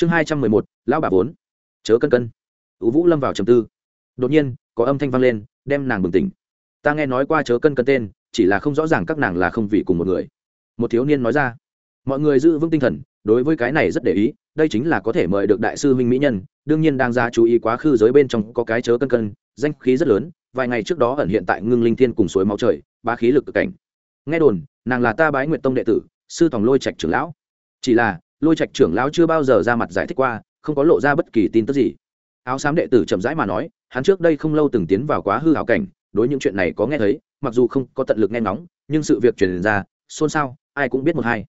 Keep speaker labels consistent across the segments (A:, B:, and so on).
A: chương hai trăm mười một, lão bà vốn. Chớ cân cân. Ưu vũ lâm vào trầm tư. Đột nhiên, có âm thanh vang lên, đem nàng bừng tỉnh. Ta nghe nói qua chớ cân cân tên, chỉ là không rõ ràng các nàng là không vì cùng một người. Một thiếu niên nói ra. Mọi người giữ vững tinh thần, đối với cái này rất để ý, đây chính là có thể mời được đại sư minh mỹ nhân, đương nhiên đang ra chú ý quá khứ giới bên trong có cái chớ cân cân, danh khí rất lớn, vài ngày trước đó ẩn hiện tại ngưng linh thiên cùng suối máu trời ba khí lực cực cảnh. Nghe đồn, nàng là ta bái nguyệt tông đệ tử, sư tòng lôi trạch trưởng lão. Chỉ là lôi trạch trưởng lão chưa bao giờ ra mặt giải thích qua, không có lộ ra bất kỳ tin tức gì. Áo xám đệ tử chậm rãi mà nói, hắn trước đây không lâu từng tiến vào quá hư hảo cảnh, đối những chuyện này có nghe thấy, mặc dù không có tận lực nghe ngóng, nhưng sự việc truyền ra, xôn xao, ai cũng biết một hai.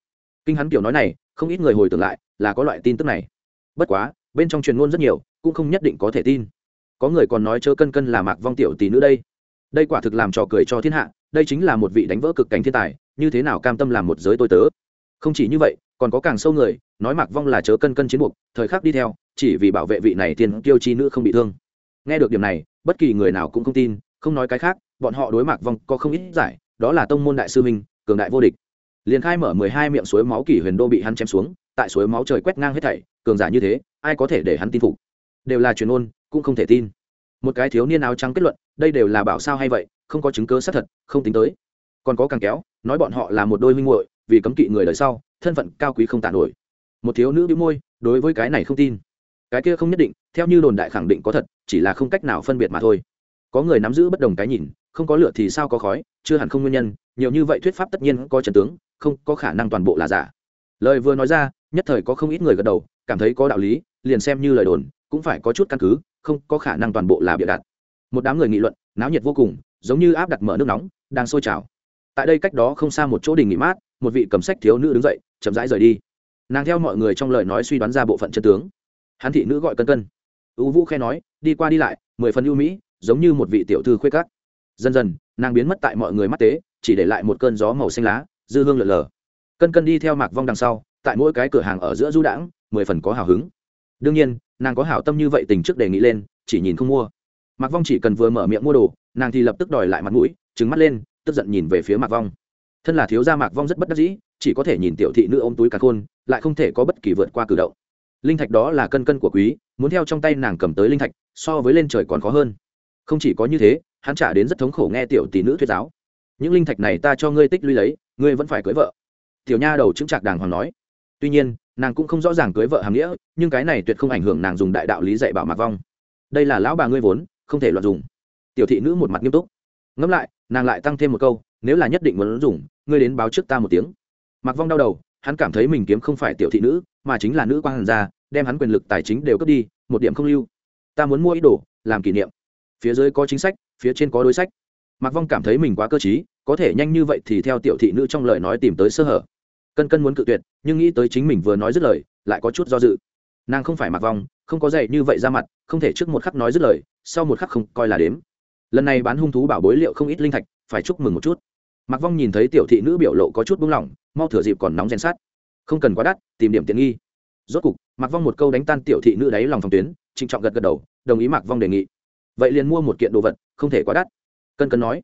A: Kinh hắn kiểu nói này, không ít người hồi tưởng lại, là có loại tin tức này. Bất quá, bên trong truyền ngôn rất nhiều, cũng không nhất định có thể tin. Có người còn nói chớ cân cân là mạc vong tiểu tỷ nữ đây. Đây quả thực làm trò cười cho thiên hạ, đây chính là một vị đánh vỡ cực cảnh thiên tài, như thế nào cam tâm làm một giới tôi tớ. Không chỉ như vậy còn có càng sâu người, nói mạc vong là chớ cân cân chiến buộc, thời khắc đi theo, chỉ vì bảo vệ vị này tiền tiêu chi nữ không bị thương. Nghe được điểm này, bất kỳ người nào cũng không tin, không nói cái khác, bọn họ đối mạc vong có không ít giải, đó là tông môn đại sư minh cường đại vô địch. Liền khai mở mười hai miệng suối máu kỷ huyền đô bị hắn chém xuống, tại suối máu trời quét ngang hết thảy, cường giả như thế, ai có thể để hắn tin phục? Đều là truyền ôn, cũng không thể tin. Một cái thiếu niên áo trắng kết luận, đây đều là bảo sao hay vậy, không có chứng cứ xác thật, không tính tới. Còn có càng kéo, nói bọn họ là một đôi minh muội vì cấm kỵ người đời sau, thân phận cao quý không tàn nổi. Một thiếu nữ bĩu môi, đối với cái này không tin. Cái kia không nhất định, theo như đồn đại khẳng định có thật, chỉ là không cách nào phân biệt mà thôi. Có người nắm giữ bất đồng cái nhìn, không có lửa thì sao có khói, chưa hẳn không nguyên nhân, nhiều như vậy thuyết pháp tất nhiên có trần tướng, không có khả năng toàn bộ là giả. Lời vừa nói ra, nhất thời có không ít người gật đầu, cảm thấy có đạo lý, liền xem như lời đồn, cũng phải có chút căn cứ, không có khả năng toàn bộ là bịa đặt. Một đám người nghị luận, náo nhiệt vô cùng, giống như áp đặt mở nước nóng, đang sôi trào. Tại đây cách đó không xa một chỗ đình nghỉ mát một vị cầm sách thiếu nữ đứng dậy, chậm rãi rời đi. Nàng theo mọi người trong lời nói suy đoán ra bộ phận chân tướng. Hắn thị nữ gọi cân cân. U vũ khe nói, đi qua đi lại, mười phần ưu mỹ, giống như một vị tiểu thư khuê cắt dần dần, nàng biến mất tại mọi người mắt tế, chỉ để lại một cơn gió màu xanh lá, dư hương lợn lờ. Cân cân đi theo mạc vong đằng sau, tại mỗi cái cửa hàng ở giữa du đãng, mười phần có hào hứng. Đương nhiên, nàng có hảo tâm như vậy tình trước đề nghị lên, chỉ nhìn không mua. Mạc vong chỉ cần vừa mở miệng mua đồ, nàng thì lập tức đòi lại mặt mũi trứng mắt lên, tức giận nhìn về phía mạc vong thân là thiếu gia mạc vong rất bất đắc dĩ, chỉ có thể nhìn tiểu thị nữ ôm túi cả khôn, lại không thể có bất kỳ vượt qua cử động. Linh thạch đó là cân cân của quý, muốn theo trong tay nàng cầm tới linh thạch, so với lên trời còn khó hơn. Không chỉ có như thế, hắn trả đến rất thống khổ nghe tiểu tỷ nữ thuyết giáo. Những linh thạch này ta cho ngươi tích lũy lấy, ngươi vẫn phải cưới vợ. Tiểu nha đầu chứng trạc đàng hoàng nói. Tuy nhiên, nàng cũng không rõ ràng cưới vợ hàm nghĩa, nhưng cái này tuyệt không ảnh hưởng nàng dùng đại đạo lý dạy bảo mạc vong. Đây là lão bà ngươi vốn, không thể loạn dùng. Tiểu thị nữ một mặt nghiêm túc ngẫm lại, nàng lại tăng thêm một câu, nếu là nhất định muốn dùng, ngươi đến báo trước ta một tiếng. Mặc vong đau đầu, hắn cảm thấy mình kiếm không phải tiểu thị nữ, mà chính là nữ quan hàn gia, đem hắn quyền lực tài chính đều cướp đi, một điểm không lưu. Ta muốn mua ý đồ, làm kỷ niệm. Phía dưới có chính sách, phía trên có đối sách. Mặc vong cảm thấy mình quá cơ t có thể nhanh như vậy thì theo tiểu thị nữ trong lời nói tìm tới sơ hở. Cân cân muốn cự tuyệt, nhưng nghĩ tới chính mình vừa nói dứt lời, lại có chút do dự. Nàng không phải Mặc vong, không có dạy như vậy ra mặt, không thể trước một khắc nói dứt lời, sau một khắc không coi là đếm lần này bán hung thú bảo bối liệu không ít linh thạch, phải chúc mừng một chút. Mặc vong nhìn thấy tiểu thị nữ biểu lộ có chút buông lỏng, mau thửa dịp còn nóng rèn sát. Không cần quá đắt, tìm điểm tiện nghi. Rốt cục Mặc vong một câu đánh tan tiểu thị nữ đáy lòng phòng tuyến, trịnh trọng gật gật đầu, đồng ý Mặc vong đề nghị. Vậy liền mua một kiện đồ vật, không thể quá đắt. Cân cân nói.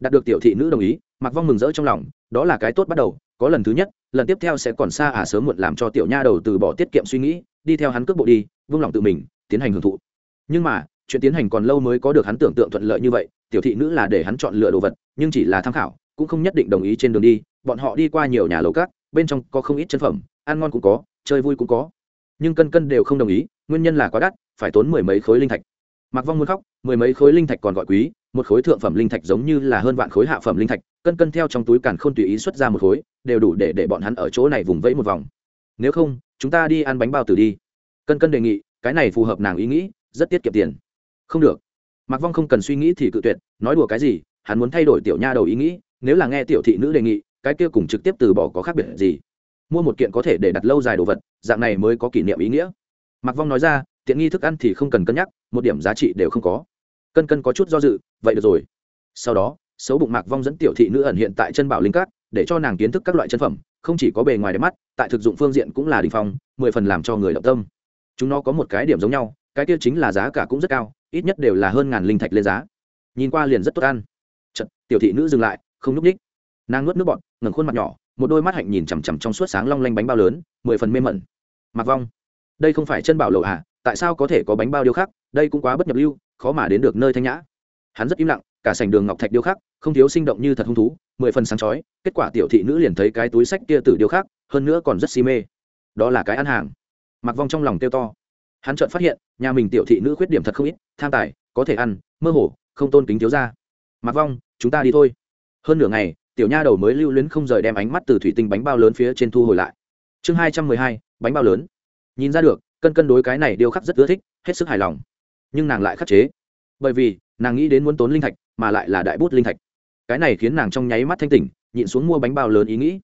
A: Đạt được tiểu thị nữ đồng ý Mặc vong mừng rỡ trong lòng, đó là cái tốt bắt đầu, có lần thứ nhất, lần tiếp theo sẽ còn xa à sớm muộn làm cho tiểu nha đầu từ bỏ tiết kiệm suy nghĩ, đi theo hắn cước bộ đi vung lòng tự mình, tiến hành hưởng thụ. Nhưng mà chuyện tiến hành còn lâu mới có được hắn tưởng tượng thuận lợi như vậy, tiểu thị nữ là để hắn chọn lựa đồ vật, nhưng chỉ là tham khảo, cũng không nhất định đồng ý trên đường đi. Bọn họ đi qua nhiều nhà lầu cát bên trong có không ít chân phẩm, ăn ngon cũng có, chơi vui cũng có. Nhưng cân cân đều không đồng ý, nguyên nhân là quá đắt, phải tốn mười mấy khối linh thạch. Mặc vong muốn khóc, mười mấy khối linh thạch còn gọi quý, một khối thượng phẩm linh thạch giống như là hơn vạn khối hạ phẩm linh thạch, cân cân theo trong túi càn khôn tùy ý xuất ra một khối, đều đủ để để bọn hắn ở chỗ này vùng vẫy một vòng. Nếu không, chúng ta đi ăn bánh bao tử đi. Cân cân đề nghị, cái này phù hợp nàng ý nghĩ, rất tiết kiệm tiền không được. Mạc vong không cần suy nghĩ thì cự tuyệt, nói đùa cái gì, hắn muốn thay đổi tiểu nha đầu ý nghĩ, nếu là nghe tiểu thị nữ đề nghị, cái kia cùng trực tiếp từ bỏ có khác biệt gì. Mua một kiện có thể để đặt lâu dài đồ vật, dạng này mới có kỷ niệm ý nghĩa. Mạc vong nói ra, tiện nghi thức ăn thì không cần cân nhắc, một điểm giá trị đều không có. Cân cân có chút do dự, vậy được rồi. Sau đó, xấu bụng mạc vong dẫn tiểu thị nữ ẩn hiện tại chân bảo linh cát, để cho nàng kiến thức các loại chân phẩm, không chỉ có bề ngoài đẹp mắt, tại thực dụng phương diện cũng là đình phong, mười phần làm cho người động tâm. Chúng nó có một cái điểm giống nhau cái kia chính là giá cả cũng rất cao ít nhất đều là hơn ngàn linh thạch lên giá. Nhìn qua liền rất tốt ăn. Chật, tiểu thị nữ dừng lại không n ú c ních nàng nuốt nước bọt ngẩng khuôn mặt nhỏ một đôi mắt hạnh nhìn chằm chằm trong suốt sáng long lanh bánh bao lớn mười phần mê mẩn. Mặc vong đây không phải chân bảo lầu à tại sao có thể có bánh bao điêu khắc? Đây cũng quá bất nhập lưu khó mà đến được nơi thanh nhã. Hắn rất im lặng cả sảnh đường ngọc thạch điêu khắc không thiếu sinh động như thật hung thú mười phần sáng chói kết quả tiểu thị nữ liền thấy cái túi sách kia tử điêu khắc hơn nữa còn rất si mê. Đó là cái ăn hàng. Mặc vong trong lòng tiêu to hắn chợt phát hiện, nhà mình tiểu thị nữ khuyết điểm thật không ít, tham tài, có thể ăn, mơ hồ, không tôn kính thiếu ra mặc vong, chúng ta đi thôi. Hơn nửa ngày, tiểu nha đầu mới lưu luyến không rời đem ánh mắt từ thủy tinh bánh bao lớn phía trên thu hồi lại. Chương hai trăm mười hai, bánh bao lớn. Nhìn ra được, cân cân đối cái này điêu khắc rất ưa thích, hết sức hài lòng. Nhưng nàng lại khắc chế. Bởi vì, nàng nghĩ đến muốn tốn linh thạch, mà lại là đại bút linh thạch. Cái này khiến nàng trong nháy mắt thanh tỉnh, nhịn xuống mua bánh bao lớn ý nghĩ.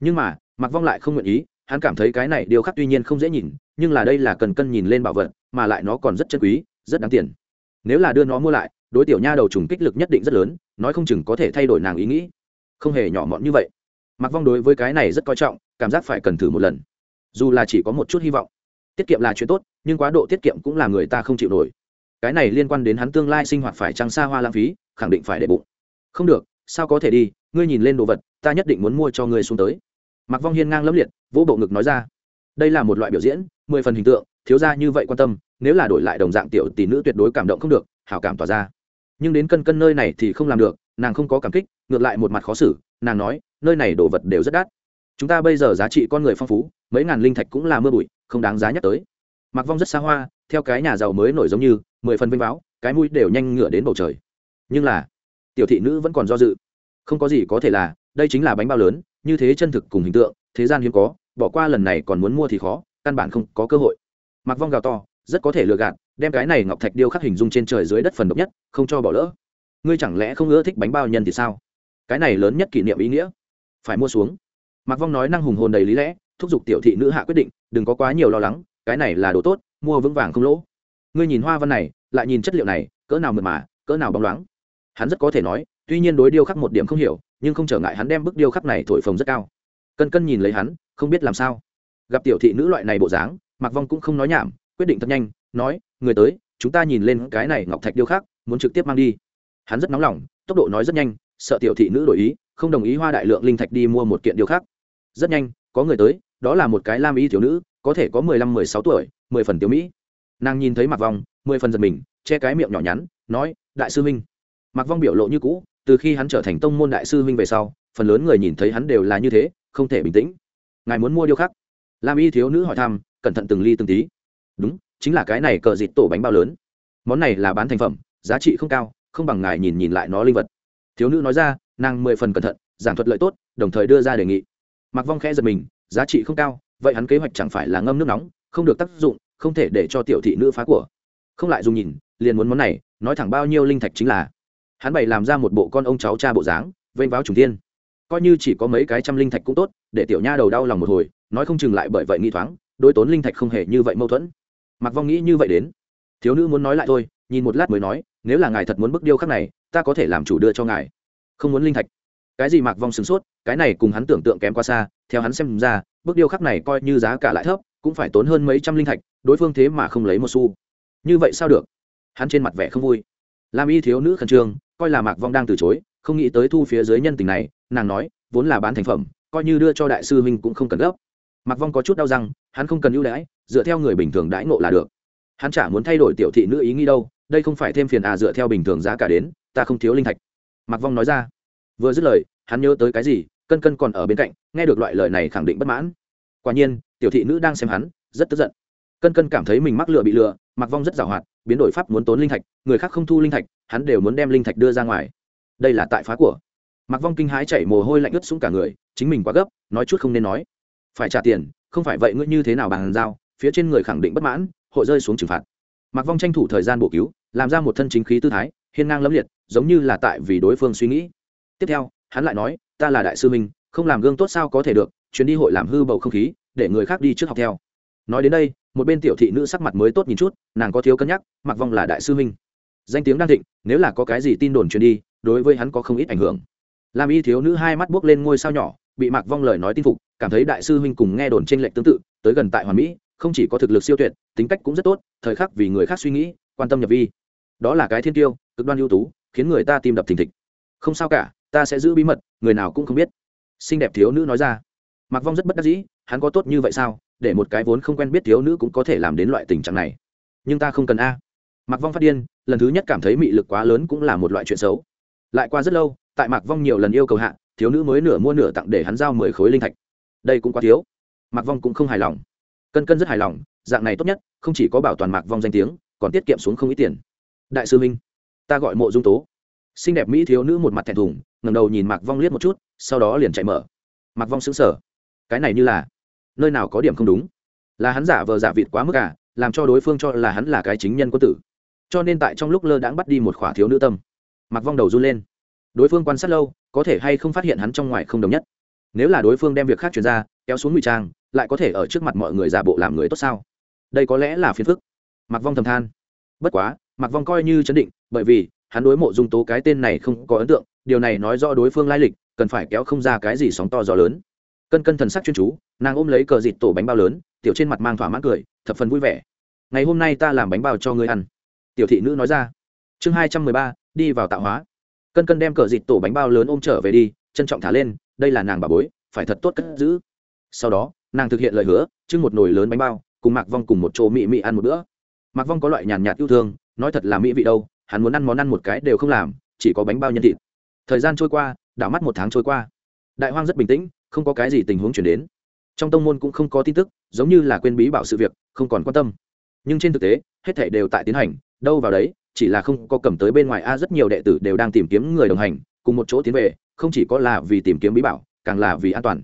A: Nhưng mà mặc vong lại không nguyện ý hắn cảm thấy cái này điều khắc tuy nhiên không dễ nhìn, nhưng là đây là cần cân nhìn lên bảo vật, mà lại nó còn rất chân quý, rất đáng tiền. Nếu là đưa nó mua lại, đối tiểu nha đầu trùng kích lực nhất định rất lớn, nói không chừng có thể thay đổi nàng ý nghĩ. Không hề nhỏ mọn như vậy. Mặc vong đối với cái này rất coi trọng, cảm giác phải cần thử một lần. Dù là chỉ có một chút hy vọng. Tiết kiệm là chuyện tốt, nhưng quá độ tiết kiệm cũng là người ta không chịu nổi. Cái này liên quan đến hắn tương lai sinh hoạt phải trăng xa hoa lãng phí, khẳng định phải để bụng. Không được, sao có thể đi, ngươi nhìn lên đồ vật, ta nhất định muốn mua cho ngươi xuống tới. Mạc vong hiên ngang lẫm liệt, vỗ bộ ngực nói ra, đây là một loại biểu diễn, mười phần hình tượng, thiếu ra như vậy quan tâm, nếu là đổi lại đồng dạng tiểu tỷ nữ tuyệt đối cảm động không được, hảo cảm tỏa ra. Nhưng đến cân cân nơi này thì không làm được, nàng không có cảm kích, ngược lại một mặt khó xử, nàng nói, nơi này đồ vật đều rất đắt. Chúng ta bây giờ giá trị con người phong phú, mấy ngàn linh thạch cũng là mưa bụi, không đáng giá nhắc tới. Mặc vong rất xa hoa, theo cái nhà giàu mới nổi giống như, mười phần vinh báo cái mũi đều nhanh ngửa đến bầu trời. Nhưng là, tiểu thị nữ vẫn còn do dự. Không có gì có thể là, đây chính là bánh bao lớn như thế chân thực cùng hình tượng, thế gian hiếm có, bỏ qua lần này còn muốn mua thì khó, căn bản không có cơ hội. Mặc vong gào to, rất có thể lừa gạt, đem cái này ngọc thạch điêu khắc hình dung trên trời dưới đất phần độc nhất, không cho bỏ lỡ. Ngươi chẳng lẽ không ưa thích bánh bao nhân thì sao? Cái này lớn nhất kỷ niệm ý nghĩa. Phải mua xuống. Mặc vong nói năng hùng hồn đầy lý lẽ, thúc giục tiểu thị nữ hạ quyết định, đừng có quá nhiều lo lắng, cái này là đồ tốt, mua vững vàng không lỗ. Ngươi nhìn hoa văn này, lại nhìn chất liệu này, cỡ nào mượt mà, cỡ nào bóng loáng. Hắn rất có thể nói, tuy nhiên đối điêu khắc một điểm không hiểu nhưng không trở ngại hắn đem bức điêu khắc này thổi phồng rất cao. Cân cân nhìn lấy hắn, không biết làm sao. Gặp tiểu thị nữ loại này bộ dáng mặc vong cũng không nói nhảm, quyết định thật nhanh, nói, người tới, chúng ta nhìn lên cái này ngọc thạch điêu khắc, muốn trực tiếp mang đi. Hắn rất nóng lòng, tốc độ nói rất nhanh, sợ tiểu thị nữ đổi ý, không đồng ý hoa đại lượng linh thạch đi mua một kiện điêu khắc. Rất nhanh, có người tới, đó là một cái lam y thiếu nữ, có thể có mười lăm, mười sáu tuổi, mười phần tiểu mỹ. Nàng nhìn thấy mặc vong, mười phần giật mình, che cái miệng nhỏ nhắn, nói, đại sư minh. Mặc vong biểu lộ như cũ từ khi hắn trở thành tông môn đại sư huynh về sau, phần lớn người nhìn thấy hắn đều là như thế, không thể bình tĩnh. Ngài muốn mua điêu khắc? Lam y thiếu nữ hỏi thăm, cẩn thận từng ly từng tí. Đúng, chính là cái này cờ dịt tổ bánh bao lớn. Món này là bán thành phẩm, giá trị không cao, không bằng ngài nhìn nhìn lại nó linh vật. Thiếu nữ nói ra, nàng mười phần cẩn thận, giảng thuật lợi tốt, đồng thời đưa ra đề nghị. Mặc vong khẽ giật mình, giá trị không cao, vậy hắn kế hoạch chẳng phải là ngâm nước nóng, không được tác dụng, không thể để cho tiểu thị nữ phá của. Không lại dùng nhìn, liền muốn món này, nói thẳng bao nhiêu linh thạch chính là hắn bày làm ra một bộ con ông cháu cha bộ dáng, vênh váo trùng tiên coi như chỉ có mấy cái trăm linh thạch cũng tốt, để tiểu nha đầu đau lòng một hồi, nói không chừng lại bởi vậy nghi thoáng đôi tốn linh thạch không hề như vậy mâu thuẫn. Mặc vong nghĩ như vậy đến. Thiếu nữ muốn nói lại thôi, nhìn một lát mới nói, nếu là ngài thật muốn bức điêu khắc này, ta có thể làm chủ đưa cho ngài. Không muốn linh thạch. Cái gì mặc vong sửng sốt, cái này cùng hắn tưởng tượng kém qua xa, theo hắn xem ra bức điêu khắc này coi như giá cả lại thấp, cũng phải tốn hơn mấy trăm linh thạch, đối phương thế mà không lấy một xu. Như vậy sao được? Hắn trên mặt vẻ không vui. Làm y thiếu nữ khẩn trương coi là mạc vong đang từ chối, không nghĩ tới thu phía dưới nhân tình này, nàng nói, vốn là bán thành phẩm, coi như đưa cho đại sư huynh cũng không cần gấp. Mạc vong có chút đau răng, hắn không cần ưu đãi, dựa theo người bình thường đãi ngộ là được. Hắn chả muốn thay đổi tiểu thị nữ ý nghĩ đâu, đây không phải thêm phiền à dựa theo bình thường giá cả đến, ta không thiếu linh thạch. Mạc vong nói ra. Vừa dứt lời, hắn nhớ tới cái gì, cân cân còn ở bên cạnh, nghe được loại lời này khẳng định bất mãn. Quả nhiên, tiểu thị nữ đang xem hắn, rất tức giận. Cân cân cảm thấy mình mắc lừa bị lừa mặc vong rất giàu hoạt, biến đổi pháp muốn tốn linh thạch, người khác không thu linh thạch hắn đều muốn đem linh thạch đưa ra ngoài. Đây là tại phá của. Mặc vong kinh hãi chảy mồ hôi lạnh ướt xuống cả người, chính mình quá gấp, nói chút không nên nói. Phải trả tiền, không phải vậy ngươi như thế nào bàn giao, phía trên người khẳng định bất mãn, hội rơi xuống trừng phạt. Mặc vong tranh thủ thời gian bổ cứu, làm ra một thân chính khí tư thái, hiên ngang lẫm liệt, giống như là tại vì đối phương suy nghĩ. Tiếp theo, hắn lại nói, ta là đại sư minh không làm gương tốt sao có thể được, chuyến đi hội làm hư bầu không khí, để người khác đi trước học theo. Nói đến đây, một bên tiểu thị nữ sắc mặt mới tốt nhìn chút, nàng có thiếu cân nhắc mặc vong là đại sư minh danh tiếng đang thịnh, nếu là có cái gì tin đồn truyền đi, đối với hắn có không ít ảnh hưởng. Làm y thiếu nữ hai mắt buốc lên ngôi sao nhỏ, bị mặc vong lời nói tin phục, cảm thấy đại sư huynh cùng nghe đồn t r ê n lệch tương tự, tới gần tại hoàn mỹ, không chỉ có thực lực siêu tuyệt, tính cách cũng rất tốt, thời khắc vì người khác suy nghĩ, quan tâm nhập vi. Đó là cái thiên tiêu, cực đoan ưu tú, khiến người ta tim đập thình thịch. Không sao cả, ta sẽ giữ bí mật, người nào cũng không biết. Xinh đẹp thiếu nữ nói ra. Mặc vong rất bất đắc dĩ, hắn có tốt như vậy sao? Để một cái vốn không quen biết thiếu nữ cũng có thể làm đến loại tình trạng này. Nhưng ta không cần a mạc vong phát điên lần thứ nhất cảm thấy mị lực quá lớn cũng là một loại chuyện xấu. Lại qua rất lâu tại mạc vong nhiều lần yêu cầu hạ thiếu nữ mới nửa mua nửa tặng để hắn giao mười khối linh thạch. Đây cũng quá thiếu. Mạc vong cũng không hài lòng. Cân cân rất hài lòng dạng này tốt nhất không chỉ có bảo toàn mạc vong danh tiếng còn tiết kiệm xuống không ít tiền. Đại sư minh ta gọi mộ dung tố. Xinh đẹp mỹ thiếu nữ một mặt thẹn thùng ngầm đầu nhìn mạc vong liếc một chút sau đó liền chạy mở. Mạc vong xứng sở cái này như là nơi nào có điểm không đúng? Là hắn giả vờ giả vịt quá mức cả, làm cho đối phương cho là hắn là cái chính nhân quân tử cho nên tại trong lúc lơ đãng bắt đi một khỏa thiếu nữ tâm, mặc vong đầu run lên. Đối phương quan sát lâu, có thể hay không phát hiện hắn trong ngoài không đồng nhất. Nếu là đối phương đem việc khác chuyển ra, kéo xuống ngụy trang, lại có thể ở trước mặt mọi người giả bộ làm người tốt sao? Đây có lẽ là phiền phức. Mặc vong thầm than. Bất quá mặc vong coi như chấn định, bởi vì hắn đối mộ dung tố cái tên này không có ấn tượng, điều này nói rõ đối phương lai lịch, cần phải kéo không ra cái gì sóng to gió lớn. Cân cân thần sắc chuyên chú, nàng ôm lấy cờ dịt tổ bánh bao lớn, tiểu trên mặt mang thỏa mãn cười, thập phần vui vẻ. Ngày hôm nay ta làm bánh bao cho ngươi ăn tiểu thị nữ nói ra. Chương hai trăm mười ba, đi vào tạo hóa. Cân cân đem cờ dịt tổ bánh bao lớn ôm trở về đi, trân trọng thả lên, đây là nàng bà bối, phải thật tốt cất giữ. Sau đó, nàng thực hiện lời hứa, trưng một nồi lớn bánh bao, cùng mạc vong cùng một chỗ mị mị ăn một bữa. Mạc vong có loại nhàn nhạt yêu thương, nói thật là mỹ vị đâu, hắn muốn ăn món ăn một cái đều không làm, chỉ có bánh bao nhân thịt. Thời gian trôi qua, đảo mắt một tháng trôi qua. Đại hoang rất bình tĩnh, không có cái gì tình huống chuyển đến. Trong tông môn cũng không có tin tức, giống như là quên bí bảo sự việc, không còn quan tâm. Nhưng trên thực tế, hết thể đều tại tiến hành đâu vào đấy, chỉ là không có cầm tới bên ngoài a, rất nhiều đệ tử đều đang tìm kiếm người đồng hành, cùng một chỗ tiến về, không chỉ có là vì tìm kiếm bí bảo, càng là vì an toàn.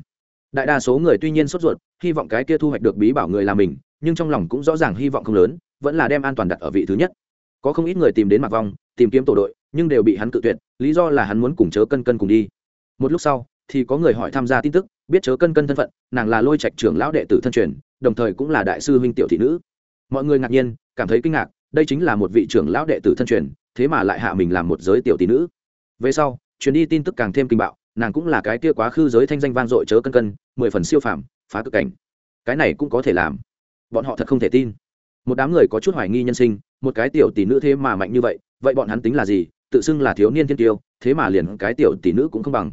A: Đại đa số người tuy nhiên sốt ruột, hy vọng cái kia thu hoạch được bí bảo người là mình, nhưng trong lòng cũng rõ ràng hy vọng không lớn, vẫn là đem an toàn đặt ở vị thứ nhất. Có không ít người tìm đến mặt vong, tìm kiếm tổ đội, nhưng đều bị hắn cự tuyệt, lý do là hắn muốn cùng chớ cân cân cùng đi. Một lúc sau, thì có người hỏi tham gia tin tức, biết chớ cân cân thân phận, nàng là lôi trạch trưởng lão đệ tử thân truyền, đồng thời cũng là đại sư huynh tiểu thị nữ. Mọi người ngạc nhiên, cảm thấy kinh ngạc đây chính là một vị trưởng lão đệ tử thân truyền, thế mà lại hạ mình làm một giới tiểu tỷ nữ. Về sau chuyến đi tin tức càng thêm kinh bạo, nàng cũng là cái kia quá khứ giới thanh danh vang dội chớ cân cân, mười phần siêu phàm, phá cực cảnh. Cái này cũng có thể làm. Bọn họ thật không thể tin. Một đám người có chút hoài nghi nhân sinh, một cái tiểu tỷ nữ thế mà mạnh như vậy vậy bọn hắn tính là gì? Tự xưng là thiếu niên thiên tiêu, thế mà liền cái tiểu tỷ nữ cũng không bằng.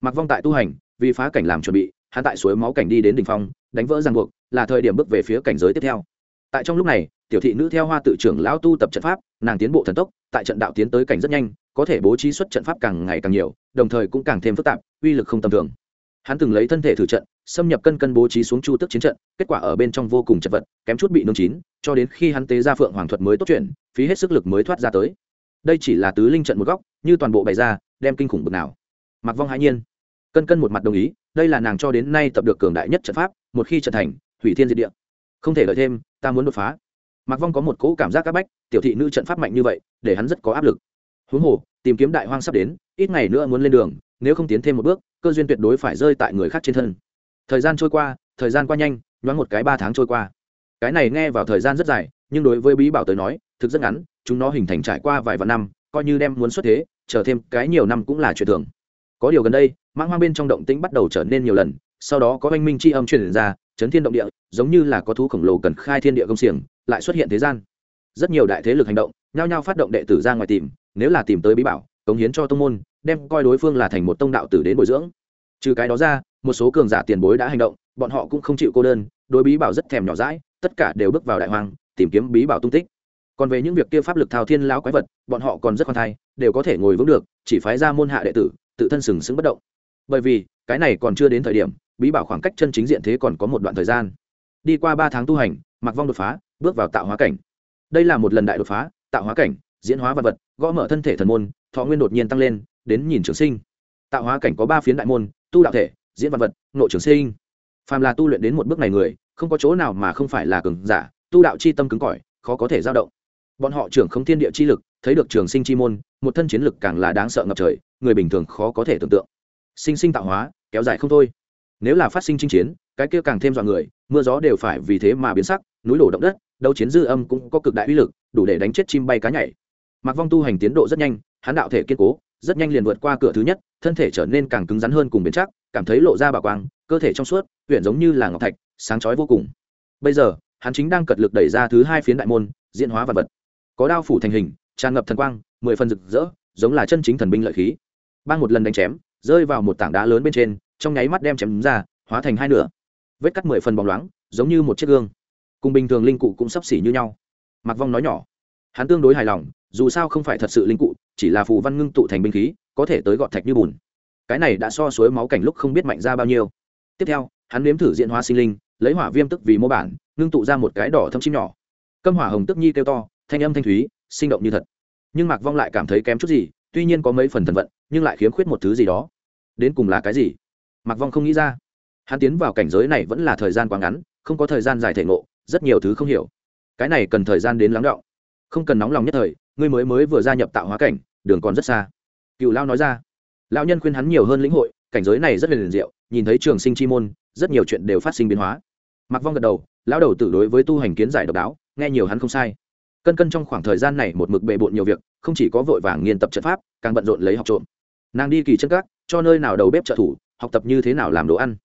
A: Mặc vong tại tu hành, vì phá cảnh làm chuẩn bị, hắn tại suối máu cảnh đi đến đ ỉ n h phong, đánh vỡ ràng buộc, là thời điểm bước về phía cảnh giới tiếp theo. Tại trong lúc này tiểu thị nữ theo hoa tự trưởng lão tu tập trận pháp, nàng tiến bộ thần tốc, tại trận đạo tiến tới cảnh rất nhanh, có thể bố trí xuất trận pháp càng ngày càng nhiều, đồng thời cũng càng thêm phức tạp, uy lực không tầm thường. Hắn từng lấy thân thể thử trận, xâm nhập cân cân bố trí xuống chu tức chiến trận, kết quả ở bên trong vô cùng chật vật, kém chút bị nương chín, cho đến khi hắn tế ra phượng hoàng thuật mới tốt chuyện, phí hết sức lực mới thoát ra tới. Đây chỉ là tứ linh trận một góc, như toàn bộ bày ra, đem kinh khủng bực nào. Mặc vong hãi nhiên. Cân cân một mặt đồng ý, đây là nàng cho đến nay tập được cường đại nhất trận pháp, một khi trận thành, hủy thiên diệt địa. Không thể đợi thêm, ta muốn đột phá. Mạc vong có một cỗ cảm giác áp bách, tiểu thị nữ trận pháp mạnh như vậy, để hắn rất có áp lực. Huống hồ, tìm kiếm đại hoang sắp đến, ít ngày nữa muốn lên đường, nếu không tiến thêm một bước, cơ duyên tuyệt đối phải rơi tại người khác trên thân. Thời gian trôi qua, thời gian qua nhanh, nhoáng một cái ba tháng trôi qua. Cái này nghe vào thời gian rất dài, nhưng đối với bí bảo tới nói, thực rất ngắn, chúng nó hình thành trải qua vài vạn năm, coi như đem muốn xuất thế, chờ thêm cái nhiều năm cũng là chuyện thường. Có điều gần đây, mãng hoang bên trong động tĩnh bắt đầu trở nên nhiều lần, sau đó có oanh minh c h i âm truyền ra chấn thiên động địa, giống như là có thú khổng lồ cần khai thiên địa công xiềng, lại xuất hiện thế gian. Rất nhiều đại thế lực hành động, nhao nhao phát động đệ tử ra ngoài tìm, nếu là tìm tới bí bảo, cống hiến cho tông môn, đem coi đối phương là thành một tông đạo tử đến bồi dưỡng. Trừ cái đó ra, một số cường giả tiền bối đã hành động, bọn họ cũng không chịu cô đơn, đối bí bảo rất thèm nhỏ rãi tất cả đều bước vào đại hoang, tìm kiếm bí bảo tung tích. Còn về những việc kia pháp lực thao thiên lão quái vật, bọn họ còn rất khoan thai, đều có thể ngồi vững được, chỉ phái ra môn hạ đệ tử, tự thân sừng sững bất động. Bởi vì, cái này còn chưa đến thời điểm bí bảo khoảng cách chân chính diện thế còn có một đoạn thời gian. Đi qua ba tháng tu hành mặc vong đột phá, bước vào tạo hóa cảnh. Đây là một lần đại đột phá, tạo hóa cảnh, diễn hóa vật vật, gõ mở thân thể thần môn, thọ nguyên đột nhiên tăng lên, đến nhìn trường sinh. Tạo hóa cảnh có ba phiến đại môn, tu đạo thể, diễn vật vật nội trường sinh. Phàm là tu luyện đến một bước này người, không có chỗ nào mà không phải là cường giả, tu đạo chi tâm cứng cỏi, khó có thể giao động. Bọn họ trưởng không thiên địa chi lực, thấy được trường sinh chi môn, một thân chiến lực càng là đáng sợ ngập trời, người bình thường khó có thể tưởng tượng. Sinh sinh tạo hóa, kéo dài không thôi nếu là phát sinh chinh chiến, cái kia càng thêm dọa người, mưa gió đều phải vì thế mà biến sắc, núi đổ động đất, đấu chiến dư âm cũng có cực đại uy lực, đủ để đánh chết chim bay cá nhảy. Mặc vong tu hành tiến độ rất nhanh, hắn đạo thể kiên cố, rất nhanh liền vượt qua cửa thứ nhất, thân thể trở nên càng cứng rắn hơn cùng biến chắc, cảm thấy lộ ra bà quang, cơ thể trong suốt huyện giống như là ngọc thạch, sáng chói vô cùng. Bây giờ, hắn chính đang cật lực đẩy ra thứ hai phiến đại môn, diễn hóa vật vật. Có đao phủ thành hình, tràn ngập thần quang, mười phần rực rỡ, giống là chân chính thần binh lợi khí. Ban một lần đánh chém, rơi vào một tảng đá lớn bên trên trong nháy mắt đem chém ra, hóa thành hai nửa. Vết cắt mười phần bóng loáng, giống như một chiếc gương. Cùng bình thường linh cụ cũng sắp xỉ như nhau. Mạc vong nói nhỏ, hắn tương đối hài lòng, dù sao không phải thật sự linh cụ, chỉ là phù văn ngưng tụ thành binh khí, có thể tới gọt thạch như bùn. Cái này đã so suối máu cảnh lúc không biết mạnh ra bao nhiêu. Tiếp theo, hắn nếm thử diễn hóa sinh linh, lấy hỏa viêm tức vì mô bản, ngưng tụ ra một cái đỏ thâm chim nhỏ. Câm hỏa hồng tức nhi kêu to, thanh âm thanh thúy, sinh động như thật. Nhưng mạc vong lại cảm thấy kém chút gì, tuy nhiên có mấy phần thần vận, nhưng lại khiếm khuyết một thứ gì đó. Đến cùng là cái gì? Mạc vong không nghĩ ra. Hắn tiến vào cảnh giới này vẫn là thời gian quá ngắn, không có thời gian dài thể ngộ, rất nhiều thứ không hiểu. Cái này cần thời gian đến lắng đọng không cần nóng lòng nhất thời, ngươi mới mới vừa gia nhập tạo hóa cảnh, đường còn rất xa. Cựu lao nói ra. Lão nhân khuyên hắn nhiều hơn lĩnh hội, cảnh giới này rất liền diệu, nhìn thấy trường sinh chi môn, rất nhiều chuyện đều phát sinh biến hóa. Mặc vong gật đầu, lão đầu tử đối với tu hành kiến giải độc đáo, nghe nhiều hắn không sai. Cân cân trong khoảng thời gian này một mực bề bộn nhiều việc, không chỉ có vội vàng nghiên tập trận pháp, càng bận rộn lấy học trộm. Nàng đi kỳ chân các, cho nơi nào đầu bếp trợ thủ học tập như thế nào làm đồ ăn.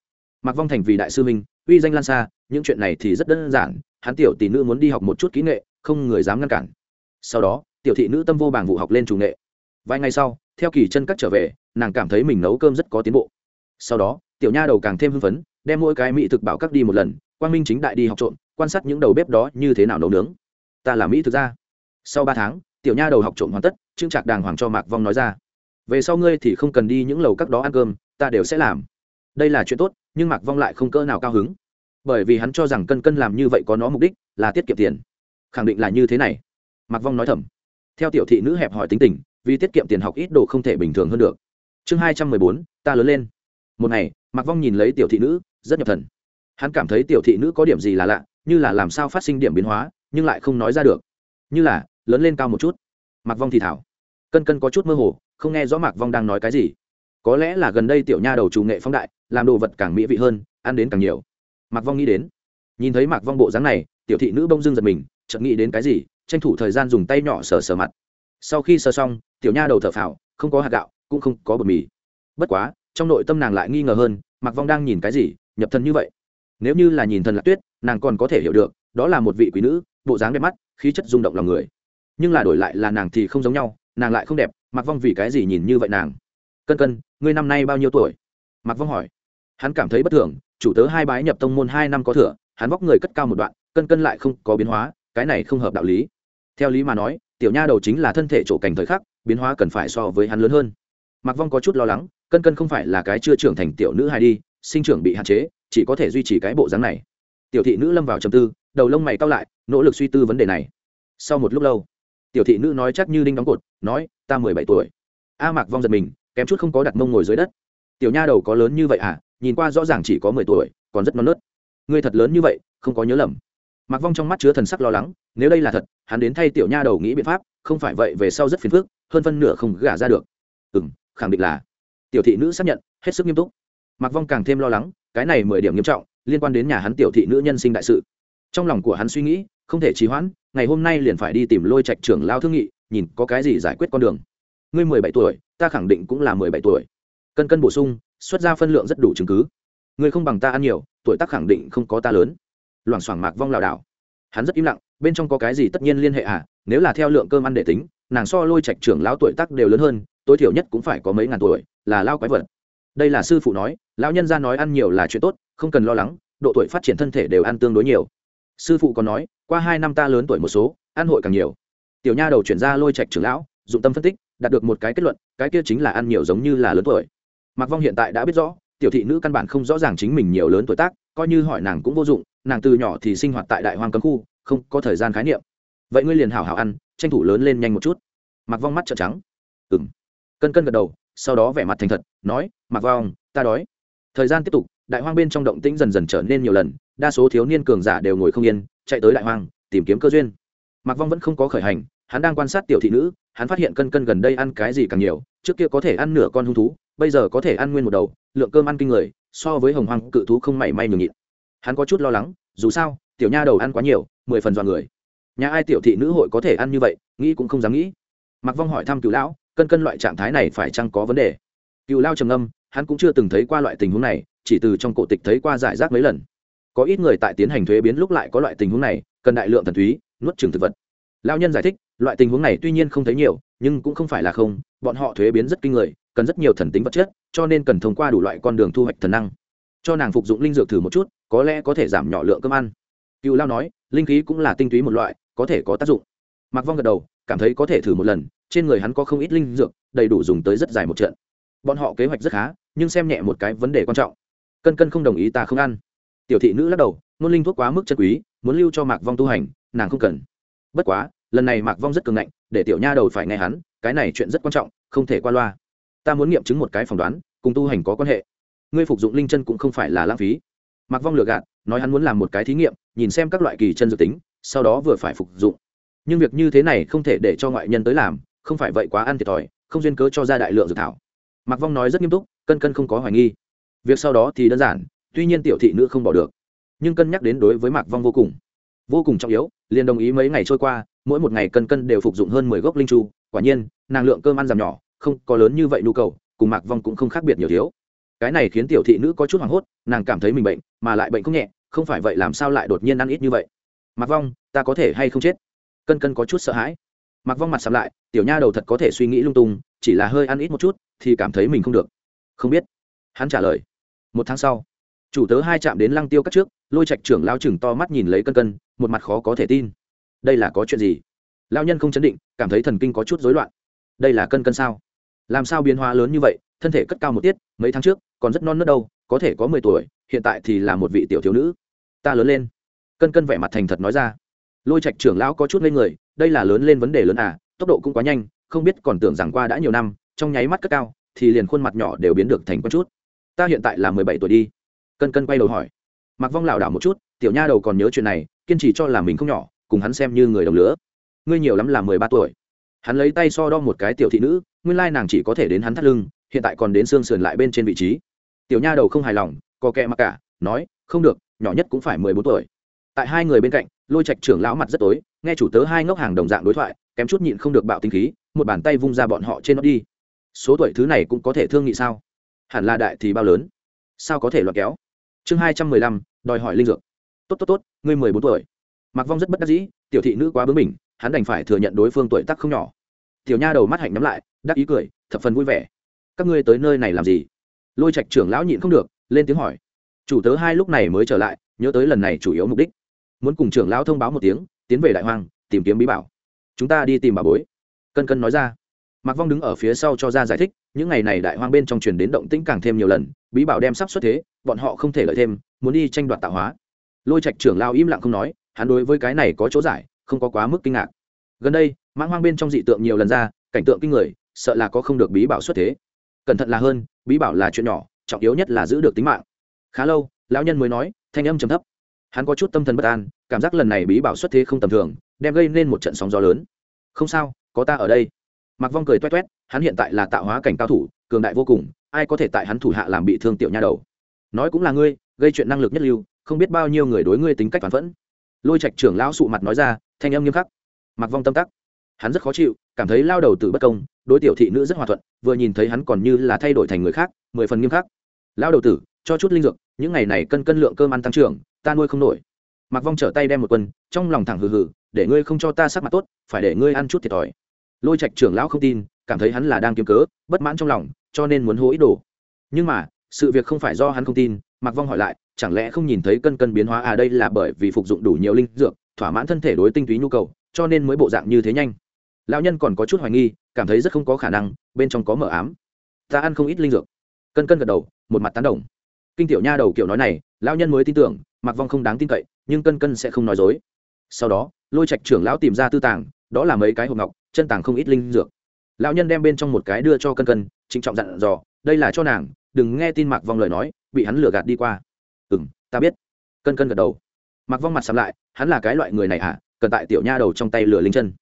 A: Mặc vong thành vì đại sư minh uy danh lan xa, những chuyện này thì rất đơn giản, hắn tiểu tỷ nữ muốn đi học một chút kỹ nghệ, không người dám ngăn cản. Sau đó, tiểu thị nữ tâm vô bảng vụ học lên chủ nghệ. Vài ngày sau, theo kỳ chân cắt trở về, nàng cảm thấy mình nấu cơm rất có tiến bộ. Sau đó, tiểu nha đầu càng thêm hưng phấn, đem mỗi cái mỹ thực bảo các đi một lần, quang minh chính đại đi học trộm, quan sát những đầu bếp đó như thế nào nấu nướng. Ta là mỹ thực ra sau ba tháng, tiểu nha đầu học trộm hoàn tất trương trạc đàng hoàng cho mạc vong nói ra. Về sau ngươi thì không cần đi những lầu các đó ăn cơm ta đều sẽ làm. Đây là chuyện tốt, nhưng mạc vong lại không cỡ nào cao hứng. Bởi vì hắn cho rằng cân cân làm như vậy có nó mục đích là tiết kiệm tiền. Khẳng định là như thế này. Mạc vong nói thầm. Theo tiểu thị nữ hẹp hỏi tính tình, vì tiết kiệm tiền học ít đồ không thể bình thường hơn được. Chương hai trăm mười bốn, ta lớn lên. Một ngày, mạc vong nhìn lấy tiểu thị nữ, rất nhập thần. Hắn cảm thấy tiểu thị nữ có điểm gì là lạ, như là làm sao phát sinh điểm biến hóa, nhưng lại không nói ra được. Như là, lớn lên cao một chút. Mạc vong thì thảo. Cân cân có chút mơ hồ, không nghe rõ mạc vong đang nói cái gì có lẽ là gần đây tiểu nha đầu chủ nghệ phong đại, làm đồ vật càng mỹ vị hơn, ăn đến càng nhiều. Mạc vong nghĩ đến. Nhìn thấy mạc vong bộ dáng này, tiểu thị nữ bông dưng giật mình, chợt nghĩ đến cái gì, tranh thủ thời gian dùng tay nhỏ sờ sờ mặt. Sau khi sờ xong, tiểu nha đầu thở phào, không có hạt gạo, cũng không có bột mì. Bất quá, trong nội tâm nàng lại nghi ngờ hơn, mạc vong đang nhìn cái gì, nhập thần như vậy? Nếu như là nhìn thần lạc tuyết, nàng còn có thể hiểu được, đó là một vị quý nữ, bộ dáng đẹp mắt, khí chất rung động lòng người. Nhưng là đổi lại là nàng thì không giống nhau, nàng lại không đẹp mặc vong vì cái gì nhìn như vậy nàng? Cân cân, ngươi năm nay bao nhiêu tuổi? Mặc vong hỏi. Hắn cảm thấy bất thường, chủ tớ hai bái nhập tông môn hai năm có thừa, hắn vóc người cất cao một đoạn, cân cân lại không có biến hóa, cái này không hợp đạo lý. Theo lý mà nói, tiểu nha đầu chính là thân thể chỗ cảnh thời khắc, biến hóa cần phải so với hắn lớn hơn. Mặc vong có chút lo lắng, cân cân không phải là cái chưa trưởng thành tiểu nữ hài đi, sinh trưởng bị hạn chế, chỉ có thể duy trì cái bộ dáng này. Tiểu thị nữ lâm vào trầm tư, đầu lông mày cao lại, nỗ lực suy tư vấn đề này. Sau một lúc lâu, tiểu thị nữ nói chắc như đinh đóng cột, nói, ta mười bảy tuổi. A mạc vong giật mình kém chút không có đặt mông ngồi dưới đất. Tiểu nha đầu có lớn như vậy à? Nhìn qua rõ ràng chỉ có mười tuổi, còn rất non nớt. Ngươi thật lớn như vậy, không có nhớ lầm. Mặc vong trong mắt chứa thần sắc lo lắng, nếu đây là thật, hắn đến thay tiểu nha đầu nghĩ biện pháp, không phải vậy về sau rất phiền phức, hơn phân nửa không gả ra được. Ừ m khẳng định là. Tiểu thị nữ xác nhận, hết sức nghiêm túc. Mặc vong càng thêm lo lắng, cái này mười điểm nghiêm trọng, liên quan đến nhà hắn tiểu thị nữ nhân sinh đại sự. Trong lòng của hắn suy nghĩ, không thể trì hoãn, ngày hôm nay liền phải đi tìm lôi trạch trưởng lao thương nghị, nhìn có cái gì giải quyết con đường. Ngươi mười bảy tuổi ta khẳng định cũng là mười bảy tuổi. Cân cân bổ sung, xuất ra phân lượng rất đủ chứng cứ. Người không bằng ta ăn nhiều, tuổi tác khẳng định không có ta lớn. Loảng xoảng mạc vong lảo đảo. Hắn rất im lặng, bên trong có cái gì tất nhiên liên hệ à? Nếu là theo lượng cơm ăn để tính, nàng so lôi trạch trưởng lão tuổi tác đều lớn hơn, tối thiểu nhất cũng phải có mấy ngàn tuổi, là lao quái vật. Đây là sư phụ nói, lão nhân ra nói ăn nhiều là chuyện tốt, không cần lo lắng, độ tuổi phát triển thân thể đều ăn tương đối nhiều. Sư phụ còn nói, qua hai năm ta lớn tuổi một số, ăn hội càng nhiều. Tiểu nha đầu chuyển ra lôi trạch trưởng lão, dụng tâm phân tích đạt được một cái kết luận, cái kia chính là ăn nhiều giống như là lớn tuổi. Mạc vong hiện tại đã biết rõ, tiểu thị nữ căn bản không rõ ràng chính mình nhiều lớn tuổi tác, coi như hỏi nàng cũng vô dụng, nàng từ nhỏ thì sinh hoạt tại đại hoang cấm khu, không có thời gian khái niệm. Vậy ngươi liền hảo hảo ăn, tranh thủ lớn lên nhanh một chút. Mặc vong mắt trợn trắng. Ừng cân cân gật đầu, sau đó vẻ mặt thành thật, nói mặc vong, ta đói. Thời gian tiếp tục, đại hoang bên trong động tĩnh dần dần trở nên nhiều lần, đa số thiếu niên cường giả đều ngồi không yên, chạy tới đại hoang, tìm kiếm cơ duyên. Mặc vong vẫn không có khởi hành, hắn đang quan sát tiểu thị nữ hắn phát hiện cân cân gần đây ăn cái gì càng nhiều trước kia có thể ăn nửa con hung thú bây giờ có thể ăn nguyên một đầu lượng cơm ăn kinh người so với hồng hoàng, cự thú không mảy may nhường nhịn. Hắn có chút lo lắng dù sao tiểu nha đầu ăn quá nhiều mười phần dọn người. Nhà ai tiểu thị nữ hội có thể ăn như vậy nghĩ cũng không dám nghĩ. Mặc vong hỏi thăm cựu lão cân cân loại trạng thái này phải chăng có vấn đề? Cựu lao trầm âm hắn cũng chưa từng thấy qua loại tình huống này chỉ từ trong cổ tịch thấy qua giải rác mấy lần. Có ít người tại tiến hành thuế biến lúc lại có loại tình huống này cần đại lượng thần thúy nuốt trừng thực vật. Lao nhân giải thích loại tình huống này tuy nhiên không thấy nhiều, nhưng cũng không phải là không, bọn họ thuế biến rất kinh người, cần rất nhiều thần tính vật chất, cho nên cần thông qua đủ loại con đường thu hoạch thần năng. Cho nàng phục dụng linh dược thử một chút, có lẽ có thể giảm nhỏ lượng cơm ăn. Cựu lao nói, linh khí cũng là tinh túy một loại, có thể có tác dụng. Mặc vong gật đầu, cảm thấy có thể thử một lần, trên người hắn có không ít linh dược, đầy đủ dùng tới rất dài một trận. Bọn họ kế hoạch rất khá, nhưng xem nhẹ một cái vấn đề quan trọng. Cân cân không đồng ý ta không ăn. Tiểu thị nữ lắc đầu, nôn linh thuốc quá mức chân quý, muốn lưu cho mạc vong tu hành, nàng không cần. Bất quá lần này mạc vong rất cường ngạnh, để tiểu nha đầu phải nghe hắn, cái này chuyện rất quan trọng, không thể qua loa. Ta muốn nghiệm chứng một cái phỏng đoán, cùng tu hành có quan hệ. Ngươi phục dụng linh chân cũng không phải là lãng phí. Mạc vong lừa gạt, nói hắn muốn làm một cái thí nghiệm, nhìn xem các loại kỳ chân dự tính, sau đó vừa phải phục dụng. Nhưng việc như thế này không thể để cho ngoại nhân tới làm, không phải vậy quá ăn thiệt thòi, không duyên cớ cho ra đại lượng dược thảo. Mạc vong nói rất nghiêm túc, cân cân không có hoài nghi. Việc sau đó thì đơn giản, tuy nhiên tiểu thị nữ không bỏ được. Nhưng cân nhắc đến đối với mạc vong vô cùng. Vô cùng trọng yếu liền đồng ý mấy ngày trôi qua, mỗi một ngày cân cân đều phục dụng hơn mười gốc linh chu. Quả nhiên, nàng lượng cơm ăn giảm nhỏ, không có lớn như vậy nhu cầu, cùng mạc vong cũng không khác biệt nhiều thiếu. Cái này khiến tiểu thị nữ có chút hoảng hốt, nàng cảm thấy mình bệnh, mà lại bệnh không nhẹ, không phải vậy làm sao lại đột nhiên ăn ít như vậy? Mạc vong, ta có thể hay không chết? Cân cân có chút sợ hãi. Mạc vong mặt sắm lại, tiểu nha đầu thật có thể suy nghĩ lung tung, chỉ là hơi ăn ít một chút, thì cảm thấy mình không được. Không biết. Hắn trả lời. Một tháng sau chủ tớ hai chạm đến lăng tiêu cắt trước, lôi trạch trưởng lao chừng to mắt nhìn lấy cân cân, một mặt khó có thể tin. Đây là có chuyện gì? Lao nhân không chấn định, cảm thấy thần kinh có chút rối loạn. Đây là cân cân sao? Làm sao biến hóa lớn như vậy? Thân thể cất cao một tiết, mấy tháng trước, còn rất non nớt đâu, có thể có mười tuổi, hiện tại thì là một vị tiểu thiếu nữ. Ta lớn lên. Cân cân vẻ mặt thành thật nói ra. Lôi trạch trưởng lão có chút lên người, đây là lớn lên vấn đề lớn à tốc độ cũng quá nhanh, không biết còn tưởng rằng qua đã nhiều năm, trong nháy mắt cất cao, thì liền khuôn mặt nhỏ đều biến được thành con chút ta hiện tại là mười bảy tuổi đi cân cân quay đầu hỏi. Mặc vong lảo đảo một chút, tiểu nha đầu còn nhớ chuyện này, kiên trì cho là mình không nhỏ, cùng hắn xem như người đồng lứa. Ngươi nhiều lắm là mười ba tuổi. Hắn lấy tay so đo một cái tiểu thị nữ, nguyên lai nàng chỉ có thể đến hắn thắt lưng, hiện tại còn đến xương sườn lại bên trên vị trí. Tiểu nha đầu không hài lòng, có kẹ mặc cả, nói, không được, nhỏ nhất cũng phải mười bốn tuổi. Tại hai người bên cạnh, lôi trạch trưởng lão mặt rất tối, nghe chủ tớ hai ngốc hàng đồng dạng đối thoại, kém chút nhịn không được bạo tinh khí, một bàn tay vung ra bọn họ trên nó đi. Số tuổi thứ này cũng có thể thương nghị sao? Hẳn là đại thì bao lớn? Sao có thể loạt kéo? Chương hai trăm mười lăm, đòi hỏi linh dược. Tốt tốt tốt, ngươi mười bốn tuổi. Mặc vong rất bất đắc dĩ, tiểu thị nữ quá bướng mình hắn đành phải thừa nhận đối phương tuổi tác không nhỏ. Tiểu nha đầu mắt hạnh nhắm lại, đắc ý cười, thập phần vui vẻ. Các ngươi tới nơi này làm gì? Lôi trạch trưởng lão nhịn không được, lên tiếng hỏi. Chủ tớ hai lúc này mới trở lại, nhớ tới lần này chủ yếu mục đích. Muốn cùng trưởng lão thông báo một tiếng, tiến về đại hoang, tìm kiếm bí bảo. Chúng ta đi tìm bà bối. Cân cân nói ra. Mạc vong đứng ở phía sau cho ra giải thích những ngày này đại hoang bên trong truyền đến động tĩnh càng thêm nhiều lần, bí bảo đem sắp xuất thế, bọn họ không thể lợi thêm, muốn đi tranh đoạt tạo hóa. Lôi trạch trưởng lao im lặng không nói, hắn đối với cái này có chỗ giải, không có quá mức kinh ngạc. Gần đây, mãng hoang bên trong dị tượng nhiều lần ra, cảnh tượng kinh người, sợ là có không được bí bảo xuất thế. Cẩn thận là hơn, bí bảo là chuyện nhỏ, trọng yếu nhất là giữ được tính mạng. Khá lâu, lão nhân mới nói, thanh âm trầm thấp. Hắn có chút tâm thần bất an, cảm giác lần này bí bảo xuất thế không tầm thường, đem gây nên một trận sóng gió lớn. Không sao, có ta ở đây mặc vong cười toét toét, hắn hiện tại là tạo hóa cảnh cao thủ, cường đại vô cùng, ai có thể tại hắn thủ hạ làm bị thương tiểu nha đầu? Nói cũng là ngươi, gây chuyện năng lực nhất lưu, không biết bao nhiêu người đối ngươi tính cách phản phẫn. Lôi trạch trưởng lão sụ mặt nói ra, thanh âm nghiêm khắc. Mặc vong tâm tắc. Hắn rất khó chịu, cảm thấy lao đầu từ bất công, đối tiểu thị nữ rất hòa thuận, vừa nhìn thấy hắn còn như là thay đổi thành người khác, mười phần nghiêm khắc. Lao đầu tử, cho chút linh dược, những ngày này cân cân lượng cơm ăn tăng trưởng, ta nuôi không nổi. Mặc vong trở tay đem một quân, trong lòng thẳng hừ hừ, để ngươi không cho ta sắc mặt tốt, phải để ngươi ăn chút thiệt thòi lôi trạch trưởng lão không tin, cảm thấy hắn là đang kiếm cớ, bất mãn trong lòng, cho nên muốn hố ý đồ. Nhưng mà, sự việc không phải do hắn không tin mặc vong hỏi lại, chẳng lẽ không nhìn thấy cân cân biến hóa à đây là bởi vì phục dụng đủ nhiều linh dược, thỏa mãn thân thể đối tinh túy nhu cầu, cho nên mới bộ dạng như thế nhanh. Lão nhân còn có chút hoài nghi, cảm thấy rất không có khả năng, bên trong có mờ ám. Ta ăn không ít linh dược. Cân cân gật đầu, một mặt tán đồng. Kinh tiểu nha đầu kiểu nói này, lão nhân mới tin tưởng mặc vong không đáng tin cậy, nhưng cân cân sẽ không nói dối. Sau đó, lôi trạch trưởng lão tìm ra tư tàng, đó là mấy cái hộp ngọc chân tàng không ít linh dược. Lão nhân đem bên trong một cái đưa cho cân cân, trịnh trọng dặn dò, đây là cho nàng, đừng nghe tin mạc vong lời nói, bị hắn lừa gạt đi qua. Ừ m ta biết. Cân cân gật đầu. Mạc vong mặt sắm lại, hắn là cái loại người này à cần tại tiểu nha đầu trong tay lừa linh chân.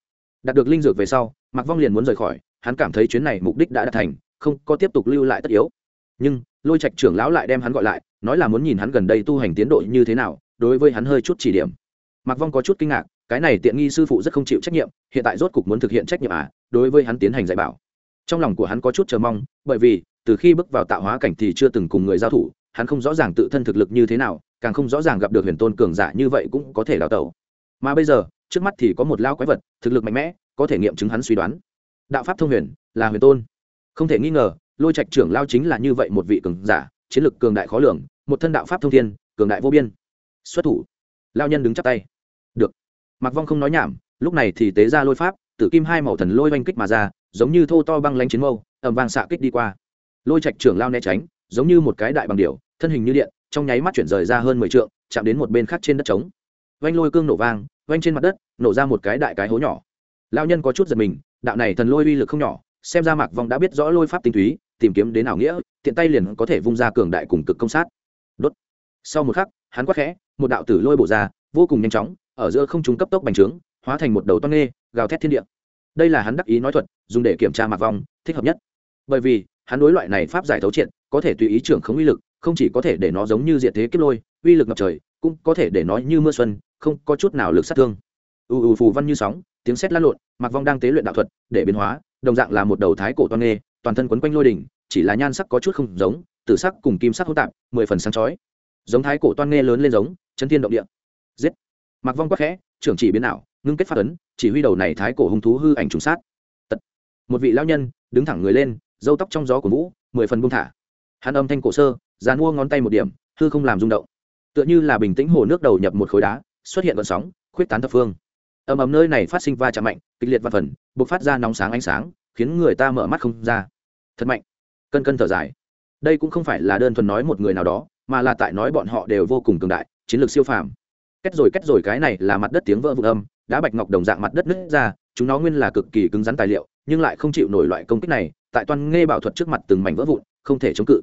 A: Đạt được linh dược về sau, mạc vong liền muốn rời khỏi, hắn cảm thấy chuyến này mục đích đã đạt thành, không có tiếp tục lưu lại tất yếu. Nhưng, lôi trạch trưởng lão lại đem hắn gọi lại, nói là muốn nhìn hắn gần đây tu hành tiến độ như thế nào, đối với hắn hơi chút chỉ điểm. Mạc vong có chút kinh ngạc cái này tiện nghi sư phụ rất không chịu trách nhiệm, hiện tại rốt cục muốn thực hiện trách nhiệm à đối với hắn tiến hành dạy bảo. Trong lòng của hắn có chút chờ mong, bởi vì, từ khi bước vào tạo hóa cảnh thì chưa từng cùng người giao thủ, hắn không rõ ràng tự thân thực lực như thế nào, càng không rõ ràng gặp được huyền tôn cường giả như vậy cũng có thể đào tẩu. Mà bây giờ, trước mắt thì có một lao quái vật, thực lực mạnh mẽ, có thể nghiệm chứng hắn suy đoán. Đạo pháp thông huyền, là huyền tôn. Không thể nghi ngờ, lôi trạch trưởng lao chính là như vậy một vị cường giả, chiến lực cường đại khó lường, một thân đạo pháp thông thiên, cường đại vô biên. Xuất thủ. Lao nhân đứng chắp tay mặc vong không nói nhảm lúc này thì tế ra lôi pháp tử kim hai màu thần lôi oanh kích mà ra giống như thô to băng lanh chiến mâu ẩm vàng xạ kích đi qua. Lôi trạch trưởng lao né tránh giống như một cái đại bằng điểu, thân hình như điện trong nháy mắt chuyển rời ra hơn mười t chạm đến một bên khác trên đất trống. Oanh lôi cương nổ vang oanh trên mặt đất nổ ra một cái đại cái hố nhỏ. Lao nhân có chút giật mình đạo này thần lôi uy lực không nhỏ xem ra mạc vong đã biết rõ lôi pháp tinh túy tìm kiếm đến ảo nghĩa tiện tay liền có thể vung ra cường đại cùng cực công sát. Đốt. Sau một khắc hắn quắc khẽ một đạo tử lôi bổ ra vô cùng nhanh chóng ở giữa không trung cấp tốc bành trướng, hóa thành một đầu toan nghê, gào thét thiên địa. Đây là hắn đắc ý nói thuật, dùng để kiểm tra mạc vong, thích hợp nhất. Bởi vì, hắn đối loại này pháp giải thấu triệt, có thể tùy ý trưởng không uy lực, không chỉ có thể để nó giống như diện thế kiếp lôi, uy lực ngập trời, cũng có thể để nó như mưa xuân, không có chút nào lực sát thương. U u phù văn như sóng, tiếng sét lăn lộn, mạc vong đang tế luyện đạo thuật, để biến hóa, đồng dạng là một đầu thái cổ toan nghê, toàn thân quấn quanh lôi đỉnh, chỉ là nhan sắc có chút không giống, tử sắc cùng kim sắc hỗn tạp, mười phần sáng chói. Giống thái cổ toan nghe lớn lên giống chân thiên động địa. Giết mặc vong quắc khẽ, trưởng chỉ biến ảo, ngưng kết phát ấn, chỉ huy đầu này thái cổ hung thú hư ảnh trùng sát. Tật. một vị lão nhân đứng thẳng người lên, râu tóc trong gió của vũ, mười phần buông thả. Hắn âm thanh cổ sơ, dàn mua ngón tay một điểm, hư không làm rung động. Tựa như là bình tĩnh hồ nước đầu nhập một khối đá, xuất hiện vận sóng, khuyết tán thập phương. Ầm ầm nơi này phát sinh va chạm mạnh, kịch liệt và phần, bộc phát ra nóng sáng ánh sáng, khiến người ta mở mắt không ra. Thật mạnh. Cân cân thở dài. Đây cũng không phải là đơn thuần nói một người nào đó, mà là tại nói bọn họ đều vô cùng cường đại, chiến lược siêu phàm kết rồi kết rồi, cái này là mặt đất tiếng vỡ vụn âm, đá bạch ngọc đồng dạng mặt đất nứt ra, chúng nó nguyên là cực kỳ cứng rắn tài liệu, nhưng lại không chịu nổi loại công kích này, tại toan nghe bảo thuật trước mặt từng mảnh vỡ vụn, không thể chống cự.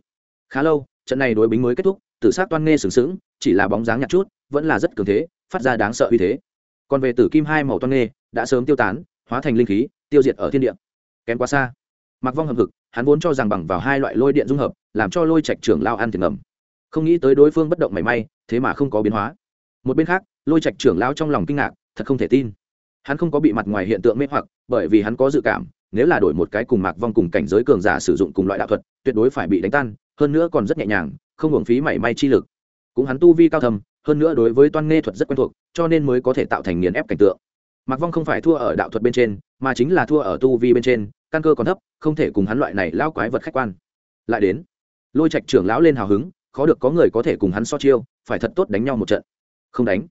A: Khá lâu, trận này đối bính mới kết thúc, tử sát toan nghe sừng sững, chỉ là bóng dáng nhạt chút, vẫn là rất cường thế, phát ra đáng sợ uy thế. Còn về tử kim hai màu toan nghe đã sớm tiêu tán, hóa thành linh khí, tiêu diệt ở thiên địa. Kém quá xa. Mặc vong hầm hực, hắn vốn cho rằng bằng vào hai loại lôi điện dung hợp, làm cho lôi trạch trưởng lao ăn tiền ngầm. Không nghĩ tới đối phương bất động mảy may, thế mà không có biến hóa một bên khác, lôi trạch trưởng lao trong lòng kinh ngạc, thật không thể tin. Hắn không có bị mặt ngoài hiện tượng mê hoặc, bởi vì hắn có dự cảm, nếu là đổi một cái cùng mạc vong cùng cảnh giới cường giả sử dụng cùng loại đạo thuật, tuyệt đối phải bị đánh tan, hơn nữa còn rất nhẹ nhàng, không hưởng phí mảy may chi lực. Cũng hắn tu vi cao thầm hơn nữa đối với toan nghe thuật rất quen thuộc, cho nên mới có thể tạo thành nghiền ép cảnh tượng. Mạc vong không phải thua ở đạo thuật bên trên, mà chính là thua ở tu vi bên trên, căn cơ còn thấp, không thể cùng hắn loại này lao quái vật khách quan. Lại đến, lôi trạch trưởng lão lên hào hứng, khó được có người có thể cùng hắn so chiêu, phải thật tốt đánh nhau một trận không đánh.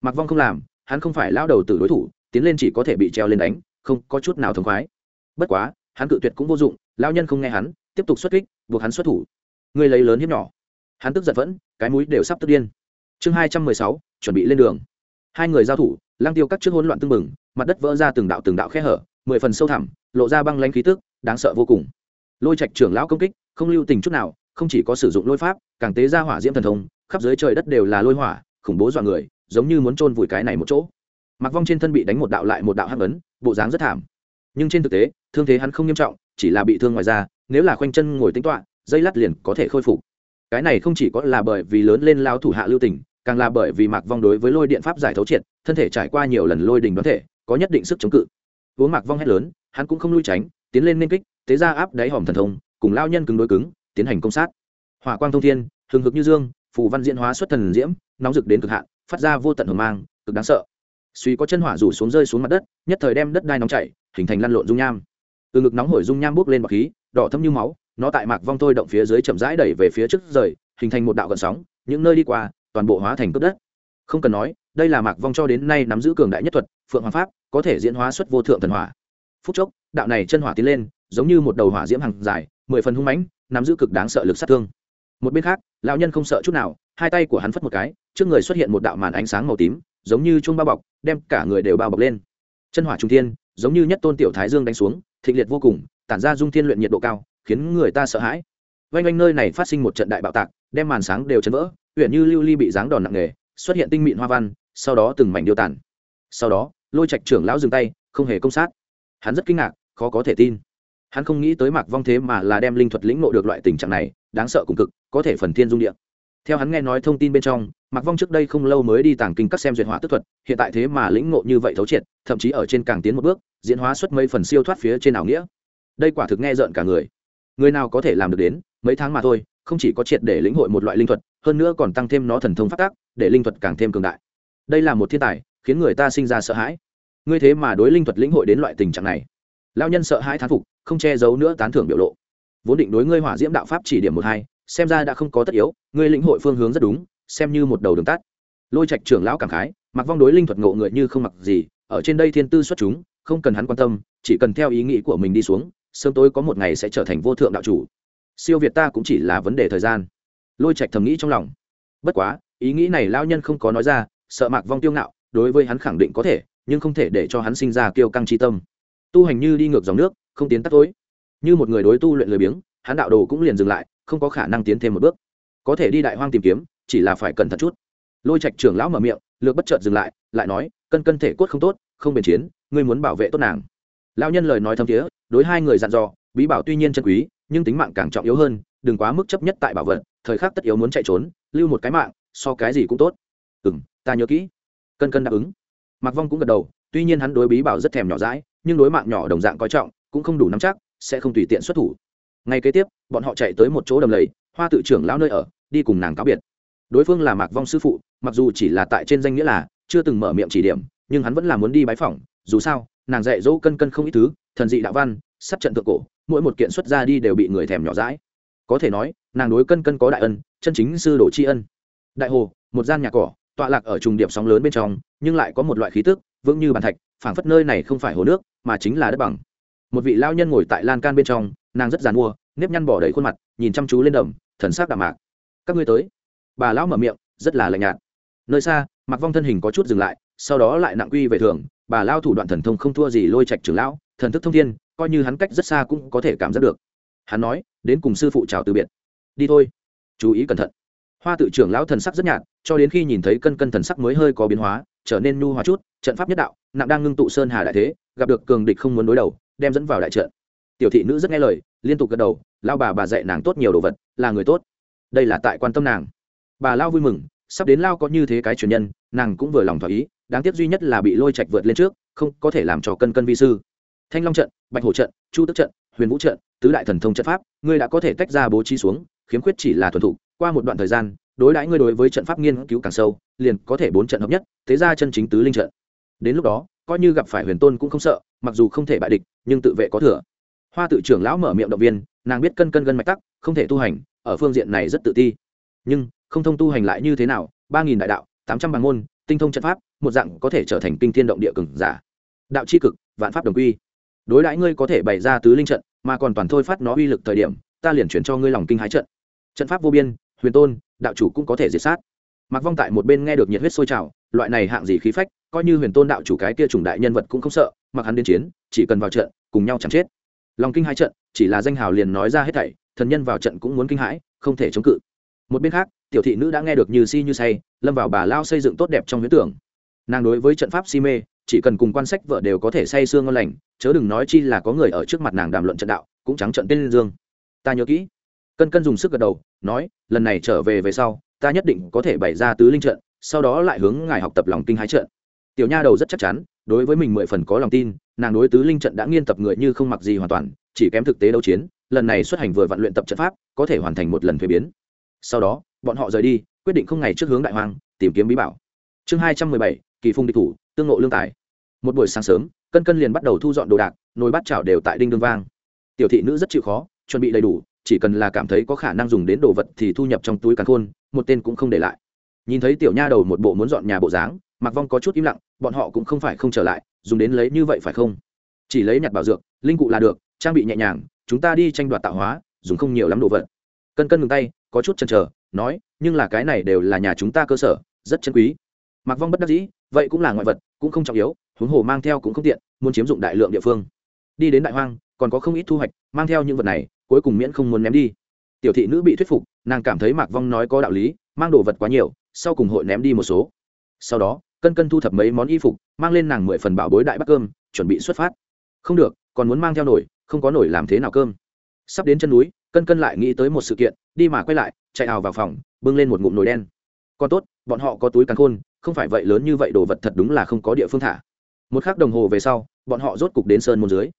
A: Mặc vong không làm, hắn không phải lao đầu từ đối thủ, tiến lên chỉ có thể bị treo lên đánh, không có chút nào thống khoái. Bất quá, hắn cự tuyệt cũng vô dụng lao nhân không nghe hắn, tiếp tục xuất kích, buộc hắn xuất thủ. Người lấy lớn hiếp nhỏ. Hắn tức giận vẫn, cái mũi đều sắp tức điên. Chương hai trăm mười sáu, chuẩn bị lên đường. Hai người giao thủ lang tiêu các trước hỗn loạn tưng bừng, mặt đất vỡ ra từng đạo từng đạo khe hở, mười phần sâu thẳm, lộ ra băng lanh khí tức, đáng sợ vô cùng. Lôi trạch trưởng lão công kích, không lưu tình chút nào, không chỉ có sử dụng lôi pháp, càng tế ra hỏa diễm thần thông, khắp dưới trời đất đều là lôi hỏa khủng bố dọa người, giống như muốn chôn vùi cái này một chỗ. Mặc vong trên thân bị đánh một đạo lại một đạo hắc ấn, bộ dáng rất thảm. Nhưng trên thực tế, thương thế hắn không nghiêm trọng, chỉ là bị thương ngoài da, nếu là khoanh chân ngồi tính toạ dây lát liền có thể khôi phục. Cái này không chỉ có là bởi vì lớn lên lao thủ hạ lưu tình, càng là bởi vì mạc vong đối với lôi điện pháp giải thấu triệt, thân thể trải qua nhiều lần lôi đình đoán thể, có nhất định sức chống cự. Uống mạc vong hét lớn, hắn cũng không lui tránh, tiến lên nên kích, tế ra áp đáy hòm thần thông, cùng lao nhân cứng đối cứng, tiến hành công sát. Hỏa quang thông thiên, hừng hực như dương, phù văn diễn hóa xuất thần diễm nóng rực đến cực hạn, phát ra vô tận hờ mang, cực đáng sợ. Suy có chân hỏa rủ xuống rơi xuống mặt đất, nhất thời đem đất đai nóng chảy, hình thành lăn lộn dung nham. Từ ngực nóng hổi dung nham bốc lên bọc khí, đỏ thâm như máu, nó tại mạc vong thôi động phía dưới chậm rãi đẩy về phía trước rời, hình thành một đạo gần sóng, những nơi đi qua, toàn bộ hóa thành cướp đất. Không cần nói, đây là mạc vong cho đến nay nắm giữ cường đại nhất thuật, phượng hoàng pháp, có thể diễn hóa xuất vô thượng thần hỏa. Phút chốc, đạo này chân hỏa tiến lên, giống như một đầu hỏa diễm hàng dài, mười phần hung mãnh, nắm giữ cực đáng sợ lực sát thương. Một bên khác, lão nhân không sợ chút nào hai tay của hắn phất một cái, trước người xuất hiện một đạo màn ánh sáng màu tím, giống như chuông bao bọc, đem cả người đều bao bọc lên. Chân hỏa trung thiên, giống như nhất tôn tiểu thái dương đánh xuống, thịnh liệt vô cùng, tản ra dung thiên luyện nhiệt độ cao, khiến người ta sợ hãi. Vanh vanh nơi này phát sinh một trận đại bạo tạc, đem màn sáng đều chấn vỡ, huyện như lưu ly bị giáng đòn nặng nề, xuất hiện tinh mịn hoa văn, sau đó từng mảnh điêu tàn. Sau đó, lôi trạch trưởng lão dừng tay, không hề công sát. Hắn rất kinh ngạc, khó có thể tin. Hắn không nghĩ tới mạc vong thế mà là đem linh thuật lĩnh nộ được loại tình trạng này, đáng sợ cùng cực, có thể phần thiên dung địa theo hắn nghe nói thông tin bên trong Mặc vong trước đây không lâu mới đi tàng kinh các xem duyệt hỏa tức thuật, hiện tại thế mà lĩnh ngộ như vậy thấu triệt, thậm chí ở trên càng tiến một bước, diễn hóa xuất mấy phần siêu thoát phía trên ảo nghĩa. Đây quả thực nghe rợn cả người. Người nào có thể làm được đến, mấy tháng mà thôi, không chỉ có triệt để lĩnh hội một loại linh thuật, hơn nữa còn tăng thêm nó thần thông phát tác, để linh thuật càng thêm cường đại. Đây là một thiên tài, khiến người ta sinh ra sợ hãi. Ngươi thế mà đối linh thuật lĩnh hội đến loại tình trạng này. Lao nhân sợ hãi thán phục, không che giấu nữa tán thưởng biểu lộ. Vốn định đối ngươi hỏa diễm đạo pháp chỉ điểm một hai xem ra đã không có tất yếu ngươi lĩnh hội phương hướng rất đúng, xem như một đầu đường tắt. Lôi trạch trưởng lão cảm khái, mặc vong đối linh thuật ngộ người như không mặc gì, ở trên đây thiên tư xuất chúng, không cần hắn quan tâm, chỉ cần theo ý nghĩ của mình đi xuống, sớm tối có một ngày sẽ trở thành vô thượng đạo chủ. Siêu việt ta cũng chỉ là vấn đề thời gian. Lôi trạch thầm nghĩ trong lòng. Bất quá, ý nghĩ này lao nhân không có nói ra, sợ mạc vong tiêu ngạo, đối với hắn khẳng định có thể, nhưng không thể để cho hắn sinh ra kiêu căng chi tâm. Tu hành như đi ngược dòng nước, không tiến tắt tối. Như một người đối tu luyện lười biếng, hắn đạo đồ cũng liền dừng lại không có khả năng tiến thêm một bước. Có thể đi đại hoang tìm kiếm, chỉ là phải cẩn thận chút. Lôi trạch trưởng lão mở miệng, lược bất chợt dừng lại lại nói, cân cân thể cốt không tốt, không bền chiến, ngươi muốn bảo vệ tốt nàng. Lão nhân lời nói thâm thiế, đối hai người dặn dò, bí bảo tuy nhiên chân quý, nhưng tính mạng càng trọng yếu hơn, đừng quá mức chấp nhất tại bảo vật, thời khắc tất yếu muốn chạy trốn, lưu một cái mạng, so cái gì cũng tốt. Ừ m ta nhớ kỹ. Cân cân đáp ứng. Mặc vong cũng gật đầu, tuy nhiên hắn đối bí bảo rất thèm nhỏ rãi nhưng đối mạng nhỏ đồng dạng coi trọng, cũng không đủ nắm chắc, sẽ không tùy tiện xuất thủ ngay kế tiếp, bọn họ chạy tới một chỗ đầm lầy, hoa tự trưởng lão nơi ở, đi cùng nàng cáo biệt. Đối phương là mạc vong sư phụ, mặc dù chỉ là tại trên danh nghĩa là chưa từng mở miệng chỉ điểm, nhưng hắn vẫn là muốn đi bái phỏng. Dù sao, nàng dạy dỗ cân cân không ít thứ, thần dị đạo văn, sắp trận thượng cổ, mỗi một kiện xuất ra đi đều bị người thèm nhỏ rãi có thể nói, nàng đối cân cân có đại ân, chân chính sư đồ tri ân. Đại hồ, một gian nhà cỏ, tọa lạc ở trùng điệp sóng lớn bên trong, nhưng lại có một loại khí tức, vững như bàn thạch, phảng phất nơi này không phải hồ nước, mà chính là đất bằng một vị lao nhân ngồi tại lan can bên trong, nàng rất dàn mua, nếp nhăn bỏ đầy khuôn mặt, nhìn chăm chú lên đầm, thần sắc đạm mạc. Các ngươi tới. Bà lão mở miệng, rất là lạnh nhạt. Nơi xa mặc vong thân hình có chút dừng lại, sau đó lại nặng quy về thường, bà lao thủ đoạn thần thông không thua gì lôi trạch trưởng lão, thần thức thông thiên, coi như hắn cách rất xa cũng có thể cảm giác được. Hắn nói, đến cùng sư phụ chào từ biệt. Đi thôi. Chú ý cẩn thận. Hoa tự trưởng lão thần sắc rất nhạt, cho đến khi nhìn thấy cân cân thần sắc mới hơi có biến hóa, trở nên nhu hóa chút, trận pháp nhất đạo, nặng đang ngưng tụ sơn hà đại thế, gặp được cường địch không muốn đối đầu đem dẫn vào đại trận. Tiểu thị nữ rất nghe lời, liên tục gật đầu lao bà bà dạy nàng tốt nhiều đồ vật, là người tốt. Đây là tại quan tâm nàng. Bà lao vui mừng, sắp đến lao có như thế cái truyền nhân, nàng cũng vừa lòng thỏa ý, đáng tiếc duy nhất là bị lôi chạch vượt lên trước, không có thể làm cho cân cân vi sư. Thanh long trận, bạch hổ trận, chu tức trận, huyền vũ trận, tứ đại thần thông trận pháp, ngươi đã có thể tách ra bố trí xuống, khiếm khuyết chỉ là thuần thụ qua một đoạn thời gian, đối đãi ngươi đối với trận pháp nghiên cứu càng sâu, liền có thể bốn trận hợp nhất, thế ra chân chính tứ linh trận. Đến lúc đó coi như gặp phải huyền tôn cũng không sợ, mặc dù không thể bại địch, nhưng tự vệ có thừa. Hoa tự trưởng lão mở miệng động viên, nàng biết cân cân gân mạch tắc, không thể tu hành, ở phương diện này rất tự ti. Nhưng, không thông tu hành lại như thế nào, ba nghìn đại đạo, tám trăm bằng môn, tinh thông trận pháp, một dạng có thể trở thành kinh thiên động địa cường giả. Đạo c h i cực, vạn pháp đồng quy. Đối đãi ngươi có thể bày ra tứ linh trận, mà còn toàn thôi phát nó uy lực thời điểm, ta liền chuyển cho ngươi lòng kinh hái trận. Trận pháp vô biên, huyền tôn, đạo chủ cũng có thể diệt sát. Mặc vong tại một bên nghe được nhiệt huyết sôi trào loại này hạng gì khí phách, coi như huyền tôn đạo chủ cái kia chủng đại nhân vật cũng không sợ, mặc hắn đến chiến, chỉ cần vào trận, cùng nhau chẳng chết. Lòng kinh hai trận, chỉ là danh hào liền nói ra hết thảy, thần nhân vào trận cũng muốn kinh hãi, không thể chống cự. Một bên khác, tiểu thị nữ đã nghe được như si như say, lâm vào bà lao xây dựng tốt đẹp trong huyễn tưởng. Nàng đối với trận pháp si mê, chỉ cần cùng quan sách vợ đều có thể say sương ngon lành, chớ đừng nói chi là có người ở trước mặt nàng đàm luận trận đạo, cũng trắng trận tên dương. Ta nhớ kỹ. Cân cân dùng sức gật đầu, nói, lần này trở về về sau, ta nhất định có thể bày ra tứ linh trận sau đó lại hướng ngài học tập lòng kinh hái trận tiểu nha đầu rất chắc chắn, đối với mình mười phần có lòng tin, nàng đối tứ linh trận đã nghiên tập người như không mặc gì hoàn toàn, chỉ kém thực tế đấu chiến, lần này xuất hành vừa vận luyện tập trận pháp, có thể hoàn thành một lần thuế biến. Sau đó, bọn họ rời đi, quyết định không ngày trước hướng đại hoàng, tìm kiếm bí bảo. Chương hai trăm mười bảy, kỳ phung địch thủ, tương ngộ lương tài. Một buổi sáng sớm, cân cân liền bắt đầu thu dọn đồ đạc, nồi bát chảo đều tại đinh đương vang. Tiểu thị nữ rất chịu khó, chuẩn bị đầy đủ, chỉ cần là cảm thấy có khả năng dùng đến đồ vật thì thu nhập trong túi càn khôn, một tên cũng không để lại nhìn thấy tiểu nha đầu một bộ muốn dọn nhà bộ dáng mặc vong có chút im lặng, bọn họ cũng không phải không trở lại, dùng đến lấy như vậy phải không? Chỉ lấy nhặt bảo dược, linh cụ là được, trang bị nhẹ nhàng, chúng ta đi tranh đoạt tạo hóa, dùng không nhiều lắm đồ vật. Cân cân ngừng tay, có chút chần chờ, nói, nhưng là cái này đều là nhà chúng ta cơ sở, rất chân quý. Mặc vong bất đắc dĩ, vậy cũng là ngoại vật, cũng không trọng yếu, huống hồ mang theo cũng không tiện, muốn chiếm dụng đại lượng địa phương. Đi đến đại hoang, còn có không ít thu hoạch, mang theo những vật này, cuối cùng miễn không muốn ném đi. Tiểu thị nữ bị thuyết phục, nàng cảm thấy mạc vong nói có đạo lý, mang đồ vật quá nhiều sau cùng hội ném đi một số. Sau đó, cân cân thu thập mấy món y phục, mang lên nàng mười phần bảo bối đại bát cơm, chuẩn bị xuất phát. Không được, còn muốn mang theo nổi, không có nổi làm thế nào cơm. Sắp đến chân núi, cân cân lại nghĩ tới một sự kiện, đi mà quay lại, chạy ào vào phòng, bưng lên một ngụm nồi đen. Còn tốt, bọn họ có túi càn khôn, không phải vậy lớn như vậy đồ vật thật đúng là không có địa phương thả. Một k h ắ c đồng hồ về sau, bọn họ rốt cục đến sơn môn dưới.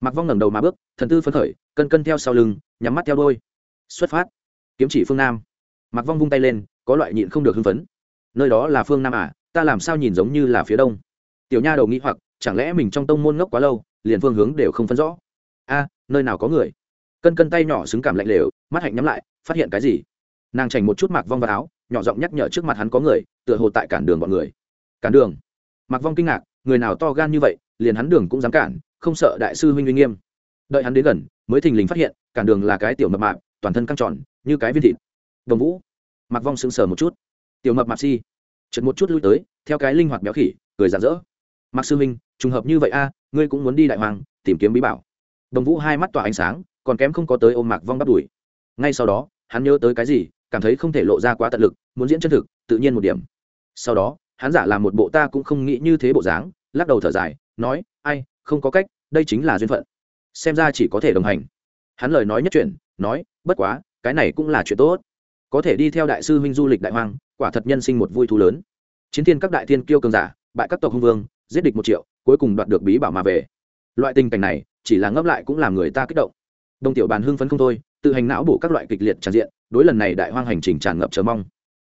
A: Mặc vong ngẩng đầu mà bước, thần tư phấn khởi, cân cân theo sau lưng, nhắm mắt theo đôi xuất phát. Kiếm chỉ phương nam. Mặc vong vung tay lên có loại nhịn không được hưng phấn. Nơi đó là phương nam à ta làm sao nhìn giống như là phía đông? Tiểu nha đầu nghĩ hoặc, chẳng lẽ mình trong tông môn ngốc quá lâu, liền phương hướng đều không phân rõ? A, nơi nào có người? Cân cân tay nhỏ xứng cảm lạnh lều mắt hạnh nhắm lại, phát hiện cái gì? Nàng chành một chút mạc vong vào áo, nhỏ giọng nhắc nhở trước mặt hắn có người, tựa hồ tại cản đường bọn người. Cản đường? Mạc vong kinh ngạc, người nào to gan như vậy, liền hắn đường cũng dám cản, không sợ đại sư huynh uy nghiêm. Đợi hắn đến gần, mới thình lình phát hiện, cản đường là cái tiểu mập mạp, toàn thân căng tròn, như cái viên thịt. Đồng vũ mạc vong sững sờ một chút. Tiểu mập mạp si. Chật một chút lui tới, theo cái linh hoạt béo khỉ, cười rạng rỡ. Mạc sư huynh, trùng hợp như vậy a, ngươi cũng muốn đi đại hoàng, tìm kiếm bí bảo. Đồng vũ hai mắt tỏa ánh sáng, còn kém không có tới ôm mạc vong bắt đuổi ngay sau đó, hắn nhớ tới cái gì, cảm thấy không thể lộ ra quá tận lực, muốn diễn chân thực, tự nhiên một điểm. Sau đó, hắn giả làm một bộ ta cũng không nghĩ như thế bộ dáng, lắc đầu thở dài, nói, ai, không có cách, đây chính là duyên phận. Xem ra chỉ có thể đồng hành. Hắn lời nói nhất chuyện nói, bất quá, cái này cũng là chuyện tốt có thể đi theo đại sư huynh du lịch đại hoang, quả thật nhân sinh một vui thú lớn. Chiến thiên các đại thiên kiêu cường giả, bại các tộc hung vương, giết địch một triệu, cuối cùng đoạt được bí bảo mà về. Loại tình cảnh này, chỉ là ngấp lại cũng làm người ta kích động. Đông tiểu bàn hưng phấn không thôi, tự hành não bổ các loại kịch liệt tràn diện, đối lần này đại hoang hành trình tràn ngập chờ mong.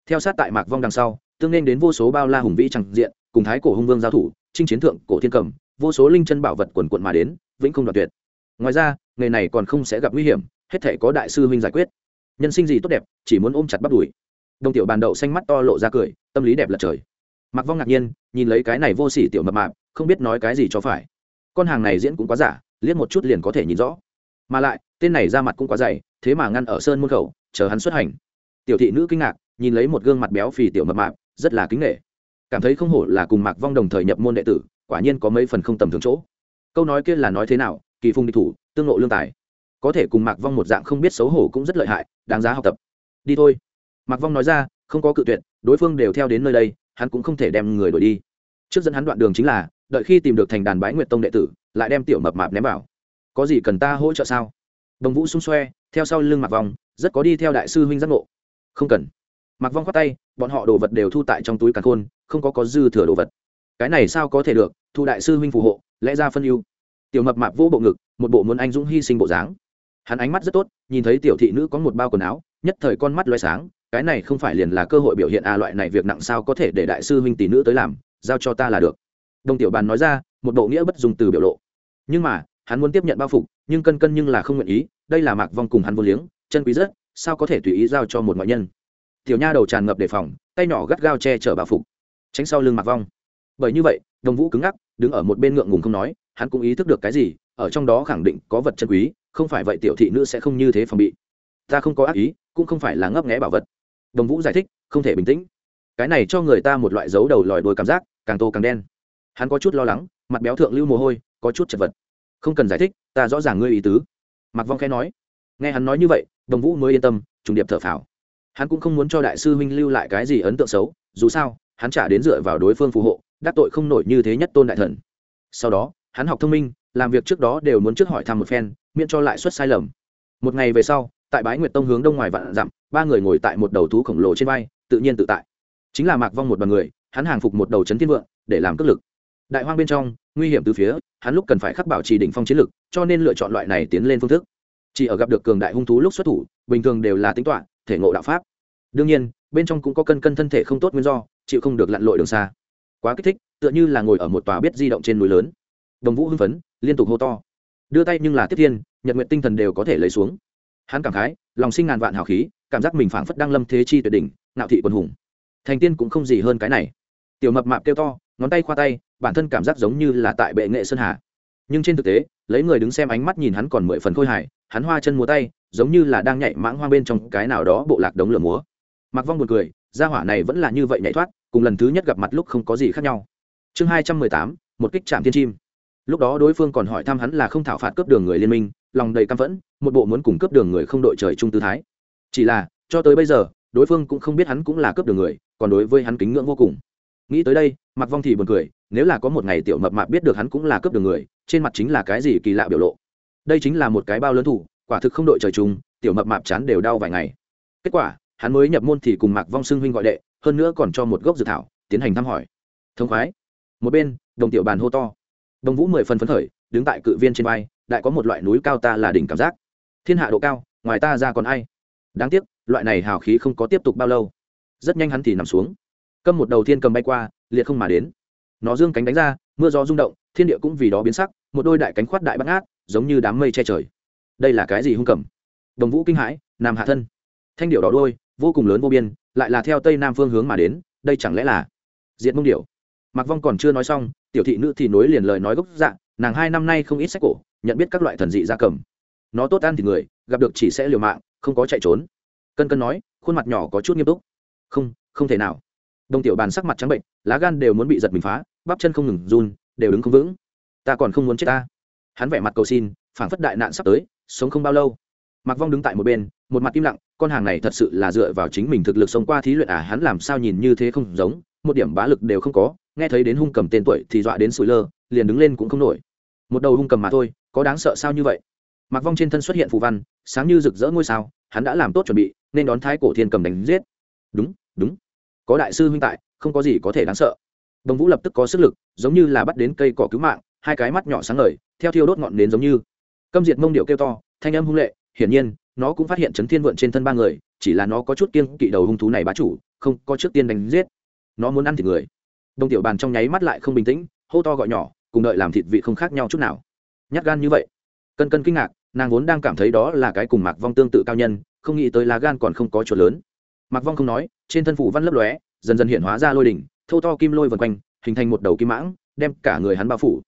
A: Theo sát tại mạc vong đằng sau, tương nên đến vô số bao la hùng vĩ tràn diện, cùng thái cổ hung vương giao thủ, chinh chiến thượng cổ thiên cầm, vô số linh chân bảo vật quần quận mà đến, vĩnh không đoạt tuyệt. Ngoài ra, nghề này còn không sẽ gặp nguy hiểm, hết thể có đại sư huynh giải quyết nhân sinh gì tốt đẹp, chỉ muốn ôm chặt bắt đuổi đông tiểu bàn đậu xanh mắt to lộ ra cười, tâm lý đẹp lật trời. Mặc vong ngạc nhiên, nhìn lấy cái này vô sỉ tiểu mập mạp, không biết nói cái gì cho phải. Con hàng này diễn cũng quá giả, liếc một chút liền có thể nhìn rõ. Mà lại, tên này ra mặt cũng quá dày, thế mà ngăn ở sơn môn khẩu, chờ hắn xuất hành. Tiểu thị nữ kinh ngạc, nhìn lấy một gương mặt béo phì tiểu mập mạp, rất là kính nghệ cảm thấy không hổ là cùng mạc vong đồng thời nhập môn đệ tử, quả nhiên có mấy phần không tầm thường chỗ. Câu nói kia là nói thế nào, kỳ phung địch thủ, tương lộ lương tài có thể cùng mạc vong một dạng không biết xấu hổ cũng rất lợi hại, đáng giá học tập. Đi thôi. Mạc vong nói ra, không có cự tuyệt, đối phương đều theo đến nơi đây, hắn cũng không thể đem người đổi đi. Trước dẫn hắn đoạn đường chính là, đợi khi tìm được thành đàn bái nguyệt tông đệ tử, lại đem tiểu mập mạp ném vào. Có gì cần ta hỗ trợ sao? Đồng vũ xung xoe, theo sau lưng mạc vong, rất có đi theo đại sư huynh giác ngộ. Không cần. Mạc vong khoát tay, bọn họ đồ vật đều thu tại trong túi càn khôn, không có có dư thừa đồ vật. Cái này sao có thể được, thu đại sư huynh phù hộ, lẽ ra phân ưu. Tiểu mập mạp vỗ bộ ngực, một bộ muốn anh dũng hy sinh bộ dáng hắn ánh mắt rất tốt, nhìn thấy tiểu thị nữ có một bao quần áo, nhất thời con mắt loay sáng, cái này không phải liền là cơ hội biểu hiện a loại này việc nặng sao có thể để đại sư huynh tỷ nữ tới làm, giao cho ta là được. Đồng tiểu bàn nói ra, một bộ nghĩa bất dùng từ biểu lộ. Nhưng mà, hắn muốn tiếp nhận bao phục, nhưng cân cân nhưng là không nguyện ý, đây là mạc vong cùng hắn vô liếng, chân quý rất, sao có thể tùy ý giao cho một ngoại nhân. Tiểu nha đầu tràn ngập đề phòng, tay nhỏ gắt gao che chở bao phục. Tránh sau lưng mạc vong. Bởi như vậy, đồng vũ cứng ngắc, đứng ở một bên ngượng ngùng không nói, hắn cũng ý thức được cái gì, ở trong đó khẳng định có vật chân quý không phải vậy tiểu thị nữ sẽ không như thế phòng bị. Ta không có ác ý, cũng không phải là ngấp nghẽ bảo vật. Đồng vũ giải thích, không thể bình tĩnh. Cái này cho người ta một loại dấu đầu lòi đôi cảm giác, càng tô càng đen. Hắn có chút lo lắng, mặt béo thượng lưu mồ hôi, có chút chật vật. Không cần giải thích, ta rõ ràng ngươi ý tứ. Mặc vong khẽ nói. Nghe hắn nói như vậy, đồng vũ mới yên tâm, trùng điệp thở phào. Hắn cũng không muốn cho đại sư huynh lưu lại cái gì ấn tượng xấu, dù sao, hắn trả đến dựa vào đối phương phù hộ, đắc tội không nổi như thế nhất tôn đại thần. Sau đó, hắn học thông minh làm việc trước đó đều muốn trước hỏi thăm một phen, miễn cho lại xuất sai lầm. Một ngày về sau, tại bái nguyệt tông hướng đông ngoài vạn dặm, ba người ngồi tại một đầu thú khổng lồ trên vai, tự nhiên tự tại. Chính là mạc vong một đoàn người, hắn hàng phục một đầu chấn thiên vượng, để làm cất lực. Đại hoang bên trong, nguy hiểm từ phía, hắn lúc cần phải khắc bảo trì đỉnh phong chiến lực, cho nên lựa chọn loại này tiến lên phương thức. Chỉ ở gặp được cường đại hung thú lúc xuất thủ, bình thường đều là tính toạ thể ngộ đạo pháp. Đương nhiên, bên trong cũng có cân cân thân thể không tốt nguyên do, chịu không được lặn lội đường xa. Quá kích thích, tựa như là ngồi ở một tòa biết di động trên núi lớn. Đồng vũ hưng phấn liên tục hô to. Đưa tay nhưng là tiếp thiên, nhật nguyện tinh thần đều có thể lấy xuống. Hắn cảm khái, lòng sinh ngàn vạn hào khí, cảm giác mình phảng phất đang lâm thế chi tuyệt đỉnh nạo thị quân hùng. Thành tiên cũng không gì hơn cái này. Tiểu mập mạp kêu to, ngón tay khoa tay, bản thân cảm giác giống như là tại bệ nghệ sơn hà. Nhưng trên thực tế, lấy người đứng xem ánh mắt nhìn hắn còn mười phần khôi hài, hắn hoa chân múa tay, giống như là đang nhảy mãng hoa bên trong cái nào đó bộ lạc đống lửa múa. Mặc vong buồn cười, gia hỏa này vẫn là như vậy nhảy thoát, cùng lần thứ nhất gặp mặt lúc không có gì khác nhau. Chương hai trăm mười tám, một kích chạm thiên chim lúc đó đối phương còn hỏi thăm hắn là không thảo phạt cướp đường người liên minh, lòng đầy căm phẫn, một bộ muốn cùng cướp đường người không đội trời chung tư thái. Chỉ là, cho tới bây giờ, đối phương cũng không biết hắn cũng là cướp đường người, còn đối với hắn kính ngưỡng vô cùng. Nghĩ tới đây mặc vong thì buồn cười, nếu là có một ngày tiểu mập mạp biết được hắn cũng là cướp đường người, trên mặt chính là cái gì kỳ lạ biểu lộ. Đây chính là một cái bao lớn thủ, quả thực không đội trời chung, tiểu mập mạp chán đều đau vài ngày. Kết quả, hắn mới nhập môn thì cùng mạc vong xưng huynh gọi đệ, hơn nữa còn cho một gốc dự thảo, tiến hành thăm hỏi. Thông khoái. Một bên, đồng tiểu bàn hô to đồng vũ mười phần phấn khởi, đứng tại cự viên trên vai, đại có một loại núi cao ta là đỉnh cảm giác. Thiên hạ độ cao, ngoài ta ra còn ai? Đáng tiếc, loại này hào khí không có tiếp tục bao lâu. Rất nhanh hắn thì nằm xuống. Câm một đầu thiên cầm bay qua, liệt không mà đến. Nó dương cánh đánh ra, mưa gió rung động, thiên địa cũng vì đó biến sắc, một đôi đại cánh khoát đại bắt ngát, giống như đám mây che trời. Đây là cái gì hung cầm? Đồng vũ kinh hãi, nam hạ thân. Thanh điệu đỏ đôi vô cùng lớn vô biên, lại là theo tây nam phương hướng mà đến, đây chẳng lẽ là diệt mông điệu mặc vong còn chưa nói xong tiểu thị nữ thì nối liền lời nói gốc dạng nàng hai năm nay không ít sách cổ, nhận biết các loại thần dị gia cầm. Nó tốt ăn thì người, gặp được chỉ sẽ liều mạng, không có chạy trốn. Cân cân nói, khuôn mặt nhỏ có chút nghiêm túc. Không không thể nào. Đồng tiểu bàn sắc mặt trắng bệnh, lá gan đều muốn bị giật mình phá, bắp chân không ngừng run, đều đứng không vững. Ta còn không muốn chết ta. Hắn vẻ mặt cầu xin, phảng phất đại nạn sắp tới, sống không bao lâu. Mặc vong đứng tại một bên, một mặt im lặng, con hàng này thật sự là dựa vào chính mình thực lực sống qua thí luyện à hắn làm sao nhìn như thế không giống, một điểm bá lực đều không có nghe thấy đến hung cầm tên tuổi thì dọa đến sủi lơ, liền đứng lên cũng không nổi. Một đầu hung cầm mà thôi, có đáng sợ sao như vậy? Mặc vong trên thân xuất hiện phù văn, sáng như rực rỡ ngôi sao, hắn đã làm tốt chuẩn bị, nên đón thái cổ thiên cầm đánh giết. Đúng đúng. Có đại sư huynh tại, không có gì có thể đáng sợ. Đồng vũ lập tức có sức lực, giống như là bắt đến cây cỏ cứu mạng, hai cái mắt nhỏ sáng ngời, theo thiêu đốt ngọn nến giống như. Câm diệt mông điệu kêu to, thanh âm hung lệ, hiển nhiên, nó cũng phát hiện chấn thiên vượn trên thân ba người, chỉ là nó có chút kiêng kỵ đầu hung thú này bá chủ, không có trước tiên đánh giết. Nó muốn ăn thịt người đồng tiểu bàn trong nháy mắt lại không bình tĩnh, hô to gọi nhỏ, cùng đợi làm thịt vị không khác nhau chút nào. Nhát gan như vậy. Cân cân kinh ngạc, nàng vốn đang cảm thấy đó là cái cùng mạc vong tương tự cao nhân, không nghĩ tới lá gan còn không có chuột lớn. Mạc vong không nói, trên thân phủ văn lấp lóe, dần dần hiện hóa ra lôi đỉnh thô to kim lôi vần quanh, hình thành một đầu kim mãng, đem cả người hắn bao phủ.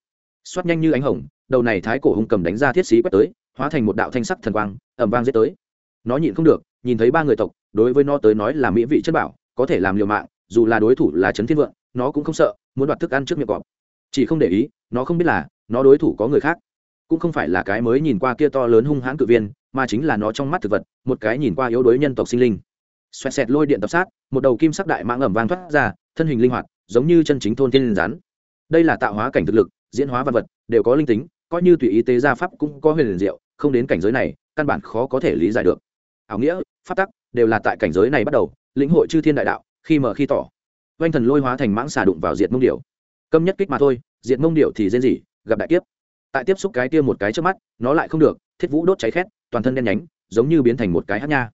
A: Xoát nhanh như ánh hồng, đầu này thái cổ hung cầm đánh ra thiết sĩ quét tới, hóa thành một đạo thanh sắc thần quang ẩm vang giết tới. Nó nhịn không được, nhìn thấy ba người tộc, đối với nó tới nói là mỹ vị chất bảo, có thể làm liều mạng dù là đối thủ là trấn thiên vượng, nó cũng không sợ, muốn đoạt thức ăn trước miệng cọp. Chỉ không để ý, nó không biết là, nó đối thủ có người khác. Cũng không phải là cái mới nhìn qua kia to lớn hung hãn cự viên, mà chính là nó trong mắt thực vật, một cái nhìn qua yếu đuối nhân tộc sinh linh. Xoẹt xẹt lôi điện tập sát, một đầu kim sắc đại mãng ẩm vang thoát ra, thân hình linh hoạt, giống như chân chính thôn thiên rắn đây là tạo hóa cảnh thực lực, diễn hóa văn vật, đều có linh tính, coi như tùy ý tế gia pháp cũng có huyền liền diệu, không đến cảnh giới này, căn bản khó có thể lý giải được. Ảo nghĩa, pháp tắc, đều là tại cảnh giới này bắt đầu, lĩnh hội chư thiên đại đạo khi mở khi tỏ. Oanh thần lôi hóa thành mãng xà đụng vào diệt mông điệu câm nhất kích mà thôi, diệt mông điệu thì dên gì gặp đại kiếp. Tại tiếp xúc cái kia một cái trước mắt, nó lại không được, thiết vũ đốt cháy khét, toàn thân đen nhánh, giống như biến thành một cái hát nha.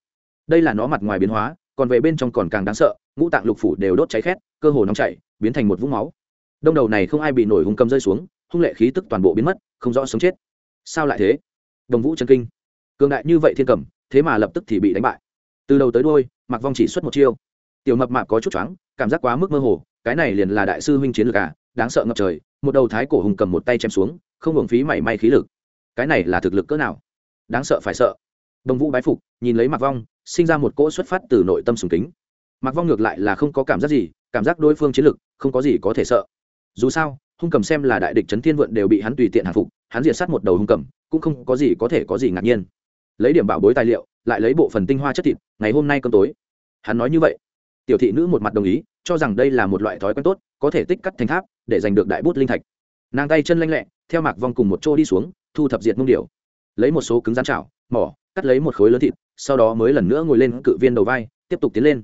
A: Đây là nó mặt ngoài biến hóa, còn về bên trong còn càng đáng sợ, ngũ tạng lục phủ đều đốt cháy khét, cơ hồ nóng chảy, biến thành một vũng máu. Đông đầu này không ai bị nổi hung cầm rơi xuống, hung lệ khí tức toàn bộ biến mất, không rõ sống chết. Sao lại thế? Đồng vũ chân kinh. Cường đại như vậy thiên cầm, thế mà lập tức thì bị đánh bại. Từ đầu tới đôi mặc vong chỉ xuất một chiêu tiểu mập mạp có chút choáng, cảm giác quá mức mơ hồ, cái này liền là đại sư huynh chiến lược à đáng sợ ngập trời, một đầu thái cổ hùng cầm một tay chém xuống, không hưởng phí mảy may khí lực. Cái này là thực lực cỡ nào? Đáng sợ phải sợ. Đồng vũ bái phục, nhìn lấy mặc vong, sinh ra một cỗ xuất phát từ nội tâm sùng kính. Mặc vong ngược lại là không có cảm giác gì, cảm giác đối phương chiến lực, không có gì có thể sợ. Dù sao, hung cầm xem là đại địch trấn thiên vượn đều bị hắn tùy tiện hạ phục, hắn diệt sát một đầu hung cầm, cũng không có gì có thể có gì ngạc nhiên. Lấy điểm bảo bối tài liệu, lại lấy bộ phần tinh hoa chất thịt, ngày hôm nay cơm tối. Hắn nói như vậy tiểu thị nữ một mặt đồng ý cho rằng đây là một loại thói quen tốt có thể tích cắt thành tháp để giành được đại bút linh thạch. Nàng tay chân lanh lẹ theo mạc vong cùng một chỗ đi xuống thu thập diệt mông điểu, lấy một số cứng rán chảo mỏ cắt lấy một khối lớn thịt sau đó mới lần nữa ngồi lên cự viên đầu vai tiếp tục tiến lên.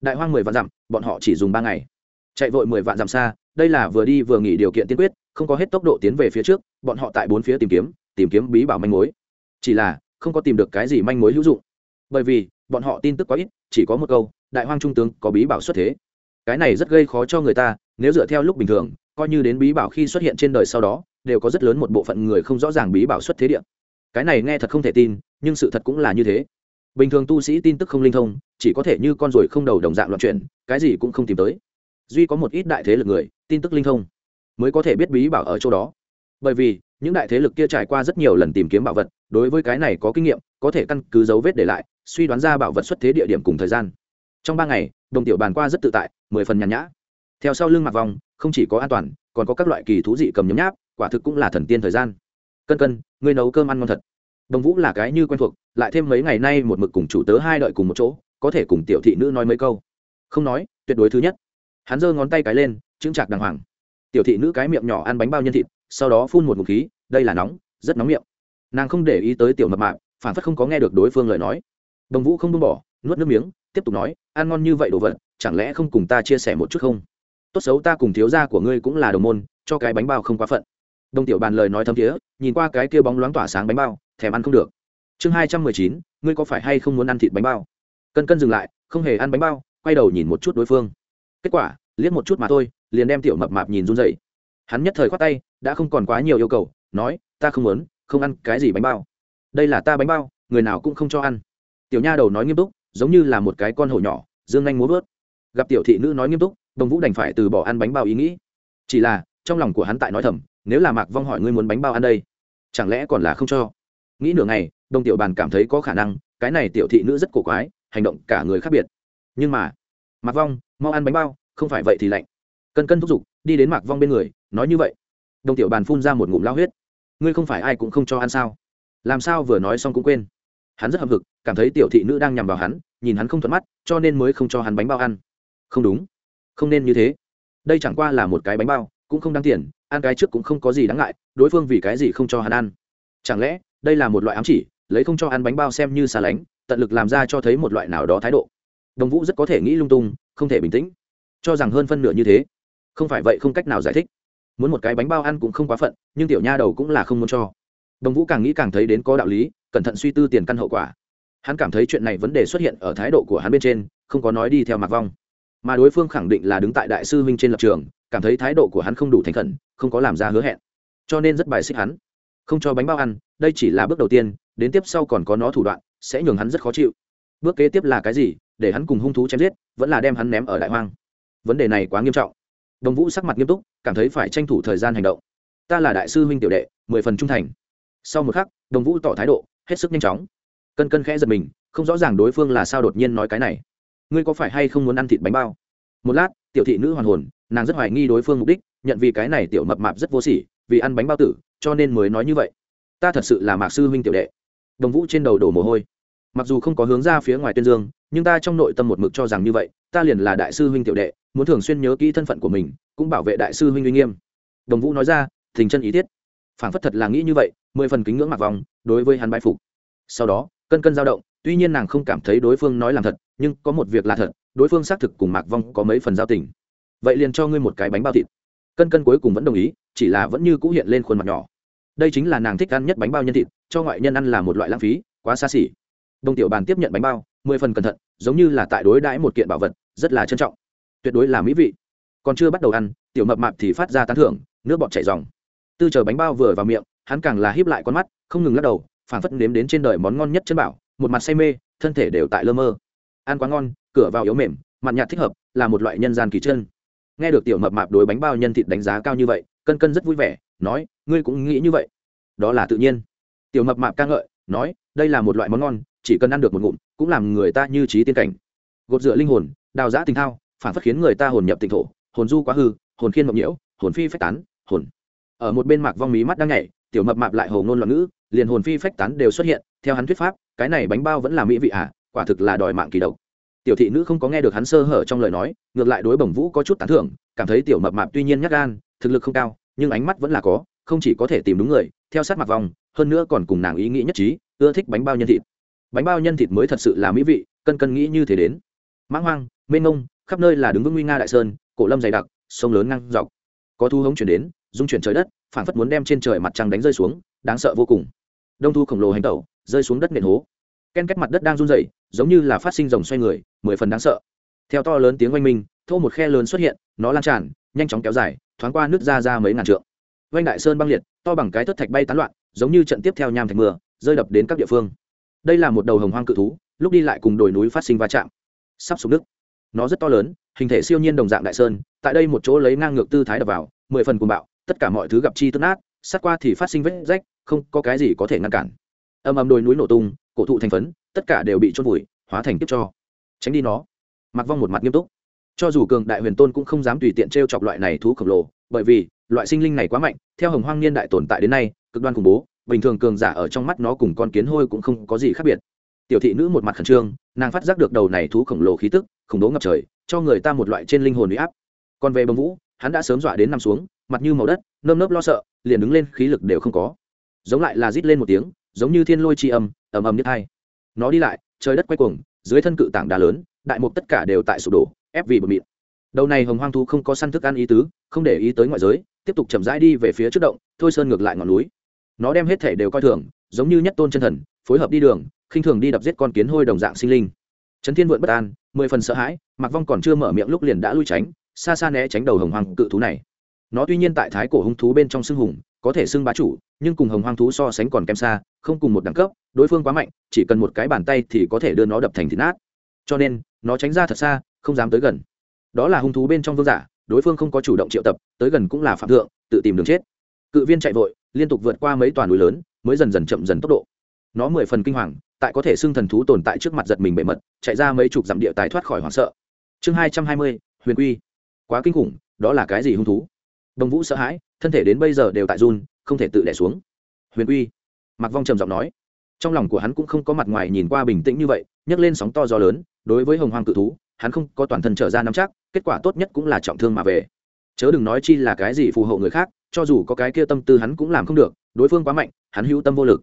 A: Đại hoang mười vạn dặm bọn họ chỉ dùng ba ngày. Chạy vội mười vạn dặm xa đây là vừa đi vừa nghỉ điều kiện tiên quyết không có hết tốc độ tiến về phía trước bọn họ tại bốn phía tìm kiếm tìm kiếm bí bảo manh mối. Chỉ là không có tìm được cái gì manh mối hữu dụng. Bởi vì bọn họ tin tức quá ít chỉ có một câu đại hoang trung tướng có bí bảo xuất thế. Cái này rất gây khó cho người ta, nếu dựa theo lúc bình thường, coi như đến bí bảo khi xuất hiện trên đời sau đó, đều có rất lớn một bộ phận người không rõ ràng bí bảo xuất thế địa. Cái này nghe thật không thể tin, nhưng sự thật cũng là như thế. Bình thường tu sĩ tin tức không linh thông, chỉ có thể như con ruồi không đầu đồng dạng loạn chuyển, cái gì cũng không tìm tới. Duy có một ít đại thế lực người, tin tức linh thông, mới có thể biết bí bảo ở chỗ đó. Bởi vì, những đại thế lực kia trải qua rất nhiều lần tìm kiếm bảo vật, đối với cái này có kinh nghiệm, có thể căn cứ dấu vết để lại, suy đoán ra bảo vật xuất thế địa điểm cùng thời gian trong ba ngày, đồng tiểu bàn qua rất tự tại, mười phần nhàn nhã. Theo sau lưng mặc vòng, không chỉ có an toàn, còn có các loại kỳ thú dị cầm nhấm nháp, quả thực cũng là thần tiên thời gian. Cân cân, ngươi nấu cơm ăn ngon thật. Đồng vũ là cái như quen thuộc, lại thêm mấy ngày nay một mực cùng chủ tớ hai đợi cùng một chỗ, có thể cùng tiểu thị nữ nói mấy câu. Không nói, tuyệt đối thứ nhất. Hắn giơ ngón tay cái lên, chững chạc đàng hoàng. Tiểu thị nữ cái miệng nhỏ ăn bánh bao nhân thịt, sau đó phun một ngụm khí, đây là nóng, rất nóng miệng. Nàng không để ý tới tiểu mập mạp, phản phất không có nghe được đối phương lời nói. Đồng vũ không buông bỏ nuốt nước miếng, tiếp tục nói, ăn ngon như vậy đồ vật, chẳng lẽ không cùng ta chia sẻ một chút không? Tốt xấu ta cùng thiếu gia của ngươi cũng là đồng môn, cho cái bánh bao không quá phận. Đông tiểu bàn lời nói thấm thiế, nhìn qua cái kia bóng loáng tỏa sáng bánh bao, thèm ăn không được. Chương hai trăm mười chín, ngươi có phải hay không muốn ăn thịt bánh bao? Cân cân dừng lại, không hề ăn bánh bao, quay đầu nhìn một chút đối phương. Kết quả, liếc một chút mà thôi, liền đem tiểu mập mạp nhìn run dậy hắn nhất thời khoát tay, đã không còn quá nhiều yêu cầu, nói, ta không muốn, không ăn cái gì bánh bao. Đây là ta bánh bao, người nào cũng không cho ăn. Tiểu nha đầu nói nghiêm túc giống như là một cái con hổ nhỏ, dương anh múa vớt. Gặp tiểu thị nữ nói nghiêm túc, đồng vũ đành phải từ bỏ ăn bánh bao ý nghĩ. Chỉ là, trong lòng của hắn tại nói thầm, nếu là mạc vong hỏi ngươi muốn bánh bao ăn đây, chẳng lẽ còn là không cho? Nghĩ nửa ngày, đồng tiểu bàn cảm thấy có khả năng, cái này tiểu thị nữ rất cổ quái, hành động cả người khác biệt. Nhưng mà, mạc vong, mau ăn bánh bao, không phải vậy thì lạnh. Cân cân thúc giục, đi đến mạc vong bên người, nói như vậy. Đồng tiểu bàn phun ra một ngụm lao huyết. Ngươi không phải ai cũng không cho ăn sao? Làm sao vừa nói xong cũng quên. Hắn rất hậm hực, cảm thấy tiểu thị nữ đang nhằm vào hắn nhìn hắn không thuận mắt, cho nên mới không cho hắn bánh bao ăn. Không đúng. Không nên như thế. Đây chẳng qua là một cái bánh bao, cũng không đáng tiền, ăn cái trước cũng không có gì đáng ngại, đối phương vì cái gì không cho hắn ăn? Chẳng lẽ, đây là một loại ám chỉ, lấy không cho ăn bánh bao xem như xa lánh, tận lực làm ra cho thấy một loại nào đó thái độ? Đồng vũ rất có thể nghĩ lung tung, không thể bình tĩnh. Cho rằng hơn phân nửa như thế. Không phải vậy không cách nào giải thích. Muốn một cái bánh bao ăn cũng không quá phận, nhưng tiểu nha đầu cũng là không muốn cho. Đồng vũ càng nghĩ càng thấy đến có đạo lý, cẩn thận suy tư tiền căn hậu quả hắn cảm thấy chuyện này vấn đề xuất hiện ở thái độ của hắn bên trên, không có nói đi theo mặc vong. Mà đối phương khẳng định là đứng tại đại sư huynh trên lập trường, cảm thấy thái độ của hắn không đủ thành khẩn, không có làm ra hứa hẹn. Cho nên rất bài xích hắn. Không cho bánh bao ăn, đây chỉ là bước đầu tiên, đến tiếp sau còn có nó thủ đoạn, sẽ nhường hắn rất khó chịu. Bước kế tiếp là cái gì, để hắn cùng hung thú chém giết, vẫn là đem hắn ném ở đại hoang. Vấn đề này quá nghiêm trọng. Đồng vũ sắc mặt nghiêm túc, cảm thấy phải tranh thủ thời gian hành động. Ta là đại sư huynh tiểu đệ, mười phần trung thành. Sau một khắc, đồng vũ tỏ thái độ, hết sức nhanh chóng cân cân khẽ giật mình, không rõ ràng đối phương là sao đột nhiên nói cái này. Ngươi có phải hay không muốn ăn thịt bánh bao? Một lát, tiểu thị nữ hoàn hồn, nàng rất hoài nghi đối phương mục đích, nhận vì cái này tiểu mập mạp rất vô sỉ, vì ăn bánh bao tử, cho nên mới nói như vậy. Ta thật sự là mạc sư huynh tiểu đệ. Đồng vũ trên đầu đổ mồ hôi. Mặc dù không có hướng ra phía ngoài tuyên dương, nhưng ta trong nội tâm một mực cho rằng như vậy, ta liền là đại sư huynh tiểu đệ, muốn thường xuyên nhớ kỹ thân phận của mình, cũng bảo vệ đại sư huynh uy nghiêm. Đồng vũ nói ra, thình chân ý thiết phản phất thật là nghĩ như vậy, mười phần kính ngưỡng mặc vòng đối với hắn bái phục. Sau đó cân cân dao động, tuy nhiên nàng không cảm thấy đối phương nói làm thật, nhưng có một việc là thật, đối phương xác thực cùng mạc vong có mấy phần giao tình. Vậy liền cho ngươi một cái bánh bao thịt. Cân cân cuối cùng vẫn đồng ý, chỉ là vẫn như cũ hiện lên khuôn mặt nhỏ. Đây chính là nàng thích ăn nhất bánh bao nhân thịt, cho ngoại nhân ăn là một loại lãng phí, quá xa xỉ. Đồng tiểu bàn tiếp nhận bánh bao, mười phần cẩn thận, giống như là tại đối đãi một kiện bảo vật, rất là trân trọng. Tuyệt đối là mỹ vị. Còn chưa bắt đầu ăn, tiểu mập mạp thì phát ra tán thưởng, nước bọt chảy dòng tư chờ bánh bao vừa vào miệng, hắn càng là híp lại con mắt, không ngừng lắc đầu phảng phất nếm đến trên đời món ngon nhất chân bảo, một mặt say mê, thân thể đều tại lơ mơ. Ăn quá ngon, cửa vào yếu mềm, mặn nhạt thích hợp, là một loại nhân gian kỳ chân. Nghe được tiểu mập mạp đối bánh bao nhân thịt đánh giá cao như vậy, cân cân rất vui vẻ, nói, ngươi cũng nghĩ như vậy. Đó là tự nhiên. Tiểu mập mạp ca ngợi, nói, đây là một loại món ngon, chỉ cần ăn được một ngụm, cũng làm người ta như trí tiên cảnh. Gột rửa linh hồn, đào giã tình thao phản phất khiến người ta hồn nhập tịnh thổ, hồn du quá hư, hồn khiên mộng nhiễu, hồn phi phách tán, hồn. Ở một bên mạc vong mí mắt đang nhảy tiểu mập mạp lại hồ ngôn loạn ngữ liền hồn phi phách tán đều xuất hiện theo hắn thuyết pháp cái này bánh bao vẫn là mỹ vị ạ à, quả thực là đòi mạng kỳ độc. Tiểu thị nữ không có nghe được hắn sơ hở trong lời nói ngược lại đối bổng vũ có chút tán thưởng cảm thấy tiểu mập mạp tuy nhiên nhắc gan thực lực không cao nhưng ánh mắt vẫn là có không chỉ có thể tìm đúng người theo sát mặt vòng hơn nữa còn cùng nàng ý nghĩ nhất trí ưa thích bánh bao nhân thịt. Bánh bao nhân thịt mới thật sự là mỹ vị cân cân nghĩ như thế đến. Mãng hoang mênh ngông khắp nơi là đứng vững nguy nga đại sơn cổ lâm dày đặc sông lớn ngang dọc. Có thu hống chuyển đến dung chuyển trời đất phản phất muốn đem trên trời mặt trăng đánh rơi xuống, đáng sợ vô cùng. Đông thu khổng lồ hành tẩu, rơi xuống đất nền hố. Ken kết mặt đất đang run rẩy, giống như là phát sinh dòng xoay người, mười phần đáng sợ. Theo to lớn tiếng oanh minh, thô một khe lớn xuất hiện, nó lan tràn, nhanh chóng kéo dài, thoáng qua nước ra ra mấy ngàn trượng. Oanh đại sơn băng liệt, to bằng cái thất thạch bay tán loạn, giống như trận tiếp theo nham thạch mưa, rơi đập đến các địa phương. Đây là một đầu hồng hoang cự thú, lúc đi lại cùng đồi núi phát sinh va chạm. Sắp xuống nước nó rất to lớn, hình thể siêu nhiên đồng dạng đại sơn, tại đây một chỗ lấy ngang ngược tư thái đập vào, mười phần cuồng bạo tất cả mọi thứ gặp chi tức nát, sát qua thì phát sinh vết rách, không có cái gì có thể ngăn cản. Âm âm đồi núi nổ tung, cổ thụ thành phấn, tất cả đều bị trôn vùi, hóa thành kiếp cho. Tránh đi nó. Mặc vong một mặt nghiêm túc. Cho dù cường đại huyền tôn cũng không dám tùy tiện t r e o chọc loại này thú khổng lồ, bởi vì, loại sinh linh này quá mạnh, theo hồng hoang niên đại tồn tại đến nay, cực đoan khủng bố, bình thường cường giả ở trong mắt nó cùng con kiến hôi cũng không có gì khác biệt. Tiểu thị nữ một mặt khẩn trương, nàng phát giác được đầu này thú khổng lồ khí tức, khủng bố ngập trời, cho người ta một loại trên linh hồn bị áp. Còn về bông vũ, hắn đã sớm dọa đến nằm xuống mặt như màu đất, nơm nớp lo sợ, liền đứng lên, khí lực đều không có. Giống lại là rít lên một tiếng, giống như thiên lôi tri âm, ầm ầm nhất hai. Nó đi lại, trời đất quay cuồng, dưới thân cự tảng đá lớn, đại mục tất cả đều tại sụp đổ, ép vì bờ mịn. Đầu này hồng hoang thú không có săn thức ăn ý tứ, không để ý tới ngoại giới, tiếp tục chậm rãi đi về phía trước động, thôi sơn ngược lại ngọn núi. Nó đem hết thể đều coi thường, giống như nhất tôn chân thần, phối hợp đi đường, khinh thường đi đập giết con kiến hôi đồng dạng sinh linh. Trấn thiên vượn bất an, mười phần sợ hãi mặc vong còn chưa mở miệng lúc liền đã lui tránh, xa xa né tránh đầu hồng hoàng cự thú này nó tuy nhiên tại thái cổ hung thú bên trong xưng hùng, có thể xưng bá chủ, nhưng cùng hồng hoang thú so sánh còn kém xa, không cùng một đẳng cấp, đối phương quá mạnh, chỉ cần một cái bàn tay thì có thể đưa nó đập thành thịt nát. Cho nên, nó tránh ra thật xa, không dám tới gần. Đó là hung thú bên trong vương giả, đối phương không có chủ động triệu tập, tới gần cũng là phạm thượng, tự tìm đường chết. Cự viên chạy vội, liên tục vượt qua mấy toàn núi lớn, mới dần dần chậm dần tốc độ. Nó mười phần kinh hoàng, tại có thể xưng thần thú tồn tại trước mặt giật mình bề mật, chạy ra mấy chục dặm địa tái thoát khỏi hoảng sợ. Chương hai trăm hai mươi, huyền quy. Quá kinh khủng, đó là cái gì hung thú? Đồng vũ sợ hãi thân thể đến bây giờ đều tại run không thể tự đẻ xuống. Huyền Uy, mặc vong trầm giọng nói. Trong lòng của hắn cũng không có mặt ngoài nhìn qua bình tĩnh như vậy nhấc lên sóng to gió lớn đối với hồng Hoang cự thú hắn không có toàn thân trở ra nắm chắc kết quả tốt nhất cũng là trọng thương mà về. Chớ đừng nói chi là cái gì phù hộ người khác cho dù có cái kia tâm tư hắn cũng làm không được đối phương quá mạnh hắn hữu tâm vô lực.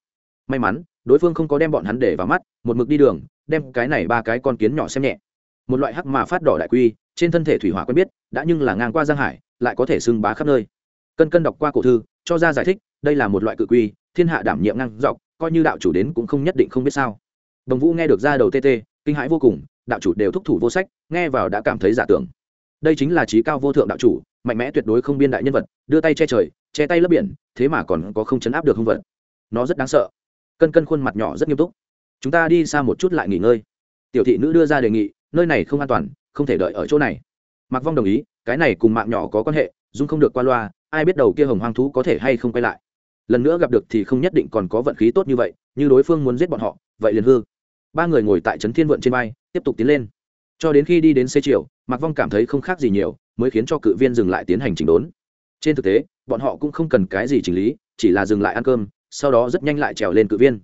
A: May mắn đối phương không có đem bọn hắn để vào mắt một mực đi đường đem cái này ba cái con kiến nhỏ xem nhẹ. Một loại hắc mà phát đỏ đại quy trên thân thể thủy hỏa quen biết đã nhưng là ngang qua giang hải lại có thể xưng bá khắp nơi. Cân cân đọc qua cổ thư, cho ra giải thích, đây là một loại cự quy, thiên hạ đảm nhiệm ngang dọc, coi như đạo chủ đến cũng không nhất định không biết sao. Đồng vũ nghe được ra đầu tê tê, kinh hãi vô cùng, đạo chủ đều thúc thủ vô sách, nghe vào đã cảm thấy giả tưởng. Đây chính là trí cao vô thượng đạo chủ, mạnh mẽ tuyệt đối không biên đại nhân vật, đưa tay che trời, che tay lấp biển, thế mà còn có không chấn áp được hung vật. Nó rất đáng sợ. Cân cân khuôn mặt nhỏ rất nghiêm túc. Chúng ta đi xa một chút lại nghỉ ngơi. Tiểu thị nữ đưa ra đề nghị, nơi này không an toàn, không thể đợi ở chỗ này. Mạc vong đồng ý cái này cùng mạng nhỏ có quan hệ, dung không được qua loa, ai biết đầu kia hồng hoang thú có thể hay không quay lại. Lần nữa gặp được thì không nhất định còn có vận khí tốt như vậy, như đối phương muốn giết bọn họ, vậy liền hư. Ba người ngồi tại trấn thiên vượn trên bay tiếp tục tiến lên. Cho đến khi đi đến xế chiều, mạc vong cảm thấy không khác gì nhiều, mới khiến cho cự viên dừng lại tiến hành chỉnh đốn. Trên thực tế, bọn họ cũng không cần cái gì chỉnh lý, chỉ là dừng lại ăn cơm, sau đó rất nhanh lại trèo lên cự viên.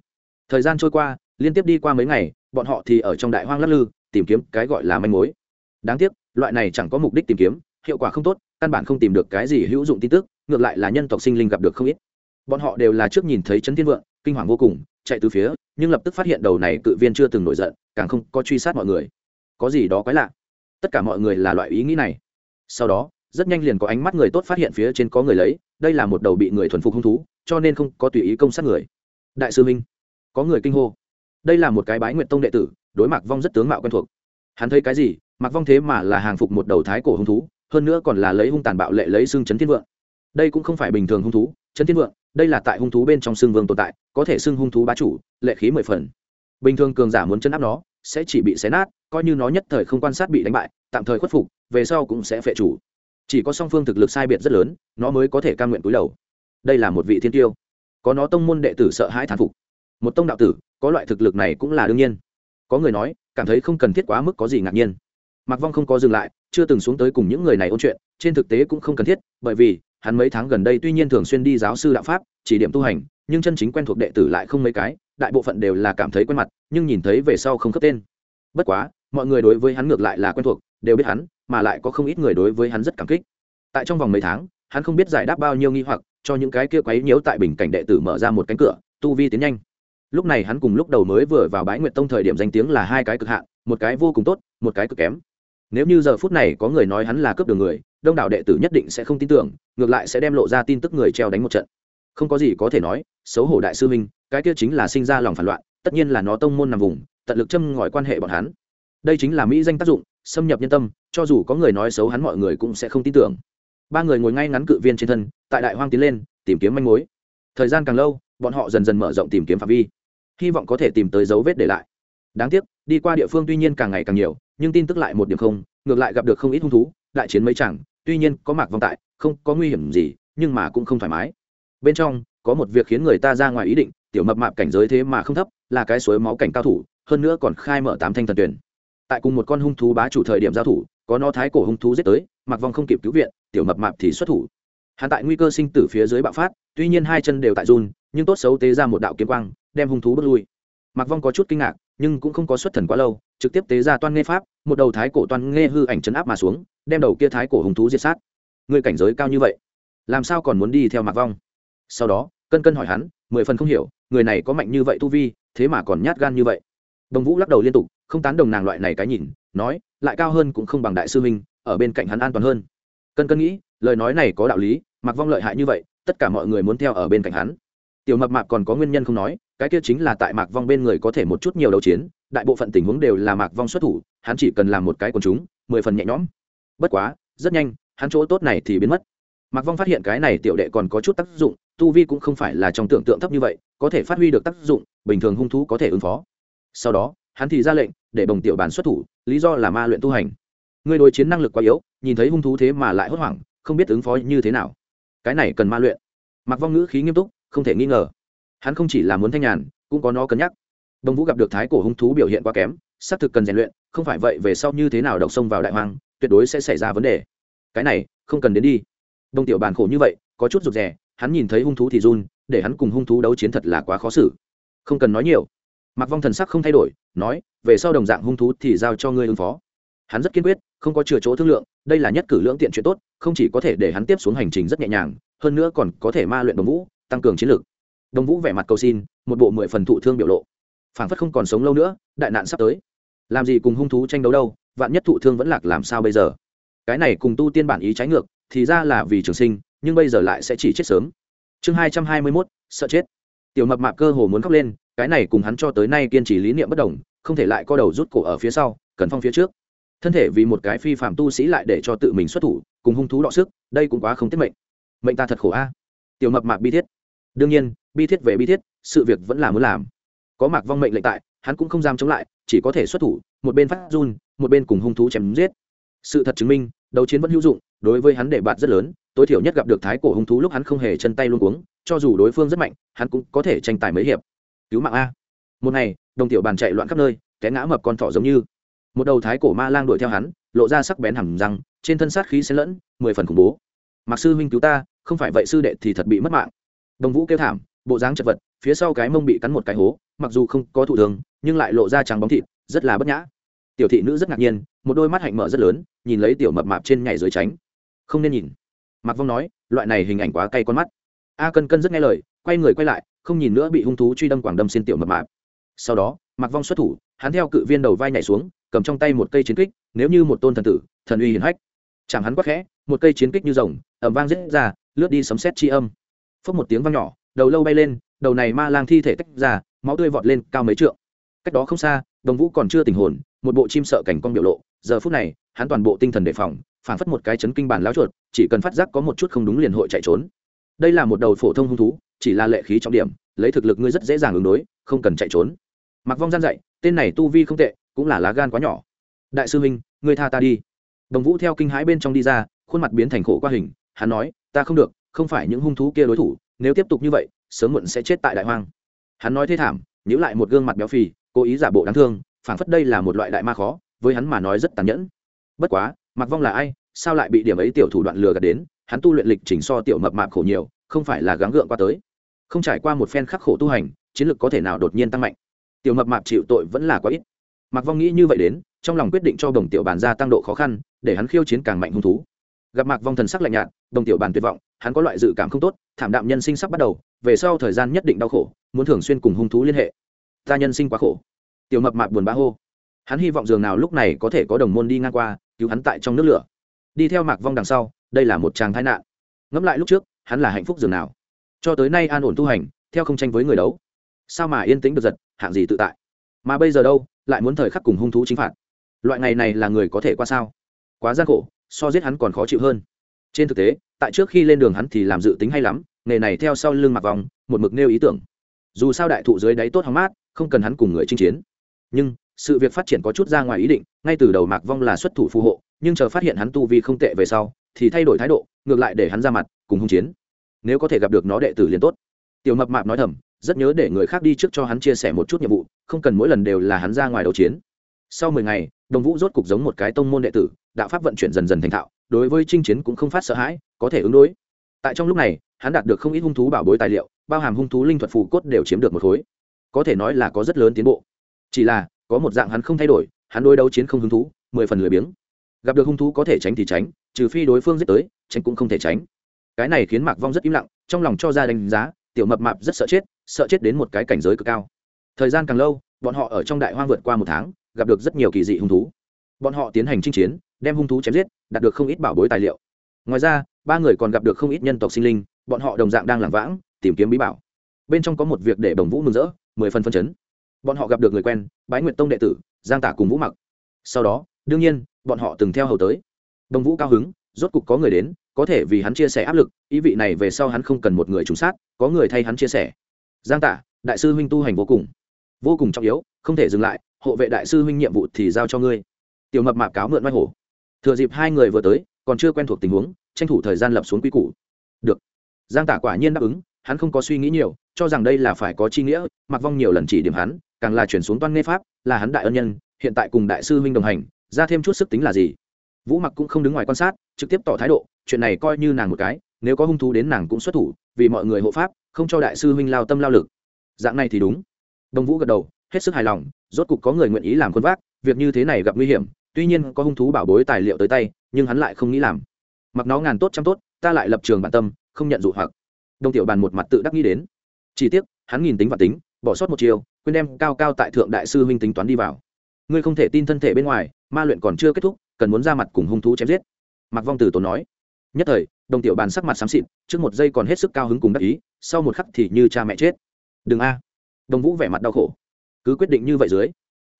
A: Thời gian trôi qua, liên tiếp đi qua mấy ngày, bọn họ thì ở trong đại hoang lắc lư, tìm kiếm cái gọi là manh mối. Đáng tiếc, loại này chẳng có mục đích tìm kiếm hiệu quả không tốt, căn bản không tìm được cái gì hữu dụng tin tức, ngược lại là nhân tộc sinh linh gặp được không ít. Bọn họ đều là trước nhìn thấy trấn thiên vượng, kinh hoàng vô cùng, chạy từ phía, nhưng lập tức phát hiện đầu này cự viên chưa từng nổi giận, càng không có truy sát mọi người. Có gì đó quái lạ? Tất cả mọi người là loại ý nghĩ này. Sau đó, rất nhanh liền có ánh mắt người tốt phát hiện phía trên có người lấy, đây là một đầu bị người thuần phục hung thú, cho nên không có tùy ý công sát người. Đại sư minh, có người kinh hô. Đây là một cái bái nguyện tông đệ tử, đối mặt vong rất tướng mạo quen thuộc. Hắn thấy cái gì? Mặc vong thế mà là hàng phục một đầu thái cổ hung thú hơn nữa còn là lấy hung tàn bạo lệ lấy xương chấn thiên vượng. Đây cũng không phải bình thường hung thú, chấn thiên vượng, đây là tại hung thú bên trong xương vương tồn tại, có thể xưng hung thú bá chủ, lệ khí mười phần. Bình thường cường giả muốn chấn áp nó, sẽ chỉ bị xé nát, coi như nó nhất thời không quan sát bị đánh bại, tạm thời khuất phục, về sau cũng sẽ phệ chủ. Chỉ có song phương thực lực sai biệt rất lớn, nó mới có thể cam nguyện cúi đầu. Đây là một vị thiên tiêu. Có nó tông môn đệ tử sợ hãi thán phục. Một tông đạo tử, có loại thực lực này cũng là đương nhiên. Có người nói, cảm thấy không cần thiết quá mức có gì ngạc nhiên. Mạc vong không có dừng lại chưa từng xuống tới cùng những người này ôn chuyện, trên thực tế cũng không cần thiết, bởi vì, hắn mấy tháng gần đây tuy nhiên thường xuyên đi giáo sư đạo pháp, chỉ điểm tu hành, nhưng chân chính quen thuộc đệ tử lại không mấy cái, đại bộ phận đều là cảm thấy quen mặt, nhưng nhìn thấy về sau không cấp tên. Bất quá, mọi người đối với hắn ngược lại là quen thuộc, đều biết hắn, mà lại có không ít người đối với hắn rất cảm kích. Tại trong vòng mấy tháng, hắn không biết giải đáp bao nhiêu nghi hoặc, cho những cái kia quấy nhiễu tại bình cảnh đệ tử mở ra một cánh cửa, tu vi tiến nhanh. Lúc này hắn cùng lúc đầu mới vừa vào bái nguyệt tông thời điểm danh tiếng là hai cái cực hạn, một cái vô cùng tốt, một cái cực kém nếu như giờ phút này có người nói hắn là cướp đường người, đông đảo đệ tử nhất định sẽ không tin tưởng, ngược lại sẽ đem lộ ra tin tức người treo đánh một trận. Không có gì có thể nói, xấu hổ đại sư minh cái kia chính là sinh ra lòng phản loạn, tất nhiên là nó tông môn nằm vùng, tận lực châm ngòi quan hệ bọn hắn. Đây chính là mỹ danh tác dụng, xâm nhập nhân tâm, cho dù có người nói xấu hắn mọi người cũng sẽ không tin tưởng. Ba người ngồi ngay ngắn cự viên trên thân, tại đại hoang tiến lên, tìm kiếm manh mối. Thời gian càng lâu, bọn họ dần dần mở rộng tìm kiếm phạm vi, hy vọng có thể tìm tới dấu vết để lại. Đáng tiếc đi qua địa phương tuy nhiên càng ngày càng nhiều, nhưng tin tức lại một điểm không, ngược lại gặp được không ít hung thú, đại chiến mấy chẳng, tuy nhiên có mạc vong tại, không có nguy hiểm gì, nhưng mà cũng không thoải mái. Bên trong, có một việc khiến người ta ra ngoài ý định, tiểu mập mạp cảnh giới thế mà không thấp, là cái suối máu cảnh cao thủ, hơn nữa còn khai mở tám thanh thần tuyển. Tại cùng một con hung thú bá chủ thời điểm giao thủ, có nó thái cổ hung thú giết tới mặc vong không kịp cứu viện, tiểu mập mạp thì xuất thủ. Hắn tại nguy cơ sinh tử phía dưới bạo phát, tuy nhiên hai chân đều tại run, nhưng tốt xấu tế ra một đạo kiếm quang, đem hung thú bước lui. Mặc vong có chút kinh ngạc nhưng cũng không có xuất thần quá lâu, trực tiếp tế ra toan nghe pháp, một đầu thái cổ toan nghe hư ảnh chấn áp mà xuống, đem đầu kia thái cổ hung thú diệt sát. Người cảnh giới cao như vậy, làm sao còn muốn đi theo mặc vong? Sau đó, cân cân hỏi hắn, mười phần không hiểu, người này có mạnh như vậy tu vi, thế mà còn nhát gan như vậy. Đồng vũ lắc đầu liên tục, không tán đồng nàng loại này cái nhìn, nói, lại cao hơn cũng không bằng đại sư minh ở bên cạnh hắn an toàn hơn. Cân cân nghĩ, lời nói này có đạo lý mặc vong lợi hại như vậy, tất cả mọi người muốn theo ở bên cạnh hắn tiểu mập mạp còn có nguyên nhân không nói, cái kia chính là tại mạc vong bên người có thể một chút nhiều đấu chiến, đại bộ phận tình huống đều là mạc vong xuất thủ, hắn chỉ cần làm một cái quần chúng, mười phần nhẹ nhõm. Bất quá, rất nhanh, hắn chỗ tốt này thì biến mất. Mạc vong phát hiện cái này tiểu đệ còn có chút tác dụng, tu vi cũng không phải là trong tưởng tượng thấp như vậy, có thể phát huy được tác dụng, bình thường hung thú có thể ứng phó. Sau đó, hắn thì ra lệnh, để bồng tiểu bàn xuất thủ, lý do là ma luyện tu hành. Ngươi đối chiến năng lực quá yếu, nhìn thấy hung thú thế mà lại hốt hoảng, không biết ứng phó như thế nào. Cái này cần ma luyện. Mặc vong ngữ khí nghiêm túc không thể nghi ngờ. Hắn không chỉ là muốn thanh nhàn, cũng có nó cân nhắc. Đồng vũ gặp được thái cổ hung thú biểu hiện quá kém, xác thực cần rèn luyện, không phải vậy về sau như thế nào độc sông vào đại hoang, tuyệt đối sẽ xảy ra vấn đề. Cái này, không cần đến đi. Đồng tiểu bàn khổ như vậy, có chút rụt rè, hắn nhìn thấy hung thú thì run, để hắn cùng hung thú đấu chiến thật là quá khó xử. Không cần nói nhiều. Mặc vong thần sắc không thay đổi, nói, về sau đồng dạng hung thú thì giao cho ngươi ứng phó. Hắn rất kiên quyết, không có chừa chỗ thương lượng, đây là nhất cử lưỡng tiện chuyện tốt, không chỉ có thể để hắn tiếp xuống hành trình rất nhẹ nhàng, hơn nữa còn có thể ma luyện đồng vũ tăng cường chiến lược. Đồng vũ vẻ mặt cầu xin, một bộ mười phần thụ thương biểu lộ. Phảng phất không còn sống lâu nữa, đại nạn sắp tới. Làm gì cùng hung thú tranh đấu đâu, vạn nhất thụ thương vẫn lạc làm sao bây giờ? Cái này cùng tu tiên bản ý trái ngược, thì ra là vì trường sinh, nhưng bây giờ lại sẽ chỉ chết sớm. Chương hai trăm hai mươi mốt, sợ chết. Tiểu mập mạp cơ hồ muốn khóc lên, cái này cùng hắn cho tới nay kiên trì lý niệm bất đồng, không thể lại co đầu rút cổ ở phía sau, cần phong phía trước. Thân thể vì một cái phi phạm tu sĩ lại để cho tự mình xuất thủ, cùng hung thú đọ sức, đây cũng quá không tiết mệnh. Mệnh ta thật khổ a. Tiểu mập mạp bi thiết đương nhiên, bi thiết về bi thiết, sự việc vẫn là muốn làm. Có mạc vong mệnh lệnh tại, hắn cũng không dám chống lại, chỉ có thể xuất thủ, một bên phát run, một bên cùng hung thú chém giết. Sự thật chứng minh, đấu chiến vẫn hữu dụng, đối với hắn để bạt rất lớn, tối thiểu nhất gặp được thái cổ hung thú lúc hắn không hề chân tay luôn uống cho dù đối phương rất mạnh, hắn cũng có thể tranh tài mấy hiệp. Cứu mạng a. Một ngày, đồng tiểu bàn chạy loạn khắp nơi, té ngã mập con thỏ giống như. Một đầu thái cổ ma lang đuổi theo hắn, lộ ra sắc bén hẳn răng, trên thân sát khí xen lẫn, mười phần khủng bố. Mặc sư huynh cứu ta, không phải vậy sư đệ thì thật bị mất mạng đồng vũ kêu thảm, bộ dáng chật vật, phía sau cái mông bị cắn một cái hố, mặc dù không có thụ thường, nhưng lại lộ ra trắng bóng thịt, rất là bất nhã. Tiểu thị nữ rất ngạc nhiên, một đôi mắt hạnh mở rất lớn, nhìn lấy tiểu mập mạp trên nhảy dưới tránh. Không nên nhìn. Mặc vong nói, loại này hình ảnh quá cay con mắt. A cân cân rất nghe lời, quay người quay lại, không nhìn nữa bị hung thú truy đâm quảng đâm xin tiểu mập mạp. Sau đó mặc vong xuất thủ, hắn theo cự viên đầu vai nhảy xuống, cầm trong tay một cây chiến kích, nếu như một tôn thần tử, thần uy hiển hách. Chẳng hắn quắc khẽ, một cây chiến kích như rồng ẩm vang rết ra, lướt đi sấm xét chi âm phốc một tiếng vang nhỏ, đầu lâu bay lên, đầu này ma lang thi thể tách ra, máu tươi vọt lên cao mấy trượng. Cách đó không xa, đồng vũ còn chưa tình hồn, một bộ chim sợ cảnh con biểu lộ, giờ phút này, hắn toàn bộ tinh thần đề phòng, phảng phất một cái chấn kinh bản lao chuột, chỉ cần phát giác có một chút không đúng liền hội chạy trốn. Đây là một đầu phổ thông hung thú, chỉ là lệ khí trọng điểm, lấy thực lực ngươi rất dễ dàng ứng đối, không cần chạy trốn. Mặc vong gian dạy, tên này tu vi không tệ, cũng là lá gan quá nhỏ. Đại sư huynh, ngươi tha ta đi. Đồng vũ theo kinh hãi bên trong đi ra, khuôn mặt biến thành khổ qua hình, hắn nói, ta không được không phải những hung thú kia đối thủ, nếu tiếp tục như vậy, sớm muộn sẽ chết tại đại hoang. Hắn nói thế thảm nhữ lại một gương mặt béo phì, cố ý giả bộ đáng thương phản phất đây là một loại đại ma khó, với hắn mà nói rất tàn nhẫn. Bất quá mặc vong là ai, sao lại bị điểm ấy tiểu thủ đoạn lừa gạt đến, hắn tu luyện lịch chỉnh so tiểu mập mạp khổ nhiều, không phải là gắng gượng qua tới. Không trải qua một phen khắc khổ tu hành, chiến lược có thể nào đột nhiên tăng mạnh. Tiểu mập mạp chịu tội vẫn là quá ít. Mặc vong nghĩ như vậy đến, trong lòng quyết định cho đồng tiểu bàn gia tăng độ khó khăn, để hắn khiêu chiến càng mạnh hung thú. Gặp mạc vong thần sắc lạnh nhạt, đồng tiểu bàn tuyệt vọng hắn có loại dự cảm không tốt, thảm đạm nhân sinh sắp bắt đầu, về sau thời gian nhất định đau khổ, muốn thường xuyên cùng hung thú liên hệ. Ta nhân sinh quá khổ. Tiểu mập mạp buồn bã hô. Hắn hy vọng giường nào lúc này có thể có đồng môn đi ngang qua, cứu hắn tại trong nước lửa. Đi theo mạc vong đằng sau, đây là một tràng tai nạn. Ngẫm lại lúc trước, hắn là hạnh phúc giường nào. Cho tới nay an ổn tu hành, theo không tranh với người đấu. Sao mà yên tĩnh được giật, hạng gì tự tại. Mà bây giờ đâu, lại muốn thời khắc cùng hung thú chính phạt. Loại ngày này là người có thể qua sao? Quá gian khổ, so giết hắn còn khó chịu hơn. Trên thực tế tại trước khi lên đường hắn thì làm dự tính hay lắm, nghề này theo sau lưng mặc vòng, một mực nêu ý tưởng. Dù sao đại thụ dưới đáy tốt hóng mát, không cần hắn cùng người chinh chiến. Nhưng, sự việc phát triển có chút ra ngoài ý định, ngay từ đầu mạc vong là xuất thủ phù hộ, nhưng chờ phát hiện hắn tu vi không tệ về sau, thì thay đổi thái độ, ngược lại để hắn ra mặt, cùng hung chiến. Nếu có thể gặp được nó đệ tử liền tốt. Tiểu mập mạp nói thầm, rất nhớ để người khác đi trước cho hắn chia sẻ một chút nhiệm vụ, không cần mỗi lần đều là hắn ra ngoài đấu chiến. Sau mười ngày, đồng vũ rốt cục giống một cái tông môn đệ tử, đạo pháp vận chuyển dần dần thành thạo, đối với chinh chiến cũng không phát sợ hãi có thể ứng đối. Tại trong lúc này, hắn đạt được không ít hung thú bảo bối tài liệu, bao hàm hung thú linh thuật phù cốt đều chiếm được một khối. Có thể nói là có rất lớn tiến bộ. Chỉ là, có một dạng hắn không thay đổi, hắn đối đấu chiến không hứng thú, mười phần lười biếng. Gặp được hung thú có thể tránh thì tránh, trừ phi đối phương giết tới, tránh cũng không thể tránh. Cái này khiến mạc vong rất im lặng, trong lòng cho ra đánh giá, tiểu mập mạp rất sợ chết sợ chết đến một cái cảnh giới cực cao. Thời gian càng lâu, bọn họ ở trong đại hoang vượt qua một tháng, gặp được rất nhiều kỳ dị hung thú. Bọn họ tiến hành chinh chiến, đem hung thú chém giết, đạt được không ít bảo bối tài liệu. Ngoài ra ba người còn gặp được không ít nhân tộc sinh linh, bọn họ đồng dạng đang làm vãng, tìm kiếm bí bảo. Bên trong có một việc để đồng vũ mừng rỡ, mười phần phân chấn. Bọn họ gặp được người quen, bái nguyệt tông đệ tử, giang tả cùng vũ mặc. Sau đó, đương nhiên, bọn họ từng theo hầu tới. Đồng vũ cao hứng, rốt cục có người đến, có thể vì hắn chia sẻ áp lực, ý vị này về sau hắn không cần một người trùng sát, có người thay hắn chia sẻ. Giang tả, đại sư huynh tu hành vô cùng. Vô cùng trọng yếu, không thể dừng lại, hộ vệ đại sư huynh nhiệm vụ thì giao cho ngươi. Tiểu mập mạp cáo mượn mai hổ. Thừa dịp hai người vừa tới, còn chưa quen thuộc tình huống tranh thủ thời gian lập xuống quy củ. Được. Giang tả quả nhiên đáp ứng, hắn không có suy nghĩ nhiều, cho rằng đây là phải có chi nghĩa mặc vong nhiều lần chỉ điểm hắn, càng là chuyển xuống toan nghe pháp, là hắn đại ân nhân, hiện tại cùng đại sư huynh đồng hành, ra thêm chút sức tính là gì? Vũ mặc cũng không đứng ngoài quan sát, trực tiếp tỏ thái độ, chuyện này coi như nàng một cái, nếu có hung thú đến nàng cũng xuất thủ, vì mọi người hộ pháp, không cho đại sư huynh lao tâm lao lực. Dạng này thì đúng. Đồng vũ gật đầu, hết sức hài lòng, rốt cục có người nguyện ý làm quân vác, việc như thế này gặp nguy hiểm, tuy nhiên có hung thú bảo bối tài liệu tới tay, nhưng hắn lại không nghĩ làm mặc nó ngàn tốt trăm tốt, ta lại lập trường bản tâm, không nhận dụ hoặc. Đông tiểu bàn một mặt tự đắc nghĩ đến. Chỉ tiếc, hắn nghìn tính và tính, bỏ sót một chiều quên đem cao cao tại thượng đại sư huynh tính toán đi vào. Ngươi không thể tin thân thể bên ngoài, ma luyện còn chưa kết thúc, cần muốn ra mặt cùng hung thú chém giết. Mặc vong từ tốn nói. Nhất thời đồng tiểu bàn sắc mặt xám xịt, trước một giây còn hết sức cao hứng cùng đắc ý, sau một khắc thì như cha mẹ chết. Đừng a. Đồng vũ vẻ mặt đau khổ. Cứ quyết định như vậy dưới.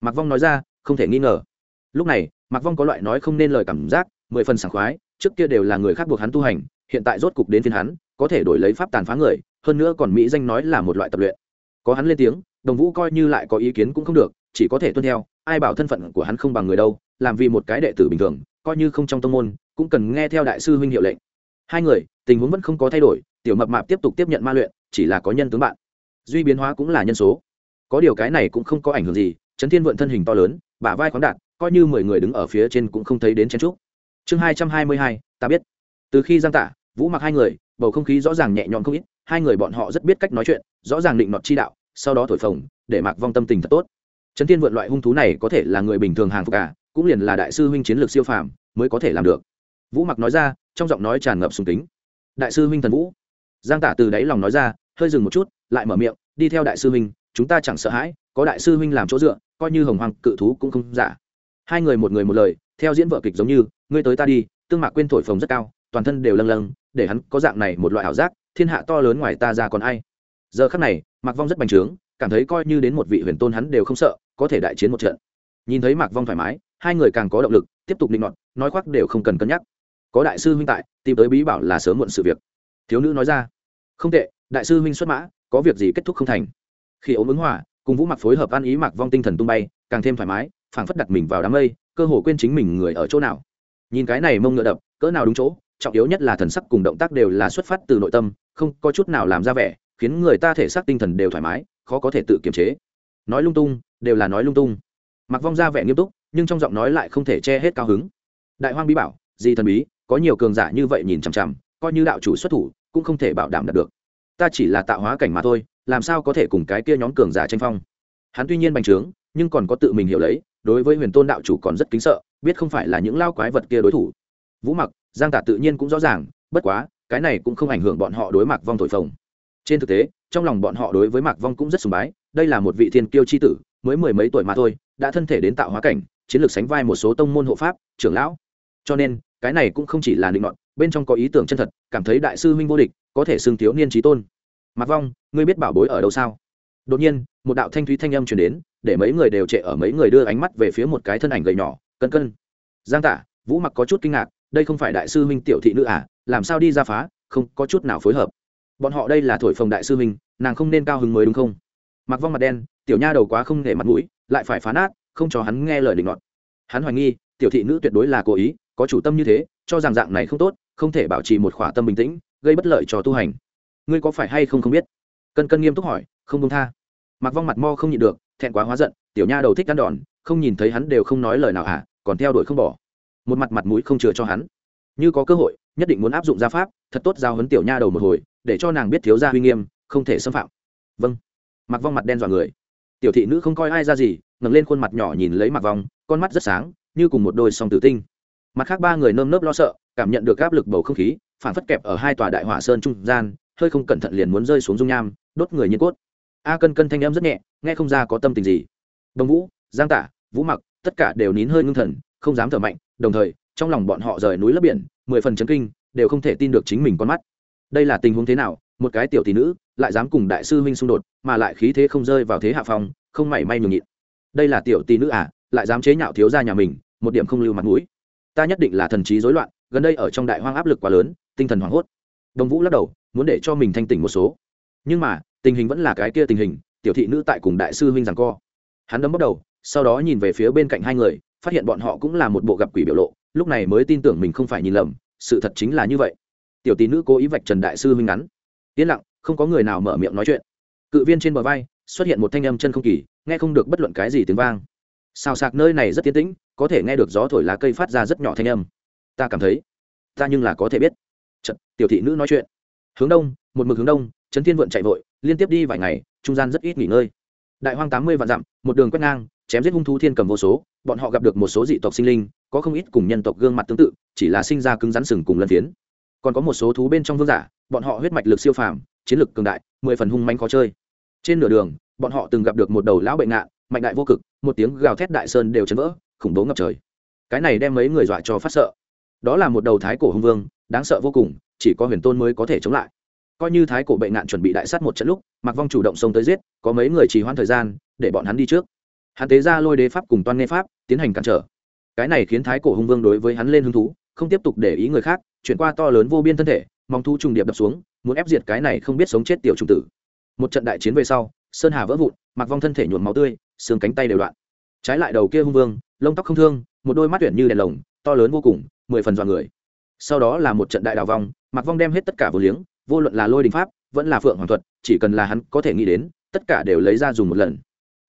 A: Mặc vong nói ra, không thể nghi ngờ. Lúc này mặc vong có loại nói không nên lời cảm giác, mười phần sảng khoái trước kia đều là người khác buộc hắn tu hành, hiện tại rốt cục đến phiên hắn, có thể đổi lấy pháp tàn phá người, hơn nữa còn mỹ danh nói là một loại tập luyện. Có hắn lên tiếng, đồng vũ coi như lại có ý kiến cũng không được, chỉ có thể tuân theo, ai bảo thân phận của hắn không bằng người đâu, làm vì một cái đệ tử bình thường, coi như không trong tông môn, cũng cần nghe theo đại sư huynh hiệu lệnh. Hai người, tình huống vẫn không có thay đổi, tiểu mập mạp tiếp tục tiếp nhận ma luyện, chỉ là có nhân tướng bạn. Duy biến hóa cũng là nhân số. Có điều cái này cũng không có ảnh hưởng gì trấn thiên vượn thân hình to lớn, bả vai khoáng đạt, coi như mười người đứng ở phía trên cũng không thấy đến chen trúc chương hai trăm hai mươi hai, ta biết. Từ khi giang tả, vũ mặc hai người, bầu không khí rõ ràng nhẹ nhõm không ít, hai người bọn họ rất biết cách nói chuyện, rõ ràng định nọt chi đạo, sau đó thổi phồng, để mạc vong tâm tình thật tốt. Trấn thiên vượn loại hung thú này có thể là người bình thường hàng phục cả cũng liền là đại sư huynh chiến lược siêu phàm mới có thể làm được. Vũ mặc nói ra, trong giọng nói tràn ngập sùng kính. Đại sư huynh thần vũ. Giang tả từ đáy lòng nói ra, hơi dừng một chút, lại mở miệng, đi theo đại sư huynh, chúng ta chẳng sợ hãi, có đại sư huynh làm chỗ dựa, coi như hồng hoàng cự thú cũng không giả hai người một người một lời, theo diễn vợ kịch giống như, ngươi tới ta đi, tương mạc quên thổi phồng rất cao, toàn thân đều lâng lâng, để hắn có dạng này một loại ảo giác, thiên hạ to lớn ngoài ta ra còn ai? Giờ khắc này, mạc vong rất bành trướng, cảm thấy coi như đến một vị huyền tôn hắn đều không sợ, có thể đại chiến một trận. Nhìn thấy mạc vong thoải mái, hai người càng có động lực, tiếp tục định luận nói khoác đều không cần cân nhắc. Có đại sư huynh tại, tìm tới bí bảo là sớm muộn sự việc. Thiếu nữ nói ra, không tệ, đại sư huynh xuất mã, có việc gì kết thúc không thành. Khi ốm ứng hòa, cùng vũ mặc phối hợp ăn ý mạc vong tinh thần tung bay, càng thêm thoải mái phảng phất đặt mình vào đám mây, cơ hồ quên chính mình người ở chỗ nào. Nhìn cái này mông ngựa đập, cỡ nào đúng chỗ, trọng yếu nhất là thần sắc cùng động tác đều là xuất phát từ nội tâm, không có chút nào làm ra vẻ, khiến người ta thể xác tinh thần đều thoải mái, khó có thể tự kiềm chế. Nói lung tung, đều là nói lung tung. Mặc vong ra vẻ nghiêm túc, nhưng trong giọng nói lại không thể che hết cao hứng. Đại hoang bí bảo gì thần bí, có nhiều cường giả như vậy nhìn chằm chằm, coi như đạo chủ xuất thủ, cũng không thể bảo đảm đạt được. Ta chỉ là tạo hóa cảnh mà thôi, làm sao có thể cùng cái kia nhóm cường giả tranh phong? Hắn tuy nhiên bành trướng, nhưng còn có tự mình hiểu lấy đối với huyền tôn đạo chủ còn rất kính sợ, biết không phải là những lao quái vật kia đối thủ. Vũ mặc, giang tả tự nhiên cũng rõ ràng, bất quá, cái này cũng không ảnh hưởng bọn họ đối mặt vong thổi phồng. Trên thực tế, trong lòng bọn họ đối với mạc vong cũng rất sùng bái, đây là một vị thiên kiêu c h i tử, mới mười mấy tuổi mà thôi, đã thân thể đến tạo hóa cảnh, chiến lược sánh vai một số tông môn hộ pháp, trưởng lão. Cho nên, cái này cũng không chỉ là định luận, bên trong có ý tưởng chân thật, cảm thấy đại sư huynh vô địch, có thể xưng thiếu niên trí tôn. Mặc vong, ngươi biết bảo bối ở đâu sao? Đột nhiên, một đạo thanh thúy thanh âm chuyển đến, để mấy người đều trệ ở mấy người đưa ánh mắt về phía một cái thân ảnh gầy nhỏ, cân cân. Giang tả vũ mặc có chút kinh ngạc, đây không phải đại sư huynh tiểu thị nữ à làm sao đi ra phá, không có chút nào phối hợp. Bọn họ đây là thổi phồng đại sư huynh, nàng không nên cao hứng mới đúng không? Mặc vong mặt đen, tiểu nha đầu quá không để mặt mũi, lại phải phá nát, không cho hắn nghe lời định luận hắn hoài nghi, tiểu thị nữ tuyệt đối là cố ý, có chủ tâm như thế, cho rằng dạng này không tốt, không thể bảo trì một khỏa tâm bình tĩnh, gây bất lợi cho tu hành. Ngươi có phải hay không không biết? Cân cân nghiêm túc hỏi, không công tha mặc vong mặt mo không nhịn được, thẹn quá hóa giận, tiểu nha đầu thích ăn đòn, không nhìn thấy hắn đều không nói lời nào hả? Còn theo đuổi không bỏ. Một mặt mặt mũi không chừa cho hắn. Như có cơ hội, nhất định muốn áp dụng gia pháp, thật tốt giao hấn tiểu nha đầu một hồi, để cho nàng biết thiếu gia uy nghiêm, không thể xâm phạm. Vâng. Mặc vong mặt đen dọa người. Tiểu thị nữ không coi ai ra gì, ngẩng lên khuôn mặt nhỏ nhìn lấy mặc vong, con mắt rất sáng, như cùng một đôi song tử tinh. Mặt khác ba người nơm nớp lo sợ, cảm nhận được áp lực bầu không khí phản phất kẹp ở hai tòa đại hỏa sơn trung gian, hơi không cẩn thận liền muốn rơi xuống dung nham, đốt người như cốt a cân cân thanh em rất nhẹ, nghe không ra có tâm tình gì. Đồng vũ, giang tả, vũ mặc, tất cả đều nín hơi ngưng thần, không dám thở mạnh, đồng thời, trong lòng bọn họ rời núi lấp biển, mười phần chấn kinh, đều không thể tin được chính mình con mắt. Đây là tình huống thế nào, một cái tiểu tỷ nữ, lại dám cùng đại sư huynh xung đột, mà lại khí thế không rơi vào thế hạ phong, không mảy may nhường nhịn. Đây là tiểu tỷ nữ à lại dám chế nhạo thiếu gia nhà mình, một điểm không lưu mặt mũi. Ta nhất định là thần trí rối loạn, gần đây ở trong đại hoang áp lực quá lớn, tinh thần hoảng hốt. Đồng vũ lắc đầu, muốn để cho mình thanh tỉnh một số. Nhưng mà tình hình vẫn là cái kia tình hình tiểu thị nữ tại cùng đại sư huynh rằng co. Hắn đấm bắt đầu sau đó nhìn về phía bên cạnh hai người phát hiện bọn họ cũng là một bộ gặp quỷ biểu lộ lúc này mới tin tưởng mình không phải nhìn lầm sự thật chính là như vậy. Tiểu tỷ nữ cố ý vạch trần đại sư huynh ngắn. Yên lặng không có người nào mở miệng nói chuyện. Cự viên trên bờ vai xuất hiện một thanh âm chân không kỳ nghe không được bất luận cái gì tiếng vang. Xào sạc nơi này rất tiến tĩnh có thể nghe được gió thổi lá cây phát ra rất nhỏ thanh âm. Ta cảm thấy ta nhưng là có thể biết. Chật, tiểu thị nữ nói chuyện. Hướng đông một mực hướng đông trấn thiên vượn chạy vội, liên tiếp đi vài ngày, trung gian rất ít nghỉ ngơi. Đại hoang tám mươi vạn dặm, một đường quét ngang, chém giết hung thú thiên cầm vô số, bọn họ gặp được một số dị tộc sinh linh, có không ít cùng nhân tộc gương mặt tương tự, chỉ là sinh ra cứng rắn sừng cùng lân phiến. Còn có một số thú bên trong vương giả, bọn họ huyết mạch lực siêu phàm, chiến lực cường đại, mười phần hung manh khó chơi. Trên nửa đường, bọn họ từng gặp được một đầu lão bệnh ngạn, mạnh đại vô cực, một tiếng gào thét đại sơn đều chấn vỡ, khủng bố ngập trời. Cái này đem mấy người dọa cho phát sợ. Đó là một đầu thái cổ hung vương, đáng sợ vô cùng, chỉ có huyền tôn mới có thể chống lại coi như thái cổ bệnh ngạn chuẩn bị đại sát một trận lúc, mạc vong chủ động xông tới giết, có mấy người trì hoãn thời gian, để bọn hắn đi trước. Hắn tế ra lôi đế pháp cùng toan nghe pháp, tiến hành cản trở. Cái này khiến thái cổ hung vương đối với hắn lên hứng thú, không tiếp tục để ý người khác, chuyển qua to lớn vô biên thân thể, mong thu trùng điệp đập xuống, muốn ép diệt cái này không biết sống chết tiểu trùng tử. Một trận đại chiến về sau, sơn hà vỡ vụn mặc vong thân thể nhuộn máu tươi, xương cánh tay đều đoạn. Trái lại đầu kia hung vương, lông tóc không thương, một đôi mắt tuyển như đèn lồng, to lớn vô cùng, mười phần dọn người. Sau đó là một trận đại đào vong mặc vong đem hết tất cả vô liếng vô luận là lôi đình pháp, vẫn là phượng hoàng thuật, chỉ cần là hắn có thể nghĩ đến, tất cả đều lấy ra dùng một lần.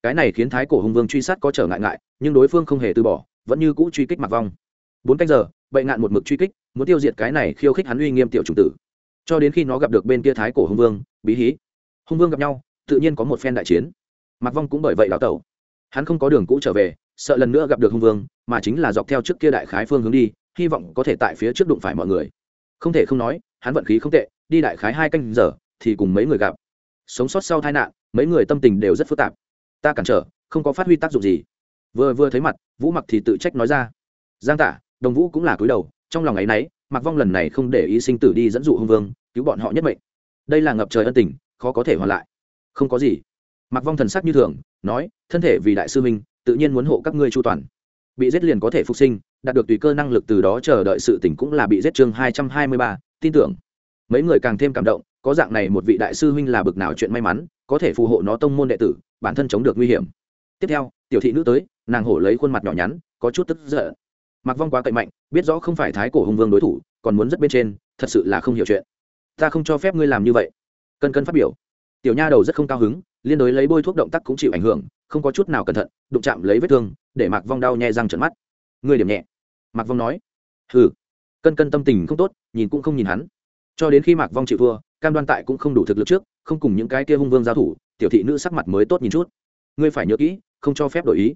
A: Cái này khiến thái cổ hùng vương truy sát có trở ngại ngại, nhưng đối phương không hề từ bỏ, vẫn như cũ truy kích mặc vong. Bốn canh giờ bệnh ngạn một mực truy kích, muốn tiêu diệt cái này khiêu khích hắn uy nghiêm tiểu trùng tử. Cho đến khi nó gặp được bên kia thái cổ hùng vương, bí hí hùng vương gặp nhau, tự nhiên có một phen đại chiến. Mặc vong cũng bởi vậy đào tẩu. Hắn không có đường cũ trở về, sợ lần nữa gặp được hùng vương, mà chính là dọc theo trước kia đại khái phương hướng đi, hy vọng có thể tại phía trước đụng phải mọi người. Không thể không nói, hắn vận khí không tệ đi đại khái hai canh giờ, thì cùng mấy người gặp. Sống sót sau tai nạn, mấy người tâm tình đều rất phức tạp. Ta cản trở, không có phát huy tác dụng gì. Vừa vừa thấy mặt, vũ mặc thì tự trách nói ra. Giang tả, đồng vũ cũng là cúi đầu, trong lòng ấ y n ấ y mặc vong lần này không để ý sinh tử đi dẫn dụ hưng vương, cứu bọn họ nhất mệnh. Đây là ngập trời ân tình, khó có thể hoàn lại. Không có gì. Mặc vong thần sắc như thường, nói, thân thể vì đại sư minh tự nhiên muốn hộ các ngươi chu toàn. Bị giết liền có thể phục sinh, đạt được tùy cơ năng lực từ đó chờ đợi sự tỉnh cũng là bị giết chương hai trăm hai mươi ba, tin tưởng mấy người càng thêm cảm động, có dạng này một vị đại sư huynh là bực nào chuyện may mắn, có thể phù hộ nó tông môn đệ tử, bản thân chống được nguy hiểm. Tiếp theo, tiểu thị nữ tới, nàng hổ lấy khuôn mặt nhỏ nhắn, có chút tức giận. Mặc vong quá cậy mạnh, biết rõ không phải thái cổ hùng vương đối thủ, còn muốn rất bên trên, thật sự là không hiểu chuyện. Ta không cho phép ngươi làm như vậy. Cân cân phát biểu. Tiểu nha đầu rất không cao hứng, liên đối lấy bôi thuốc động tác cũng chịu ảnh hưởng, không có chút nào cẩn thận, đụng chạm lấy vết thương, để mạc vong đau nhẹ răng trận mắt. Ngươi điểm nhẹ. Mạc vong nói. Hừ. Cân cân tâm tình không tốt, nhìn cũng không nhìn hắn cho đến khi mạc vong chịu thua, cam đoan tại cũng không đủ thực lực trước, không cùng những cái kia hung vương giao thủ, tiểu thị nữ sắc mặt mới tốt nhìn chút. Ngươi phải nhớ kỹ, không cho phép đổi ý.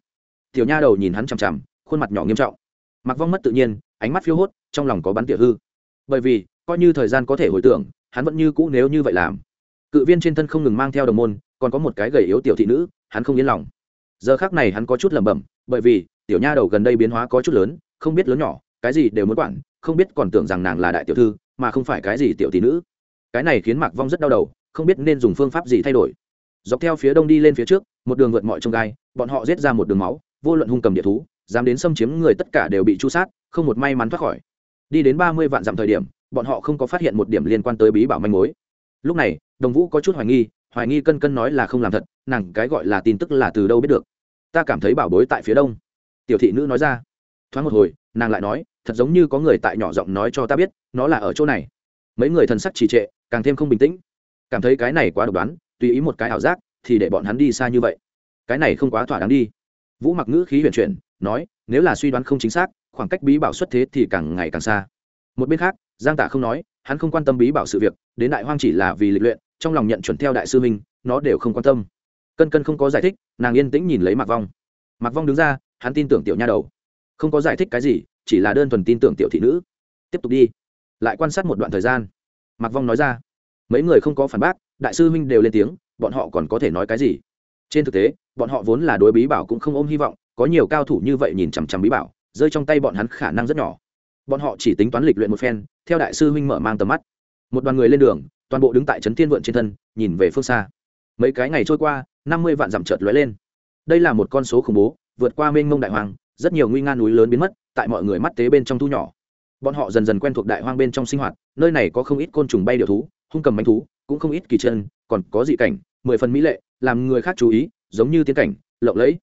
A: Tiểu nha đầu nhìn hắn chằm chằm, khuôn mặt nhỏ nghiêm trọng. Mặc vong mất tự nhiên, ánh mắt phiêu hốt, trong lòng có bắn tiểu hư. Bởi vì, coi như thời gian có thể hồi tưởng, hắn vẫn như cũ nếu như vậy làm. Cự viên trên thân không ngừng mang theo đồng môn, còn có một cái gầy yếu tiểu thị nữ, hắn không yên lòng. Giờ khác này hắn có chút lẩm bẩm, bởi vì, tiểu nha đầu gần đây biến hóa có chút lớn, không biết lớn nhỏ, cái gì đều muốn quản không biết còn tưởng rằng nàng là đại tiểu thư, mà không phải cái gì tiểu tỷ nữ. Cái này khiến mạc vong rất đau đầu, không biết nên dùng phương pháp gì thay đổi. Dọc theo phía đông đi lên phía trước, một đường vượt mọi trông gai, bọn họ giết ra một đường máu, vô luận hung cầm địa thú, dám đến xâm chiếm người tất cả đều bị chu sát, không một may mắn thoát khỏi. Đi đến ba mươi vạn dặm thời điểm, bọn họ không có phát hiện một điểm liên quan tới bí bảo manh mối. Lúc này, đồng vũ có chút hoài nghi hoài nghi cân cân nói là không làm thật, nàng cái gọi là tin tức là từ đâu biết được. Ta cảm thấy bảo bối tại phía đông. Tiểu thị nữ nói ra. Thoáng một hồi, nàng lại nói thật giống như có người tại nhỏ giọng nói cho ta biết, nó là ở chỗ này. Mấy người thần sắc trì trệ, càng thêm không bình tĩnh. Cảm thấy cái này quá độc đoán, tùy ý một cái ảo giác, thì để bọn hắn đi xa như vậy. Cái này không quá thỏa đáng đi. Vũ mặc ngữ khí huyền chuyển, nói, nếu là suy đoán không chính xác, khoảng cách bí bảo xuất thế thì càng ngày càng xa. Một bên khác, giang tả không nói, hắn không quan tâm bí bảo sự việc, đến đại hoang chỉ là vì lịch luyện, trong lòng nhận chuẩn theo đại sư minh, nó đều không quan tâm. Cân cân không có giải thích, nàng yên tĩnh nhìn lấy mạc vong. Mạc vong đứng ra, hắn tin tưởng tiểu nha đầu. Không có giải thích cái gì chỉ là đơn thuần tin tưởng tiểu thị nữ. Tiếp tục đi. Lại quan sát một đoạn thời gian. Mạc vong nói ra, mấy người không có phản bác, đại sư huynh đều lên tiếng, bọn họ còn có thể nói cái gì? Trên thực tế, bọn họ vốn là đối bí bảo cũng không ôm hy vọng, có nhiều cao thủ như vậy nhìn chằm chằm bí bảo, rơi trong tay bọn hắn khả năng rất nhỏ. Bọn họ chỉ tính toán lịch luyện một phen, theo đại sư huynh mở mang tầm mắt. Một đoàn người lên đường, toàn bộ đứng tại trấn thiên vượn trên thân, nhìn về phương xa. Mấy cái ngày trôi qua, năm mươi vạn dặm chợt lóe lên. Đây là một con số khủng bố, vượt qua mênh mông đại hoàng rất nhiều nguy nga núi lớn biến mất, tại mọi người mắt tế bên trong thu nhỏ. Bọn họ dần dần quen thuộc đại hoang bên trong sinh hoạt, nơi này có không ít côn trùng bay điệu thú, hung cầm bánh thú, cũng không ít kỳ chân, còn có dị cảnh, mười phần mỹ lệ, làm người khác chú ý, giống như tiến cảnh, lộng lẫy.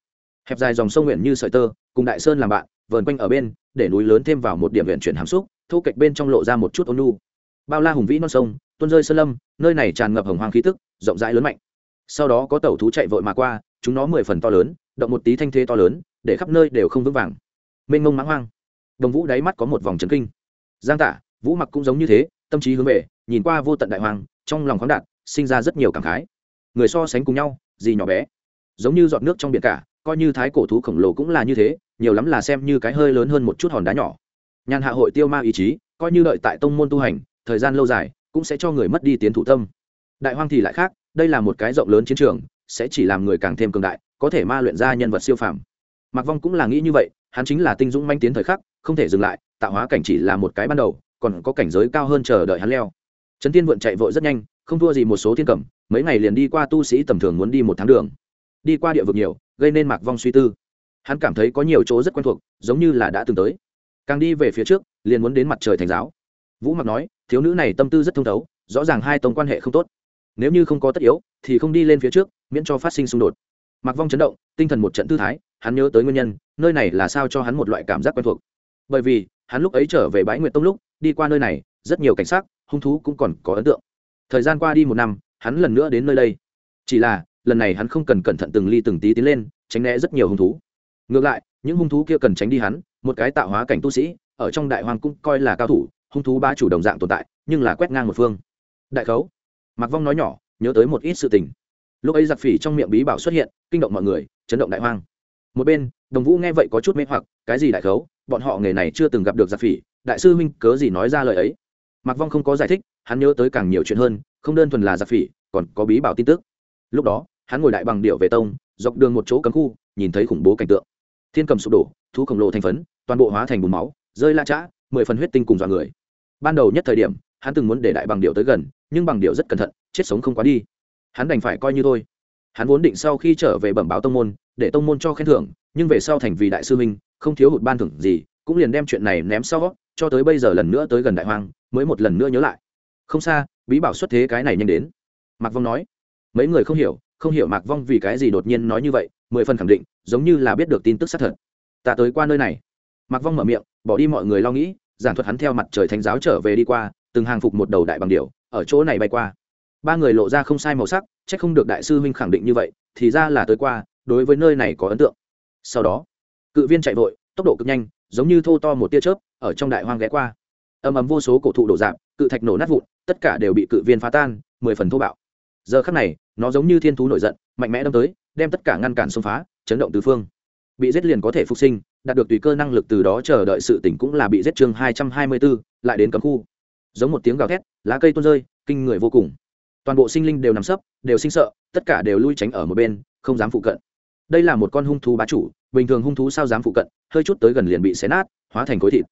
A: Hẹp dài dòng sông nguyện như sợi tơ, cùng đại sơn làm bạn, vờn quanh ở bên, để núi lớn thêm vào một điểm huyện chuyển hàm xúc, thu kịch bên trong lộ ra một chút ôn nu bao la hùng vĩ non sông, tuôn rơi sơn lâm, nơi này tràn ngập hồng hoang khí tức, rộng rãi lớn mạnh. Sau đó có tàu thú chạy vội mà qua, chúng nó mười phần to lớn, động một tí thanh thế to lớn để khắp nơi đều không vững vàng. Mênh mông mãng hoang. Đồng vũ đáy mắt có một vòng trấn kinh. Giang tả, vũ mặc cũng giống như thế, tâm trí hướng về, nhìn qua vô tận đại hoàng trong lòng khoáng đạt, sinh ra rất nhiều cảm khái. Người so sánh cùng nhau, gì nhỏ bé. Giống như giọt nước trong biển cả, coi như thái cổ thú khổng lồ cũng là như thế, nhiều lắm là xem như cái hơi lớn hơn một chút hòn đá nhỏ. Nhàn hạ hội tiêu ma ý chí, coi như đợi tại tông môn tu hành, thời gian lâu dài, cũng sẽ cho người mất đi tiến thủ tâm. Đại hoang thì lại khác, đây là một cái rộng lớn chiến trường, sẽ chỉ làm người càng thêm cường đại, có thể ma luyện ra nhân vật siêu phàm mạc vong cũng là nghĩ như vậy, hắn chính là tinh dũng manh tiến thời khắc, không thể dừng lại, tạo hóa cảnh chỉ là một cái ban đầu, còn có cảnh giới cao hơn chờ đợi hắn leo. Trấn tiên vượn chạy vội rất nhanh, không thua gì một số thiên cẩm mấy ngày liền đi qua tu sĩ tầm thường muốn đi một tháng đường. Đi qua địa vực nhiều, gây nên mạc vong suy tư. Hắn cảm thấy có nhiều chỗ rất quen thuộc, giống như là đã từng tới. Càng đi về phía trước, liền muốn đến mặt trời thành giáo. Vũ mặc nói, thiếu nữ này tâm tư rất thông thấu, rõ ràng hai tông quan hệ không tốt. Nếu như không có tất yếu, thì không đi lên phía trước, miễn cho phát sinh xung đột. Mặc vong chấn động, tinh thần một trận tư thái hắn nhớ tới nguyên nhân, nơi này là sao cho hắn một loại cảm giác quen thuộc. Bởi vì, hắn lúc ấy trở về bãi nguyện tông lúc, đi qua nơi này, rất nhiều cảnh sát hung thú cũng còn có ấn tượng. Thời gian qua đi một năm, hắn lần nữa đến nơi đây. Chỉ là, lần này hắn không cần cẩn thận từng ly từng tí tiến lên, tránh né rất nhiều hung thú. Ngược lại, những hung thú kia cần tránh đi hắn, một cái tạo hóa cảnh tu sĩ, ở trong đại hoàng cũng coi là cao thủ, hung thú ba chủ đồng dạng tồn tại, nhưng là quét ngang một phương. Đại khấu. Mặc vong nói nhỏ, nhớ tới một ít sự tình. Lúc ấy giặc phỉ trong miệng bí bảo xuất hiện, kinh động mọi người, chấn động đại hoang một bên, đồng vũ nghe vậy có chút mê hoặc, cái gì đại khấu? Bọn họ nghề này chưa từng gặp được giặc phỉ. Đại sư huynh, cớ gì nói ra lời ấy? Mạc vong không có giải thích, hắn nhớ tới càng nhiều chuyện hơn, không đơn thuần là giặc phỉ, còn có bí bảo tin tức. Lúc đó, hắn ngồi đại bằng điệu về tông, dọc đường một chỗ cấm khu, nhìn thấy khủng bố cảnh tượng. Thiên cầm sụp đổ, thú khổng lồ thành phấn, toàn bộ hóa thành bùn máu, rơi la chã, mười phần huyết tinh cùng dọa người. Ban đầu nhất thời điểm, hắn từng muốn để đại bằng điệu tới gần, nhưng bằng điệu rất cẩn thận, chết sống không quá đi. Hắn đành phải coi như thôi hắn vốn định sau khi trở về bẩm báo tông môn, để tông môn cho khen thưởng, nhưng về sau thành vì đại sư minh không thiếu hụt ban thưởng gì, cũng liền đem chuyện này ném sau, cho tới bây giờ lần nữa tới gần đại hoang, mới một lần nữa nhớ lại. Không xa, bí bảo xuất thế cái này nhanh đến. Mạc vong nói, mấy người không hiểu không hiểu mạc vong vì cái gì đột nhiên nói như vậy, mười phần khẳng định, giống như là biết được tin tức xác thật. Ta tới qua nơi này. Mạc vong mở miệng, bỏ đi mọi người lo nghĩ, giảng thuật hắn theo mặt trời thánh giáo trở về đi qua, từng hàng phục một đầu đại bằng điều ở chỗ này bay qua ba người lộ ra không sai màu sắc c h ắ c không được đại sư huynh khẳng định như vậy, thì ra là tới qua, đối với nơi này có ấn tượng. Sau đó, cự viên chạy vội, tốc độ cực nhanh, giống như thô to một tia chớp, ở trong đại hoang ghé qua. Ầm ầm vô số cổ thụ đổ dạng cự thạch nổ nát vụn, tất cả đều bị cự viên phá tan, mười phần thô bạo. Giờ khắc này, nó giống như thiên thú nổi giận, mạnh mẽ đâm tới, đem tất cả ngăn cản xông phá, chấn động tứ phương. Bị giết liền có thể phục sinh, đạt được tùy cơ năng lực từ đó chờ đợi sự tỉnh cũng là bị giết chương hai trăm hai mươi bốn lại đến cấm khu. Giống một tiếng gào thét, lá cây tuôn rơi, kinh người vô cùng toàn bộ sinh linh đều nằm sấp, đều sinh sợ, tất cả đều lui tránh ở một bên, không dám phụ cận. Đây là một con hung thú bá chủ, bình thường hung thú sao dám phụ cận, hơi chút tới gần liền bị xé nát, hóa thành khối thịt.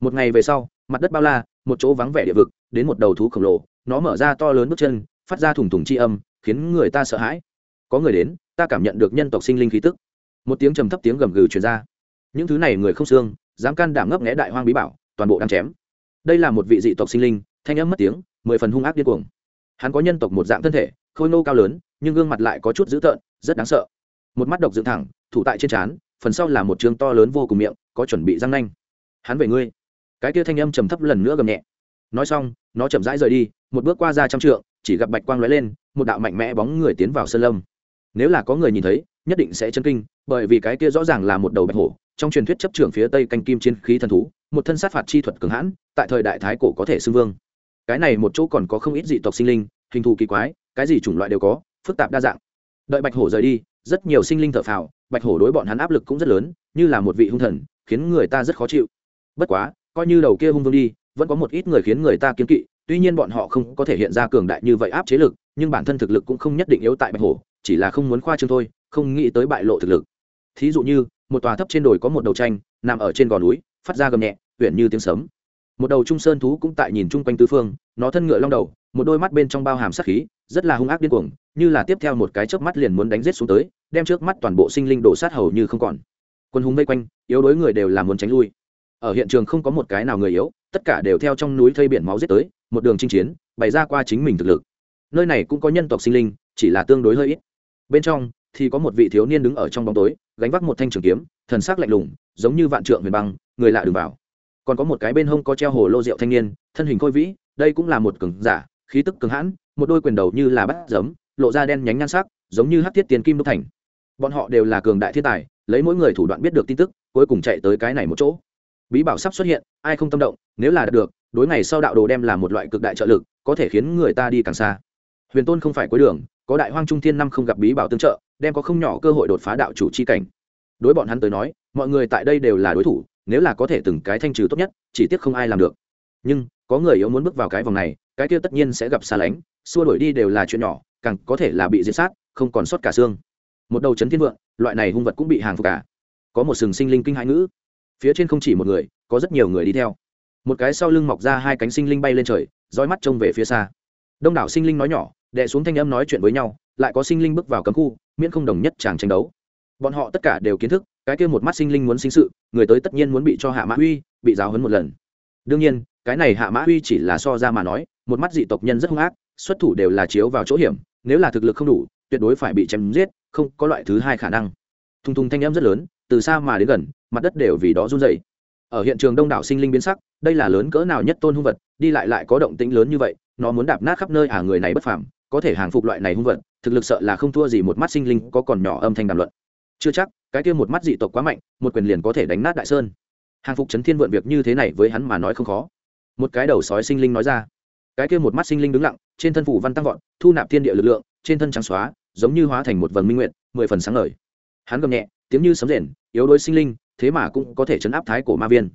A: Một ngày về sau, mặt đất bao la, một chỗ vắng vẻ địa vực, đến một đầu thú khổng lồ, nó mở ra to lớn bước chân, phát ra thủng thủng chi âm, khiến người ta sợ hãi. Có người đến, ta cảm nhận được nhân tộc sinh linh khí tức. Một tiếng trầm thấp tiếng gầm gừ truyền ra. Những thứ này người không xương, dám can đảm ngấp nghẽ đại hoang bí bảo, toàn bộ đang chém. Đây là một vị dị tộc sinh linh, thanh âm mất tiếng, mười phần hung ác điên cuồng hắn có nhân tộc một dạng thân thể, khôi nô cao lớn, nhưng gương mặt lại có chút dữ tợn, rất đáng sợ. Một mắt độc dựng thẳng, thủ tại trên trán, phần sau là một chương to lớn vô cùng miệng, có chuẩn bị răng nanh. Hắn về ngươi. Cái kia thanh âm trầm thấp lần nữa gầm nhẹ. Nói xong, nó chậm rãi rời đi, một bước qua ra trăm trượng, chỉ gặp bạch quang lóe lên, một đạo mạnh mẽ bóng người tiến vào sơn lâm. Nếu là có người nhìn thấy, nhất định sẽ chân kinh, bởi vì cái kia rõ ràng là một đầu bạch hổ, trong truyền thuyết chấp trưởng phía tây canh kim chiến khí thần thú, một thân sát phạt chi thuật cường hãn, tại thời đại thái cổ có thể xưng vương cái này một chỗ còn có không ít dị tộc sinh linh, hình thù kỳ quái, cái gì chủng loại đều có, phức tạp đa dạng. Đợi bạch hổ rời đi, rất nhiều sinh linh thở phào, bạch hổ đối bọn hắn áp lực cũng rất lớn, như là một vị hung thần, khiến người ta rất khó chịu. Bất quá, coi như đầu kia hung vương đi, vẫn có một ít người khiến người ta kiến kỵ, tuy nhiên bọn họ không có thể hiện ra cường đại như vậy áp chế lực, nhưng bản thân thực lực cũng không nhất định yếu tại bạch hổ, chỉ là không muốn khoa trương thôi, không nghĩ tới bại lộ thực lực. Thí dụ như, một tòa thấp trên đồi có một đầu tranh, nằm ở trên gò núi, phát ra gầm nhẹ huyện như tiếng sấm một đầu trung sơn thú cũng tại nhìn chung quanh tứ phương, nó thân ngựa long đầu, một đôi mắt bên trong bao hàm sát khí, rất là hung ác điên cuồng, như là tiếp theo một cái chớp mắt liền muốn đánh giết xuống tới, đem trước mắt toàn bộ sinh linh đổ sát hầu như không còn. Quân hùng vây quanh, yếu đối người đều là muốn tránh lui. Ở hiện trường không có một cái nào người yếu, tất cả đều theo trong núi thây biển máu giết tới, một đường chinh chiến, bày ra qua chính mình thực lực. Nơi này cũng có nhân tộc sinh linh, chỉ là tương đối hơi ít. Bên trong thì có một vị thiếu niên đứng ở trong bóng tối, gánh vác một thanh trường kiếm, thần sắc lạnh lùng, giống như vạn trượng huyền băng, người lạ đường vào còn có một cái bên hông có treo hồ lô rượu thanh niên, thân hình khôi vĩ, đây cũng là một cường giả, khí tức cường hãn, một đôi quyền đầu như là bắt giấm, lộ ra đen nhánh nhan sắc, giống như hát tiết tiền kim đúc thành. Bọn họ đều là cường đại thiên tài, lấy mỗi người thủ đoạn biết được tin tức, cuối cùng chạy tới cái này một chỗ. Bí bảo sắp xuất hiện, ai không tâm động, nếu là được, đối ngày sau đạo đồ đem là một loại cực đại trợ lực, có thể khiến người ta đi càng xa. Huyền tôn không phải cuối đường, có đại hoang trung thiên năm không gặp bí bảo tương trợ, đem có không nhỏ cơ hội đột phá đạo chủ c h i cảnh. Đối bọn hắn tới nói, mọi người tại đây đều là đối thủ nếu là có thể từng cái thanh trừ tốt nhất, chỉ tiếc không ai làm được. Nhưng, có người yếu muốn bước vào cái vòng này, cái kia tất nhiên sẽ gặp xa lánh, xua đổi đi đều là chuyện nhỏ, càng có thể là bị diệt sát, không còn sót cả xương. Một đầu chấn thiên vượng, loại này hung vật cũng bị hàng phục cả. Có một sừng sinh linh kinh hãi ngữ. Phía trên không chỉ một người, có rất nhiều người đi theo. Một cái sau lưng mọc ra hai cánh sinh linh bay lên trời, dõi mắt trông về phía xa. Đông đảo sinh linh nói nhỏ đệ xuống thanh âm nói chuyện với nhau, lại có sinh linh bước vào cấm khu, miễn không đồng nhất chàng tranh đấu. Bọn họ tất cả đều kiến thức cái kia một mắt sinh linh muốn sinh sự, người tới tất nhiên muốn bị cho hạ mã uy bị giáo hấn một lần. Đương nhiên, cái này hạ mã uy chỉ là so ra mà nói, một mắt dị tộc nhân rất hung ác, xuất thủ đều là chiếu vào chỗ hiểm, nếu là thực lực không đủ, tuyệt đối phải bị chém giết, không có loại thứ hai khả năng. Thùng thùng thanh âm rất lớn, từ xa mà đến gần, mặt đất đều vì đó run dày ở hiện trường đông đảo sinh linh biến sắc, đây là lớn cỡ nào nhất tôn hung vật, đi lại lại có động tĩnh lớn như vậy, nó muốn đạp nát khắp nơi à người này bất phàm, có thể hàng phục loại này hung vật, thực lực sợ là không thua gì một mắt sinh linh có còn nhỏ âm thanh đàm luận. Chưa chắc cái kia một mắt dị tộc quá mạnh, một quyền liền có thể đánh nát đại sơn. Hàng phục chấn thiên vượn việc như thế này với hắn mà nói không khó. Một cái đầu sói sinh linh nói ra. Cái kia một mắt sinh linh đứng lặng, trên thân phủ văn tăng vọt, thu nạp thiên địa lực lượng, trên thân trắng xóa, giống như hóa thành một vầng minh nguyện, mười phần sáng ngời. Hắn gầm nhẹ, tiếng như sấm rền, yếu đuối sinh linh, thế mà cũng có thể chấn áp thái cổ ma viên.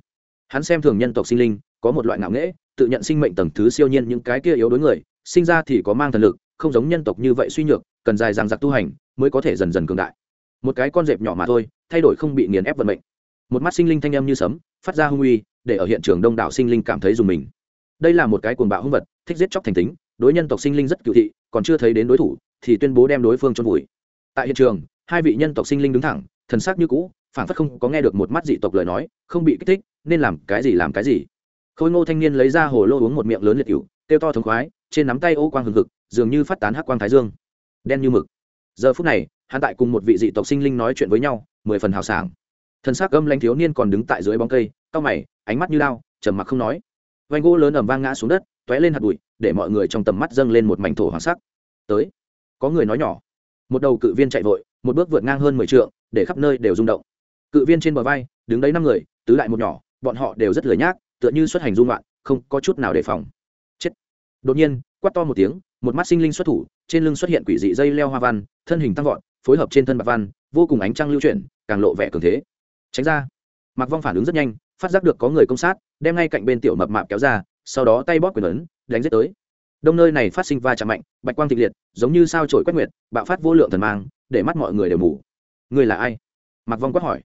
A: Hắn xem thường nhân tộc sinh linh, có một loại ngạo nghễ, tự nhận sinh mệnh tầng thứ siêu nhiên những cái kia yếu đối người, sinh ra thì có mang thần lực, không giống nhân tộc như vậy suy nhược, cần dài dằng dặc tu hành, mới có thể dần dần cường đại một cái con dẹp nhỏ mà thôi, thay đổi không bị nghiền ép vận mệnh. Một mắt sinh linh thanh âm như sấm, phát ra hung uy, để ở hiện trường đông đảo sinh linh cảm thấy dùng mình. Đây là một cái cuồng bạo hung vật, thích giết chóc thành tính, đối nhân tộc sinh linh rất cựu thị, còn chưa thấy đến đối thủ, thì tuyên bố đem đối phương chôn vùi. Tại hiện trường, hai vị nhân tộc sinh linh đứng thẳng, thần sắc như cũ phản phất không có nghe được một mắt dị tộc lời nói, không bị kích thích, nên làm cái gì làm cái gì. Khôi ngô thanh niên lấy ra hồ lô uống một miệng lớn liệt cựu kêu to thống khoái, trên nắm tay ô quang hừng hực, dường như phát tán hắc quang thái dương. Đen như mực giờ phút này, hắn tại cùng một vị dị tộc sinh linh nói chuyện với nhau, mười phần hào sảng. Thân xác gâm lanh thiếu niên còn đứng tại dưới bóng cây cao mày, ánh mắt như lao trầm mặc không nói. Vanh gỗ lớn ẩm vang ngã xuống đất t ó é lên hạt bụi, để mọi người trong tầm mắt dâng lên một mảnh thổ hoàng sắc. Tới, có người nói nhỏ. Một đầu cự viên chạy vội, một bước vượt ngang hơn mười t để khắp nơi đều rung động. Cự viên trên bờ vai, đứng đấy năm người, tứ lại một nhỏ, bọn họ đều rất lười nhác, tựa như xuất hành dung loạn không có chút nào đề phòng. Chết. Đột nhiên, quát to một tiếng một mắt sinh linh xuất thủ, trên lưng xuất hiện quỷ dị dây leo hoa văn, thân hình tăng vọt, phối hợp trên thân bạc văn, vô cùng ánh trăng lưu chuyển, càng lộ vẻ cường thế. Tránh ra. Mặc vong phản ứng rất nhanh, phát giác được có người công sát, đem ngay cạnh bên tiểu mập mạp kéo ra, sau đó tay bóp quyền ấn, đánh giết tới. Đông nơi này phát sinh va chạm mạnh, bạch quang thịnh liệt, giống như sao trổi quét nguyệt, bạo phát vô lượng thần mang, để mắt mọi người đều mù. Người là ai? Mặc vong quát hỏi.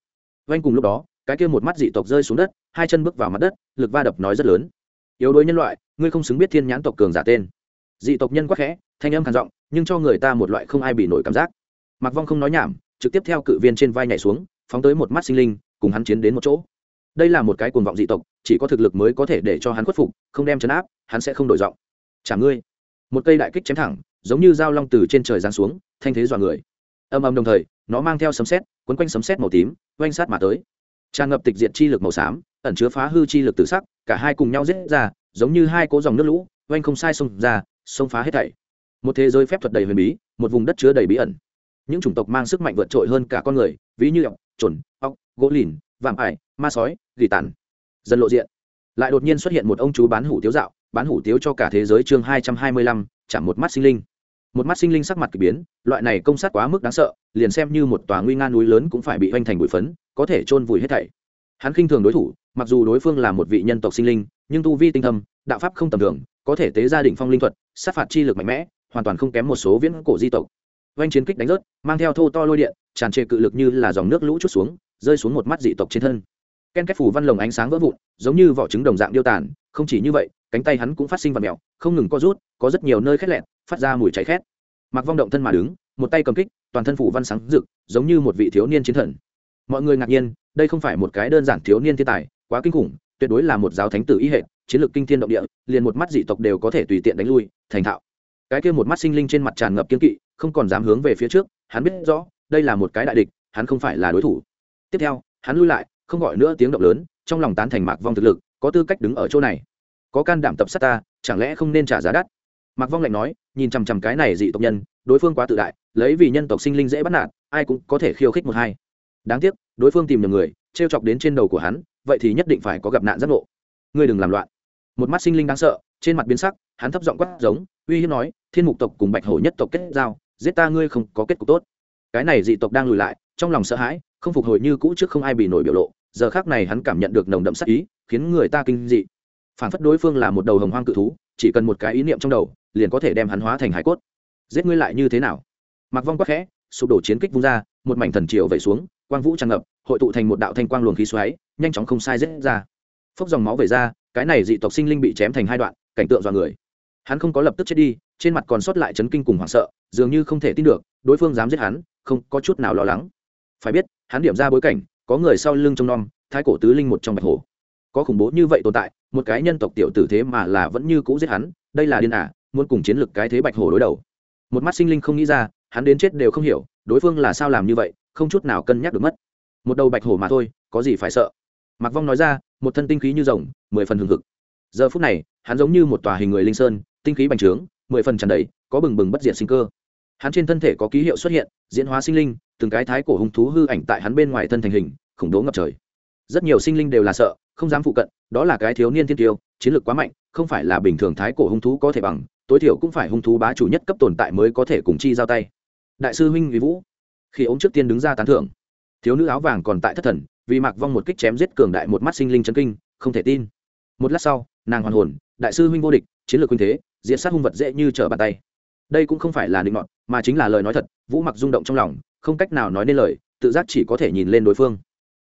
A: Vanh cùng lúc đó, cái kia một mắt dị tộc rơi xuống đất, hai chân bước vào mặt đất, lực va đập nói rất lớn. Yếu đuối nhân loại, ngươi không xứng biết thiên nhãn tộc cường giả tên dị tộc nhân quắc khẽ, thanh âm khàn giọng, nhưng cho người ta một loại không ai bị nổi cảm giác. Mặc vong không nói nhảm, trực tiếp theo cự viên trên vai nhảy xuống, phóng tới một mắt sinh linh, cùng hắn chiến đến một chỗ. Đây là một cái cuồng vọng dị tộc, chỉ có thực lực mới có thể để cho hắn khuất phục, không đem chấn áp, hắn sẽ không đổi giọng. Chả ngươi. Một cây đại kích chém thẳng, giống như dao long từ trên trời giáng xuống, thanh thế dọa người. Âm âm đồng thời, nó mang theo sấm sét quấn quanh sấm sét màu tím, oanh sát mà tới. Tràn ngập tịch diện chi lực màu xám, ẩn chứa phá hư chi lực tự sắc, cả hai cùng nhau giết ra, giống như hai cố dòng nước lũ, oanh không sai xông ra xông phá hết thảy. Một thế giới phép thuật đầy huyền bí, một vùng đất chứa đầy bí ẩn. Những chủng tộc mang sức mạnh vượt trội hơn cả con người, ví như ọc trồn ọc gỗ lìn, vạm ải, ma sói, gỉ tàn. Dần lộ diện. Lại đột nhiên xuất hiện một ông chú bán hủ tiếu dạo, bán hủ tiếu cho cả thế giới chương hai trăm hai mươi lăm, chạm một mắt sinh linh. Một mắt sinh linh sắc mặt k ỳ biến, loại này công sát quá mức đáng sợ, liền xem như một tòa nguy nga núi lớn cũng phải bị hoành thành bụi phấn, có thể chôn vùi hết thảy. Hắn khinh thường đối thủ, mặc dù đối phương là một vị nhân tộc sinh linh, nhưng tu vi tinh thâm, đạo pháp không tầm thường có thể tế gia đình phong linh thuật, sát phạt chi lực mạnh mẽ, hoàn toàn không kém một số viễn cổ di tộc. Vanh chiến kích đánh rớt, mang theo thô to lôi điện, tràn trề cự lực như là dòng nước lũ chút xuống, rơi xuống một mắt dị tộc trên thân. Ken kết phủ văn lồng ánh sáng vỡ vụn, giống như vỏ trứng đồng dạng điêu tàn, không chỉ như vậy, cánh tay hắn cũng phát sinh vật mèo, không ngừng co rút, có rất nhiều nơi khét lẹn phát ra mùi cháy khét. Mặc vong động thân mà đứng, một tay cầm kích, toàn thân phủ văn sáng rực, giống như một vị thiếu niên chiến thần. Mọi người ngạc nhiên, đây không phải một cái đơn giản thiếu niên thiên tài, quá kinh khủng tuyệt đối là một giáo thánh tử ý hệ, chiến lược kinh thiên động địa, liền một mắt dị tộc đều có thể tùy tiện đánh lui, thành thạo. Cái kia một mắt sinh linh trên mặt tràn ngập kiên kỵ, không còn dám hướng về phía trước, hắn biết rõ, đây là một cái đại địch, hắn không phải là đối thủ. Tiếp theo, hắn lui lại, không gọi nữa tiếng động lớn, trong lòng tán thành mạc vong thực lực, có tư cách đứng ở chỗ này. Có can đảm tập sát ta, chẳng lẽ không nên trả giá đắt? Mạc vong lạnh nói, nhìn chằm chằm cái này dị tộc nhân, đối phương quá tự đại, lấy vì nhân tộc sinh linh dễ bắt nạt, ai cũng có thể khiêu khích một hai. Đáng tiếc, đối phương tìm nhầm người t r e o chọc đến trên đầu của hắn vậy thì nhất định phải có gặp nạn giác ngộ. Ngươi đừng làm loạn. Một mắt sinh linh đáng sợ, trên mặt biến sắc, hắn thấp giọng quát giống, uy hiếp nói, thiên mục tộc cùng bạch hổ nhất tộc kết giao, giết ta ngươi không có kết cục tốt. Cái này dị tộc đang lùi lại, trong lòng sợ hãi, không phục hồi như cũ trước không ai bị nổi biểu lộ, giờ khác này hắn cảm nhận được nồng đậm sắc ý, khiến người ta kinh dị. Phản phất đối phương là một đầu hồng hoang cự thú, chỉ cần một cái ý niệm trong đầu, liền có thể đem hắn hóa thành hải cốt. Giết ngươi lại như thế nào? Mặc vong quắc khẽ, sụp đổ chiến kích vung ra, một mảnh thần triều vẩy xuống, quang vũ tràn ngập, hội tụ thành một đạo thanh quang luồng khí xoáy nhanh chóng không sai rết ra. Phốc dòng máu về ra, cái này dị tộc sinh linh bị chém thành hai đoạn, cảnh tượng dọa người. Hắn không có lập tức chết đi, trên mặt còn sót lại chấn kinh cùng hoảng sợ, dường như không thể tin được, đối phương dám giết hắn, không có chút nào lo lắng. Phải biết, hắn điểm ra bối cảnh, có người sau lưng trông nom, thái cổ tứ linh một trong bạch hồ có khủng bố như vậy tồn tại, một cái nhân tộc tiểu tử thế mà là vẫn như cũ giết hắn, đây là điên ả muốn cùng chiến lược cái thế bạch hồ đối đầu. Một mắt sinh linh không nghĩ ra, hắn đến chết đều không hiểu, đối phương là sao làm như vậy, không chút nào cân nhắc được mất. Một đầu bạch hổ mà thôi, có gì phải sợ? Mặc vong nói ra, một thân tinh khí như rồng, mười phần hừng hực. Giờ phút này, hắn giống như một tòa hình người linh sơn, tinh khí bành trướng, mười phần tràn đầy, có bừng bừng bất diệt sinh cơ. Hắn trên thân thể có ký hiệu xuất hiện, diễn hóa sinh linh, từng cái thái cổ hung thú hư ảnh tại hắn bên ngoài thân thành hình, khủng bố ngập trời. Rất nhiều sinh linh đều là sợ, không dám phụ cận, đó là cái thiếu niên thiên tiêu, chiến lược quá mạnh, không phải là bình thường thái cổ hung thú có thể bằng, tối thiểu cũng phải hung thú bá chủ nhất cấp tồn tại mới có thể cùng chi giao tay. Đại sư huynh vì vũ, khi ông trước tiên đứng ra tán thưởng. Thiếu nữ áo vàng còn tại thất thần vì mặc vong một kích chém giết cường đại một mắt sinh linh chân kinh, không thể tin. Một lát sau, nàng hoàn hồn, đại sư huynh vô địch, chiến lược huynh thế diễn sát hung vật dễ như trở bàn tay. Đây cũng không phải là định mọn mà chính là lời nói thật, vũ mặc rung động trong lòng, không cách nào nói nên lời, tự giác chỉ có thể nhìn lên đối phương.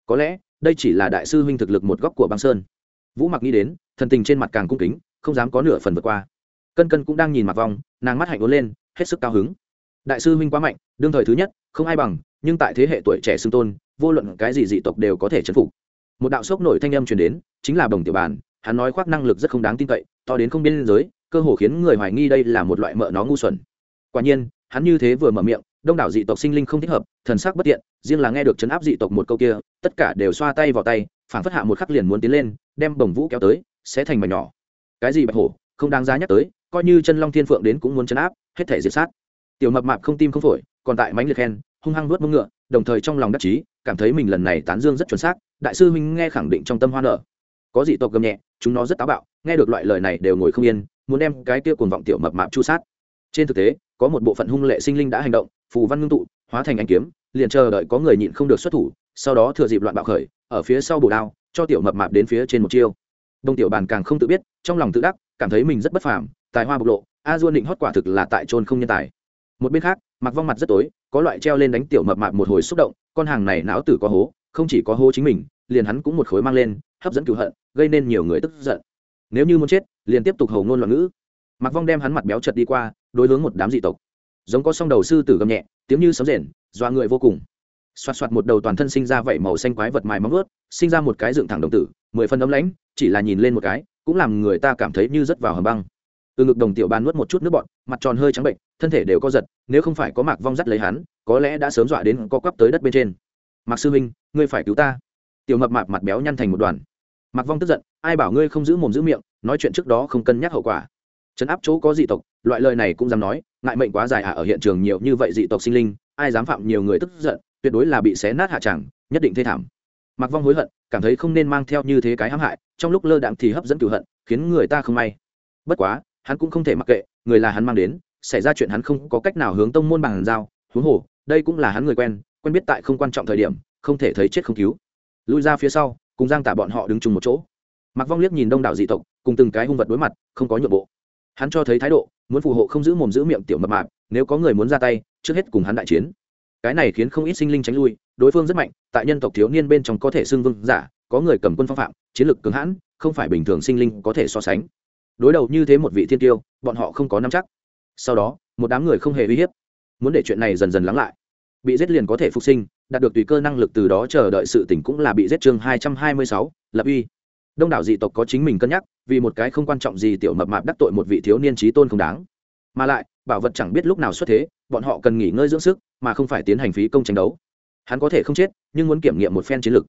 A: Có lẽ, đây chỉ là đại sư huynh thực lực một góc của băng sơn. Vũ mặc nghĩ đến, thần tình trên mặt càng cung kính, không dám có nửa phần vượt qua. Cân cân cũng đang nhìn mặt vòng nàng mắt hạnh ốn lên, hết sức cao hứng. Đại sư huynh quá mạnh, đương thời thứ nhất, không ai bằng nhưng tại thế hệ tuổi trẻ xưng tôn, vô luận cái gì dị tộc đều có thể chấn phục. Một đạo sốc nổi thanh âm truyền đến, chính là bồng tiểu bàn, hắn nói khoác năng lực rất không đáng tin cậy, to đến không biên giới, cơ hồ khiến người hoài nghi đây là một loại mợ nó ngu xuẩn. Quả nhiên, hắn như thế vừa mở miệng, đông đảo dị tộc sinh linh không thích hợp, thần sắc bất tiện, riêng là nghe được chấn áp dị tộc một câu kia, tất cả đều xoa tay vào tay phản phất hạ một khắc liền muốn tiến lên, đem bồng vũ kéo tới, sẽ thành mảnh nhỏ. Cái gì bạch hổ, không đáng giá nhắc tới, coi như chân long thiên phượng đến cũng muốn chấn áp, hết thể diệt sát. Tiểu mập mạp không tim không phổi, còn tại mánh liệt khen hung hăng nuốt mông ngựa, đồng thời trong lòng đắc chí, cảm thấy mình lần này tán dương rất chuẩn xác, đại sư huynh nghe khẳng định trong tâm hoa nở. Có dị tộc gầm nhẹ, chúng nó rất táo bạo, nghe được loại lời này đều ngồi không yên, muốn đem cái kia cuồng vọng tiểu mập mạp chu sát. Trên thực tế, có một bộ phận hung lệ sinh linh đã hành động, phù văn ngưng tụ, hóa thành anh kiếm, liền chờ đợi có người nhịn không được xuất thủ, sau đó thừa dịp loạn bạo khởi, ở phía sau bổ đao, cho tiểu mập mạp đến phía trên một chiêu. Đông tiểu bàn càng không tự biết, trong lòng tự đắc, cảm thấy mình rất bất phàm, tài hoa bộc lộ, a duôn định hót quả thực là tại trôn không nhân tài một bên khác, mặc vong mặt rất tối, có loại treo lên đánh tiểu mập mạp một hồi xúc động, con hàng này não tử có hố, không chỉ có hố chính mình, liền hắn cũng một khối mang lên, hấp dẫn cựu hận, gây nên nhiều người tức giận. Nếu như muốn chết, liền tiếp tục hầu ngôn loạn ngữ. Mặc vong đem hắn mặt béo chật đi qua, đối hướng một đám dị tộc. Giống có song đầu sư tử gầm nhẹ, tiếng như sấm rền doa người vô cùng. Xoạt xoạt một đầu toàn thân sinh ra vảy màu xanh quái vật mài móng ướt sinh ra một cái dựng thẳng đồng tử, mười phân ấm lãnh, chỉ là nhìn lên một cái, cũng làm người ta cảm thấy như rất vào hầm băng. Từ ngực đồng tiểu ban nuốt một chút nước bọt, mặt tròn hơi trắng bệnh thân thể đều co giật, nếu không phải có mạc vong dắt lấy hắn, có lẽ đã sớm dọa đến co quắp tới đất bên trên. Mạc sư minh ngươi phải cứu ta. Tiểu mập mạp mặt béo nhăn thành một đoàn. Mạc vong tức giận, ai bảo ngươi không giữ mồm giữ miệng, nói chuyện trước đó không cân nhắc hậu quả. Trấn áp chỗ có dị tộc, loại lời này cũng dám nói, ngại mệnh quá dài à ở hiện trường nhiều như vậy dị tộc sinh linh, ai dám phạm nhiều người tức giận, tuyệt đối là bị xé nát hạ chẳng, nhất định thê thảm. Mạc vong hối hận, cảm thấy không nên mang theo như thế cái hãm hại, trong lúc lơ đạm thì hấp dẫn cửu hận, khiến người ta không may. Bất quá, hắn cũng không thể mặc kệ, người là hắn mang đến xảy ra chuyện hắn không có cách nào hướng tông môn bằng giao, huống hồ, đây cũng là hắn người quen quen biết tại không quan trọng thời điểm, không thể thấy chết không cứu. Lui ra phía sau, cùng giang tả bọn họ đứng chung một chỗ. Mặc vong liếc nhìn đông đảo dị tộc, cùng từng cái hung vật đối mặt, không có nhượng bộ. Hắn cho thấy thái độ, muốn phù hộ không giữ mồm giữ miệng tiểu mập mạp, nếu có người muốn ra tay, trước hết cùng hắn đại chiến. Cái này khiến không ít sinh linh tránh lui, đối phương rất mạnh, tại nhân tộc thiếu niên bên trong có thể xưng vương giả, có người cầm quân phong phạm, chiến lược cứng hãn, không phải bình thường sinh linh có thể so sánh. Đối đầu như thế một vị thiên tiêu, bọn họ không có nắm chắc sau đó, một đám người không hề uy hiếp. Muốn để chuyện này dần dần lắng lại. Bị giết liền có thể phục sinh, đạt được tùy cơ năng lực từ đó chờ đợi sự tỉnh cũng là bị giết chương hai trăm hai mươi sáu, lập uy. Đông đảo dị tộc có chính mình cân nhắc, vì một cái không quan trọng gì tiểu mập mạp đắc tội một vị thiếu niên trí tôn không đáng. Mà lại, bảo vật chẳng biết lúc nào xuất thế, bọn họ cần nghỉ ngơi dưỡng sức, mà không phải tiến hành phí công tranh đấu. Hắn có thể không chết, nhưng muốn kiểm nghiệm một phen chiến lược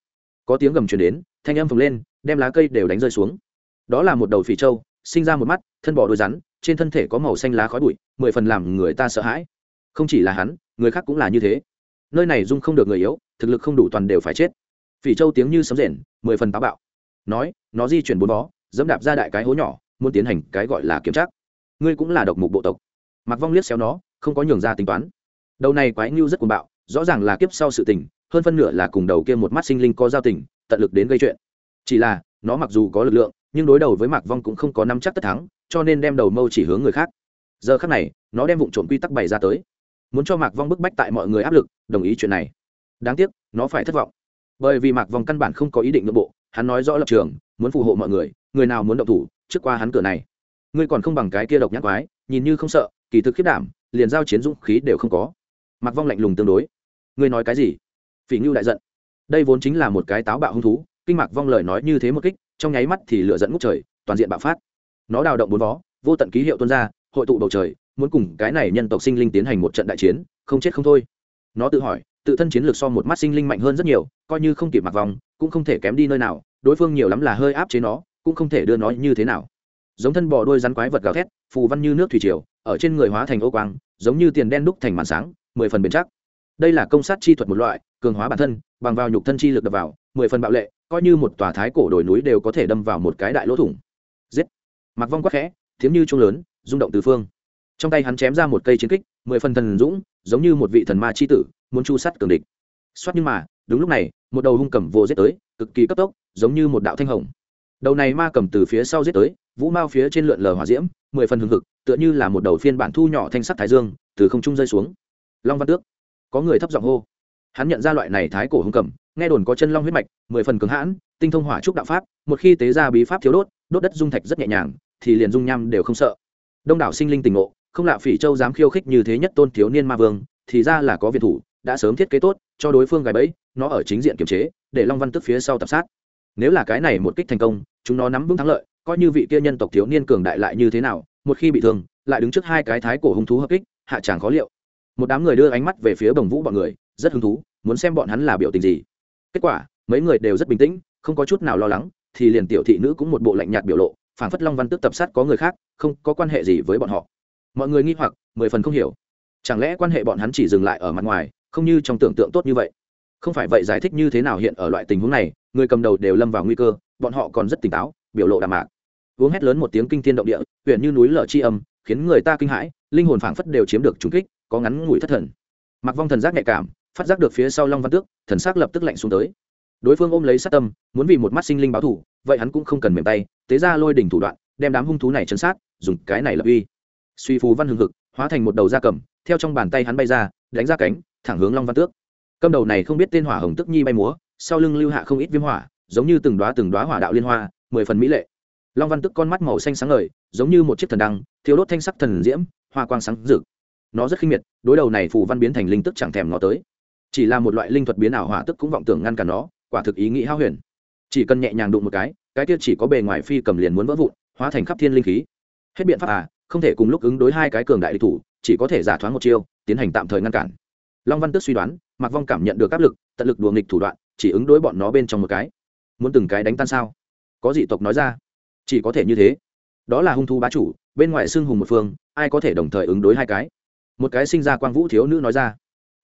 A: có tiếng gầm truyền đến, thanh âm phồng lên, đem lá cây đều đánh rơi xuống. Đó là một đầu phỉ trâu, sinh ra một mắt, thân bỏ đôi rắn trên thân thể có màu xanh lá khói bụi, mười phần làm người ta sợ hãi. Không chỉ là hắn, người khác cũng là như thế. Nơi này dung không được người yếu, thực lực không đủ toàn đều phải chết. Phỉ châu tiếng như sấm rền, mười phần táo bạo. Nói, nó di chuyển bốn bó, dẫm đạp ra đại cái hố nhỏ, muốn tiến hành cái gọi là kiểm tra. Ngươi cũng là độc mục bộ tộc. Mặc vong liếc xéo nó, không có nhường ra tính toán. Đầu này quái ngưu rất cuồng bạo, rõ ràng là kiếp sau sự tình, hơn phân nửa là cùng đầu kia một mắt sinh linh có giao tình, tận lực đến gây chuyện. Chỉ là, nó mặc dù có lực lượng nhưng đối đầu với mạc vong cũng không có nắm chắc tất thắng, cho nên đem đầu mâu chỉ hướng người khác. Giờ khác này, nó đem vụ trộm quy tắc bày ra tới. Muốn cho mạc vong bức bách tại mọi người áp lực, đồng ý chuyện này. Đáng tiếc, nó phải thất vọng. Bởi vì mạc vong căn bản không có ý định nội bộ, hắn nói rõ lập trường, muốn phù hộ mọi người người nào muốn động thủ, trước qua hắn cửa này. Ngươi còn không bằng cái kia độc nhắc quái, nhìn như không sợ, kỳ thực khiết đảm, liền giao chiến dũng khí đều không có. Mạc vong lạnh lùng tương đối. Ngươi nói cái gì? Phỉ ngưu đại giận. Đây vốn chính là một cái táo bạo hung thú, kinh mạc vong lời nói như thế một kích trong nháy mắt thì lửa dẫn ngút trời, toàn diện bạo phát. Nó đào động bốn vó, vô tận ký hiệu tuôn ra, hội tụ bầu trời, muốn cùng cái này nhân tộc sinh linh tiến hành một trận đại chiến, không chết không thôi. Nó tự hỏi, tự thân chiến lược so một mắt sinh linh mạnh hơn rất nhiều, coi như không kịp mặc vòng, cũng không thể kém đi nơi nào, đối phương nhiều lắm là hơi áp chế nó, cũng không thể đưa nó như thế nào. Giống thân bò đôi rắn quái vật gào thét, phù văn như nước thủy triều, ở trên người hóa thành ô quang, giống như tiền đen đúc thành màn sáng, mười phần bền chắc. Đây là công sát chi thuật một loại, cường hóa bản thân, bằng vào nhục thân chi lực đập vào, mười phần bạo lệ coi như một tòa thái cổ đồi núi đều có thể đâm vào một cái đại lỗ thủng. Giết. Mặc vong quắc khẽ, tiếng như trung lớn, rung động từ phương. Trong tay hắn chém ra một cây chiến kích, mười phần thần dũng, giống như một vị thần ma c h i tử, muốn chu sắt cường địch. Soát nhưng mà, đúng lúc này, một đầu hung cầm vô giết tới, cực kỳ cấp tốc, giống như một đạo thanh hồng. Đầu này ma cầm từ phía sau giết tới, vũ mao phía trên lượn lờ hỏa diễm, mười phần hừng hực, tựa như là một đầu phiên bản thu nhỏ thanh sắt thái dương, từ không trung rơi xuống. Long văn tước. Có người thấp giọng hô. Hắn nhận ra loại này thái cổ hung cầm nghe đồn có chân long huyết mạch, mười phần cứng hãn, tinh thông hỏa trúc đạo pháp, một khi tế ra bí pháp thiếu đốt đốt đất dung thạch rất nhẹ nhàng, thì liền dung nham đều không sợ. Đông đảo sinh linh tình ngộ, không lạ phỉ châu dám khiêu khích như thế nhất tôn thiếu niên ma vương, thì ra là có viện thủ, đã sớm thiết kế tốt, cho đối phương gài bẫy, nó ở chính diện kiềm chế, để long văn tức phía sau tập sát. Nếu là cái này một kích thành công, chúng nó nắm vững thắng lợi, coi như vị kia nhân tộc thiếu niên cường đại lại như thế nào, một khi bị thương, lại đứng trước hai cái thái cổ hung thú hợp kích, hạ tràng khó liệu. Một đám người đưa ánh mắt về phía bồng vũ bọn người, rất hứng thú, muốn xem bọn hắn là biểu tình gì kết quả, mấy người đều rất bình tĩnh, không có chút nào lo lắng, thì liền tiểu thị nữ cũng một bộ lạnh nhạt biểu lộ phản phất long văn tức tập sát có người khác, không có quan hệ gì với bọn họ. Mọi người nghi hoặc, mười phần không hiểu. Chẳng lẽ quan hệ bọn hắn chỉ dừng lại ở mặt ngoài, không như trong tưởng tượng tốt như vậy? Không phải vậy giải thích như thế nào hiện ở loại tình huống này, người cầm đầu đều lâm vào nguy cơ, bọn họ còn rất tỉnh táo, biểu lộ đạm mạc. Uống hét lớn một tiếng kinh thiên động địa, huyện như núi lở chi âm, khiến người ta kinh hãi, linh hồn phảng phất đều chiếm được trúng kích, có ngắn ngủi thất thần. Mặc vong thần giác nhạy cảm phát giác được phía sau long văn tước, thần s ắ c lập tức lạnh xuống tới. Đối phương ôm lấy sát tâm, muốn vì một mắt sinh linh báo thủ vậy hắn cũng không cần mềm tay, tế ra lôi đỉnh thủ đoạn, đem đám hung thú này chấn sát, dùng cái này lập uy. Suy phù văn hưng hực, hóa thành một đầu da cầm, theo trong bàn tay hắn bay ra, đánh ra cánh, thẳng hướng long văn tước. Cầm đầu này không biết tên hỏa hồng tức nhi bay múa, sau lưng lưu hạ không ít viêm hỏa, giống như từng đoá từng đoá hỏa đạo liên hoa, mười phần mỹ lệ. Long văn tức con mắt màu xanh sáng ngời, giống như một chiếc thần đăng thiếu đốt thanh sắc thần diễm, hoa quang sáng rực. Nó rất khinh miệt, đối đầu này phù văn biến thành linh tức chẳng thèm nó tới chỉ là một loại linh thuật biến ảo hỏa tức cũng vọng tưởng ngăn cản nó, quả thực ý nghĩ hao huyền. Chỉ cần nhẹ nhàng đụng một cái cái kia chỉ có bề ngoài phi cầm liền muốn vỡ vụn, hóa thành khắp thiên linh khí. Hết biện pháp à không thể cùng lúc ứng đối hai cái cường đại địch thủ, chỉ có thể giả thoáng một chiêu, tiến hành tạm thời ngăn cản. Long văn Tức suy đoán, mạc vong cảm nhận được áp lực, tận lực đùa nghịch thủ đoạn, chỉ ứng đối bọn nó bên trong một cái. Muốn từng cái đánh tan sao? Có dị tộc nói ra. Chỉ có thể như thế. Đó là hung thú bá chủ, bên ngoài xương hùng một phương, ai có thể đồng thời ứng đối hai cái? Một cái sinh ra quang vũ thiếu nữ nói ra.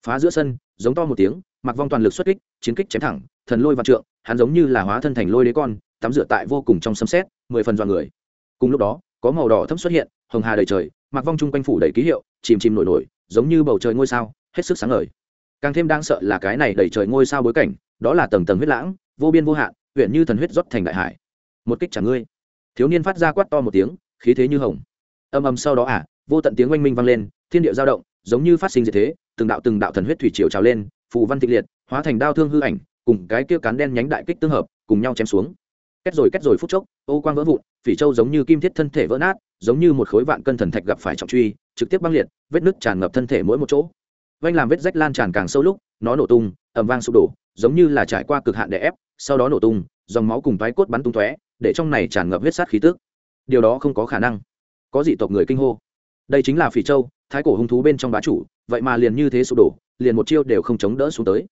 A: Phá giữa sân giống to một tiếng mặc vong toàn lực xuất kích chiến kích chém thẳng thần lôi vạn trượng hắn giống như là hóa thân thành lôi đế con tắm rửa tại vô cùng trong sấm xét mười phần dọa người. Cùng lúc đó có màu đỏ thấm xuất hiện hồng hà đầy trời mặc vong chung quanh phủ đầy ký hiệu chìm chìm nổi nổi giống như bầu trời ngôi sao hết sức sáng ngời. Càng thêm đang sợ là cái này đầy trời ngôi sao bối cảnh đó là tầng tầng huyết lãng vô biên vô hạn huyện như thần huyết rót thành đại hải. Một kích trả ngươi. Thiếu niên phát ra quát to một tiếng khí thế như hồng. Âm âm sau đó ả à, vô tận tiếng oanh minh vang lên thiên địa giao động giống như phát sinh diệt thế, từng đạo từng đạo thần huyết thủy triều trào lên, phù văn tịch liệt, hóa thành đao thương hư ảnh, cùng cái kia cán đen nhánh đại kích tương hợp, cùng nhau chém xuống. Kết rồi kết rồi phút chốc, ô quang vỡ vụn, phỉ châu giống như kim thiết thân thể vỡ nát, giống như một khối vạn cân thần thạch gặp phải trọng truy, trực tiếp băng liệt, vết nứt tràn ngập thân thể mỗi một chỗ. Vanh làm vết rách lan tràn càng sâu lúc, nó nổ tung ẩm vang sụp đổ, giống như là trải qua cực hạn đè ép, sau đó nổ tung, dòng máu cùng toái cốt bắn tung tóe, để trong này tràn ngập huyết sát khí tức. Điều đó không có khả năng. Có dị tộc người kinh hô. Đây chính là phỉ châu thái cổ hung thú bên trong bá chủ, vậy mà liền như thế sụp đổ, liền một chiêu đều không chống đỡ xuống tới.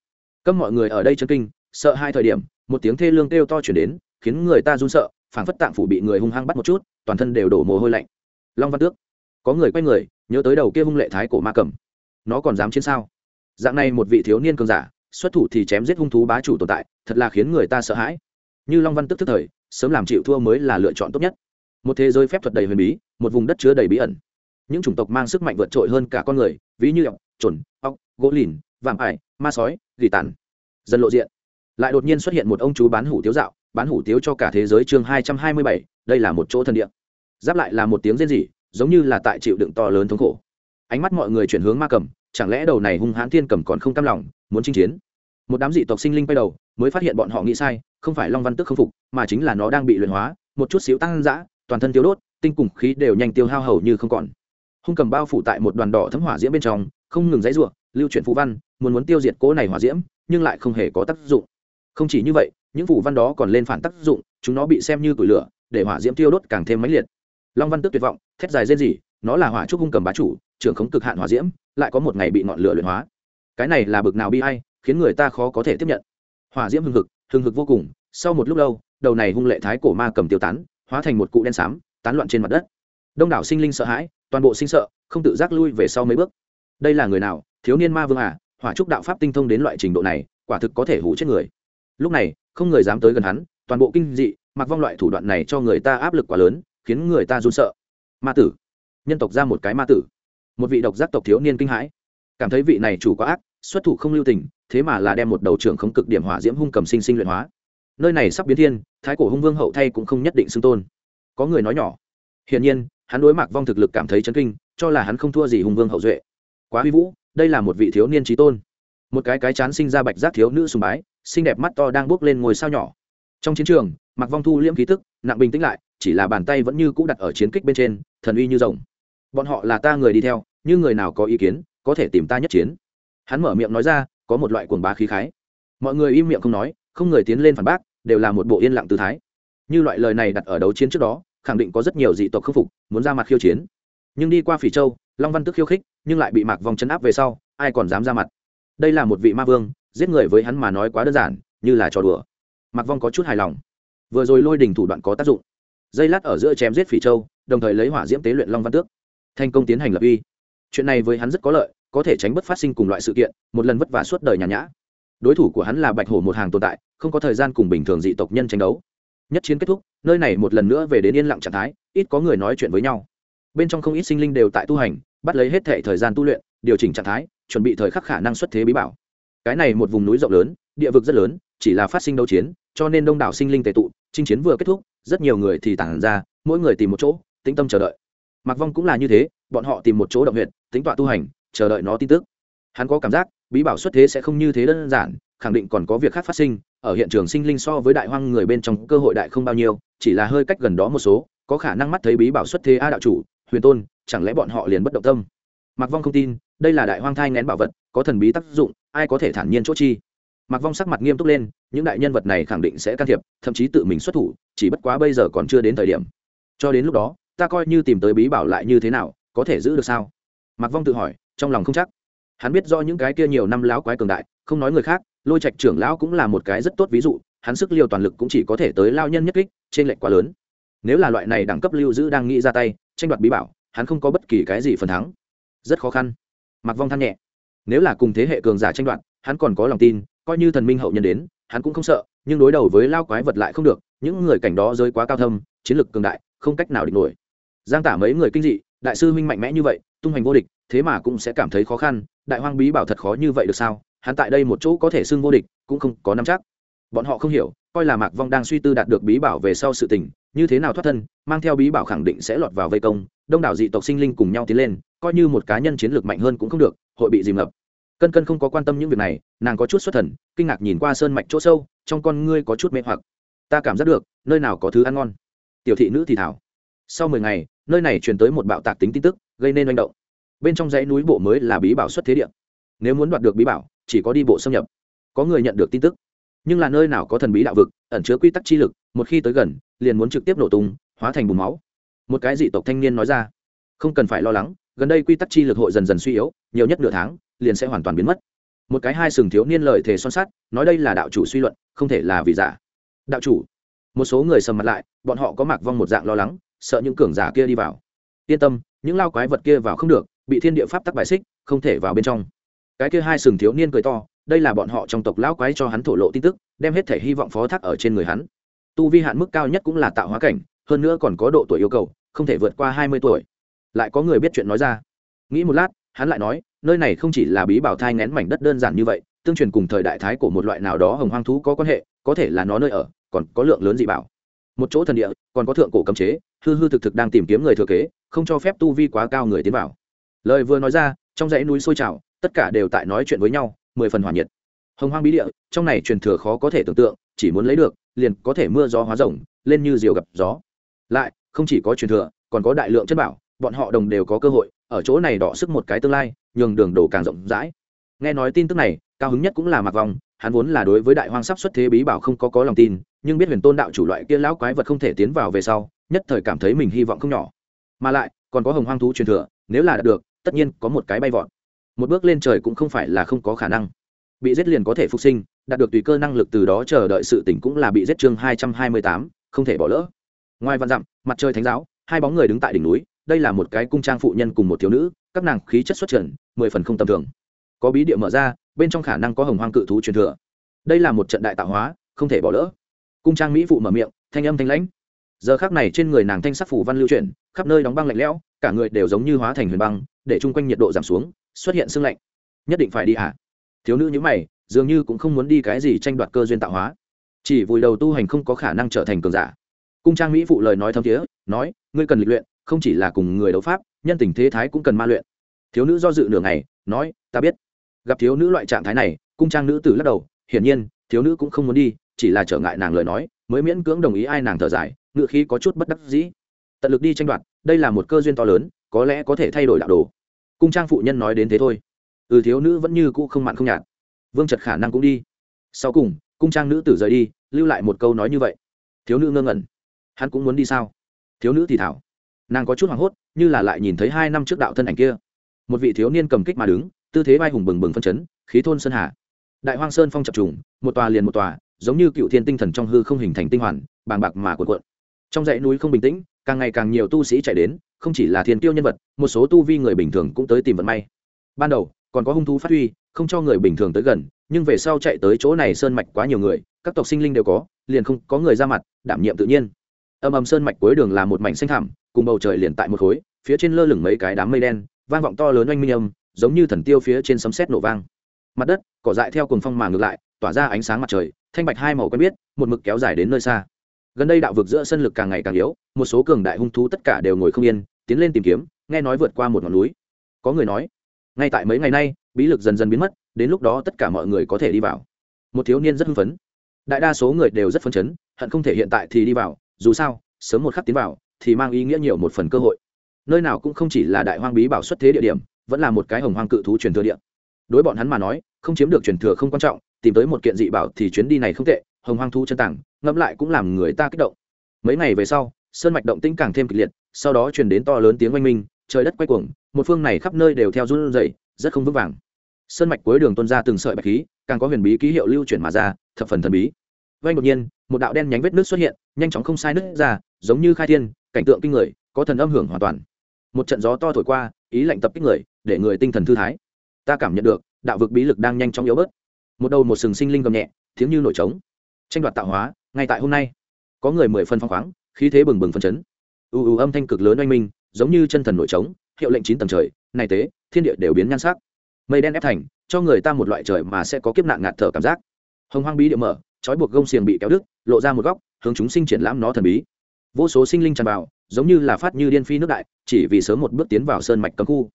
A: Câm mọi người ở đây chân kinh, sợ hai thời điểm, một tiếng thê lương kêu to chuyển đến, khiến người ta run sợ, phảng phất tạng phủ bị người hung hăng bắt một chút, toàn thân đều đổ mồ hôi lạnh. Long văn tước, có người quay người, nhớ tới đầu kia hung lệ thái cổ ma cầm. Nó còn dám chiến sao? Dạng này một vị thiếu niên cường giả, xuất thủ thì chém giết hung thú bá chủ tồn tại, thật là khiến người ta sợ hãi. Như long văn tức tức thời, sớm làm chịu thua mới là lựa chọn tốt nhất. Một thế giới phép thuật đầy huyền bí, một vùng đất chứa đầy bí ẩn những chủng tộc mang sức mạnh vượt trội hơn cả con người, ví như ọc trồn ọc gỗ lìn, vạm ải, ma sói, gỉ tàn. Dần lộ diện. Lại đột nhiên xuất hiện một ông chú bán hủ tiếu dạo, bán hủ tiếu cho cả thế giới chương hai trăm hai mươi bảy, đây là một chỗ thân địa. Giáp lại là một tiếng rên rỉ, giống như là tại chịu đựng to lớn thống khổ. Ánh mắt mọi người chuyển hướng ma cầm, chẳng lẽ đầu này hung hãn thiên cầm còn không cam lòng, muốn chinh chiến? Một đám dị tộc sinh linh quay đầu, mới phát hiện bọn họ nghĩ sai, không phải long văn tức không phục, mà chính là nó đang bị luyện hóa, một chút xíu tăng dã, toàn thân tiêu đốt, tinh cùng khí đều nhanh tiêu hao hầu như không còn hung cầm bao phủ tại một đoàn đỏ thấm hỏa diễm bên trong, không ngừng dãy ruộng, lưu chuyển phù văn, muốn muốn tiêu diệt cỗ này hỏa diễm, nhưng lại không hề có tác dụng. Không chỉ như vậy, những phù văn đó còn lên phản tác dụng, chúng nó bị xem như củi lửa, để hỏa diễm tiêu đốt càng thêm mãnh liệt. Long văn tức tuyệt vọng, thét dài rên rỉ, nó là hỏa trúc hung cầm bá chủ, trưởng khống cực hạn hỏa diễm, lại có một ngày bị ngọn lửa luyện hóa. Cái này là bực nào bi hay khiến người ta khó có thể tiếp nhận. Hỏa diễm hưng hực hưng hực vô cùng, sau một lúc lâu, đầu này hung lệ thái cổ ma cầm tiêu tán, hóa thành một cụ đen xám, tán loạn trên mặt đất. Đông đảo sinh linh sợ hãi toàn bộ sinh sợ, không tự giác lui về sau mấy bước. Đây là người nào? Thiếu niên ma vương à hỏa trúc đạo pháp tinh thông đến loại trình độ này, quả thực có thể hủ chết người. Lúc này, không người dám tới gần hắn, toàn bộ kinh dị, mặc vong loại thủ đoạn này cho người ta áp lực quá lớn, khiến người ta run sợ. Ma tử. Nhân tộc ra một cái ma tử. Một vị độc giác tộc thiếu niên kinh hãi. Cảm thấy vị này chủ quá ác, xuất thủ không lưu tình, thế mà là đem một đầu trưởng không cực điểm hỏa diễm hung cầm sinh sinh luyện hóa. Nơi này sắp biến thiên, thái cổ hung vương hậu thay cũng không nhất định xưng tôn. Có người nói nhỏ. Hiển nhiên hắn đối mặt vong thực lực cảm thấy chấn kinh, cho là hắn không thua gì hùng vương hậu duệ. Quá huy vũ, đây là một vị thiếu niên trí tôn. Một cái cái chán sinh ra bạch giác thiếu nữ sùng bái, xinh đẹp mắt to đang bước lên ngồi sao nhỏ. Trong chiến trường mặc vong thu liễm khí tức, nặng bình tĩnh lại, chỉ là bàn tay vẫn như cũ đặt ở chiến kích bên trên, thần uy như rồng. Bọn họ là ta người đi theo, như người nào có ý kiến, có thể tìm ta nhất chiến. Hắn mở miệng nói ra, có một loại cuồng bá khí khái. Mọi người im miệng không nói, không người tiến lên phản bác, đều là một bộ yên lặng tư thái. Như loại lời này đặt ở đấu chiến trước đó khẳng định có rất nhiều dị tộc khâm phục, muốn ra mặt khiêu chiến. Nhưng đi qua phỉ châu, long văn tức khiêu khích, nhưng lại bị mạc vòng chấn áp về sau, ai còn dám ra mặt? Đây là một vị ma vương, giết người với hắn mà nói quá đơn giản, như là trò đùa. Mạc vong có chút hài lòng. Vừa rồi lôi đình thủ đoạn có tác dụng. Dây lát ở giữa chém giết phỉ châu, đồng thời lấy hỏa diễm tế luyện long văn tước thành công tiến hành lập uy. Chuyện này với hắn rất có lợi, có thể tránh bất phát sinh cùng loại sự kiện, một lần vất vả suốt đời nhàn nhã. Đối thủ của hắn là bạch hổ một hàng tồn tại, không có thời gian cùng bình thường dị tộc nhân tranh đấu. Nhất chiến kết thúc nơi này một lần nữa về đến yên lặng trạng thái, ít có người nói chuyện với nhau. Bên trong không ít sinh linh đều tại tu hành, bắt lấy hết thể thời gian tu luyện, điều chỉnh trạng thái, chuẩn bị thời khắc khả năng xuất thế bí bảo. Cái này một vùng núi rộng lớn, địa vực rất lớn, chỉ là phát sinh đấu chiến, cho nên đông đảo sinh linh tệ tụ, chinh chiến vừa kết thúc, rất nhiều người thì tản ra, mỗi người tìm một chỗ, tĩnh tâm chờ đợi. Mặc vong cũng là như thế, bọn họ tìm một chỗ động huyện tính tọa tu hành, chờ đợi nó tin tức. Hắn có cảm giác, bí bảo xuất thế sẽ không như thế đơn giản, khẳng định còn có việc khác phát sinh ở hiện trường sinh linh so với đại hoang người bên trong cơ hội đại không bao nhiêu, chỉ là hơi cách gần đó một số, có khả năng mắt thấy bí bảo xuất thế a đạo chủ, huyền tôn, chẳng lẽ bọn họ liền bất động tâm? Mặc vong không tin, đây là đại hoang thai nén bảo vật, có thần bí tác dụng, ai có thể thản nhiên chỗ chi? Mặc vong sắc mặt nghiêm túc lên, những đại nhân vật này khẳng định sẽ can thiệp, thậm chí tự mình xuất thủ, chỉ bất quá bây giờ còn chưa đến thời điểm. Cho đến lúc đó, ta coi như tìm tới bí bảo lại như thế nào, có thể giữ được sao? Mặc vong tự hỏi, trong lòng không chắc. Hắn biết do những cái kia nhiều năm láo quái cường đại, không nói người khác lôi trạch trưởng lão cũng là một cái rất tốt ví dụ, hắn sức liều toàn lực cũng chỉ có thể tới lao nhân nhất kích, trên lệnh quá lớn. Nếu là loại này đẳng cấp lưu giữ đang nghĩ ra tay, tranh đoạt bí bảo, hắn không có bất kỳ cái gì phần thắng. Rất khó khăn. Mặc vong than nhẹ. Nếu là cùng thế hệ cường giả tranh đoạt, hắn còn có lòng tin, coi như thần minh hậu nhân đến, hắn cũng không sợ, nhưng đối đầu với lao quái vật lại không được, những người cảnh đó rơi quá cao thâm, chiến lược cường đại, không cách nào địch nổi. Giang tả mấy người kinh dị, đại sư huynh mạnh mẽ như vậy, tung hoành vô địch, thế mà cũng sẽ cảm thấy khó khăn, đại hoang bí bảo thật khó như vậy được sao? Hắn tại đây một chỗ có thể xưng vô địch, cũng không có nắm chắc. Bọn họ không hiểu, coi là mạc vong đang suy tư đạt được bí bảo về sau sự tình, như thế nào thoát thân, mang theo bí bảo khẳng định sẽ lọt vào vây công, đông đảo dị tộc sinh linh cùng nhau tiến lên, coi như một cá nhân chiến lược mạnh hơn cũng không được, hội bị dìm ngập. Cân cân không có quan tâm những việc này, nàng có chút xuất thần, kinh ngạc nhìn qua sơn mạch chỗ sâu, trong con ngươi có chút mê hoặc. Ta cảm giác được, nơi nào có thứ ăn ngon. Tiểu thị nữ thì thảo. Sau mười ngày, nơi này truyền tới một bạo tạc tính tin tức, gây nên manh động. Bên trong dãy núi bộ mới là bí bảo xuất thế điện nếu muốn đoạt được bí bảo chỉ có đi bộ xâm nhập. Có người nhận được tin tức. Nhưng là nơi nào có thần bí đạo vực, ẩn chứa quy tắc chi lực, một khi tới gần, liền muốn trực tiếp nổ tung, hóa thành bùn máu. Một cái dị tộc thanh niên nói ra. Không cần phải lo lắng, gần đây quy tắc chi lực hội dần dần suy yếu, nhiều nhất nửa tháng, liền sẽ hoàn toàn biến mất. Một cái hai sừng thiếu niên lời thề son sắt, nói đây là đạo chủ suy luận, không thể là vì giả. Đạo chủ. Một số người sầm mặt lại, bọn họ có mặc vong một dạng lo lắng, sợ những cường giả kia đi vào. Yên tâm, những lao quái vật kia vào không được, bị thiên địa pháp tắc bài xích, không thể vào bên trong cái kia hai sừng thiếu niên cười to, đây là bọn họ trong tộc lão quái cho hắn thổ lộ tin tức, đem hết thể hy vọng phó thác ở trên người hắn. Tu vi hạn mức cao nhất cũng là tạo hóa cảnh, hơn nữa còn có độ tuổi yêu cầu, không thể vượt qua hai mươi tuổi. Lại có người biết chuyện nói ra. Nghĩ một lát, hắn lại nói, nơi này không chỉ là bí bảo thai ngén mảnh đất đơn giản như vậy, tương truyền cùng thời đại thái của một loại nào đó hồng hoang thú có quan hệ, có thể là nó nơi ở, còn có lượng lớn dị bảo. Một chỗ thần địa, còn có thượng cổ cấm chế, hư hư thực thực đang tìm kiếm người thừa kế, không cho phép tu vi quá cao người tiến vào. Lời vừa nói ra, trong dãy núi sôi trào tất cả đều tại nói chuyện với nhau, mười phần hòa nhiệt. Hồng hoang bí địa, trong này truyền thừa khó có thể tưởng tượng, chỉ muốn lấy được, liền có thể mưa gió hóa rồng, lên như diều gặp gió. Lại, không chỉ có truyền thừa, còn có đại lượng chất bảo, bọn họ đồng đều có cơ hội, ở chỗ này đọ sức một cái tương lai, nhường đường đổ càng rộng rãi. Nghe nói tin tức này, cao hứng nhất cũng là mặc vòng, hắn vốn là đối với đại hoang sắp xuất thế bí bảo không có có lòng tin, nhưng biết huyền tôn đạo chủ loại kia lão quái vật không thể tiến vào về sau, nhất thời cảm thấy mình hy vọng không nhỏ. Mà lại, còn có hồng hoang thú truyền thừa, nếu là đạt được, tất nhiên có một cái bay vọt một bước lên trời cũng không phải là không có khả năng. Bị giết liền có thể phục sinh, đạt được tùy cơ năng lực từ đó chờ đợi sự tỉnh cũng là bị giết chương hai trăm hai mươi tám, không thể bỏ lỡ. Ngoài văn dặm, mặt trời thánh giáo, hai bóng người đứng tại đỉnh núi, đây là một cái cung trang phụ nhân cùng một thiếu nữ, các nàng khí chất xuất trần, mười phần không tầm thường. Có bí địa mở ra, bên trong khả năng có hồng hoang cự thú truyền thừa. Đây là một trận đại tạo hóa, không thể bỏ lỡ. Cung trang mỹ phụ mở miệng, thanh âm thanh lãnh. Giờ khác này trên người nàng thanh sắc phủ văn lưu chuyển, khắp nơi đóng băng lạnh lẽo, cả người đều giống như hóa thành huyền băng, để chung quanh nhiệt độ giảm xuống xuất hiện sương lạnh. Nhất định phải đi hả? À? thiếu nữ như mày, dường như cũng không muốn đi cái gì tranh đoạt cơ duyên tạo hóa. Chỉ vùi đầu tu hành không có khả năng trở thành cường giả. Cung trang mỹ phụ lời nói thâm thiế, nói, ngươi cần lịch luyện, không chỉ là cùng người đấu pháp, nhân tình thế thái cũng cần ma luyện. Thiếu nữ do dự nửa ngày, nói, ta biết. Gặp thiếu nữ loại trạng thái này, cung trang nữ tử lắc đầu, hiển nhiên, thiếu nữ cũng không muốn đi, chỉ là trở ngại nàng lời nói, mới miễn cưỡng đồng ý ai nàng thở dài ngự khí có chút bất đắc dĩ. Tận lực đi tranh đoạt, đây là một cơ duyên to lớn, có lẽ có thể thay đổi đạo đồ cung trang phụ nhân nói đến thế thôi. Ừ thiếu nữ vẫn như cũ không mặn không nhạt. Vương trật khả năng cũng đi. Sau cùng, cung trang nữ tử rời đi, lưu lại một câu nói như vậy. Thiếu nữ ngơ ngẩn. Hắn cũng muốn đi sao? Thiếu nữ thì thảo. Nàng có chút hoảng hốt, như là lại nhìn thấy hai năm trước đạo thân ảnh kia. Một vị thiếu niên cầm kích mà đứng, tư thế vai hùng bừng bừng phân chấn, khí thôn sơn hà. Đại hoang sơn phong chập trùng, một tòa liền một tòa, giống như cựu thiên tinh thần trong hư không hình thành tinh hoàn, bàng bạc mà cuộn cuộn. Trong dãy núi không bình tĩnh càng ngày càng nhiều tu sĩ chạy đến, không chỉ là thiên tiêu nhân vật, một số tu vi người bình thường cũng tới tìm vận may. Ban đầu, còn có hung thú phát huy, không cho người bình thường tới gần, nhưng về sau chạy tới chỗ này sơn mạch quá nhiều người, các tộc sinh linh đều có, liền không có người ra mặt, đảm nhiệm tự nhiên. Âm ầm sơn mạch cuối đường là một mảnh xanh thẳm, cùng bầu trời liền tại một khối, phía trên lơ lửng mấy cái đám mây đen, vang vọng to lớn oanh minh âm, giống như thần tiêu phía trên sấm sét nổ vang. Mặt đất, cỏ dại theo cùng phong mà ngược lại, tỏa ra ánh sáng mặt trời, thanh bạch hai màu quen biết, một mực kéo dài đến nơi xa gần đây đạo vực giữa sân lực càng ngày càng yếu, một số cường đại hung thú tất cả đều ngồi không yên, tiến lên tìm kiếm, nghe nói vượt qua một ngọn núi. Có người nói, ngay tại mấy ngày nay, bí lực dần dần biến mất, đến lúc đó tất cả mọi người có thể đi vào. Một thiếu niên rất hưng phấn. Đại đa số người đều rất phấn chấn, hận không thể hiện tại thì đi vào, dù sao, sớm một khắc tiến vào, thì mang ý nghĩa nhiều một phần cơ hội. Nơi nào cũng không chỉ là đại hoang bí bảo xuất thế địa điểm, vẫn là một cái hồng hoang cự thú truyền thừa địa. Đối bọn hắn mà nói, không chiếm được truyền thừa không quan trọng, tìm tới một kiện dị bảo thì chuyến đi này không tệ hồng hoang thu chân tảng, ngẫm lại cũng làm người ta kích động. Mấy ngày về sau, sơn mạch động tĩnh càng thêm kịch liệt, sau đó truyền đến to lớn tiếng oanh minh, trời đất quay cuồng, một phương này khắp nơi đều theo run rẩy, rất không vững vàng. Sơn mạch cuối đường tuôn ra từng sợi bạch khí, càng có huyền bí ký hiệu lưu chuyển mà ra, thập phần thần bí. Vay đột nhiên, một đạo đen nhánh vết nước xuất hiện, nhanh chóng không sai nước ra, giống như khai thiên, cảnh tượng kinh người, có thần âm hưởng hoàn toàn. Một trận gió to thổi qua, ý lạnh tập kích người, để người tinh thần thư thái. Ta cảm nhận được, đạo vực bí lực đang nhanh chóng yếu bớt. Một đầu một sừng sinh linh gầm nhẹ, tiếng như nổi trống tranh đoạt tạo hóa, ngay tại hôm nay. Có người mười phân phong khoáng, khí thế bừng bừng phân chấn. Ưu ưu âm thanh cực lớn oanh minh, giống như chân thần nổi trống, hiệu lệnh chín tầng trời này tế, thiên địa đều biến nhan sắc. Mây đen ép thành, cho người ta một loại trời mà sẽ có kiếp nạn ngạt thở cảm giác. Hồng hoang bí địa mở, trói buộc gông xiềng bị kéo đứt, lộ ra một góc, hướng chúng sinh triển lãm nó thần bí. Vô số sinh linh tràn vào, giống như là phát như điên phi nước đại, chỉ vì sớm một bước tiến vào sơn mạch cấm khu.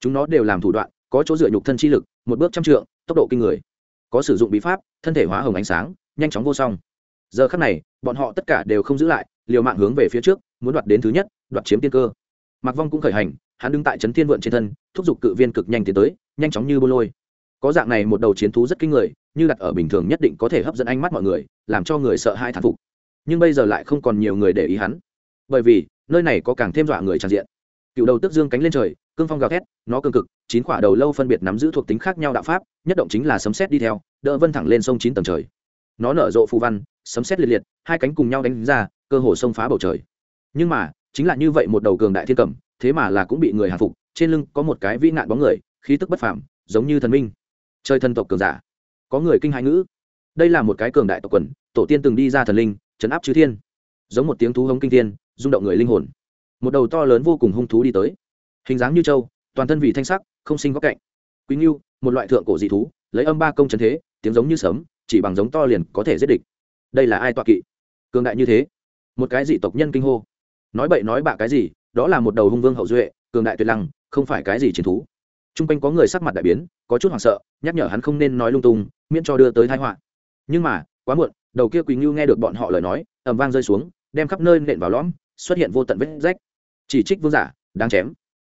A: Chúng nó đều làm thủ đoạn, có chỗ dựa nhục thân chi lực, một bước trăm trượng, tốc độ kinh người. Có sử dụng bí pháp, thân thể hóa hồng ánh sáng nhanh chóng vô song. Giờ khắc này, bọn họ tất cả đều không giữ lại, liều mạng hướng về phía trước, muốn đoạt đến thứ nhất, đoạt chiếm tiên cơ. Mạc vong cũng khởi hành, hắn đứng tại trấn thiên vượn trên thân, thúc giục cự viên cực nhanh tiến tới, nhanh chóng như bô lôi. Có dạng này một đầu chiến thú rất kinh người, như đặt ở bình thường nhất định có thể hấp dẫn ánh mắt mọi người, làm cho người sợ hai thản phục. Nhưng bây giờ lại không còn nhiều người để ý hắn. Bởi vì, nơi này có càng thêm dọa người tràn diện. Cựu đầu tức dương cánh lên trời, cương phong gào thét, nó cương cực, chín quả đầu lâu phân biệt nắm giữ thuộc tính khác nhau đạo pháp, nhất động chính là sấm xét đi theo, đỡ vân thẳng lên sông chín tầng trời nó nở rộ phù văn, sấm xét liệt liệt, hai cánh cùng nhau đánh ra, cơ hồ xông phá bầu trời. Nhưng mà, chính là như vậy một đầu cường đại thiên cẩm thế mà là cũng bị người hạ phục, trên lưng có một cái vĩ nạn bóng người, khí tức bất phàm, giống như thần minh. Chơi thân tộc cường giả. Có người kinh hãi ngữ. Đây là một cái cường đại tộc quần, tổ tiên từng đi ra thần linh chấn áp chư thiên. Giống một tiếng thú hống kinh thiên, rung động người linh hồn. Một đầu to lớn vô cùng hung thú đi tới. Hình dáng như trâu toàn thân vì thanh sắc, không sinh góc cạnh. Quý ngưu một loại thượng cổ dị thú, lấy âm ba công trần thế, tiếng giống như sấm chỉ bằng giống to liền có thể giết địch. Đây là ai tọa kỵ? Cường đại như thế, một cái dị tộc nhân kinh hô. Nói bậy nói bạ cái gì, đó là một đầu hung vương hậu duệ, cường đại tuyệt lăng, không phải cái gì chiến thú. T r u n g quanh có người sắc mặt đại biến, có chút hoảng sợ, nhắc nhở hắn không nên nói lung tung, miễn cho đưa tới thái họa. Nhưng mà, quá muộn, đầu kia quỳnh ngưu nghe được bọn họ lời nói ẩm vang rơi xuống, đem khắp nơi nện vào lõm, xuất hiện vô tận vết rách. Chỉ trích vương giả, đáng chém.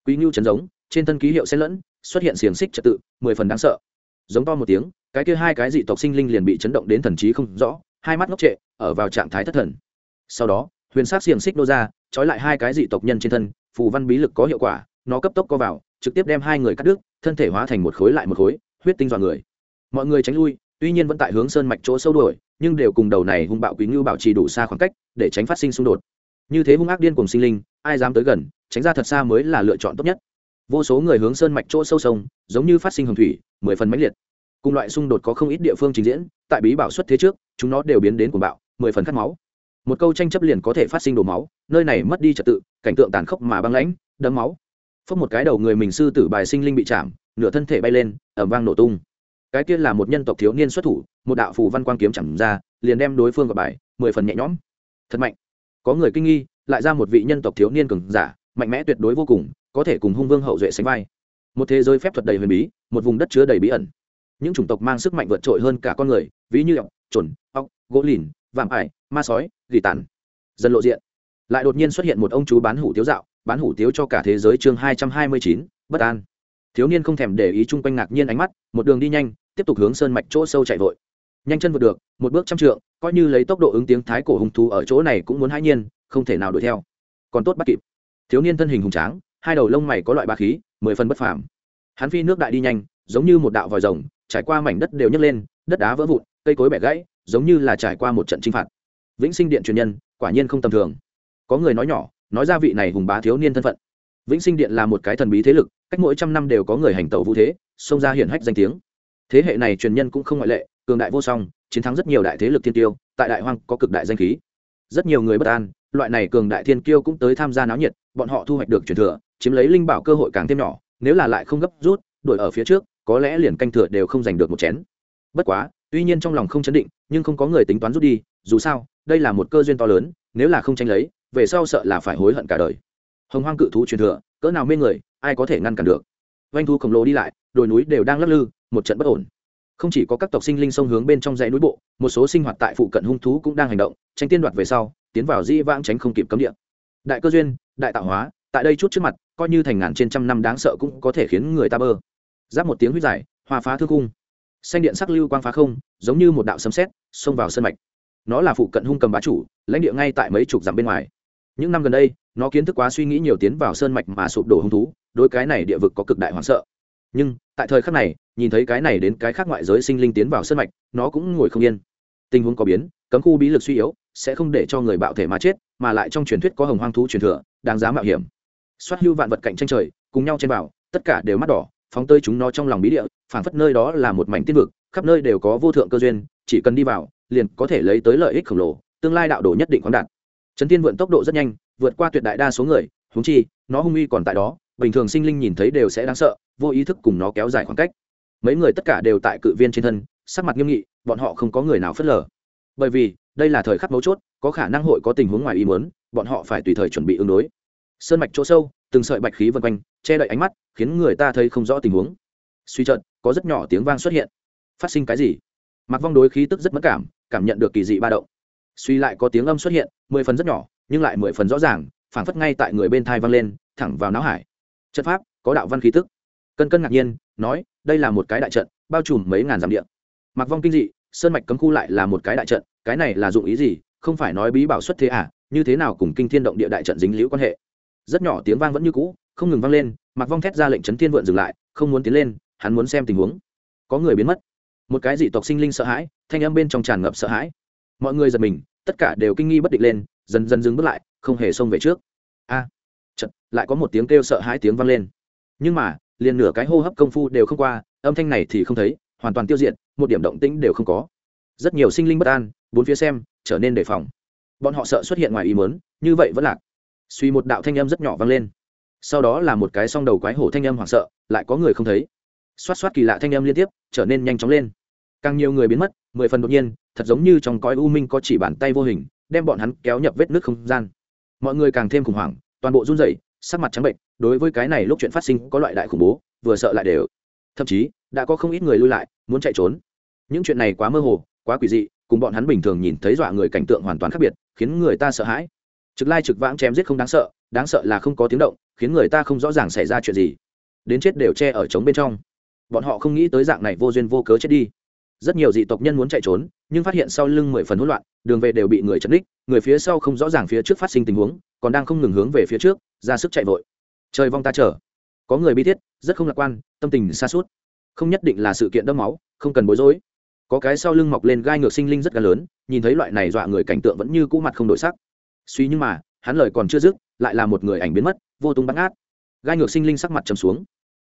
A: Quý ngưu chấn giống, trên thân ký hiệu xen lẫn, xuất hiện xiềng xích trật tự, mười phần đáng sợ. Giống to một tiếng cái kia hai cái dị tộc sinh linh liền bị chấn động đến thần trí không rõ, hai mắt ngốc trệ, ở vào trạng thái thất thần. Sau đó, huyền sát xiềng xích nô ra, trói lại hai cái dị tộc nhân trên thân, phù văn bí lực có hiệu quả, nó cấp tốc co vào, trực tiếp đem hai người cắt đứt, thân thể hóa thành một khối lại một khối, huyết tinh dọa người. Mọi người tránh lui, tuy nhiên vẫn tại hướng sơn mạch chỗ sâu đuổi, nhưng đều cùng đầu này hung bạo quý ngưu bảo trì đủ xa khoảng cách, để tránh phát sinh xung đột. Như thế hung ác điên cùng sinh linh, ai dám tới gần, tránh ra thật xa mới là lựa chọn tốt nhất. Vô số người hướng sơn mạch chỗ sâu sông, giống như phát sinh hồng thủy, mười phần mãnh liệt cùng loại xung đột có không ít địa phương trình diễn, tại bí bảo xuất thế trước, chúng nó đều biến đến cuồng bạo, mười phần cắt máu. Một câu tranh chấp liền có thể phát sinh đổ máu, nơi này mất đi trật tự, cảnh tượng tàn khốc mà băng lãnh đấm máu. Phốc một cái đầu người mình sư tử bài sinh linh bị chạm, nửa thân thể bay lên ẩm vang nổ tung. Cái kia là một nhân tộc thiếu niên xuất thủ, một đạo phù văn quang kiếm chẳng ra, liền đem đối phương gặp bài mười phần nhẹ nhõm. Thật mạnh. Có người kinh nghi, lại ra một vị nhân tộc thiếu niên cường giả, mạnh mẽ tuyệt đối vô cùng, có thể cùng hung vương hậu duệ sánh vai. Một thế giới phép thuật đầy huyền bí, một vùng đất chứa đầy bí ẩn những chủng tộc mang sức mạnh vượt trội hơn cả con người, ví như ọc trồn ọc, gỗ lìn, vạm ải, ma sói, gỉ tàn. Dần lộ diện. Lại đột nhiên xuất hiện một ông chú bán hủ tiếu dạo, bán hủ tiếu cho cả thế giới chương hai trăm hai mươi chín, bất an. Thiếu niên không thèm để ý chung quanh ngạc nhiên ánh mắt, một đường đi nhanh, tiếp tục hướng sơn mạch chỗ sâu chạy vội. Nhanh chân vượt được, một bước trăm trượng, coi như lấy tốc độ ứng tiếng thái cổ hung thú ở chỗ này cũng muốn hãi nhiên, không thể nào đuổi theo. Còn tốt bắt kịp. Thiếu niên thân hình hùng tráng, hai đầu lông mày có loại ba khí, mười phân bất phàm. Hắn phi nước đại đi nhanh, giống như một đạo vòi rồng trải qua mảnh đất đều nhấc lên, đất đá vỡ vụn, cây cối bẻ gãy, giống như là trải qua một trận chinh phạt. Vĩnh sinh điện truyền nhân, quả nhiên không tầm thường. Có người nói nhỏ, nói ra vị này hùng bá thiếu niên thân phận. Vĩnh sinh điện là một cái thần bí thế lực, cách mỗi trăm năm đều có người hành tẩu vũ thế, xông ra hiển hách danh tiếng. Thế hệ này truyền nhân cũng không ngoại lệ, cường đại vô song, chiến thắng rất nhiều đại thế lực thiên tiêu, tại đại hoang có cực đại danh khí. Rất nhiều người bất an, loại này cường đại thiên kiêu cũng tới tham gia náo nhiệt, bọn họ thu hoạch được truyền thừa, chiếm lấy linh bảo cơ hội càng thêm nhỏ, nếu là lại không gấp rút, đuổi ở phía trước có lẽ liền canh thừa đều không giành được một chén. Bất quá, tuy nhiên trong lòng không chấn định, nhưng không có người tính toán rút đi, dù sao, đây là một cơ duyên to lớn, nếu là không tranh lấy, về sau sợ là phải hối hận cả đời. Hồng hoang cự thú truyền thừa, cỡ nào mê người, ai có thể ngăn cản được? Doanh thu khổng lồ đi lại, đồi núi đều đang lắc lư, một trận bất ổn. Không chỉ có các tộc sinh linh sông hướng bên trong dãy núi bộ, một số sinh hoạt tại phụ cận hung thú cũng đang hành động, tranh tiên đoạt về sau, tiến vào di vãng tránh không kịp cấm địa. Đại cơ duyên, đại tạo hóa, tại đây chút trước mặt, coi như thành ngàn trên trăm năm đáng sợ cũng có thể khiến người ta bơ giáp một tiếng huyết dài hòa phá thương cung xanh điện sắc lưu quang phá không, giống như một đạo sấm sét, xông vào sân mạch. Nó là phụ cận hung cầm bá chủ, lãnh địa ngay tại mấy chục dặm bên ngoài. Những năm gần đây, nó kiến thức quá suy nghĩ nhiều tiến vào sơn mạch mà sụp đổ hung thú đôi cái này địa vực có cực đại hoảng sợ. Nhưng, tại thời khắc này, nhìn thấy cái này đến cái khác ngoại giới sinh linh tiến vào sơn mạch, nó cũng ngồi không yên. Tình huống có biến, cấm khu bí lực suy yếu, sẽ không để cho người bạo thể mà chết, mà lại trong truyền thuyết có hồng hoang thú truyền thừa, đáng giá mạo hiểm. Xoát hưu vạn vật cạnh tranh trời, cùng nhau trên bảo, tất cả đều mắt đỏ phóng tơi chúng nó trong lòng bí địa, phảng phất nơi đó là một mảnh tiên vực, khắp nơi đều có vô thượng cơ duyên, chỉ cần đi vào, liền có thể lấy tới lợi ích khổng lồ, tương lai đạo đồ nhất định khoáng đạt. Trấn tiên vượn tốc độ rất nhanh, vượt qua tuyệt đại đa số người húng chi, nó hung uy còn tại đó, bình thường sinh linh nhìn thấy đều sẽ đáng sợ, vô ý thức cùng nó kéo dài khoảng cách. Mấy người tất cả đều tại cự viên trên thân, sắc mặt nghiêm nghị, bọn họ không có người nào phớt lờ. Bởi vì, đây là thời khắc mấu chốt, có khả năng hội có tình huống ngoài ý muốn, bọn họ phải tùy thời chuẩn bị ứng đối. Sơn mạch chỗ sâu từng sợi bạch khí vân quanh, che đậy ánh mắt, khiến người ta thấy không rõ tình huống. Suy trận có rất nhỏ tiếng vang xuất hiện. Phát sinh cái gì? Mặc vong đối khí tức rất mất cảm cảm nhận được kỳ dị ba động. Suy lại có tiếng âm xuất hiện, mười phần rất nhỏ, nhưng lại mười phần rõ ràng, phảng phất ngay tại người bên thai vang lên, thẳng vào não hải. Trận pháp, có đạo văn khí tức. Cân cân ngạc nhiên, nói, đây là một cái đại trận, bao trùm mấy ngàn dặm địa. Mặc vong kinh dị, sơn mạch cấm khu lại là một cái đại trận, cái này là dụng ý gì? Không phải nói bí bảo xuất thế à như thế nào cùng kinh thiên động địa đại trận dính liễu quan hệ? Rất nhỏ tiếng vang vẫn như cũ không ngừng vang lên mặc vong thét ra lệnh chấn thiên vượn dừng lại không muốn tiến lên hắn muốn xem tình huống. Có người biến mất. Một cái dị tộc sinh linh sợ hãi thanh âm bên trong tràn ngập sợ hãi. Mọi người giật mình tất cả đều kinh nghi bất định lên dần dần dừng bước lại không hề xông về trước. A à, chật lại có một tiếng kêu sợ hãi tiếng vang lên. Nhưng mà liền nửa cái hô hấp công phu đều không qua âm thanh này thì không thấy hoàn toàn tiêu diệt một điểm động tĩnh đều không có. Rất nhiều sinh linh bất an bốn phía xem trở nên đề phòng. Bọn họ sợ xuất hiện ngoài ý mớn như vậy vẫn lạc suy một đạo thanh âm rất nhỏ vang lên. Sau đó là một cái song đầu quái hổ thanh âm hoảng sợ, lại có người không thấy. Xoát xoát kỳ lạ thanh âm liên tiếp, trở nên nhanh chóng lên. Càng nhiều người biến mất, mười phần đột nhiên, thật giống như trong cõi u minh có chỉ bàn tay vô hình, đem bọn hắn kéo nhập vết nước không gian. Mọi người càng thêm khủng hoảng, toàn bộ run rẩy, sắc mặt trắng bệnh, đối với cái này lúc chuyện phát sinh có loại đại khủng bố, vừa sợ lại đều. Thậm chí, đã có không ít người lui lại, muốn chạy trốn. Những chuyện này quá mơ hồ, quá quỷ dị, cùng bọn hắn bình thường nhìn thấy dọa người cảnh tượng hoàn toàn khác biệt, khiến người ta sợ hãi trực lai trực vãng chém giết không đáng sợ đáng sợ là không có tiếng động, khiến người ta không rõ ràng xảy ra chuyện gì. Đến chết đều che ở trống bên trong. Bọn họ không nghĩ tới dạng này vô duyên vô cớ chết đi. Rất nhiều dị tộc nhân muốn chạy trốn, nhưng phát hiện sau lưng mười phần hỗn loạn, đường về đều bị người chấn đích người phía sau không rõ ràng phía trước phát sinh tình huống, còn đang không ngừng hướng về phía trước, ra sức chạy vội. Trời vong ta chờ. Có người bi thiết, rất không lạc quan, tâm tình xa suốt không nhất định là sự kiện đẫm máu, không cần bối rối. Có cái sau lưng mọc lên gai ngược sinh linh rất gần lớn, nhìn thấy loại này dọa người cảnh tượng vẫn như cũ mặt không đổi sắc suy nhưng mà, hắn lời còn chưa dứt, lại là một người ảnh biến mất, vô tung bắt ngát. Gai ngược sinh linh sắc mặt trầm xuống.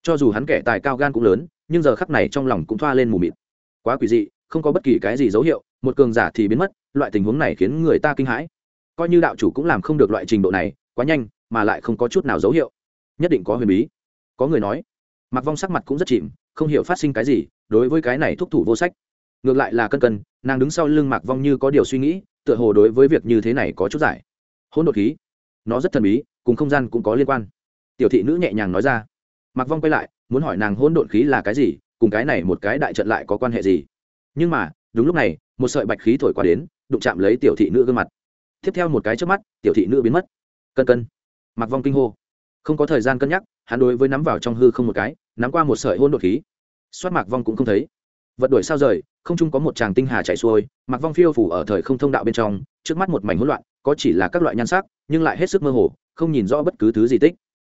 A: Cho dù hắn kẻ tài cao gan cũng lớn, nhưng giờ khắc này trong lòng cũng thoa lên mù mịt. Quá quỷ dị, không có bất kỳ cái gì dấu hiệu, một cường giả thì biến mất, loại tình huống này khiến người ta kinh hãi. Coi như đạo chủ cũng làm không được loại trình độ này, quá nhanh, mà lại không có chút nào dấu hiệu. Nhất định có huyền bí. Có người nói mặc vong sắc mặt cũng rất chìm, không hiểu phát sinh cái gì, đối với cái này thúc thủ vô sách. Ngược lại là cân cân, nàng đứng sau lưng mạc vong như có điều suy nghĩ tựa hồ đối với việc như thế này có chút giải. Hỗn độn khí, nó rất thần bí, cùng không gian cũng có liên quan. Tiểu thị nữ nhẹ nhàng nói ra. Mặc vong quay lại, muốn hỏi nàng hỗn độn khí là cái gì, cùng cái này một cái đại trận lại có quan hệ gì. Nhưng mà, đúng lúc này, một sợi bạch khí thổi qua đến, đụng chạm lấy tiểu thị nữ gương mặt. Tiếp theo một cái trước mắt, tiểu thị nữ biến mất. Cân cân. Mặc vong kinh hô. Không có thời gian cân nhắc, hắn đối với nắm vào trong hư không một cái, nắm qua một sợi hôn đột khí. Xoát mạc vong cũng không thấy. Vật đuổi sao rời không chung có một tràng tinh hà chảy xuôi, mạc vong phiêu phủ ở thời không thông đạo bên trong, trước mắt một mảnh hỗn loạn, có chỉ là các loại nhan sắc, nhưng lại hết sức mơ hồ, không nhìn rõ bất cứ thứ gì tích.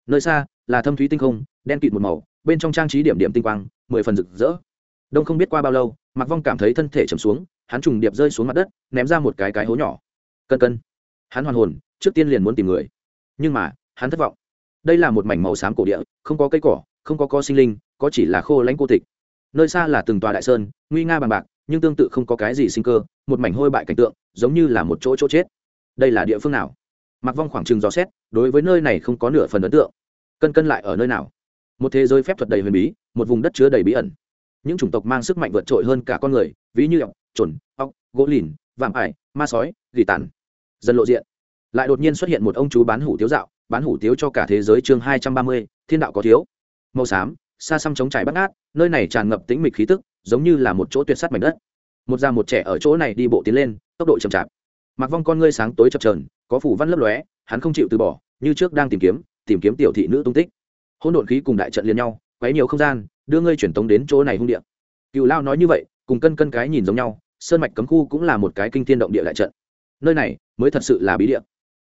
A: Nơi xa, là thâm thúy tinh không, đen kịt một màu, bên trong trang trí điểm điểm tinh quang, mười phần rực rỡ. Đông không biết qua bao lâu, mạc vong cảm thấy thân thể chầm xuống, hắn trùng điệp rơi xuống mặt đất, ném ra một cái cái hố nhỏ. Cân cân. Hắn hoàn hồn, trước tiên liền muốn tìm người. Nhưng mà, hắn thất vọng. Đây là một mảnh màu xám cổ địa, không có cây cỏ, không có có sinh linh, có chỉ là khô lãnh cô tịch nơi xa là từng tòa đại sơn, nguy nga bằng bạc, nhưng tương tự không có cái gì sinh cơ, một mảnh hôi bại cảnh tượng, giống như là một chỗ chỗ chết. Đây là địa phương nào? Mặc vong khoảng trừng gió xét, đối với nơi này không có nửa phần ấn tượng. Cân cân lại ở nơi nào? Một thế giới phép thuật đầy huyền bí, một vùng đất chứa đầy bí ẩn. Những chủng tộc mang sức mạnh vượt trội hơn cả con người, ví như ọc trồn ọc gỗ lìn, vạm ải, ma sói, gỉ tàn. Dần lộ diện. Lại đột nhiên xuất hiện một ông chú bán hủ tiếu dạo, bán hủ tiếu cho cả thế giới chương hai trăm ba mươi, thiên đạo có thiếu. Màu xám xa xăm chống trải bắt ngát, nơi này tràn ngập tĩnh mịch khí tức, giống như là một chỗ tuyệt sắt mảnh đất. Một già một trẻ ở chỗ này đi bộ tiến lên, tốc độ chậm chạp. Mặc vong con ngươi sáng tối chập trờn có phủ văn lấp lóe, hắn không chịu từ bỏ, như trước đang tìm kiếm tìm kiếm tiểu thị nữ tung tích. Hôn đột khí cùng đại trận liền nhau, quấy nhiều không gian, đưa ngươi chuyển tống đến chỗ này hung địa. Cựu lao nói như vậy, cùng cân cân cái nhìn giống nhau, sơn mạch cấm khu cũng là một cái kinh thiên động địa đại trận. Nơi này mới thật sự là bí địa.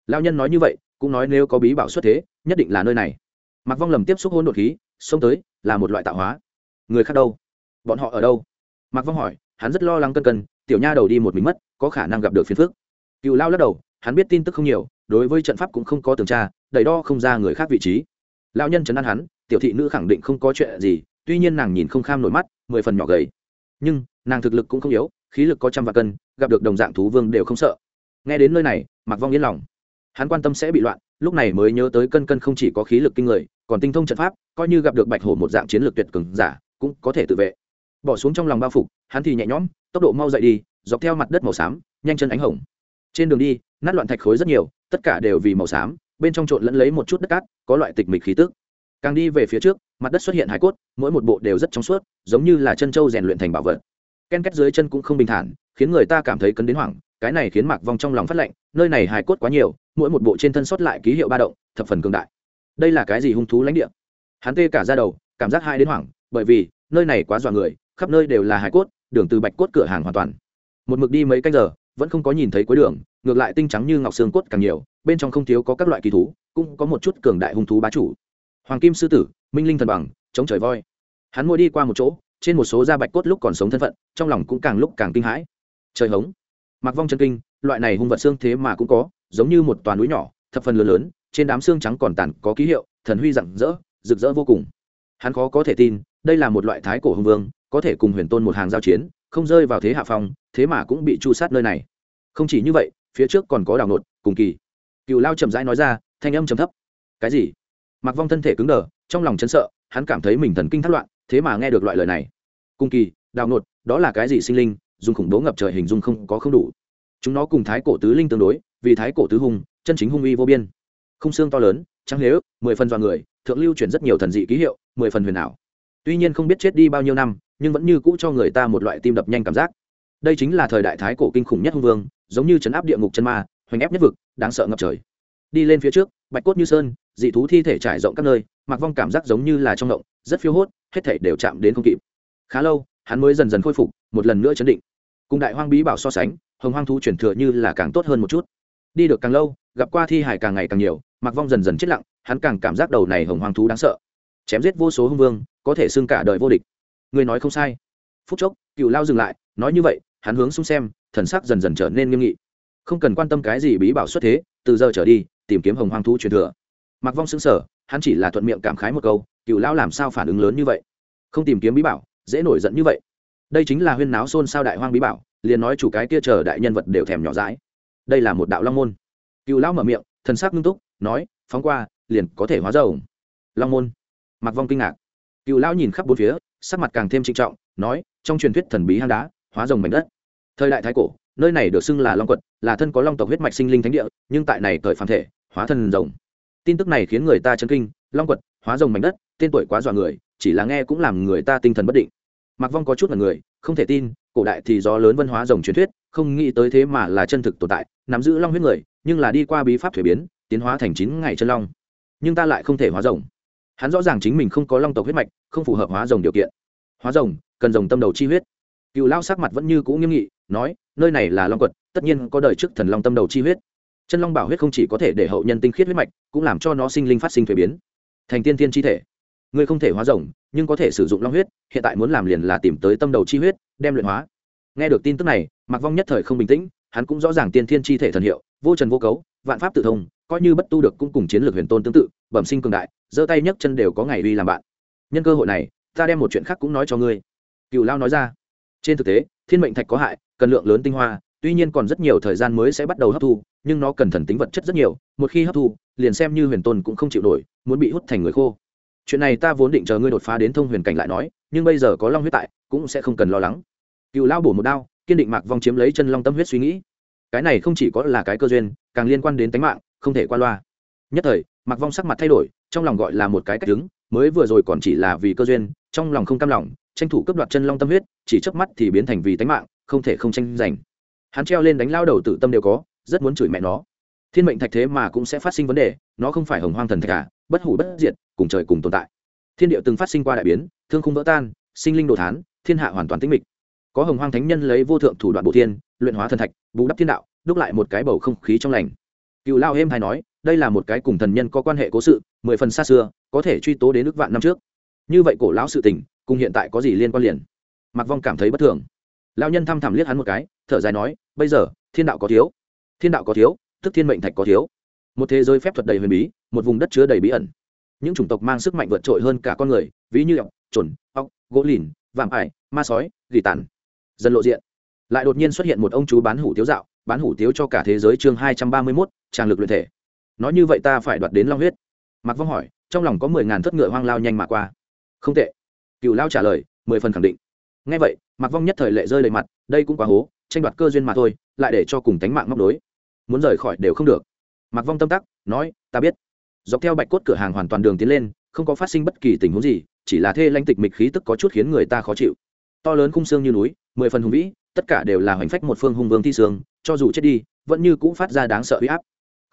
A: Lao nhân nói như vậy, cũng nói nếu có bí bảo xuất thế, nhất định là nơi này mặc vong lầm tiếp xúc hôn đột khí, xông tới, là một loại tạo hóa. Người khác đâu? Bọn họ ở đâu? Mặc vong hỏi, hắn rất lo lắng cân cân, tiểu nha đầu đi một mình mất, có khả năng gặp được phiền phước cựu lao lắc đầu, hắn biết tin tức không nhiều, đối với trận pháp cũng không có tường tra đầy đo không ra người khác vị trí. Lao nhân chấn an hắn, tiểu thị nữ khẳng định không có chuyện gì, tuy nhiên nàng nhìn không kham nổi mắt, mười phần nhỏ gầy. Nhưng, nàng thực lực cũng không yếu, khí lực có trăm vạn cân, gặp được đồng dạng thú vương đều không sợ. Nghe đến nơi này mặc vong yên lòng. Hắn quan tâm sẽ bị loạn, lúc này mới nhớ tới cân cân không chỉ có khí lực kinh người còn tinh thông trận pháp, coi như gặp được bạch hổ một dạng chiến lược tuyệt cường giả, cũng có thể tự vệ. Bỏ xuống trong lòng bao phục, hắn thì nhẹ nhõm, tốc độ mau dậy đi, dọc theo mặt đất màu xám, nhanh chân ánh hồng. Trên đường đi, nát loạn thạch khối rất nhiều, tất cả đều vì màu xám, bên trong trộn lẫn lấy một chút đất cát, có loại tịch mịch khí tức. Càng đi về phía trước, mặt đất xuất hiện hải cốt, mỗi một bộ đều rất trong suốt, giống như là chân trâu rèn luyện thành bảo vật. Ken két dưới chân cũng không bình thản, khiến người ta cảm thấy cấn đến hoảng, cái này khiến mạc vong trong lòng phát lạnh nơi này hài cốt quá nhiều, mỗi một bộ trên thân xuất lại ký hiệu ba động, thập phần cường đại đây là cái gì hung thú lãnh địa? Hắn tê cả ra đầu, cảm giác hai đến hoảng, bởi vì, nơi này quá dọa người, khắp nơi đều là hải cốt, đường từ bạch cốt cửa hàng hoàn toàn. Một mực đi mấy canh giờ, vẫn không có nhìn thấy cuối đường, ngược lại tinh trắng như ngọc xương cốt càng nhiều, bên trong không thiếu có các loại kỳ thú, cũng có một chút cường đại hung thú bá chủ. Hoàng kim sư tử, minh linh thần bằng, chống trời voi. Hắn mỗi đi qua một chỗ, trên một số da bạch cốt lúc còn sống thân phận, trong lòng cũng càng lúc càng kinh hãi. Trời hống. Mặc vong chân kinh, loại này hung vật xương thế mà cũng có, giống như một toàn núi nhỏ, thập phần lớn lớn trên đám xương trắng còn tàn có ký hiệu, thần huy rạng rỡ, rực rỡ vô cùng. Hắn khó có thể tin, đây là một loại thái cổ hùng vương, có thể cùng huyền tôn một hàng giao chiến, không rơi vào thế hạ phong, thế mà cũng bị chu sát nơi này. Không chỉ như vậy, phía trước còn có đào nột, cùng kỳ. Cựu lao chậm rãi nói ra, thanh âm chấm thấp. Cái gì? Mặc vong thân thể cứng đờ, trong lòng chấn sợ, hắn cảm thấy mình thần kinh thất loạn, thế mà nghe được loại lời này. Cung kỳ đào nột, đó là cái gì sinh linh? Dùng khủng bố ngập trời hình dung không có không đủ. Chúng nó cùng thái cổ tứ linh tương đối, vì thái cổ tứ hùng, chân chính hung uy vô biên khung xương to lớn, trắng nếu mười phần dọa người, thượng lưu chuyển rất nhiều thần dị ký hiệu, mười phần huyền ảo. Tuy nhiên không biết chết đi bao nhiêu năm, nhưng vẫn như cũ cho người ta một loại tim đập nhanh cảm giác. Đây chính là thời đại thái cổ kinh khủng nhất hung vương, giống như chấn áp địa ngục chân ma, hoành ép nhất vực, đáng sợ ngập trời. Đi lên phía trước, bạch cốt như sơn, dị thú thi thể trải rộng các nơi mặc vong cảm giác giống như là trong động, rất phiêu hốt, hết thể đều chạm đến không kịp. Khá lâu, hắn mới dần dần khôi phục, một lần nữa chấn định. Cùng đại hoang bí bảo so sánh, hồng hoang thú chuyển thừa như là càng tốt hơn một chút. Đi được càng lâu, gặp qua thi hải càng ngày càng nhiều mặc vong dần dần chết lặng, hắn càng cảm giác đầu này hồng hoàng thú đáng sợ. Chém giết vô số hung vương, có thể xưng cả đời vô địch. Người nói không sai. Phút chốc, cựu lao dừng lại, nói như vậy, hắn hướng xuống xem, thần sắc dần dần trở nên nghiêm nghị. Không cần quan tâm cái gì bí bảo xuất thế, từ giờ trở đi, tìm kiếm hồng hoàng thú truyền thừa. Mặc vong xứng sở hắn chỉ là thuận miệng cảm khái một câu, cựu lão làm sao phản ứng lớn như vậy? Không tìm kiếm bí bảo, dễ nổi giận như vậy. Đây chính là huyên náo xôn sao đại hoang bí bảo, liền nói chủ cái kia chờ đại nhân vật đều thèm nhỏ dãi. Đây là một đạo long môn. Cựu lão mở miệng, thần sắc nghiêm túc nói, phóng qua, liền có thể hóa dầu long môn. Mặc vong kinh ngạc. Cựu lão nhìn khắp bốn phía, sắc mặt càng thêm trịnh trọng, nói, trong truyền thuyết thần bí hang đá, hóa rồng mảnh đất. Thời đại thái cổ, nơi này được xưng là long quật, là thân có long tộc huyết mạch sinh linh thánh địa, nhưng tại này cởi phàm thể, hóa thần rồng. Tin tức này khiến người ta chấn kinh, long quật, hóa rồng mảnh đất, tên tuổi quá dọa người, chỉ là nghe cũng làm người ta tinh thần bất định. Mặc vong có chút là người, không thể tin, cổ đại thì do lớn văn hóa rồng truyền thuyết, không nghĩ tới thế mà là chân thực tồn tại, nắm giữ long huyết người, nhưng là đi qua bí pháp thuế biến tiến hóa thành chín ngày chân long. Nhưng ta lại không thể hóa rồng. Hắn rõ ràng chính mình không có long tộc huyết mạch, không phù hợp hóa rồng điều kiện. Hóa rồng, cần rồng tâm đầu chi huyết. Cựu lao sắc mặt vẫn như cũ nghiêm nghị, nói, nơi này là long quật, tất nhiên có đời trước thần long tâm đầu chi huyết. Chân long bảo huyết không chỉ có thể để hậu nhân tinh khiết huyết mạch, cũng làm cho nó sinh linh phát sinh thuế biến. Thành tiên thiên chi thể. Ngươi không thể hóa rồng, nhưng có thể sử dụng long huyết, hiện tại muốn làm liền là tìm tới tâm đầu chi huyết, đem luyện hóa. Nghe được tin tức này mặc vong nhất thời không bình tĩnh, hắn cũng rõ ràng tiên thiên chi thể thần hiệu, vô trần vô cấu, vạn pháp tự thông coi như bất tu được cũng cùng chiến lược huyền tôn tương tự, bẩm sinh cường đại, giơ tay nhấc chân đều có ngày uy làm bạn. Nhân cơ hội này, ta đem một chuyện khác cũng nói cho ngươi. Cựu lao nói ra. Trên thực tế, thiên mệnh thạch có hại, cần lượng lớn tinh hoa, tuy nhiên còn rất nhiều thời gian mới sẽ bắt đầu hấp thu, nhưng nó cần thần tính vật chất rất nhiều, một khi hấp thu, liền xem như huyền tôn cũng không chịu nổi, muốn bị hút thành người khô. Chuyện này ta vốn định chờ ngươi đột phá đến thông huyền cảnh lại nói, nhưng bây giờ có long huyết tại, cũng sẽ không cần lo lắng. Cựu lao bổ một đao, kiên định mạc vong chiếm lấy chân long tâm huyết suy nghĩ. Cái này không chỉ có là cái cơ duyên, càng liên quan đến tính mạng không thể qua loa. Nhất thời mặc vong sắc mặt thay đổi, trong lòng gọi là một cái cách đứng, mới vừa rồi còn chỉ là vì cơ duyên, trong lòng không cam lòng, tranh thủ cấp đoạt chân long tâm huyết, chỉ chớp mắt thì biến thành vì tính mạng, không thể không tranh giành. Hắn treo lên đánh lao đầu tự tâm đều có, rất muốn chửi mẹ nó. Thiên mệnh thạch thế mà cũng sẽ phát sinh vấn đề, nó không phải hồng hoang thần thạch cả bất hủ bất diệt, cùng trời cùng tồn tại. Thiên điệu từng phát sinh qua đại biến, thương khung vỡ tan, sinh linh đồ thán, thiên hạ hoàn toàn tĩnh mịch. Có hồng hoang thánh nhân lấy vô thượng thủ đoạn bộ thiên, luyện hóa thần thạch, bù đắp thiên đạo, đúc lại một cái bầu không khí trong lành cựu lao êm hay nói, đây là một cái cùng thần nhân có quan hệ cố sự, mười phần xa xưa, có thể truy tố đến nước vạn năm trước. Như vậy cổ lão sự tình, cùng hiện tại có gì liên quan liền? Mặc vong cảm thấy bất thường. Lao nhân thăm thẳm liếc hắn một cái, thở dài nói, bây giờ, thiên đạo có thiếu. Thiên đạo có thiếu, tức thiên mệnh thạch có thiếu. Một thế giới phép thuật đầy huyền bí, một vùng đất chứa đầy bí ẩn. Những chủng tộc mang sức mạnh vượt trội hơn cả con người, ví như ọc trồn ọc gỗ lìn, vạm ải, ma sói, gỉ tàn. Dần lộ diện. Lại đột nhiên xuất hiện một ông chú bán hủ tiếu dạo, bán hủ tiếu cho cả thế giới chương hai trăm ba mươi mốt tràng lực luyện thể. Nói như vậy ta phải đoạt đến long huyết. Mặc vong hỏi, trong lòng có mười ngàn thất ngựa hoang lao nhanh mà qua. Không tệ. Cựu lao trả lời, mười phần khẳng định. Ngay vậy mặc vong nhất thời lệ rơi đầy mặt, đây cũng quá hố, tranh đoạt cơ duyên mà thôi, lại để cho cùng tánh mạng móc đối. Muốn rời khỏi đều không được. Mặc vong tâm tắc, nói, ta biết. Dọc theo bạch cốt cửa hàng hoàn toàn đường tiến lên, không có phát sinh bất kỳ tình huống gì, chỉ là thê lanh tịch mịch khí tức có chút khiến người ta khó chịu. To lớn khung xương như núi, mười phần hùng vĩ, tất cả đều là hoành phách một phương hùng vương thi sương cho dù chết đi, vẫn như cũ phát ra đáng sợ huy áp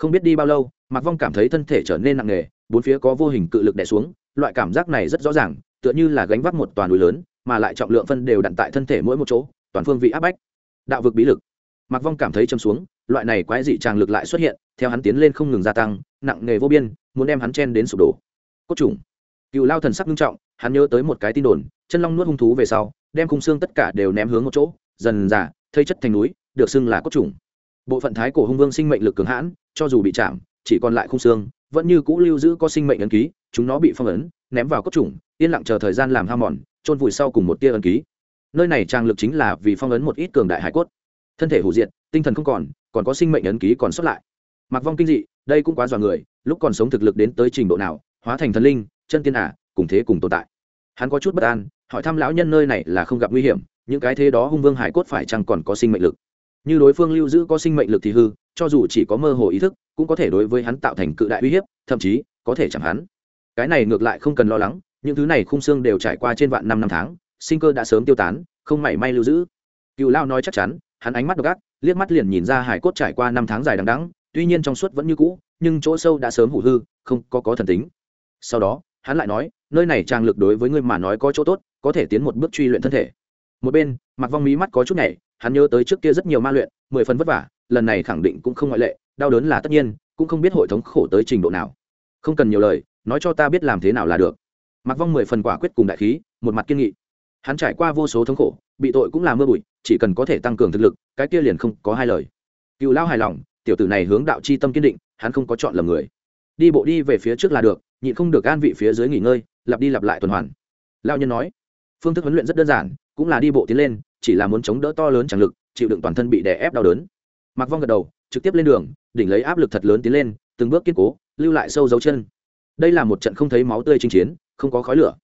A: không biết đi bao lâu, mạc vong cảm thấy thân thể trở nên nặng nề, bốn phía có vô hình cự lực đè xuống, loại cảm giác này rất rõ ràng, tựa như là gánh vác một toàn núi lớn, mà lại trọng lượng phân đều đặn tại thân thể mỗi một chỗ, toàn phương vị áp bách. Đạo vực bí lực. Mạc vong cảm thấy châm xuống, loại này quái dị tràng lực lại xuất hiện, theo hắn tiến lên không ngừng gia tăng, nặng nề vô biên, muốn đem hắn chen đến sụp đổ. Cốt trùng. Cựu lao thần sắc nghiêm trọng, hắn nhớ tới một cái tin đồn, chân long nuốt hung thú về sau, đem khung xương tất cả đều ném hướng một chỗ, dần dà, thây chất thành núi, được xưng là cốt trùng. Bộ phận thái cổ hung vương sinh mệnh lực cường hãn cho dù bị chạm, chỉ còn lại khung xương, vẫn như cũ lưu giữ có sinh mệnh ấn ký, chúng nó bị phong ấn, ném vào cốt trùng, yên lặng chờ thời gian làm hao mòn trôn vùi sau cùng một tia ấn ký. Nơi này trang lực chính là vì phong ấn một ít cường đại hải cốt. Thân thể hủ diệt, tinh thần không còn còn có sinh mệnh ấn ký còn sót lại. Mặc vong kinh dị, đây cũng quá dọa người, lúc còn sống thực lực đến tới trình độ nào, hóa thành thần linh, chân tiên ả, cùng thế cùng tồn tại. Hắn có chút bất an, hỏi thăm lão nhân nơi này là không gặp nguy hiểm, những cái thế đó hung vương hải cốt phải chăng còn có sinh mệnh lực. Như đối phương lưu giữ có sinh mệnh lực thì hư cho dù chỉ có mơ hồ ý thức, cũng có thể đối với hắn tạo thành cự đại uy hiếp, thậm chí có thể chẳng hắn. Cái này ngược lại không cần lo lắng, những thứ này khung xương đều trải qua trên vạn năm năm tháng, sinh cơ đã sớm tiêu tán, không mảy may lưu giữ. Cựu lao nói chắc chắn, hắn ánh mắt độc ác, liếc mắt liền nhìn ra hải cốt trải qua năm tháng dài đằng đắng tuy nhiên trong suốt vẫn như cũ, nhưng chỗ sâu đã sớm hủ hư, không có có thần tính. Sau đó, hắn lại nói, nơi này trang lực đối với ngươi mà nói có chỗ tốt, có thể tiến một bước truy luyện thân thể. Một bên mặc vong mí mắt có chút nhảy, hắn nhớ tới trước kia rất nhiều ma luyện, mười phần vất vả lần này khẳng định cũng không ngoại lệ, đau đớn là tất nhiên, cũng không biết hội thống khổ tới trình độ nào. Không cần nhiều lời, nói cho ta biết làm thế nào là được. Mặc vong mười phần quả quyết cùng đại khí, một mặt kiên nghị. Hắn trải qua vô số thống khổ, bị tội cũng là mưa bụi, chỉ cần có thể tăng cường thực lực, cái kia liền không có hai lời. Cựu lao hài lòng, tiểu tử này hướng đạo c h i tâm kiên định, hắn không có chọn lầm người. Đi bộ đi về phía trước là được, nhịn không được an vị phía dưới nghỉ ngơi, lặp đi lặp lại tuần hoàn. Lao nhân nói, phương thức huấn luyện rất đơn giản, cũng là đi bộ tiến lên, chỉ là muốn chống đỡ to lớn tràng lực, chịu đựng toàn thân bị đè ép đau đớn mặc vong gật đầu, trực tiếp lên đường, đỉnh lấy áp lực thật lớn tiến lên, từng bước kiên cố, lưu lại sâu dấu chân. Đây là một trận không thấy máu tươi chinh chiến, không có khói lửa.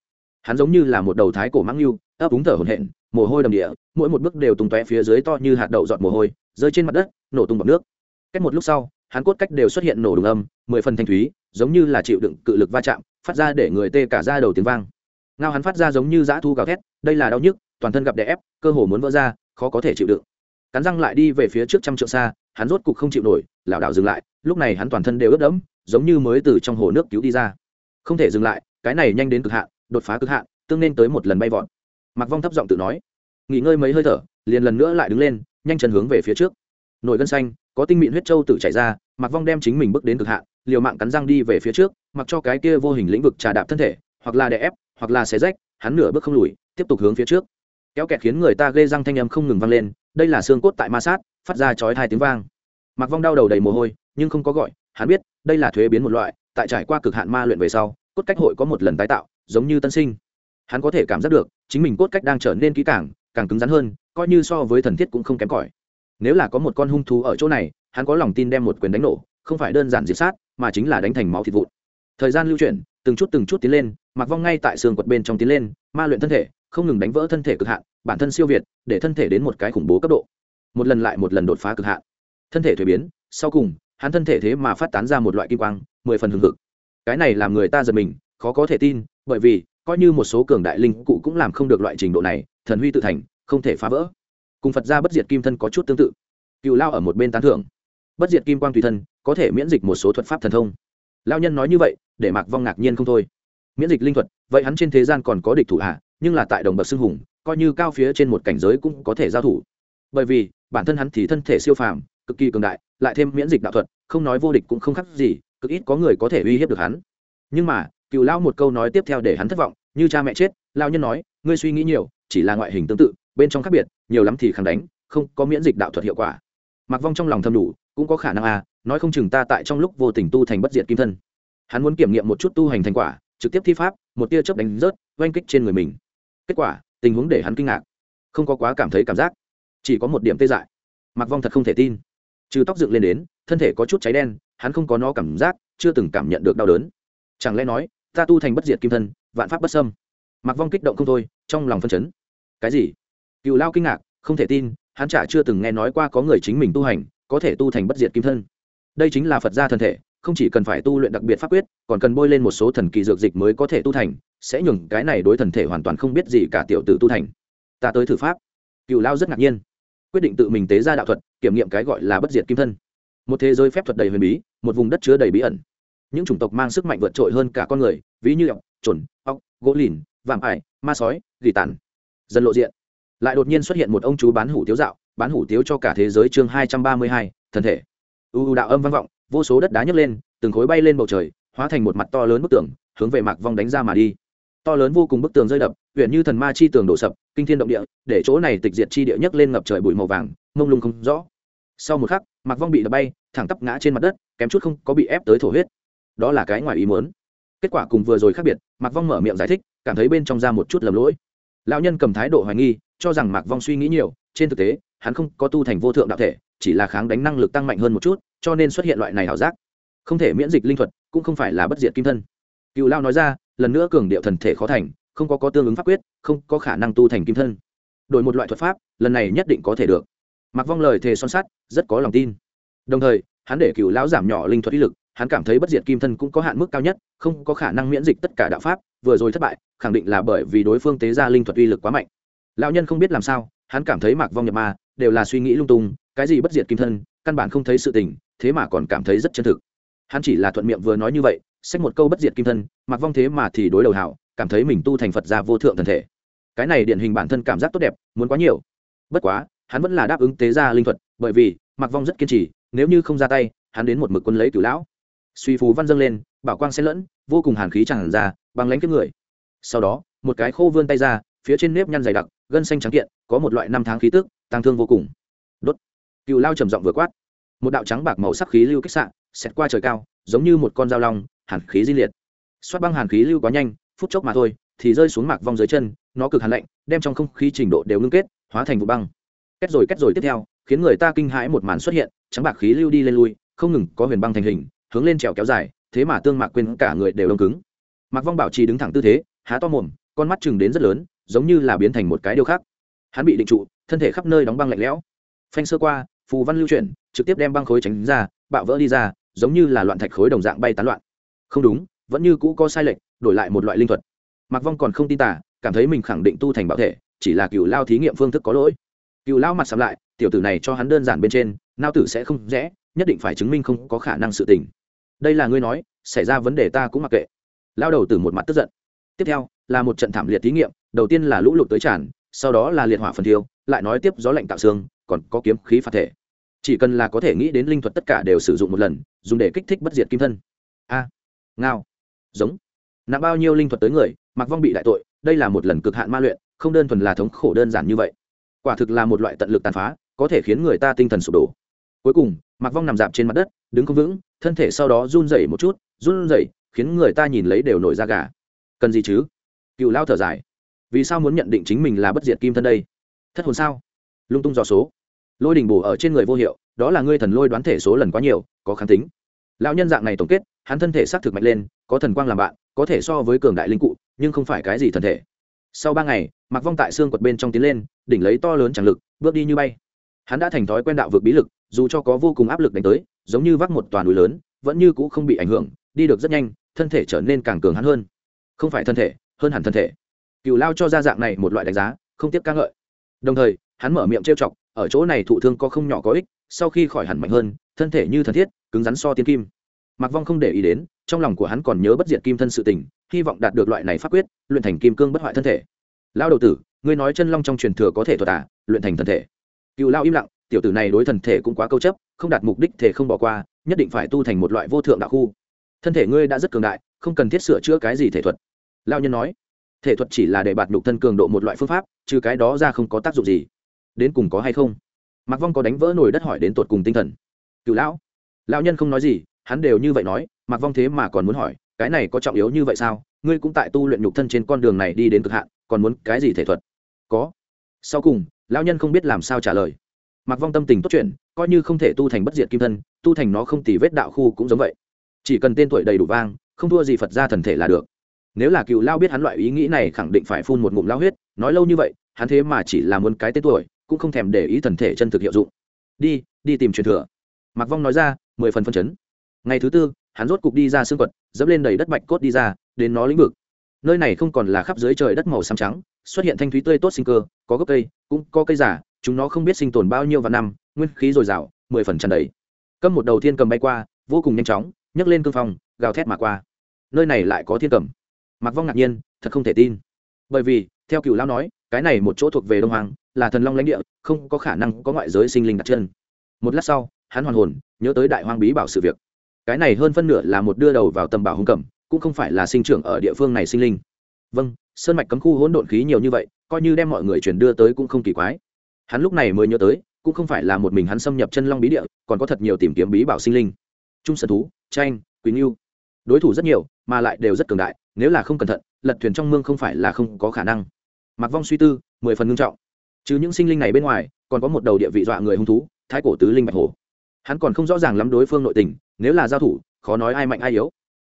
A: Hắn giống như là một đầu thái cổ mãng lưu ấp úng thở hổn hển, mồ hôi đầm địa, mỗi một bước đều tung tóe phía dưới to như hạt đậu dọn mồ hôi, rơi trên mặt đất, nổ tung bọt nước. Cách một lúc sau, hắn cốt cách đều xuất hiện nổ đùng âm, mười phần thanh thúy, giống như là chịu đựng cự lực va chạm, phát ra để người tê cả ra đầu tiếng vang. Ngao hắn phát ra giống như dã thu gào thét, đây là đau nhức, toàn thân gặp đè ép, cơ hồ muốn vỡ ra, khó có thể chịu đựng cắn răng lại đi về phía trước trăm trượng xa, hắn rốt cục không chịu nổi, lảo đảo dừng lại, lúc này hắn toàn thân đều ướt đẫm, giống như mới từ trong hồ nước cứu đi ra. Không thể dừng lại, cái này nhanh đến cực hạn, đột phá cực hạn, tương nên tới một lần bay vọt. Mặc vong thấp giọng tự nói, nghỉ ngơi mấy hơi thở, liền lần nữa lại đứng lên, nhanh chân hướng về phía trước. Nổi gân xanh, có tinh mịn huyết trâu tự chảy ra mặc vong đem chính mình bước đến cực hạn, liều mạng cắn răng đi về phía trước, mặc cho cái kia vô hình lĩnh vực trà đạp thân thể, hoặc là đè ép, hoặc là xé rách, hắn nửa bước không lùi, tiếp tục hướng phía trước. Kéo kẹt khiến người ta ghê răng thanh âm không ngừng vang lên đây là xương cốt tại ma sát, phát ra chói hai tiếng vang. Mặc vong đau đầu đầy mồ hôi, nhưng không có gọi, hắn biết, đây là thuế biến một loại, tại trải qua cực hạn ma luyện về sau, cốt cách hội có một lần tái tạo, giống như tân sinh. Hắn có thể cảm giác được, chính mình cốt cách đang trở nên kỹ càng càng cứng rắn hơn, coi như so với thần thiết cũng không kém cỏi. Nếu là có một con hung thú ở chỗ này, hắn có lòng tin đem một quyền đánh nổ, không phải đơn giản diệt sát, mà chính là đánh thành máu thịt vụn. Thời gian lưu chuyển, từng chút từng chút tiến lên mặc vong ngay tại xương quật bên trong tiến lên, ma luyện thân thể, không ngừng đánh vỡ thân thể cực hạn bản thân siêu việt, để thân thể đến một cái khủng bố cấp độ. Một lần lại một lần đột phá cực hạn. Thân thể thuế biến, sau cùng, hắn thân thể thế mà phát tán ra một loại kim quang, mười phần hừng hực. Cái này làm người ta giật mình, khó có thể tin, bởi vì, coi như một số cường đại linh cụ cũng làm không được loại trình độ này, thần huy tự thành, không thể phá vỡ. Cùng phật gia bất diệt kim thân có chút tương tự. Cựu lao ở một bên tán thưởng. Bất diệt kim quang tùy thân, có thể miễn dịch một số thuật pháp thần thông. Lao nhân nói như vậy, để mạc vong ngạc nhiên không thôi. Miễn dịch linh thuật, vậy hắn trên thế gian còn có địch thủ hạ nhưng là tại đồng bậc xưng hùng, coi như cao phía trên một cảnh giới cũng có thể giao thủ. Bởi vì, bản thân hắn thì thân thể siêu phàm, cực kỳ cường đại, lại thêm miễn dịch đạo thuật, không nói vô địch cũng không khác gì, cực ít có người có thể uy hiếp được hắn. Nhưng mà, cựu lão một câu nói tiếp theo để hắn thất vọng, như cha mẹ chết lao nhân nói, ngươi suy nghĩ nhiều, chỉ là ngoại hình tương tự, bên trong khác biệt, nhiều lắm thì kháng đánh, không có miễn dịch đạo thuật hiệu quả. Mặc vong trong lòng thầm đủ, cũng có khả năng à nói không chừng ta tại trong lúc vô tình tu thành bất diệt kim thân. Hắn muốn kiểm nghiệm một chút tu hành thành quả, trực tiếp thi pháp, một tia chớp đánh rớt, oanh kích trên người mình kết quả, tình huống để hắn kinh ngạc. Không có quá cảm thấy cảm giác. Chỉ có một điểm tê dại. Mặc vong thật không thể tin. Trừ tóc dựng lên đến, thân thể có chút cháy đen, hắn không có nó cảm giác, chưa từng cảm nhận được đau đớn. Chẳng lẽ nói, ta tu thành bất diệt kim thân, vạn pháp bất sâm mặc vong kích động không thôi, trong lòng phân chấn. Cái gì? Cựu lao kinh ngạc, không thể tin, hắn chả chưa từng nghe nói qua có người chính mình tu hành, có thể tu thành bất diệt kim thân. Đây chính là phật gia thân thể không chỉ cần phải tu luyện đặc biệt pháp quyết, còn cần bôi lên một số thần kỳ dược dịch mới có thể tu thành, sẽ nhường cái này đối thần thể hoàn toàn không biết gì cả tiểu tử tu thành. Ta tới thử pháp. Cựu lao rất ngạc nhiên. Quyết định tự mình tế ra đạo thuật, kiểm nghiệm cái gọi là bất diệt kim thân. Một thế giới phép thuật đầy huyền bí, một vùng đất chứa đầy bí ẩn. Những chủng tộc mang sức mạnh vượt trội hơn cả con người, ví như ọc trồn ọc gỗ lìn, vạm ải, ma sói, gỉ tàn. Dần lộ diện. Lại đột nhiên xuất hiện một ông chú bán hủ tiếu dạo, bán hủ tiếu cho cả thế giới chương hai trăm ba mươi hai, thần thể. U u đạo âm vang vọng vô số đất đá nhấc lên, từng khối bay lên bầu trời, hóa thành một mặt to lớn bức tường, hướng về mạc vong đánh ra mà đi. To lớn vô cùng bức tường rơi đập huyện như thần ma chi tường đổ sập, kinh thiên động địa, để chỗ này tịch diệt chi địa nhấc lên ngập trời bụi màu vàng, mông lung không rõ. Sau một khắc, mạc vong bị đập bay, thẳng tắp ngã trên mặt đất, kém chút không có bị ép tới thổ huyết. Đó là cái ngoài ý muốn. Kết quả cùng vừa rồi khác biệt, mạc vong mở miệng giải thích, cảm thấy bên trong ra một chút lầm lỗi. Lão nhân cầm thái độ hoài nghi, cho rằng mạc vong suy nghĩ nhiều, trên thực tế, hắn không có tu thành vô thượng đạo thể chỉ là kháng đánh năng lực tăng mạnh hơn một chút, cho nên xuất hiện loại này ảo giác. Không thể miễn dịch linh thuật, cũng không phải là bất diệt kim thân. Cựu lao nói ra, lần nữa cường điệu thần thể khó thành, không có có tương ứng pháp quyết, không có khả năng tu thành kim thân. Đổi một loại thuật pháp, lần này nhất định có thể được. Mặc vong lời thề son sắt, rất có lòng tin. Đồng thời, hắn để cựu lão giảm nhỏ linh thuật uy lực, hắn cảm thấy bất diệt kim thân cũng có hạn mức cao nhất, không có khả năng miễn dịch tất cả đạo pháp, vừa rồi thất bại, khẳng định là bởi vì đối phương tế ra linh thuật uy lực quá mạnh. Lão nhân không biết làm sao, hắn cảm thấy mạc vong nhập ma, đều là suy nghĩ lung tung cái gì bất diệt kim thân, căn bản không thấy sự tình, thế mà còn cảm thấy rất chân thực. Hắn chỉ là thuận miệng vừa nói như vậy, xách một câu bất diệt kim thân, mặc vong thế mà thì đối đầu hảo, cảm thấy mình tu thành phật gia vô thượng thần thể. Cái này điển hình bản thân cảm giác tốt đẹp, muốn quá nhiều. Bất quá, hắn vẫn là đáp ứng tế gia linh thuật, bởi vì, mặc vong rất kiên trì, nếu như không ra tay, hắn đến một mực quân lấy cửu lão. Suy phú văn dâng lên, bảo quang xen lẫn, vô cùng hàn khí tràn ra bằng lánh kiếp người. Sau đó, một cái khô vươn tay ra, phía trên nếp nhăn dày đặc, gân xanh trắng kiện, có một loại năm tháng khí tức tăng thương vô cùng cựu lao trầm giọng vừa quát. Một đạo trắng bạc màu sắc khí lưu kích sạn xẹt qua trời cao, giống như một con dao long, hàn khí di liệt. Xoát băng hàn khí lưu quá nhanh, phút chốc mà thôi, thì rơi xuống mạc vong dưới chân, nó cực hàn lạnh, đem trong không khí trình độ đều ngưng kết, hóa thành vụ băng. Kết rồi kết rồi tiếp theo, khiến người ta kinh hãi một màn xuất hiện, trắng bạc khí lưu đi lên lui, không ngừng có huyền băng thành hình, hướng lên trèo kéo dài, thế mà tương mạc quên cả người đều đông cứng. Mạc vong bảo trì đứng thẳng tư thế, há to mồm, con mắt chừng đến rất lớn, giống như là biến thành một cái điều khác hắn bị định trụ, thân thể khắp nơi đóng băng lạnh lẽo. Phanh sơ qua phù văn lưu chuyển, trực tiếp đem băng khối tránh ra, bạo vỡ đi ra, giống như là loạn thạch khối đồng dạng bay tán loạn. Không đúng, vẫn như cũ có sai lệch, đổi lại một loại linh thuật. Mặc vong còn không tin tả cảm thấy mình khẳng định tu thành bảo thể, chỉ là cựu lao thí nghiệm phương thức có lỗi. Cựu lao mặt sắm lại, tiểu tử này cho hắn đơn giản bên trên, nao tử sẽ không rẽ, nhất định phải chứng minh không có khả năng sự tình. Đây là ngươi nói, xảy ra vấn đề ta cũng mặc kệ. Lao đầu từ một mặt tức giận. Tiếp theo, là một trận thảm liệt thí nghiệm, đầu tiên là lũ lụt tới tràn, sau đó là liệt hỏa phần thiêu, lại nói tiếp gió lạnh tạo xương còn có kiếm khí phạt thể. Chỉ cần là có thể nghĩ đến linh thuật tất cả đều sử dụng một lần, dùng để kích thích bất diệt kim thân. A, ngao, giống. Nặng bao nhiêu linh thuật tới người mặc vong bị đại tội, đây là một lần cực hạn ma luyện, không đơn thuần là thống khổ đơn giản như vậy. Quả thực là một loại tận lực tàn phá, có thể khiến người ta tinh thần sụp đổ. Cuối cùng mặc vong nằm dạp trên mặt đất, đứng không vững, thân thể sau đó run rẩy một chút, run rẩy, khiến người ta nhìn lấy đều nổi da gà. Cần gì chứ? Cựu lao thở dài. Vì sao muốn nhận định chính mình là bất diệt kim thân đây? Thất hồn sao? Lung tung dò số. Lôi đình bổ ở trên người vô hiệu, đó là ngươi thần lôi đoán thể số lần quá nhiều, có kháng tính. Lão nhân dạng này tổng kết, hắn thân thể xác thực mạnh lên, có thần quang làm bạn, có thể so với cường đại linh cụ, nhưng không phải cái gì thần thể. Sau ba ngày mặc vong tại xương quật bên trong tiến lên, đỉnh lấy to lớn chẳng lực, bước đi như bay. Hắn đã thành thói quen đạo vượt bí lực, dù cho có vô cùng áp lực đánh tới, giống như vác một toàn núi lớn, vẫn như cũ không bị ảnh hưởng, đi được rất nhanh, thân thể trở nên càng cường hắn hơn. Không phải thân thể, hơn hẳn thân thể. Cựu lao cho ra dạng này một loại đánh giá, không tiếp ca ngợi. Đồng thời hắn mở miệng trêu chọc, ở chỗ này thụ thương có không nhỏ có ích, sau khi khỏi hẳn mạnh hơn, thân thể như thần thiết, cứng rắn so tiên kim. Mặc vong không để ý đến, trong lòng của hắn còn nhớ bất diệt kim thân sự tình, hy vọng đạt được loại này pháp quyết, luyện thành kim cương bất hoại thân thể. Lao đầu tử, ngươi nói chân long trong truyền thừa có thể thuật tả luyện thành thân thể. Cựu lao im lặng, tiểu tử này đối thần thể cũng quá câu chấp, không đạt mục đích thể không bỏ qua, nhất định phải tu thành một loại vô thượng đạo khu. Thân thể ngươi đã rất cường đại, không cần thiết sửa chữa cái gì thể thuật. Lao nhân nói. Thể thuật chỉ là để bạt nhục thân cường độ một loại phương pháp, trừ cái đó ra không có tác dụng gì đến cùng có hay không? Mặc vong có đánh vỡ nồi đất hỏi đến tột cùng tinh thần. Cựu lão lão nhân không nói gì, hắn đều như vậy nói mặc vong thế mà còn muốn hỏi, cái này có trọng yếu như vậy sao? Ngươi cũng tại tu luyện nhục thân trên con đường này đi đến cực hạn, còn muốn cái gì thể thuật? Có. Sau cùng, lão nhân không biết làm sao trả lời. Mặc vong tâm tình tốt chuyện coi như không thể tu thành bất diệt kim thân, tu thành nó không tì vết đạo khu cũng giống vậy. Chỉ cần tên tuổi đầy đủ vang, không thua gì phật ra thần thể là được. Nếu là cựu lao biết hắn loại ý nghĩ này khẳng định phải phun một ngụm lao huyết, nói lâu như vậy, hắn thế mà chỉ là muốn cái tên tuổi cũng không thèm để ý thần thể chân thực hiệu dụng. Đi đi tìm truyền thừa. Mặc vong nói ra, mười phần phân chấn. Ngày thứ tư, hắn rốt cục đi ra xương quật, dẫm lên đầy đất bạch cốt đi ra, đến nó lĩnh vực. Nơi này không còn là khắp dưới trời đất màu xám trắng, xuất hiện thanh thúy tươi tốt sinh cơ, có gốc cây, cũng có cây giả, chúng nó không biết sinh tồn bao nhiêu và năm, nguyên khí dồi dào, mười phần tràn đầy. Câm một đầu thiên cầm bay qua, vô cùng nhanh chóng, nhấc lên cương phong, gào thét mà qua. Nơi này lại có thiên cầm. Mặc vong ngạc nhiên, thật không thể tin. Bởi vì, theo cựu lão nói, cái này một chỗ thuộc về đông hoàng là thần long lãnh địa không có khả năng có ngoại giới sinh linh đặt chân. Một lát sau hắn hoàn hồn nhớ tới đại hoang bí bảo sự việc. Cái này hơn phân nửa là một đưa đầu vào tầm bảo hung cẩm cũng không phải là sinh trưởng ở địa phương này sinh linh. Vâng sơn mạch cấm khu hỗn độn khí nhiều như vậy coi như đem mọi người chuyển đưa tới cũng không kỳ quái. Hắn lúc này mới nhớ tới cũng không phải là một mình hắn xâm nhập chân long bí địa còn có thật nhiều tìm kiếm bí bảo sinh linh. Trung sơn thú tranh quý U, đối thủ rất nhiều mà lại đều rất cường đại nếu là không cẩn thận lật thuyền trong mương không phải là không có khả năng. Mặc vong suy tư mười phần ngưng trọng chứ những sinh linh này bên ngoài, còn có một đầu địa vị dọa người hung thú, thái cổ tứ linh bạch hồ hắn còn không rõ ràng lắm đối phương nội tình, nếu là giao thủ, khó nói ai mạnh ai yếu.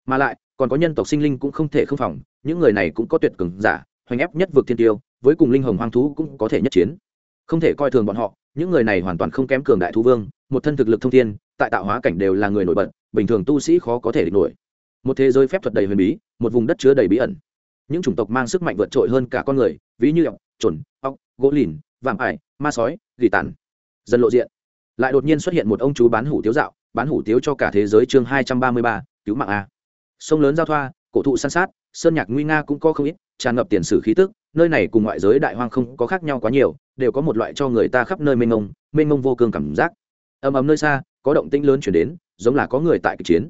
A: Mà lại, còn có nhân tộc sinh linh cũng không thể không phòng, những người này cũng có tuyệt cường giả, hoành ép nhất vực thiên tiêu, với cùng linh hồng hoang thú cũng có thể nhất chiến. Không thể coi thường bọn họ, những người này hoàn toàn không kém cường đại thú vương, một thân thực lực thông thiên, tại tạo hóa cảnh đều là người nổi bật, bình thường tu sĩ khó có thể địch nổi. Một thế giới phép thuật đầy huyền bí, một vùng đất chứa đầy bí ẩn những chủng tộc mang sức mạnh vượt trội hơn cả con người, ví như ọc trồn ọc gỗ lìn vàng ải, ma sói, gỉ tàn. Dần lộ diện. Lại đột nhiên xuất hiện một ông chú bán hủ tiếu dạo, bán hủ tiếu cho cả thế giới chương hai trăm ba mươi ba, cứu mạng a. Sông lớn giao thoa, cổ thụ san sát, sơn nhạc nguy nga cũng có không ít, tràn ngập tiền sử khí tức, nơi này cùng ngoại giới đại hoang không có khác nhau quá nhiều, đều có một loại cho người ta khắp nơi mênh mông mênh mông vô cương cảm giác. Ầm ầm nơi xa, có động tĩnh lớn chuyển đến, giống là có người tại kịch chiến.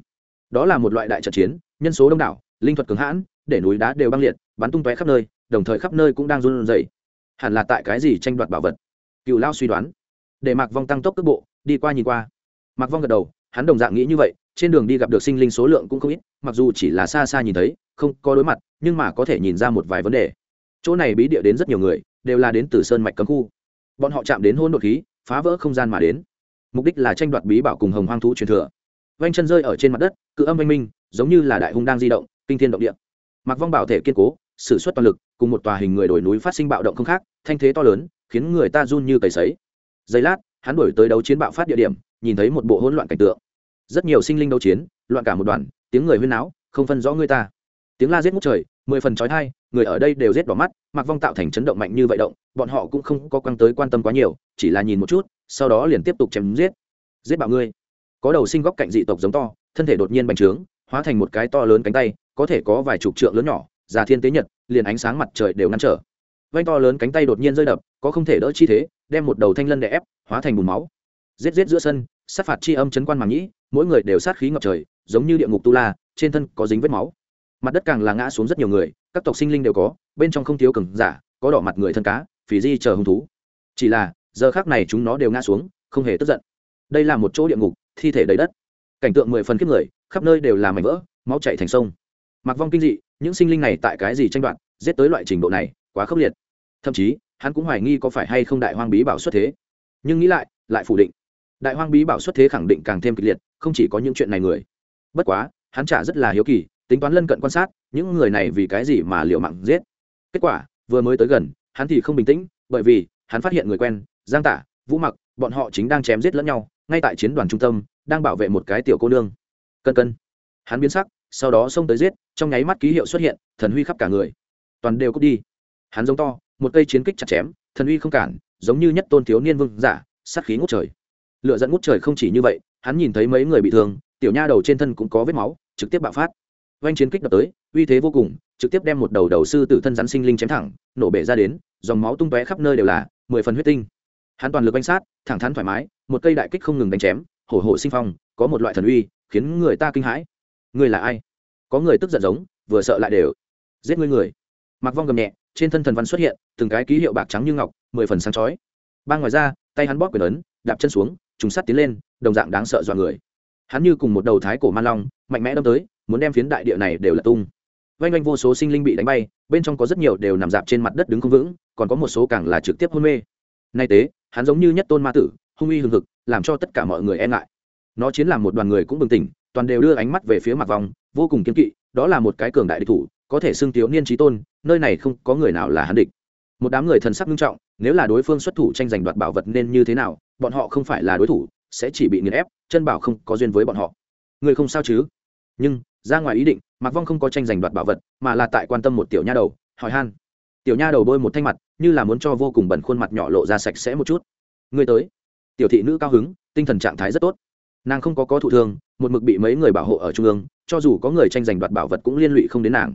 A: Đó là một loại đại trận chiến, nhân số đông đảo, linh thuật cường hãn để núi đá đều băng liệt, bắn tung tóe khắp nơi, đồng thời khắp nơi cũng đang run rẩy. Hẳn là tại cái gì tranh đoạt bảo vật? Cựu lao suy đoán. Để mạc vong tăng tốc cước bộ, đi qua nhìn qua. Mạc vong gật đầu, hắn đồng dạng nghĩ như vậy, trên đường đi gặp được sinh linh số lượng cũng không ít, mặc dù chỉ là xa xa nhìn thấy, không có đối mặt, nhưng mà có thể nhìn ra một vài vấn đề. Chỗ này bí địa đến rất nhiều người, đều là đến từ sơn mạch cấm khu. Bọn họ chạm đến hôn đột khí, phá vỡ không gian mà đến. Mục đích là tranh đoạt bí bảo cùng hồng hoang thú truyền thừa. Vanh chân rơi ở trên mặt đất, cự âm vanh minh, giống như là đại hung đang di động, kinh thiên động địa mặc vong bảo thể kiên cố s ử suất toàn lực, cùng một tòa hình người đổi núi phát sinh bạo động không khác, thanh thế to lớn, khiến người ta run như cầy sấy. Giây lát, hắn đổi tới đấu chiến bạo phát địa điểm, nhìn thấy một bộ hỗn loạn cảnh tượng. Rất nhiều sinh linh đấu chiến, loạn cả một đoàn, tiếng người huyên náo, không phân rõ người ta. Tiếng la giết ngút trời, mười phần trói thai người ở đây đều giết đỏ mắt mặc vong tạo thành chấn động mạnh như vậy động, bọn họ cũng không có quăng tới quan tâm quá nhiều, chỉ là nhìn một chút, sau đó liền tiếp tục chém giết. Giết bạo ngươi. Có đầu sinh góc cạnh dị tộc giống to, thân thể đột nhiên bành trướng, hóa thành một cái to lớn cánh tay có thể có vài chục trượng lớn nhỏ, già thiên tế nhật, liền ánh sáng mặt trời đều ngăn trở. Vanh to lớn cánh tay đột nhiên rơi đập, có không thể đỡ chi thế, đem một đầu thanh lân đè ép, hóa thành bùn máu. Giết giết giữa sân, sát phạt chi âm chấn quan màng nhĩ, mỗi người đều sát khí ngập trời, giống như địa ngục tu la, trên thân có dính vết máu. Mặt đất càng là ngã xuống rất nhiều người, các tộc sinh linh đều có, bên trong không thiếu cừng giả, có đỏ mặt người thân cá phì di chờ hung thú. Chỉ là, giờ khác này chúng nó đều ngã xuống, không hề tức giận. Đây là một chỗ địa ngục, thi thể đầy đất. Cảnh tượng mười phần kiếp người, khắp nơi đều là mảnh vỡ, máu chạy thành sông mặc vong kinh dị, những sinh linh này tại cái gì tranh đoạt, giết tới loại trình độ này, quá khốc liệt. Thậm chí, hắn cũng hoài nghi có phải hay không đại hoang bí bảo xuất thế. Nhưng nghĩ lại lại phủ định. Đại hoang bí bảo xuất thế khẳng định càng thêm kịch liệt, không chỉ có những chuyện này người. Bất quá, hắn trả rất là hiếu kỳ, tính toán lân cận quan sát, những người này vì cái gì mà liệu mạng giết. Kết quả, vừa mới tới gần, hắn thì không bình tĩnh, bởi vì, hắn phát hiện người quen, giang tả, vũ mặc, bọn họ chính đang chém giết lẫn nhau, ngay tại chiến đoàn trung tâm, đang bảo vệ một cái tiểu cô nương. Cân cân. Hắn biến sắc sau đó xông tới giết, trong nháy mắt ký hiệu xuất hiện, thần huy khắp cả người. Toàn đều cút đi. Hắn giống to, một cây chiến kích chặt chém, thần uy không cản, giống như nhất tôn thiếu niên vương giả, sát khí ngút trời. Lựa dẫn ngút trời không chỉ như vậy, hắn nhìn thấy mấy người bị thương, tiểu nha đầu trên thân cũng có vết máu, trực tiếp bạo phát. Oanh chiến kích đập tới, uy thế vô cùng, trực tiếp đem một đầu đầu sư tử thân rắn sinh linh chém thẳng, nổ bể ra đến, dòng máu tung tóe khắp nơi đều là, mười phần huyết tinh. Hắn toàn lực đánh sát, thẳng thắn thoải mái, một cây đại kích không ngừng đánh chém, hổ hổ sinh phong, có một loại thần uy, khiến người ta kinh hãi người là ai? Có người tức giận giống, vừa sợ lại đều. Giết ngươi người. Mặc vong gầm nhẹ, trên thân thần văn xuất hiện, từng cái ký hiệu bạc trắng như ngọc, mười phần sáng chói. Ba ngoài ra, tay hắn bóp quyền ấn, đạp chân xuống, trùng sắt tiến lên, đồng dạng đáng sợ dọa người. Hắn như cùng một đầu thái cổ man long, mạnh mẽ đâm tới, muốn đem phiến đại địa này đều là tung. Vanh vanh vô số sinh linh bị đánh bay, bên trong có rất nhiều đều nằm dạp trên mặt đất đứng không vững, còn có một số càng là trực tiếp hôn mê. Nay tế, hắn giống như nhất tôn ma tử, hung uy hừng hực, làm cho tất cả mọi người e ngại. Nó chiến làm một đoàn người cũng bừng tỉnh toàn đều đưa ánh mắt về phía mặt vòng, vô cùng kiên kỵ, đó là một cái cường đại địch thủ, có thể xưng thiếu niên trí tôn, nơi này không có người nào là hắn địch. Một đám người thần sắc nghiêm trọng, nếu là đối phương xuất thủ tranh giành đoạt bảo vật nên như thế nào, bọn họ không phải là đối thủ, sẽ chỉ bị nghiền ép, chân bảo không có duyên với bọn họ. Người không sao chứ? Nhưng, ra ngoài ý định, mạc vong không có tranh giành đoạt bảo vật, mà là tại quan tâm một tiểu nha đầu, hỏi han. Tiểu nha đầu bôi một thanh mặt, như là muốn cho vô cùng bẩn khuôn mặt nhỏ lộ ra sạch sẽ một chút. Người tới. Tiểu thị nữ cao hứng, tinh thần trạng thái rất tốt nàng không có có thụ thương, một mực bị mấy người bảo hộ ở trung ương, cho dù có người tranh giành đoạt bảo vật cũng liên lụy không đến nàng.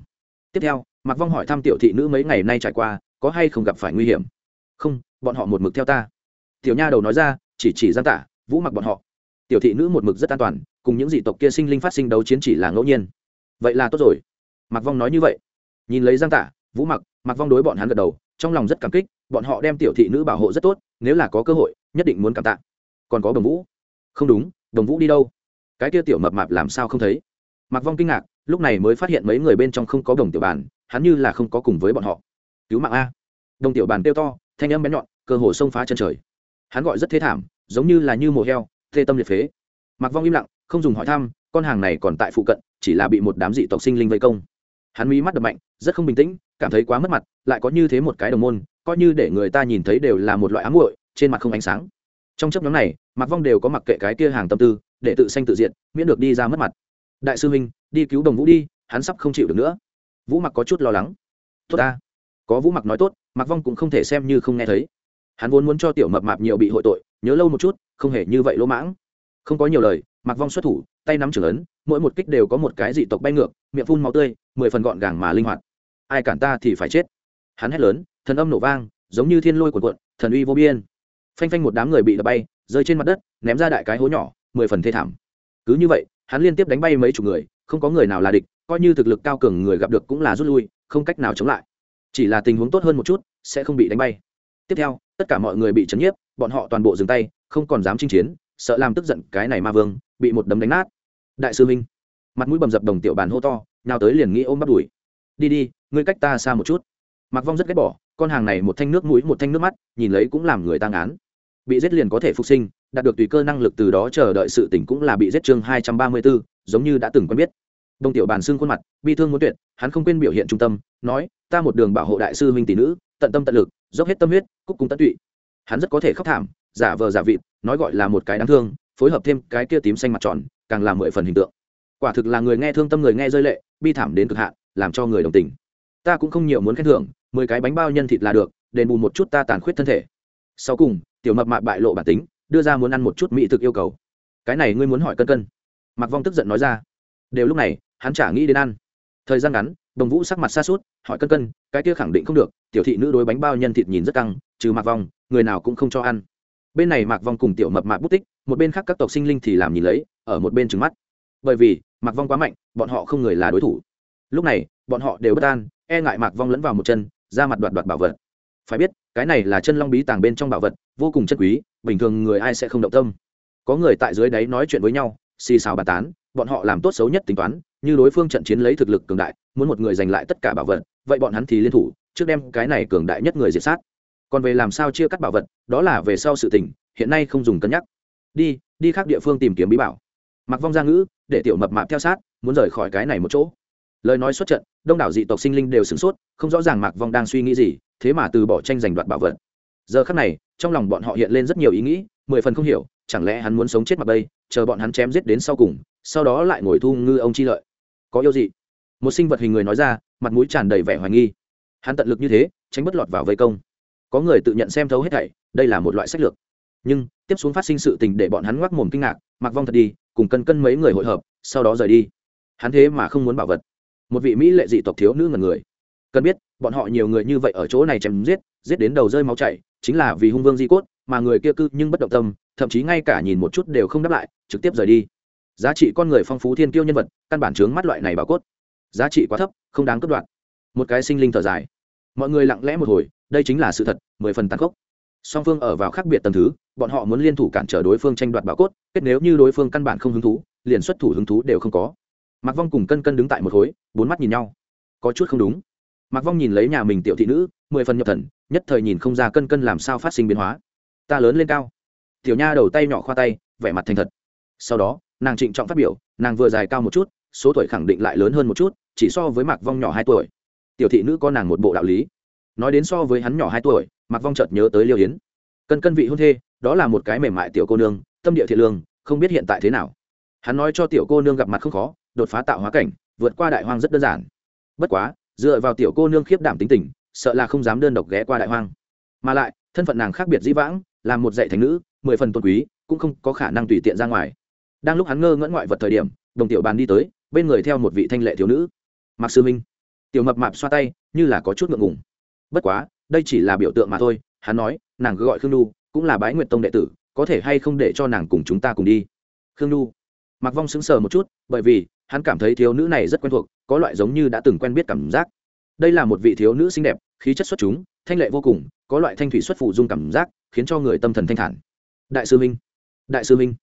A: Tiếp theo, mạc vong hỏi thăm tiểu thị nữ mấy ngày nay trải qua, có hay không gặp phải nguy hiểm? Không, bọn họ một mực theo ta. Tiểu nha đầu nói ra, chỉ chỉ giang tả, vũ mặc bọn họ. Tiểu thị nữ một mực rất an toàn, cùng những dị tộc kia sinh linh phát sinh đấu chiến chỉ là ngẫu nhiên. Vậy là tốt rồi. Mặc vong nói như vậy. Nhìn lấy giang tả, vũ mặc mặc vong đối bọn hắn gật đầu, trong lòng rất cảm kích, bọn họ đem tiểu thị nữ bảo hộ rất tốt, nếu là có cơ hội, nhất định muốn cảm tạ. Còn có đồng vũ? Không đúng đồng vũ đi đâu? Cái kia tiểu mập mạp làm sao không thấy? Mặc vong kinh ngạc, lúc này mới phát hiện mấy người bên trong không có đồng tiểu bàn, hắn như là không có cùng với bọn họ. Cứu mạng a. Đồng tiểu bàn kêu to, thanh âm bén nhọn, cơ hồ xông phá chân trời. Hắn gọi rất thế thảm, giống như là như mồ heo, thê tâm liệt phế. Mặc vong im lặng, không dùng hỏi thăm, con hàng này còn tại phụ cận, chỉ là bị một đám dị tộc sinh linh vây công. Hắn mí mắt đập mạnh, rất không bình tĩnh, cảm thấy quá mất mặt, lại có như thế một cái đồng môn, coi như để người ta nhìn thấy đều là một loại ám muội, trên mặt không ánh sáng trong chấp nhóm này mặc vong đều có mặc kệ cái kia hàng tâm tư, để tự sanh tự diện miễn được đi ra mất mặt. Đại sư huynh, đi cứu đồng vũ đi, hắn sắp không chịu được nữa. Vũ mặc có chút lo lắng. Tốt ta. Có vũ mặc nói tốt mặc vong cũng không thể xem như không nghe thấy. Hắn vốn muốn cho tiểu mập mạp nhiều bị hội tội, nhớ lâu một chút, không hề như vậy lỗ mãng. Không có nhiều lời mặc vong xuất thủ, tay nắm trưởng ấn, mỗi một kích đều có một cái dị tộc bay ngược, miệng phun máu tươi, mười phần gọn gàng mà linh hoạt. Ai cản ta thì phải chết. Hắn hét lớn, thần âm nổ vang, giống như thiên lôi cuộn cuộn, thần uy vô biên phanh phanh một đám người bị đập bay, rơi trên mặt đất, ném ra đại cái hố nhỏ, mười phần thê thảm. Cứ như vậy, hắn liên tiếp đánh bay mấy chục người, không có người nào là địch, coi như thực lực cao cường người gặp được cũng là rút lui, không cách nào chống lại. Chỉ là tình huống tốt hơn một chút, sẽ không bị đánh bay. Tiếp theo, tất cả mọi người bị chấn nhiếp, bọn họ toàn bộ dừng tay, không còn dám chinh chiến, sợ làm tức giận cái này ma vương, bị một đấm đánh nát. Đại sư minh mặt mũi bầm dập đồng tiểu bàn hô to nào tới liền nghĩ ôm bắt đuổi. Đi đi, ngươi cách ta xa một chút. Mặc vong rất ghét bỏ, con hàng này một thanh nước mũi, một thanh nước mắt, nhìn lấy cũng làm người tăng án bị giết liền có thể phục sinh đạt được tùy cơ năng lực từ đó chờ đợi sự tỉnh cũng là bị giết chương hai trăm ba mươi 234, giống như đã từng quen biết. Đông tiểu bàn xương khuôn mặt bi thương muốn tuyệt hắn không quên biểu hiện trung tâm nói ta một đường bảo hộ đại sư huynh tỷ nữ tận tâm tận lực dốc hết tâm huyết cúc cung tận tụy. Hắn rất có thể khóc thảm giả vờ giả vịt nói gọi là một cái đáng thương phối hợp thêm cái kia tím xanh mặt tròn càng làm mười phần hình tượng. Quả thực là người nghe thương tâm người nghe rơi lệ bi thảm đến cực hạn làm cho người đồng tình. Ta cũng không nhiều muốn khen thưởng mười cái bánh bao nhân thịt là được đền bù một chút ta tàn khuyết thân thể. Sau cùng tiểu mập mạp bại lộ bản tính, đưa ra muốn ăn một chút mỹ thực yêu cầu. Cái này ngươi muốn hỏi cân cân. Mặc vong tức giận nói ra. Đều lúc này, hắn chả nghĩ đến ăn. Thời gian ngắn, đồng vũ sắc mặt xa suốt hỏi cân cân, cái kia khẳng định không được, tiểu thị nữ đối bánh bao nhân thịt nhìn rất căng, trừ mặc vong, người nào cũng không cho ăn. Bên này mặc vong cùng tiểu mập mạp bút tích, một bên khác các tộc sinh linh thì làm nhìn lấy, ở một bên trứng mắt. Bởi vì mặc vong quá mạnh, bọn họ không người là đối thủ. Lúc này, bọn họ đều bất an e ngại mặc vong lẫn vào một chân, ra mặt đoạt đoạt bảo vật. Phải biết cái này là chân long bí tàng bên trong bảo vật, vô cùng chân quý, bình thường người ai sẽ không động tâm. Có người tại dưới đáy nói chuyện với nhau, xì xào bàn tán, bọn họ làm tốt xấu nhất tính toán, như đối phương trận chiến lấy thực lực cường đại, muốn một người giành lại tất cả bảo vật, vậy bọn hắn thì liên thủ, trước đem cái này cường đại nhất người diệt sát. Còn về làm sao chia cắt bảo vật, đó là về sau sự tình, hiện nay không dùng cân nhắc. Đi đi khác địa phương tìm kiếm bí bảo. Mặc vong gia ngữ, để tiểu mập mạp theo sát, muốn rời khỏi cái này một chỗ lời nói xuất trận, đông đảo dị tộc sinh linh đều sửng sốt, không rõ ràng mạc vong đang suy nghĩ gì, thế mà từ bỏ tranh giành đoạt bảo vật. Giờ khắc này, trong lòng bọn họ hiện lên rất nhiều ý nghĩ, mười phần không hiểu, chẳng lẽ hắn muốn sống chết mặt bây, chờ bọn hắn chém giết đến sau cùng, sau đó lại ngồi thu ngư ông chi lợi. Có yêu gì một sinh vật hình người nói ra, mặt mũi tràn đầy vẻ hoài nghi. Hắn tận lực như thế, tránh bất lọt vào vây công. Có người tự nhận xem thấu hết thảy, đây là một loại sách lược. Nhưng, tiếp xuống phát sinh sự tình để bọn hắn ngoác mồm kinh ngạc mặc vong thật đi, cùng cân cân mấy người hội hợp, sau đó rời đi. Hắn thế mà không muốn bảo vật một vị mỹ lệ dị tộc thiếu nữ ngần người. Cần biết, bọn họ nhiều người như vậy ở chỗ này chém giết giết đến đầu rơi máu chảy, chính là vì hung vương di cốt, mà người kia cư nhưng bất động tâm, thậm chí ngay cả nhìn một chút đều không đáp lại, trực tiếp rời đi. Giá trị con người phong phú thiên kiêu nhân vật, căn bản chướng mắt loại này bảo cốt. Giá trị quá thấp, không đáng cất đoạn một cái sinh linh thở dài. Mọi người lặng lẽ một hồi, đây chính là sự thật, mười phần tàn khốc. Song phương ở vào khác biệt tầm thứ, bọn họ muốn liên thủ cản trở đối phương tranh đoạt bảo cốt, kết nếu như đối phương căn bản không hứng thú, liền xuất thủ hứng thú đều không có. Mạc vong cùng cân cân đứng tại một khối, bốn mắt nhìn nhau. Có chút không đúng. Mạc vong nhìn lấy nhà mình tiểu thị nữ, mười phần nhập thần, nhất thời nhìn không ra cân cân làm sao phát sinh biến hóa. Ta lớn lên cao. Tiểu nha đầu tay nhỏ khoa tay, vẻ mặt thành thật. Sau đó, nàng trịnh trọng phát biểu, nàng vừa dài cao một chút, số tuổi khẳng định lại lớn hơn một chút, chỉ so với mạc vong nhỏ hai tuổi. Tiểu thị nữ có nàng một bộ đạo lý. Nói đến so với hắn nhỏ hai tuổi, mạc vong chợt nhớ tới liêu yến. Cân cân vị hôn thê, đó là một cái mềm mại tiểu cô nương, tâm địa thiện lương, không biết hiện tại thế nào. Hắn nói cho tiểu cô nương gặp mặt không khó đột phá tạo hóa cảnh, vượt qua đại hoang rất đơn giản. Bất quá, dựa vào tiểu cô nương khiếp đảm tính tình, sợ là không dám đơn độc ghé qua đại hoang. Mà lại, thân phận nàng khác biệt dĩ vãng, là một dạy thành nữ, mười phần tôn quý, cũng không có khả năng tùy tiện ra ngoài. Đang lúc hắn ngơ ngẫn ngoại vật thời điểm, đồng tiểu bàn đi tới, bên người theo một vị thanh lệ thiếu nữ. Mặc sư minh tiểu mập mạp xoa tay, như là có chút ngượng ngùng. Bất quá, đây chỉ là biểu tượng mà thôi, hắn nói, nàng cứ gọi khương nu cũng là bái nguyệt tông đệ tử, có thể hay không để cho nàng cùng chúng ta cùng đi? Khương nu mặc vong sững sờ một chút, bởi vì hắn cảm thấy thiếu nữ này rất quen thuộc, có loại giống như đã từng quen biết cảm giác. Đây là một vị thiếu nữ xinh đẹp, khí chất xuất chúng, thanh lệ vô cùng, có loại thanh thủy xuất phụ dung cảm giác, khiến cho người tâm thần thanh thản. Đại sư minh, đại sư minh.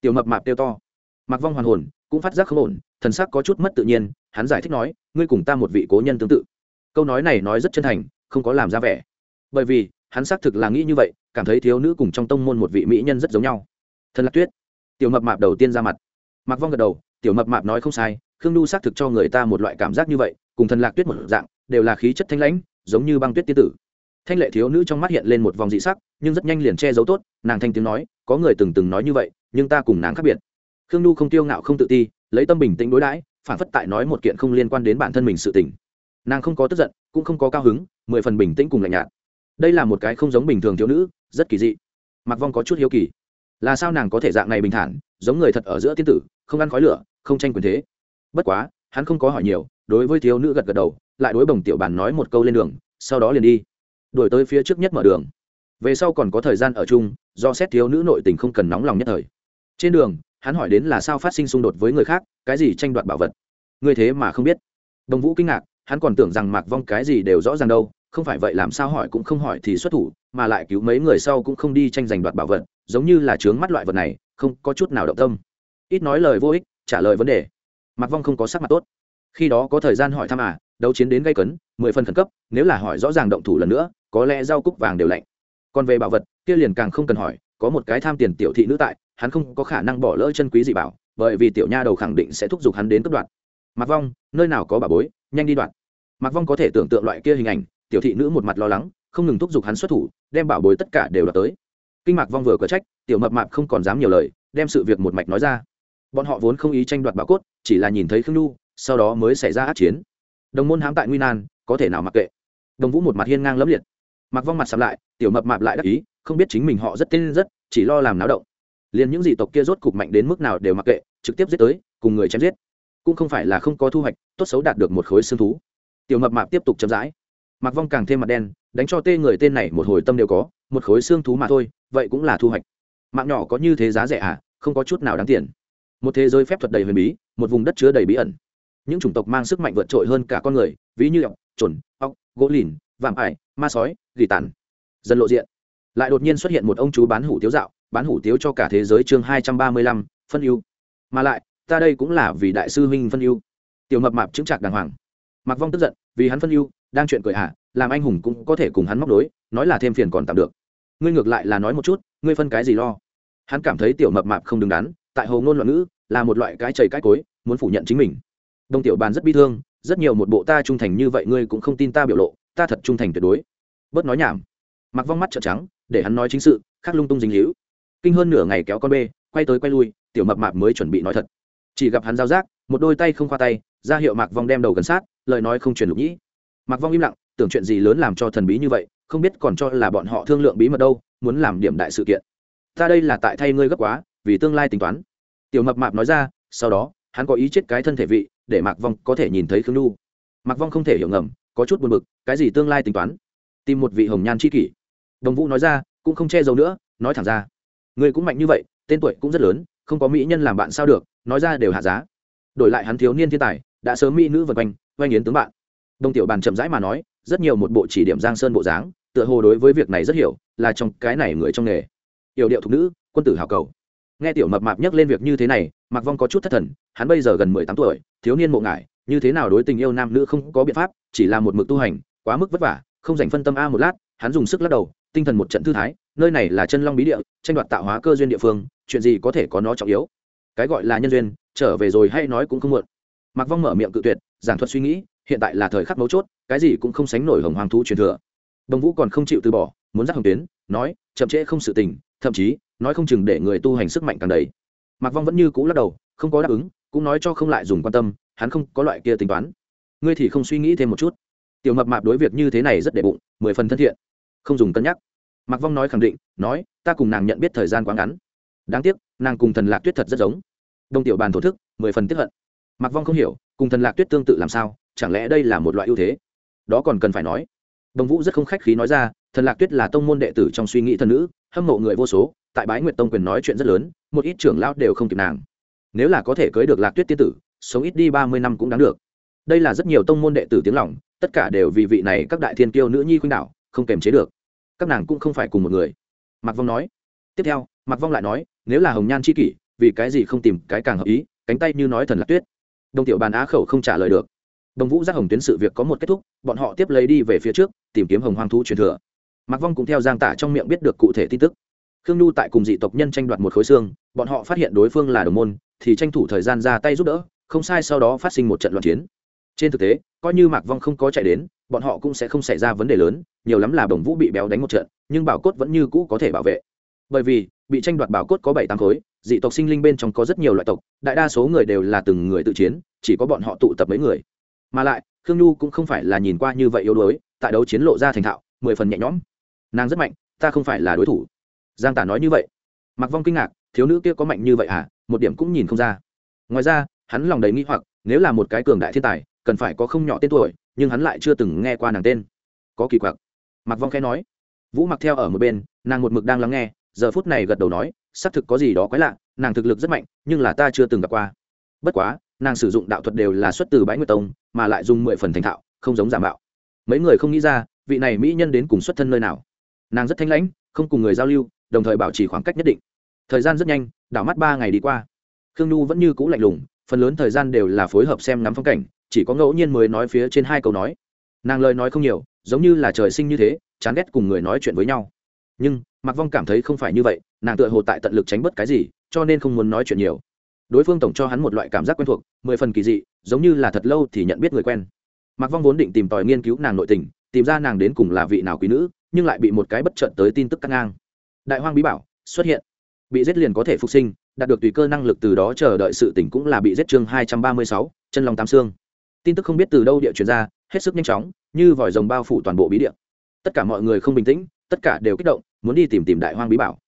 A: Tiểu mập mạp kêu to. Mặc vong hoàn hồn, cũng phát giác không ổn, thần sắc có chút mất tự nhiên, hắn giải thích nói, ngươi cùng ta một vị cố nhân tương tự. Câu nói này nói rất chân thành, không có làm ra vẻ. Bởi vì, hắn xác thực là nghĩ như vậy, cảm thấy thiếu nữ cùng trong tông môn một vị mỹ nhân rất giống nhau. Thần lạc tuyết. Tiểu mập mạp đầu tiên ra mặt. Mặc vong gật đầu tiểu mập mạp nói không sai, khương nhu xác thực cho người ta một loại cảm giác như vậy, cùng thần lạc tuyết một dạng, đều là khí chất thanh lãnh, giống như băng tuyết tiên tử. Thanh lệ thiếu nữ trong mắt hiện lên một vòng dị sắc, nhưng rất nhanh liền che giấu tốt, nàng thanh tiếng nói, có người từng từng nói như vậy, nhưng ta cùng nàng khác biệt. Khương nhu không tiêu ngạo không tự ti, lấy tâm bình tĩnh đối đãi, phản phất tại nói một kiện không liên quan đến bản thân mình sự tình. Nàng không có tức giận, cũng không có cao hứng, mười phần bình tĩnh cùng lạnh nhạt. Đây là một cái không giống bình thường thiếu nữ, rất kỳ dị. Mặc vong có chút hiếu kỳ. Là sao nàng có thể dạng này bình thản, giống người thật ở giữa tiên tử, không ăn khói lửa không tranh quyền thế. Bất quá, hắn không có hỏi nhiều, đối với thiếu nữ gật gật đầu, lại đối bồng tiểu bàn nói một câu lên đường, sau đó liền đi. Đuổi tới phía trước nhất mở đường. Về sau còn có thời gian ở chung, do xét thiếu nữ nội tình không cần nóng lòng nhất thời. Trên đường, hắn hỏi đến là sao phát sinh xung đột với người khác, cái gì tranh đoạt bảo vật. Người thế mà không biết. Đồng vũ kinh ngạc, hắn còn tưởng rằng mạc vong cái gì đều rõ ràng đâu, không phải vậy làm sao hỏi cũng không hỏi thì xuất thủ, mà lại cứu mấy người sau cũng không đi tranh giành đoạt bảo vật, giống như là chướng mắt loại vật này, không có chút nào động tâm. Ít nói lời vô ích trả lời vấn đề. Mặc vong không có sắc mặt tốt. Khi đó có thời gian hỏi thăm à đấu chiến đến gây cấn, mười phần khẩn cấp, nếu là hỏi rõ ràng động thủ lần nữa, có lẽ rau cúc vàng đều lạnh. Còn về bảo vật, kia liền càng không cần hỏi, có một cái tham tiền tiểu thị nữ tại, hắn không có khả năng bỏ lỡ chân quý gì bảo, bởi vì tiểu nha đầu khẳng định sẽ thúc giục hắn đến cất đoạn mặc vong, nơi nào có bà bối, nhanh đi đoạn mặc vong có thể tưởng tượng loại kia hình ảnh, tiểu thị nữ một mặt lo lắng, không ngừng thúc giục hắn xuất thủ, đem bảo bối tất cả đều đoạt tới. Kinh mạc vong vừa có trách, tiểu mập mạp không còn dám nhiều lời, đem sự việc một mạch nói ra bọn họ vốn không ý tranh đoạt bảo cốt, chỉ là nhìn thấy khương nhu, sau đó mới xảy ra át chiến. Đồng môn hãm tại nguy nan, có thể nào mặc kệ. Đồng vũ một mặt hiên ngang lẫm liệt. Mặc vong mặt sắm lại, tiểu mập mạp lại đắc ý, không biết chính mình họ rất tên rất, chỉ lo làm náo động. Liền những dị tộc kia rốt cục mạnh đến mức nào đều mặc kệ, trực tiếp giết tới, cùng người chém giết. Cũng không phải là không có thu hoạch, tốt xấu đạt được một khối xương thú. Tiểu mập mạp tiếp tục chậm rãi. Mặc vong càng thêm mặt đen, đánh cho tê người tên này một hồi tâm đều có, một khối xương thú mà thôi, vậy cũng là thu hoạch. Mạng nhỏ có như thế giá rẻ à không có chút nào đáng tiền một thế giới phép thuật đầy huyền bí, một vùng đất chứa đầy bí ẩn. Những chủng tộc mang sức mạnh vượt trội hơn cả con người, ví như ọc trồn ọc gỗ lìn, vạm ải, ma sói, gỉ tàn. Dần lộ diện. Lại đột nhiên xuất hiện một ông chú bán hủ tiếu dạo, bán hủ tiếu cho cả thế giới chương hai trăm ba mươi lăm, phân ưu. Mà lại, ta đây cũng là vì đại sư huynh phân ưu. Tiểu mập mạp chứng trạc đàng hoàng. Mặc vong tức giận, vì hắn phân ưu, đang chuyện cười hạ làm anh hùng cũng có thể cùng hắn móc đối nói là thêm phiền còn tạm được. Ngươi ngược lại là nói một chút, ngươi phân cái gì lo? Hắn cảm thấy tiểu mập mạp không đứng đắn, tại hồ ngôn loạn ngữ là một loại cái chảy cái cối, muốn phủ nhận chính mình. Đông tiểu bàn rất bi thương, rất nhiều một bộ ta trung thành như vậy ngươi cũng không tin ta biểu lộ, ta thật trung thành tuyệt đối. Bớt nói nhảm. Mặc vong mắt trợn trắng, để hắn nói chính sự, khác lung tung dính hữu kinh hơn nửa ngày kéo con bê, quay tới quay lui, tiểu mập mạp mới chuẩn bị nói thật. Chỉ gặp hắn giao giác, một đôi tay không khoa tay, ra hiệu mạc vong đem đầu gần sát, lời nói không truyền lục nhĩ. Mạc vong im lặng, tưởng chuyện gì lớn làm cho thần bí như vậy, không biết còn cho là bọn họ thương lượng bí mật đâu, muốn làm điểm đại sự kiện. Ta đây là tại thay ngươi gấp quá, vì tương lai tính toán tiểu mập mạp nói ra, sau đó, hắn có ý chết cái thân thể vị, để mạc vong có thể nhìn thấy khương nhu. Mạc vong không thể hiểu ngầm, có chút buồn bực, cái gì tương lai tính toán? Tìm một vị hồng nhan c kỷ. Đồng vũ nói ra, cũng không che giấu nữa, nói thẳng ra. Người cũng mạnh như vậy, tên tuổi cũng rất lớn, không có mỹ nhân làm bạn sao được, nói ra đều hạ giá. Đổi lại hắn thiếu niên thiên tài, đã sớm mỹ nữ vật quanh, oanh yến tướng bạn. Đông tiểu bàn chậm rãi mà nói, rất nhiều một bộ chỉ điểm giang sơn bộ dáng, tựa hồ đối với việc này rất hiểu, là trong cái này người trong nghề. Yểu điệu thục nữ, quân tử hào cầu nghe tiểu mập mạp nhắc lên việc như thế này, mạc vong có chút thất thần, hắn bây giờ gần mười tám tuổi, thiếu niên mộ ngại như thế nào đối tình yêu nam nữ không có biện pháp, chỉ là một mực tu hành, quá mức vất vả, không dành phân tâm a một lát, hắn dùng sức lắc đầu, tinh thần một trận thư thái, nơi này là chân long bí địa, tranh đoạt tạo hóa cơ duyên địa phương, chuyện gì có thể có nó trọng yếu. Cái gọi là nhân duyên, trở về rồi hay nói cũng không muộn. Mạc vong mở miệng cự tuyệt, giảng thuật suy nghĩ, hiện tại là thời khắc mấu chốt, cái gì cũng không sánh nổi hồng hoàng thú truyền thừa. Đồng vũ còn không chịu từ bỏ, muốn dắt hồng tuyến, nói, chậm trễ không sự tình, thậm chí nói không chừng để người tu hành sức mạnh càng đầy. Mạc vong vẫn như cũ lắc đầu, không có đáp ứng, cũng nói cho không lại dùng quan tâm, hắn không có loại kia tính toán. Ngươi thì không suy nghĩ thêm một chút. Tiểu mập mạp đối việc như thế này rất để bụng, mười phần thân thiện. Không dùng cân nhắc. Mạc vong nói khẳng định, nói, ta cùng nàng nhận biết thời gian quá ngắn. Đáng tiếc, nàng cùng thần lạc tuyết thật rất giống. Đông tiểu bàn thổ thức, mười phần tiếp hận. Mạc vong không hiểu, cùng thần lạc tuyết tương tự làm sao, chẳng lẽ đây là một loại ưu thế? Đó còn cần phải nói. Đồng vũ rất không khách khí nói ra thần lạc tuyết là tông môn đệ tử trong suy nghĩ thần nữ, hâm mộ người vô số, tại bái nguyệt tông quyền nói chuyện rất lớn, một ít trưởng lão đều không kịp nàng. Nếu là có thể cưới được lạc tuyết tiên tử, sống ít đi ba mươi năm cũng đáng được. Đây là rất nhiều tông môn đệ tử tiếng lòng, tất cả đều vì vị này các đại thiên kiêu nữ nhi khuynh đảo, không kềm chế được. Các nàng cũng không phải cùng một người. Mạc vong nói. Tiếp theo, mạc vong lại nói, nếu là hồng nhan c h i kỷ, vì cái gì không tìm cái càng hợp ý, cánh tay như nói thần lạc tuyết. Đồng tiểu bàn á khẩu không trả lời được. Đồng vũ giác hồng tuyến sự việc có một kết thúc, bọn họ tiếp lấy đi về phía trước, tìm kiếm hồng hoang thú truyền thừa mạc vong cũng theo giang tả trong miệng biết được cụ thể tin tức. Khương nhu tại cùng dị tộc nhân tranh đoạt một khối xương, bọn họ phát hiện đối phương là đồng môn, thì tranh thủ thời gian ra tay giúp đỡ, không sai sau đó phát sinh một trận loạn chiến. Trên thực tế, coi như mạc vong không có chạy đến, bọn họ cũng sẽ không xảy ra vấn đề lớn, nhiều lắm là đồng vũ bị béo đánh một trận, nhưng bảo cốt vẫn như cũ có thể bảo vệ. Bởi vì, bị tranh đoạt bảo cốt có bảy tám khối, dị tộc sinh linh bên trong có rất nhiều loại tộc, đại đa số người đều là từng người tự chiến, chỉ có bọn họ tụ tập mấy người. Mà lại, khương nhu cũng không phải là nhìn qua như vậy yếu đuối, tại đấu chiến lộ ra thành thạo, mười phần nhẹ nhõm nàng rất mạnh, ta không phải là đối thủ. Giang tả nói như vậy. Mặc vong kinh ngạc, thiếu nữ kia có mạnh như vậy à? Một điểm cũng nhìn không ra. Ngoài ra, hắn lòng đầy nghĩ hoặc, nếu là một cái cường đại thiên tài, cần phải có không nhỏ tên tuổi, nhưng hắn lại chưa từng nghe qua nàng tên. Có kỳ quặc. Mặc vong khẽ nói. Vũ mặc theo ở một bên, nàng một mực đang lắng nghe, giờ phút này gật đầu nói, xác thực có gì đó quái lạ, nàng thực lực rất mạnh, nhưng là ta chưa từng gặp qua. Bất quá, nàng sử dụng đạo thuật đều là xuất từ bãi nguyệt tông, mà lại dùng mười phần thành thạo, không giống giả mạo. Mấy người không nghĩ ra, vị này mỹ nhân đến cùng xuất thân nơi nào nàng rất thanh lãnh, không cùng người giao lưu, đồng thời bảo trì khoảng cách nhất định. Thời gian rất nhanh, đảo mắt ba ngày đi qua. Khương nhu vẫn như c ũ lạnh lùng, phần lớn thời gian đều là phối hợp xem ngắm phong cảnh, chỉ có ngẫu nhiên mới nói phía trên hai câu nói. Nàng lời nói không nhiều, giống như là trời sinh như thế, chán ghét cùng người nói chuyện với nhau. Nhưng Mặc vong cảm thấy không phải như vậy, nàng tựa hồ tại tận lực tránh bớt cái gì, cho nên không muốn nói chuyện nhiều. Đối phương tổng cho hắn một loại cảm giác quen thuộc, mười phần kỳ dị, giống như là thật lâu thì nhận biết người quen. Mặc vong vốn định tìm tòi nghiên cứu nàng nội tình, tìm ra nàng đến cùng là vị nào quý nữ nhưng lại bị một cái bất chợt tới tin tức cắt ngang. Đại hoang bí bảo xuất hiện. Bị giết liền có thể phục sinh, đạt được tùy cơ năng lực từ đó chờ đợi sự tỉnh cũng là bị giết chương hai trăm ba mươi sáu, chân lòng tám xương. Tin tức không biết từ đâu địa chuyển ra, hết sức nhanh chóng, như vòi rồng bao phủ toàn bộ bí địa. Tất cả mọi người không bình tĩnh, tất cả đều kích động, muốn đi tìm tìm đại hoang bí bảo.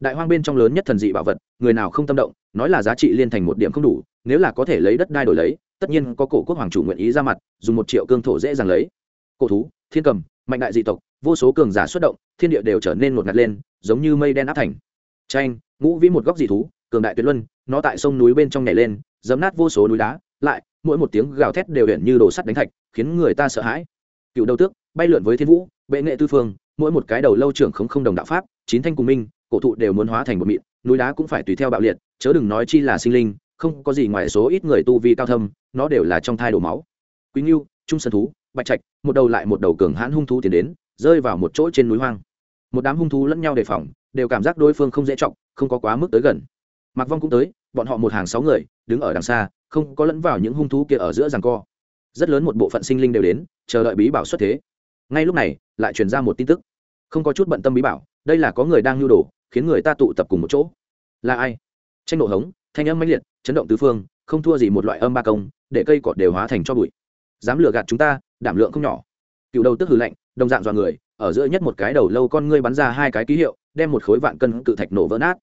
A: Đại hoang bên trong lớn nhất thần dị bảo vật, người nào không tâm động, nói là giá trị liên thành một điểm không đủ, nếu là có thể lấy đất đai đổi lấy, tất nhiên có cổ quốc hoàng chủ nguyện ý ra mặt, dùng một triệu cương thổ dễ dàng lấy. Cổ thú, thiên cầm, mạnh đại dị tộc vô số cường giả xuất động, thiên địa đều trở nên ngột ngạt lên, giống như mây đen áp thành. Tranh ngũ vĩ một góc dị thú, cường đại tuyệt luân, nó tại sông núi bên trong nhảy lên dấm nát vô số núi đá, lại, mỗi một tiếng gào thét đều hiện như đồ sắt đánh thạch, khiến người ta sợ hãi. Cựu đầu tước, bay lượn với thiên vũ, bệ nghệ tư phương, mỗi một cái đầu lâu trưởng không không đồng đạo pháp, chín thanh cùng minh, cổ thụ đều muốn hóa thành một mịn, núi đá cũng phải tùy theo bạo liệt, chớ đừng nói chi là sinh linh, không có gì ngoài số ít người tu vi cao thâm, nó đều là trong thai đổ máu. Quý ngưu trung sơn thú, bạch trạch, một đầu lại một đầu cường hãn hung thú tiến đến rơi vào một chỗ trên núi hoang. Một đám hung thú lẫn nhau đề phòng, đều cảm giác đối phương không dễ trọng không có quá mức tới gần. Mặc vong cũng tới, bọn họ một hàng sáu người, đứng ở đằng xa, không có lẫn vào những hung thú kia ở giữa rằng co. Rất lớn một bộ phận sinh linh đều đến, chờ đợi bí bảo xuất thế. Ngay lúc này, lại truyền ra một tin tức. Không có chút bận tâm bí bảo, đây là có người đang nhu đồ, khiến người ta tụ tập cùng một chỗ. Là ai? Tranh nộ hống, thanh âm mãnh liệt, chấn động tứ phương, không thua gì một loại âm ba công, để cây cọt đều hóa thành cho bụi. Dám lừa gạt chúng ta, đảm lượng không nhỏ. Cựu đầu tức hừ lạnh đồng dạng dọa người, ở giữa nhất một cái đầu lâu con ngươi bắn ra hai cái ký hiệu, đem một khối vạn cân cự thạch nổ vỡ nát.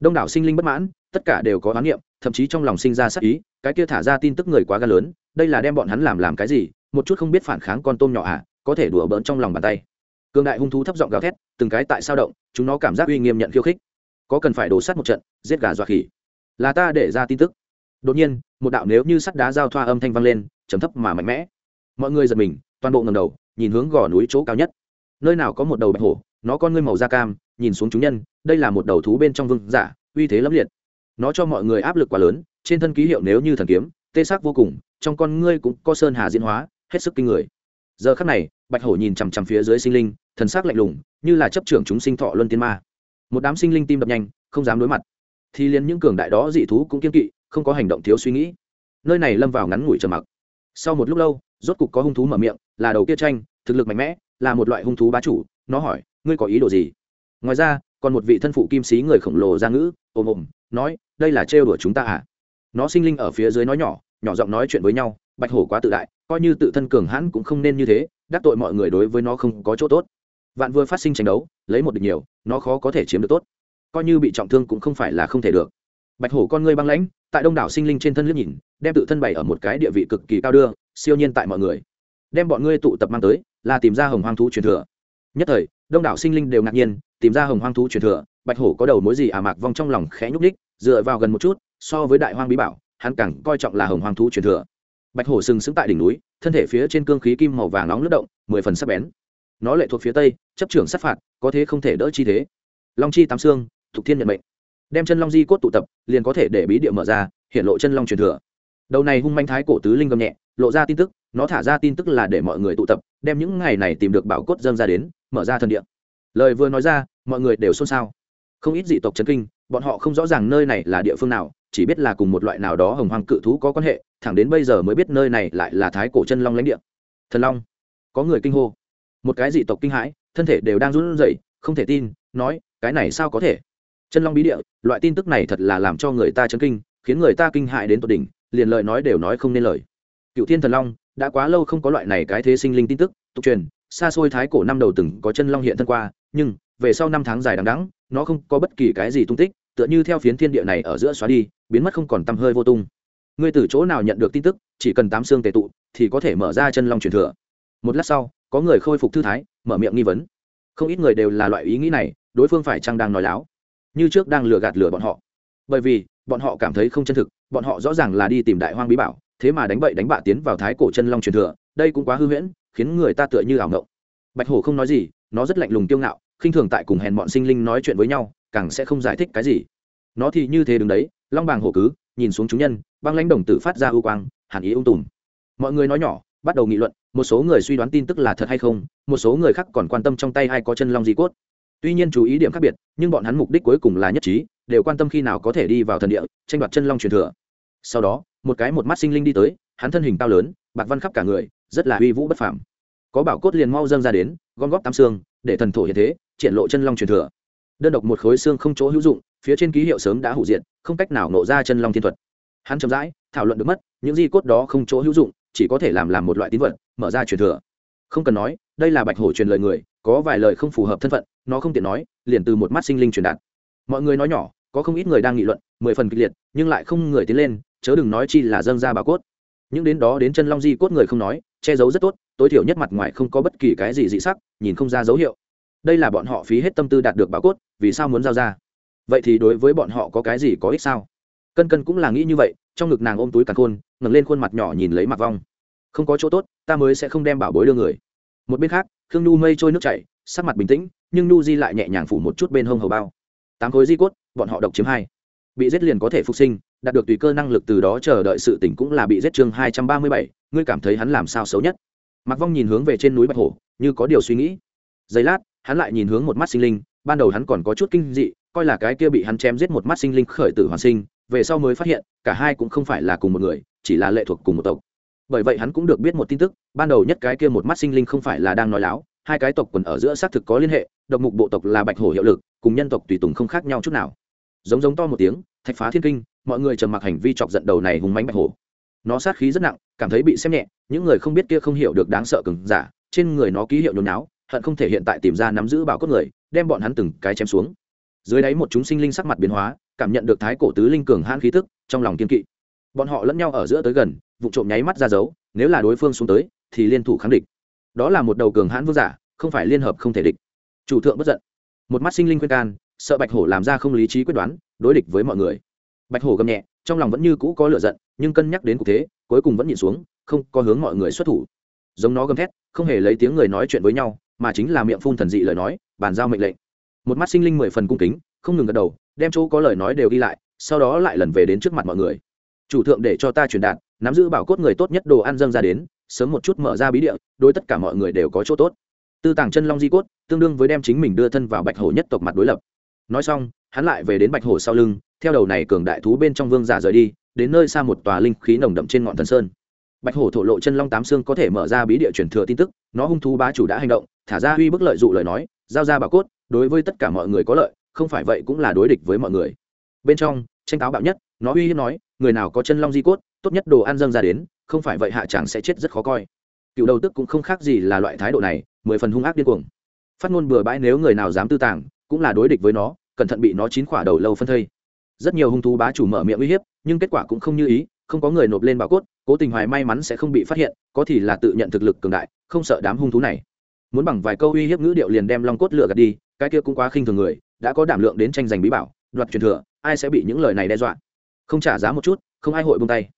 A: Đông đảo sinh linh bất mãn, tất cả đều có oán niệm, thậm chí trong lòng sinh ra sắc ý, cái kia thả ra tin tức người quá gan lớn, đây là đem bọn hắn làm làm cái gì, một chút không biết phản kháng con tôm nhỏ à có thể đùa bỡn trong lòng bàn tay. Cương đại hung thú thấp giọng gào thét, từng cái tại sao động, chúng nó cảm giác uy nghiêm nhận khiêu khích. Có cần phải đổ sắt một trận, giết gà dọa khỉ. Là ta để ra tin tức. Đột nhiên, một đạo nếu như sắt đá giao thoa âm thanh vang lên, trầm thấp mà mạnh mẽ. Mọi người giật mình, toàn bộ ngầm đầu nhìn hướng gò núi chỗ cao nhất. Nơi nào có một đầu bạch hổ, nó con ngươi màu da cam, nhìn xuống chúng nhân, đây là một đầu thú bên trong vương giả, uy thế lẫm liệt. Nó cho mọi người áp lực quá lớn, trên thân ký hiệu nếu như thần kiếm, tê sắc vô cùng, trong con ngươi cũng có sơn hà diễn hóa, hết sức kinh người. Giờ khắc này, bạch hổ nhìn chằm chằm phía dưới sinh linh, thần sắc lạnh lùng, như là chấp trưởng chúng sinh thọ luân tiên ma. Một đám sinh linh tim đập nhanh, không dám đối mặt. Thì liền những cường đại đó dị thú cũng kiên kỵ, không có hành động thiếu suy nghĩ. Nơi này lâm vào ngắn ngủi trầm mặc. Sau một lúc lâu rốt cục có hung thú mở miệng, là đầu kia tranh, thực lực mạnh mẽ, là một loại hung thú bá chủ, nó hỏi, ngươi có ý đồ gì? Ngoài ra, còn một vị thân phụ kim sĩ người khổng lồ ra ngữ, ồm ồm, nói, đây là trêu đùa chúng ta à? Nó sinh linh ở phía dưới nói nhỏ nhỏ giọng nói chuyện với nhau, bạch hổ quá tự đại, coi như tự thân cường hãn cũng không nên như thế, đắc tội mọi người đối với nó không có chỗ tốt. Vạn vừa phát sinh tranh đấu, lấy một địch nhiều, nó khó có thể chiếm được tốt. Coi như bị trọng thương cũng không phải là không thể được. Bạch hổ con ngươi băng lãnh, tại đông đảo sinh linh trên thân liếc nhìn đem tự thân bày ở một cái địa vị cực kỳ cao đưa, siêu nhiên tại mọi người. Đem bọn ngươi tụ tập mang tới, là tìm ra hồng hoang thú truyền thừa. Nhất thời, đông đảo sinh linh đều ngạc nhiên, tìm ra hồng hoang thú truyền thừa, bạch hổ có đầu mối gì à mạc vong trong lòng khẽ nhúc ních dựa vào gần một chút, so với đại hoang bí bảo, hắn càng coi trọng là hồng hoang thú truyền thừa. Bạch hổ sừng sững tại đỉnh núi, thân thể phía trên cương khí kim màu vàng nóng lướt động, mười phần sắc bén. Nó lệ thuộc phía tây, chấp trưởng sát phạt, có thế không thể đỡ chi thế. Long chi tám xương, thục thiên nhận mệnh. Đem chân long di cốt tụ tập, liền có thể để bí địa mở ra, hiện lộ chân long truyền thừa đầu này hung manh thái cổ tứ linh gầm nhẹ, lộ ra tin tức, nó thả ra tin tức là để mọi người tụ tập, đem những ngày này tìm được bảo cốt dâng ra đến, mở ra thần địa. Lời vừa nói ra, mọi người đều xôn xao. Không ít dị tộc chấn kinh, bọn họ không rõ ràng nơi này là địa phương nào, chỉ biết là cùng một loại nào đó hồng hoàng cự thú có quan hệ, thẳng đến bây giờ mới biết nơi này lại là thái cổ chân long lãnh địa. Thần long, có người kinh hô. Một cái dị tộc kinh hãi, thân thể đều đang run rẩy, không thể tin, nói, cái này sao có thể? Chân long bí địa, loại tin tức này thật là làm cho người ta chấn kinh, khiến người ta kinh hại đến tột đỉnh liền lời nói đều nói không nên lời. Cựu thiên thần long, đã quá lâu không có loại này cái thế sinh linh tin tức, tục truyền, xa xôi thái cổ năm đầu từng có chân long hiện thân qua, nhưng, về sau năm tháng dài đằng đẵng, nó không có bất kỳ cái gì tung tích, tựa như theo phiến thiên địa này ở giữa xóa đi, biến mất không còn tăm hơi vô tung. Ngươi từ chỗ nào nhận được tin tức, chỉ cần tám xương tề tụ, thì có thể mở ra chân long truyền thừa. Một lát sau, có người khôi phục thư thái, mở miệng nghi vấn. Không ít người đều là loại ý nghĩ này, đối phương phải chăng đang nói láo? Như trước đang lừa gạt lừa bọn họ. Bởi vì bọn họ cảm thấy không chân thực, bọn họ rõ ràng là đi tìm đại hoang bí bảo, thế mà đánh bậy đánh bạ tiến vào thái cổ chân long truyền thừa, đây cũng quá hư huyễn, khiến người ta tựa như ảo ngộng. Bạch hổ không nói gì, nó rất lạnh lùng kiêu ngạo, khinh thường tại cùng hèn bọn sinh linh nói chuyện với nhau, càng sẽ không giải thích cái gì. Nó thì như thế đứng đấy, long bàng hổ cứ, nhìn xuống chúng nhân, băng lãnh đồng tử phát ra ưu quang, hàn ý ung tùm. Mọi người nói nhỏ, bắt đầu nghị luận, một số người suy đoán tin tức là thật hay không, một số người khác còn quan tâm trong tay ai có chân long di cốt. Tuy nhiên chú ý điểm khác biệt, nhưng bọn hắn mục đích cuối cùng là nhất trí đều quan tâm khi nào có thể đi vào thần địa, tranh đoạt chân long truyền thừa. Sau đó, một cái một mắt sinh linh đi tới, hắn thân hình cao lớn, bạc văn khắp cả người, rất là uy vũ bất phàm. Có bảo cốt liền mau dâng ra đến, gom góp tam xương, để thần thổ hiện thế, triển lộ chân long truyền thừa. Đơn độc một khối xương không chỗ hữu dụng, phía trên ký hiệu sớm đã hủ diện không cách nào nộ ra chân long thiên thuật. Hắn chậm rãi, thảo luận được mất, những di cốt đó không chỗ hữu dụng, chỉ có thể làm làm một loại tín vật, mở ra truyền thừa. Không cần nói, đây là bạch hổ truyền lời người, có vài lời không phù hợp thân phận, nó không tiện nói, liền từ một mắt sinh linh truyền đạt. Mọi người nói nhỏ có không ít người đang nghị luận, mười phần kịch liệt, nhưng lại không người tiến lên, chớ đừng nói chi là dâng ra bà cốt. Những đến đó đến chân long di cốt người không nói, che giấu rất tốt, tối thiểu nhất mặt ngoài không có bất kỳ cái gì dị sắc, nhìn không ra dấu hiệu. Đây là bọn họ phí hết tâm tư đạt được bà cốt, vì sao muốn giao ra? Vậy thì đối với bọn họ có cái gì có ích sao? Cân cân cũng là nghĩ như vậy, trong ngực nàng ôm túi càn khôn, ngẩng lên khuôn mặt nhỏ nhìn lấy mặt vong. Không có chỗ tốt, ta mới sẽ không đem bảo bối đưa người. Một bên khác, khương nhu mây trôi nước chảy, sắc mặt bình tĩnh, nhưng nhu di lại nhẹ nhàng phủ một chút bên hông hầu bao. Tám khối di cốt bọn họ độc chiếm hai. Bị giết liền có thể phục sinh, đạt được tùy cơ năng lực từ đó chờ đợi sự tỉnh cũng là bị giết chương hai trăm ba mươi bảy, ngươi cảm thấy hắn làm sao xấu nhất? Mặc vong nhìn hướng về trên núi bạch hổ, như có điều suy nghĩ. Giây lát, hắn lại nhìn hướng một mắt sinh linh, ban đầu hắn còn có chút kinh dị, coi là cái kia bị hắn chém giết một mắt sinh linh khởi tử hoàn sinh, về sau mới phát hiện, cả hai cũng không phải là cùng một người, chỉ là lệ thuộc cùng một tộc. Bởi vậy hắn cũng được biết một tin tức, ban đầu nhất cái kia một mắt sinh linh không phải là đang nói láo, hai cái tộc quần ở giữa xác thực có liên hệ, độc mục bộ tộc là bạch hổ hiệu lực, cùng nhân tộc tùy tùng không khác nhau chút nào giống giống to một tiếng, thạch phá thiên kinh, mọi người trầm mặc hành vi chọc giận đầu này hùng mánh bạch hổ. Nó sát khí rất nặng, cảm thấy bị xem nhẹ, những người không biết kia không hiểu được đáng sợ cứng giả, trên người nó ký hiệu nhốn náo hận không thể hiện tại tìm ra nắm giữ bảo cốt người, đem bọn hắn từng cái chém xuống. Dưới đáy một chúng sinh linh sắc mặt biến hóa, cảm nhận được thái cổ tứ linh cường hãn khí tức, trong lòng kiên kỵ. Bọn họ lẫn nhau ở giữa tới gần, vụ trộm nháy mắt ra dấu, nếu là đối phương xuống tới, thì liên thủ kháng địch. Đó là một đầu cường hãn vương giả, không phải liên hợp không thể địch. Chủ thượng bất giận. Một mắt sinh linh khuyên can sợ bạch hổ làm ra không lý trí quyết đoán, đối địch với mọi người. Bạch hổ gầm nhẹ, trong lòng vẫn như cũ có lựa giận, nhưng cân nhắc đến cục thế, cuối cùng vẫn nhìn xuống, không có hướng mọi người xuất thủ. Giống nó gầm thét, không hề lấy tiếng người nói chuyện với nhau, mà chính là miệng phun thần dị lời nói, bàn giao mệnh lệnh. Một mắt sinh linh mười phần cung kính, không ngừng gật đầu, đem chỗ có lời nói đều ghi lại, sau đó lại lần về đến trước mặt mọi người. Chủ thượng để cho ta truyền đạt, nắm giữ bảo cốt người tốt nhất đồ ăn dâng ra đến, sớm một chút mở ra bí địa, đối tất cả mọi người đều có chỗ tốt. Tư tàng chân long di cốt, tương đương với đem chính mình đưa thân vào bạch hổ nhất tộc mặt đối lập nói xong, hắn lại về đến bạch hổ sau lưng, theo đầu này cường đại thú bên trong vương giả rời đi, đến nơi xa một tòa linh khí nồng đậm trên ngọn thần sơn. Bạch hổ thổ lộ chân long tám xương có thể mở ra bí địa truyền thừa tin tức, nó hung thú bá chủ đã hành động, thả ra uy bức lợi dụ lời nói, giao ra bảo cốt, đối với tất cả mọi người có lợi, không phải vậy cũng là đối địch với mọi người. Bên trong, tranh táo bạo nhất, nó uy hiếp nói, người nào có chân long di cốt, tốt nhất đồ ăn dâng ra đến, không phải vậy hạ chàng sẽ chết rất khó coi. Cựu đầu tức cũng không khác gì là loại thái độ này, mười phần hung ác điên cuồng. Phát ngôn bừa bãi nếu người nào dám tư tàng cũng là đối địch với nó, cẩn thận bị nó chín khỏa đầu lâu phân thây. Rất nhiều hung thú bá chủ mở miệng uy hiếp, nhưng kết quả cũng không như ý, không có người nộp lên bảo cốt, cố tình hoài may mắn sẽ không bị phát hiện, có thì là tự nhận thực lực cường đại, không sợ đám hung thú này. Muốn bằng vài câu uy hiếp ngữ điệu liền đem long cốt lựa gạt đi, cái kia cũng quá khinh thường người, đã có đảm lượng đến tranh giành bí bảo, đoạt truyền thừa, ai sẽ bị những lời này đe dọa? Không trả giá một chút, không ai hội buông tay.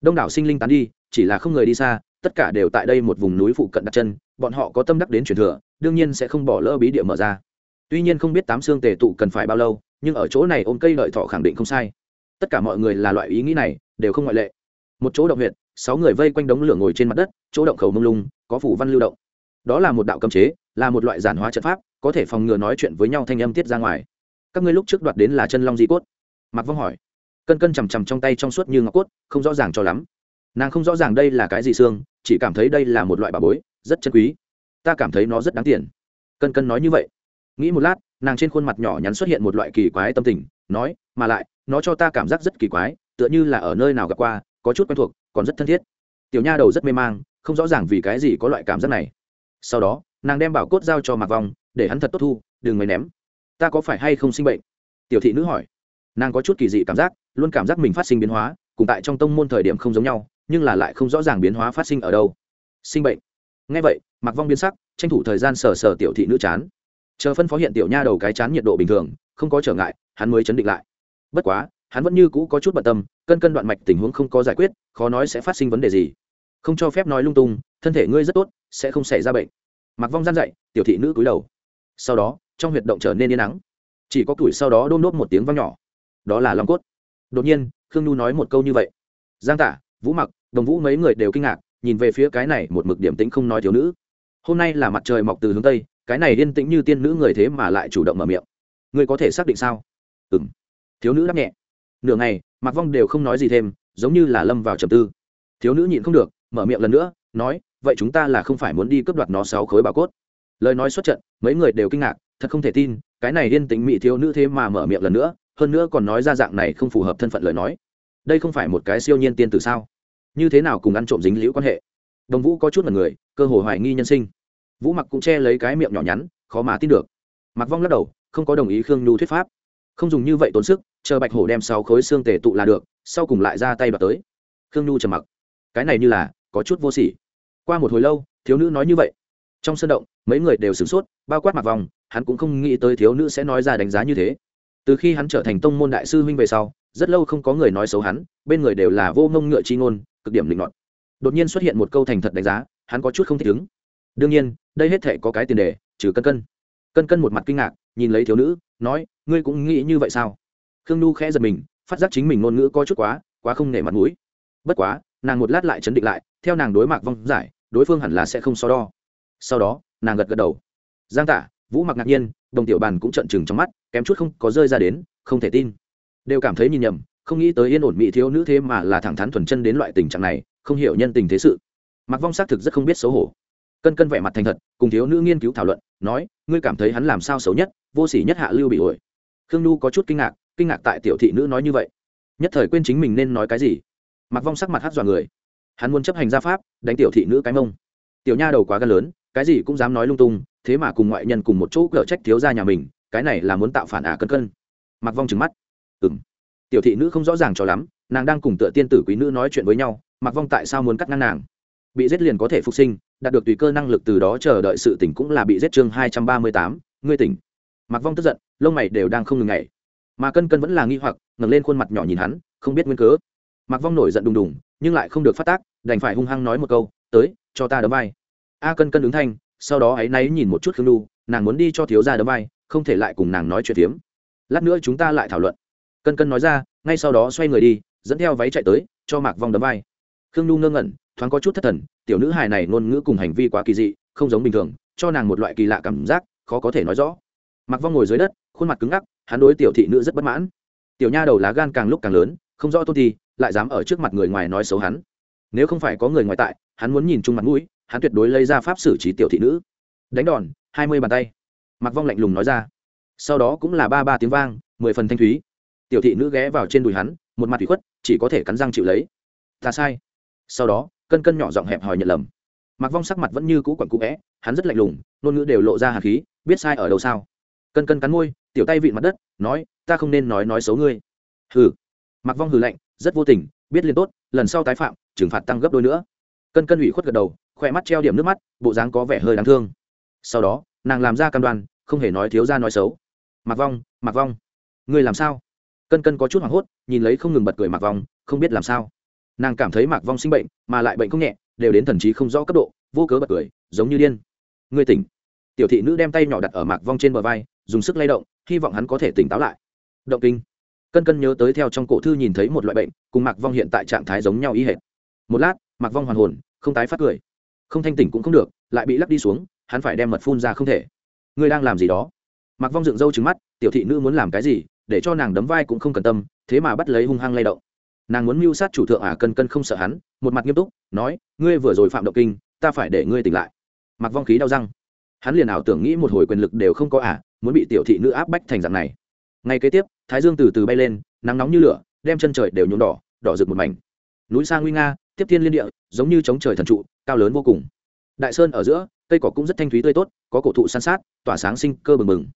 A: Đông đảo sinh linh tán đi, chỉ là không người đi xa, tất cả đều tại đây một vùng núi phụ cận đặt chân, bọn họ có tâm đắc đến truyền thừa, đương nhiên sẽ không bỏ lỡ bí địa mở ra tuy nhiên không biết tám xương tề tụ cần phải bao lâu, nhưng ở chỗ này ôm cây lợi thọ khẳng định không sai. Tất cả mọi người là loại ý nghĩ này, đều không ngoại lệ. Một chỗ động huyện sáu người vây quanh đống lửa ngồi trên mặt đất, chỗ động khẩu mông lung, có phủ văn lưu động. Đó là một đạo cấm chế, là một loại giản hóa trận pháp, có thể phòng ngừa nói chuyện với nhau thanh âm tiết ra ngoài. Các ngươi lúc trước đoạt đến là chân long di cốt. Mặc vong hỏi. Cân cân chằm chằm trong tay trong suốt như ngọc cốt, không rõ ràng cho lắm. Nàng không rõ ràng đây là cái gì xương, chỉ cảm thấy đây là một loại bà bối, rất chân quý. Ta cảm thấy nó rất đáng tiền. Cân cân nói như vậy nghĩ một lát, nàng trên khuôn mặt nhỏ nhắn xuất hiện một loại kỳ quái tâm tình, nói, mà lại, nó cho ta cảm giác rất kỳ quái, tựa như là ở nơi nào gặp qua, có chút quen thuộc, còn rất thân thiết. Tiểu nha đầu rất mê mang, không rõ ràng vì cái gì có loại cảm giác này. Sau đó, nàng đem bảo cốt giao cho mạc vong, để hắn thật tốt thu, đừng mới ném. Ta có phải hay không sinh bệnh? Tiểu thị nữ hỏi. Nàng có chút kỳ dị cảm giác, luôn cảm giác mình phát sinh biến hóa, cùng tại trong tông môn thời điểm không giống nhau, nhưng là lại không rõ ràng biến hóa phát sinh ở đâu. Sinh bệnh. Ngay vậy mặc vong biến sắc, tranh thủ thời gian sờ sờ tiểu thị nữ chán chờ phân phó hiện tiểu nha đầu cái chán nhiệt độ bình thường, không có trở ngại, hắn mới chấn định lại. Bất quá, hắn vẫn như cũ có chút bận tâm, cân cân đoạn mạch tình huống không có giải quyết, khó nói sẽ phát sinh vấn đề gì. Không cho phép nói lung tung, thân thể ngươi rất tốt, sẽ không xảy ra bệnh. Mặc vong gian dậy, tiểu thị nữ cúi đầu. Sau đó, trong huyệt động trở nên yên nắng. Chỉ có tuổi sau đó đôn nốt một tiếng vang nhỏ. Đó là long cốt. Đột nhiên, khương nhu nói một câu như vậy. Giang tả, vũ mặc, đồng vũ mấy người đều kinh ngạc, nhìn về phía cái này một mực điểm tĩnh không nói thiếu nữ. Hôm nay là mặt trời mọc từ hướng tây cái này yên tĩnh như tiên nữ người thế mà lại chủ động mở miệng. Ngươi có thể xác định sao? Ừ m thiếu nữ đáp nhẹ. Nửa ngày mặc vong đều không nói gì thêm, giống như là lâm vào trầm tư. Thiếu nữ nhịn không được, mở miệng lần nữa, nói, vậy chúng ta là không phải muốn đi cướp đoạt nó sáu khối bảo cốt. Lời nói xuất trận, mấy người đều kinh ngạc, thật không thể tin, cái này yên tĩnh mỹ thiếu nữ thế mà mở miệng lần nữa, hơn nữa còn nói ra dạng này không phù hợp thân phận lời nói. Đây không phải một cái siêu nhiên tiên từ sao? Như thế nào cùng ăn trộm dính liễu quan hệ? Đồng vũ có chút là người, cơ hồ hoài nghi nhân sinh vũ mặc cũng che lấy cái miệng nhỏ nhắn, khó mà tin được. Mặc vong lắc đầu, không có đồng ý khương nhu thuyết pháp. Không dùng như vậy tốn sức, chờ bạch hổ đem sáu khối xương tề tụ là được, sau cùng lại ra tay đoạt tới. Khương nhu trầm mặc. Cái này như là, có chút vô sỉ. Qua một hồi lâu, thiếu nữ nói như vậy. Trong sân động, mấy người đều sửng sốt, bao quát mặc vòng hắn cũng không nghĩ tới thiếu nữ sẽ nói ra đánh giá như thế. Từ khi hắn trở thành tông môn đại sư huynh về sau, rất lâu không có người nói xấu hắn, bên người đều là vô mông ngựa chi ngôn, cực điểm định luận đột nhiên xuất hiện một câu thành thật đánh giá, hắn có chút không thích ứng đương nhiên, đây hết thể có cái tiền đề, trừ cân cân. Cân cân một mặt kinh ngạc, nhìn lấy thiếu nữ, nói, ngươi cũng nghĩ như vậy sao? Khương nhu khẽ giật mình, phát giác chính mình ngôn ngữ có chút quá quá không nể mặt mũi. Bất quá, nàng một lát lại chấn định lại, theo nàng đối mặt vong giải, đối phương hẳn là sẽ không so đo. Sau đó, nàng gật gật đầu. Giang tả vũ mặc ngạc nhiên, đồng tiểu bàn cũng trận chừng trong mắt, kém chút không có rơi ra đến, không thể tin. Đều cảm thấy nhìn nhầm, không nghĩ tới yên ổn mỹ thiếu nữ thế mà là thẳng thắn thuần chân đến loại tình trạng này, không hiểu nhân tình thế sự. Mặc vong xác thực rất không biết xấu hổ cân cân vẻ mặt thành thật, cùng thiếu nữ nghiên cứu thảo luận, nói, ngươi cảm thấy hắn làm sao xấu nhất, vô sỉ nhất hạ lưu bị ổi. Khương nhu có chút kinh ngạc kinh ngạc tại tiểu thị nữ nói như vậy. Nhất thời quên chính mình nên nói cái gì. Mặc vong sắc mặt hát dọa người. Hắn muốn chấp hành gia pháp, đánh tiểu thị nữ cái mông. Tiểu nha đầu quá gan lớn, cái gì cũng dám nói lung tung, thế mà cùng ngoại nhân cùng một chỗ cở trách thiếu ra nhà mình, cái này là muốn tạo phản ả cân cân. Mặc vong trừng mắt. Ừng tiểu thị nữ không rõ ràng cho lắm, nàng đang cùng tựa tiên tử quý nữ nói chuyện với nhau mặc vong tại sao muốn cắt ngăn nàng? Bị giết liền có thể phục sinh, đạt được tùy cơ năng lực từ đó chờ đợi sự tỉnh cũng là bị giết chương hai trăm ba mươi tám, ngươi tỉnh. Mặc vong tức giận, lông mày đều đang không ngừng ngày mà cân cân vẫn là nghi hoặc, ngẩng lên khuôn mặt nhỏ nhìn hắn, không biết nguyên cớ. Mặc vong nổi giận đùng đùng, nhưng lại không được phát tác, đành phải hung hăng nói một câu, tới, cho ta đấm vai. A cân cân ứng thanh, sau đó áy náy nhìn một chút khương đu nàng muốn đi cho thiếu gia đấm vai, không thể lại cùng nàng nói chuyện tiếm lát nữa chúng ta lại thảo luận. Cân cân nói ra, ngay sau đó xoay người đi, dẫn theo váy chạy tới, cho mạc vong đấm vai khương nhu ngơ ngẩn, thoáng có chút thất thần, tiểu nữ hài này ngôn ngữ cùng hành vi quá kỳ dị, không giống bình thường, cho nàng một loại kỳ lạ cảm giác, khó có thể nói rõ. Mặc vong ngồi dưới đất, khuôn mặt cứng ngắc, hắn đối tiểu thị nữ rất bất mãn. Tiểu nha đầu lá gan càng lúc càng lớn, không rõ tôn thi, lại dám ở trước mặt người ngoài nói xấu hắn. Nếu không phải có người ngoài tại, hắn muốn nhìn chung mặt mũi, hắn tuyệt đối lấy ra pháp xử trí tiểu thị nữ. Đánh đòn, hai mươi bàn tay. Mặc vong lạnh lùng nói ra. Sau đó cũng là ba ba tiếng vang, mười phần thanh thúy. Tiểu thị nữ ghé vào trên đùi hắn, một mặt thủy khuất, chỉ có thể cắn răng chịu lấy. Ta sai sau đó, cân cân nhỏ giọng hẹp hòi nhận lầm. Mặc vong sắc mặt vẫn như cũ quặn cũ vẽ, hắn rất lạnh lùng, ngôn ngữ đều lộ ra hạt khí, biết sai ở đâu sao? Cân cân cắn môi, tiểu tay vịn mặt đất, nói, ta không nên nói nói xấu ngươi. Hừ. Mặc vong hừ lạnh, rất vô tình, biết liền tốt, lần sau tái phạm, trừng phạt tăng gấp đôi nữa. Cân cân ủy khuất gật đầu khoe mắt treo điểm nước mắt, bộ dáng có vẻ hơi đáng thương. Sau đó, nàng làm ra cam đoan, không hề nói thiếu ra nói xấu. Mặc vong mặc vong, ngươi làm sao? Cân cân có chút hoảng hốt, nhìn lấy không ngừng bật cười mặc vong, không biết làm sao nàng cảm thấy mạc vong sinh bệnh, mà lại bệnh không nhẹ, đều đến thần trí không rõ cấp độ, vô cớ bật cười, giống như điên. Người tỉnh. Tiểu thị nữ đem tay nhỏ đặt ở mạc vong trên bờ vai, dùng sức lay động, hy vọng hắn có thể tỉnh táo lại. Động kinh. Cân cân nhớ tới theo trong cổ thư nhìn thấy một loại bệnh, cùng mạc vong hiện tại trạng thái giống nhau y hệt. Một lát, mạc vong hoàn hồn, không tái phát cười. Không thanh tỉnh cũng không được, lại bị lắc đi xuống, hắn phải đem mật phun ra không thể. Ngươi đang làm gì đó? Mạc vong dựng râu trứng mắt, tiểu thị nữ muốn làm cái gì, để cho nàng đấm vai cũng không cần tâm, thế mà bắt lấy hung hăng lay động nàng muốn mưu sát chủ thượng à cân cân không sợ hắn, một mặt nghiêm túc, nói, ngươi vừa rồi phạm động kinh, ta phải để ngươi tỉnh lại. Mặc vong khí đau răng. Hắn liền ảo tưởng nghĩ một hồi quyền lực đều không có à muốn bị tiểu thị nữ áp bách thành dạng này. Ngay kế tiếp, thái dương từ từ bay lên, nắng nóng như lửa, đem chân trời đều nhuộm đỏ đỏ rực một mảnh. Núi xa nguy nga, tiếp thiên liên địa, giống như chống trời thần trụ, cao lớn vô cùng. Đại sơn ở giữa, cây cỏ cũng rất thanh thúy tươi tốt, có cổ thụ san sát, tỏa sáng sinh cơ bừng bừng.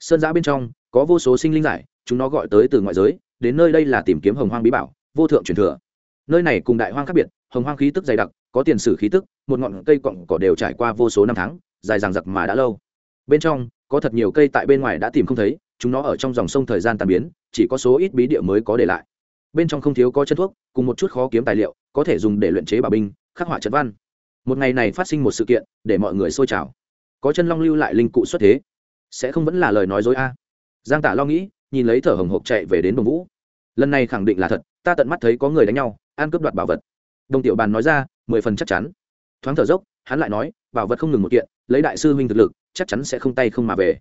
A: Sơn giã bên trong, có vô số sinh linh giải, chúng nó gọi tới từ ngoại giới, đến nơi đây là tìm kiếm hồng hoang bí bảo vô thượng truyền thừa. Nơi này cùng đại hoang khác biệt, hồng hoang khí tức dày đặc, có tiền sử khí tức, một ngọn cây cọng cỏ đều trải qua vô số năm tháng, dài dằng dặc mà đã lâu. Bên trong, có thật nhiều cây tại bên ngoài đã tìm không thấy, chúng nó ở trong dòng sông thời gian tàn biến, chỉ có số ít bí địa mới có để lại. Bên trong không thiếu có chân thuốc, cùng một chút khó kiếm tài liệu, có thể dùng để luyện chế bảo binh, khắc họa trận văn. Một ngày này phát sinh một sự kiện, để mọi người xôi trào. Có chân long lưu lại linh cụ xuất thế. Sẽ không vẫn là lời nói dối a. Giang tả lo nghĩ, nhìn lấy thở hồng hộc chạy về đến đồng vũ lần này khẳng định là thật, ta tận mắt thấy có người đánh nhau, ăn cướp đoạt bảo vật. Đồng tiểu bàn nói ra, mười phần chắc chắn. Thoáng thở dốc, hắn lại nói, bảo vật không ngừng một kiện, lấy đại sư huynh thực lực, chắc chắn sẽ không tay không mà về.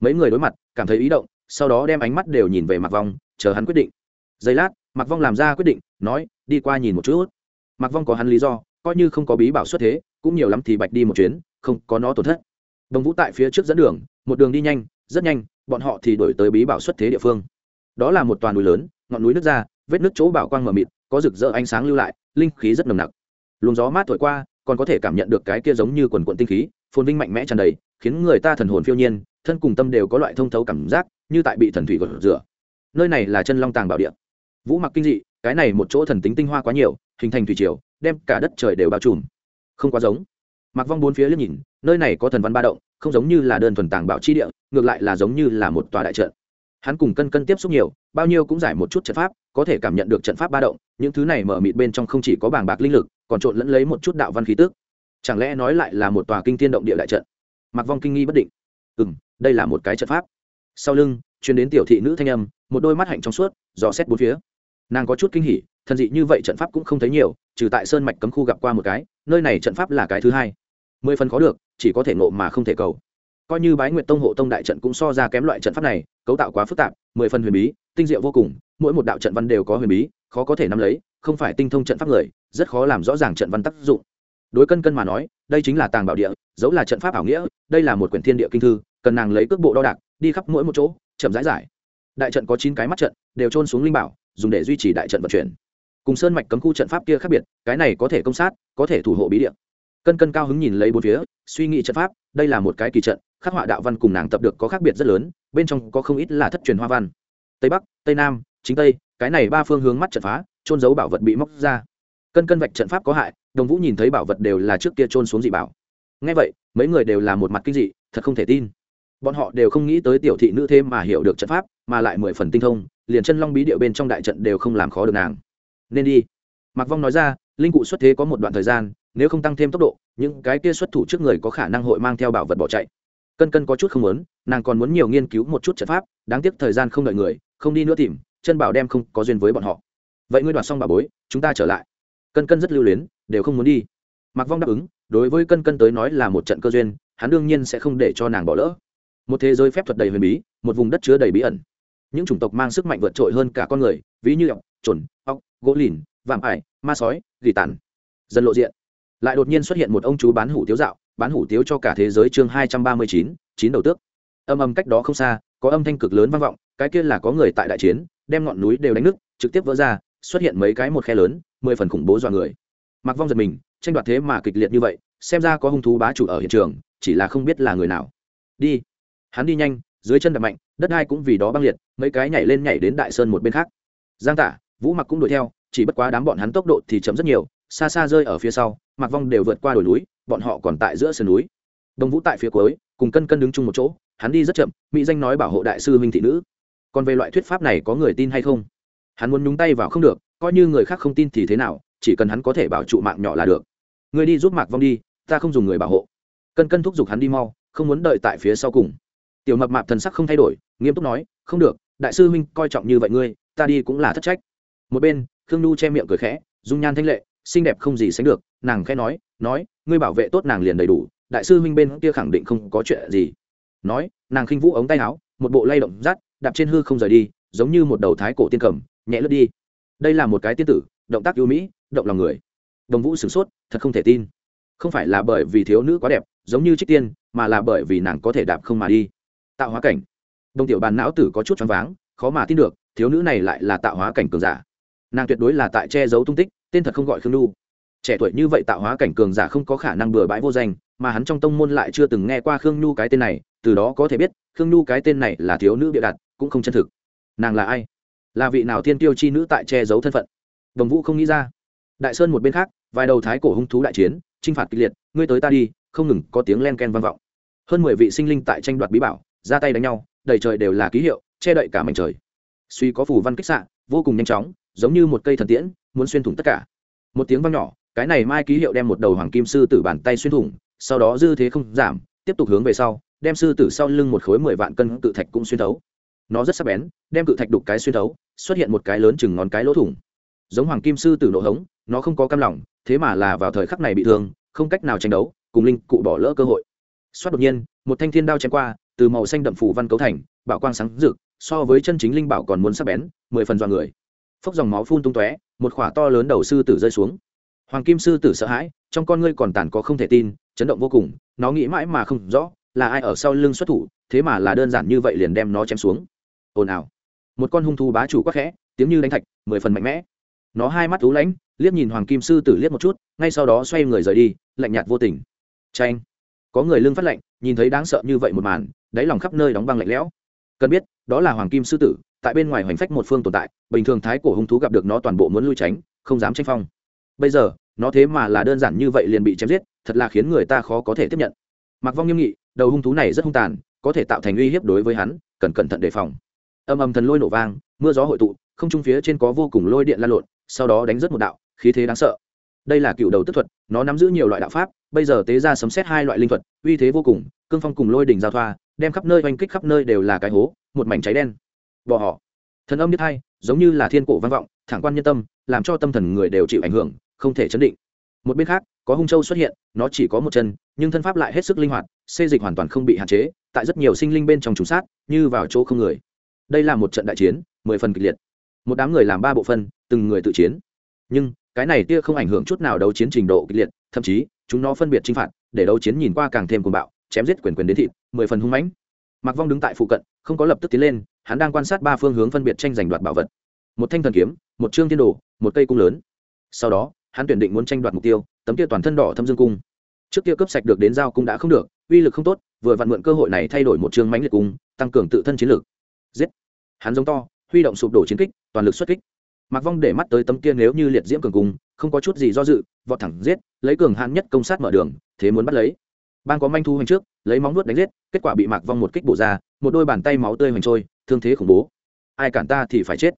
A: Mấy người đối mặt, cảm thấy ý động, sau đó đem ánh mắt đều nhìn về mặt vong, chờ hắn quyết định. Giây lát mặc vong làm ra quyết định, nói, đi qua nhìn một chút. Mặc vong có hắn lý do, coi như không có bí bảo xuất thế, cũng nhiều lắm thì bạch đi một chuyến, không có nó tổn thất. Đồng vũ tại phía trước dẫn đường, một đường đi nhanh, rất nhanh, bọn họ thì đổi tới bí bảo xuất thế địa phương. Đó là một toàn núi lớn ngọn núi nước ra, vết nước chỗ bảo quang mờ mịt, có rực rỡ ánh sáng lưu lại, linh khí rất nồng nặc. Luồng gió mát thổi qua, còn có thể cảm nhận được cái kia giống như quần quận tinh khí, phồn vinh mạnh mẽ tràn đầy, khiến người ta thần hồn phiêu nhiên, thân cùng tâm đều có loại thông thấu cảm giác, như tại bị thần thủy gột rửa. Nơi này là chân long tàng bảo địa. Vũ mặc kinh dị, cái này một chỗ thần tính tinh hoa quá nhiều, hình thành thủy triều, đem cả đất trời đều bao trùm. Không quá giống. Mặc vong bốn phía liếc nhìn, nơi này có thần văn ba động, không giống như là đơn thuần tàng bảo chi địa, ngược lại là giống như là một tòa đại trận hắn cùng cân cân tiếp xúc nhiều, bao nhiêu cũng giải một chút trận pháp, có thể cảm nhận được trận pháp ba động, những thứ này mở mịt bên trong không chỉ có bảng bạc linh lực, còn trộn lẫn lấy một chút đạo văn khí tức. Chẳng lẽ nói lại là một tòa kinh thiên động địa đại trận? Mặc vong kinh nghi bất định. Ừ m đây là một cái trận pháp. Sau lưng chuyến đến tiểu thị nữ thanh âm, một đôi mắt hạnh trong suốt, dò xét bốn phía. Nàng có chút kinh hỉ, thần dị như vậy trận pháp cũng không thấy nhiều, trừ tại sơn mạch cấm khu gặp qua một cái, nơi này trận pháp là cái thứ hai. Mười phần khó được, chỉ có thể nộ mà không thể cầu coi như bái nguyệt tông hộ tông đại trận cũng so ra kém loại trận pháp này, cấu tạo quá phức tạp, mười phần huyền bí, tinh diệu vô cùng, mỗi một đạo trận văn đều có huyền bí, khó có thể nắm lấy, không phải tinh thông trận pháp người, rất khó làm rõ ràng trận văn tác dụng. Đối cân cân mà nói, đây chính là tàng bảo địa dẫu là trận pháp ảo nghĩa, đây là một quyển thiên địa kinh thư, cần nàng lấy cước bộ đo đạc, đi khắp mỗi một chỗ, chậm rãi giải. Đại trận có chín cái mắt trận, đều trôn xuống linh bảo, dùng để duy trì đại trận vận chuyển. Cùng sơn mạch cấm khu trận pháp kia khác biệt, cái này có thể công sát, có thể thủ hộ bí địa. Cân cân cao hứng nhìn lấy bốn phía, suy nghĩ trận pháp, đây là một cái kỳ trận khắc họa đạo văn cùng nàng tập được có khác biệt rất lớn, bên trong có không ít là thất truyền hoa văn. Tây bắc, tây nam, chính tây, cái này ba phương hướng mắt trận phá trôn giấu bảo vật bị móc ra. Cân cân vạch trận pháp có hại, đồng vũ nhìn thấy bảo vật đều là trước kia trôn xuống dị bảo. Ngay vậy, mấy người đều là một mặt kinh dị, thật không thể tin. Bọn họ đều không nghĩ tới tiểu thị nữ thêm mà hiểu được trận pháp, mà lại mười phần tinh thông, liền chân long bí điệu bên trong đại trận đều không làm khó được nàng. Nên đi. Mạc vong nói ra, linh cụ xuất thế có một đoạn thời gian, nếu không tăng thêm tốc độ, những cái kia xuất thủ trước người có khả năng hội mang theo bảo vật bỏ chạy cân cân có chút không muốn, nàng còn muốn nhiều nghiên cứu một chút trận pháp, đáng tiếc thời gian không đợi người, không đi nữa tìm, chân bảo đem không có duyên với bọn họ. Vậy ngươi đoạt xong bà bối, chúng ta trở lại. Cân cân rất lưu luyến, đều không muốn đi. Mặc vong đáp ứng, đối với cân cân tới nói là một trận cơ duyên, hắn đương nhiên sẽ không để cho nàng bỏ lỡ. Một thế giới phép thuật đầy huyền bí, một vùng đất chứa đầy bí ẩn. Những chủng tộc mang sức mạnh vượt trội hơn cả con người, ví như ọc trồn ọc gỗ lìn, vạm ải, ma sói, gỉ tàn. Dần lộ diện. Lại đột nhiên xuất hiện một ông chú bán hủ tiếu dạo bán hủ tiếu cho cả thế giới chương hai trăm ba mươi chín chín đầu tước. Âm âm cách đó không xa, có âm thanh cực lớn vang vọng, cái kia là có người tại đại chiến, đem ngọn núi đều đánh nứt, trực tiếp vỡ ra, xuất hiện mấy cái một khe lớn, mười phần khủng bố dọa người. Mặc vong giật mình, tranh đoạt thế mà kịch liệt như vậy, xem ra có hung thú bá chủ ở hiện trường, chỉ là không biết là người nào. Đi. Hắn đi nhanh, dưới chân đập mạnh, đất đai cũng vì đó băng liệt, mấy cái nhảy lên nhảy đến đại sơn một bên khác. Giang tả, vũ mặc cũng đuổi theo, chỉ bất quá đám bọn hắn tốc độ thì chấm rất nhiều xa xa rơi ở phía sau mặc vong đều vượt qua đồi núi, bọn họ còn tại giữa sườn núi. Đồng vũ tại phía cuối, cùng cân cân đứng chung một chỗ, hắn đi rất chậm, mỹ danh nói bảo hộ đại sư minh thị nữ. Còn về loại thuyết pháp này có người tin hay không? Hắn muốn nhúng tay vào không được, coi như người khác không tin thì thế nào, chỉ cần hắn có thể bảo trụ mạng nhỏ là được. Người đi giúp mạc vong đi, ta không dùng người bảo hộ. Cân cân thúc giục hắn đi mau, không muốn đợi tại phía sau cùng. Tiểu mập mạp thần sắc không thay đổi, nghiêm túc nói, không được, đại sư huynh coi trọng như vậy ngươi, ta đi cũng là thất trách. Một bên, khương nhu che miệng cười khẽ, dung nhan thanh lệ xinh đẹp không gì sánh được, nàng khẽ nói nói, ngươi bảo vệ tốt nàng liền đầy đủ, đại sư huynh bên kia khẳng định không có chuyện gì. Nói, nàng khinh vũ ống tay áo, một bộ lay động rát, đạp trên hư không rời đi, giống như một đầu thái cổ tiên cầm, nhẹ lướt đi. Đây là một cái tiên tử, động tác ưu mỹ, động lòng người. Đồng vũ sửng sốt, thật không thể tin. Không phải là bởi vì thiếu nữ quá đẹp, giống như trích tiên, mà là bởi vì nàng có thể đạp không mà đi. Tạo hóa cảnh. Đồng tiểu bàn não tử có chút choáng váng, khó mà tin được, thiếu nữ này lại là tạo hóa cảnh cường giả. Nàng tuyệt đối là tại che giấu tung tích tên thật không gọi khương nhu. Trẻ tuổi như vậy tạo hóa cảnh cường giả không có khả năng bừa bãi vô danh, mà hắn trong tông môn lại chưa từng nghe qua khương nhu cái tên này, từ đó có thể biết, khương nhu cái tên này là thiếu nữ bịa đặt, cũng không chân thực. Nàng là ai? Là vị nào thiên tiêu chi nữ tại che giấu thân phận? Đồng vũ không nghĩ ra. Đại sơn một bên khác, vài đầu thái cổ hung thú đại chiến t r i n h phạt kịch liệt, ngươi tới ta đi, không ngừng có tiếng len ken vang vọng. Hơn mười vị sinh linh tại tranh đoạt bí bảo, ra tay đánh nhau, đầy trời đều là ký hiệu, che đậy cả mảnh trời. Suy có phủ văn kích xạ, vô cùng nhanh chóng, giống như một cây thần tiễn muốn xuyên thủng tất cả. Một tiếng vang nhỏ, cái này mai ký hiệu đem một đầu hoàng kim sư tử bàn tay xuyên thủng, sau đó dư thế không giảm, tiếp tục hướng về sau, đem sư tử sau lưng một khối mười vạn cân cự thạch cũng xuyên thấu. Nó rất sắc bén, đem cự thạch đục cái xuyên thấu, xuất hiện một cái lớn chừng ngón cái lỗ thủng. Giống hoàng kim sư tử nổ hống, nó không có cam lòng, thế mà là vào thời khắc này bị thương, không cách nào tranh đấu, cùng linh cụ bỏ lỡ cơ hội. Xoát đột nhiên, một thanh thiên đao chém qua, từ màu xanh đậm phủ văn cấu thành bảo quang sáng rực, so với chân chính linh bảo còn muốn sắc bén, mười phần dọa người phốc dòng máu phun tung tóe, một khỏa to lớn đầu sư tử rơi xuống. Hoàng kim sư tử sợ hãi, trong con ngươi còn tàn có không thể tin, chấn động vô cùng, nó nghĩ mãi mà không rõ, là ai ở sau lưng xuất thủ, thế mà là đơn giản như vậy liền đem nó chém xuống. Ồn ào. Một con hung thú bá chủ quắc khẽ, tiếng như đánh thạch, mười phần mạnh mẽ. Nó hai mắt thú lãnh, liếc nhìn hoàng kim sư tử liếc một chút, ngay sau đó xoay người rời đi, lạnh nhạt vô tình. Tranh có người lưng phát lạnh, nhìn thấy đáng sợ như vậy một màn, đáy lòng khắp nơi đóng băng lạnh lẽo. Cần biết, đó là hoàng kim sư tử tại bên ngoài hoành phách một phương tồn tại, bình thường thái cổ hung thú gặp được nó toàn bộ muốn lui tránh, không dám tranh phong. Bây giờ, nó thế mà là đơn giản như vậy liền bị chém giết, thật là khiến người ta khó có thể tiếp nhận. Mặc vong nghiêm nghị, đầu hung thú này rất hung tàn, có thể tạo thành uy hiếp đối với hắn, cần cẩn thận đề phòng. Âm âm thần lôi nổ vang, mưa gió hội tụ, không trung phía trên có vô cùng lôi điện lan lộn, sau đó đánh rất một đạo, khí thế đáng sợ. Đây là cựu đầu tức thuật, nó nắm giữ nhiều loại đạo pháp, bây giờ tế ra sấm xét hai loại linh thuật, uy thế vô cùng, cương phong cùng lôi đỉnh giao thoa, đem khắp nơi oanh kích khắp nơi đều là cái hố, một mảnh cháy đen bỏ họ. Thần âm nhất hai, giống như là thiên cổ vang vọng, thẳng quan nhân tâm, làm cho tâm thần người đều chịu ảnh hưởng, không thể chấn định. Một bên khác, có hung châu xuất hiện, nó chỉ có một chân, nhưng thân pháp lại hết sức linh hoạt, xê dịch hoàn toàn không bị hạn chế, tại rất nhiều sinh linh bên trong trùng sát, như vào chỗ không người. Đây là một trận đại chiến, mười phần kịch liệt. Một đám người làm ba bộ phân, từng người tự chiến. Nhưng, cái này tia không ảnh hưởng chút nào đấu chiến trình độ kịch liệt, thậm chí, chúng nó phân biệt chinh phạt, để đấu chiến nhìn qua càng thêm cuồng bạo, chém giết quyền quyền đến thịt, mười phần hung mãnh. Mặc vong đứng tại phụ cận, không có lập tức tiến lên hắn đang quan sát ba phương hướng phân biệt tranh giành đoạt bảo vật. Một thanh thần kiếm, một trương thiên đồ, một cây cung lớn. Sau đó, hắn tuyển định muốn tranh đoạt mục tiêu, tấm kia toàn thân đỏ thâm dương cung. Trước kia cấp sạch được đến giao cung đã không được, uy lực không tốt, vừa vặn mượn cơ hội này thay đổi một chương mãnh liệt cung, tăng cường tự thân chiến lược giết! Hắn giống to, huy động sụp đổ chiến kích, toàn lực xuất kích. Mặc vong để mắt tới tấm kia nếu như liệt diễm cường cung, không có chút gì do dự, vọt thẳng giết, lấy cường hạn nhất công sát mở đường, thế muốn bắt lấy. Ban có manh thu hoành trước, lấy móng nuốt đánh giết, kết quả bị mạc vong một kích bổ ra, một đôi bàn tay máu tươi hoành trôi thương thế khủng bố. Ai cản ta thì phải chết.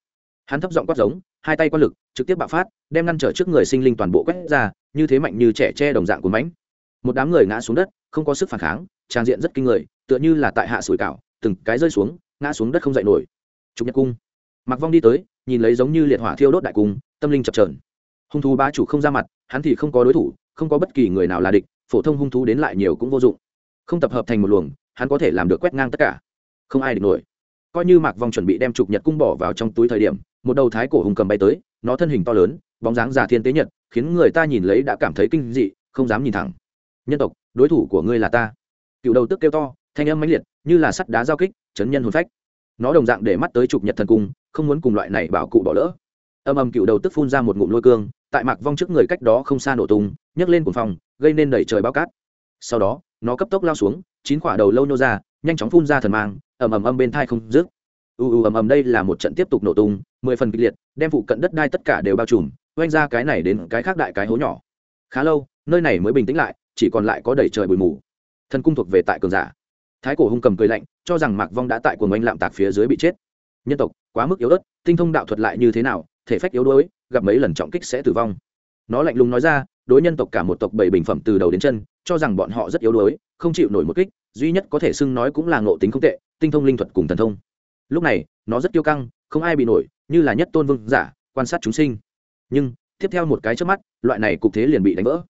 A: Hắn thấp giọng quát giống, hai tay quan lực, trực tiếp bạo phát, đem ngăn trở trước người sinh linh toàn bộ quét ra, như thế mạnh như trẻ tre đồng dạng của mánh. một đám người ngã xuống đất, không có sức phản kháng, trang diện rất kinh người, tựa như là tại hạ sủi cảo, từng cái rơi xuống, ngã xuống đất không dậy nổi. Trục nhật cung. Mặc vong đi tới, nhìn lấy giống như liệt hỏa thiêu đốt đại cung, tâm linh chập trờn hung thú bá chủ không ra mặt, hắn thì không có đối thủ, không có bất kỳ người nào là địch, phổ thông hung thú đến lại nhiều cũng vô dụng. Không tập hợp thành một luồng, hắn có thể làm được quét ngang tất cả. Không ai địch nổi coi như mạc vong chuẩn bị đem trục nhật cung bỏ vào trong túi thời điểm, một đầu thái cổ hùng cầm bay tới, nó thân hình to lớn, bóng dáng già thiên tế nhật, khiến người ta nhìn lấy đã cảm thấy kinh dị, không dám nhìn thẳng. Nhân tộc, đối thủ của ngươi là ta. Cựu đầu tức kêu to, thanh âm mãnh liệt, như là sắt đá giao kích, chấn nhân hồn phách. Nó đồng dạng để mắt tới trục nhật thần cung, không muốn cùng loại này bảo cụ bỏ lỡ. Âm âm cựu đầu tức phun ra một ngụm lôi cương, tại mạc vong trước người cách đó không xa nổ tung, nhấc lên cuồng phòng gây nên đẩy trời bao cát. Sau đó, nó cấp tốc lao xuống, chín quả đầu lâu nhô ra nhanh chóng phun ra thần mang, ầm ầm âm bên thai không dứt. U u ầm ầm đây là một trận tiếp tục nổ tung, mười phần kịch liệt, đem phụ cận đất đai tất cả đều bao trùm, oanh ra cái này đến cái khác đại cái hố nhỏ. Khá lâu, nơi này mới bình tĩnh lại, chỉ còn lại có đầy trời bụi mù. Thần cung thuộc về tại cường giả. Thái cổ hung cầm cười lạnh, cho rằng mạc vong đã tại cuồng oanh lạm tạc phía dưới bị chết. Nhân tộc, quá mức yếu ớt, tinh thông đạo thuật lại như thế nào, thể phách yếu đuối, gặp mấy lần trọng kích sẽ tử vong. Nó lạnh lùng nói ra, đối nhân tộc cả một tộc bảy bình phẩm từ đầu đến chân cho rằng bọn họ rất yếu đuối, không chịu nổi một kích, duy nhất có thể xưng nói cũng là ngộ tính không tệ, tinh thông linh thuật cùng thần thông. Lúc này, nó rất kiêu căng, không ai bị nổi, như là nhất tôn vương giả, quan sát chúng sinh. Nhưng, tiếp theo một cái trước mắt, loại này cục thế liền bị đánh vỡ.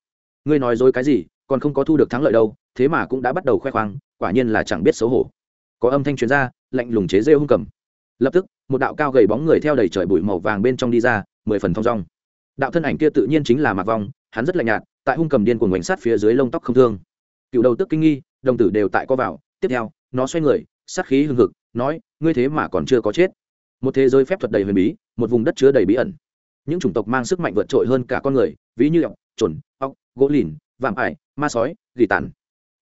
A: Ngươi nói dối cái gì, còn không có thu được thắng lợi đâu, thế mà cũng đã bắt đầu khoe khoang, quả nhiên là chẳng biết xấu hổ. Có âm thanh truyền ra, lạnh lùng chế rêu hung cầm. Lập tức, một đạo cao gầy bóng người theo đầy trời bụi màu vàng bên trong đi ra, mười phần thong rong đạo thân ảnh kia tự nhiên chính là mạc vong, hắn rất lạnh nhạt tại hung cầm điên của ngoảnh sát phía dưới lông tóc không thương. Cựu đầu tức kinh nghi, đồng tử đều tại co vào. Tiếp theo, nó xoay người, sát khí hưng hực, nói, ngươi thế mà còn chưa có chết. Một thế giới phép thuật đầy huyền bí, một vùng đất chứa đầy bí ẩn. Những chủng tộc mang sức mạnh vượt trội hơn cả con người, ví như ọc trồn ọc gỗ lìn, vạm ải, ma sói, gỉ tàn.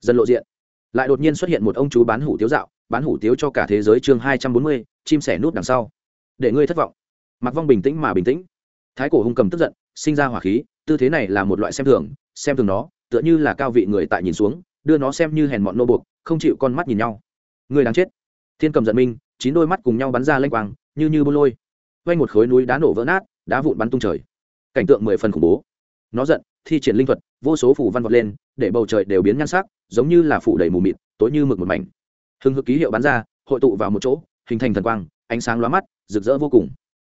A: Dần lộ diện. Lại đột nhiên xuất hiện một ông chú bán hủ tiếu dạo, bán hủ tiếu cho cả thế giới chương hai trăm bốn mươi, chim sẻ nút đằng sau. Để ngươi thất vọng. Mặc vong bình tĩnh mà bình tĩnh. Thái cổ hung cầm tức giận, sinh ra hỏa khí tư thế này là một loại xem thường xem thường nó, tựa như là cao vị người tại nhìn xuống, đưa nó xem như hèn mọn nô buộc, không chịu con mắt nhìn nhau. Người đáng chết. Thiên cầm giận minh, chín đôi mắt cùng nhau bắn ra lênh quang, như như bô lôi. Quanh một khối núi đá nổ vỡ nát, đá vụn bắn tung trời. Cảnh tượng mười phần khủng bố. Nó giận, thi triển linh thuật, vô số phủ văn vọt lên, để bầu trời đều biến nhan sắc, giống như là phủ đầy mù mịt, tối như mực một mảnh. Hưng hực ký hiệu bắn ra, hội tụ vào một chỗ, hình thành thần quang, ánh sáng lóa mắt, rực rỡ vô cùng.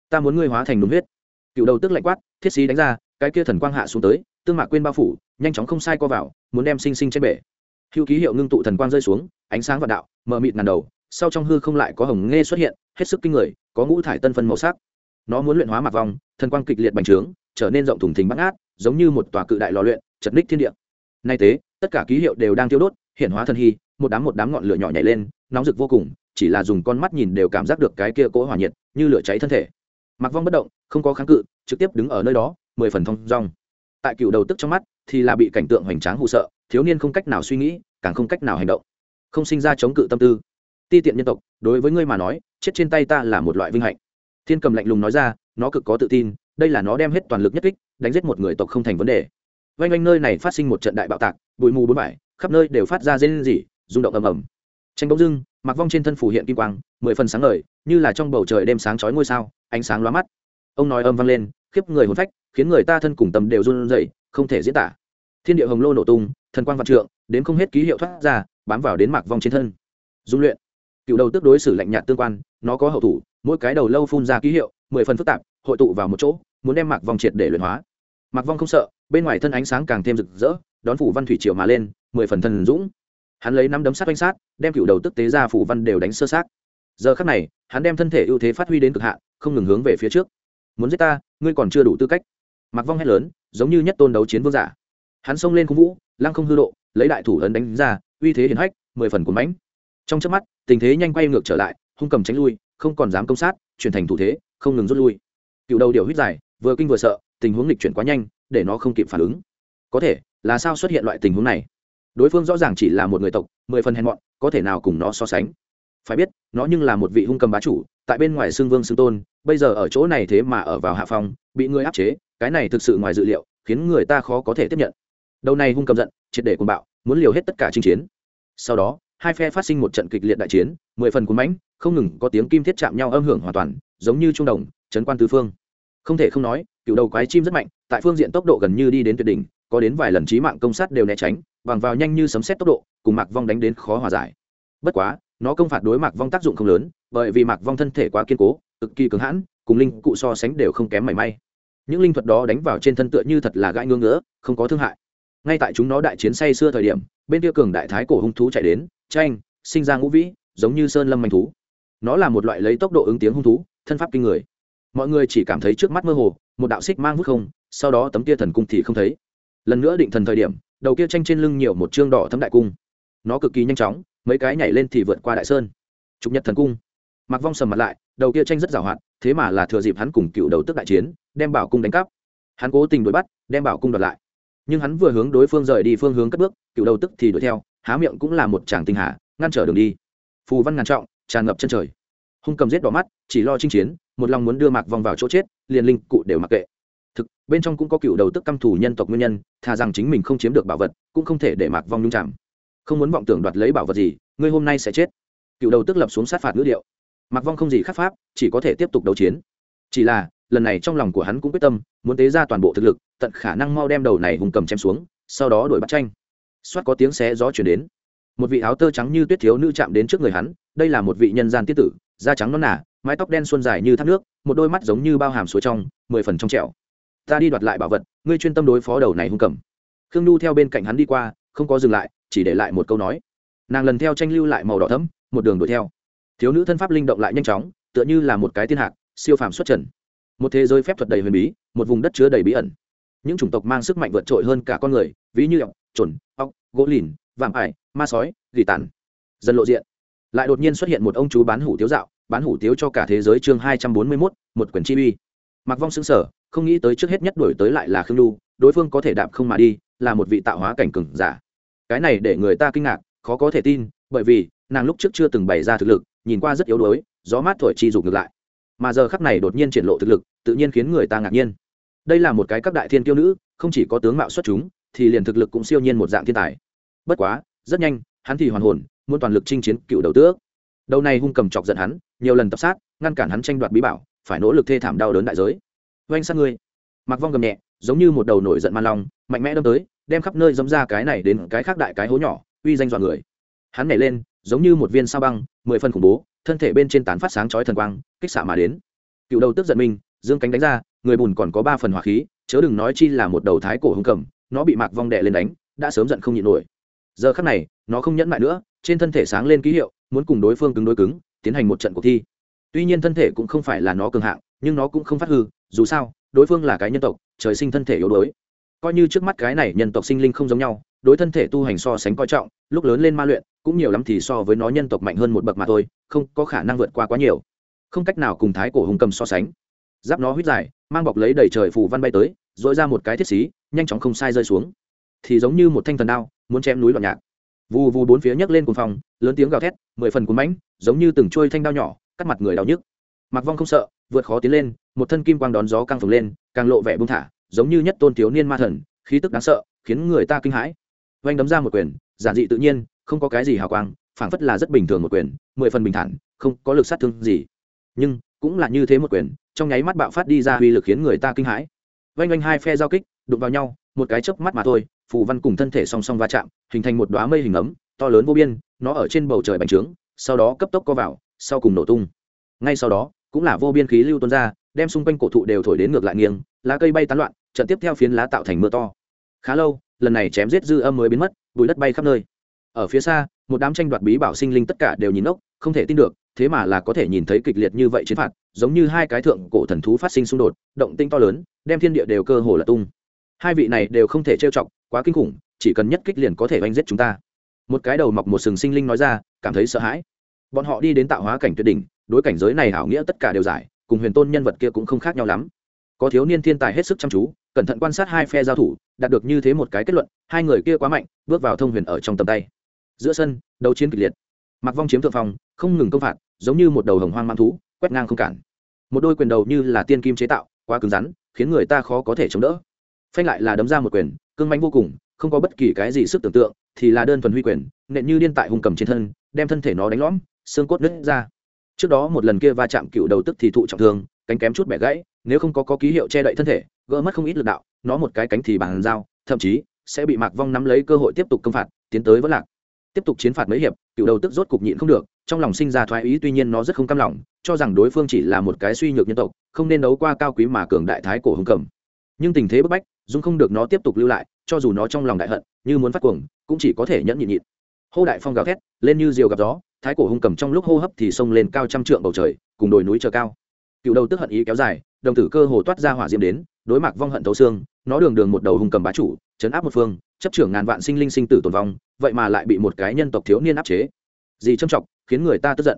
A: Ta muốn ngươi hóa thành đúng huyết. Cựu đầu tức lạnh quát, thiết sĩ đánh ra cái kia thần quang hạ xuống tới, tương mạc quên bao phủ, nhanh chóng không sai co vào, muốn đem sinh sinh trên bể. Hữu ký hiệu ngưng tụ thần quang rơi xuống, ánh sáng vạn đạo, mờ mịt ngàn đầu, sau trong hư không lại có hồng nghe xuất hiện, hết sức kinh người, có ngũ thải tân phân màu sắc. Nó muốn luyện hóa mặt vòng thần quang kịch liệt bành trướng, trở nên rộng thùng thình bắt ngát giống như một tòa cự đại lò luyện, chật ních thiên địa. Nay tế tất cả ký hiệu đều đang tiêu đốt hiện hóa thần hy, một đám một đám ngọn lửa nhỏ nhảy lên, nóng rực vô cùng, chỉ là dùng con mắt nhìn đều cảm giác được cái kia cỗ hỏa nhiệt, như lửa cháy thân thể. Mặc vong bất động, không có kháng cự, trực tiếp đứng ở nơi đó mười phần thong rong tại cựu đầu tức trong mắt, thì là bị cảnh tượng hoành tráng hụ sợ, thiếu niên không cách nào suy nghĩ, càng không cách nào hành động. Không sinh ra chống cự tâm tư. Ti tiện nhân tộc, đối với ngươi mà nói, chết trên tay ta là một loại vinh hạnh. Thiên cầm lạnh lùng nói ra, nó cực có tự tin, đây là nó đem hết toàn lực nhất kích, đánh giết một người tộc không thành vấn đề. Vanh vanh nơi này phát sinh một trận đại bạo tạc, bụi mù bốn vải khắp nơi đều phát ra rên rỉ, rung động ầm ầm. Tranh bỗng dưng mặc vong trên thân phủ hiện kim quang, mười phần sáng ngời, như là trong bầu trời đêm sáng chói ngôi sao, ánh sáng lóa mắt. Ông nói âm vang lên khiếp người hồn phách, khiến người ta thân cùng tâm đều run rẩy, không thể diễn tả. Thiên địa hồng lô nổ tung, thần quang vạn trượng, đến không hết ký hiệu thoát ra, bám vào đến mạc vong trên thân. Dung luyện. Cựu đầu tước đối xử lạnh nhạt tương quan, nó có hậu thủ, mỗi cái đầu lâu phun ra ký hiệu, mười phần phức tạp, hội tụ vào một chỗ, muốn đem mạc vong triệt để luyện hóa. Mạc vong không sợ, bên ngoài thân ánh sáng càng thêm rực rỡ, đón phủ văn thủy triều mà lên, mười phần thần dũng. Hắn lấy năm đấm sát oanh sát, đem cựu đầu tức tế ra phủ văn đều đánh sơ sát. Giờ khắc này, hắn đem thân thể ưu thế phát huy đến cực hạn, không ngừng hướng về phía trước muốn giết ta, ngươi còn chưa đủ tư cách. Mặc vong hét lớn, giống như nhất tôn đấu chiến vương giả. Hắn xông lên khung vũ, lăng không hư độ, lấy đại thủ ấn đánh ra, uy thế hiển hách, mười phần cuốn mánh. trong chớp mắt, tình thế nhanh quay ngược trở lại, hung cầm tránh lui, không còn dám công sát, chuyển thành thủ thế, không ngừng rút lui. Cựu đầu điều huyết dài vừa kinh vừa sợ, tình huống lịch chuyển quá nhanh, để nó không kịp phản ứng. Có thể, là sao xuất hiện loại tình huống này? Đối phương rõ ràng chỉ là một người tộc, mười phần hèn mọn, có thể nào cùng nó so sánh? Phải biết, nó nhưng là một vị hung cầm bá chủ, tại bên ngoài xương vương xương tôn, bây giờ ở chỗ này thế mà ở vào hạ phòng bị người áp chế, cái này thực sự ngoài dự liệu, khiến người ta khó có thể tiếp nhận. Đầu này hung cầm giận, triệt để cuồng bạo, muốn liều hết tất cả chinh chiến. Sau đó, hai phe phát sinh một trận kịch liệt đại chiến, mười phần cuốn mãnh, không ngừng có tiếng kim thiết chạm nhau âm hưởng hoàn toàn, giống như trung đồng, chấn quan tứ phương. Không thể không nói, cựu đầu quái chim rất mạnh, tại phương diện tốc độ gần như đi đến tuyệt đỉnh, có đến vài lần trí mạng công sát đều né tránh, bằng vào nhanh như sấm xét tốc độ, cùng mạc vong đánh đến khó hòa giải. Bất quá nó công phạt đối mạc vong tác dụng không lớn, bởi vì mạc vong thân thể quá kiên cố, cực kỳ cứng hãn, cùng linh cụ so sánh đều không kém mảy may. Những linh thuật đó đánh vào trên thân tựa như thật là gãi ngưỡng ngỡ không có thương hại. Ngay tại chúng nó đại chiến say xưa thời điểm, bên kia cường đại thái cổ hung thú chạy đến tranh sinh ra ngũ vĩ, giống như sơn lâm manh thú. Nó là một loại lấy tốc độ ứng tiếng hung thú, thân pháp kinh người. Mọi người chỉ cảm thấy trước mắt mơ hồ, một đạo xích mang vút không, sau đó tấm kia thần cung thì không thấy. Lần nữa định thần thời điểm, đầu kia tranh trên lưng nhiều một chương đỏ thấm đại cung. Nó cực kỳ nhanh chóng mấy cái nhảy lên thì vượt qua đại sơn. Trục nhật thần cung. Mặc vong sầm mặt lại, đầu kia tranh rất giàu hoạt, thế mà là thừa dịp hắn cùng cựu đầu tức đại chiến, đem bảo cung đánh cắp. Hắn cố tình đuổi bắt, đem bảo cung đoạt lại. Nhưng hắn vừa hướng đối phương rời đi phương hướng cất bước, cựu đầu tức thì đuổi theo, há miệng cũng là một chàng tinh hà, ngăn trở đường đi. Phù văn ngàn trọng, tràn ngập chân trời. Hung cầm giết đỏ mắt, chỉ lo chinh chiến, một lòng muốn đưa mạc vong vào chỗ chết, liền linh cụ đều mặc kệ. Thực, bên trong cũng có cựu đầu tức căm thủ nhân tộc nguyên nhân, thà rằng chính mình không chiếm được bảo vật, cũng không thể để mạc vong nhung chạm không muốn vọng tưởng đoạt lấy bảo vật gì, ngươi hôm nay sẽ chết. Cựu đầu tức lập xuống sát phạt ngữ điệu. Mặc vong không gì khắc pháp, chỉ có thể tiếp tục đấu chiến. Chỉ là, lần này trong lòng của hắn cũng quyết tâm, muốn tế ra toàn bộ thực lực, tận khả năng mau đem đầu này hùng cầm chém xuống, sau đó đuổi bắt tranh. Xoát có tiếng xé gió chuyển đến. Một vị áo tơ trắng như tuyết thiếu nữ chạm đến trước người hắn, đây là một vị nhân gian tiết tử, da trắng non nả mái tóc đen xuân dài như thác nước, một đôi mắt giống như bao hàm suối trong, mười phần trong trẻo. Ta đi đoạt lại bảo vật, ngươi chuyên tâm đối phó đầu này hung cầm. Khương nhu theo bên cạnh hắn đi qua, không có dừng lại chỉ để lại một câu nói. Nàng lần theo tranh lưu lại màu đỏ thấm một đường đuổi theo. Thiếu nữ thân pháp linh động lại nhanh chóng, tựa như là một cái thiên hạc, siêu phàm xuất trần. Một thế giới phép thuật đầy huyền bí, một vùng đất chứa đầy bí ẩn. Những chủng tộc mang sức mạnh vượt trội hơn cả con người, ví như ọc chuẩn ọc gỗ lìn, vạm ải, ma sói, gỉ tàn. Dần lộ diện, lại đột nhiên xuất hiện một ông chú bán hủ tiếu dạo, bán hủ tiếu cho cả thế giới chương hai trăm bốn mươi mốt, một quyển chi uy. Mặc vong xứng sở không nghĩ tới trước hết nhất đổi tới lại là khương lu đối phương có thể đạp không mà đi, là một vị tạo hóa cảnh cừng giả cái này để người ta kinh ngạc, khó có thể tin, bởi vì, nàng lúc trước chưa từng bày ra thực lực, nhìn qua rất yếu đuối, gió mát thổi chi dục ngược lại. Mà giờ khắc này đột nhiên triển lộ thực lực, tự nhiên khiến người ta ngạc nhiên. Đây là một cái các đại thiên tiêu nữ, không chỉ có tướng mạo xuất chúng, thì liền thực lực cũng siêu nhiên một dạng thiên tài. Bất quá, rất nhanh, hắn thì hoàn hồn, muốn toàn lực chinh chiến cựu đầu tước. Đầu này hung cầm chọc giận hắn, nhiều lần tập sát, ngăn cản hắn tranh đoạt bí bảo, phải nỗ lực thê thảm đau đớn đại giới. Oanh sát ngươi mặc vong gầm nhẹ, giống như một đầu nổi giận man long, mạnh mẽ đâm tới đem khắp nơi dẫm ra cái này đến cái khác đại cái hố nhỏ, uy danh dọa người. Hắn nhảy lên, giống như một viên sao băng, mười phân khủng bố, thân thể bên trên tán phát sáng chói thần quang, kích xạ mà đến. Cựu đầu tức giận mình, dương cánh đánh ra, người bùn còn có ba phần hỏa khí, chớ đừng nói chi là một đầu thái cổ hung cầm, nó bị mạc vong đệ lên đánh, đã sớm giận không nhịn nổi. Giờ khắc này, nó không nhẫn mại nữa, trên thân thể sáng lên ký hiệu, muốn cùng đối phương cứng đối cứng, tiến hành một trận cuộc thi. Tuy nhiên thân thể cũng không phải là nó cường hạng, nhưng nó cũng không phát hư, dù sao, đối phương là cái nhân tộc, trời sinh thân thể yếu đuối coi như trước mắt cái này nhân tộc sinh linh không giống nhau, đối thân thể tu hành so sánh coi trọng, lúc lớn lên ma luyện, cũng nhiều lắm thì so với nó nhân tộc mạnh hơn một bậc mà thôi, không có khả năng vượt qua quá nhiều. Không cách nào cùng thái cổ hùng cầm so sánh. Giáp nó huyết dài, mang bọc lấy đầy trời phù văn bay tới dội ra một cái thiết xí, nhanh chóng không sai rơi xuống. Thì giống như một thanh thần đao, muốn chém núi loạn nhạc. Vù vù bốn phía nhấc lên cùng phòng lớn tiếng gào thét, mười phần cuốn mãnh, giống như từng trôi thanh đao nhỏ, cắt mặt người đau nhức. Mặc vong không sợ, vượt khó tiến lên, một thân kim quang đón gió căng phồng lên, càng lộ vẻ bung thả giống như nhất tôn thiếu niên ma thần, khí tức đáng sợ, khiến người ta kinh hãi. Oanh đấm ra một quyền, giản dị tự nhiên, không có cái gì hào quang, phảng phất là rất bình thường một quyền, mười phần bình thản, không có lực sát thương gì. Nhưng, cũng là như thế một quyền, trong nháy mắt bạo phát đi ra uy lực khiến người ta kinh hãi. Oanh oanh hai phe giao kích, đụng vào nhau, một cái chớp mắt mà thôi, phù văn cùng thân thể song song va chạm, hình thành một đoá mây hình ấm, to lớn vô biên, nó ở trên bầu trời bành trướng, sau đó cấp tốc co vào, sau cùng nổ tung. Ngay sau đó, cũng là vô biên khí lưu tuôn ra, đem xung quanh cổ thụ đều thổi đến ngược lại nghiêng lá cây bay tán loạn, trận tiếp theo phiến lá tạo thành mưa to. Khá lâu, lần này chém giết dư âm mới biến mất, bụi đất bay khắp nơi. Ở phía xa, một đám tranh đoạt bí bảo sinh linh tất cả đều nhìn ốc không thể tin được, thế mà là có thể nhìn thấy kịch liệt như vậy chiến phạt, giống như hai cái thượng cổ thần thú phát sinh xung đột, động tinh to lớn, đem thiên địa đều cơ hồ là tung. Hai vị này đều không thể trêu chọc, quá kinh khủng, chỉ cần nhất kích liền có thể oanh giết chúng ta. Một cái đầu mọc một sừng sinh linh nói ra, cảm thấy sợ hãi. Bọn họ đi đến tạo hóa cảnh tuyệt đỉnh, đối cảnh giới này hảo nghĩa tất cả đều giải, cùng huyền tôn nhân vật kia cũng không khác nhau lắm có thiếu niên thiên tài hết sức chăm chú, cẩn thận quan sát hai phe giao thủ, đạt được như thế một cái kết luận, hai người kia quá mạnh, bước vào thông huyền ở trong tầm tay. Giữa sân, đấu chiến kịch liệt. Mặc vong chiếm thượng phong, không ngừng công phạt, giống như một đầu hồng hoang mang thú, quét ngang không cản. Một đôi quyền đầu như là tiên kim chế tạo, quá cứng rắn, khiến người ta khó có thể chống đỡ. Phanh lại là đấm ra một quyền, cương manh vô cùng, không có bất kỳ cái gì sức tưởng tượng, thì là đơn thuần huy quyền, nện như điên tại hung cầm trên thân, đem thân thể nó đánh lõm, xương cốt nứt ra. Trước đó một lần kia va chạm cựu đầu tức thì thụ trọng thương cánh kém chút bẻ gãy nếu không có, có ký hiệu che đậy thân thể gỡ mất không ít lực đạo nó một cái cánh thì bàn dao thậm chí sẽ bị mạc vong nắm lấy cơ hội tiếp tục công phạt tiến tới vẫn lạc. Tiếp tục chiến phạt mấy hiệp cựu đầu tức rốt cục nhịn không được trong lòng sinh ra thoái ý tuy nhiên nó rất không cam lòng cho rằng đối phương chỉ là một cái suy nhược nhân tộc không nên đấu qua cao quý mà cường đại thái cổ hưng cầm. Nhưng tình thế bức bách dung không được nó tiếp tục lưu lại cho dù nó trong lòng đại hận như muốn phát cuồng cũng chỉ có thể nhẫn nhịn nhịn. Hô đại phong gào thét lên như diều gặp gió thái cổ hung cầm trong lúc hô hấp thì xông lên cao trăm trượng bầu trời cùng đồi núi chờ cao cựu đầu tức hận ý kéo dài, đồng tử cơ hồ toát ra hỏa diễm đến, đối mặt vong hận thấu xương, nó đường đường một đầu hung cầm bá chủ, chấn áp một phương, chấp trưởng ngàn vạn sinh linh sinh tử tồn vong, vậy mà lại bị một cái nhân tộc thiếu niên áp chế. Gì trâm trọng khiến người ta tức giận.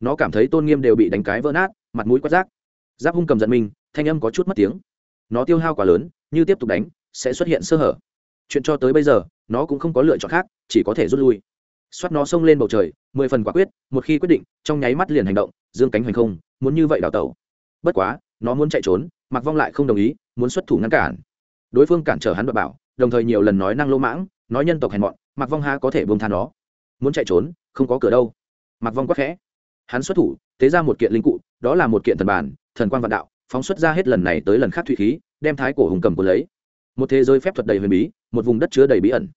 A: Nó cảm thấy tôn nghiêm đều bị đánh cái vỡ nát, mặt mũi quát rác. Giáp hung cầm giận mình, thanh âm có chút mất tiếng. Nó tiêu hao quá lớn, như tiếp tục đánh, sẽ xuất hiện sơ hở. Chuyện cho tới bây giờ, nó cũng không có lựa chọn khác, chỉ có thể rút lui. Xoát nó xông lên bầu trời, mười phần quả quyết, một khi quyết định, trong nháy mắt liền hành động, dương cánh hoành không, muốn như vậy đào tẩu bất quá, nó muốn chạy trốn mặc vong lại không đồng ý, muốn xuất thủ ngăn cản. Đối phương cản trở hắn và bảo, đồng thời nhiều lần nói năng lỗ mãng, nói nhân tộc hèn mọn mặc vong ha có thể bông than nó. Muốn chạy trốn, không có cửa đâu. Mặc vong quắc khẽ. Hắn xuất thủ, tế ra một kiện linh cụ, đó là một kiện thần bản, thần quan vạn đạo, phóng xuất ra hết lần này tới lần khác thủy khí, đem thái cổ hùng cầm của lấy. Một thế giới phép thuật đầy huyền bí, một vùng đất chứa đầy bí ẩn.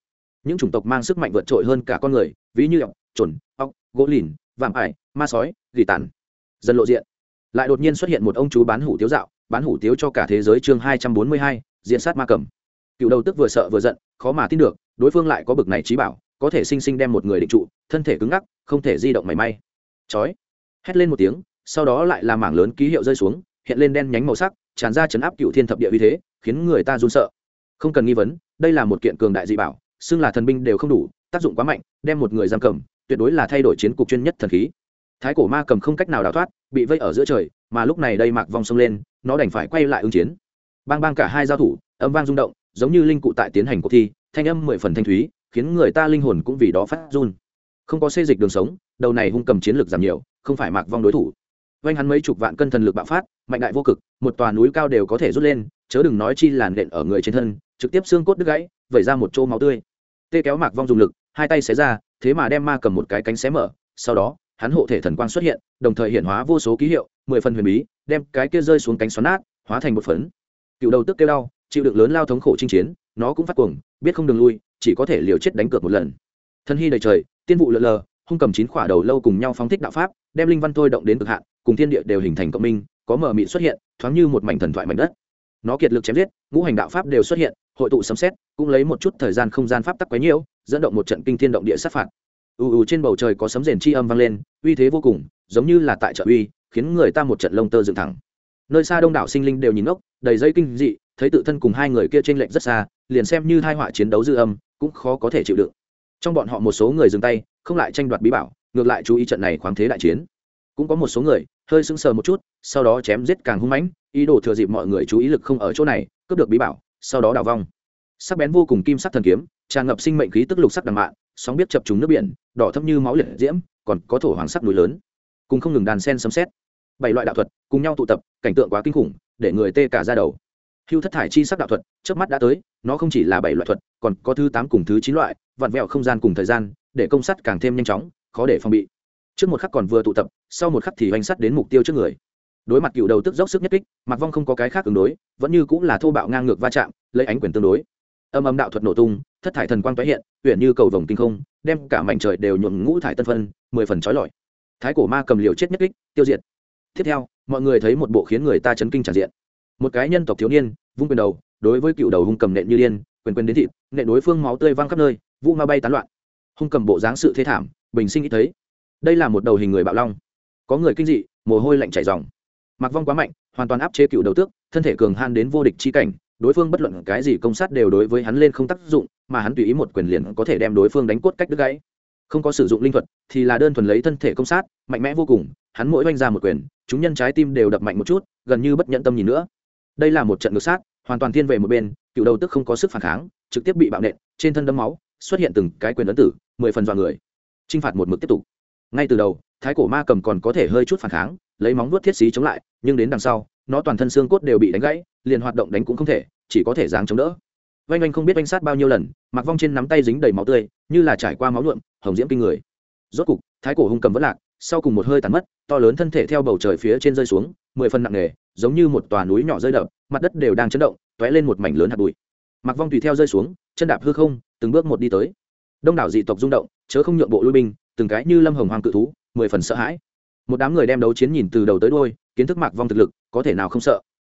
A: Những chủng tộc mang sức mạnh vượt trội hơn cả con người, ví như ọc trồn ọc gỗ lìn, vạm ải, ma sói, gỉ tàn. Dần lộ diện lại đột nhiên xuất hiện một ông chú bán hủ tiếu dạo, bán hủ tiếu cho cả thế giới chương hai trăm bốn mươi hai, diện sát ma cầm. Cựu đầu tức vừa sợ vừa giận, khó mà tin được, đối phương lại có bực này trí bảo, có thể sinh sinh đem một người định trụ, thân thể cứng ngắc, không thể di động mảy may. Chói! Hét lên một tiếng, sau đó lại là mảng lớn ký hiệu rơi xuống, hiện lên đen nhánh màu sắc, tràn ra chấn áp cựu thiên thập địa uy thế, khiến người ta run sợ. Không cần nghi vấn, đây là một kiện cường đại dị bảo, xưng là thần binh đều không đủ, tác dụng quá mạnh, đem một người giam cầm, tuyệt đối là thay đổi chiến cục chuyên nhất thần khí. Thái cổ ma cầm không cách nào đào thoát bị vây ở giữa trời, mà lúc này đây mạc vong xông lên, nó đành phải quay lại ứng chiến. Bang bang cả hai giao thủ, âm vang rung động, giống như linh cụ tại tiến hành cuộc thi, thanh âm mười phần thanh thúy, khiến người ta linh hồn cũng vì đó phát run. Không có xê dịch đường sống, đầu này hung cầm chiến lược giảm nhiều, không phải mạc vong đối thủ. Vanh hắn mấy chục vạn cân thần lực bạo phát, mạnh đại vô cực, một tòa núi cao đều có thể rút lên, chớ đừng nói chi làn đện ở người trên thân, trực tiếp xương cốt đứt gãy, vẩy ra một chỗ máu tươi. Tê kéo mạc vong dùng lực, hai tay xé ra, thế mà đem ma cầm một cái cánh xé mở, sau đó hắn hộ thể thần quang xuất hiện, đồng thời hiện hóa vô số ký hiệu, mười phần huyền bí, đem cái kia rơi xuống cánh xoắn nát, hóa thành một phấn. Cựu đầu tức kêu đau, chịu đựng lớn lao thống khổ chinh chiến, nó cũng phát cuồng, biết không đường lui, chỉ có thể liều chết đánh cược một lần. Thân hy đầy trời, tiên vụ lượn lờ, hung cầm chín khỏa đầu lâu cùng nhau phóng thích đạo pháp, đem linh văn thôi động đến cực hạn, cùng thiên địa đều hình thành cộng minh, có mờ mịt xuất hiện, thoáng như một mảnh thần thoại mảnh đất. Nó kiệt lực chém giết, ngũ hành đạo pháp đều xuất hiện, hội tụ sấm xét cũng lấy một chút thời gian không gian pháp tắc quấy nhiễu, dẫn động một trận kinh thiên động địa sát phạt ù ù trên bầu trời có sấm rền chi âm vang lên, uy thế vô cùng, giống như là tại chợ uy, khiến người ta một trận lông tơ dựng thẳng. Nơi xa đông đảo sinh linh đều nhìn ngốc, đầy dây kinh dị, thấy tự thân cùng hai người kia tranh lệch rất xa, liền xem như thai họa chiến đấu dư âm, cũng khó có thể chịu đựng. Trong bọn họ một số người dừng tay, không lại tranh đoạt bí bảo, ngược lại chú ý trận này khoáng thế đại chiến. Cũng có một số người, hơi sững sờ một chút, sau đó chém giết càng hung mãnh, ý đồ thừa dịp mọi người chú ý lực không ở chỗ này, cướp được bí bảo, sau đó đào vong. Sắc bén vô cùng kim sắc thần kiếm tràn ngập sinh mệnh khí tức lục sắc đằng mạn, sóng biết chập trùng nước biển, đỏ thấp như máu liệt diễm, còn có thổ hoàng sắc núi lớn. Cùng không ngừng đàn sen sấm xét bảy loại đạo thuật cùng nhau tụ tập, cảnh tượng quá kinh khủng, để người tê cả ra đầu. Hưu thất thải chi sắc đạo thuật trước mắt đã tới, nó không chỉ là bảy loại thuật, còn có thứ tám cùng thứ chín loại, vặn vẹo không gian cùng thời gian, để công sắt càng thêm nhanh chóng, khó để phòng bị. Trước một khắc còn vừa tụ tập, sau một khắc thì oanh sắt đến mục tiêu trước người. Đối mặt cựu đầu tức dốc sức nhất kích mặc vong không có cái khác ứng đối, vẫn như cũng là thô bạo ngang ngược va chạm, lấy ánh quyền tương đối âm âm đạo thuật nổ tung, thất thải thần quang tái hiện huyện như cầu vồng tinh không, đem cả mảnh trời đều nhuộm ngũ thải tân phân, mười phần trói lọi. Thái cổ ma cầm liều chết nhất kích, tiêu diệt. Tiếp theo, mọi người thấy một bộ khiến người ta chấn kinh tràn diện. Một cái nhân tộc thiếu niên, vung quyền đầu, đối với cựu đầu hung cầm nện như điên, quyền quyền đến thịt, nện đối phương máu tươi văng khắp nơi, vũ ma bay tán loạn. Hung cầm bộ dáng sự thế thảm, bình sinh ít thấy. Đây là một đầu hình người bạo long. Có người kinh dị, mồ hôi lạnh chảy dòng mặc vong quá mạnh, hoàn toàn áp chế cựu đầu tước, thân thể cường han đến vô địch chi cảnh đối phương bất luận cái gì công sát đều đối với hắn lên không tác dụng, mà hắn tùy ý một quyền liền có thể đem đối phương đánh cốt cách đứt gãy. Không có sử dụng linh thuật thì là đơn thuần lấy thân thể công sát, mạnh mẽ vô cùng, hắn mỗi oanh ra một quyền, chúng nhân trái tim đều đập mạnh một chút, gần như bất nhẫn tâm nhìn nữa. Đây là một trận ngược sát, hoàn toàn thiên về một bên, cựu đầu tức không có sức phản kháng, trực tiếp bị bạo nện, trên thân đấm máu, xuất hiện từng cái quyền ấn tử, mười phần dọa người. T r i n h phạt một mực tiếp tục. Ngay từ đầu, thái cổ ma cầm còn có thể hơi chút phản kháng, lấy móng vuốt thiết xí chống lại, nhưng đến đằng sau nó toàn thân xương cốt đều bị đánh gãy, liền hoạt động đánh cũng không thể, chỉ có thể dáng chống đỡ. Vanh oanh không biết oanh sát bao nhiêu lần mặc vong trên nắm tay dính đầy máu tươi, như là trải qua máu nhuộm, hồng diễm kinh người. Rốt cục, thái cổ hung cầm vẫn lạc, sau cùng một hơi tàn mất, to lớn thân thể theo bầu trời phía trên rơi xuống, mười phân nặng nề, giống như một tòa núi nhỏ rơi đập, mặt đất đều đang chấn động t ó é lên một mảnh lớn hạt bụi. Mặc vong tùy theo rơi xuống, chân đạp hư không, từng bước một đi tới. Đông đảo dị tộc rung động, chớ không nhượng bộ lui binh, từng cái như lâm hồng hoàng cự thú, mười phần sợ hãi. Một đám người đem đấu chiến nhìn từ đầu tới đôi kiến thức mạc vong thực lực, có thể nào không sợ?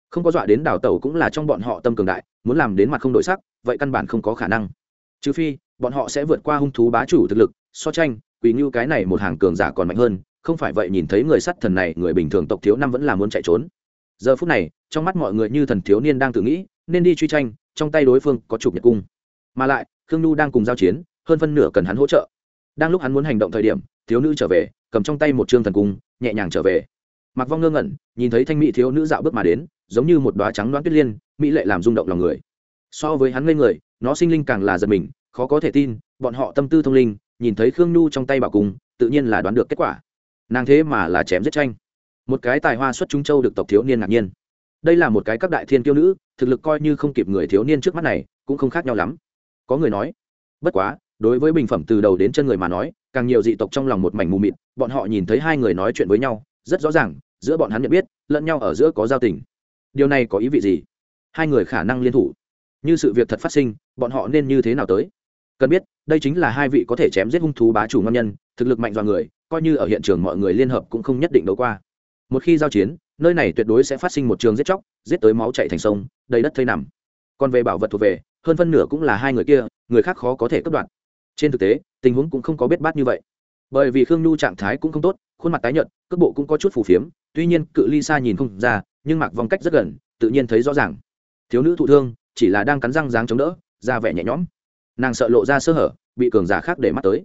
A: Không có dọa đến đào tẩu cũng là trong bọn họ tâm cường đại, muốn làm đến mặt không đổi sắc, vậy căn bản không có khả năng. Trừ phi, bọn họ sẽ vượt qua hung thú bá chủ thực lực, so tranh quỳ như cái này một hàng cường giả còn mạnh hơn, không phải vậy nhìn thấy người sắt thần này, người bình thường tộc thiếu năm vẫn là muốn chạy trốn. Giờ phút này, trong mắt mọi người như thần thiếu niên đang tự nghĩ, nên đi truy tranh, trong tay đối phương có chụp nhật cung. Mà lại, khương nhu đang cùng giao chiến, hơn phân nửa cần hắn hỗ trợ. Đang lúc hắn muốn hành động thời điểm, thiếu nữ trở về, cầm trong tay một trương thần cung, nhẹ nhàng trở về mặc vong ngơ ngẩn, nhìn thấy thanh mỹ thiếu nữ dạo bước mà đến, giống như một đoá trắng đoán tuyết liên, mỹ lệ làm rung động lòng người. So với hắn ngây người, nó sinh linh càng là giật mình, khó có thể tin, bọn họ tâm tư thông linh, nhìn thấy khương nhu trong tay bảo cung, tự nhiên là đoán được kết quả. Nàng thế mà là chém giết tranh. Một cái tài hoa xuất trung châu được tộc thiếu niên ngạc nhiên. Đây là một cái các đại thiên kiêu nữ, thực lực coi như không kịp người thiếu niên trước mắt này, cũng không khác nhau lắm. Có người nói, bất quá, đối với bình phẩm từ đầu đến chân người mà nói, càng nhiều dị tộc trong lòng một mảnh mù mịt, bọn họ nhìn thấy hai người nói chuyện với nhau rất rõ ràng, giữa bọn hắn nhận biết, lẫn nhau ở giữa có giao tình. Điều này có ý vị gì? Hai người khả năng liên thủ. Như sự việc thật phát sinh, bọn họ nên như thế nào tới? Cần biết, đây chính là hai vị có thể chém giết hung thú bá chủ ngon nhân, thực lực mạnh do người, coi như ở hiện trường mọi người liên hợp cũng không nhất định đấu qua. Một khi giao chiến, nơi này tuyệt đối sẽ phát sinh một trường giết chóc, giết tới máu chạy thành sông, đầy đất thây nằm. Còn về bảo vật thuộc về, hơn phân nửa cũng là hai người kia, người khác khó có thể cất đoạn. Trên thực tế, tình huống cũng không có biết bát như vậy bởi vì khương nhu trạng thái cũng không tốt, khuôn mặt tái nhợt, cước bộ cũng có chút phù phiếm, tuy nhiên cự ly xa nhìn không ra, nhưng mặc vòng cách rất gần, tự nhiên thấy rõ ràng. Thiếu nữ thụ thương, chỉ là đang cắn răng dáng chống đỡ ra vẻ nhẹ nhõm. Nàng sợ lộ ra sơ hở, bị cường giả khác để mắt tới.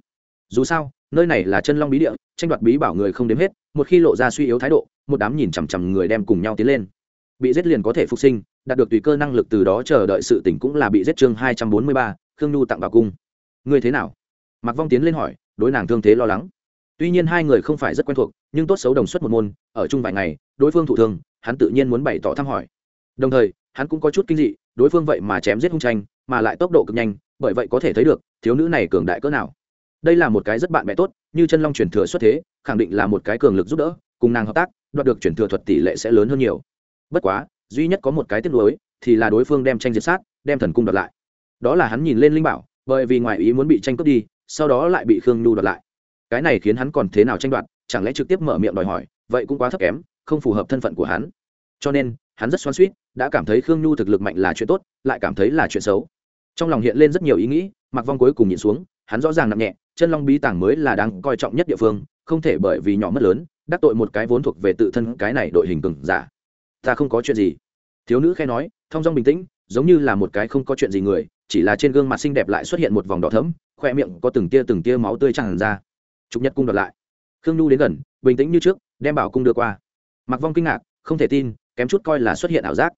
A: Dù sao, nơi này là chân long bí địa, tranh đoạt bí bảo người không đếm hết, một khi lộ ra suy yếu thái độ, một đám nhìn chằm chằm người đem cùng nhau tiến lên. Bị giết liền có thể phục sinh, đạt được tùy cơ năng lực từ đó chờ đợi sự tỉnh cũng là bị giết chương hai trăm bốn mươi ba, khương nhu tặng vào cung. Ngươi thế nào? Mặc vong tiến lên hỏi đối nàng thương thế lo lắng. Tuy nhiên hai người không phải rất quen thuộc, nhưng tốt xấu đồng xuất một môn, ở chung vài ngày, đối phương thụ thương, hắn tự nhiên muốn bày tỏ thăm hỏi. Đồng thời, hắn cũng có chút kinh dị, đối phương vậy mà chém giết hung tranh, mà lại tốc độ cực nhanh, bởi vậy có thể thấy được, thiếu nữ này cường đại cỡ nào. Đây là một cái rất bạn bè tốt, như chân long chuyển thừa xuất thế, khẳng định là một cái cường lực giúp đỡ, cùng nàng hợp tác, đoạt được chuyển thừa thuật tỷ lệ sẽ lớn hơn nhiều. Bất quá, duy nhất có một cái tiếc nuối, thì là đối phương đem tranh diệt sát, đem thần cung đoạt lại. Đó là hắn nhìn lên linh bảo, bởi vì ngoài ý muốn bị tranh cướp đi sau đó lại bị khương nhu đoạt lại. Cái này khiến hắn còn thế nào tranh đoạt, chẳng lẽ trực tiếp mở miệng đòi hỏi, vậy cũng quá thấp kém, không phù hợp thân phận của hắn. Cho nên, hắn rất xoan suýt đã cảm thấy khương nhu thực lực mạnh là chuyện tốt, lại cảm thấy là chuyện xấu. Trong lòng hiện lên rất nhiều ý nghĩ mặc vong cuối cùng nhìn xuống, hắn rõ ràng nặng nhẹ, chân long bí tàng mới là đáng coi trọng nhất địa phương, không thể bởi vì nhỏ mất lớn, đắc tội một cái vốn thuộc về tự thân cái này đội hình cừng giả. Ta không có chuyện gì. Thiếu nữ khe nói thong dong bình tĩnh, giống như là một cái không có chuyện gì người, chỉ là trên gương mặt xinh đẹp lại xuất hiện một vòng đỏ thấm khoe miệng có từng tia từng tia máu tươi tràn ra. Trục nhật cung đoạt lại. Khương nhu đến gần bình tĩnh như trước đem bảo cung đưa qua. Mặc vong kinh ngạc không thể tin kém chút coi là xuất hiện ảo giác.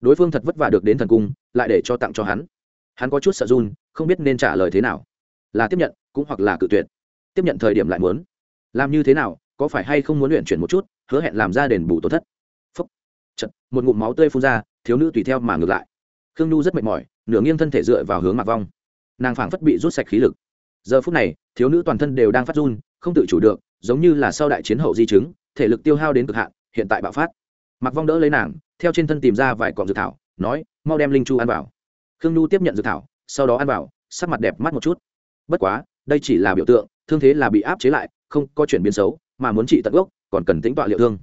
A: Đối phương thật vất vả được đến thần cung lại để cho tặng cho hắn. Hắn có chút sợ run không biết nên trả lời thế nào. Là tiếp nhận cũng hoặc là cự tuyệt. Tiếp nhận thời điểm lại muốn. Làm như thế nào có phải hay không muốn luyện chuyển một chút hứa hẹn làm ra đền bù tổn thất. Phúc. Chật, một ngụm máu tươi phun ra thiếu nữ tùy theo mà ngược lại. Khương nhu rất mệt mỏi nửa nghiêng thân thể dựa vào hướng mạc vong nàng phảng phất bị rút sạch khí lực. Giờ phút này, thiếu nữ toàn thân đều đang phát run, không tự chủ được, giống như là sau đại chiến hậu di chứng, thể lực tiêu hao đến cực hạn, hiện tại bạo phát. Mặc vong đỡ lấy nàng, theo trên thân tìm ra vài cọng dược thảo, nói, mau đem linh chu ăn vào. Khương nhu tiếp nhận dược thảo, sau đó ăn vào, sắc mặt đẹp mắt một chút. Bất quá, đây chỉ là biểu tượng, thương thế là bị áp chế lại, không có chuyển biến xấu, mà muốn trị tận gốc, còn cần tính tọa liệu thương.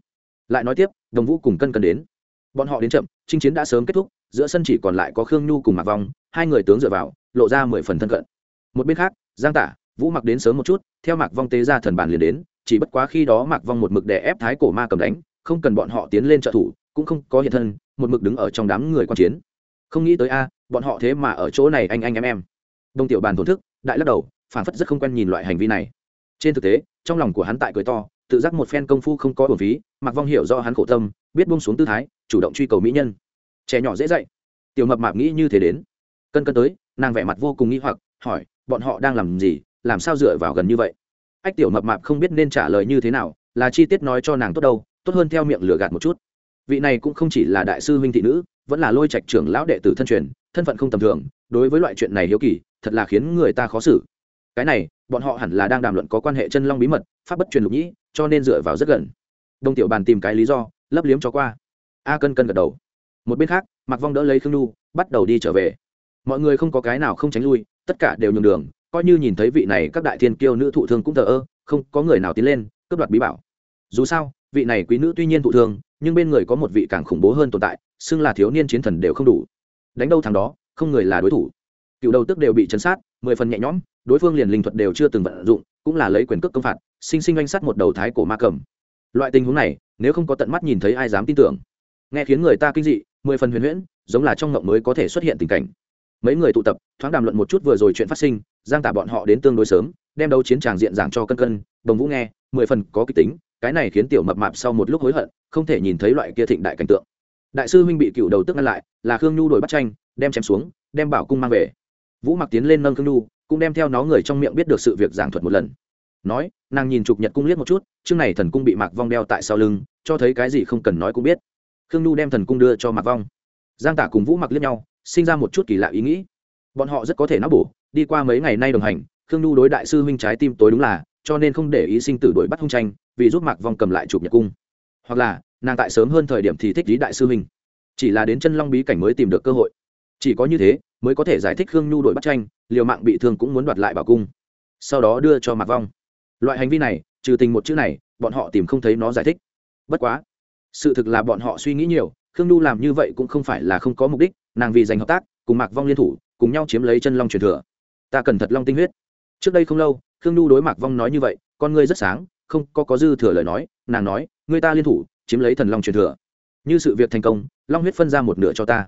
A: Lại nói tiếp, đồng vũ cùng cân cần đến. Bọn họ đến chậm, chinh chiến đã sớm kết thúc, giữa sân chỉ còn lại có khương nhu cùng mạc vong, hai người tướng dựa vào lộ ra mười phần thân cận. Một bên khác, giang tả, vũ mặc đến sớm một chút, theo mạc vong tế ra thần bản liền đến, chỉ bất quá khi đó mạc vong một mực đè ép thái cổ ma cầm đánh, không cần bọn họ tiến lên trợ thủ, cũng không có hiện thân, một mực đứng ở trong đám người quan chiến. Không nghĩ tới a, bọn họ thế mà ở chỗ này anh anh em em. Đông tiểu bàn thổn thức, đại lắc đầu, phản phất rất không quen nhìn loại hành vi này. Trên thực tế, trong lòng của hắn tại cười to, tự giác một phen công phu không có bổn phí mặc vong hiểu do hắn khổ tâm, biết buông xuống tư thái, chủ động truy cầu mỹ nhân. Trẻ nhỏ dễ dạy. Tiểu mập mạp nghĩ như thế đến. Cân cân tới nàng vẻ mặt vô cùng nghi hoặc, hỏi, bọn họ đang làm gì? Làm sao dựa vào gần như vậy? Ách tiểu mập mạp không biết nên trả lời như thế nào, là chi tiết nói cho nàng tốt đâu, tốt hơn theo miệng lừa gạt một chút. Vị này cũng không chỉ là đại sư huynh thị nữ, vẫn là lôi trạch trưởng lão đệ tử thân truyền, thân phận không tầm thường, đối với loại chuyện này hiếu kỳ, thật là khiến người ta khó xử. Cái này, bọn họ hẳn là đang đàm luận có quan hệ chân long bí mật, pháp bất truyền lục nhĩ, cho nên dựa vào rất gần. Đông tiểu bàn tìm cái lý do, lấp liếm cho qua. A cân cân gật đầu. Một bên khác mặc vong đỡ lấy khương nhu, bắt đầu đi trở về mọi người không có cái nào không tránh lui, tất cả đều nhường đường, coi như nhìn thấy vị này các đại thiên kiêu nữ thụ thương cũng thờ ơ, không có người nào tiến lên, cướp đoạt bí bảo. Dù sao, vị này quý nữ tuy nhiên thụ thương, nhưng bên người có một vị càng khủng bố hơn tồn tại, xưng là thiếu niên chiến thần đều không đủ. Đánh đâu thằng đó, không người là đối thủ. Cựu đầu tức đều bị chấn sát, mười phần nhẹ nhõm, đối phương liền linh thuật đều chưa từng vận dụng, cũng là lấy quyền cước công phạt, sinh sinh oanh sát một đầu thái cổ ma cầm. Loại tình huống này, nếu không có tận mắt nhìn thấy ai dám tin tưởng. Nghe khiến người ta kinh dị, mười phần huyền huyễn, giống là trong ngộng mới có thể xuất hiện tình cảnh mấy người tụ tập, thoáng đàm luận một chút vừa rồi chuyện phát sinh, giang tả bọn họ đến tương đối sớm, đem đấu chiến tràng diện giảng cho cân cân, đồng vũ nghe, mười phần có kịch tính, cái này khiến tiểu mập mạp sau một lúc hối hận, không thể nhìn thấy loại kia thịnh đại cảnh tượng. Đại sư huynh bị cựu đầu tức ngăn lại, là khương nhu đổi bắt tranh, đem chém xuống, đem bảo cung mang về. Vũ mặc tiến lên nâng khương nhu, cũng đem theo nó người trong miệng biết được sự việc giảng thuật một lần. Nói, nàng nhìn trục nhật cung liếc một chút, chương này thần cung bị mạc vong đeo tại sau lưng, cho thấy cái gì không cần nói cũng biết. Khương nhu đem thần cung đưa cho mạc vong. Giang tả cùng vũ mặc liếc nhau sinh ra một chút kỳ lạ ý nghĩ. Bọn họ rất có thể nó bổ, đi qua mấy ngày nay đồng hành, khương nhu đối đại sư huynh trái tim tối đúng là, cho nên không để ý sinh tử đuổi bắt hung tranh, vì giúp mạc vong cầm lại chụp nhật cung. Hoặc là, nàng tại sớm hơn thời điểm thì thích lý đại sư huynh. Chỉ là đến chân long bí cảnh mới tìm được cơ hội. Chỉ có như thế, mới có thể giải thích khương nhu đuổi bắt tranh, liều mạng bị thương cũng muốn đoạt lại bảo cung. Sau đó đưa cho mạc vong. Loại hành vi này, trừ tình một chữ này, bọn họ tìm không thấy nó giải thích. Bất quá, sự thực là bọn họ suy nghĩ nhiều, khương nhu làm như vậy cũng không phải là không có mục đích nàng vì giành hợp tác, cùng mạc vong liên thủ, cùng nhau chiếm lấy chân long truyền thừa. Ta cần thật long tinh huyết. Trước đây không lâu, khương nhu đối mạc vong nói như vậy, con ngươi rất sáng, không có có dư thừa lời nói, nàng nói, ngươi ta liên thủ, chiếm lấy thần long truyền thừa. Như sự việc thành công, long huyết phân ra một nửa cho ta.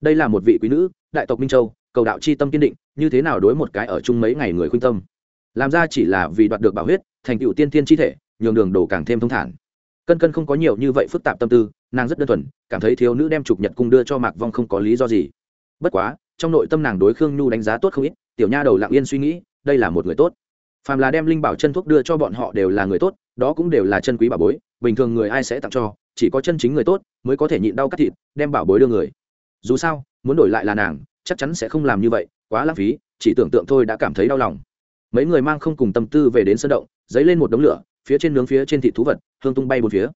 A: Đây là một vị quý nữ, đại tộc minh châu, cầu đạo c h i tâm kiên định, như thế nào đối một cái ở chung mấy ngày người khuyên tâm? Làm ra chỉ là vì đoạt được bảo huyết, thành tựu tiên tiên chi thể, nhường đường đổ càng thêm thông thản cân cân không có nhiều như vậy phức tạp tâm tư, nàng rất đơn thuần, cảm thấy thiếu nữ đem chụp nhật cung đưa cho mạc vong không có lý do gì. Bất quá, trong nội tâm nàng đối khương nhu đánh giá tốt không ít, tiểu nha đầu lặng yên suy nghĩ, đây là một người tốt. Phàm là đem linh bảo chân thuốc đưa cho bọn họ đều là người tốt, đó cũng đều là chân quý bảo bối, bình thường người ai sẽ tặng cho, chỉ có chân chính người tốt mới có thể nhịn đau cắt thịt, đem bảo bối đưa người. Dù sao, muốn đổi lại là nàng, chắc chắn sẽ không làm như vậy, quá lãng phí, chỉ tưởng tượng thôi đã cảm thấy đau lòng. Mấy người mang không cùng tâm tư về đến sân động dấy lên một đống lửa phía trên nướng phía trên thịt thú vật, hương tung bay bốn phía.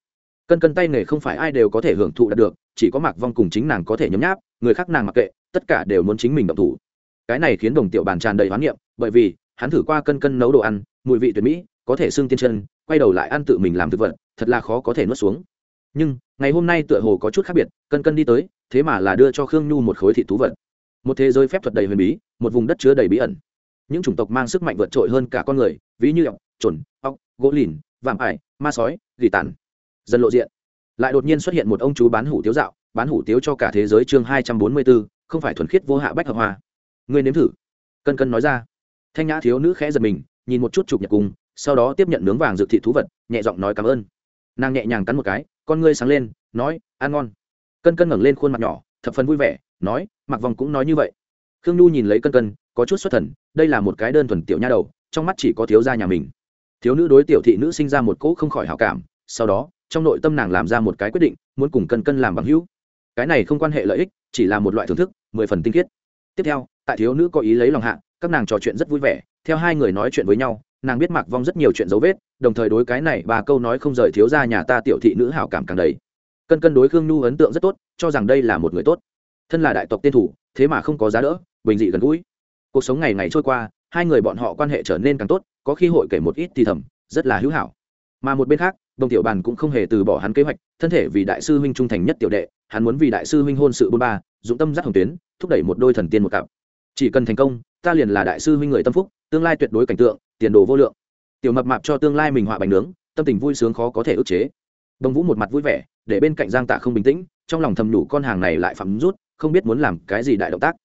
A: Cân cân tay nghề không phải ai đều có thể hưởng thụ đạt được, chỉ có mạc vong cùng chính nàng có thể nhấm nháp, người khác nàng mặc kệ, tất cả đều muốn chính mình động thủ. Cái này khiến đồng tiểu bàn tràn đầy hoán niệm, bởi vì, hắn thử qua cân cân nấu đồ ăn, mùi vị tuyệt mỹ, có thể xưng tiên chân, quay đầu lại ăn tự mình làm thực vật, thật là khó có thể nuốt xuống. Nhưng, ngày hôm nay tựa hồ có chút khác biệt, cân cân đi tới, thế mà là đưa cho khương nhu một khối thị thú vật. Một thế giới phép thuật đầy huyền bí, một vùng đất chứa đầy bí ẩn những chủng tộc mang sức mạnh vượt trội hơn cả con người, ví như ọc chuẩn ọc gỗ lìn, vạm ải, ma sói, gỉ tàn. Dần lộ diện. Lại đột nhiên xuất hiện một ông chú bán hủ tiếu dạo, bán hủ tiếu cho cả thế giới chương hai trăm bốn mươi bốn không phải thuần khiết vô hạ bách hợp hoa. Ngươi nếm thử. Cân cân nói ra. Thanh nhã thiếu nữ khẽ giật mình, nhìn một chút chụp nhật cùng sau đó tiếp nhận nướng vàng dự thị thú vật, nhẹ giọng nói cảm ơn. Nàng nhẹ nhàng cắn một cái, con ngươi sáng lên, nói, ăn ngon. Cân cân ngẩng lên khuôn mặt nhỏ, thập phần vui vẻ, nói mặc vòng cũng nói như vậy khương nhu nhìn lấy cân cân, có chút xuất thần, đây là một cái đơn thuần tiểu nha đầu, trong mắt chỉ có thiếu gia nhà mình. Thiếu nữ đối tiểu thị nữ sinh ra một cỗ không khỏi hảo cảm, sau đó, trong nội tâm nàng làm ra một cái quyết định, muốn cùng cân cân làm bằng hữu. Cái này không quan hệ lợi ích, chỉ là một loại thưởng thức, mười phần tinh khiết. Tiếp theo, tại thiếu nữ có ý lấy lòng hạ, các nàng trò chuyện rất vui vẻ, theo hai người nói chuyện với nhau, nàng biết mạc vong rất nhiều chuyện dấu vết, đồng thời đối cái này bà câu nói không rời thiếu ra nhà ta tiểu thị nữ hảo cảm càng đầy. Cân cân đối khương nhu ấn tượng rất tốt, cho rằng đây là một người tốt. Thân là đại tộc tiên thủ, thế mà không có giá đỡ bình dị gần gũi. Cuộc sống ngày ngày trôi qua, hai người bọn họ quan hệ trở nên càng tốt, có khi hội kể một ít thì thầm, rất là hữu hảo. Mà một bên khác, đồng tiểu bàn cũng không hề từ bỏ hắn kế hoạch, thân thể vì đại sư huynh trung thành nhất tiểu đệ, hắn muốn vì đại sư huynh hôn sự bôn ba, dụng tâm giác hồng tuyến, thúc đẩy một đôi thần tiên một cặp. Chỉ cần thành công, ta liền là đại sư huynh người tâm phúc, tương lai tuyệt đối cảnh tượng, tiền đồ vô lượng. Tiểu mập mạp cho tương lai mình họa bánh nướng, tâm tình vui sướng khó có thể ức chế. Đồng vũ một mặt vui vẻ, để bên cạnh giang tạ không bình tĩnh, trong lòng thầm nhủ con hàng này lại phạm rút, không biết muốn làm cái gì đại động tác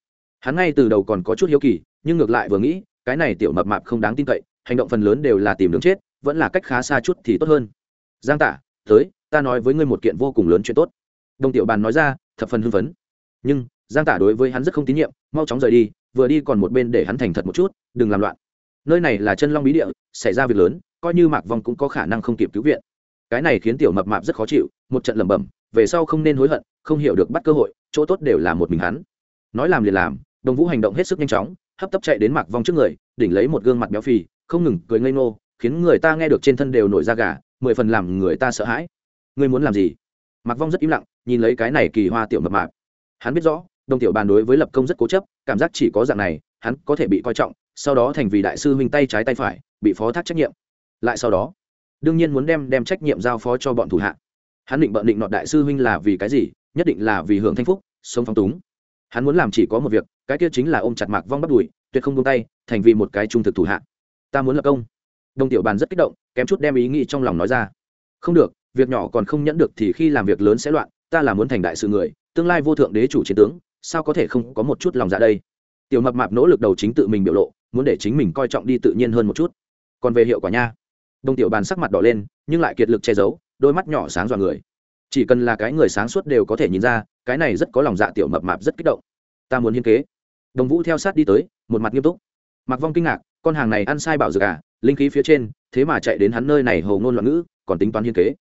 A: hắn ngay từ đầu còn có chút hiếu kỳ, nhưng ngược lại vừa nghĩ, cái này tiểu mập mạp không đáng tin cậy, hành động phần lớn đều là tìm đường chết, vẫn là cách khá xa chút thì tốt hơn. Giang tả tới, ta nói với ngươi một kiện vô cùng lớn chuyện tốt. Đồng tiểu bàn nói ra, thập phần hưng phấn. Nhưng, giang tả đối với hắn rất không tín nhiệm, mau chóng rời đi, vừa đi còn một bên để hắn thành thật một chút, đừng làm loạn. Nơi này là chân long bí địa, xảy ra việc lớn, coi như mạc vong cũng có khả năng không kịp cứu viện. Cái này khiến tiểu mập mạp rất khó chịu, một trận lẩm bẩm, về sau không nên hối hận, không hiểu được bắt cơ hội, chỗ tốt đều là một mình hắn. Nói làm liền làm đồng vũ hành động hết sức nhanh chóng, hấp tấp chạy đến mạc vong trước người, đỉnh lấy một gương mặt béo phì, không ngừng cười ngây ngô, khiến người ta nghe được trên thân đều nổi da gà, mười phần làm người ta sợ hãi. Ngươi muốn làm gì? Mạc vong rất im lặng, nhìn lấy cái này kỳ hoa tiểu mập mạp. Hắn biết rõ, đồng tiểu bàn đối với lập công rất cố chấp, cảm giác chỉ có dạng này, hắn có thể bị coi trọng, sau đó thành vì đại sư huynh tay trái tay phải, bị phó thác trách nhiệm. Lại sau đó, đương nhiên muốn đem đem trách nhiệm giao phó cho bọn thủ hạ. Hắn định bận định nọt đại sư huynh là vì cái gì? Nhất định là vì hưởng thanh phúc, sống phong túng hắn muốn làm chỉ có một việc, cái kia chính là ôm chặt mạc vong bắt đùi, tuyệt không buông tay, thành vì một cái trung thực thủ hạ. Ta muốn lập công. Đồng tiểu bàn rất kích động, kém chút đem ý nghĩ trong lòng nói ra. Không được, việc nhỏ còn không nhẫn được thì khi làm việc lớn sẽ loạn, ta là muốn thành đại sự người, tương lai vô thượng đế chủ chiến tướng, sao có thể không có một chút lòng dạ đây? Tiểu mập mạp nỗ lực đầu chính tự mình biểu lộ, muốn để chính mình coi trọng đi tự nhiên hơn một chút. Còn về hiệu quả nha. Đông tiểu bàn sắc mặt đỏ lên, nhưng lại kiệt lực che giấu, đôi mắt nhỏ sáng dọa người chỉ cần là cái người sáng suốt đều có thể nhìn ra, cái này rất có lòng dạ tiểu mập mạp rất kích động. Ta muốn hiên kế. Đồng vũ theo sát đi tới, một mặt nghiêm túc. Mặc vong kinh ngạc, con hàng này ăn sai bảo dược à linh khí phía trên, thế mà chạy đến hắn nơi này hầu ngôn loạn ngữ, còn tính toán hiên kế.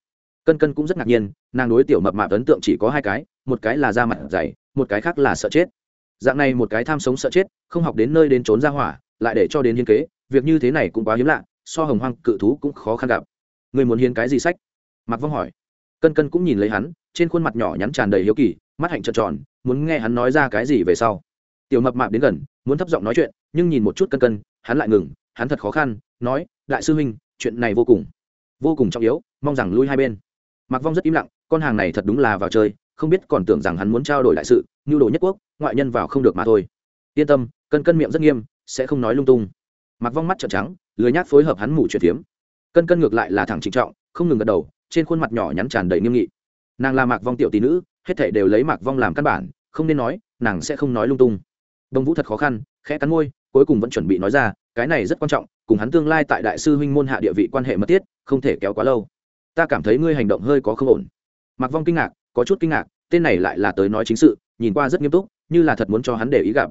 A: Cân cân cũng rất ngạc nhiên, nàng đối tiểu mập mạp ấn tượng chỉ có hai cái, một cái là da mặt dày, một cái khác là sợ chết. Dạng này một cái tham sống sợ chết, không học đến nơi đến trốn ra hỏa, lại để cho đến hiên kế, việc như thế này cũng quá hiếm lạ, so hồng hoang cự thú cũng khó khăn gặp. Người muốn hiến cái gì sách? Mặc vong hỏi cân cân cũng nhìn lấy hắn, trên khuôn mặt nhỏ nhắn tràn đầy hiếu kỳ, mắt hạnh trợn tròn, muốn nghe hắn nói ra cái gì về sau. Tiểu mập mạp đến gần, muốn thấp giọng nói chuyện, nhưng nhìn một chút cân cân, hắn lại ngừng, hắn thật khó khăn, nói, đại sư huynh, chuyện này vô cùng vô cùng trọng yếu, mong rằng lui hai bên. Mặc vong rất im lặng, con hàng này thật đúng là vào chơi, không biết còn tưởng rằng hắn muốn trao đổi đại sự, nhu đồ nhất quốc, ngoại nhân vào không được mà thôi. Yên tâm, cân cân miệng rất nghiêm, sẽ không nói lung tung. Mặc vong mắt trợn trắng, lười nhát phối hợp hắn mủ chuyện phiếm. Cân cân ngược lại là thẳng trịnh trọng, không ngừng gật đầu trên khuôn mặt nhỏ nhắn tràn đầy nghiêm nghị. Nàng là mạc vong tiểu tỷ nữ, hết thể đều lấy mạc vong làm căn bản, không nên nói, nàng sẽ không nói lung tung. Đông vũ thật khó khăn, khẽ cắn môi, cuối cùng vẫn chuẩn bị nói ra, cái này rất quan trọng, cùng hắn tương lai tại đại sư huynh môn hạ địa vị quan hệ mật thiết, không thể kéo quá lâu. Ta cảm thấy ngươi hành động hơi có không ổn. Mạc vong kinh ngạc, có chút kinh ngạc, tên này lại là tới nói chính sự, nhìn qua rất nghiêm túc, như là thật muốn cho hắn để ý gặp.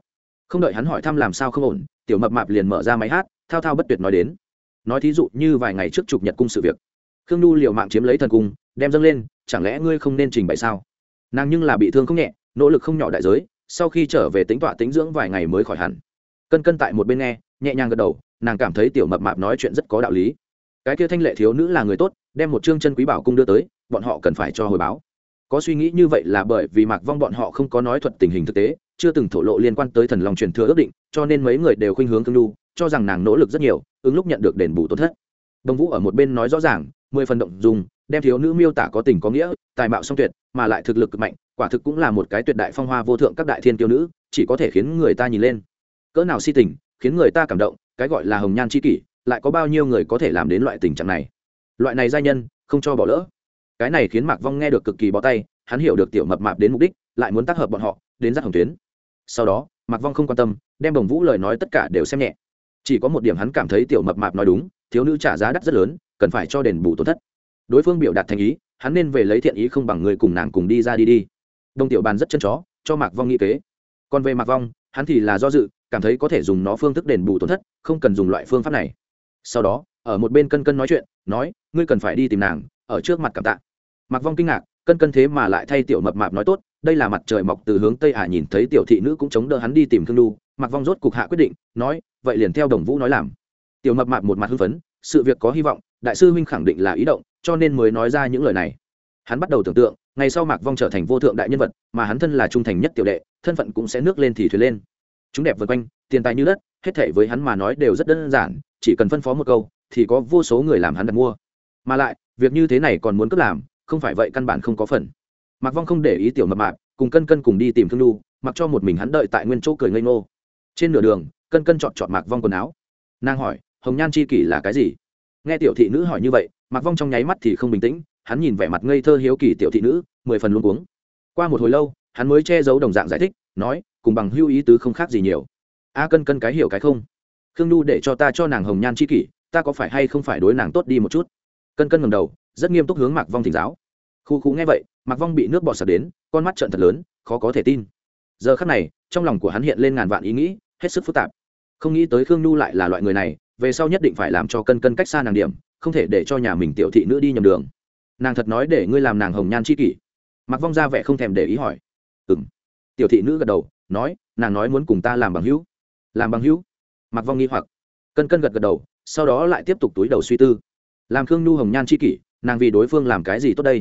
A: Không đợi hắn hỏi thăm làm sao không ổn, tiểu mập mạp liền mở ra máy hát, thao thao bất tuyệt nói đến. Nói thí dụ như vài ngày trước chụp nhật cung sự việc khương nhu liều mạng chiếm lấy thần cung, đem dâng lên, chẳng lẽ ngươi không nên trình bày sao? Nàng nhưng là bị thương không nhẹ, nỗ lực không nhỏ đại giới, sau khi trở về tính tọa tính dưỡng vài ngày mới khỏi hẳn. Cân cân tại một bên nghe, nhẹ nhàng gật đầu, nàng cảm thấy tiểu mập mạp nói chuyện rất có đạo lý. Cái kia thanh lệ thiếu nữ là người tốt, đem một chương chân quý bảo cung đưa tới, bọn họ cần phải cho hồi báo. Có suy nghĩ như vậy là bởi vì mạc vong bọn họ không có nói thuật tình hình thực tế, chưa từng thổ lộ liên quan tới thần lòng truyền thừa ước định, cho nên mấy người đều khuynh hướng thương lưu cho rằng nàng nỗ lực rất nhiều, ứng lúc nhận được đền bù tổn thất. Đồng vũ ở một bên nói rõ ràng mười phần động dùng đem thiếu nữ miêu tả có tình có nghĩa, tài mạo song tuyệt, mà lại thực lực cực mạnh, quả thực cũng là một cái tuyệt đại phong hoa vô thượng các đại thiên tiêu nữ, chỉ có thể khiến người ta nhìn lên. Cỡ nào si tình, khiến người ta cảm động, cái gọi là hồng nhan c h i kỷ, lại có bao nhiêu người có thể làm đến loại tình trạng này? Loại này giai nhân, không cho bỏ lỡ. Cái này khiến mạc vong nghe được cực kỳ bó tay, hắn hiểu được tiểu mập mạp đến mục đích, lại muốn tác hợp bọn họ, đến giác hồng tuyến. Sau đó, mạc vong không quan tâm, đem đồng vũ lời nói tất cả đều xem nhẹ. Chỉ có một điểm hắn cảm thấy tiểu mập mạp nói đúng, thiếu nữ trả giá đắt rất lớn cần phải cho đền bù tổn thất. Đối phương biểu đạt thành ý, hắn nên về lấy thiện ý không bằng người cùng nàng cùng đi ra đi đi. Đông tiểu bàn rất chân chó cho mạc vong nghĩ kế. Còn về mạc vong, hắn thì là do dự, cảm thấy có thể dùng nó phương thức đền bù tổn thất, không cần dùng loại phương pháp này. Sau đó, ở một bên cân cân nói chuyện, nói, ngươi cần phải đi tìm nàng, ở trước mặt cảm tạ. Mạc vong kinh ngạc, cân cân thế mà lại thay tiểu mập mạp nói tốt, đây là mặt trời mọc từ hướng tây à nhìn thấy tiểu thị nữ cũng chống đỡ hắn đi tìm thương lu mạc vong rốt cục hạ quyết định, nói, vậy liền theo đồng vũ nói làm. Tiểu mập mạp một mặt hưng phấn, sự việc có hy vọng đại sư huynh khẳng định là ý động cho nên mới nói ra những lời này. Hắn bắt đầu tưởng tượng ngày sau mạc vong trở thành vô thượng đại nhân vật mà hắn thân là trung thành nhất tiểu đệ thân phận cũng sẽ nước lên thì thuyền lên. Chúng đẹp vượt quanh tiền tài như đất hết thể với hắn mà nói đều rất đơn giản chỉ cần phân phó một câu thì có vô số người làm hắn đặt mua. Mà lại việc như thế này còn muốn cướp làm không phải vậy căn bản không có phần. Mạc vong không để ý tiểu mập mạc, cùng cân cân cùng đi tìm thương lu mặc cho một mình hắn đợi tại nguyên chỗ cười ngây ngô. Trên nửa đường cân cân chọn chọn mạc vong quần áo. Nàng hỏi hồng nhan c h i kỷ là cái gì? Nghe tiểu thị nữ hỏi như vậy mặc vong trong nháy mắt thì không bình tĩnh, hắn nhìn vẻ mặt ngây thơ hiếu kỳ tiểu thị nữ, mười phần luôn cuống. Qua một hồi lâu, hắn mới che giấu đồng dạng giải thích, nói, cùng bằng hưu ý tứ không khác gì nhiều. A cân cân cái hiểu cái không. Khương nhu để cho ta cho nàng hồng nhan c h i kỷ, ta có phải hay không phải đối nàng tốt đi một chút? Cân cân ngầm đầu, rất nghiêm túc hướng mạc vong thỉnh giáo. Khu khu nghe vậy, mạc vong bị nước bọt sập đến, con mắt trận thật lớn, khó có thể tin. Giờ khắc này, trong lòng của hắn hiện lên ngàn vạn ý nghĩ, hết sức phức tạp. Không nghĩ tới khương nhu lại là loại người này về sau nhất định phải làm cho cân cân cách xa nàng điểm, không thể để cho nhà mình tiểu thị nữ đi nhầm đường. Nàng thật nói để ngươi làm nàng hồng nhan c h i kỷ. Mặc vong ra vẻ không thèm để ý hỏi. Ừ m tiểu thị nữ gật đầu, nói, nàng nói muốn cùng ta làm bằng hữu. Làm bằng hữu? Mặc vong nghi hoặc. Cân cân gật gật đầu, sau đó lại tiếp tục túi đầu suy tư. Làm khương nhu hồng nhan c h i kỷ, nàng vì đối phương làm cái gì tốt đây?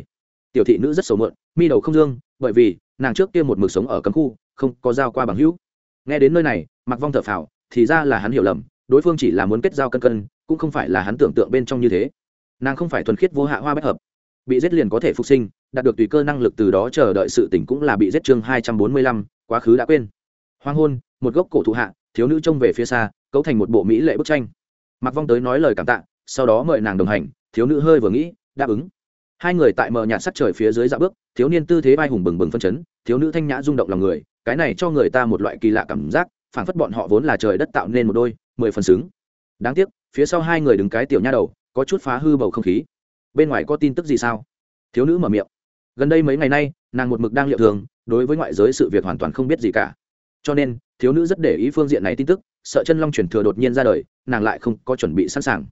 A: Tiểu thị nữ rất sầu mượn mi đầu không dương, bởi vì nàng trước kia một mực sống ở cấm khu, không có giao qua bằng hữu. Nghe đến nơi này mặc vong thở phào, thì ra là hắn hiểu lầm đối phương chỉ là muốn kết giao cân cân, cũng không phải là hắn tưởng tượng bên trong như thế. Nàng không phải thuần khiết vô hạ hoa bất hợp. Bị giết liền có thể phục sinh, đạt được tùy cơ năng lực từ đó chờ đợi sự tỉnh cũng là bị giết chương hai trăm bốn mươi lăm, quá khứ đã quên. Hoang hôn, một gốc cổ thụ hạ, thiếu nữ trông về phía xa, cấu thành một bộ mỹ lệ bức tranh. Mặc vong tới nói lời cảm tạ, sau đó mời nàng đồng hành, thiếu nữ hơi vừa nghĩ, đáp ứng. Hai người tại mờ nhạt sắt trời phía dưới dạ bước, thiếu niên tư thế vai hùng bừng bừng phân chấn, thiếu nữ thanh nhã rung động lòng người, cái này cho người ta một loại kỳ lạ cảm giác, phảng phất bọn họ vốn là trời đất tạo nên một đôi mười phần xứng. Đáng tiếc, phía sau hai người đứng cái tiểu nha đầu, có chút phá hư bầu không khí. Bên ngoài có tin tức gì sao? Thiếu nữ mở miệng. Gần đây mấy ngày nay, nàng một mực đang liệu thường, đối với ngoại giới sự việc hoàn toàn không biết gì cả. Cho nên, thiếu nữ rất để ý phương diện này tin tức, sợ chân long chuyển thừa đột nhiên ra đời, nàng lại không có chuẩn bị sẵn sàng.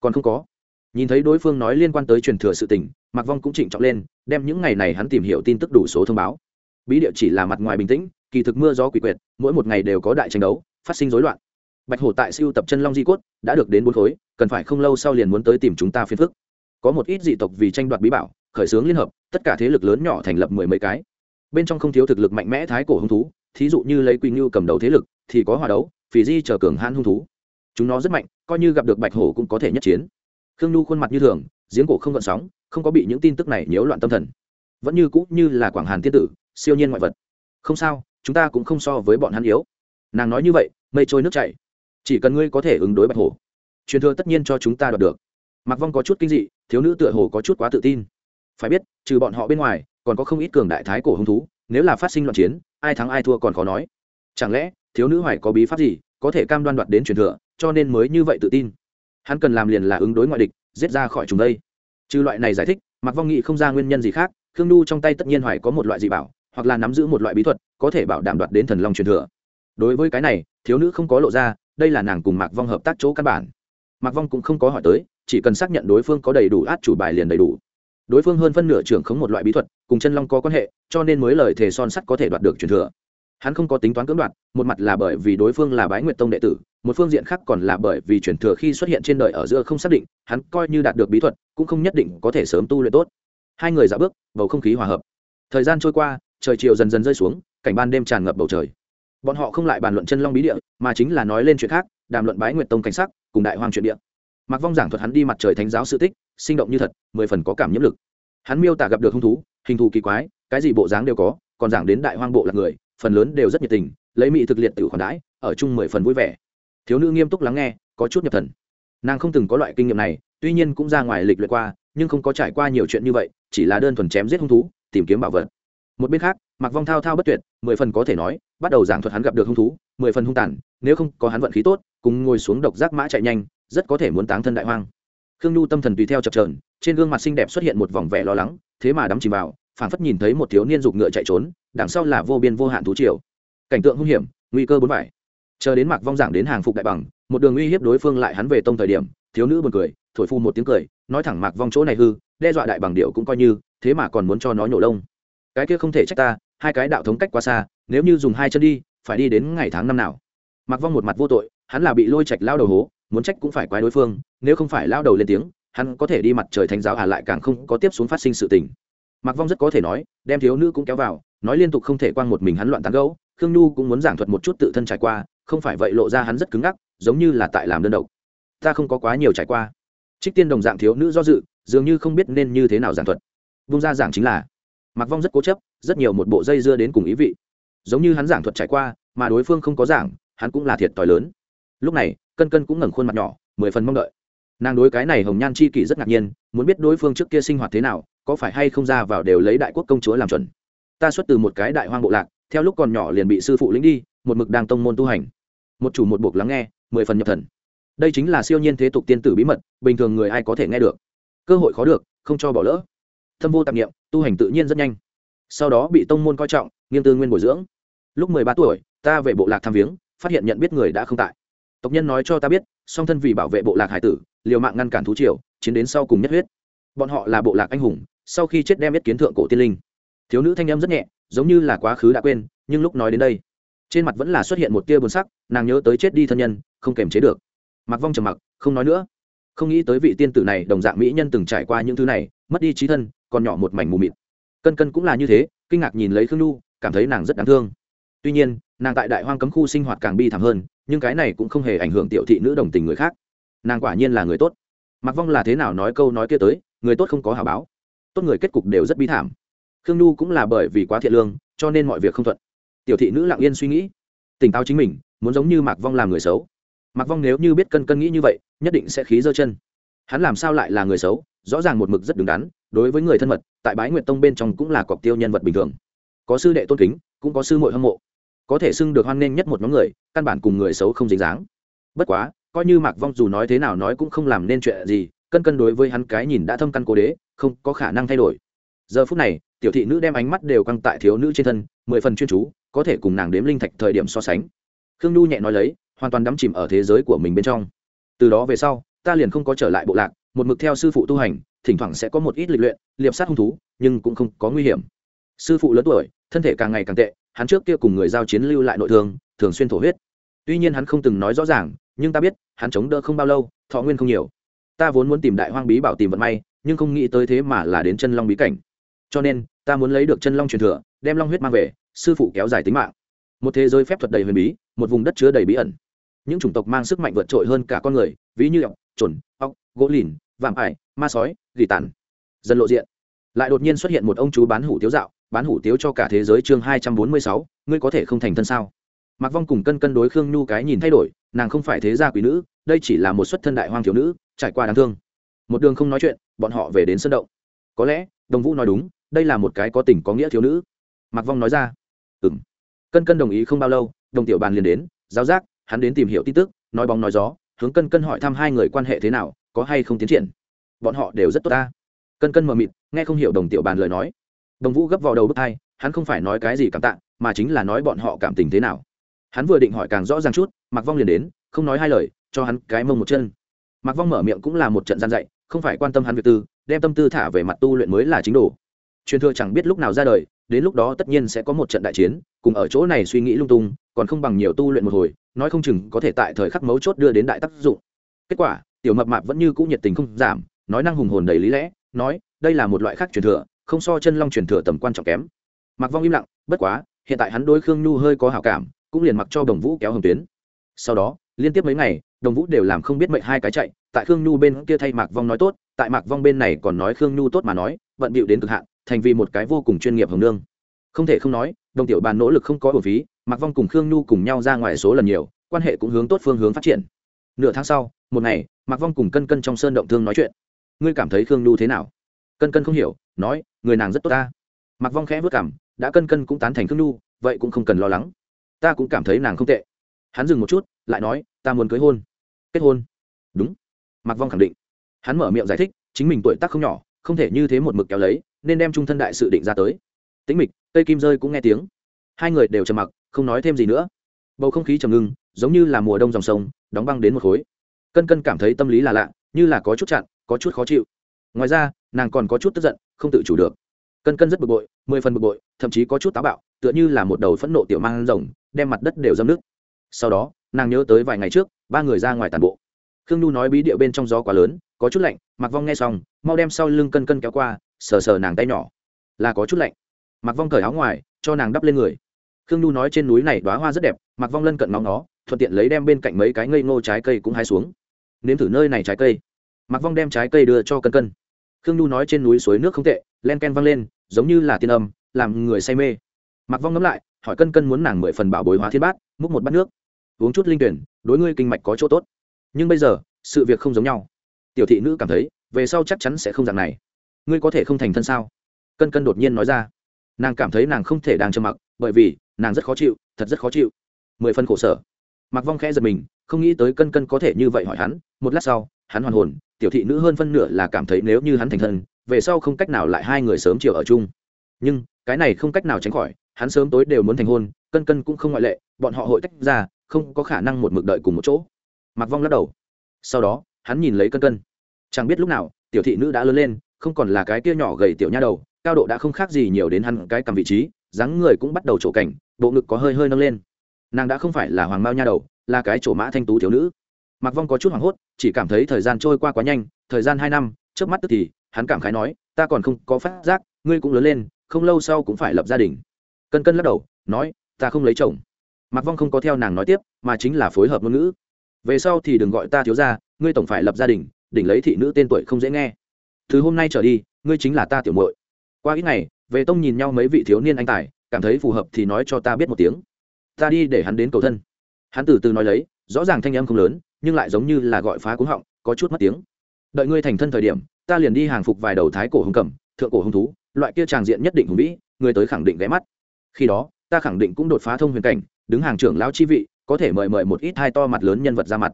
A: Còn không có. Nhìn thấy đối phương nói liên quan tới truyền thừa sự tình, mạc vong cũng trịnh trọng lên, đem những ngày này hắn tìm hiểu tin tức đủ số thông báo. Bí địa chỉ là mặt ngoài bình tĩnh, kỳ thực mưa gió quỷ quyệt, mỗi một ngày đều có đại tranh đấu, phát sinh rối loạn bạch hổ tại siêu tập chân long di cốt, đã được đến bốn khối, cần phải không lâu sau liền muốn tới tìm chúng ta phiền phức. Có một ít dị tộc vì tranh đoạt bí bảo, khởi xướng liên hợp, tất cả thế lực lớn nhỏ thành lập mười mấy cái. Bên trong không thiếu thực lực mạnh mẽ thái cổ hung thú, thí dụ như lấy quy ngưu cầm đầu thế lực, thì có hòa đấu phì di chờ cường hãn hung thú. Chúng nó rất mạnh, coi như gặp được bạch hổ cũng có thể nhất chiến. Khương nhu khuôn mặt như thường, giếng cổ không gợn sóng, không có bị những tin tức này nhiễu loạn tâm thần. Vẫn như cũ như là quảng hàn thiên tử, siêu nhiên ngoại vật. Không sao, chúng ta cũng không so với bọn hắn yếu. Nàng nói như vậy, mây trôi nước chảy chỉ cần ngươi có thể ứng đối bạch hổ, truyền thừa tất nhiên cho chúng ta đoạt được. Mặc vong có chút kinh dị, thiếu nữ tựa hồ có chút quá tự tin. Phải biết, trừ bọn họ bên ngoài, còn có không ít cường đại thái cổ hung thú, nếu là phát sinh loạn chiến, ai thắng ai thua còn khó nói. Chẳng lẽ, thiếu nữ hoài có bí pháp gì, có thể cam đoan đoạt đến truyền thừa, cho nên mới như vậy tự tin? Hắn cần làm liền là ứng đối ngoại địch, giết ra khỏi chúng đây. Trừ loại này giải thích mặc vong nghị không ra nguyên nhân gì khác, khương nhu trong tay tất nhiên hoài có một loại dị bảo, hoặc là nắm giữ một loại bí thuật, có thể bảo đảm đoạt đến thần long truyền thừa. Đối với cái này, thiếu nữ không có lộ ra đây là nàng cùng mạc vong hợp tác chỗ căn bản. Mạc vong cũng không có hỏi tới, chỉ cần xác nhận đối phương có đầy đủ át chủ bài liền đầy đủ. Đối phương hơn phân nửa trưởng khống một loại bí thuật, cùng chân long có quan hệ, cho nên mới lời thề son sắt có thể đoạt được truyền thừa. Hắn không có tính toán cưỡng đoạt, một mặt là bởi vì đối phương là bái nguyệt tông đệ tử, một phương diện khác còn là bởi vì truyền thừa khi xuất hiện trên đời ở giữa không xác định, hắn coi như đạt được bí thuật, cũng không nhất định có thể sớm tu luyện tốt. Hai người dạo bước, bầu không khí hòa hợp. Thời gian trôi qua, trời chiều dần dần rơi xuống, cảnh ban đêm tràn ngập bầu trời. Bọn họ không lại bàn luận chân long bí địa mà chính là nói lên chuyện khác, đàm luận bái nguyệt tông cảnh sắc, cùng đại hoàng chuyện địa. Mặc vong giảng thuật hắn đi mặt trời thánh giáo sự tích, sinh động như thật, mười phần có cảm nhiễm lực. Hắn miêu tả gặp được hung thú, hình thù kỳ quái, cái gì bộ dáng đều có, còn giảng đến đại hoang bộ là người, phần lớn đều rất nhiệt tình, lấy mỹ thực liệt tự khoản đãi, ở chung mười phần vui vẻ. Thiếu nữ nghiêm túc lắng nghe, có chút nhập thần. Nàng không từng có loại kinh nghiệm này, tuy nhiên cũng ra ngoài lịch luyện qua, nhưng không có trải qua nhiều chuyện như vậy, chỉ là đơn thuần chém giết hung thú, tìm kiếm bảo vật một bên khác mặc vong thao thao bất tuyệt, mười phần có thể nói, bắt đầu giảng thuật hắn gặp được hung thú, mười phần hung tàn, nếu không có hắn vận khí tốt, cùng ngồi xuống độc giác mã chạy nhanh, rất có thể muốn táng thân đại hoang. Khương nhu tâm thần tùy theo chập trờn trên gương mặt xinh đẹp xuất hiện một vòng vẻ lo lắng, thế mà đắm chìm vào, phảng phất nhìn thấy một thiếu niên dục ngựa chạy trốn, đằng sau là vô biên vô hạn thú triều. Cảnh tượng hung hiểm, nguy cơ bốn vải chờ đến mạc vong giảng đến hàng phục đại bằng, một đường uy hiếp đối phương lại hắn về tông thời điểm, thiếu nữ buồn cười, thổi phu một tiếng cười, nói thẳng mạc vong chỗ này hư, đe dọa đại bằng điệu cũng coi như, thế mà còn muốn cho nó nhổ lông cái kia không thể trách ta, hai cái đạo thống cách quá xa, nếu như dùng hai chân đi, phải đi đến ngày tháng năm nào. Mặc vong một mặt vô tội, hắn là bị lôi trạch lao đầu hố, muốn trách cũng phải quái đối phương, nếu không phải lao đầu lên tiếng, hắn có thể đi mặt trời thánh giáo hà lại càng không có tiếp xuống phát sinh sự tình. Mặc vong rất có thể nói, đem thiếu nữ cũng kéo vào, nói liên tục không thể quang một mình hắn loạn tán gấu khương nhu cũng muốn giảng thuật một chút tự thân trải qua, không phải vậy lộ ra hắn rất cứng ngắc, giống như là tại làm đơn độc. Ta không có quá nhiều trải qua. Trích tiên đồng dạng thiếu nữ do dự, dường như không biết nên như thế nào giảng thuật. Vung ra giảng chính là mặc vong rất cố chấp, rất nhiều một bộ dây dưa đến cùng ý vị. Giống như hắn giảng thuật trải qua, mà đối phương không có giảng, hắn cũng là thiệt t h i lớn. Lúc này, cân cân cũng ngẩng khuôn mặt nhỏ, mười phần mong đợi. Nàng đối cái này hồng nhan c h i kỷ rất ngạc nhiên, muốn biết đối phương trước kia sinh hoạt thế nào, có phải hay không ra vào đều lấy đại quốc công chúa làm chuẩn. Ta xuất từ một cái đại hoang bộ lạc, theo lúc còn nhỏ liền bị sư phụ lĩnh đi, một mực đang tông môn tu hành. Một chủ một buộc lắng nghe, mười phần nhập thần. Đây chính là siêu nhiên thế tục tiên tử bí mật, bình thường người ai có thể nghe được. Cơ hội khó được, không cho bỏ lỡ. Thâm vô tạp nghiệm tu hành tự nhiên rất nhanh. Sau đó bị tông môn coi trọng nghiên tư nguyên bồi dưỡng. Lúc mười ba tuổi, ta về bộ lạc tham viếng, phát hiện nhận biết người đã không tại. Tộc nhân nói cho ta biết, song thân vì bảo vệ bộ lạc hải tử, liều mạng ngăn cản thú triều, chiến đến sau cùng nhất huyết. Bọn họ là bộ lạc anh hùng, sau khi chết đem biết kiến thượng cổ tiên linh. Thiếu nữ thanh em rất nhẹ, giống như là quá khứ đã quên, nhưng lúc nói đến đây, trên mặt vẫn là xuất hiện một tia buồn sắc, nàng nhớ tới chết đi thân nhân, không kềm chế được. Mặc vong trầm mặc, không nói nữa. Không nghĩ tới vị tiên tử này đồng dạng mỹ nhân từng trải qua những thứ này, mất đi trí thân còn nhỏ một mảnh mù mịt. Cân cân cũng là như thế, kinh ngạc nhìn lấy khương nhu, cảm thấy nàng rất đáng thương. Tuy nhiên, nàng tại đại hoang cấm khu sinh hoạt càng bi thảm hơn, nhưng cái này cũng không hề ảnh hưởng tiểu thị nữ đồng tình người khác. Nàng quả nhiên là người tốt. Mặc vong là thế nào nói câu nói kia tới, người tốt không có hào báo. Tốt người kết cục đều rất bi thảm. Khương nhu cũng là bởi vì quá thiện lương, cho nên mọi việc không thuận. Tiểu thị nữ lặng yên suy nghĩ, tỉnh táo chính mình, muốn giống như mạc vong làm người xấu. Mạc vong nếu như biết cân cân nghĩ như vậy, nhất định sẽ khí dơ chân. Hắn làm sao lại là người xấu, rõ ràng một mực rất đứng đắn đối với người thân mật, tại bái nguyệt tông bên trong cũng là cọc tiêu nhân vật bình thường. Có sư đệ tôn kính, cũng có sư mội hâm mộ. Có thể xưng được hoan nghênh nhất một nhóm người, căn bản cùng người xấu không dính dáng. Bất quá, coi như mạc vong dù nói thế nào nói cũng không làm nên chuyện gì, cân cân đối với hắn cái nhìn đã thâm căn cố đế, không có khả năng thay đổi. Giờ phút này, tiểu thị nữ đem ánh mắt đều căng tại thiếu nữ trên thân, mười phần chuyên chú, có thể cùng nàng đếm linh thạch thời điểm so sánh. Khương nhu nhẹ nói lấy, hoàn toàn đắm chìm ở thế giới của mình bên trong. Từ đó về sau, ta liền không có trở lại bộ lạc, một mực theo sư phụ tu hành thỉnh thoảng sẽ có một ít lịch luyện, liệp sát hung thú, nhưng cũng không có nguy hiểm. Sư phụ lớn tuổi, thân thể càng ngày càng tệ, hắn trước kia cùng người giao chiến lưu lại nội thương, thường xuyên thổ huyết. Tuy nhiên hắn không từng nói rõ ràng, nhưng ta biết, hắn chống đỡ không bao lâu, thọ nguyên không nhiều. Ta vốn muốn tìm đại hoang bí bảo tìm vận may, nhưng không nghĩ tới thế mà là đến chân long bí cảnh. Cho nên, ta muốn lấy được chân long truyền thừa, đem long huyết mang về, sư phụ kéo dài tính mạng. Một thế giới phép thuật đầy huyền bí, một vùng đất chứa đầy bí ẩn. Những chủng tộc mang sức mạnh vượt trội hơn cả con người, ví như ọc trồn ọc gỗ lìn vạm ải, ma sói, gỉ tàn. Dần lộ diện. Lại đột nhiên xuất hiện một ông chú bán hủ tiếu dạo, bán hủ tiếu cho cả thế giới chương hai trăm bốn mươi sáu, ngươi có thể không thành thân sao? Mặc vong cùng cân cân đối khương nhu cái nhìn thay đổi, nàng không phải thế gia quý nữ, đây chỉ là một xuất thân đại hoang thiếu nữ, trải qua đáng thương. Một đường không nói chuyện, bọn họ về đến sân động. Có lẽ, đồng vũ nói đúng, đây là một cái có tình có nghĩa thiếu nữ. Mặc vong nói ra. Ừ m cân cân đồng ý không bao lâu, đồng tiểu bàn liền đến, giáo giác, hắn đến tìm hiểu tin tức, nói bóng nói gió, hướng cân cân hỏi thăm hai người quan hệ thế nào có hay không tiến triển? Bọn họ đều rất tốt ta. Cân cân mờ mịt, nghe không hiểu đồng tiểu bàn lời nói. Đồng vũ gấp vào đầu bức thai, hắn không phải nói cái gì cảm tạ, mà chính là nói bọn họ cảm tình thế nào. Hắn vừa định hỏi càng rõ ràng chút mặc vong liền đến, không nói hai lời, cho hắn cái mông một chân. Mặc vong mở miệng cũng là một trận gian dạy, không phải quan tâm hắn việc tư, đem tâm tư thả về mặt tu luyện mới là chính đồ. Truyền thừa chẳng biết lúc nào ra đời, đến lúc đó tất nhiên sẽ có một trận đại chiến, cùng ở chỗ này suy nghĩ lung tung, còn không bằng nhiều tu luyện một hồi, nói không chừng có thể tại thời khắc mấu chốt đưa đến đại tác dụng. Kết quả tiểu mập mạp vẫn như cũ nhiệt tình không giảm, nói năng hùng hồn đầy lý lẽ, nói, đây là một loại khác truyền thừa, không so chân long truyền thừa tầm quan trọng kém. Mặc vong im lặng, bất quá, hiện tại hắn đối khương nhu hơi có hảo cảm, cũng liền mặc cho đồng vũ kéo hồng tuyến. Sau đó, liên tiếp mấy ngày, đồng vũ đều làm không biết mệnh hai cái chạy, tại khương nhu bên kia thay mạc vong nói tốt, tại mạc vong bên này còn nói khương nhu tốt mà nói, bận bịu đến cực hạn, thành vì một cái vô cùng chuyên nghiệp hồng nương. Không thể không nói, đồng tiểu bàn nỗ lực không có bổ phí, mạc vong cùng khương nhu cùng nhau ra ngoài số lần nhiều, quan hệ cũng hướng tốt phương hướng phát triển. Nửa tháng sau, một ngày mạc vong cùng cân cân trong sơn động thương nói chuyện. Ngươi cảm thấy khương nhu thế nào? Cân cân không hiểu, nói, người nàng rất tốt ta. Mạc vong khẽ vất cảm, đã cân cân cũng tán thành khương nhu, vậy cũng không cần lo lắng. Ta cũng cảm thấy nàng không tệ. Hắn dừng một chút, lại nói, ta muốn cưới hôn. Kết hôn. Đúng. Mạc vong khẳng định. Hắn mở miệng giải thích, chính mình tuổi tác không nhỏ, không thể như thế một mực kéo lấy, nên đem trung thân đại sự định ra tới. Tĩnh mịch cây kim rơi cũng nghe tiếng. Hai người đều trầm mặc, không nói thêm gì nữa. Bầu không khí trầm ngưng, giống như là mùa đông dòng sông, đóng băng đến một khối cân cân cảm thấy tâm lý là lạ, như là có chút chặn, có chút khó chịu. Ngoài ra, nàng còn có chút tức giận, không tự chủ được. Cân cân rất bực bội, mười phần bực bội, thậm chí có chút táo bạo, tựa như là một đầu phẫn nộ tiểu mang rồng, đem mặt đất đều dâm nước. Sau đó, nàng nhớ tới vài ngày trước, ba người ra ngoài tàn bộ. Khương nhu nói bí địa bên trong gió quá lớn, có chút lạnh mặc vong nghe xong, mau đem sau lưng cân cân kéo qua, sờ sờ nàng tay nhỏ. Là có chút lạnh. Mặc vong cởi áo ngoài, cho nàng đắp lên người. Khương nhu nói trên núi này đoá hoa rất đẹp mặc vong lân cận nóng nó thuận tiện lấy đem bên cạnh mấy cái ngây ngô trái cây cũng hái xuống nếm thử nơi này trái cây. Mặc vong đem trái cây đưa cho cân cân. Khương nhu nói trên núi suối nước không tệ, len ken văng lên, giống như là tiên âm, làm người say mê. Mặc vong ngẫm lại, hỏi cân cân muốn nàng mười phần bảo bối hóa thiên bát, múc một bát nước, uống chút linh tuyển, đối ngươi kinh mạch có chỗ tốt. Nhưng bây giờ, sự việc không giống nhau. Tiểu thị nữ cảm thấy, về sau chắc chắn sẽ không dạng này. Ngươi có thể không thành thân sao? Cân cân đột nhiên nói ra. Nàng cảm thấy nàng không thể đang trầm mặc, bởi vì, nàng rất khó chịu, thật rất khó chịu. Mười phân khổ sở. Mặc vong khẽ giật mình, không nghĩ tới cân cân có thể như vậy hỏi hắn một lát sau, hắn hoàn hồn, tiểu thị nữ hơn phân nửa là cảm thấy nếu như hắn thành thân, về sau không cách nào lại hai người sớm chiều ở chung. Nhưng, cái này không cách nào tránh khỏi, hắn sớm tối đều muốn thành hôn, cân cân cũng không ngoại lệ, bọn họ hội tách ra, không có khả năng một mực đợi cùng một chỗ. Mặc vong lắc đầu. Sau đó, hắn nhìn lấy cân cân. Chẳng biết lúc nào, tiểu thị nữ đã lớn lên, không còn là cái kia nhỏ gầy tiểu nha đầu, cao độ đã không khác gì nhiều đến hắn cái cầm vị trí, dáng người cũng bắt đầu trổ cảnh, bộ ngực có hơi hơi nâng lên. Nàng đã không phải là hoàng mao nha đầu, là cái chỗ mã thanh tú thiếu nữ mặc vong có chút hoảng hốt, chỉ cảm thấy thời gian trôi qua quá nhanh, thời gian hai năm, trước mắt tức thì, hắn cảm khái nói, ta còn không có phát giác, ngươi cũng lớn lên, không lâu sau cũng phải lập gia đình. Cân cân lắc đầu, nói, ta không lấy chồng. Mặc vong không có theo nàng nói tiếp, mà chính là phối hợp ngôn ngữ. Về sau thì đừng gọi ta thiếu ra ngươi tổng phải lập gia đình, đỉnh lấy thị nữ tên tuổi không dễ nghe. Từ hôm nay trở đi, ngươi chính là ta tiểu muội. Qua ít ngày về tông nhìn nhau mấy vị thiếu niên anh tài, cảm thấy phù hợp thì nói cho ta biết một tiếng. Ta đi để hắn đến cầu thân. Hắn từ từ nói lấy, rõ ràng thanh âm không lớn nhưng lại giống như là gọi phá cuống họng, có chút mất tiếng. Đợi ngươi thành thân thời điểm, ta liền đi hàng phục vài đầu thái cổ hùng cẩm thượng cổ hùng thú, loại kia tràng diện nhất định hùng vĩ người tới khẳng định ghé mắt. Khi đó, ta khẳng định cũng đột phá thông huyền cảnh, đứng hàng trưởng lao chi vị, có thể mời mời một ít hai to mặt lớn nhân vật ra mặt.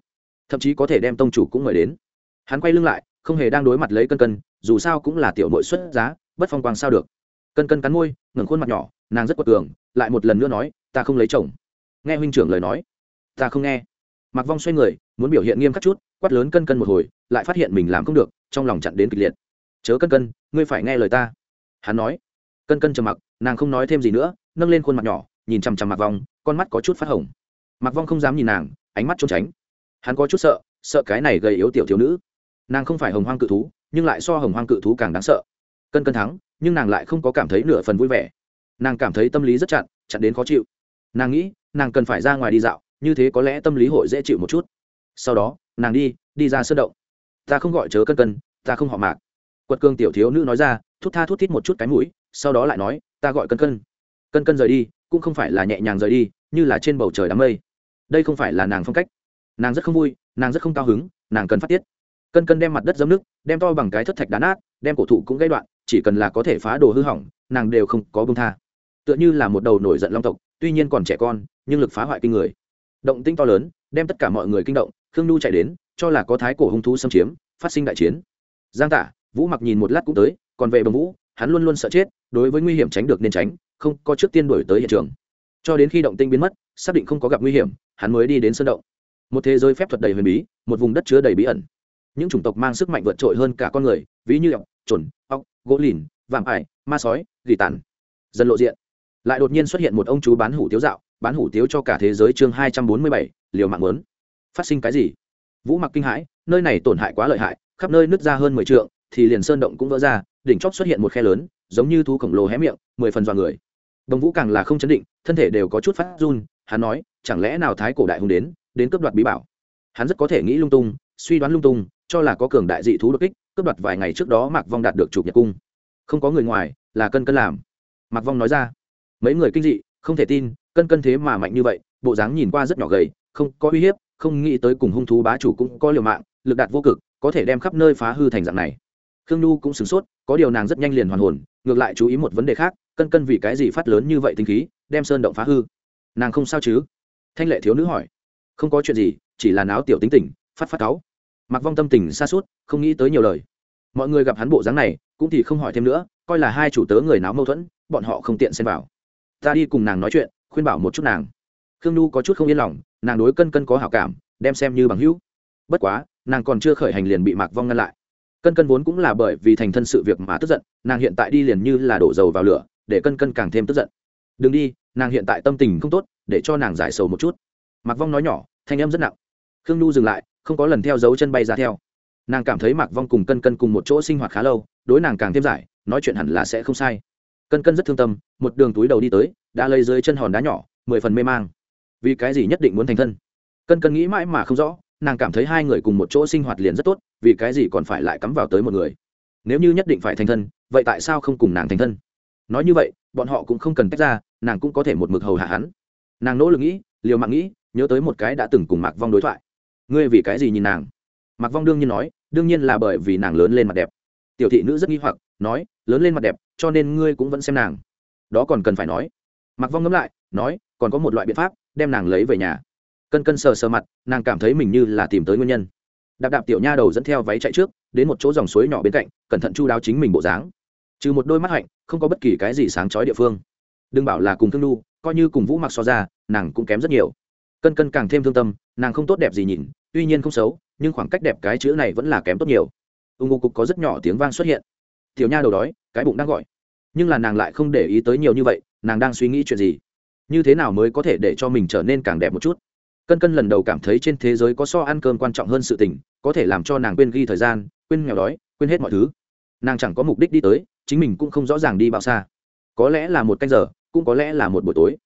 A: Thậm chí có thể đem tông chủ cũng mời đến. Hắn quay lưng lại, không hề đang đối mặt lấy cân cân, dù sao cũng là tiểu nội xuất giá, bất phong quang sao được. Cân cân cắn môi, ngẩng khuôn mặt nhỏ, nàng rất quật cường, lại một lần nữa nói, ta không lấy chồng. Nghe huynh trưởng lời nói, ta không nghe mặc vong xoay người, muốn biểu hiện nghiêm khắc chút, quát lớn cân cân một hồi, lại phát hiện mình làm không được, trong lòng chặn đến kịch liệt. Chớ cân cân, ngươi phải nghe lời ta. Hắn nói. Cân cân trầm mặc, nàng không nói thêm gì nữa, nâng lên khuôn mặt nhỏ, nhìn chằm chằm mặc vong, con mắt có chút phát hồng. Mặc vong không dám nhìn nàng, ánh mắt trốn tránh. Hắn có chút sợ sợ cái này gây yếu tiểu thiếu nữ. Nàng không phải hồng hoang cự thú, nhưng lại so hồng hoang cự thú càng đáng sợ. Cân cân thắng, nhưng nàng lại không có cảm thấy nửa phần vui vẻ. Nàng cảm thấy tâm lý rất chặn chặn đến khó chịu. Nàng nghĩ, nàng cần phải ra ngoài đi dạo như thế có lẽ tâm lý hội dễ chịu một chút. Sau đó, nàng đi đi ra sơn động. Ta không gọi chớ cân cân, ta không họ mạc. Quật cương tiểu thiếu nữ nói ra, thút tha thút thít một chút cái mũi, sau đó lại nói, ta gọi cân cân. Cân cân rời đi, cũng không phải là nhẹ nhàng rời đi, như là trên bầu trời đám mây. Đây không phải là nàng phong cách. Nàng rất không vui, nàng rất không cao hứng, nàng cần phát tiết. Cân cân đem mặt đất dấm nước, đem to bằng cái thất thạch đá nát, đem cổ thụ cũng gây đoạn, chỉ cần là có thể phá đồ hư hỏng, nàng đều không có bông tha. Tựa như là một đầu nổi giận long tộc, tuy nhiên còn trẻ con, nhưng lực phá hoại kinh người động tinh to lớn, đem tất cả mọi người kinh động, khương nhu chạy đến, cho là có thái cổ hung thú xâm chiếm, phát sinh đại chiến. Giang tả vũ mặc nhìn một lát cũng tới, còn về bồng vũ, hắn luôn luôn sợ chết, đối với nguy hiểm tránh được nên tránh, không có trước tiên đổi tới hiện trường. Cho đến khi động tinh biến mất, xác định không có gặp nguy hiểm, hắn mới đi đến sân động. Một thế giới phép thuật đầy huyền bí, một vùng đất chứa đầy bí ẩn. Những chủng tộc mang sức mạnh vượt trội hơn cả con người, ví như ọc trồn ọc gỗ lìn, vạm ải, ma sói, gỉ tàn. Dần lộ diện lại đột nhiên xuất hiện một ông chú bán hủ tiếu dạo, bán hủ tiếu cho cả thế giới chương hai trăm bốn mươi bảy, liều mạng lớn phát sinh cái gì? Vũ mặc kinh hãi, nơi này tổn hại quá lợi hại, khắp nơi nứt ra hơn mười t thì liền sơn động cũng vỡ ra, đỉnh chóp xuất hiện một khe lớn, giống như thú khổng lồ hé miệng, mười phần dọa người. Đồng vũ càng là không chấn định, thân thể đều có chút phát run, hắn nói, chẳng lẽ nào thái cổ đại hùng đến đến cướp đoạt bí bảo? Hắn rất có thể nghĩ lung tung, suy đoán lung tung, cho là có cường đại dị thú đột kích, cướp đoạt vài ngày trước đó mạc vong đạt được chụp nhật cung. Không có người ngoài, là cân cân làm. Mạc vong nói ra mấy người kinh dị, không thể tin, cân cân thế mà mạnh như vậy, bộ dáng nhìn qua rất nhỏ gầy, không có uy hiếp, không nghĩ tới cùng hung thú bá chủ cũng có liều mạng, lực đạt vô cực, có thể đem khắp nơi phá hư thành dạng này. Khương nhu cũng sửng sốt, có điều nàng rất nhanh liền hoàn hồn, ngược lại chú ý một vấn đề khác, cân cân vì cái gì phát lớn như vậy tinh khí, đem sơn động phá hư? Nàng không sao chứ? Thanh lệ thiếu nữ hỏi. Không có chuyện gì, chỉ là náo tiểu tính tình, phát phát cáu. Mặc vong tâm tình xa suốt không nghĩ tới nhiều lời. Mọi người gặp hắn bộ dáng này, cũng thì không hỏi thêm nữa, coi là hai chủ tớ người náo mâu thuẫn, bọn họ không tiện xen vào ta đi cùng nàng nói chuyện, khuyên bảo một chút nàng. Khương nhu có chút không yên lòng, nàng đối cân cân có hảo cảm, đem xem như bằng hữu. Bất quá, nàng còn chưa khởi hành liền bị mạc vong ngăn lại. Cân cân vốn cũng là bởi vì thành thân sự việc mà tức giận, nàng hiện tại đi liền như là đổ dầu vào lửa, để cân cân càng thêm tức giận. Đừng đi, nàng hiện tại tâm tình không tốt, để cho nàng giải sầu một chút. Mạc vong nói nhỏ, thanh âm rất nặng. Khương nhu dừng lại, không có lần theo dấu chân bay ra theo. Nàng cảm thấy mạc vong cùng cân cân cùng một chỗ sinh hoạt khá lâu, đối nàng càng thêm giải, nói chuyện hẳn là sẽ không sai cân cân rất thương tâm, một đường túi đầu đi tới, đã lấy dưới chân hòn đá nhỏ, mười phần mê mang. Vì cái gì nhất định muốn thành thân? Cân cân nghĩ mãi mà không rõ, nàng cảm thấy hai người cùng một chỗ sinh hoạt liền rất tốt, vì cái gì còn phải lại cắm vào tới một người? Nếu như nhất định phải thành thân, vậy tại sao không cùng nàng thành thân? Nói như vậy, bọn họ cũng không cần tách ra, nàng cũng có thể một mực hầu hạ hắn. Nàng nỗ lực nghĩ, liều mạng nghĩ, nhớ tới một cái đã từng cùng mạc vong đối thoại. Ngươi vì cái gì nhìn nàng? Mạc vong đương nhiên nói, đương nhiên là bởi vì nàng lớn lên mặt đẹp. Tiểu thị nữ rất nghi hoặc, nói, lớn lên mặt đẹp cho nên ngươi cũng vẫn xem nàng. Đó còn cần phải nói. Mặc vong ngẫm lại, nói, còn có một loại biện pháp, đem nàng lấy về nhà. Cân cân sờ sờ mặt, nàng cảm thấy mình như là tìm tới nguyên nhân. Đạp đạp tiểu nha đầu dẫn theo váy chạy trước, đến một chỗ dòng suối nhỏ bên cạnh, cẩn thận chu đáo chính mình bộ dáng. Trừ một đôi mắt hạnh, không có bất kỳ cái gì sáng chói địa phương. Đừng bảo là cùng thương nu coi như cùng vũ mặc so ra, nàng cũng kém rất nhiều. Cân cân càng thêm thương tâm, nàng không tốt đẹp gì nhìn, tuy nhiên không xấu, nhưng khoảng cách đẹp cái chữ này vẫn là kém tốt nhiều. Ưng ngô cục có rất nhỏ tiếng vang xuất hiện tiểu nha đầu đói, cái bụng đang gọi. Nhưng là nàng lại không để ý tới nhiều như vậy, nàng đang suy nghĩ chuyện gì? Như thế nào mới có thể để cho mình trở nên càng đẹp một chút? Cân cân lần đầu cảm thấy trên thế giới có so ăn cơm quan trọng hơn sự tình, có thể làm cho nàng quên ghi thời gian, quên nghèo đói, quên hết mọi thứ. Nàng chẳng có mục đích đi tới, chính mình cũng không rõ ràng đi bao xa. Có lẽ là một canh giờ, cũng có lẽ là một buổi tối.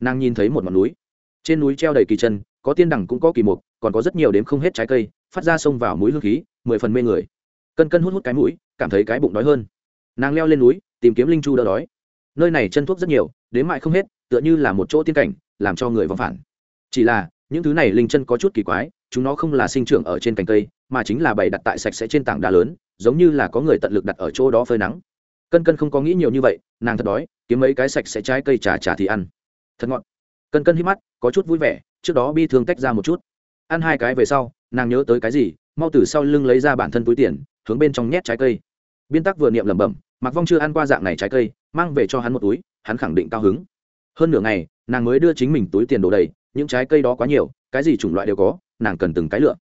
A: Nàng nhìn thấy một ngọn núi. Trên núi treo đầy kỳ chân, có tiên đẳng cũng có kỳ mục, còn có rất nhiều đếm không hết trái cây, phát ra sông vào mũi hương khí, mười phần mê người. Cân cân hút hút cái mũi cảm thấy cái bụng đói hơn. Nàng leo lên núi, tìm kiếm linh chu đỡ đói. Nơi này chân thuốc rất nhiều, đến mại không hết, tựa như là một chỗ tiên cảnh, làm cho người vắng phản. Chỉ là, những thứ này linh chân có chút kỳ quái, chúng nó không là sinh trưởng ở trên cành cây, mà chính là bày đặt tại sạch sẽ trên tảng đá lớn, giống như là có người tận lực đặt ở chỗ đó phơi nắng. Cân cân không có nghĩ nhiều như vậy, nàng thật đói, kiếm mấy cái sạch sẽ trái cây trà trà thì ăn. Thật ngọt. Cân cân hít mắt, có chút vui vẻ, trước đó bi thương tách ra một chút. Ăn hai cái về sau, nàng nhớ tới cái gì, mau từ sau lưng lấy ra bản thân túi tiền hướng bên trong nhét trái cây. Biên tắc vừa niệm lẩm bẩm mặc vong chưa ăn qua dạng này trái cây, mang về cho hắn một túi, hắn khẳng định cao hứng. Hơn nửa ngày, nàng mới đưa chính mình túi tiền đổ đầy, những trái cây đó quá nhiều, cái gì chủng loại đều có, nàng cần từng cái lựa.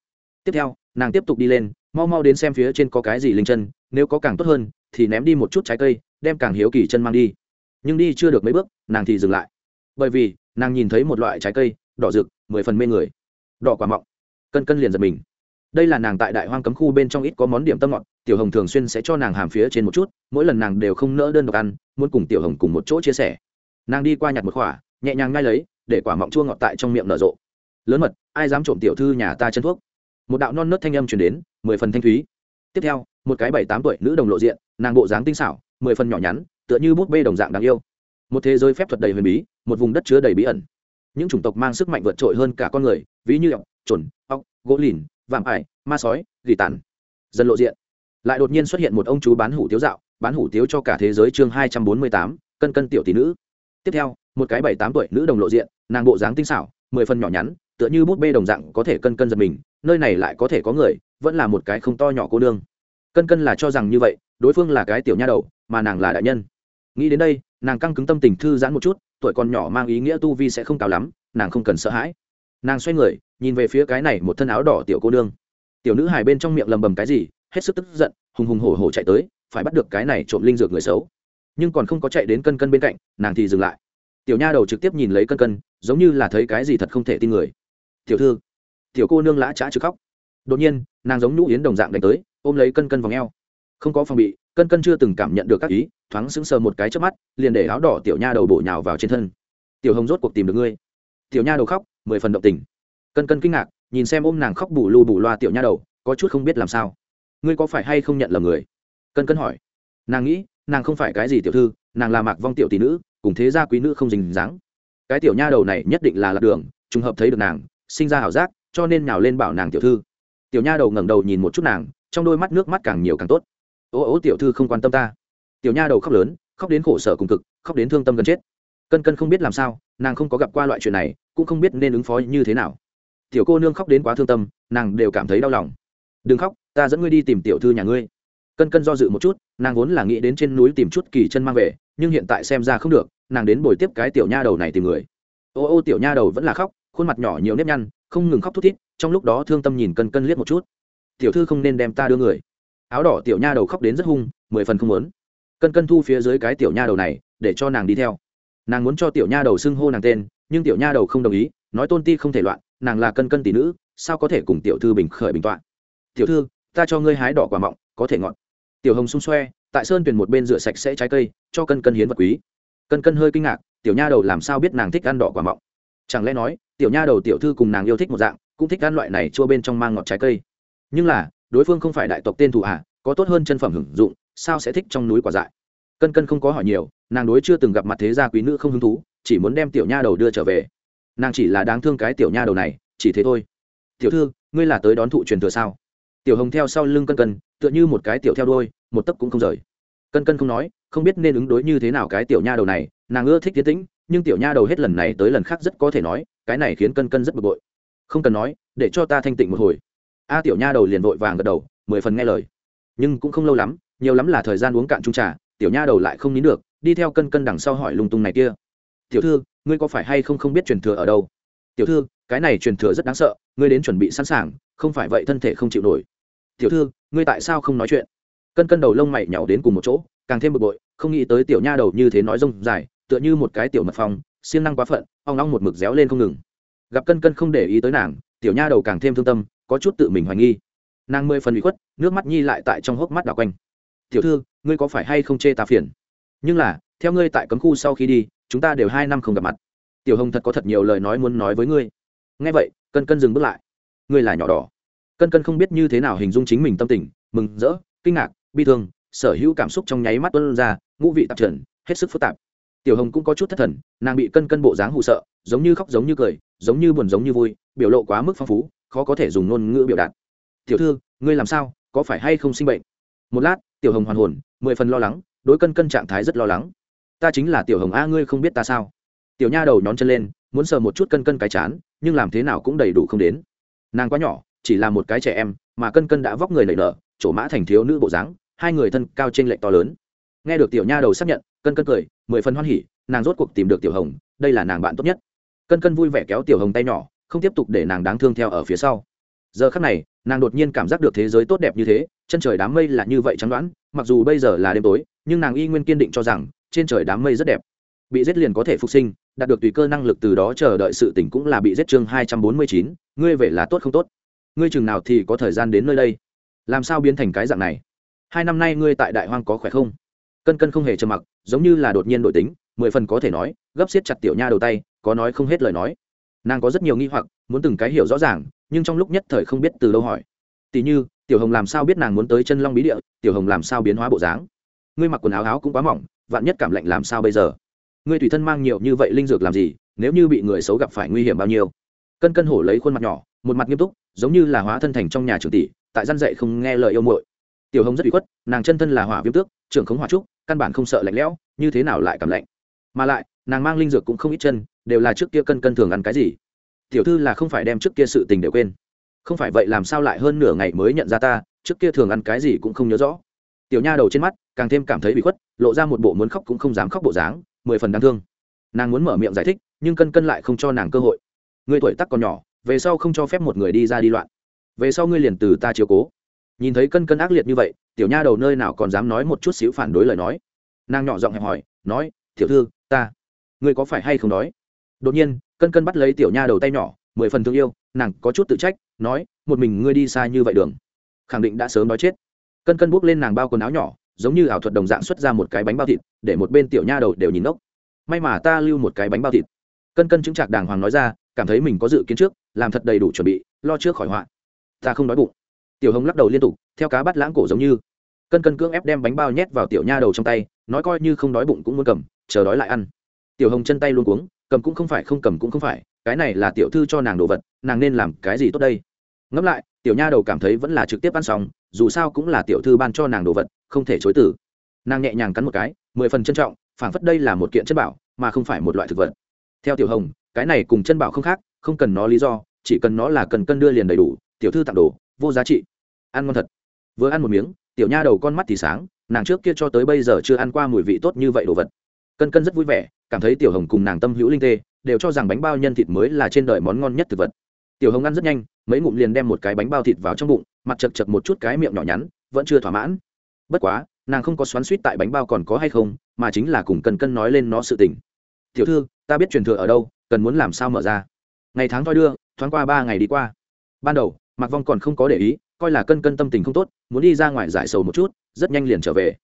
A: Tiếp theo, nàng tiếp tục đi lên, mau mau đến xem phía trên có cái gì linh chân, nếu có càng tốt hơn, thì ném đi một chút trái cây, đem càng hiếu kỳ chân mang đi. Nhưng đi chưa được mấy bước, nàng thì dừng lại. Bởi vì, nàng nhìn thấy một loại trái cây, đỏ rực, mười phần mê người. Đỏ quả mọng. Cân cân liền giật mình đây là nàng tại đại hoang cấm khu bên trong ít có món điểm tâm ngọt, tiểu hồng thường xuyên sẽ cho nàng hàm phía trên một chút, mỗi lần nàng đều không nỡ đơn độc ăn, muốn cùng tiểu hồng cùng một chỗ chia sẻ. Nàng đi qua nhặt một khỏa nhẹ nhàng ngay lấy, để quả mọng chua ngọt tại trong miệng nở rộ. Lớn mật, ai dám trộm tiểu thư nhà ta chân thuốc? Một đạo non nớt thanh âm chuyển đến, mười phần thanh thúy. Tiếp theo, một cái bảy tám tuổi nữ đồng lộ diện, nàng bộ dáng tinh xảo, mười phần nhỏ nhắn, tựa như bút bê đồng dạng đáng yêu. Một thế giới phép thuật đầy huyền bí, một vùng đất chứa đầy bí ẩn. Những chủng tộc mang sức mạnh vượt trội hơn cả con người, ví như ọc trồn ọc gỗ lìn vạm ải, ma sói, gỉ tàn. Dần lộ diện. Lại đột nhiên xuất hiện một ông chú bán hủ tiếu dạo, bán hủ tiếu cho cả thế giới chương hai trăm bốn mươi tám, cân cân tiểu tỷ nữ. Tiếp theo, một cái bảy tám tuổi nữ đồng lộ diện, nàng bộ dáng tinh xảo, mười phần nhỏ nhắn, tựa như bút bê đồng dạng có thể cân cân giật mình, nơi này lại có thể có người, vẫn là một cái không to nhỏ cô nương. Cân cân là cho rằng như vậy, đối phương là cái tiểu nha đầu, mà nàng là đại nhân. Nghĩ đến đây, nàng căng cứng tâm tình thư giãn một chút, tuổi còn nhỏ mang ý nghĩa tu vi sẽ không cao lắm, nàng không cần sợ hãi nàng xoay người, nhìn về phía cái này một thân áo đỏ tiểu cô nương. Tiểu nữ hài bên trong miệng lầm bầm cái gì, hết sức tức giận, hùng hùng hổ hổ chạy tới, phải bắt được cái này trộm linh dược người xấu. Nhưng còn không có chạy đến cân cân bên cạnh, nàng thì dừng lại. Tiểu nha đầu trực tiếp nhìn lấy cân cân, giống như là thấy cái gì thật không thể tin người. Tiểu thư. Tiểu cô nương lã trá chứ khóc. Đột nhiên, nàng giống nhũ yến đồng dạng đánh tới, ôm lấy cân cân vào ngheo không có phòng bị, cân cân chưa từng cảm nhận được các ý, thoáng sững sờ một cái trước mắt, liền để áo đỏ tiểu nha đầu bổ nhào vào trên thân. Tiểu hồng rốt cuộc tìm được ngươi. Tiểu nha đầu khóc mười phần động tình. Cân cân kinh ngạc, nhìn xem ôm nàng khóc bù lù bù loa tiểu nha đầu, có chút không biết làm sao. Ngươi có phải hay không nhận là người? Cân cân hỏi. Nàng nghĩ, nàng không phải cái gì tiểu thư, nàng là mạc vong tiểu tỷ nữ, cùng thế gia quý nữ không dình dáng. Cái tiểu nha đầu này nhất định là lạc đường, trùng hợp thấy được nàng, sinh ra ảo giác, cho nên nhào lên bảo nàng tiểu thư. Tiểu nha đầu ngẩng đầu nhìn một chút nàng, trong đôi mắt nước mắt càng nhiều càng tốt. Ô ô tiểu thư không quan tâm ta. Tiểu nha đầu khóc lớn, khóc đến khổ sở cùng cực, khóc đến thương tâm gần chết. Cân cân không biết làm sao nàng không có gặp qua loại chuyện này, cũng không biết nên ứng phó như thế nào. Tiểu cô nương khóc đến quá thương tâm, nàng đều cảm thấy đau lòng. Đừng khóc, ta dẫn ngươi đi tìm tiểu thư nhà ngươi. Cân cân do dự một chút, nàng vốn là nghĩ đến trên núi tìm chút kỳ chân mang về, nhưng hiện tại xem ra không được, nàng đến bồi tiếp cái tiểu nha đầu này tìm người. Ô ô, tiểu nha đầu vẫn là khóc, khuôn mặt nhỏ nhiều nếp nhăn, không ngừng khóc thút thít, trong lúc đó thương tâm nhìn cân cân liếc một chút. Tiểu thư không nên đem ta đưa người. Áo đỏ tiểu nha đầu khóc đến rất hung, mười phần không muốn. Cân cân thu phía dưới cái tiểu nha đầu này, để cho nàng đi theo nàng muốn cho tiểu nha đầu xưng hô nàng tên, nhưng tiểu nha đầu không đồng ý, nói tôn ti không thể loạn, nàng là cân cân tỷ nữ, sao có thể cùng tiểu thư bình khởi bình tọa tiểu thư, ta cho ngươi hái đỏ quả mọng, có thể ngọn tiểu hồng xung xoe, tại sơn tuyển một bên rửa sạch sẽ trái cây, cho cân cân hiến vật quý. Cân cân hơi kinh ngạc, tiểu nha đầu làm sao biết nàng thích ăn đỏ quả mọng? Chẳng lẽ nói, tiểu nha đầu tiểu thư cùng nàng yêu thích một dạng, cũng thích ăn loại này chua bên trong mang ngọt trái cây? Nhưng là, đối phương không phải đại tộc tên thủ hạ à, có tốt hơn chân phẩm hưởng dụng, sao sẽ thích trong núi quả dại? Cân cân không có hỏi nhiều, nàng đối chưa từng gặp mặt thế gia quý nữ không hứng thú, chỉ muốn đem tiểu nha đầu đưa trở về. Nàng chỉ là đáng thương cái tiểu nha đầu này, chỉ thế thôi. Tiểu thư, ngươi là tới đón thụ truyền thừa sao? Tiểu hồng theo sau lưng cân cân, tựa như một cái tiểu theo đôi một tấc cũng không rời. Cân cân không nói, không biết nên ứng đối như thế nào cái tiểu nha đầu này, nàng ưa thích tiến tĩnh, nhưng tiểu nha đầu hết lần này tới lần khác rất có thể nói, cái này khiến cân cân rất bực bội. Không cần nói, để cho ta thanh tịnh một hồi. A tiểu nha đầu liền vội vàng gật đầu, mười phần nghe lời. Nhưng cũng không lâu lắm, nhiều lắm là thời gian uống cạn trung trà tiểu nha đầu lại không nín được, đi theo cân cân đằng sau hỏi lung tung này kia. Tiểu thư, ngươi có phải hay không không biết truyền thừa ở đâu? Tiểu thư, cái này truyền thừa rất đáng sợ, ngươi đến chuẩn bị sẵn sàng, không phải vậy thân thể không chịu nổi. Tiểu thư, ngươi tại sao không nói chuyện? Cân cân đầu lông mày nhỏ đến cùng một chỗ, càng thêm bực bội, không nghĩ tới tiểu nha đầu như thế nói rông dài, tựa như một cái tiểu mật phòng siêng năng quá phận, ong ong một mực réo lên không ngừng. Gặp cân cân không để ý tới nàng, tiểu nha đầu càng thêm thương tâm, có chút tự mình hoài nghi. Nàng mười phần bị khuất, nước mắt nhi lại tại trong hốc mắt đảo quanh. Tiểu thư ngươi có phải hay không chê ta phiền? Nhưng là, theo ngươi tại cấm khu sau khi đi, chúng ta đều hai năm không gặp mặt. Tiểu hồng thật có thật nhiều lời nói muốn nói với ngươi. Nghe vậy, cân cân dừng bước lại. Ngươi là nhỏ đỏ. Cân cân không biết như thế nào hình dung chính mình tâm tình, mừng rỡ, kinh ngạc, bi thương, sở hữu cảm xúc trong nháy mắt tuân ra, ngũ vị tạp trần, hết sức phức tạp. Tiểu hồng cũng có chút thất thần, nàng bị cân cân bộ dáng hụ sợ, giống như khóc giống như cười, giống như buồn giống như vui, biểu lộ quá mức phong phú, khó có thể dùng ngôn ngữ biểu đạt. Tiểu thư, ngươi làm sao? Có phải hay không sinh bệnh? Một lát tiểu hồng hoàn hồn, mười phần lo lắng, đối cân cân trạng thái rất lo lắng. Ta chính là tiểu hồng a, ngươi không biết ta sao? Tiểu nha đầu nhón chân lên, muốn sờ một chút cân cân cái chán, nhưng làm thế nào cũng đầy đủ không đến. Nàng quá nhỏ, chỉ là một cái trẻ em, mà cân cân đã vóc người nảy nở, chỗ mã thành thiếu nữ bộ dáng, hai người thân cao trên lệch to lớn. Nghe được tiểu nha đầu xác nhận, cân cân cười, mười phần hoan hỉ, nàng rốt cuộc tìm được tiểu hồng, đây là nàng bạn tốt nhất. Cân cân vui vẻ kéo tiểu hồng tay nhỏ, không tiếp tục để nàng đáng thương theo ở phía sau giờ khắc này, nàng đột nhiên cảm giác được thế giới tốt đẹp như thế, chân trời đám mây là như vậy chắn đoán, mặc dù bây giờ là đêm tối, nhưng nàng y nguyên kiên định cho rằng, trên trời đám mây rất đẹp. Bị giết liền có thể phục sinh, đạt được tùy cơ năng lực từ đó chờ đợi sự tỉnh cũng là bị giết chương hai trăm bốn mươi chín, ngươi về là tốt không tốt? Ngươi chừng nào thì có thời gian đến nơi đây? Làm sao biến thành cái dạng này? Hai năm nay ngươi tại đại hoang có khỏe không? Cân cân không hề trầm mặc, giống như là đột nhiên đổi tính, mười phần có thể nói, gấp xiết chặt tiểu nha đầu tay, có nói không hết lời nói. Nàng có rất nhiều nghi hoặc, muốn từng cái hiểu rõ ràng nhưng trong lúc nhất thời không biết từ đâu hỏi. Tỷ như, tiểu hồng làm sao biết nàng muốn tới chân long bí địa, tiểu hồng làm sao biến hóa bộ dáng? Ngươi mặc quần áo áo cũng quá mỏng, vạn nhất cảm lạnh làm sao bây giờ? Ngươi tùy thân mang nhiều như vậy linh dược làm gì, nếu như bị người xấu gặp phải nguy hiểm bao nhiêu? Cân cân hổ lấy khuôn mặt nhỏ, một mặt nghiêm túc, giống như là hóa thân thành trong nhà trưởng tỷ, tại gian dạy không nghe lời yêu muội. Tiểu hồng rất bị khuất, nàng chân thân là hỏa viêm tước, trưởng khống hỏa trúc, căn bản không sợ lạnh lẽo, như thế nào lại cảm lạnh? Mà lại, nàng mang linh dược cũng không ít chân, đều là trước kia cân cân thường ăn cái gì? Tiểu thư là không phải đem trước kia sự tình đều quên. Không phải vậy làm sao lại hơn nửa ngày mới nhận ra ta, trước kia thường ăn cái gì cũng không nhớ rõ. Tiểu nha đầu trên mắt, càng thêm cảm thấy bị khuất, lộ ra một bộ muốn khóc cũng không dám khóc bộ dáng, mười phần đáng thương. Nàng muốn mở miệng giải thích, nhưng cân cân lại không cho nàng cơ hội. Người tuổi tắc còn nhỏ, về sau không cho phép một người đi ra đi loạn. Về sau ngươi liền từ ta chiếu cố. Nhìn thấy cân cân ác liệt như vậy, tiểu nha đầu nơi nào còn dám nói một chút xíu phản đối lời nói. Nàng nhỏ giọng hẹp hỏi, nói, tiểu thư, ta, ngươi có phải hay không đói? Đột nhiên cân cân bắt lấy tiểu nha đầu tay nhỏ, mười phần thương yêu, nàng có chút tự trách, nói, một mình ngươi đi xa như vậy đường, khẳng định đã sớm đói chết. Cân cân buốc lên nàng bao quần áo nhỏ, giống như ảo thuật đồng dạng xuất ra một cái bánh bao thịt, để một bên tiểu nha đầu đều nhìn ốc may mà ta lưu một cái bánh bao thịt. Cân cân chứng trạc đàng hoàng nói ra, cảm thấy mình có dự kiến trước, làm thật đầy đủ chuẩn bị, lo trước khỏi họa. Ta không đói bụng. Tiểu hồng lắc đầu liên tục, theo cá bắt lãng cổ giống như. Cân cân cưỡng ép đem bánh bao nhét vào tiểu nha đầu trong tay, nói coi như không đói bụng cũng muốn cầm, chờ đói lại ăn. Tiểu hồng chân tay luôn cuống cầm cũng không phải, không cầm cũng không phải, cái này là tiểu thư cho nàng đồ vật, nàng nên làm cái gì tốt đây? Ngẫm lại, tiểu nha đầu cảm thấy vẫn là trực tiếp ăn xong, dù sao cũng là tiểu thư ban cho nàng đồ vật, không thể chối tử nàng nhẹ nhàng cắn một cái, mười phần trân trọng, phảng phất đây là một kiện chất bảo, mà không phải một loại thực vật. Theo tiểu hồng, cái này cùng chân bảo không khác, không cần nó lý do, chỉ cần nó là cần cân đưa liền đầy đủ, tiểu thư tặng đồ, vô giá trị. Ăn ngon thật. Vừa ăn một miếng, tiểu nha đầu con mắt thì sáng, nàng trước kia cho tới bây giờ chưa ăn qua mùi vị tốt như vậy đồ vật. Cân cân rất vui vẻ cảm thấy tiểu hồng cùng nàng tâm hữu linh tê, đều cho rằng bánh bao nhân thịt mới là trên đời món ngon nhất thực vật. Tiểu hồng ăn rất nhanh, mấy ngụm liền đem một cái bánh bao thịt vào trong bụng, mặt chật chật một chút cái miệng nhỏ nhắn, vẫn chưa thỏa mãn. Bất quá, nàng không có xoắn suýt tại bánh bao còn có hay không, mà chính là cùng cân cân nói lên nó sự tình. Tiểu thư, ta biết truyền thừa ở đâu, cần muốn làm sao mở ra? Ngày tháng thoi đưa, thoáng qua ba ngày đi qua. Ban đầu, mạc vong còn không có để ý, coi là cân cân tâm tình không tốt, muốn đi ra ngoài giải sầu một chút, rất nhanh liền trở về.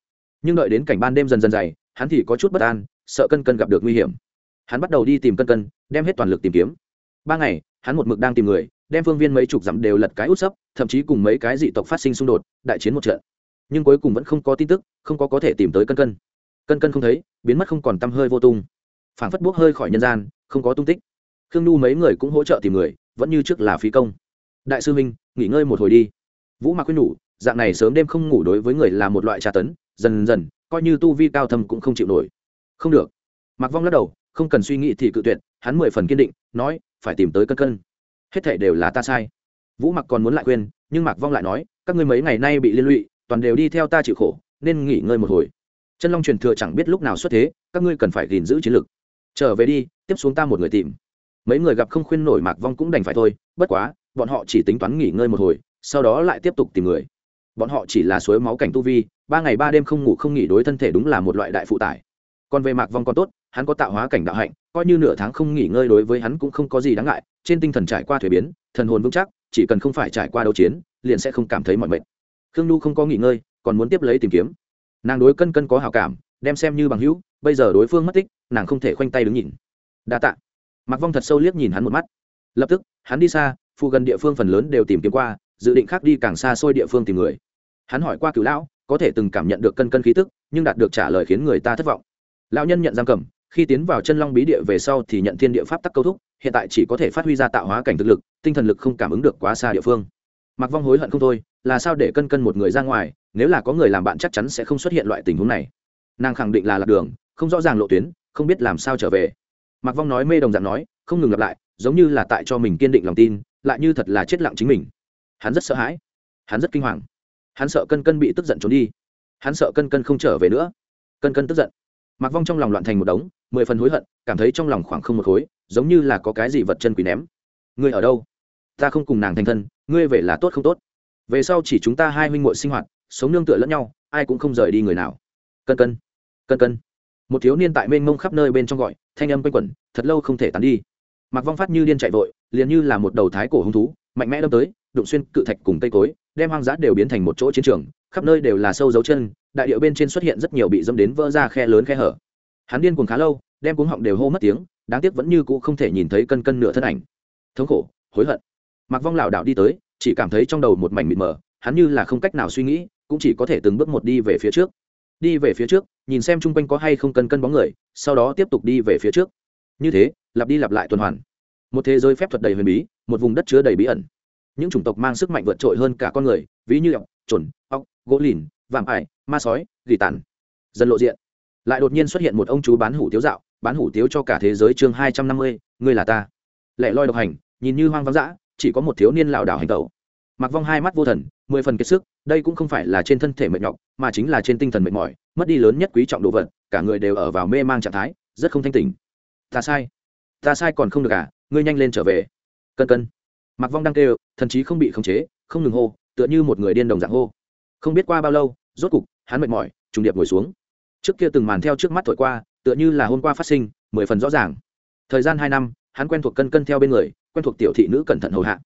A: Nhưng đợi đến cảnh ban đêm dần dần dày, hắn thì có chút bất an sợ cân cân gặp được nguy hiểm. Hắn bắt đầu đi tìm cân cân, đem hết toàn lực tìm kiếm. Ba ngày, hắn một mực đang tìm người, đem phương viên mấy chục dặm đều lật cái út sấp, thậm chí cùng mấy cái dị tộc phát sinh xung đột, đại chiến một trận. Nhưng cuối cùng vẫn không có tin tức, không có có thể tìm tới cân cân. Cân cân không thấy, biến mất không còn t hơi vô tung. Phảng phất buốc hơi khỏi nhân gian, không có tung tích. Khương nhu mấy người cũng hỗ trợ tìm người, vẫn như trước là phí công. Đại sư minh nghỉ ngơi một hồi đi. Vũ mạc quyết nhủ, dạng này sớm đêm không ngủ đối với người là một loại tra tấn, dần dần, coi như tu vi cao thâm cũng không chịu nổi không được. Mặc vong lắc đầu, không cần suy nghĩ thì cự tuyệt, hắn mười phần kiên định, nói, phải tìm tới cân cân. Hết thể đều là ta sai. Vũ mặc còn muốn lại khuyên, nhưng mạc vong lại nói, các ngươi mấy ngày nay bị liên lụy, toàn đều đi theo ta chịu khổ, nên nghỉ ngơi một hồi. Chân long truyền thừa chẳng biết lúc nào xuất thế, các ngươi cần phải gìn giữ chiến lược trở về đi, tiếp xuống ta một người tìm. Mấy người gặp không khuyên nổi mạc vong cũng đành phải thôi, bất quá, bọn họ chỉ tính toán nghỉ ngơi một hồi, sau đó lại tiếp tục tìm người. Bọn họ chỉ là suối máu cảnh tu vi, ba ngày ba đêm không ngủ không nghỉ đối thân thể đúng là một loại đại phụ tải còn về mạc vong còn tốt, hắn có tạo hóa cảnh đạo hạnh, coi như nửa tháng không nghỉ ngơi đối với hắn cũng không có gì đáng ngại, trên tinh thần trải qua thuế biến, thần hồn vững chắc, chỉ cần không phải trải qua đấu chiến, liền sẽ không cảm thấy mọi mệt. Khương nhu không có nghỉ ngơi, còn muốn tiếp lấy tìm kiếm. Nàng đối cân cân có hào cảm, đem xem như bằng hữu, bây giờ đối phương mất tích, nàng không thể khoanh tay đứng nhìn. Đa tạ. Mạc vong thật sâu liếc nhìn hắn một mắt. Lập tức, hắn đi xa, phụ gần địa phương phần lớn đều tìm kiếm qua, dự định khác đi càng xa xôi địa phương tìm người. Hắn hỏi qua cửu lão, có thể từng cảm nhận được cân cân khí tức, nhưng đạt được trả lời khiến người ta thất vọng lão nhân nhận giam cầm, khi tiến vào chân long bí địa về sau thì nhận thiên địa pháp tắc câu thúc, hiện tại chỉ có thể phát huy ra tạo hóa cảnh thực lực, tinh thần lực không cảm ứng được quá xa địa phương. Mặc vong hối hận không thôi, là sao để cân cân một người ra ngoài, nếu là có người làm bạn chắc chắn sẽ không xuất hiện loại tình huống này. Nàng khẳng định là lạc đường, không rõ ràng lộ tuyến, không biết làm sao trở về. Mặc vong nói mê đồng dạng nói, không ngừng lặp lại, giống như là tại cho mình kiên định lòng tin, lại như thật là chết lặng chính mình. Hắn rất sợ hãi, hắn rất kinh hoàng. Hắn sợ cân cân bị tức giận trốn đi. Hắn sợ cân cân không trở về nữa. Cân cân tức giận mặc vong trong lòng loạn thành một đống, mười phần hối hận, cảm thấy trong lòng khoảng không một khối, giống như là có cái gì vật chân quỷ ném. Ngươi ở đâu? Ta không cùng nàng thành thân, ngươi về là tốt không tốt? Về sau chỉ chúng ta hai huynh muội sinh hoạt, sống nương tựa lẫn nhau, ai cũng không rời đi người nào. Cân cân cân cân. Một thiếu niên tại mênh mông khắp nơi bên trong gọi, thanh âm quanh quẩn, thật lâu không thể tán đi. Mặc vong phát như điên chạy vội, liền như là một đầu thái cổ hung thú, mạnh mẽ đâm tới, đụng xuyên cự thạch cùng cây cối, đem hoang dã đều biến thành một chỗ chiến trường, khắp nơi đều là sâu dấu chân đại điệu bên trên xuất hiện rất nhiều bị dâm đến vỡ ra khe lớn khe hở. Hắn điên cuồng khá lâu, đem cuống họng đều hô mất tiếng, đáng tiếc vẫn như cũ không thể nhìn thấy cân cân nửa thân ảnh. Thống khổ, hối hận. Mặc vong lảo đảo đi tới, chỉ cảm thấy trong đầu một mảnh mịt mờ, hắn như là không cách nào suy nghĩ, cũng chỉ có thể từng bước một đi về phía trước. Đi về phía trước, nhìn xem chung quanh có hay không cân cân bóng người, sau đó tiếp tục đi về phía trước. Như thế, lặp đi lặp lại tuần hoàn. Một thế giới phép thuật đầy huyền bí, một vùng đất chứa đầy bí ẩn. Những chủng tộc mang sức mạnh vượt trội hơn cả con người, ví như ọc, trồn, ọc, gỗ lìn, vạm ải ma sói, gỉ tàn dần lộ diện. Lại đột nhiên xuất hiện một ông chú bán hủ tiếu dạo, bán hủ tiếu cho cả thế giới chương hai trăm năm mươi, ngươi là ta. Lẻ loi độc hành, nhìn như hoang vắng dã, chỉ có một thiếu niên lảo đảo hành tẩu. Mặc vong hai mắt vô thần, mười phần kiệt sức, đây cũng không phải là trên thân thể mệt nhọc, mà chính là trên tinh thần mệt mỏi, mất đi lớn nhất quý trọng đồ vật, cả người đều ở vào mê mang trạng thái, rất không thanh tỉnh. Ta sai. Ta sai còn không được à ngươi nhanh lên trở về. Cân cân. Mặc vong đang kêu, thần chí không bị khống chế, không ngừng hô, tựa như một người điên đồng dạng hô. Không biết qua bao lâu rốt cục, hắn mệt mỏi, trùng điệp ngồi xuống. Trước kia từng màn theo trước mắt thổi qua, tựa như là hôm qua phát sinh, mười phần rõ ràng. Thời gian hai năm, hắn quen thuộc cân cân theo bên người, quen thuộc tiểu thị nữ cẩn thận hầu hạ.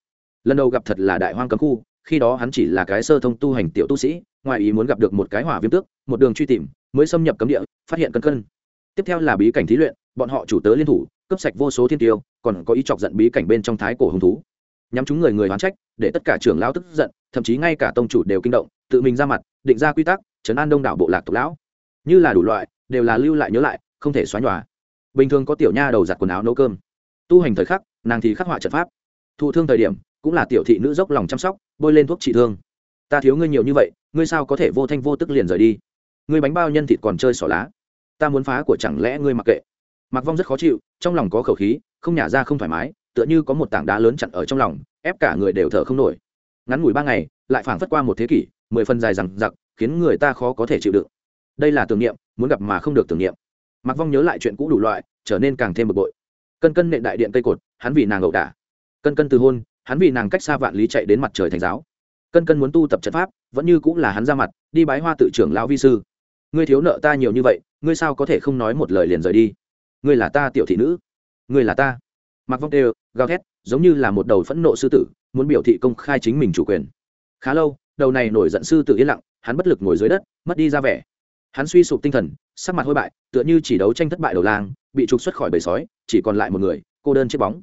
A: Lần đầu gặp thật là đại hoang cấm khu, khi đó hắn chỉ là cái sơ thông tu hành tiểu tu sĩ, ngoài ý muốn gặp được một cái hỏa viêm tước, một đường truy tìm, mới xâm nhập cấm địa, phát hiện cân cân. Tiếp theo là bí cảnh thí luyện, bọn họ chủ tớ liên thủ, cấp sạch vô số thiên tiêu, còn có ý chọc giận bí cảnh bên trong thái cổ hùng thú. Nhắm chúng người người hoán trách, để tất cả trưởng lão tức giận, thậm chí ngay cả tông chủ đều kinh động tự mình ra mặt, định ra quy tắc chấn an đông đảo bộ lạc tộc lão. Như là đủ loại, đều là lưu lại nhớ lại, không thể xóa nhòa. Bình thường có tiểu nha đầu giặt quần áo nấu cơm. Tu hành thời khắc, nàng thì khắc họa trận pháp. Thụ thương thời điểm, cũng là tiểu thị nữ dốc lòng chăm sóc, bôi lên thuốc trị thương. Ta thiếu ngươi nhiều như vậy, ngươi sao có thể vô thanh vô tức liền rời đi? Ngươi bánh bao nhân thịt còn chơi xỏ lá. Ta muốn phá của chẳng lẽ ngươi mặc kệ? Mặc vong rất khó chịu, trong lòng có khẩu khí, không nhả ra không thoải mái, tựa như có một tảng đá lớn chặn ở trong lòng, ép cả người đều thở không nổi. Ngắn ngủi ba ngày, lại phảng phất qua một thế kỷ mười phần dài rằng giặc khiến người ta khó có thể chịu đựng. Đây là tưởng niệm, muốn gặp mà không được tưởng niệm. Mặc vong nhớ lại chuyện cũ đủ loại, trở nên càng thêm bực bội. Cân cân nện đại điện cây cột, hắn vì nàng ẩu đả. Cân cân từ hôn, hắn vì nàng cách xa vạn lý chạy đến mặt trời thành giáo. Cân cân muốn tu tập trận pháp, vẫn như cũng là hắn ra mặt, đi bái hoa tự trưởng lão vi sư. Ngươi thiếu nợ ta nhiều như vậy, ngươi sao có thể không nói một lời liền rời đi? Ngươi là ta tiểu thị nữ. Ngươi là ta. Mặc vong đều gào thét, giống như là một đầu phẫn nộ sư tử, muốn biểu thị công khai chính mình chủ quyền. Khá lâu đầu này nổi giận sư tử yên lặng, hắn bất lực ngồi dưới đất, mất đi ra vẻ. Hắn suy sụp tinh thần, sắc mặt hôi bại, tựa như chỉ đấu tranh thất bại đầu lang, bị trục xuất khỏi bầy sói, chỉ còn lại một người, cô đơn chiếc bóng.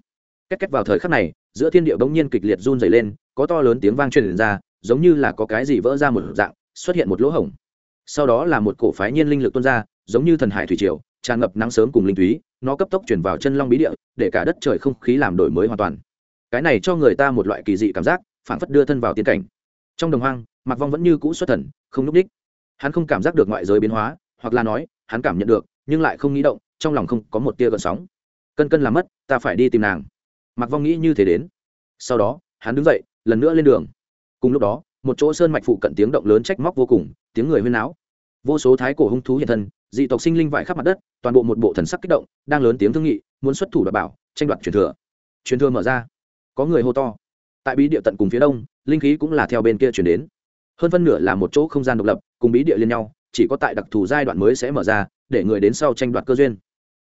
A: Cách cách vào thời khắc này, giữa thiên địa bỗng nhiên kịch liệt run dày lên, có to lớn tiếng vang truyền ra, giống như là có cái gì vỡ ra một dạng, xuất hiện một lỗ hổng. Sau đó là một cổ phái nhiên linh lực tuôn ra, giống như thần hải thủy triều, tràn ngập nắng sớm cùng linh túy, nó cấp tốc chuyển vào chân long bí địa, để cả đất trời không khí làm đổi mới hoàn toàn. Cái này cho người ta một loại kỳ dị cảm giác phản phất đưa thân vào tiên cảnh trong đồng hoang mặc vong vẫn như cũ xuất thần, không núp đích hắn không cảm giác được ngoại giới biến hóa, hoặc là nói, hắn cảm nhận được, nhưng lại không nghĩ động, trong lòng không có một tia gợn sóng. Cân cân làm mất, ta phải đi tìm nàng. Mặc vong nghĩ như thế đến. Sau đó, hắn đứng dậy, lần nữa lên đường. Cùng lúc đó, một chỗ sơn mạch phụ cận tiếng động lớn trách móc vô cùng, tiếng người huyên náo. Vô số thái cổ hung thú hiện thân, dị tộc sinh linh vải khắp mặt đất, toàn bộ một bộ thần sắc kích động, đang lớn tiếng thương nghị, muốn xuất thủ đảm bảo, tranh đoạt truyền thừa. Truyền thừa mở ra. Có người hô to. Tại bí địa tận cùng phía đông linh khí cũng là theo bên kia chuyển đến. Hơn phân nửa là một chỗ không gian độc lập, cùng bí địa liên nhau, chỉ có tại đặc thù giai đoạn mới sẽ mở ra, để người đến sau tranh đoạt cơ duyên.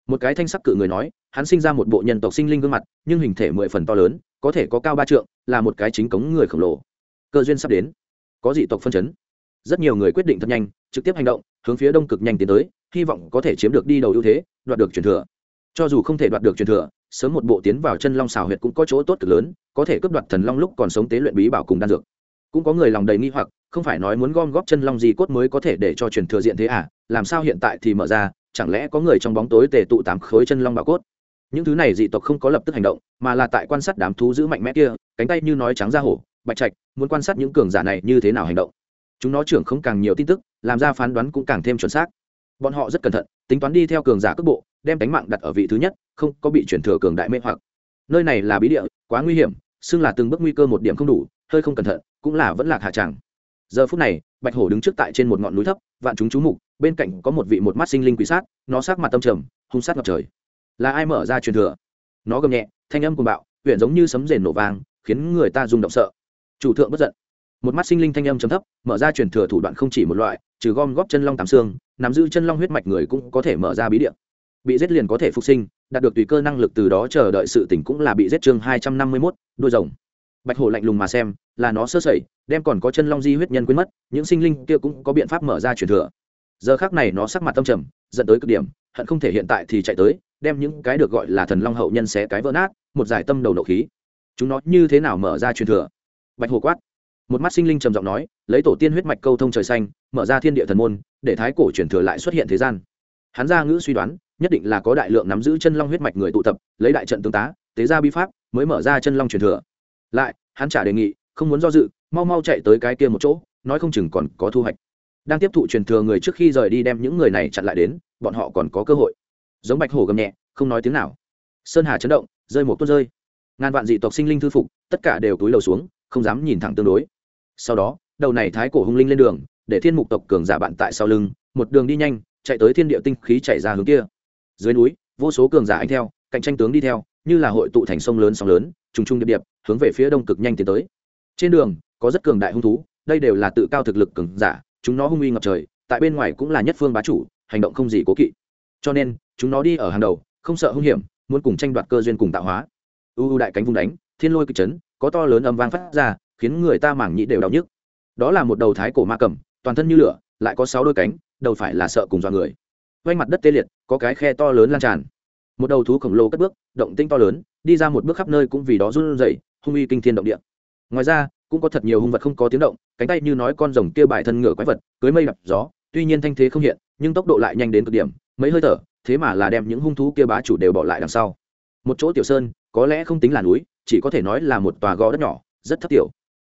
A: Một cái thanh sắc cự người nói, hắn sinh ra một bộ nhân tộc sinh linh gương mặt, nhưng hình thể mười phần to lớn, có thể có cao ba trượng, là một cái chính cống người khổng lồ. Cơ duyên sắp đến. Có dị tộc phân chấn. Rất nhiều người quyết định thật nhanh, trực tiếp hành động, hướng phía đông cực nhanh tiến tới, hy vọng có thể chiếm được đi đầu ưu thế, đoạt được truyền thừa. Cho dù không thể đoạt được truyền thừa sớm một bộ tiến vào chân long xào huyệt cũng có chỗ tốt cực lớn, có thể cướp đoạt thần long lúc còn sống tế luyện bí bảo cùng đan dược. Cũng có người lòng đầy nghi hoặc, không phải nói muốn gom góp chân long gì cốt mới có thể để cho truyền thừa diện thế à làm sao hiện tại thì mở ra, chẳng lẽ có người trong bóng tối tề tụ tám khối chân long bảo cốt? Những thứ này dị tộc không có lập tức hành động, mà là tại quan sát đám thú giữ mạnh mẽ kia, cánh tay như nói trắng ra hổ, bạch trạch, muốn quan sát những cường giả này như thế nào hành động. Chúng nó trưởng không càng nhiều tin tức, làm ra phán đoán cũng càng thêm chuẩn xác bọn họ rất cẩn thận, tính toán đi theo cường giả cước bộ, đem đánh mạng đặt ở vị thứ nhất, không có bị chuyển thừa cường đại mê hoặc. Nơi này là bí địa, quá nguy hiểm, xưng là từng bước nguy cơ một điểm không đủ, hơi không cẩn thận, cũng là vẫn lạc hạ tràng. Giờ phút này, bạch hổ đứng trước tại trên một ngọn núi thấp, vạn chúng chú mục, bên cạnh có một vị một mắt sinh linh quỷ sát, nó sát mặt tâm trầm, hung sát ngập trời. Là ai mở ra truyền thừa? Nó gầm nhẹ, thanh âm cùng bạo huyện giống như sấm rền nổ vàng khiến người ta rung động sợ. Chủ thượng bất giận một mắt sinh linh thanh âm chấm thấp, mở ra truyền thừa thủ đoạn không chỉ một loại, trừ gom góp chân long tám xương, nắm giữ chân long huyết mạch người cũng có thể mở ra bí địa. Bị giết liền có thể phục sinh, đạt được tùy cơ năng lực từ đó chờ đợi sự tỉnh cũng là bị giết chương hai trăm năm mươi mốt đuôi rồng. Bạch hổ lạnh lùng mà xem, là nó sơ sẩy, đem còn có chân long di huyết nhân quên mất, những sinh linh kia cũng có biện pháp mở ra truyền thừa. Giờ khác này nó sắc mặt tâm trầm dẫn tới cực điểm, hận không thể hiện tại thì chạy tới, đem những cái được gọi là thần long hậu nhân xé cái vỡ nát, một giải tâm đầu nộ khí. Chúng nó như thế nào mở ra truyền thừa? Bạch hồ quát một mắt sinh linh trầm giọng nói, lấy tổ tiên huyết mạch câu thông trời xanh, mở ra thiên địa thần môn, để thái cổ truyền thừa lại xuất hiện thế gian. Hắn ra ngữ suy đoán, nhất định là có đại lượng nắm giữ chân long huyết mạch người tụ tập, lấy đại trận tương tá, tế ra bi pháp, mới mở ra chân long truyền thừa. Lại, hắn trả đề nghị, không muốn do dự, mau mau chạy tới cái kia một chỗ, nói không chừng còn có thu hoạch. Đang tiếp thụ truyền thừa người trước khi rời đi đem những người này chặn lại đến, bọn họ còn có cơ hội. Giống bạch hổ gầm nhẹ, không nói tiếng nào. Sơn hà chấn động, rơi một tuốt rơi. Ngàn vạn dị tộc sinh linh thư phục, tất cả đều túi lầu xuống, không dám nhìn thẳng tương đối sau đó, đầu này thái cổ hung linh lên đường, để thiên mục tộc cường giả bạn tại sau lưng, một đường đi nhanh, chạy tới thiên địa tinh khí chạy ra hướng kia. Dưới núi, vô số cường giả anh theo, cạnh tranh tướng đi theo, như là hội tụ thành sông lớn sóng lớn, trùng trùng điệp điệp, hướng về phía đông cực nhanh tiến tới. Trên đường, có rất cường đại hung thú, đây đều là tự cao thực lực cường giả, chúng nó hung uy ngập trời, tại bên ngoài cũng là nhất phương bá chủ, hành động không gì cố kỵ. Cho nên, chúng nó đi ở hàng đầu, không sợ hung hiểm, muốn cùng tranh đoạt cơ duyên cùng tạo hóa. U u đại cánh vung đánh, thiên lôi kịch chấn, có to lớn âm vang phát ra khiến người ta mảng nhĩ đều đau nhức. Đó là một đầu thái cổ ma cầm, toàn thân như lửa, lại có sáu đôi cánh, đầu phải là sợ cùng dọa người. Quanh mặt đất tê liệt, có cái khe to lớn lan tràn. Một đầu thú khổng lồ cất bước, động tinh to lớn, đi ra một bước khắp nơi cũng vì đó run rẩy, hung uy kinh thiên động địa. Ngoài ra, cũng có thật nhiều hung vật không có tiếng động, cánh tay như nói con rồng kia bài thân ngựa quái vật, cưới mây đập gió, tuy nhiên thanh thế không hiện, nhưng tốc độ lại nhanh đến cực điểm, mấy hơi thở, thế mà là đem những hung thú kia bá chủ đều bỏ lại đằng sau. Một chỗ tiểu sơn, có lẽ không tính là núi, chỉ có thể nói là một tòa gò đất nhỏ, rất thấp tiểu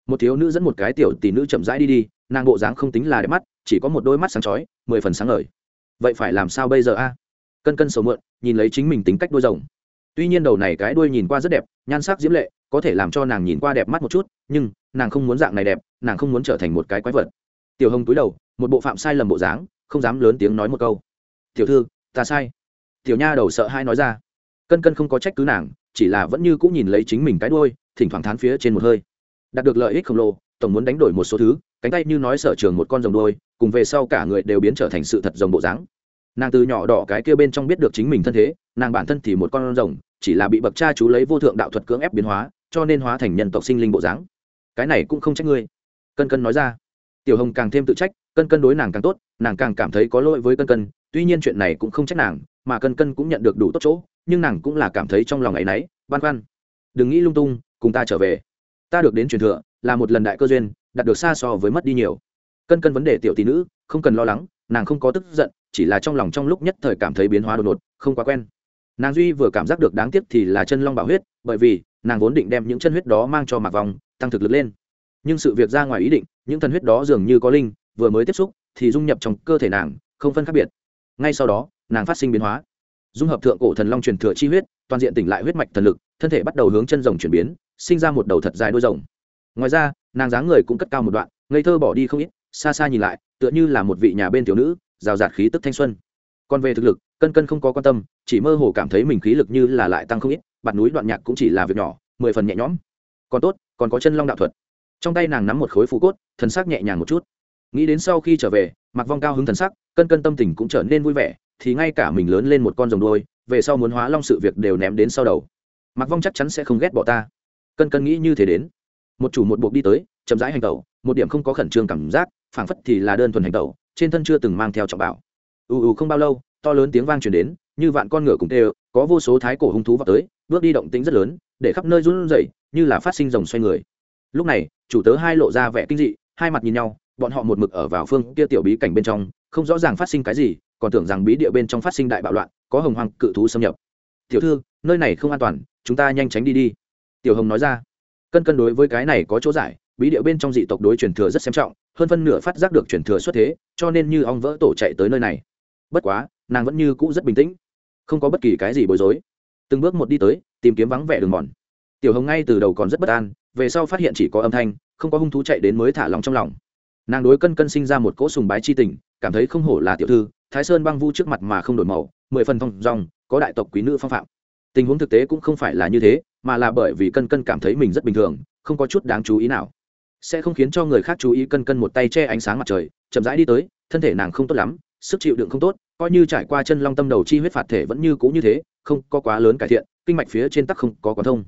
A: một thiếu nữ dẫn một cái tiểu tỷ nữ chậm rãi đi đi, nàng bộ dáng không tính là đẹp mắt, chỉ có một đôi mắt sáng chói, mười phần sáng ngời. Vậy phải làm sao bây giờ a? Cân cân sầu mượn, nhìn lấy chính mình tính cách đôi rồng. Tuy nhiên đầu này cái đuôi nhìn qua rất đẹp, nhan sắc diễm lệ, có thể làm cho nàng nhìn qua đẹp mắt một chút, nhưng nàng không muốn dạng này đẹp, nàng không muốn trở thành một cái quái vật. Tiểu hồng túi đầu, một bộ phạm sai lầm bộ dáng, không dám lớn tiếng nói một câu. Tiểu thư, ta sai. Tiểu nha đầu sợ hai nói ra. Cân cân không có trách cứ nàng, chỉ là vẫn như cũng nhìn lấy chính mình cái đuôi, thỉnh thoảng thán phía trên một hơi đạt được lợi ích khổng lồ, tổng muốn đánh đổi một số thứ, cánh tay như nói sở trường một con rồng đôi cùng về sau cả người đều biến trở thành sự thật rồng bộ dáng. Nàng từ nhỏ đỏ cái kia bên trong biết được chính mình thân thế, nàng bản thân thì một con rồng, chỉ là bị bậc cha chú lấy vô thượng đạo thuật cưỡng ép biến hóa, cho nên hóa thành nhân tộc sinh linh bộ dáng. Cái này cũng không trách ngươi. Cân cân nói ra. Tiểu hồng càng thêm tự trách, cân cân đối nàng càng tốt, nàng càng cảm thấy có lỗi với cân cân, tuy nhiên chuyện này cũng không trách nàng, mà cân cân cũng nhận được đủ tốt chỗ, nhưng nàng cũng là cảm thấy trong lòng ấ y náy, băn khoăn. Đừng nghĩ lung tung, cùng ta trở về ta được đến truyền thừa, là một lần đại cơ duyên, đạt được xa so với mất đi nhiều. Cân cân vấn đề tiểu tỷ nữ, không cần lo lắng, nàng không có tức giận, chỉ là trong lòng trong lúc nhất thời cảm thấy biến hóa đột ngột, không quá quen. Nàng duy vừa cảm giác được đáng tiếc thì là chân long bảo huyết, bởi vì, nàng vốn định đem những chân huyết đó mang cho mạc vòng, tăng thực lực lên. Nhưng sự việc ra ngoài ý định, những thần huyết đó dường như có linh, vừa mới tiếp xúc, thì dung nhập trong cơ thể nàng, không phân khác biệt. Ngay sau đó, nàng phát sinh biến hóa dung hợp thượng cổ thần long truyền thừa chi huyết, toàn diện tỉnh lại huyết mạch thần lực, thân thể bắt đầu hướng chân rồng chuyển biến, sinh ra một đầu thật dài đôi rồng. Ngoài ra, nàng dáng người cũng cất cao một đoạn, ngây thơ bỏ đi không ít, xa xa nhìn lại, tựa như là một vị nhà bên tiểu nữ, rào rạt khí tức thanh xuân. Còn về thực lực, cân cân không có quan tâm, chỉ mơ hồ cảm thấy mình khí lực như là lại tăng không ít, bạt núi đoạn nhạc cũng chỉ là việc nhỏ, mười phần nhẹ nhõm. Còn tốt, còn có chân long đạo thuật. Trong tay nàng nắm một khối phú cốt, thần sắc nhẹ nhàng một chút. Nghĩ đến sau khi trở về, mặc vong cao hứng thần sắc, cân cân tâm tình cũng trở nên vui vẻ thì ngay cả mình lớn lên một con rồng đôi về sau muốn hóa long sự việc đều ném đến sau đầu. Mặc vong chắc chắn sẽ không ghét bỏ ta. Cân cân nghĩ như thế đến. Một chủ một buộc đi tới, chậm rãi hành tẩu, một điểm không có khẩn trương cảm giác, phảng phất thì là đơn thuần hành tẩu, trên thân chưa từng mang theo trọng bảo. Ù ù không bao lâu, to lớn tiếng vang truyền đến, như vạn con ngựa cùng tê có vô số thái cổ hung thú vào tới, bước đi động tĩnh rất lớn, để khắp nơi run rẩy, như là phát sinh rồng xoay người. Lúc này, chủ tớ hai lộ ra vẻ kinh dị, hai mặt nhìn nhau, bọn họ một mực ở vào phương kia tiểu bí cảnh bên trong, không rõ ràng phát sinh cái gì còn tưởng rằng bí địa bên trong phát sinh đại bạo loạn, có hồng hoàng cự thú xâm nhập. Tiểu thư, nơi này không an toàn, chúng ta nhanh tránh đi đi. Tiểu hồng nói ra. Cân cân đối với cái này có chỗ giải, bí địa bên trong dị tộc đối truyền thừa rất xem trọng, hơn phân nửa phát giác được truyền thừa xuất thế, cho nên như ong vỡ tổ chạy tới nơi này. Bất quá, nàng vẫn như cũ rất bình tĩnh, không có bất kỳ cái gì bối rối. Từng bước một đi tới, tìm kiếm vắng vẻ đường mòn. Tiểu hồng ngay từ đầu còn rất bất an, về sau phát hiện chỉ có âm thanh, không có hung thú chạy đến mới thả lòng trong lòng. Nàng đối cân cân sinh ra một cỗ sùng bái chi tình cảm thấy không hổ là tiểu thư thái sơn băng vu trước mặt mà không đổi màu mười phần thông dong, có đại tộc quý nữ phong phạm. Tình huống thực tế cũng không phải là như thế mà là bởi vì cân cân cảm thấy mình rất bình thường không có chút đáng chú ý nào. Sẽ không khiến cho người khác chú ý cân cân một tay che ánh sáng mặt trời chậm rãi đi tới thân thể nàng không tốt lắm sức chịu đựng không tốt coi như trải qua chân long tâm đầu chi huyết phạt thể vẫn như cũ như thế không có quá lớn cải thiện kinh mạch phía trên tắc không có quá thông.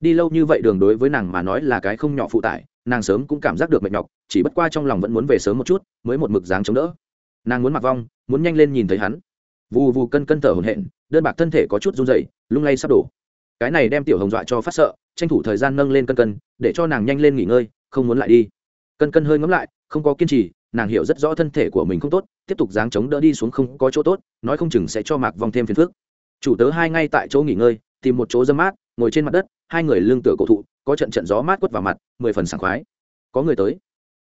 A: Đi lâu như vậy đường đối với nàng mà nói là cái không nhỏ phụ tải nàng sớm cũng cảm giác được mệt nhọc chỉ bất qua trong lòng vẫn muốn về sớm một chút mới một mực dáng chống đỡ nàng muốn mặc vong, muốn nhanh lên nhìn thấy hắn. Vù vù cân cân thở hổn hển, đơn bạc thân thể có chút run rẩy, lung lay sắp đổ. Cái này đem tiểu hồng dọa cho phát sợ, tranh thủ thời gian nâng lên cân cân, để cho nàng nhanh lên nghỉ ngơi, không muốn lại đi. Cân cân hơi ngấm lại, không có kiên trì, nàng hiểu rất rõ thân thể của mình không tốt, tiếp tục dáng chống đỡ đi xuống không có chỗ tốt, nói không chừng sẽ cho mạc vong thêm phiền phức. Chủ tớ hai ngay tại chỗ nghỉ ngơi, tìm một chỗ dâm mát, ngồi trên mặt đất, hai người lưng tựa cổ thụ, có trận trận gió mát quất vào mặt, mười phần sảng khoái. Có người tới.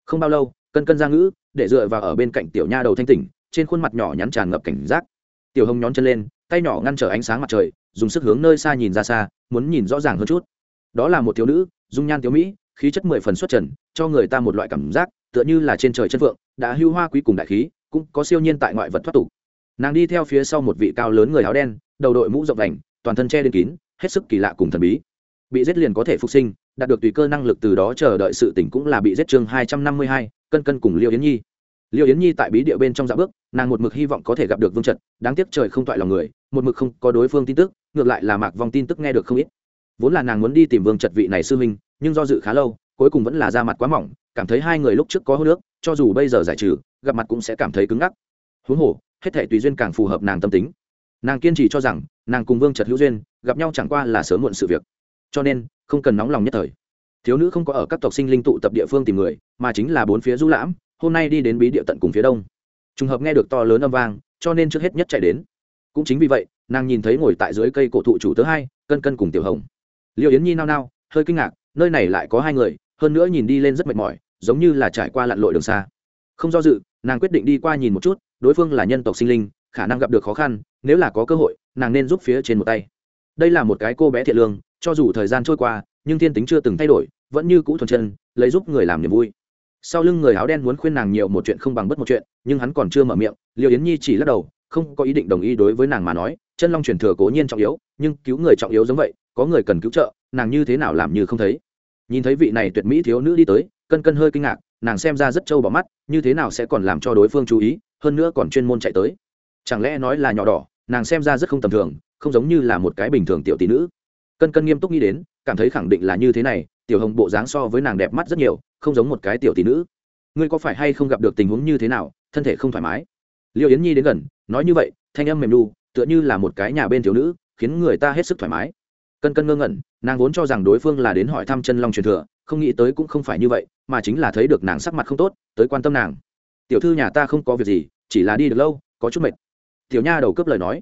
A: Không bao lâu, cân cân ra ngữ để dựa vào ở bên cạnh tiểu nha đầu thanh tỉnh, trên khuôn mặt nhỏ nhắn tràn ngập cảnh giác. Tiểu hồng nhón chân lên, tay nhỏ ngăn trở ánh sáng mặt trời, dùng sức hướng nơi xa nhìn ra xa, muốn nhìn rõ ràng hơn chút. Đó là một thiếu nữ, dung nhan thiếu mỹ, khí chất mười phần xuất trần, cho người ta một loại cảm giác, tựa như là trên trời chân vượng đã hưu hoa quý cùng đại khí, cũng có siêu nhiên tại ngoại vật thoát tục. Nàng đi theo phía sau một vị cao lớn người áo đen, đầu đội mũ rộng đành, toàn thân che lên kín, hết sức kỳ lạ cùng thần bí. Bị giết liền có thể phục sinh, đạt được tùy cơ năng lực từ đó chờ đợi sự tỉnh cũng là bị giết chương hai trăm năm mươi hai, cân cân cùng liêu yến nhi liêu yến nhi tại bí địa bên trong dạ bước, nàng một mực hy vọng có thể gặp được vương trật, đáng tiếc trời không toại lòng người, một mực không có đối phương tin tức, ngược lại là mạc vong tin tức nghe được không ít. Vốn là nàng muốn đi tìm vương trật vị này sư minh nhưng do dự khá lâu, cuối cùng vẫn là ra mặt quá mỏng, cảm thấy hai người lúc trước có hô nước, cho dù bây giờ giải trừ, gặp mặt cũng sẽ cảm thấy cứng ngắc. Huống hồ, hết thể tùy duyên càng phù hợp nàng tâm tính. Nàng kiên trì cho rằng, nàng cùng vương trật hữu duyên, gặp nhau chẳng qua là sớm muộn sự việc. Cho nên, không cần nóng lòng nhất thời. Thiếu nữ không có ở các tộc sinh linh tụ tập địa phương tìm người, mà chính là bốn phía du lãm hôm nay đi đến bí địa tận cùng phía đông. Trùng hợp nghe được to lớn âm vang, cho nên trước hết nhất chạy đến. Cũng chính vì vậy, nàng nhìn thấy ngồi tại dưới cây cổ thụ chủ thứ hai, cân cân cùng tiểu hồng. Liệu yến nhi nao nao, hơi kinh ngạc, nơi này lại có hai người, hơn nữa nhìn đi lên rất mệt mỏi, giống như là trải qua lặn lội đường xa. Không do dự, nàng quyết định đi qua nhìn một chút, đối phương là nhân tộc sinh linh, khả năng gặp được khó khăn, nếu là có cơ hội, nàng nên giúp phía trên một tay. Đây là một cái cô bé thiện lương, cho dù thời gian trôi qua, nhưng thiên tính chưa từng thay đổi, vẫn như cũ thuần chân, lấy giúp người làm niềm vui sau lưng người áo đen muốn khuyên nàng nhiều một chuyện không bằng bất một chuyện, nhưng hắn còn chưa mở miệng liệu yến nhi chỉ lắc đầu, không có ý định đồng ý đối với nàng mà nói, chân long truyền thừa cố nhiên trọng yếu, nhưng cứu người trọng yếu giống vậy, có người cần cứu trợ, nàng như thế nào làm như không thấy. Nhìn thấy vị này tuyệt mỹ thiếu nữ đi tới, cân cân hơi kinh ngạc, nàng xem ra rất trâu bỏ mắt, như thế nào sẽ còn làm cho đối phương chú ý, hơn nữa còn chuyên môn chạy tới. Chẳng lẽ nói là nhỏ đỏ, nàng xem ra rất không tầm thường, không giống như là một cái bình thường tiểu tỷ nữ. Cân cân nghiêm túc nghĩ đến, cảm thấy khẳng định là như thế này tiểu hồng bộ dáng so với nàng đẹp mắt rất nhiều, không giống một cái tiểu tỷ nữ. Ngươi có phải hay không gặp được tình huống như thế nào, thân thể không thoải mái? Liệu yến nhi đến gần, nói như vậy, thanh âm mềm đu tựa như là một cái nhà bên thiếu nữ, khiến người ta hết sức thoải mái. Cân cân ngơ ngẩn, nàng vốn cho rằng đối phương là đến hỏi thăm chân long truyền thừa, không nghĩ tới cũng không phải như vậy, mà chính là thấy được nàng sắc mặt không tốt, tới quan tâm nàng. Tiểu thư nhà ta không có việc gì, chỉ là đi được lâu, có chút mệt. Tiểu nha đầu cướp lời nói.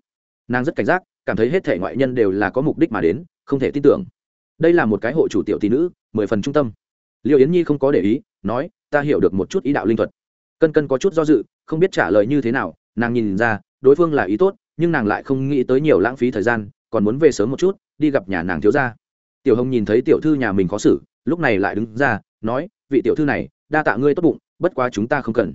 A: Nàng rất cảnh giác, cảm thấy hết thể ngoại nhân đều là có mục đích mà đến, không thể tin tưởng đây là một cái hộ chủ tiểu tỷ nữ, mười phần trung tâm. Liệu yến nhi không có để ý, nói, ta hiểu được một chút ý đạo linh thuật. Cân cân có chút do dự, không biết trả lời như thế nào, nàng nhìn ra, đối phương là ý tốt, nhưng nàng lại không nghĩ tới nhiều lãng phí thời gian, còn muốn về sớm một chút, đi gặp nhà nàng thiếu gia. Tiểu hồng nhìn thấy tiểu thư nhà mình khó xử, lúc này lại đứng ra, nói, vị tiểu thư này, đa tạ ngươi tốt bụng, bất quá chúng ta không cần.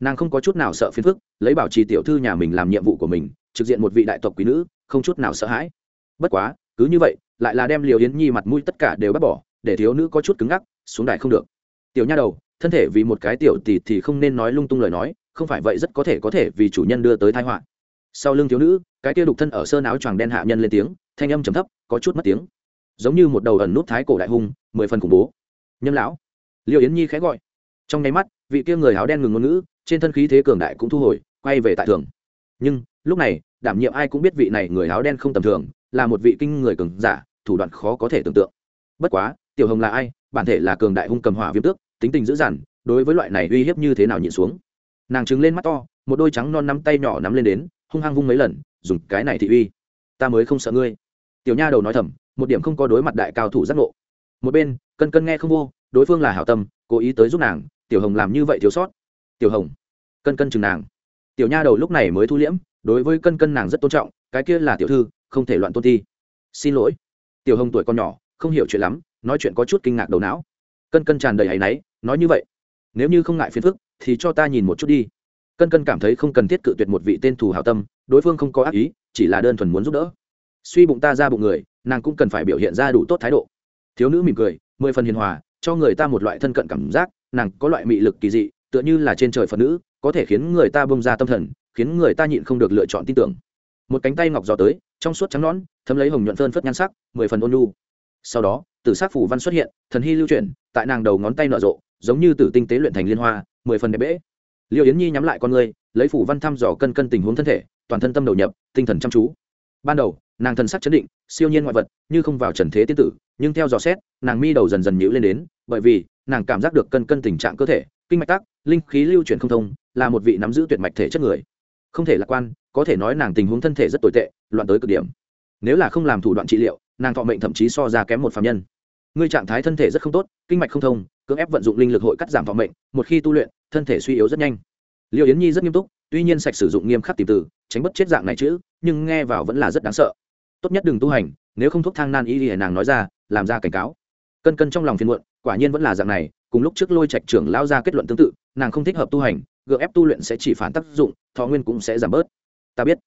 A: Nàng không có chút nào sợ phiền phức, lấy bảo trì tiểu thư nhà mình làm nhiệm vụ của mình, trực diện một vị đại tộc quý nữ, không chút nào sợ hãi. Bất quá, cứ như vậy lại là đem liều yến nhi mặt mũi tất cả đều bắt bỏ, để thiếu nữ có chút cứng ngắc, xuống đài không được. Tiểu nha đầu, thân thể vì một cái tiểu tỷ thì không nên nói lung tung lời nói, không phải vậy rất có thể có thể vì chủ nhân đưa tới thái họa. Sau lưng thiếu nữ, cái kia đục thân ở sơn áo choàng đen hạ nhân lên tiếng, thanh âm trầm thấp, có chút mất tiếng. Giống như một đầu ẩn nút thái cổ đại hung, mười phần khủng bố. Nhâm lão Liêu yến nhi khẽ gọi. Trong nháy mắt, vị kia người áo đen ngừng ngôn ngữ, trên thân khí thế cường đại cũng thu hồi, quay về tại thường. Nhưng, lúc này, đảm nhiệm ai cũng biết vị này người áo đen không tầm thường, là một vị kinh người cường giả thủ đoạn khó có thể tưởng tượng. Bất quá, tiểu hồng là ai? Bản thể là cường đại hung cầm hỏa viêm tước, tính tình dữ dằn, đối với loại này uy hiếp như thế nào nhịn xuống. Nàng trứng lên mắt to, một đôi trắng non nắm tay nhỏ nắm lên đến, hung hăng vung mấy lần, dùng cái này thị uy. Ta mới không sợ ngươi. Tiểu nha đầu nói thầm, một điểm không có đối mặt đại cao thủ giác ngộ. Một bên, cân cân nghe không vô, đối phương là hảo tâm, cố ý tới giúp nàng, tiểu hồng làm như vậy thiếu sót. Tiểu hồng. Cân cân chừng nàng. Tiểu nha đầu lúc này mới thu liễm, đối với cân cân nàng rất tôn trọng, cái kia là tiểu thư, không thể loạn tôn thi. Xin lỗi tiểu hồng tuổi con nhỏ, không hiểu chuyện lắm, nói chuyện có chút kinh ngạc đầu não. Cân cân tràn đầy áy náy, nói như vậy, nếu như không ngại phiền phức, thì cho ta nhìn một chút đi. Cân cân cảm thấy không cần thiết cự tuyệt một vị tên thù hảo tâm, đối phương không có ác ý, chỉ là đơn thuần muốn giúp đỡ. Suy bụng ta ra bụng người, nàng cũng cần phải biểu hiện ra đủ tốt thái độ. Thiếu nữ mỉm cười, mười phần hiền hòa, cho người ta một loại thân cận cảm giác, nàng có loại mị lực kỳ dị, tựa như là trên trời phật nữ, có thể khiến người ta bông ra tâm thần, khiến người ta nhịn không được lựa chọn tin tưởng. Một cánh tay ngọc gió tới, trong suốt trắng nón thấm lấy hồng nhuận phơn phất nhan sắc mười phần ôn nhu. Sau đó tử sắc phủ văn xuất hiện thần hy lưu chuyển tại nàng đầu ngón tay nở rộ giống như tử tinh tế luyện thành liên hoa mười phần đẹp bễ liệu yến nhi nhắm lại con người lấy phủ văn thăm dò cân cân tình huống thân thể toàn thân tâm đầu nhập tinh thần chăm chú. Ban đầu nàng thần sắc chấn định siêu nhiên ngoại vật như không vào trần thế tiên tử nhưng theo dò xét nàng mi đầu dần dần nhữ lên đến bởi vì nàng cảm giác được cân cân tình trạng cơ thể kinh mạch tắc, linh khí lưu chuyển không thông là một vị nắm giữ tuyệt mạch thể chất người. Không thể lạc quan có thể nói nàng tình huống thân thể rất tồi tệ loạn tới cực điểm nếu là không làm thủ đoạn trị liệu, nàng thọ mệnh thậm chí so ra kém một phạm nhân. Ngươi trạng thái thân thể rất không tốt, kinh mạch không thông, cưỡng ép vận dụng linh lực hội cắt giảm thọ mệnh, một khi tu luyện, thân thể suy yếu rất nhanh. Liệu yến nhi rất nghiêm túc, tuy nhiên sạch sử dụng nghiêm khắc tìm từ, tránh bất chết dạng này chữ nhưng nghe vào vẫn là rất đáng sợ. Tốt nhất đừng tu hành, nếu không thuốc thang nan y thì nàng nói ra, làm ra cảnh cáo. Cân cân trong lòng phiền muộn, quả nhiên vẫn là dạng này, cùng lúc trước lôi trạch trưởng lao ra kết luận tương tự, nàng không thích hợp tu hành, gượng ép tu luyện sẽ chỉ phản tác dụng, thọ nguyên cũng sẽ giảm bớt. Ta biết.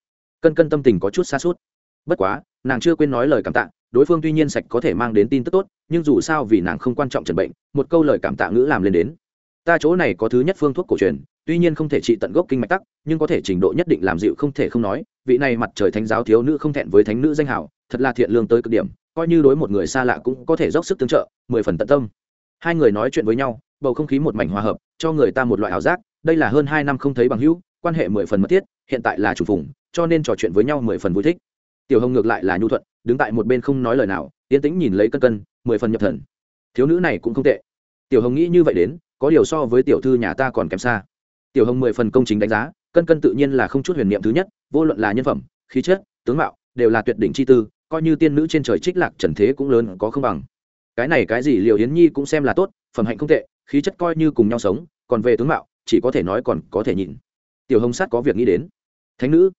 A: Cân cân tâm tình có chút xa suốt bất quá, nàng chưa quên nói lời cảm tạ, đối phương tuy nhiên sạch có thể mang đến tin tức tốt, nhưng dù sao vì nàng không quan trọng trần bệnh, một câu lời cảm tạ ngữ làm lên đến. Ta chỗ này có thứ nhất phương thuốc cổ truyền, tuy nhiên không thể trị tận gốc kinh mạch tắc, nhưng có thể trình độ nhất định làm dịu không thể không nói, vị này mặt trời thánh giáo thiếu nữ không thẹn với thánh nữ danh hảo, thật là thiện lương tới cực điểm, coi như đối một người xa lạ cũng có thể dốc sức tương trợ, mười phần tận tâm. Hai người nói chuyện với nhau, bầu không khí một mảnh hòa hợp, cho người ta một loại ảo giác, đây là hơn hai năm không thấy bằng hữu, quan hệ mười phần mật thiết, hiện tại là chủ phùng, cho nên trò chuyện với nhau mười phần vui thích tiểu hồng ngược lại là nhu thuận, đứng tại một bên không nói lời nào, yên tĩnh nhìn lấy cân cân, mười phần nhập thần. Thiếu nữ này cũng không tệ. Tiểu hồng nghĩ như vậy đến, có điều so với tiểu thư nhà ta còn kém xa. Tiểu hồng mười phần công chính đánh giá, cân cân tự nhiên là không chút huyền niệm thứ nhất, vô luận là nhân phẩm, khí chất, tướng mạo, đều là tuyệt đỉnh chi tư, coi như tiên nữ trên trời trích lạc trần thế cũng lớn có không bằng. Cái này cái gì liệu yến nhi cũng xem là tốt, phẩm hạnh không tệ, khí chất coi như cùng nhau sống, còn về tướng mạo, chỉ có thể nói còn có thể nhịn. Tiểu hồng sát có việc nghĩ đến. Thánh nữ,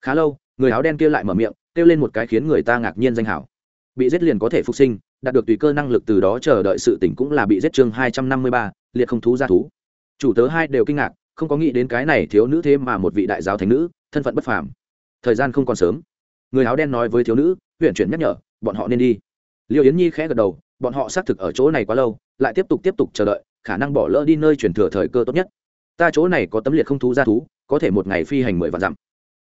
A: khá lâu, người áo đen kia lại mở miệng kêu lên một cái khiến người ta ngạc nhiên danh hảo. Bị giết liền có thể phục sinh, đạt được tùy cơ năng lực từ đó chờ đợi sự tỉnh cũng là bị giết chương hai trăm năm mươi ba, liệt không thú ra thú. Chủ tớ hai đều kinh ngạc, không có nghĩ đến cái này thiếu nữ thế mà một vị đại giáo thánh nữ, thân phận bất phàm. Thời gian không còn sớm. Người áo đen nói với thiếu nữ huyện chuyển nhắc nhở, bọn họ nên đi. Liệu yến nhi khẽ gật đầu, bọn họ xác thực ở chỗ này quá lâu, lại tiếp tục tiếp tục chờ đợi, khả năng bỏ lỡ đi nơi chuyển thừa thời cơ tốt nhất. Ta chỗ này có tấm liệt không thú ra thú, có thể một ngày phi hành mười vạn dặm.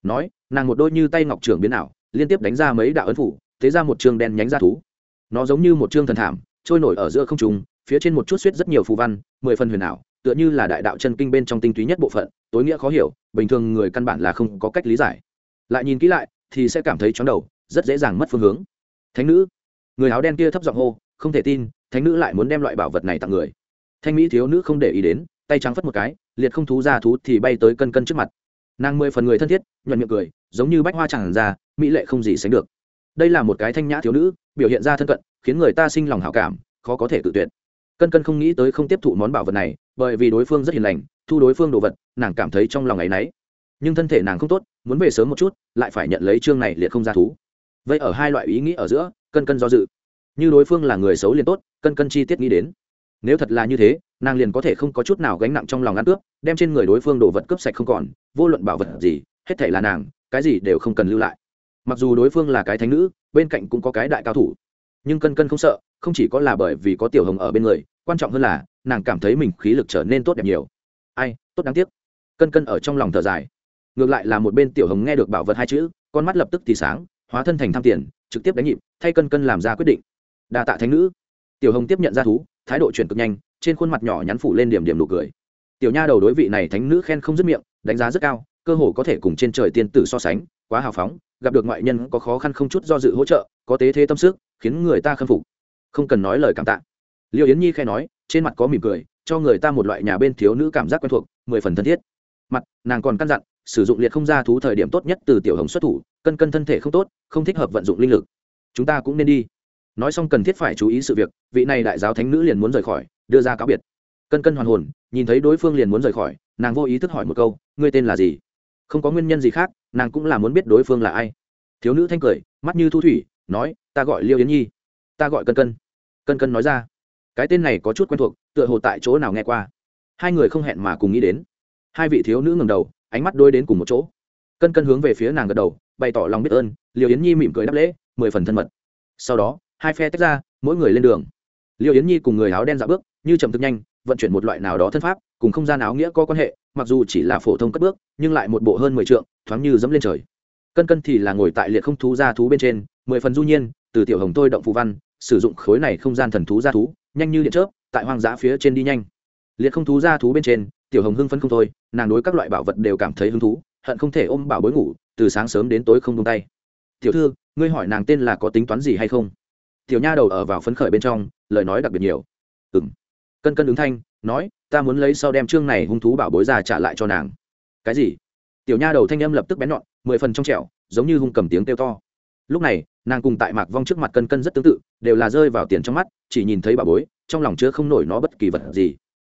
A: Nói, nàng một đôi như tay ngọc trưởng biến ảo liên tiếp đánh ra mấy đạo ấn phủ, thế ra một trường đen nhánh ra thú. Nó giống như một trương thần thảm, trôi nổi ở giữa không trùng phía trên một chút suýt rất nhiều phù văn, mười phần huyền ảo, tựa như là đại đạo chân kinh bên trong tinh túy nhất bộ phận, tối nghĩa khó hiểu, bình thường người căn bản là không có cách lý giải. Lại nhìn kỹ lại, thì sẽ cảm thấy chóng đầu, rất dễ dàng mất phương hướng. Thánh nữ, người áo đen kia thấp giọng hô, không thể tin, thánh nữ lại muốn đem loại bảo vật này tặng người. Thanh mỹ thiếu nữ không để ý đến, tay trắng phất một cái, liệt không thú ra thú thì bay tới cân cân trước mặt. Nàng mười phần người thân thiết, nhuận miệng cười, giống như bách hoa chẳng ra mỹ lệ không gì sánh được. Đây là một cái thanh nhã thiếu nữ, biểu hiện ra thân cận, khiến người ta sinh lòng hảo cảm, khó có thể tự tuyệt. Cân cân không nghĩ tới không tiếp thụ món bảo vật này, bởi vì đối phương rất hiền lành, thu đối phương đồ vật, nàng cảm thấy trong lòng ấ y n ấ y nhưng thân thể nàng không tốt, muốn về sớm một chút, lại phải nhận lấy chương này liệt không ra thú. Vậy ở hai loại ý nghĩ ở giữa, cân cân do dự. Như đối phương là người xấu liền tốt, cân cân chi tiết nghĩ đến. Nếu thật là như thế, nàng liền có thể không có chút nào gánh nặng trong lòng ăn cướp, đem trên người đối phương đồ vật cướp sạch không còn, vô luận bảo vật gì, hết thể là nàng, cái gì đều không cần lưu lại mặc dù đối phương là cái thánh nữ, bên cạnh cũng có cái đại cao thủ. Nhưng cân cân không sợ, không chỉ có là bởi vì có tiểu hồng ở bên người, quan trọng hơn là, nàng cảm thấy mình khí lực trở nên tốt đẹp nhiều. Ai, tốt đáng tiếc. Cân cân ở trong lòng thở dài. Ngược lại là một bên tiểu hồng nghe được bảo vật hai chữ, con mắt lập tức thì sáng, hóa thân thành tham tiền, trực tiếp đánh nhịp, thay cân cân làm ra quyết định. Đa tạ thánh nữ. Tiểu hồng tiếp nhận ra thú, thái độ chuyển cực nhanh, trên khuôn mặt nhỏ nhắn phủ lên điểm điểm nụ cười. Tiểu nha đầu đối vị này thánh nữ khen không dứt miệng, đánh giá rất cao cơ hồ có thể cùng trên trời tiên tử so sánh, quá hào phóng, gặp được ngoại nhân có khó khăn không chút do dự hỗ trợ, có tế thế tâm sức, khiến người ta khâm phục. Không cần nói lời cảm tạ. Liệu yến nhi khai nói, trên mặt có mỉm cười, cho người ta một loại nhà bên thiếu nữ cảm giác quen thuộc, mười phần thân thiết. Mặt, nàng còn căn dặn, sử dụng liệt không ra thú thời điểm tốt nhất từ tiểu hồng xuất thủ, cân cân thân thể không tốt, không thích hợp vận dụng linh lực. Chúng ta cũng nên đi. Nói xong cần thiết phải chú ý sự việc, vị này đại giáo thánh nữ liền muốn rời khỏi, đưa ra cáo biệt. Cân cân hoàn hồn, nhìn thấy đối phương liền muốn rời khỏi, nàng vô ý thức hỏi một câu, ngươi tên là gì? Không có nguyên nhân gì khác, nàng cũng là muốn biết đối phương là ai. Thiếu nữ thanh cười, mắt như thu thủy, nói, ta gọi liêu yến nhi. Ta gọi cân cân. Cân cân nói ra. Cái tên này có chút quen thuộc, tựa hồ tại chỗ nào nghe qua. Hai người không hẹn mà cùng nghĩ đến. Hai vị thiếu nữ ngầm đầu, ánh mắt đôi đến cùng một chỗ. Cân cân hướng về phía nàng gật đầu, bày tỏ lòng biết ơn, liêu yến nhi mỉm cười đáp lễ, mười phần thân mật. Sau đó, hai phe tách ra, mỗi người lên đường. Liêu yến nhi cùng người áo đen dạo bước, như chậm thực nhanh, vận chuyển một loại nào đó thân pháp, cùng không gian áo nghĩa có quan hệ mặc dù chỉ là phổ thông cất bước, nhưng lại một bộ hơn mười trượng, thoáng như dẫm lên trời. Cân cân thì là ngồi tại liệt không thú ra thú bên trên, mười phần du nhiên, từ tiểu hồng tôi động phù văn, sử dụng khối này không gian thần thú ra thú, nhanh như điện chớp, tại hoang dã phía trên đi nhanh. Liệt không thú ra thú bên trên, tiểu hồng hưng phấn không thôi, nàng đối các loại bảo vật đều cảm thấy hứng thú, hận không thể ôm bảo bối ngủ, từ sáng sớm đến tối không tung tay. Tiểu thư, ngươi hỏi nàng tên là có tính toán gì hay không? Tiểu nha đầu ở vào phấn khởi bên trong, lời nói đặc biệt nhiều. Ừ m cân cân ứng thanh, nói, ta muốn lấy sau đem chương này hung thú bảo bối ra trả lại cho nàng. Cái gì? Tiểu nha đầu thanh âm lập tức bén nhọn, mười phần trong trẻo, giống như hung cầm tiếng kêu to. Lúc này, nàng cùng tại mạc vong trước mặt cân cân rất tương tự, đều là rơi vào tiền trong mắt, chỉ nhìn thấy bảo bối, trong lòng chứa không nổi nó bất kỳ vật gì.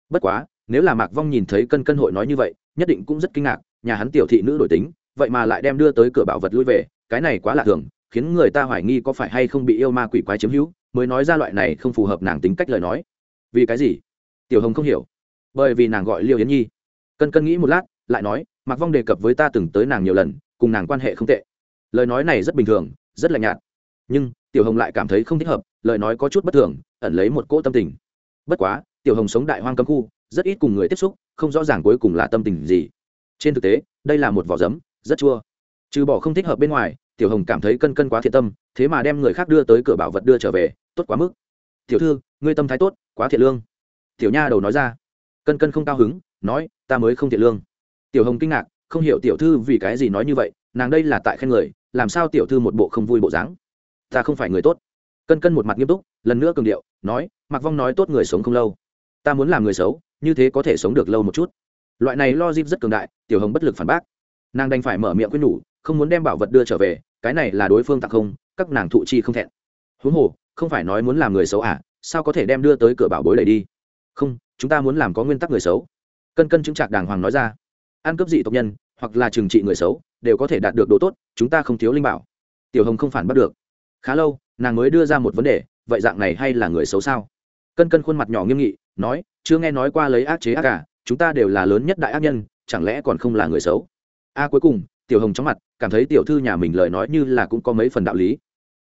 A: Bất quá, nếu là mạc vong nhìn thấy cân cân hội nói như vậy, nhất định cũng rất kinh ngạc, nhà hắn tiểu thị nữ đổi tính, vậy mà lại đem đưa tới cửa bảo vật lui về, cái này quá lạ thường, khiến người ta hoài nghi có phải hay không bị yêu ma quỷ quái chiếm hữu, mới nói ra loại này không phù hợp nàng tính cách lời nói vì cái gì? Tiểu hồng không hiểu. Bởi vì nàng gọi liêu yến nhi. Cân cân nghĩ một lát, lại nói, mạc vong đề cập với ta từng tới nàng nhiều lần, cùng nàng quan hệ không tệ. Lời nói này rất bình thường, rất lạnh nhạt. Nhưng, tiểu hồng lại cảm thấy không thích hợp, lời nói có chút bất thường, ẩn lấy một cỗ tâm tình. Bất quá, tiểu hồng sống đại hoang cấm khu, rất ít cùng người tiếp xúc, không rõ ràng cuối cùng là tâm tình gì. Trên thực tế, đây là một vỏ giấm rất chua. Trừ bỏ không thích hợp bên ngoài, tiểu hồng cảm thấy cân cân quá thiệt tâm, thế mà đem người khác đưa tới cửa bảo vật đưa trở về, tốt quá mức. Tiểu thư ngươi tâm thái tốt, quá thiện lương. Tiểu nha đầu nói ra. Cân cân không cao hứng, nói, ta mới không thiện lương. Tiểu hồng kinh ngạc, không hiểu tiểu thư vì cái gì nói như vậy, nàng đây là tại khen người, làm sao tiểu thư một bộ không vui bộ dáng? Ta không phải người tốt. Cân cân một mặt nghiêm túc, lần nữa cường điệu, nói mặc vong nói tốt người sống không lâu. Ta muốn làm người xấu, như thế có thể sống được lâu một chút. Loại này lo dip rất cường đại, tiểu hồng bất lực phản bác. Nàng đành phải mở miệng quyết nhủ, không muốn đem bảo vật đưa trở về, cái này là đối phương tặng không, các nàng thụ chi không thẹn. Huống hồ, không phải nói muốn làm người xấu à sao có thể đem đưa tới cửa bảo bối đẩy đi? Không, chúng ta muốn làm có nguyên tắc người xấu. Cân cân chứng trạc đàng hoàng nói ra. Ăn cướp dị tộc nhân, hoặc là trừng trị người xấu, đều có thể đạt được độ tốt, chúng ta không thiếu linh bảo. Tiểu hồng không phản bắt được. Khá lâu, nàng mới đưa ra một vấn đề, vậy dạng này hay là người xấu sao? Cân cân khuôn mặt nhỏ nghiêm nghị, nói, chưa nghe nói qua lấy ác chế ác cả, chúng ta đều là lớn nhất đại ác nhân, chẳng lẽ còn không là người xấu? A à, cuối cùng, tiểu hồng chóng mặt, cảm thấy tiểu thư nhà mình lời nói như là cũng có mấy phần đạo lý.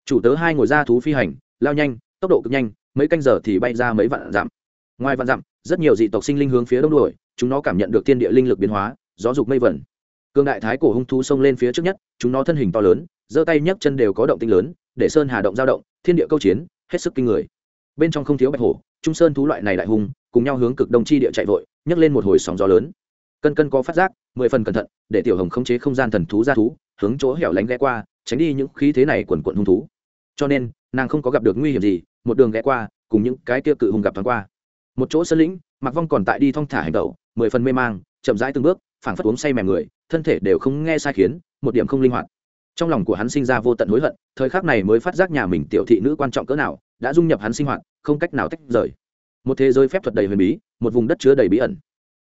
A: Chủ tớ hai ngồi ra thú phi hành, lao nhanh, tốc độ cực nhanh mấy canh giờ thì bay ra mấy vạn dặm. Ngoài vạn dặm, rất nhiều dị tộc sinh linh hướng phía đông đuổi, chúng nó cảm nhận được thiên địa linh lực biến hóa, gió dục mây vẩn. Cương đại thái cổ hung thú xông lên phía trước nhất, chúng nó thân hình to lớn, giơ tay nhấc chân đều có động tinh lớn, để sơn hà động giao động, thiên địa câu chiến, hết sức kinh người. Bên trong không thiếu bạch hổ, trung sơn thú loại này đại hung, cùng nhau hướng cực đông chi địa chạy vội, nhấc lên một hồi sóng gió lớn. Cân cân có phát giác, mười phần cẩn thận, để tiểu hồng khống chế không gian thần thú ra thú, hướng chỗ hẻo lánh ghé qua, tránh đi những khí thế này quần quận hung thú. Cho nên, nàng không có gặp được nguy hiểm gì một đường ghé qua, cùng những cái kia cự hùng gặp thoáng qua. Một chỗ sân lĩnh mặc vong còn tại đi thong thả hành tẩu, mười phần mê mang, chậm rãi từng bước, phảng phất uống say mềm người, thân thể đều không nghe sai khiến, một điểm không linh hoạt. Trong lòng của hắn sinh ra vô tận hối hận, thời khắc này mới phát giác nhà mình tiểu thị nữ quan trọng cỡ nào, đã dung nhập hắn sinh hoạt, không cách nào tách rời. Một thế giới phép thuật đầy huyền bí, một vùng đất chứa đầy bí ẩn.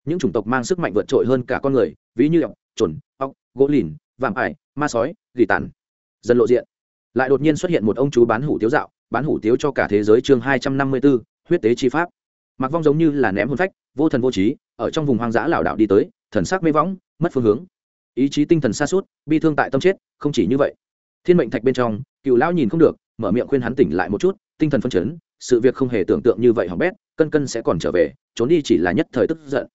A: Những chủng tộc mang sức mạnh vượt trội hơn cả con người, ví như ọc trồn ọc gỗ lìn vàm ải, ma sói, gỉ tàn. Dần lộ diện lại đột nhiên xuất hiện một ông chú bán hủ tiếu dạo, bán hủ tiếu cho cả thế giới chương hai trăm năm mươi b ố huyết tế chi pháp. Mặc vong giống như là ném hôn phách, vô thần vô trí, ở trong vùng hoang dã lảo đảo đi tới, thần sắc mê võng, mất phương hướng. Ý chí tinh thần xa suốt bi thương tại tâm chết, không chỉ như vậy. Thiên mệnh thạch bên trong, cựu lão nhìn không được, mở miệng khuyên hắn tỉnh lại một chút, tinh thần phân chấn, sự việc không hề tưởng tượng như vậy hỏng bét, cân cân sẽ còn trở về, trốn đi chỉ là nhất thời tức giận.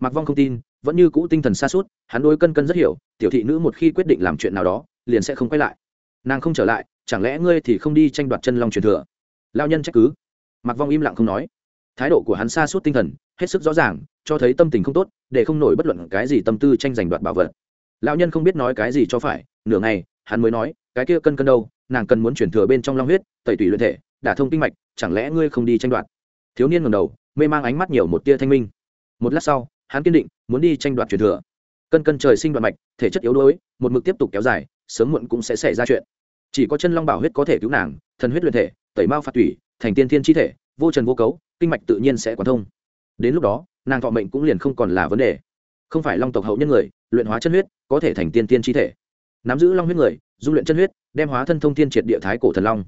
A: Mặc vong không tin, vẫn như cũ tinh thần xa suốt hắn đôi cân cân rất hiểu, tiểu thị nữ một khi quyết định làm chuyện nào đó, liền sẽ không quay lại nàng không trở lại, chẳng lẽ ngươi thì không đi tranh đoạt chân long truyền thừa? Lao nhân trách cứ. Mặc vong im lặng không nói. Thái độ của hắn xa suốt tinh thần, hết sức rõ ràng, cho thấy tâm tình không tốt, để không nổi bất luận cái gì tâm tư tranh giành đoạt bảo vật. Lão nhân không biết nói cái gì cho phải, nửa ngày, hắn mới nói, cái kia cân cân đâu, nàng cần muốn chuyển thừa bên trong long huyết, tẩy tủy luyện thể, đả thông kinh mạch, chẳng lẽ ngươi không đi tranh đoạt? Thiếu niên ngầm đầu, mê mang ánh mắt nhiều một tia thanh minh. Một lát sau, hắn kiên định, muốn đi tranh đoạt truyền thừa. Cân cân trời sinh đoạn mạch, thể chất yếu đuối, một mực tiếp tục kéo dài sớm muộn cũng sẽ xảy ra chuyện. Chỉ có chân long bảo huyết có thể cứu nàng, thần huyết luyện thể, tẩy mao phạt tủy, thành tiên thiên chi thể, vô trần vô cấu, kinh mạch tự nhiên sẽ quản thông. Đến lúc đó, nàng thọ mệnh cũng liền không còn là vấn đề. Không phải long tộc hậu nhân người, luyện hóa chân huyết, có thể thành tiên tiên chi thể. Nắm giữ long huyết người, dung luyện chân huyết, đem hóa thân thông tiên triệt địa thái cổ thần long.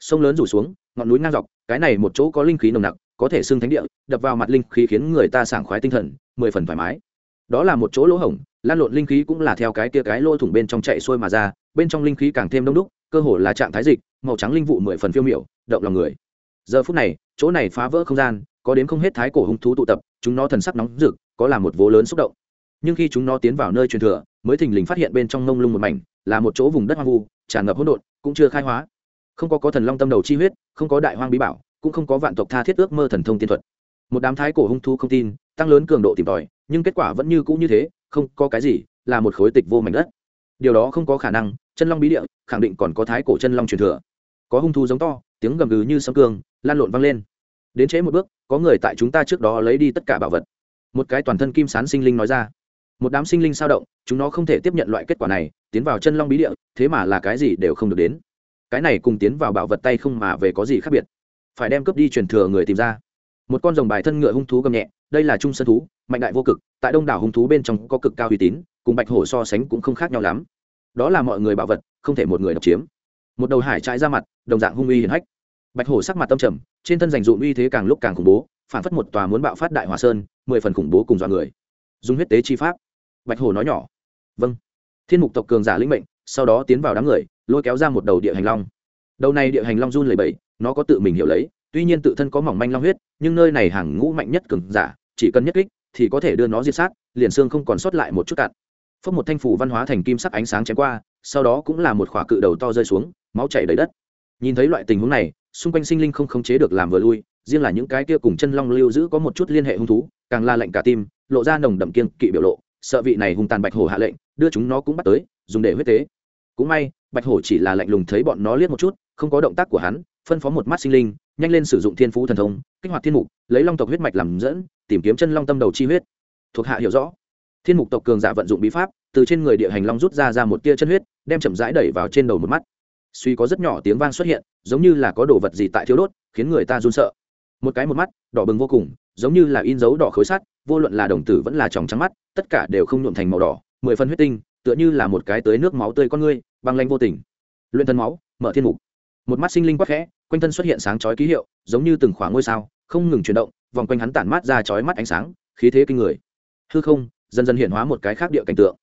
A: Sông lớn rủ xuống, ngọn núi ngang dọc, cái này một chỗ có linh khí nồng nặc, có thể xưng thánh địa, đập vào mặt linh khí khiến người ta sảng khoái tinh thần, mười phần thoải mái đó là một chỗ lỗ hổng, lan lộn linh khí cũng là theo cái tia cái lỗ thủng bên trong chạy xuôi mà ra, bên trong linh khí càng thêm đông đúc, cơ hồ là trạng thái dịch, màu trắng linh vụ mười phần phiêu miểu, động lòng người. Giờ phút này, chỗ này phá vỡ không gian, có đến không hết thái cổ hung thú tụ tập, chúng nó thần sắc nóng rực, có là một vố lớn xúc động. Nhưng khi chúng nó tiến vào nơi truyền thừa, mới thình lình phát hiện bên trong nông lung một mảnh, là một chỗ vùng đất hoang vu, tràn ngập hỗn độn, cũng chưa khai hóa. Không có có thần long tâm đầu chi huyết, không có đại hoang bí bảo, cũng không có vạn tộc tha thiết ước mơ thần thông tiên thuật. Một đám thái cổ hung thú không tin, tăng lớn cường độ tìm tòi nhưng kết quả vẫn như cũ như thế, không có cái gì, là một khối tịch vô mảnh đất. Điều đó không có khả năng, chân long bí địa, khẳng định còn có thái cổ chân long truyền thừa. Có hung thú giống to, tiếng gầm gừ như sấm cương, lan lộn vang lên. Đến chế một bước, có người tại chúng ta trước đó lấy đi tất cả bảo vật. Một cái toàn thân kim sán sinh linh nói ra. Một đám sinh linh sao động, chúng nó không thể tiếp nhận loại kết quả này, tiến vào chân long bí địa, thế mà là cái gì đều không được đến. Cái này cùng tiến vào bảo vật tay không mà về có gì khác biệt. Phải đem cướp đi truyền thừa người tìm ra. Một con rồng bài thân ngựa hung thú gầm nhẹ đây là trung sơn thú, mạnh đại vô cực, tại đông đảo hung thú bên trong có cực cao uy tín, cùng bạch hổ so sánh cũng không khác nhau lắm. Đó là mọi người bảo vật, không thể một người độc chiếm. Một đầu hải trái ra mặt, đồng dạng hung uy hiển hách. Bạch hổ sắc mặt tâm trầm, trên thân dành dụm uy thế càng lúc càng khủng bố, phản phất một tòa muốn bạo phát đại hòa sơn, mười phần khủng bố cùng dọa người. Dùng huyết tế chi pháp. Bạch hổ nói nhỏ. Vâng. Thiên mục tộc cường giả lĩnh mệnh, sau đó tiến vào đám người, lôi kéo ra một đầu địa hành long. Đầu này địa hành long run lầy bẫy nó có tự mình hiểu lấy, tuy nhiên tự thân có mỏng manh long huyết, nhưng nơi này hàng ngũ mạnh nhất cường giả chỉ cần nhất kích thì có thể đưa nó diệt sát, liền xương không còn sót lại một chút cạn phốc một thanh phủ văn hóa thành kim sắc ánh sáng chém qua, sau đó cũng là một khỏa cự đầu to rơi xuống, máu chảy đầy đất. Nhìn thấy loại tình huống này, xung quanh sinh linh không khống chế được làm vừa lui, riêng là những cái kia cùng chân long lưu giữ có một chút liên hệ hung thú, càng la lệnh cả tim, lộ ra nồng đậm kiên kỵ biểu lộ, sợ vị này hung tàn bạch hổ hạ lệnh, đưa chúng nó cũng bắt tới, dùng để huyết tế. Cũng may, bạch hổ chỉ là lạnh lùng thấy bọn nó liếc một chút, không có động tác của hắn phân phó một mắt sinh linh, nhanh lên sử dụng thiên phú thần thông, kích hoạt thiên mục, lấy long tộc huyết mạch làm dẫn, tìm kiếm chân long tâm đầu chi huyết. Thuộc hạ hiểu rõ. Thiên mục tộc cường giả vận dụng bí pháp, từ trên người địa hành long rút ra ra một tia chân huyết, đem chậm rãi đẩy vào trên đầu một mắt. Suy có rất nhỏ tiếng vang xuất hiện, giống như là có đồ vật gì tại thiếu đốt, khiến người ta run sợ. Một cái một mắt, đỏ bừng vô cùng, giống như là in dấu đỏ khối sắt, vô luận là đồng tử vẫn là tròng trắng mắt, tất cả đều không nhuộm thành màu đỏ, mười phân huyết tinh, tựa như là một cái tới nước máu tươi con ngươi, băng lanh vô tình. Luyện thân máu, mở thiên mục một mắt sinh linh quắc khẽ, quanh thân xuất hiện sáng chói ký hiệu, giống như từng khoảng ngôi sao, không ngừng chuyển động, vòng quanh hắn tản mát ra chói mắt ánh sáng, khí thế kinh người. Hư không, dần dần hiện hóa một cái khác địa cảnh tượng.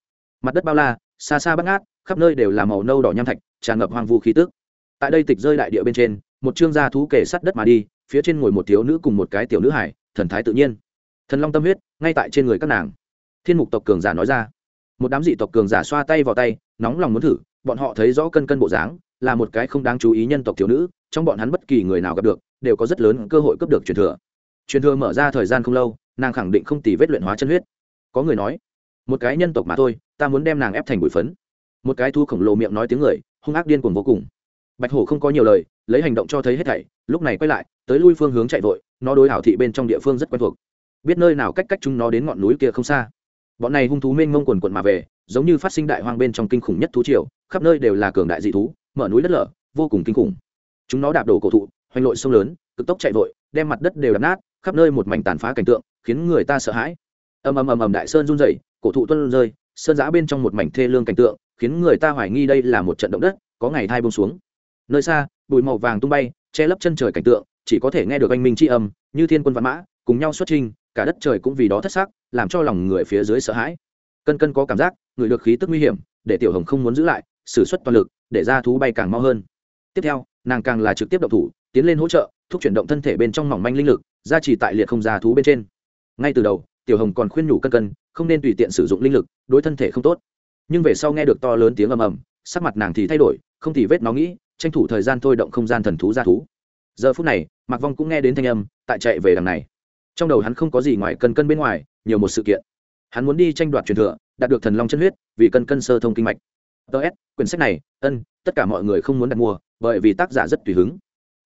A: Mặt đất bao la, xa xa bắt ngát, khắp nơi đều là màu nâu đỏ nham thạch, tràn ngập hoang vu khí tức. Tại đây tịch rơi đại địa bên trên, một trương gia thú kể sắt đất mà đi, phía trên ngồi một thiếu nữ cùng một cái tiểu nữ hải thần thái tự nhiên. Thần long tâm huyết, ngay tại trên người các nàng. Thiên mục tộc cường giả nói ra. Một đám dị tộc cường giả xoa tay vào tay, nóng lòng muốn thử, bọn họ thấy rõ cân cân bộ dáng là một cái không đáng chú ý nhân tộc thiếu nữ, trong bọn hắn bất kỳ người nào gặp được, đều có rất lớn cơ hội cấp được truyền thừa. Truyền thừa mở ra thời gian không lâu, nàng khẳng định không tỉ vết luyện hóa chân huyết. Có người nói, một cái nhân tộc mà thôi, ta muốn đem nàng ép thành bụi phấn. Một cái thu khổng lồ miệng nói tiếng người, hung ác điên cuồng vô cùng. Bạch hổ không có nhiều lời, lấy hành động cho thấy hết thảy, lúc này quay lại, tới lui phương hướng chạy vội, nó đối hảo thị bên trong địa phương rất quen thuộc. Biết nơi nào cách cách chúng nó đến ngọn núi kia không xa. Bọn này hung thú mênh mông quần quận mà về, giống như phát sinh đại hoang bên trong kinh khủng nhất thú triều, khắp nơi đều là cường đại dị thú mở núi đất lở, vô cùng kinh khủng. Chúng nó đạp đổ cổ thụ, hoành lội sông lớn, cực tốc chạy vội, đem mặt đất đều đập nát, khắp nơi một mảnh tàn phá cảnh tượng, khiến người ta sợ hãi. Ầm ầm ầm ầm đại sơn run rẩy, cổ thụ tuôn rơi, sơn giã bên trong một mảnh thê lương cảnh tượng, khiến người ta hoài nghi đây là một trận động đất, có ngày thai bông xuống. Nơi xa, bụi màu vàng tung bay, che lấp chân trời cảnh tượng, chỉ có thể nghe được anh minh tri âm, như thiên quân văn mã, cùng nhau xuất trình cả đất trời cũng vì đó thất xác làm cho lòng người phía dưới sợ hãi. Cân cân có cảm giác, người được khí tức nguy hiểm, để tiểu hồng không muốn giữ lại, sử suất toàn lực để ra thú bay càng mau hơn. Tiếp theo, nàng càng là trực tiếp động thủ, tiến lên hỗ trợ, thúc chuyển động thân thể bên trong mỏng manh linh lực ra chỉ tại liệt không ra thú bên trên. Ngay từ đầu, tiểu hồng còn khuyên nhủ cân cân, không nên tùy tiện sử dụng linh lực, đối thân thể không tốt. Nhưng về sau nghe được to lớn tiếng ầm ầm, sắc mặt nàng thì thay đổi, không thì vết nó nghĩ, tranh thủ thời gian thôi động không gian thần thú ra thú. Giờ phút này, mạc vong cũng nghe đến thanh âm, tại chạy về đằng này. Trong đầu hắn không có gì ngoài cân cân bên ngoài, nhiều một sự kiện. Hắn muốn đi tranh đoạt truyền thừa, đạt được thần long chân huyết, vì cân cân sơ thông kinh mạch ts quyển sách này, ân, tất cả mọi người không muốn đặt mua, bởi vì tác giả rất tùy hứng.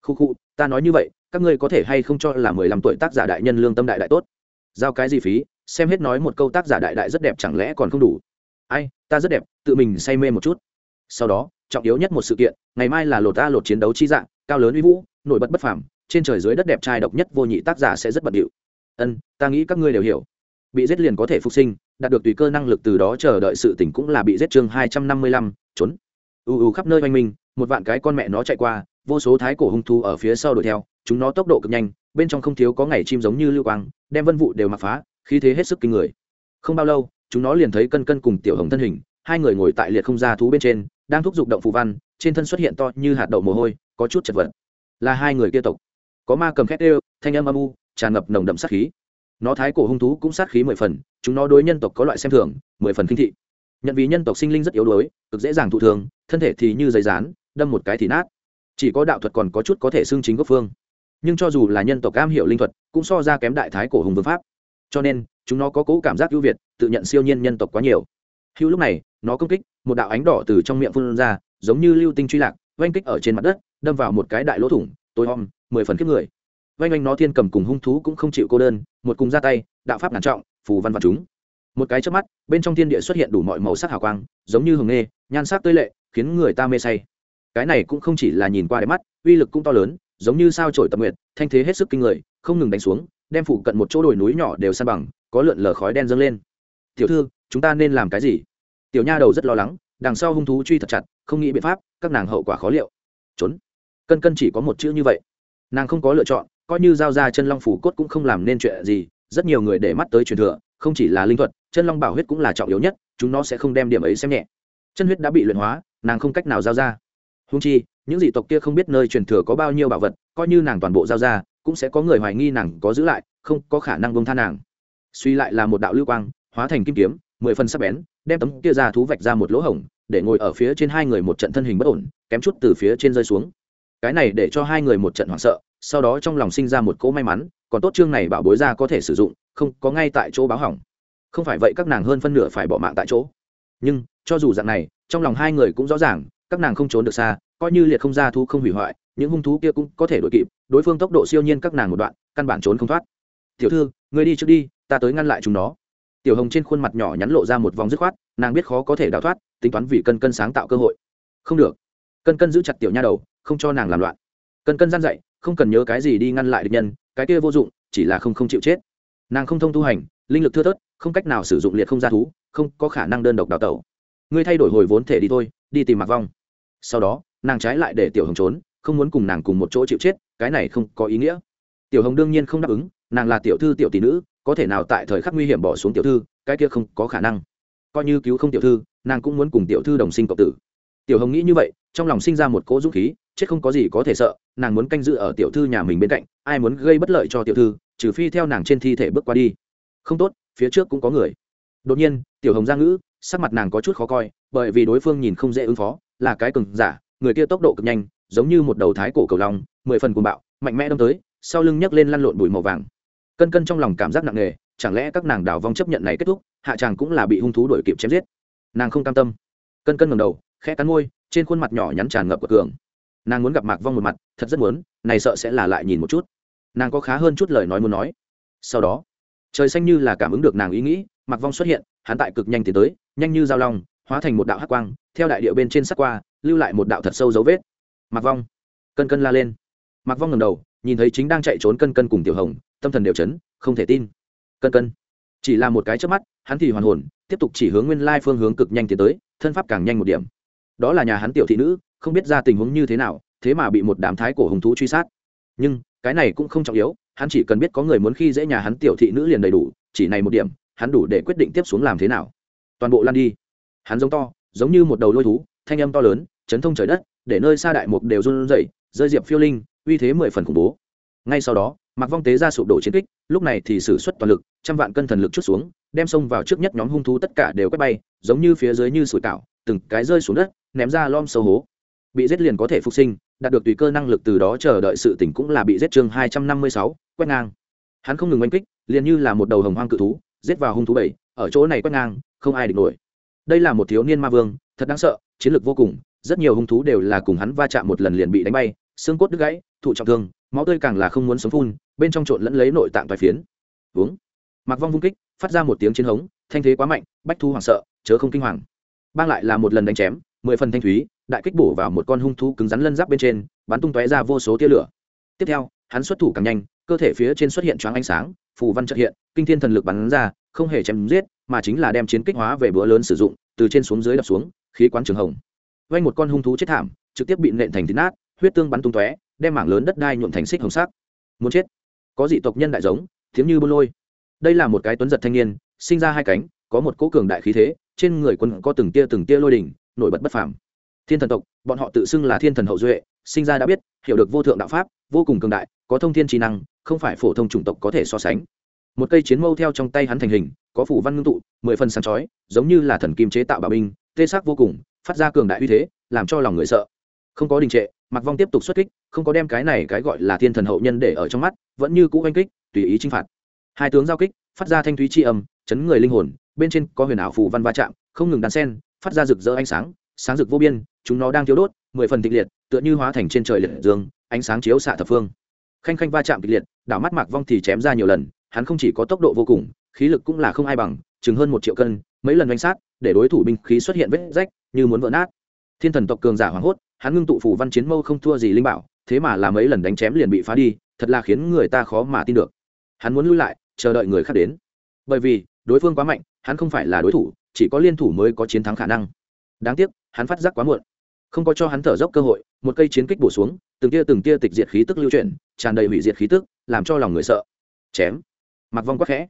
A: Khu khu, ta nói như vậy, các ngươi có thể hay không cho là mười lăm tuổi tác giả đại nhân lương tâm đại đại tốt? Giao cái gì phí, xem hết nói một câu tác giả đại đại rất đẹp chẳng lẽ còn không đủ? Ai, ta rất đẹp, tự mình say mê một chút. Sau đó, trọng yếu nhất một sự kiện, ngày mai là lột ta lột chiến đấu chi dạng, cao lớn uy vũ, nổi bật bất phàm, trên trời dưới đất đẹp trai độc nhất vô nhị tác giả sẽ rất bận điệu. Ân, ta nghĩ các ngươi đều hiểu. Bị giết liền có thể phục sinh đạt được tùy cơ năng lực từ đó chờ đợi sự tỉnh cũng là bị giết chương hai trăm năm mươi lăm, trốn. U u khắp nơi oanh minh, một vạn cái con mẹ nó chạy qua, vô số thái cổ hung thu ở phía sau đuổi theo, chúng nó tốc độ cực nhanh, bên trong không thiếu có ngày chim giống như lưu quang, đem vân vụ đều mặc phá, khí thế hết sức kinh người. Không bao lâu, chúng nó liền thấy cân cân cùng tiểu hồng thân hình, hai người ngồi tại liệt không ra thú bên trên, đang thúc giục động phù văn, trên thân xuất hiện to như hạt đậu mồ hôi, có chút chật vật. Là hai người kia tộc. Có ma cầm khét đều, thanh âm âm u, tràn ngập nồng đậm sát khí nó thái cổ hung thú cũng sát khí mười phần, chúng nó đối nhân tộc có loại xem thường, mười phần kinh thị. Nhận vì nhân tộc sinh linh rất yếu đuối, cực dễ dàng thụ thường thân thể thì như giấy rán, đâm một cái thì nát. Chỉ có đạo thuật còn có chút có thể xưng chính gốc phương. Nhưng cho dù là nhân tộc cam hiểu linh thuật, cũng so ra kém đại thái cổ hùng vương pháp. Cho nên, chúng nó có cố cảm giác ưu việt, tự nhận siêu nhiên nhân tộc quá nhiều. Hữu lúc này, nó công kích, một đạo ánh đỏ từ trong miệng phun ra, giống như lưu tinh truy lạc, oanh kích ở trên mặt đất, đâm vào một cái đại lỗ thủng tối om, mười phần kiếp người oanh oanh nó thiên cầm cùng hung thú cũng không chịu cô đơn, một cùng ra tay, đạo pháp ngàn trọng, phù văn vật chúng. Một cái trước mắt, bên trong thiên địa xuất hiện đủ mọi màu sắc hào quang, giống như hồng nghê, nhan sắc tươi lệ, khiến người ta mê say. Cái này cũng không chỉ là nhìn qua đẹp mắt, uy lực cũng to lớn, giống như sao trổi tập nguyện thanh thế hết sức kinh người, không ngừng đánh xuống, đem phụ cận một chỗ đồi núi nhỏ đều san bằng, có lượn lờ khói đen dâng lên. Tiểu thư, chúng ta nên làm cái gì? Tiểu nha đầu rất lo lắng, đằng sau hung thú truy thật chặt, không nghĩ biện pháp, các nàng hậu quả khó liệu. Trốn. Cân cân chỉ có một chữ như vậy. Nàng không có lựa chọn coi như giao ra chân long phủ cốt cũng không làm nên chuyện gì, rất nhiều người để mắt tới truyền thừa, không chỉ là linh thuật, chân long bảo huyết cũng là trọng yếu nhất, chúng nó sẽ không đem điểm ấy xem nhẹ. Chân huyết đã bị luyện hóa, nàng không cách nào giao ra. Húng chi, những dị tộc kia không biết nơi truyền thừa có bao nhiêu bảo vật, coi như nàng toàn bộ giao ra, cũng sẽ có người hoài nghi nàng có giữ lại, không có khả năng bông tha nàng. Suy lại là một đạo lưu quang, hóa thành kim kiếm, mười phần sắc bén, đem tấm kia ra thú vạch ra một lỗ hổng, để ngồi ở phía trên hai người một trận thân hình bất ổn, kém chút từ phía trên rơi xuống cái này để cho hai người một trận hoảng sợ, sau đó trong lòng sinh ra một cỗ may mắn, còn tốt chương này bảo bối ra có thể sử dụng, không có ngay tại chỗ báo hỏng. Không phải vậy các nàng hơn phân nửa phải bỏ mạng tại chỗ. Nhưng, cho dù dạng này, trong lòng hai người cũng rõ ràng, các nàng không trốn được xa, coi như liệt không ra thú không hủy hoại, những hung thú kia cũng có thể đuổi kịp, đối phương tốc độ siêu nhiên các nàng một đoạn, căn bản trốn không thoát. Tiểu thư người đi trước đi, ta tới ngăn lại chúng nó. Tiểu hồng trên khuôn mặt nhỏ nhắn lộ ra một vòng dứt khoát, nàng biết khó có thể đào thoát, tính toán vì cân cân sáng tạo cơ hội. Không được. Cân cân giữ chặt tiểu nha đầu không cho nàng làm loạn. Cần cân gian dạy, không cần nhớ cái gì đi ngăn lại địch nhân, cái kia vô dụng, chỉ là không không chịu chết. Nàng không thông tu hành, linh lực thưa thớt, không cách nào sử dụng liệt không gia thú, không có khả năng đơn độc đào tẩu. Ngươi thay đổi hồi vốn thể đi thôi, đi tìm mặc vong. Sau đó, nàng trái lại để tiểu hồng trốn, không muốn cùng nàng cùng một chỗ chịu chết, cái này không có ý nghĩa. Tiểu hồng đương nhiên không đáp ứng, nàng là tiểu thư tiểu tỷ nữ, có thể nào tại thời khắc nguy hiểm bỏ xuống tiểu thư, cái kia không có khả năng. Coi như cứu không tiểu thư, nàng cũng muốn cùng tiểu thư đồng sinh cộng tử. Tiểu hồng nghĩ như vậy, trong lòng sinh ra một cỗ dũng khí chết không có gì có thể sợ, nàng muốn canh giữ ở tiểu thư nhà mình bên cạnh, ai muốn gây bất lợi cho tiểu thư, trừ phi theo nàng trên thi thể bước qua đi. Không tốt, phía trước cũng có người. Đột nhiên, tiểu hồng ra ngữ, sắc mặt nàng có chút khó coi, bởi vì đối phương nhìn không dễ ứng phó, là cái cừng giả, người kia tốc độ cực nhanh, giống như một đầu thái cổ cầu long, mười phần cuồng bạo, mạnh mẽ đâm tới, sau lưng nhấc lên lăn lộn bụi màu vàng. Cân cân trong lòng cảm giác nặng nề, chẳng lẽ các nàng đào vong chấp nhận này kết thúc, hạ chàng cũng là bị hung thú đuổi kịp chém giết. Nàng không cam tâm. Cân cân ngầm đầu, khẽ cắn môi, trên khuôn mặt nhỏ nhắn tràn ngập của cường nàng muốn gặp mạc vong một mặt, thật rất muốn, này sợ sẽ là lại nhìn một chút. Nàng có khá hơn chút lời nói muốn nói. Sau đó, trời xanh như là cảm ứng được nàng ý nghĩ, mạc vong xuất hiện, hắn tại cực nhanh tiến tới, nhanh như dao long, hóa thành một đạo hắc quang, theo đại điệu bên trên sắc qua, lưu lại một đạo thật sâu dấu vết. Mạc vong, cân cân la lên. Mạc vong ngầm đầu, nhìn thấy chính đang chạy trốn cân cân cùng tiểu hồng, tâm thần đều chấn, không thể tin. Cân cân, chỉ là một cái trước mắt, hắn thì hoàn hồn, tiếp tục chỉ hướng nguyên lai phương hướng cực nhanh tiến tới, thân pháp càng nhanh một điểm. Đó là nhà hắn tiểu thị nữ không biết ra tình huống như thế nào, thế mà bị một đám thái cổ hùng thú truy sát. Nhưng, cái này cũng không trọng yếu, hắn chỉ cần biết có người muốn khi dễ nhà hắn tiểu thị nữ liền đầy đủ, chỉ này một điểm, hắn đủ để quyết định tiếp xuống làm thế nào. Toàn bộ lan đi. Hắn giống to, giống như một đầu lôi thú, thanh âm to lớn, chấn thông trời đất, để nơi xa đại mục đều run rẩy, rơi diệp phiêu linh, uy thế mười phần khủng bố. Ngay sau đó mặc vong tế ra sụp đổ chiến kích, lúc này thì xử suất toàn lực, trăm vạn cân thần lực chút xuống, đem xông vào trước nhất nhóm hung thú tất cả đều quét bay, giống như phía dưới như sủi cảo, từng cái rơi xuống đất, ném ra lom sâu hố bị giết liền có thể phục sinh, đạt được tùy cơ năng lực từ đó chờ đợi sự tỉnh cũng là bị giết chương hai trăm năm mươi sáu, quét ngang. Hắn không ngừng oanh kích, liền như là một đầu hồng hoang cự thú, giết vào hung thú bảy, ở chỗ này quét ngang, không ai địch nổi. Đây là một thiếu niên ma vương, thật đáng sợ, chiến lược vô cùng, rất nhiều hung thú đều là cùng hắn va chạm một lần liền bị đánh bay, xương cốt đứt gãy, thụ trọng thương, máu tươi càng là không muốn sống phun, bên trong trộn lẫn lấy nội tạng toài phiến. Uống mặc vong vung kích, phát ra một tiếng chiến hống, thanh thế quá mạnh, bách thu hoảng sợ, chớ không kinh hoàng. Bang lại là một lần đánh chém, mười phần thanh thúy đại kích bổ vào một con hung thú cứng rắn lân giáp bên trên, bắn tung tóe ra vô số tia lửa. Tiếp theo, hắn xuất thủ càng nhanh, cơ thể phía trên xuất hiện choáng ánh sáng, phù văn trợ hiện, kinh thiên thần lực bắn ra, không hề chém giết, mà chính là đem chiến kích hóa về bữa lớn sử dụng, từ trên xuống dưới đập xuống, khí quán trường hồng. Vay một con hung thú chết thảm, trực tiếp bị nện thành thịt nát, huyết tương bắn tung tóe, đem mảng lớn đất đai nhuộm thành xích hồng sắc. Muốn chết. Có dị tộc nhân đại giống thiếm như bô lôi. Đây là một cái tuấn giật thanh niên, sinh ra hai cánh, có một cỗ cường đại khí thế, trên người quân có từng tia từng tia lôi đỉnh, nổi bật bất phàm thiên thần tộc, bọn họ tự xưng là thiên thần hậu duệ, sinh ra đã biết, hiểu được vô thượng đạo pháp, vô cùng cường đại, có thông thiên trí năng, không phải phổ thông chủng tộc có thể so sánh. Một cây chiến mâu theo trong tay hắn thành hình, có phủ văn ngưng tụ, mười phần sáng chói, giống như là thần kim chế tạo bảo binh, tê sắc vô cùng, phát ra cường đại uy thế, làm cho lòng người sợ. Không có đình trệ mặc vong tiếp tục xuất kích, không có đem cái này cái gọi là thiên thần hậu nhân để ở trong mắt, vẫn như cũ oanh kích, tùy ý chinh phạt. Hai tướng giao kích, phát ra thanh thúy tri âm, chấn người linh hồn, bên trên có huyền ảo phù văn va chạm, không ngừng đan sen, phát ra rực rỡ ánh sáng sáng rực vô biên, chúng nó đang thiếu đốt, mười phần tịch liệt, tựa như hóa thành trên trời liệt dương, ánh sáng chiếu xạ thập phương. Khanh khanh va chạm kịch liệt, đảo mắt mạc vong thì chém ra nhiều lần, hắn không chỉ có tốc độ vô cùng, khí lực cũng là không ai bằng, chừng hơn một triệu cân, mấy lần đánh sát, để đối thủ binh khí xuất hiện vết rách, như muốn vỡ nát. Thiên thần tộc cường giả hoảng hốt, hắn ngưng tụ phủ văn chiến mâu không thua gì linh bảo, thế mà là mấy lần đánh chém liền bị phá đi, thật là khiến người ta khó mà tin được. Hắn muốn lui lại, chờ đợi người khác đến. Bởi vì, đối phương quá mạnh, hắn không phải là đối thủ, chỉ có liên thủ mới có chiến thắng khả năng đáng tiếc, hắn phát giác quá muộn. Không có cho hắn thở dốc cơ hội, một cây chiến kích bổ xuống, từng tia từng tia tịch diệt khí tức lưu chuyển, tràn đầy hủy diệt khí tức, làm cho lòng người sợ. Chém. Mặc vong quắc khẽ.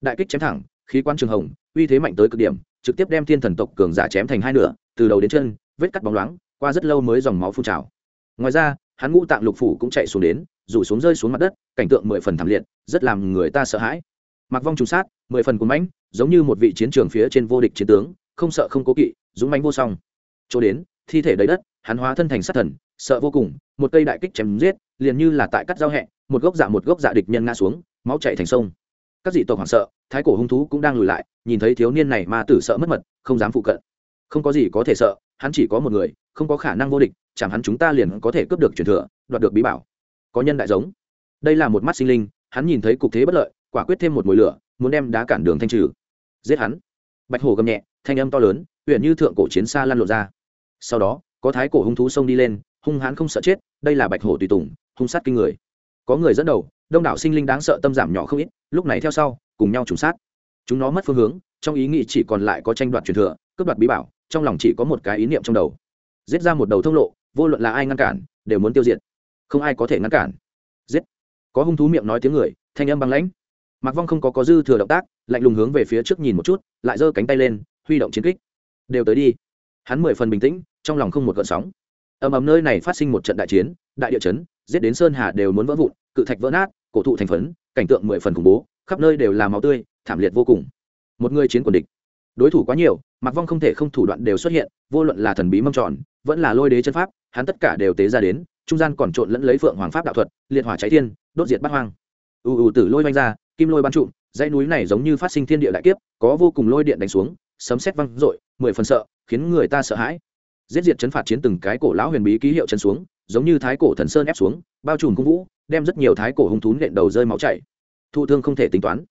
A: Đại kích chém thẳng, khí quan trường hồng, uy thế mạnh tới cực điểm, trực tiếp đem thiên thần tộc cường giả chém thành hai nửa, từ đầu đến chân, vết cắt bóng loáng, qua rất lâu mới dòng máu phun trào. Ngoài ra, hắn ngũ tạng lục phủ cũng chạy xuống đến, rủ xuống rơi xuống mặt đất, cảnh tượng mười phần thảm liệt, rất làm người ta sợ hãi. Mặc vong trùng sát, mười phần cuốn mãnh, giống như một vị chiến trường phía trên vô địch chiến tướng, không sợ không cố kỵ dũng mãnh vô song. Chỗ đến, thi thể đầy đất, hắn hóa thân thành sát thần, sợ vô cùng, một cây đại kích chém giết, liền như là tại cắt giao hẹ, một gốc dạ một gốc dạ địch nhân ngã xuống, máu chảy thành sông. Các dị tộc hoảng sợ, thái cổ hung thú cũng đang lùi lại, nhìn thấy thiếu niên này ma tử sợ mất mật, không dám phụ cận. Không có gì có thể sợ, hắn chỉ có một người, không có khả năng vô địch chẳng hắn chúng ta liền có thể cướp được truyền thừa, đoạt được bí bảo. Có nhân đại giống. Đây là một mắt sinh linh, hắn nhìn thấy cục thế bất lợi, quả quyết thêm một mùi lửa, muốn đem đá cản đường thanh trừ. Giết hắn. Bạch hổ gầm nhẹ thanh âm to lớn huyện như thượng cổ chiến xa lan lộn ra. Sau đó, có thái cổ hung thú xông đi lên, hung hãn không sợ chết, đây là bạch hổ tùy tùng, hung sát kinh người. Có người dẫn đầu, đông đảo sinh linh đáng sợ tâm giảm nhỏ không ít, lúc này theo sau, cùng nhau trùng sát. Chúng nó mất phương hướng, trong ý nghĩ chỉ còn lại có tranh đoạt truyền thừa, cướp đoạt bí bảo, trong lòng chỉ có một cái ý niệm trong đầu. Giết ra một đầu thông lộ, vô luận là ai ngăn cản, đều muốn tiêu diệt. Không ai có thể ngăn cản. Giết. Có hung thú miệng nói tiếng người, thanh âm băng lãnh. Mặc vong không có có dư thừa động tác, lạnh lùng hướng về phía trước nhìn một chút, lại giơ cánh tay lên huy động chiến kích. Đều tới đi. Hắn mười phần bình tĩnh, trong lòng không một gợn sóng. Ầm ầm nơi này phát sinh một trận đại chiến, đại địa chấn, giết đến sơn hà đều muốn vỡ vụn, cự thạch vỡ nát, cổ thụ thành phấn, cảnh tượng mười phần khủng bố, khắp nơi đều là máu tươi, thảm liệt vô cùng. Một người chiến quần địch. Đối thủ quá nhiều mặc vong không thể không thủ đoạn đều xuất hiện, vô luận là thần bí mâm tròn, vẫn là lôi đế chân pháp, hắn tất cả đều tế ra đến, trung gian còn trộn lẫn lấy phượng hoàng pháp đạo thuật, liệt hỏa cháy thiên, đốt diệt bát hoang. Ù ù tử lôi vanh ra, kim lôi ban trụm, dãy núi này giống như phát sinh thiên địa đại kiếp, có vô cùng lôi điện đánh xuống sấm sét văng rội mười phần sợ, khiến người ta sợ hãi. Giết diệt chấn phạt chiến từng cái cổ lão huyền bí ký hiệu chân xuống, giống như thái cổ thần sơn ép xuống, bao trùm cung vũ, đem rất nhiều thái cổ hung thú nện đầu rơi máu chảy. Thụ thương không thể tính toán.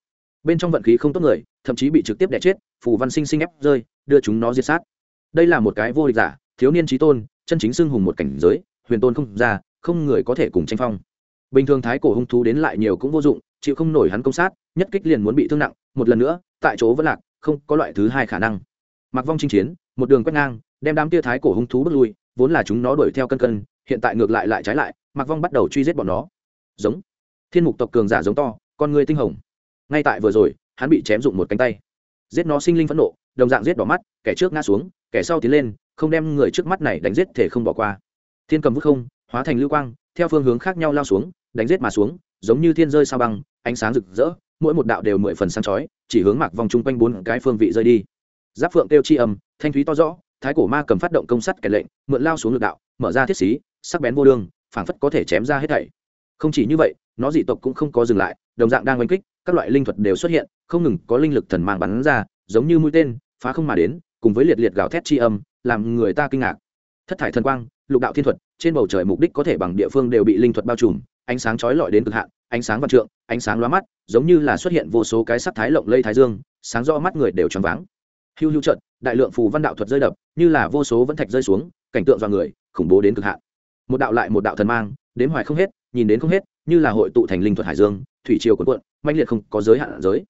A: Bên trong vận khí không tốt người, thậm chí bị trực tiếp đẻ chết, phù văn sinh sinh ép rơi, đưa chúng nó diệt sát. Đây là một cái vô địch giả, thiếu niên trí tôn, chân chính xưng hùng một cảnh giới, huyền tôn không ra, không người có thể cùng tranh phong. Bình thường thái cổ hung thú đến lại nhiều cũng vô dụng, chịu không nổi hắn công sát, nhất kích liền muốn bị thương nặng, một lần nữa, tại chỗ vẫn lạc không có loại thứ hai khả năng. Mặc vong chinh chiến, một đường quét ngang, đem đám tia thái cổ hung thú bước lui, vốn là chúng nó đuổi theo cân cân, hiện tại ngược lại lại trái lại mặc vong bắt đầu truy giết bọn nó. Giống. Thiên mục tộc cường giả giống to, con người tinh hồng. Ngay tại vừa rồi, hắn bị chém dụng một cánh tay. Giết nó sinh linh phẫn nộ, đồng dạng giết đỏ mắt, kẻ trước ngã xuống, kẻ sau tiến lên, không đem người trước mắt này đánh giết thể không bỏ qua. Thiên cầm vứt không, hóa thành lưu quang, theo phương hướng khác nhau lao xuống, đánh giết mà xuống, giống như thiên rơi sao băng, ánh sáng rực rỡ mỗi một đạo đều mười phần sáng chói, chỉ hướng mạc vòng chung quanh bốn cái phương vị rơi đi. Giáp phượng kêu chi âm, thanh thúy to rõ, thái cổ ma cầm phát động công sắt kẻ lệnh, mượn lao xuống lực đạo, mở ra thiết xí, sắc bén vô đương, phảng phất có thể chém ra hết thảy. Không chỉ như vậy, nó dị tộc cũng không có dừng lại, đồng dạng đang oanh kích, các loại linh thuật đều xuất hiện, không ngừng có linh lực thần mang bắn ra, giống như mũi tên, phá không mà đến, cùng với liệt liệt gào thét chi âm, làm người ta kinh ngạc. Thất thải thần quang, lục đạo thiên thuật, trên bầu trời mục đích có thể bằng địa phương đều bị linh thuật bao trùm ánh sáng chói lọi đến cực hạn, ánh sáng văn trượng, ánh sáng lóa mắt, giống như là xuất hiện vô số cái sắc thái lộng lây thái dương, sáng rõ mắt người đều choáng váng. Hưu hưu trận đại lượng phù văn đạo thuật rơi đập, như là vô số vẫn thạch rơi xuống, cảnh tượng do người, khủng bố đến cực hạn. Một đạo lại một đạo thần mang, đếm hoài không hết, nhìn đến không hết, như là hội tụ thành linh thuật hải dương, thủy triều cuộn cuộn manh liệt không có giới hạn giới.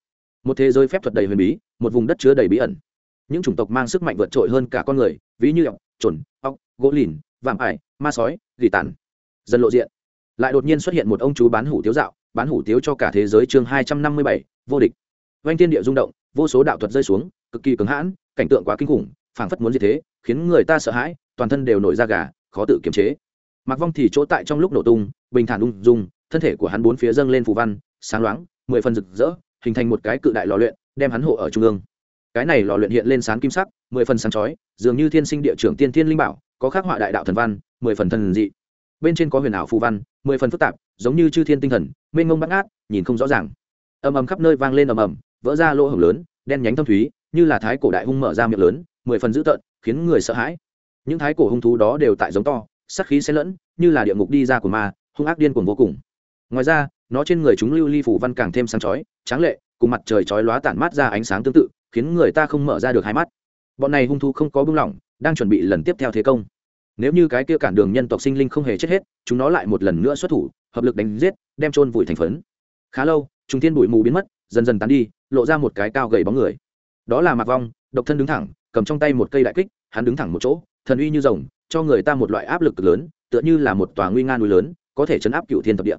A: Một thế giới phép thuật đầy huyền bí, một vùng đất chứa đầy bí ẩn. Những chủng tộc mang sức mạnh vượt trội hơn cả con người, ví như ọc chuẩn ọc gỗ lìn, vạm ải, ma sói, gỉ tàn. Dần lộ diện lại đột nhiên xuất hiện một ông chú bán hủ tiếu dạo, bán hủ tiếu cho cả thế giới chương hai trăm năm mươi bảy, vô địch. Vanh thiên địa rung động, vô số đạo thuật rơi xuống, cực kỳ cứng hãn, cảnh tượng quá kinh khủng, phảng phất muốn gì thế, khiến người ta sợ hãi, toàn thân đều nổi da gà, khó tự kiềm chế. Mặc vong thì chỗ tại trong lúc nổ tung, bình thản ung dung, thân thể của hắn bốn phía dâng lên phù văn, sáng loáng, mười phần rực rỡ, hình thành một cái cự đại lò luyện, đem hắn hộ ở trung ương. Cái này lò luyện hiện lên sáng kim sắc, mười phần sáng chói, dường như thiên sinh địa trưởng tiên thiên linh bảo, có khắc họa đại đạo thần văn, mười phần thần dị bên trên có huyền ảo phù văn, mười phần phức tạp, giống như chư thiên tinh thần, mênh mông bắt ngát, nhìn không rõ ràng. Ầm ầm khắp nơi vang lên ầm ầm, vỡ ra lỗ hổng lớn, đen nhánh thâm thúy, như là thái cổ đại hung mở ra miệng lớn, mười phần dữ tợn, khiến người sợ hãi. Những thái cổ hung thú đó đều tại giống to sắc khí xen lẫn, như là địa ngục đi ra của ma, hung ác điên cuồng vô cùng. Ngoài ra, nó trên người chúng lưu ly phủ văn càng thêm sáng chói, tráng lệ, cùng mặt trời chói lóa tản mát ra ánh sáng tương tự, khiến người ta không mở ra được hai mắt. Bọn này hung thú không có buông lỏng, đang chuẩn bị lần tiếp theo thế công nếu như cái kia cản đường nhân tộc sinh linh không hề chết hết, chúng nó lại một lần nữa xuất thủ, hợp lực đánh giết, đem trôn vùi thành phấn. Khá lâu chúng thiên bụi mù biến mất, dần dần tán đi, lộ ra một cái cao gầy bóng người. Đó là mạc vong, độc thân đứng thẳng, cầm trong tay một cây đại kích, hắn đứng thẳng một chỗ, thần uy như rồng, cho người ta một loại áp lực lớn, tựa như là một tòa nguy nga núi lớn, có thể chấn áp cựu thiên thập địa.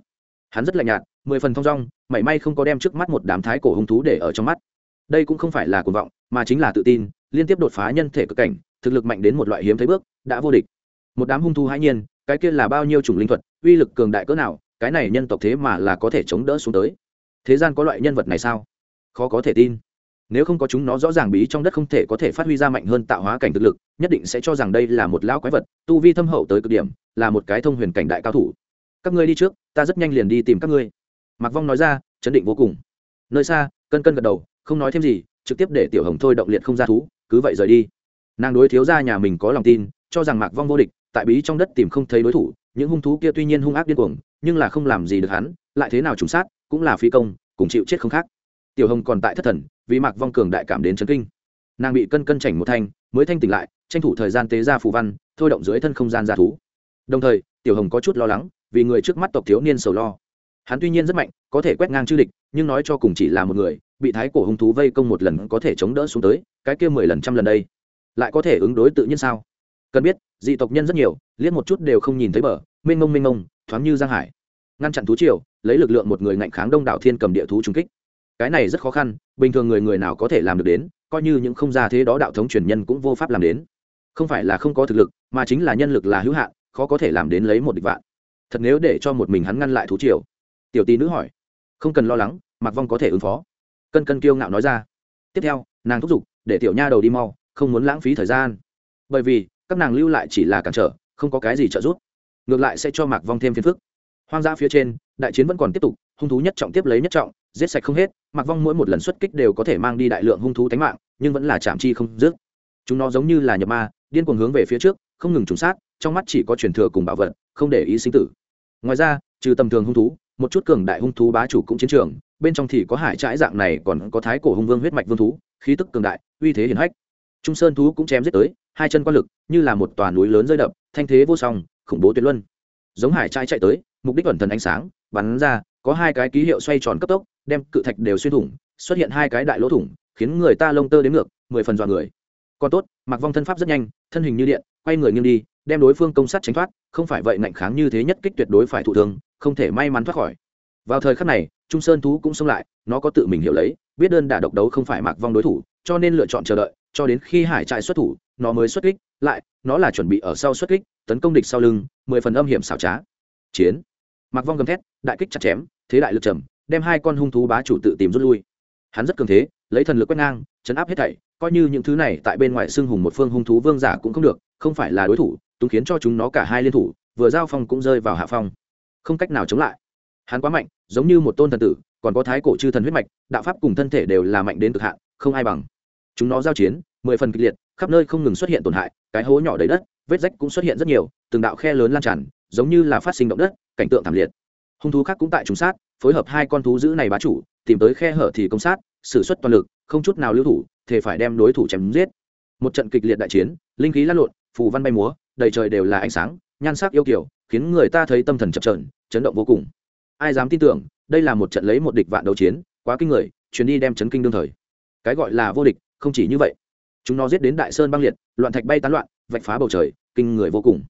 A: Hắn rất lạnh nhạt, mười phần thong dong, mảy may không có đem trước mắt một đám thái cổ hung thú để ở trong mắt. Đây cũng không phải là cuồng vọng, mà chính là tự tin, liên tiếp đột phá nhân thể cực cảnh, thực lực mạnh đến một loại hiếm thấy bước, đã vô địch một đám hung thu hãi nhiên, cái kia là bao nhiêu chủng linh thuật, uy lực cường đại cỡ nào, cái này nhân tộc thế mà là có thể chống đỡ xuống tới. Thế gian có loại nhân vật này sao? Khó có thể tin. Nếu không có chúng nó rõ ràng bí trong đất không thể có thể phát huy ra mạnh hơn tạo hóa cảnh thực lực, nhất định sẽ cho rằng đây là một lão quái vật, tu vi thâm hậu tới cực điểm, là một cái thông huyền cảnh đại cao thủ. Các ngươi đi trước, ta rất nhanh liền đi tìm các ngươi. Mạc vong nói ra, chấn định vô cùng. Nơi xa, cân cân gật đầu, không nói thêm gì, trực tiếp để tiểu hồng thôi động liệt không ra thú, cứ vậy rời đi. Nàng đối thiếu ra nhà mình có lòng tin, cho rằng mạc vong vô địch tại bí trong đất tìm không thấy đối thủ, những hung thú kia tuy nhiên hung ác điên cuồng, nhưng là không làm gì được hắn, lại thế nào trùng sát, cũng là phi công, cùng chịu chết không khác. Tiểu hồng còn tại thất thần, vì mạc vong cường đại cảm đến chấn kinh. Nàng bị cân cân chảnh một thanh, mới thanh tỉnh lại, tranh thủ thời gian tế ra phù văn, thôi động dưới thân không gian ra thú. Đồng thời, tiểu hồng có chút lo lắng, vì người trước mắt tộc thiếu niên sầu lo. Hắn tuy nhiên rất mạnh, có thể quét ngang chư địch, nhưng nói cho cùng chỉ là một người, bị thái cổ hung thú vây công một lần có thể chống đỡ xuống tới, cái kia mười lần trăm lần đây, lại có thể ứng đối tự nhiên sao? Cần biết, dị tộc nhân rất nhiều, liếc một chút đều không nhìn thấy bờ, mênh mông mênh mông, thoáng như giang hải. Ngăn chặn thú triều, lấy lực lượng một người ngạnh kháng đông đảo thiên cầm địa thú trung kích. Cái này rất khó khăn, bình thường người người nào có thể làm được đến, coi như những không gia thế đó đạo thống truyền nhân cũng vô pháp làm đến. Không phải là không có thực lực, mà chính là nhân lực là hữu hạn, khó có thể làm đến lấy một địch vạn. Thật nếu để cho một mình hắn ngăn lại thú triều? Tiểu tỷ nữ hỏi. Không cần lo lắng mặc vong có thể ứng phó. Cân cân kiêu ngạo nói ra. Tiếp theo, nàng thúc giục, để tiểu nha đầu đi mau, không muốn lãng phí thời gian. Bởi vì các nàng lưu lại chỉ là cản trở, không có cái gì trợ giúp. Ngược lại sẽ cho mạc vong thêm phiền phức. Hoang dã phía trên, đại chiến vẫn còn tiếp tục, hung thú nhất trọng tiếp lấy nhất trọng, giết sạch không hết, mạc vong mỗi một lần xuất kích đều có thể mang đi đại lượng hung thú tánh mạng, nhưng vẫn là chạm chi không dứt. Chúng nó giống như là nhập ma, điên cuồng hướng về phía trước, không ngừng trùng sát, trong mắt chỉ có truyền thừa cùng bảo vật, không để ý sinh tử. Ngoài ra, trừ tầm thường hung thú, một chút cường đại hung thú bá chủ cũng chiến trường, bên trong thì có hải trãi dạng này còn có thái cổ hung vương huyết mạch vương thú, khí tức cường đại, uy thế hiển hách trung sơn thú cũng chém giết tới, hai chân quan lực, như là một tòa núi lớn rơi đập, thanh thế vô song, khủng bố tuyệt luân. Giống hải trai chạy tới, mục đích ẩn thần ánh sáng, bắn ra, có hai cái ký hiệu xoay tròn cấp tốc, đem cự thạch đều xuyên thủng, xuất hiện hai cái đại lỗ thủng, khiến người ta lông tơ đến ngược, mười phần dọa người. Còn tốt mặc vong thân pháp rất nhanh, thân hình như điện, quay người nghiêng đi, đem đối phương công sát tránh thoát, không phải vậy ngạnh kháng như thế nhất kích tuyệt đối phải thụ thương, không thể may mắn thoát khỏi. Vào thời khắc này, trung sơn thú cũng xông lại, nó có tự mình hiểu lấy, biết đơn đả độc đấu không phải mặc vong đối thủ, cho nên lựa chọn chờ đợi cho đến khi hải trại xuất thủ, nó mới xuất kích, lại, nó là chuẩn bị ở sau xuất kích, tấn công địch sau lưng, mười phần âm hiểm xảo trá. Chiến. Mặc vong gầm thét, đại kích chặt chém, thế đại lực trầm, đem hai con hung thú bá chủ tự tìm rút lui. Hắn rất cường thế, lấy thần lực quét ngang, chấn áp hết thảy, coi như những thứ này tại bên ngoài xưng hùng một phương hung thú vương giả cũng không được, không phải là đối thủ, túng khiến cho chúng nó cả hai liên thủ, vừa giao phong cũng rơi vào hạ phong. Không cách nào chống lại. Hắn quá mạnh, giống như một tôn thần tử, còn có thái cổ chư thần huyết mạch, đạo pháp cùng thân thể đều là mạnh đến cực hạn, không ai bằng chúng nó giao chiến, mười phần kịch liệt, khắp nơi không ngừng xuất hiện tổn hại, cái hố nhỏ đầy đất, vết rách cũng xuất hiện rất nhiều, từng đạo khe lớn lan tràn, giống như là phát sinh động đất, cảnh tượng thảm liệt. Hung thú khác cũng tại trùng sát, phối hợp hai con thú giữ này bá chủ, tìm tới khe hở thì công sát xử suất toàn lực, không chút nào lưu thủ thể phải đem đối thủ chém giết. Một trận kịch liệt đại chiến, linh khí lăn lộn, phù văn bay múa, đầy trời đều là ánh sáng, nhan sắc yêu kiểu khiến người ta thấy tâm thần chập trờn chấn động vô cùng. Ai dám tin tưởng, đây là một trận lấy một địch vạn đấu chiến, quá kinh người, chuyến đi đem chấn kinh đương thời. Cái gọi là vô địch không chỉ như vậy, chúng nó giết đến đại sơn băng liệt, loạn thạch bay tán loạn, vạch phá bầu trời, kinh người vô cùng.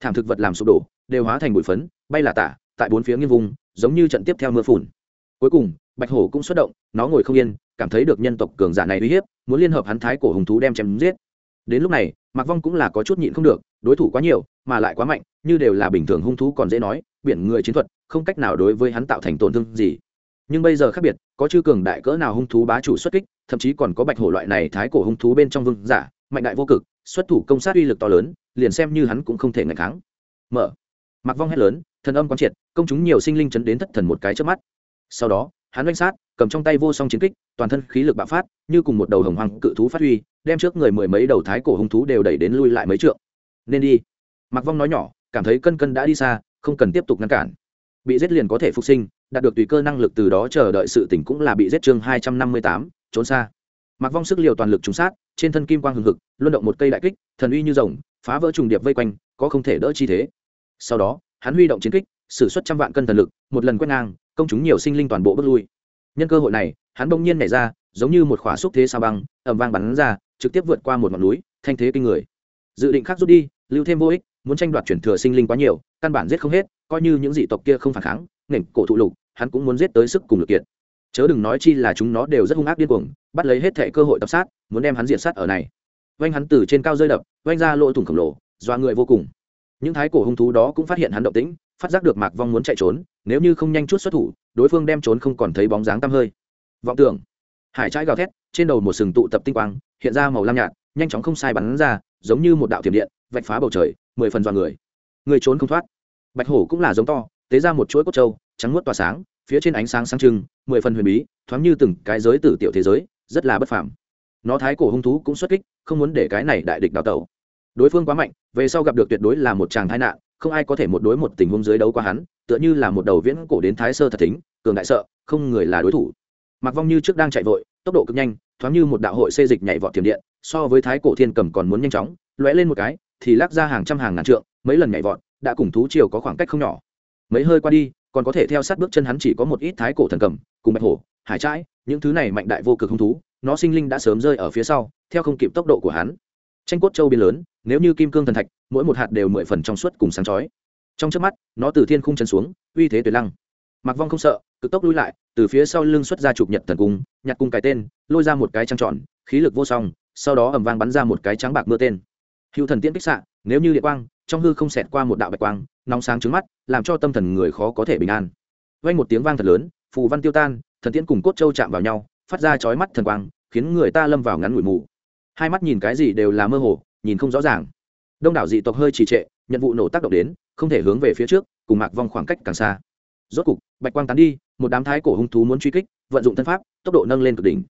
A: Thảm thực vật làm sụp đổ, đều hóa thành bụi phấn, bay là tả, tại bốn phía nghiêng vùng, giống như trận tiếp theo mưa phùn. Cuối cùng, bạch hổ cũng xuất động, nó ngồi không yên, cảm thấy được nhân tộc cường giả này uy hiếp, muốn liên hợp hắn thái cổ hùng thú đem chém giết. Đến lúc này, mạc vong cũng là có chút nhịn không được, đối thủ quá nhiều, mà lại quá mạnh, như đều là bình thường hung thú còn dễ nói, biển người chiến thuật, không cách nào đối với hắn tạo thành tổn thương gì nhưng bây giờ khác biệt, có chư cường đại cỡ nào hung thú bá chủ xuất kích, thậm chí còn có bạch hổ loại này thái cổ hung thú bên trong vương giả, mạnh đại vô cực, xuất thủ công sát uy lực to lớn, liền xem như hắn cũng không thể ngạch kháng. Mở. Mặc vong hét lớn, thần âm quán triệt, công chúng nhiều sinh linh chấn đến thất thần một cái trước mắt. Sau đó, hắn oanh sát, cầm trong tay vô song chiến kích, toàn thân khí lực bạo phát, như cùng một đầu hồng hoàng cự thú phát huy, đem trước người mười mấy đầu thái cổ hung thú đều đẩy đến lui lại mấy trượng. Nên đi. Mặc vong nói nhỏ, cảm thấy cân cân đã đi xa, không cần tiếp tục ngăn cản. Bị giết liền có thể phục sinh đạt được tùy cơ năng lực từ đó chờ đợi sự tỉnh cũng là bị giết chương hai trăm năm mươi tám, trốn xa. Mặc vong sức liều toàn lực trúng sát, trên thân kim quang hừng hực, luân động một cây đại kích, thần uy như rồng, phá vỡ trùng điệp vây quanh, có không thể đỡ chi thế. Sau đó, hắn huy động chiến kích, sử xuất trăm vạn cân thần lực, một lần quét ngang, công chúng nhiều sinh linh toàn bộ bước lui. Nhân cơ hội này, hắn bỗng nhiên nhảy ra, giống như một khỏa xúc thế sao băng ẩm vang bắn ra, trực tiếp vượt qua một ngọn núi, thanh thế kinh người. Dự định khác rút đi, lưu thêm vô ích, muốn tranh đoạt chuyển thừa sinh linh quá nhiều, căn bản giết không hết, coi như những dị tộc kia không phản kháng nghển cổ thụ lục, hắn cũng muốn giết tới sức cùng lực kiện chớ đừng nói chi là chúng nó đều rất hung ác điên cuồng, bắt lấy hết thệ cơ hội tập sát, muốn đem hắn diệt sát ở này. Vanh hắn từ trên cao rơi đập vanh ra lỗ thủng khổng lồ doa người vô cùng. Những thái cổ hung thú đó cũng phát hiện hắn động tĩnh, phát giác được mạc vong muốn chạy trốn, nếu như không nhanh chút xuất thủ, đối phương đem trốn không còn thấy bóng dáng tăm hơi. Vọng tưởng. Hải trái gào thét, trên đầu một sừng tụ tập tinh quang, hiện ra màu lam nhạt, nhanh chóng không sai bắn ra, giống như một đạo thiểm điện, vạch phá bầu trời, mười phần dọa người. Người trốn không thoát. Bạch hổ cũng là giống to tế ra một chuỗi cốt trâu trắng muốt tỏa sáng, phía trên ánh sáng sáng trưng, mười phần huyền bí, thoáng như từng cái giới tử tiểu thế giới, rất là bất phàm. Nó thái cổ hung thú cũng xuất kích, không muốn để cái này đại địch đào tẩu. Đối phương quá mạnh, về sau gặp được tuyệt đối là một chàng tai nạn, không ai có thể một đối một tình huống dưới đấu qua hắn, tựa như là một đầu viễn cổ đến thái sơ thật tính cường đại sợ, không người là đối thủ. Mặc vong như trước đang chạy vội, tốc độ cực nhanh, thoáng như một đạo hội xê dịch nhảy vọt thiểm điện, so với thái cổ thiên cầm còn muốn nhanh chóng, lóe lên một cái, thì lắc ra hàng trăm hàng ngàn trượng, mấy lần nhảy vọt, đã cùng thú chiều có khoảng cách không nhỏ mấy hơi qua đi, còn có thể theo sát bước chân hắn chỉ có một ít thái cổ thần cầm, cùng bạch hổ, hải trãi, những thứ này mạnh đại vô cực hung thú, nó sinh linh đã sớm rơi ở phía sau, theo không kịp tốc độ của hắn. Tranh cốt châu biên lớn, nếu như kim cương thần thạch, mỗi một hạt đều mười phần trong suốt cùng sáng chói. Trong trước mắt, nó từ thiên khung chân xuống, uy thế tuyệt lăng. Mặc vong không sợ, cực tốc lui lại, từ phía sau lưng xuất ra chụp nhật thần cung nhặt cung cái tên, lôi ra một cái trăng tròn, khí lực vô song, sau đó ẩm vang bắn ra một cái trắng bạc mưa tên. Hữu thần tiễn kích xạ, nếu như địa quang trong hư không xẹt qua một đạo bạch quang, nóng sáng trứng mắt, làm cho tâm thần người khó có thể bình an. Vang một tiếng vang thật lớn, phù văn tiêu tan, thần tiễn cùng cốt châu chạm vào nhau, phát ra chói mắt thần quang, khiến người ta lâm vào ngắn ngủi mù. Hai mắt nhìn cái gì đều là mơ hồ, nhìn không rõ ràng. Đông đảo dị tộc hơi trì trệ, nhận vụ nổ tác động đến, không thể hướng về phía trước, cùng mạc vong khoảng cách càng xa. Rốt cục, bạch quang tán đi, một đám thái cổ hung thú muốn truy kích, vận dụng thân pháp, tốc độ nâng lên cực đỉnh.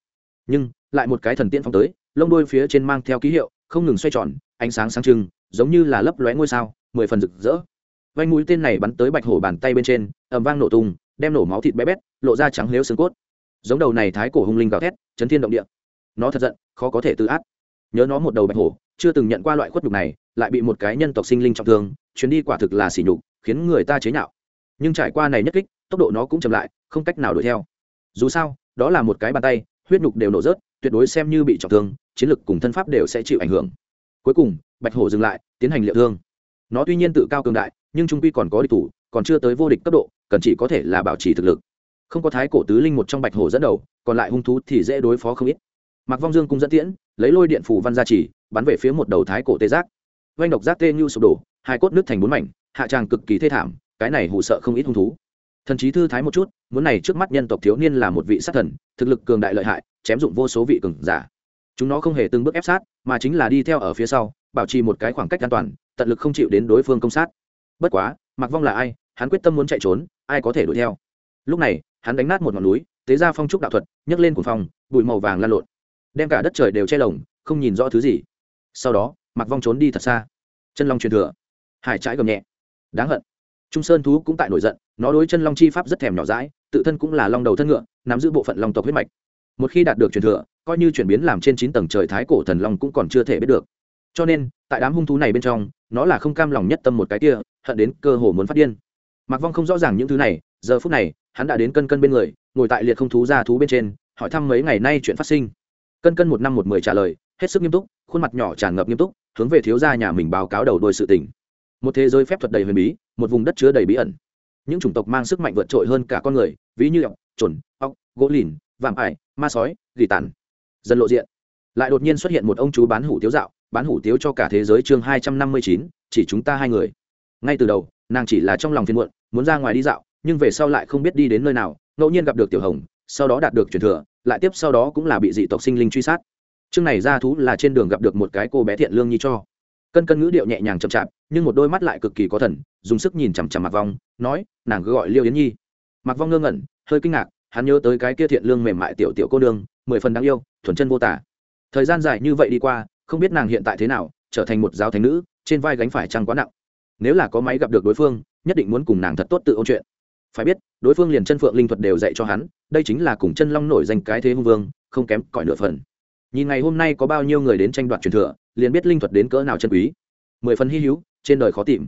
A: Nhưng, lại một cái thần tiễn phong tới, lông đôi phía trên mang theo ký hiệu, không ngừng xoay tròn, ánh sáng sáng trưng giống như là lấp lóe ngôi sao, mười phần rực rỡ. Vanh mũi tên này bắn tới bạch hổ bàn tay bên trên ẩm vang nổ tung, đem nổ máu thịt bé bét, lộ ra trắng lếu xương cốt. Giống đầu này thái cổ hung linh gào thét, chấn thiên động địa. Nó thật giận, khó có thể tự át nhớ nó một đầu bạch hổ, chưa từng nhận qua loại khuất nhục này, lại bị một cái nhân tộc sinh linh trọng thương, chuyến đi quả thực là sỉ nhục, khiến người ta chế nhạo. Nhưng trải qua này nhất kích, tốc độ nó cũng chậm lại, không cách nào đuổi theo. Dù sao, đó là một cái bàn tay, huyết nhục đều nổ rớt, tuyệt đối xem như bị trọng thương, chiến lực cùng thân pháp đều sẽ chịu ảnh hưởng. Cuối cùng bạch hổ dừng lại, tiến hành liệu thương. Nó tuy nhiên tự cao cường đại, nhưng trung quy còn có địch thủ, còn chưa tới vô địch cấp độ, cần chỉ có thể là bảo trì thực lực. Không có thái cổ tứ linh một trong bạch hổ dẫn đầu, còn lại hung thú thì dễ đối phó không ít. Mặc vong dương cũng dẫn tiễn, lấy lôi điện phủ văn ra chỉ bắn về phía một đầu thái cổ tê giác. Oanh độc giác tê như sụp đổ, hai cốt nước thành bốn mảnh, hạ tràng cực kỳ thê thảm, cái này hụ sợ không ít hung thú. Thần chí thư thái một chút, muốn này trước mắt nhân tộc thiếu niên là một vị sát thần, thực lực cường đại lợi hại, chém dụng vô số vị cường giả. Chúng nó không hề từng bước ép sát, mà chính là đi theo ở phía sau bảo trì một cái khoảng cách an toàn, tận lực không chịu đến đối phương công sát. Bất quá mặc vong là ai? Hắn quyết tâm muốn chạy trốn, ai có thể đuổi theo? Lúc này, hắn đánh nát một ngọn núi, tế ra phong trúc đạo thuật, nhấc lên cuồng phong, bụi màu vàng lan lộn. Đem cả đất trời đều che lồng, không nhìn rõ thứ gì. Sau đó mặc vong trốn đi thật xa. Chân long truyền thừa. Hải trái gầm nhẹ. Đáng hận. Trung sơn thú cũng tại nổi giận, nó đối chân long chi pháp rất thèm nhỏ rãi tự thân cũng là long đầu thân ngựa, nắm giữ bộ phận long tộc huyết mạch. Một khi đạt được truyền thừa, coi như chuyển biến làm trên chín tầng trời thái cổ thần long cũng còn chưa thể biết được cho nên, tại đám hung thú này bên trong, nó là không cam lòng nhất tâm một cái kia, hận đến cơ hồ muốn phát điên. Mặc vong không rõ ràng những thứ này, giờ phút này, hắn đã đến cân cân bên người, ngồi tại liệt không thú ra thú bên trên, hỏi thăm mấy ngày nay chuyện phát sinh. Cân cân một năm một mười trả lời, hết sức nghiêm túc, khuôn mặt nhỏ tràn ngập nghiêm túc, hướng về thiếu gia nhà mình báo cáo đầu đôi sự tình. Một thế giới phép thuật đầy huyền bí, một vùng đất chứa đầy bí ẩn. Những chủng tộc mang sức mạnh vượt trội hơn cả con người, ví như ọc trồn ọc gỗ lìn, vạm ải, ma sói, gỉ tàn. Dần lộ diện, lại đột nhiên xuất hiện một ông chú bán hủ tiếu dạo bán hủ tiếu cho cả thế giới chương hai trăm năm mươi chín, chỉ chúng ta hai người. Ngay từ đầu, nàng chỉ là trong lòng phiên muộn, muốn ra ngoài đi dạo, nhưng về sau lại không biết đi đến nơi nào, ngẫu nhiên gặp được tiểu hồng, sau đó đạt được truyền thừa, lại tiếp sau đó cũng là bị dị tộc sinh linh truy sát. Chương này ra thú là trên đường gặp được một cái cô bé thiện lương nhi cho. Cân cân ngữ điệu nhẹ nhàng chậm chạp, nhưng một đôi mắt lại cực kỳ có thần, dùng sức nhìn chằm chằm mặc vong, nói, nàng cứ gọi liêu yến nhi. Mặc vong ngơ ngẩn, hơi kinh ngạc, hắn nhớ tới cái kia thiện lương mềm mại tiểu tiểu cô nương, mười phần đáng yêu, thuần chân vô tả. Thời gian dài như vậy đi qua không biết nàng hiện tại thế nào, trở thành một giáo thánh nữ, trên vai gánh phải trăng quá nặng. Nếu là có máy gặp được đối phương, nhất định muốn cùng nàng thật tốt tự ôn chuyện. Phải biết, đối phương liền chân phượng linh thuật đều dạy cho hắn, đây chính là cùng chân long nổi danh cái thế hung vương, không kém cỏi nửa phần. Nhìn ngày hôm nay có bao nhiêu người đến tranh đoạt truyền thừa, liền biết linh thuật đến cỡ nào chân quý. Mười phần hy hữu, trên đời khó tìm.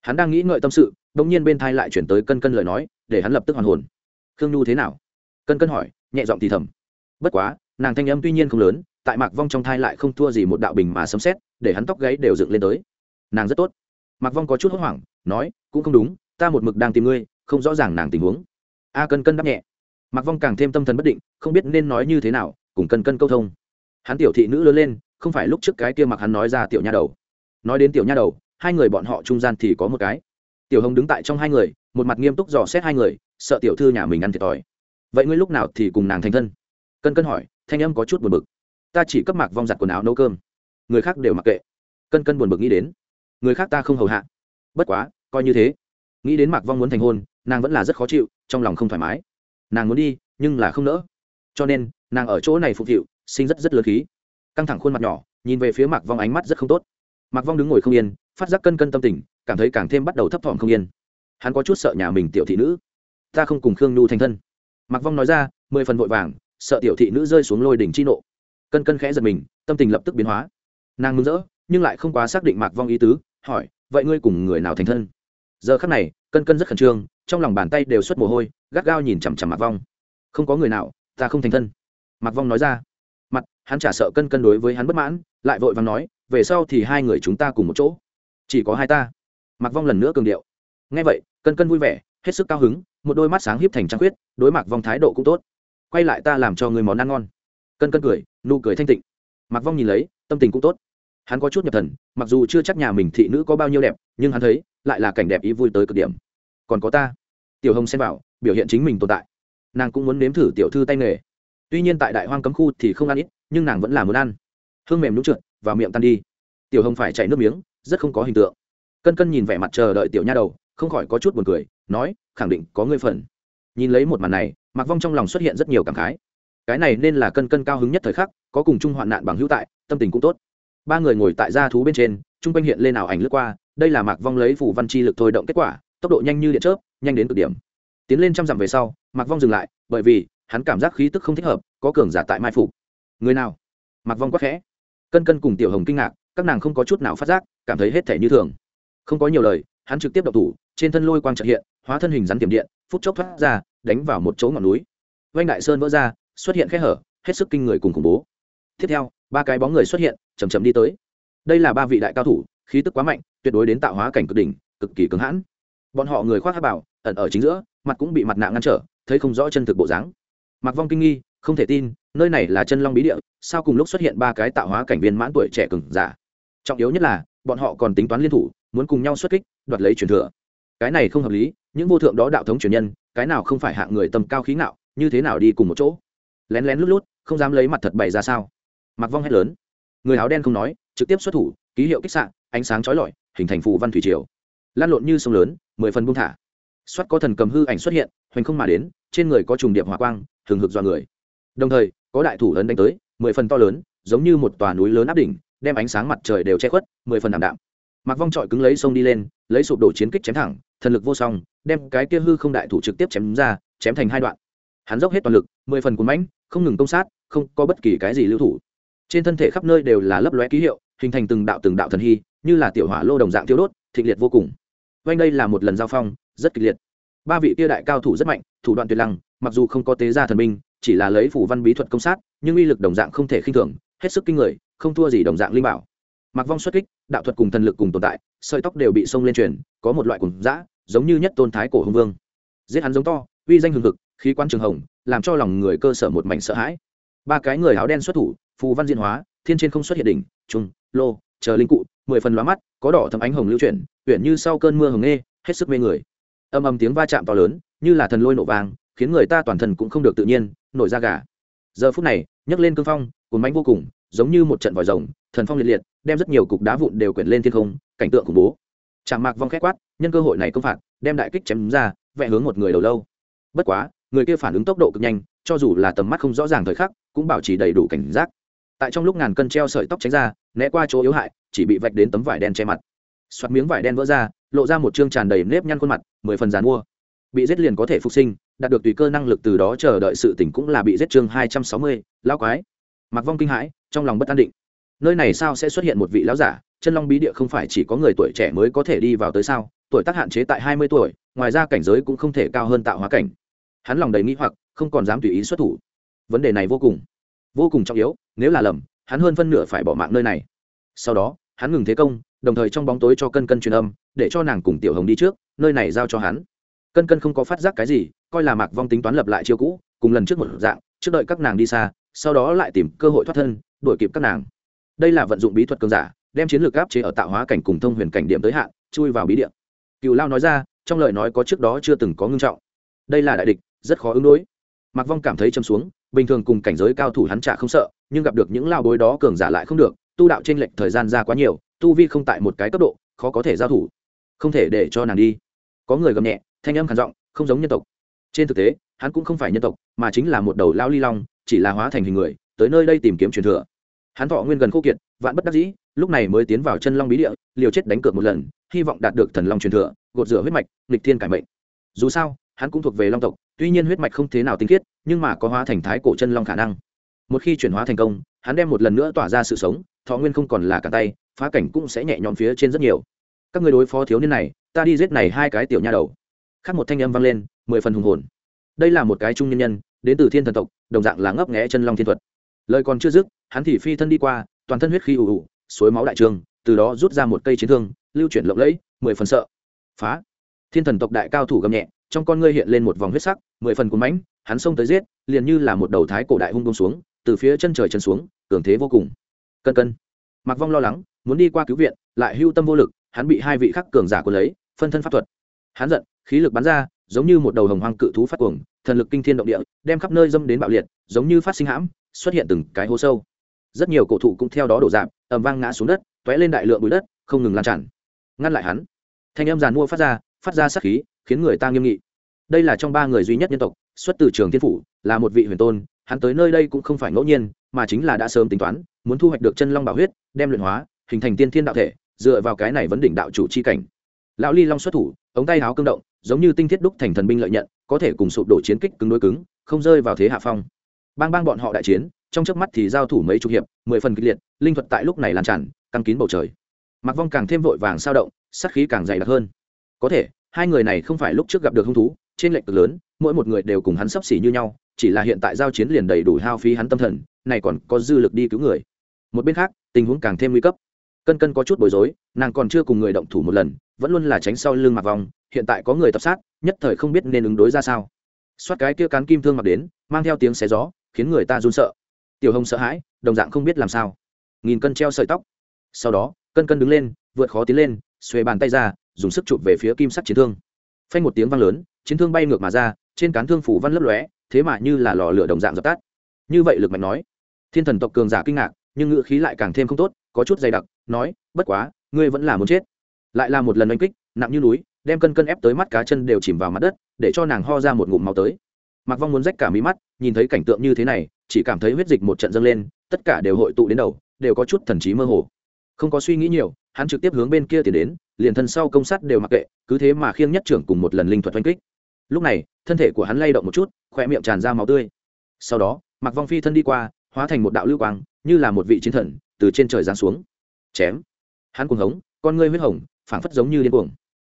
A: Hắn đang nghĩ ngợi tâm sự đ ỗ n g nhiên bên thai lại chuyển tới cân cân lời nói, để hắn lập tức hoàn hồn. Khương nhu thế nào? Cân cân hỏi, nhẹ giọng thì thầm. Bất quá, nàng thanh âm tuy nhiên không lớn tại mạc vong trong thai lại không thua gì một đạo bình mà sấm xét để hắn tóc gáy đều dựng lên tới. Nàng rất tốt. Mạc vong có chút hốt hoảng, nói, cũng không đúng, ta một mực đang tìm ngươi, không rõ ràng nàng tình huống. A cân cân đáp nhẹ. Mạc vong càng thêm tâm thần bất định, không biết nên nói như thế nào, cùng cân cân câu thông. Hắn tiểu thị nữ lớn lên, không phải lúc trước cái kia mặc hắn nói ra tiểu nha đầu. Nói đến tiểu nha đầu, hai người bọn họ trung gian thì có một cái. Tiểu hồng đứng tại trong hai người, một mặt nghiêm túc dò xét hai người, sợ tiểu thư nhà mình ăn thiệt thòi. Vậy ngươi lúc nào thì cùng nàng thành thân? Cân cân hỏi, thanh âm có chút buồn bực ta chỉ cấp mạc vong giặt quần áo nấu cơm. Người khác đều mặc kệ. Cân cân buồn bực nghĩ đến. Người khác ta không hầu hạ. Bất quá, coi như thế. Nghĩ đến mạc vong muốn thành hôn, nàng vẫn là rất khó chịu, trong lòng không thoải mái. Nàng muốn đi, nhưng là không nỡ. Cho nên, nàng ở chỗ này phục vụ, sinh rất rất lớn khí. Căng thẳng khuôn mặt nhỏ, nhìn về phía mạc vong ánh mắt rất không tốt. Mạc vong đứng ngồi không yên, phát giác cân cân tâm tình, cảm thấy càng thêm bắt đầu thấp thỏm không yên. Hắn có chút sợ nhà mình tiểu thị nữ. Ta không cùng khương nhu thành thân. Mạc vong nói ra, mười phần vội vàng, sợ tiểu thị nữ rơi xuống lôi đỉnh chi nộ cân cân khẽ giật mình, tâm tình lập tức biến hóa. Nàng mừng rỡ, nhưng lại không quá xác định mạc vong ý tứ, hỏi, vậy ngươi cùng người nào thành thân? Giờ khắc này, cân cân rất khẩn trương, trong lòng bàn tay đều xuất mồ hôi, gắt gao nhìn chằm chằm mạc vong. Không có người nào, ta không thành thân. Mạc vong nói ra. Mặt, hắn chả sợ cân cân đối với hắn bất mãn, lại vội vàng nói, về sau thì hai người chúng ta cùng một chỗ. Chỉ có hai ta. Mạc vong lần nữa cường điệu. Ngay vậy, cân cân vui vẻ, hết sức cao hứng, một đôi mắt sáng hiếp thành trăng khuyết, đối mạc vong thái độ cũng tốt. Quay lại ta làm cho người món ăn ngon cân cân cười, nụ cười thanh tịnh. Mặc vong nhìn lấy, tâm tình cũng tốt. Hắn có chút nhập thần, mặc dù chưa chắc nhà mình thị nữ có bao nhiêu đẹp, nhưng hắn thấy, lại là cảnh đẹp ý vui tới cực điểm. Còn có ta. Tiểu hồng xem vào, biểu hiện chính mình tồn tại. Nàng cũng muốn nếm thử tiểu thư tay nghề. Tuy nhiên tại đại hoang cấm khu thì không ăn ít, nhưng nàng vẫn là muốn ăn. Hương mềm nút trượt và miệng tan đi. Tiểu hồng phải chảy nước miếng, rất không có hình tượng. Cân cân nhìn vẻ mặt chờ đợi tiểu nha đầu, không khỏi có chút buồn cười, nói, khẳng định có ngươi phần. Nhìn lấy một màn này mặc vong trong lòng xuất hiện rất nhiều cảm khái cái này nên là cân cân cao hứng nhất thời khắc, có cùng chung hoạn nạn bằng hữu tại, tâm tình cũng tốt. Ba người ngồi tại gia thú bên trên, chung quanh hiện lên ảo ảnh lướt qua, đây là mạc vong lấy phủ văn chi lực thôi động kết quả, tốc độ nhanh như điện chớp, nhanh đến cực điểm. Tiến lên trăm dặm về sau, mạc vong dừng lại, bởi vì, hắn cảm giác khí tức không thích hợp, có cường giả tại mai phục. Người nào? Mạc vong quắc khẽ. Cân cân cùng tiểu hồng kinh ngạc, các nàng không có chút nào phát giác, cảm thấy hết thể như thường. Không có nhiều lời, hắn trực tiếp đập thủ, trên thân lôi quang trợ hiện, hóa thân hình rắn tiềm điện, phút chốc thoát ra, đánh vào một chỗ ngọn núi. Vanh đại sơn vỡ ra xuất hiện khe hở, hết sức kinh người cùng khủng bố. Tiếp theo, ba cái bóng người xuất hiện chầm chậm đi tới. Đây là ba vị đại cao thủ, khí tức quá mạnh, tuyệt đối đến tạo hóa cảnh cực đỉnh, cực kỳ cứng hãn. Bọn họ người khoác hát bảo ẩn ở chính giữa, mặt cũng bị mặt nạ ngăn trở, thấy không rõ chân thực bộ dáng. Mặc vong kinh nghi, không thể tin, nơi này là chân long bí địa, sao cùng lúc xuất hiện ba cái tạo hóa cảnh viên mãn tuổi trẻ cừng giả? Trọng yếu nhất là, bọn họ còn tính toán liên thủ, muốn cùng nhau xuất kích, đoạt lấy truyền thừa. Cái này không hợp lý, những vô thượng đó đạo thống truyền nhân, cái nào không phải hạng người tầm cao khí ngạo, như thế nào đi cùng một chỗ? Lén lén lút lút, không dám lấy mặt thật bày ra sao? Mặc vong hét lớn. Người áo đen không nói, trực tiếp xuất thủ, ký hiệu kích sạn ánh sáng chói lọi, hình thành phù văn thủy triều. Lan lộn như sông lớn, mười phần buông thả. Xuất có thần cầm hư ảnh xuất hiện, hoành không mà đến, trên người có trùng điệp hỏa quang, hừng hực do người. Đồng thời, có đại thủ lớn đánh tới, mười phần to lớn, giống như một tòa núi lớn áp đỉnh, đem ánh sáng mặt trời đều che khuất, mười phần đảm đạm. Mặc vong trọi cứng lấy sông đi lên, lấy sụp đổ chiến kích chém thẳng, thần lực vô song, đem cái kia hư không đại thủ trực tiếp chém ra, chém thành hai đoạn hắn dốc hết toàn lực, mười phần cuốn mãnh, không ngừng công sát, không có bất kỳ cái gì lưu thủ. Trên thân thể khắp nơi đều là lấp lóe ký hiệu, hình thành từng đạo từng đạo thần hy, như là tiểu hỏa lô đồng dạng tiêu đốt, thịnh liệt vô cùng. Quanh đây là một lần giao phong, rất kịch liệt. Ba vị kia đại cao thủ rất mạnh, thủ đoạn tuyệt lăng, mặc dù không có tế gia thần minh chỉ là lấy phủ văn bí thuật công sát, nhưng uy lực đồng dạng không thể khinh thường, hết sức kinh người, không thua gì đồng dạng linh bảo. Mặc vong xuất kích, đạo thuật cùng thần lực cùng tồn tại, sợi tóc đều bị sông lên truyền, có một loại cùng dã, giống như nhất tôn thái cổ hùng vương. Giết hắn giống to, uy danh hừng hực khí quan trường hồng, làm cho lòng người cơ sở một mảnh sợ hãi. Ba cái người áo đen xuất thủ, phù văn diễn hóa, thiên trên không xuất hiện đỉnh trung lô, chờ linh cụ, mười phần lóa mắt, có đỏ thấm ánh hồng lưu chuyển uyển như sau cơn mưa hồng nghe hết sức mê người. Âm âm tiếng va chạm to lớn, như là thần lôi nổ vàng khiến người ta toàn thân cũng không được tự nhiên, nổi ra gà. Giờ phút này, nhấc lên cương phong cuốn bánh vô cùng, giống như một trận vòi rồng, thần phong liệt liệt, đem rất nhiều cục đá vụn đều quyển lên thiên không, cảnh tượng khủng bố. Chàng mạc vong khét quát, nhân cơ hội này công phạt, đem đại kích chém ra, vẽ hướng một người đầu lâu. Bất quá người kia phản ứng tốc độ cực nhanh, cho dù là tầm mắt không rõ ràng thời khắc, cũng bảo trì đầy đủ cảnh giác. Tại trong lúc ngàn cân treo sợi tóc tránh ra, né qua chỗ yếu hại, chỉ bị vạch đến tấm vải đen che mặt. Xoát miếng vải đen vỡ ra, lộ ra một chương tràn đầy nếp nhăn khuôn mặt, mười phần dàn mua. Bị giết liền có thể phục sinh, đạt được tùy cơ năng lực từ đó chờ đợi sự tỉnh cũng là bị giết chương hai trăm sáu mươi lao quái. Mặc vong kinh hãi, trong lòng bất an định. Nơi này sao sẽ xuất hiện một vị lão giả, chân long bí địa không phải chỉ có người tuổi trẻ mới có thể đi vào tới sao? Tuổi tác hạn chế tại hai mươi tuổi, ngoài ra cảnh giới cũng không thể cao hơn tạo hóa cảnh hắn lòng đầy nghĩ hoặc, không còn dám tùy ý xuất thủ. Vấn đề này vô cùng vô cùng trọng yếu, nếu là lầm, hắn hơn phân nửa phải bỏ mạng nơi này. Sau đó, hắn ngừng thế công, đồng thời trong bóng tối cho cân cân truyền âm, để cho nàng cùng tiểu hồng đi trước, nơi này giao cho hắn. Cân cân không có phát giác cái gì, coi là mạc vong tính toán lập lại chiêu cũ, cùng lần trước một dạng, trước đợi các nàng đi xa, sau đó lại tìm cơ hội thoát thân, đuổi kịp các nàng. Đây là vận dụng bí thuật cường giả, đem chiến lược áp chế ở tạo hóa cảnh cùng thông huyền cảnh điểm tới hạn, chui vào bí địa. Cựu lao nói ra, trong lời nói có trước đó chưa từng có ngưng trọng. Đây là đại địch rất khó ứng đối. Mạc vong cảm thấy châm xuống, bình thường cùng cảnh giới cao thủ hắn trả không sợ, nhưng gặp được những lao bối đó cường giả lại không được, tu đạo trên lệch thời gian ra quá nhiều, tu vi không tại một cái cấp độ, khó có thể giao thủ. Không thể để cho nàng đi. Có người gầm nhẹ, thanh âm khản giọng, không giống nhân tộc. Trên thực tế, hắn cũng không phải nhân tộc, mà chính là một đầu lao ly long, chỉ là hóa thành hình người, tới nơi đây tìm kiếm truyền thừa. Hắn thọ nguyên gần khô kiệt, vạn bất đắc dĩ, lúc này mới tiến vào chân long bí địa, liều chết đánh cược một lần, hy vọng đạt được thần long truyền thừa, gột rửa huyết mạch, nghịch thiên cải mệnh. Dù sao hắn cũng thuộc về long tộc, tuy nhiên huyết mạch không thế nào tinh khiết, nhưng mà có hóa thành thái cổ chân long khả năng. Một khi chuyển hóa thành công, hắn đem một lần nữa tỏa ra sự sống, thọ nguyên không còn là cả tay, phá cảnh cũng sẽ nhẹ nhõm phía trên rất nhiều. Các người đối phó thiếu niên này, ta đi giết này hai cái tiểu nha đầu. Khác một thanh âm vang lên, mười phần hùng hồn. Đây là một cái trung nhân nhân, đến từ thiên thần tộc, đồng dạng là ngấp nghẽ chân long thiên thuật. Lời còn chưa dứt, hắn thì phi thân đi qua, toàn thân huyết khí ủ ủ suối máu đại trường, từ đó rút ra một cây chiến thương, lưu chuyển lộng lẫy, mười phần sợ. Phá. Thiên thần tộc đại cao thủ gầm nhẹ trong con ngươi hiện lên một vòng huyết sắc mười phần cuốn mánh, hắn xông tới giết liền như là một đầu thái cổ đại hung bông xuống từ phía chân trời chân xuống cường thế vô cùng. Cân cân. Mặc vong lo lắng muốn đi qua cứu viện lại hưu tâm vô lực hắn bị hai vị khắc cường giả của lấy phân thân pháp thuật. Hắn giận khí lực bắn ra giống như một đầu hồng hoang cự thú phát cuồng thần lực kinh thiên động địa đem khắp nơi dâm đến bạo liệt giống như phát sinh hãm xuất hiện từng cái hố sâu. Rất nhiều cổ thụ cũng theo đó đổ dạp ầm vang ngã xuống đất t ó é lên đại lượng bụi đất không ngừng lan tràn. Ngăn lại hắn. Thanh âm giàn mua phát ra phát ra sắc khí khiến người ta nghiêm nghị. Đây là trong ba người duy nhất nhân tộc, xuất từ trường thiên phủ, là một vị huyền tôn, hắn tới nơi đây cũng không phải ngẫu nhiên, mà chính là đã sớm tính toán, muốn thu hoạch được chân long bảo huyết, đem luyện hóa, hình thành tiên thiên đạo thể, dựa vào cái này vấn đỉnh đạo chủ c h i cảnh. Lão ly long xuất thủ, ống tay háo cương động, giống như tinh thiết đúc thành thần binh lợi nhận, có thể cùng sụp đổ chiến kích cứng đối cứng, không rơi vào thế hạ phong. Bang bang bọn họ đại chiến, trong trước mắt thì giao thủ mấy chục hiệp, mười phần kịch liệt, linh thuật tại lúc này lan tràn, căng kín bầu trời. Mặc vong càng thêm vội vàng sao động, sát khí càng dày đặc hơn. Có thể hai người này không phải lúc trước gặp được hung thú, trên lệnh cực lớn, mỗi một người đều cùng hắn sấp xỉ như nhau, chỉ là hiện tại giao chiến liền đầy đủ hao phí hắn tâm thần, này còn có dư lực đi cứu người. Một bên khác, tình huống càng thêm nguy cấp. Cân cân có chút bối rối, nàng còn chưa cùng người động thủ một lần, vẫn luôn là tránh sau lưng mặc vòng hiện tại có người tập sát, nhất thời không biết nên ứng đối ra sao. Xoát cái kia cán kim thương mặc đến, mang theo tiếng xé gió, khiến người ta run sợ. Tiểu hồng sợ hãi, đồng dạng không biết làm sao. Nghìn cân treo sợi tóc. Sau đó, cân cân đứng lên, vượt khó tiến lên, xuề bàn tay ra dùng sức chụp về phía kim sắt chiến thương. Phanh một tiếng vang lớn, chiến thương bay ngược mà ra, trên cán thương phủ văn lấp lóe, thế mà như là lò lửa đồng dạng dập tắt. Như vậy lực mạnh nói. Thiên thần tộc cường giả kinh ngạc, nhưng ngữ khí lại càng thêm không tốt, có chút dày đặc, nói, bất quá, ngươi vẫn là muốn chết. Lại là một lần oanh kích, nặng như núi, đem cân cân ép tới mắt cá chân đều chìm vào mặt đất, để cho nàng ho ra một ngụm máu tới. Mặc vong muốn rách cả mí mắt, nhìn thấy cảnh tượng như thế này, chỉ cảm thấy huyết dịch một trận dâng lên, tất cả đều hội tụ đến đầu, đều có chút thần trí mơ hồ. Không có suy nghĩ nhiều, hắn trực tiếp hướng bên kia tiến đến liền thân sau công sát đều mặc kệ, cứ thế mà khiêng nhất trưởng cùng một lần linh thuật oanh kích. Lúc này, thân thể của hắn lay động một chút khoe miệng tràn ra máu tươi. Sau đó mặc vong phi thân đi qua, hóa thành một đạo lưu quang, như là một vị chiến thần, từ trên trời giáng xuống. Chém. Hắn cuồng hống, con ngươi huyết hồng, phảng phất giống như điên cuồng.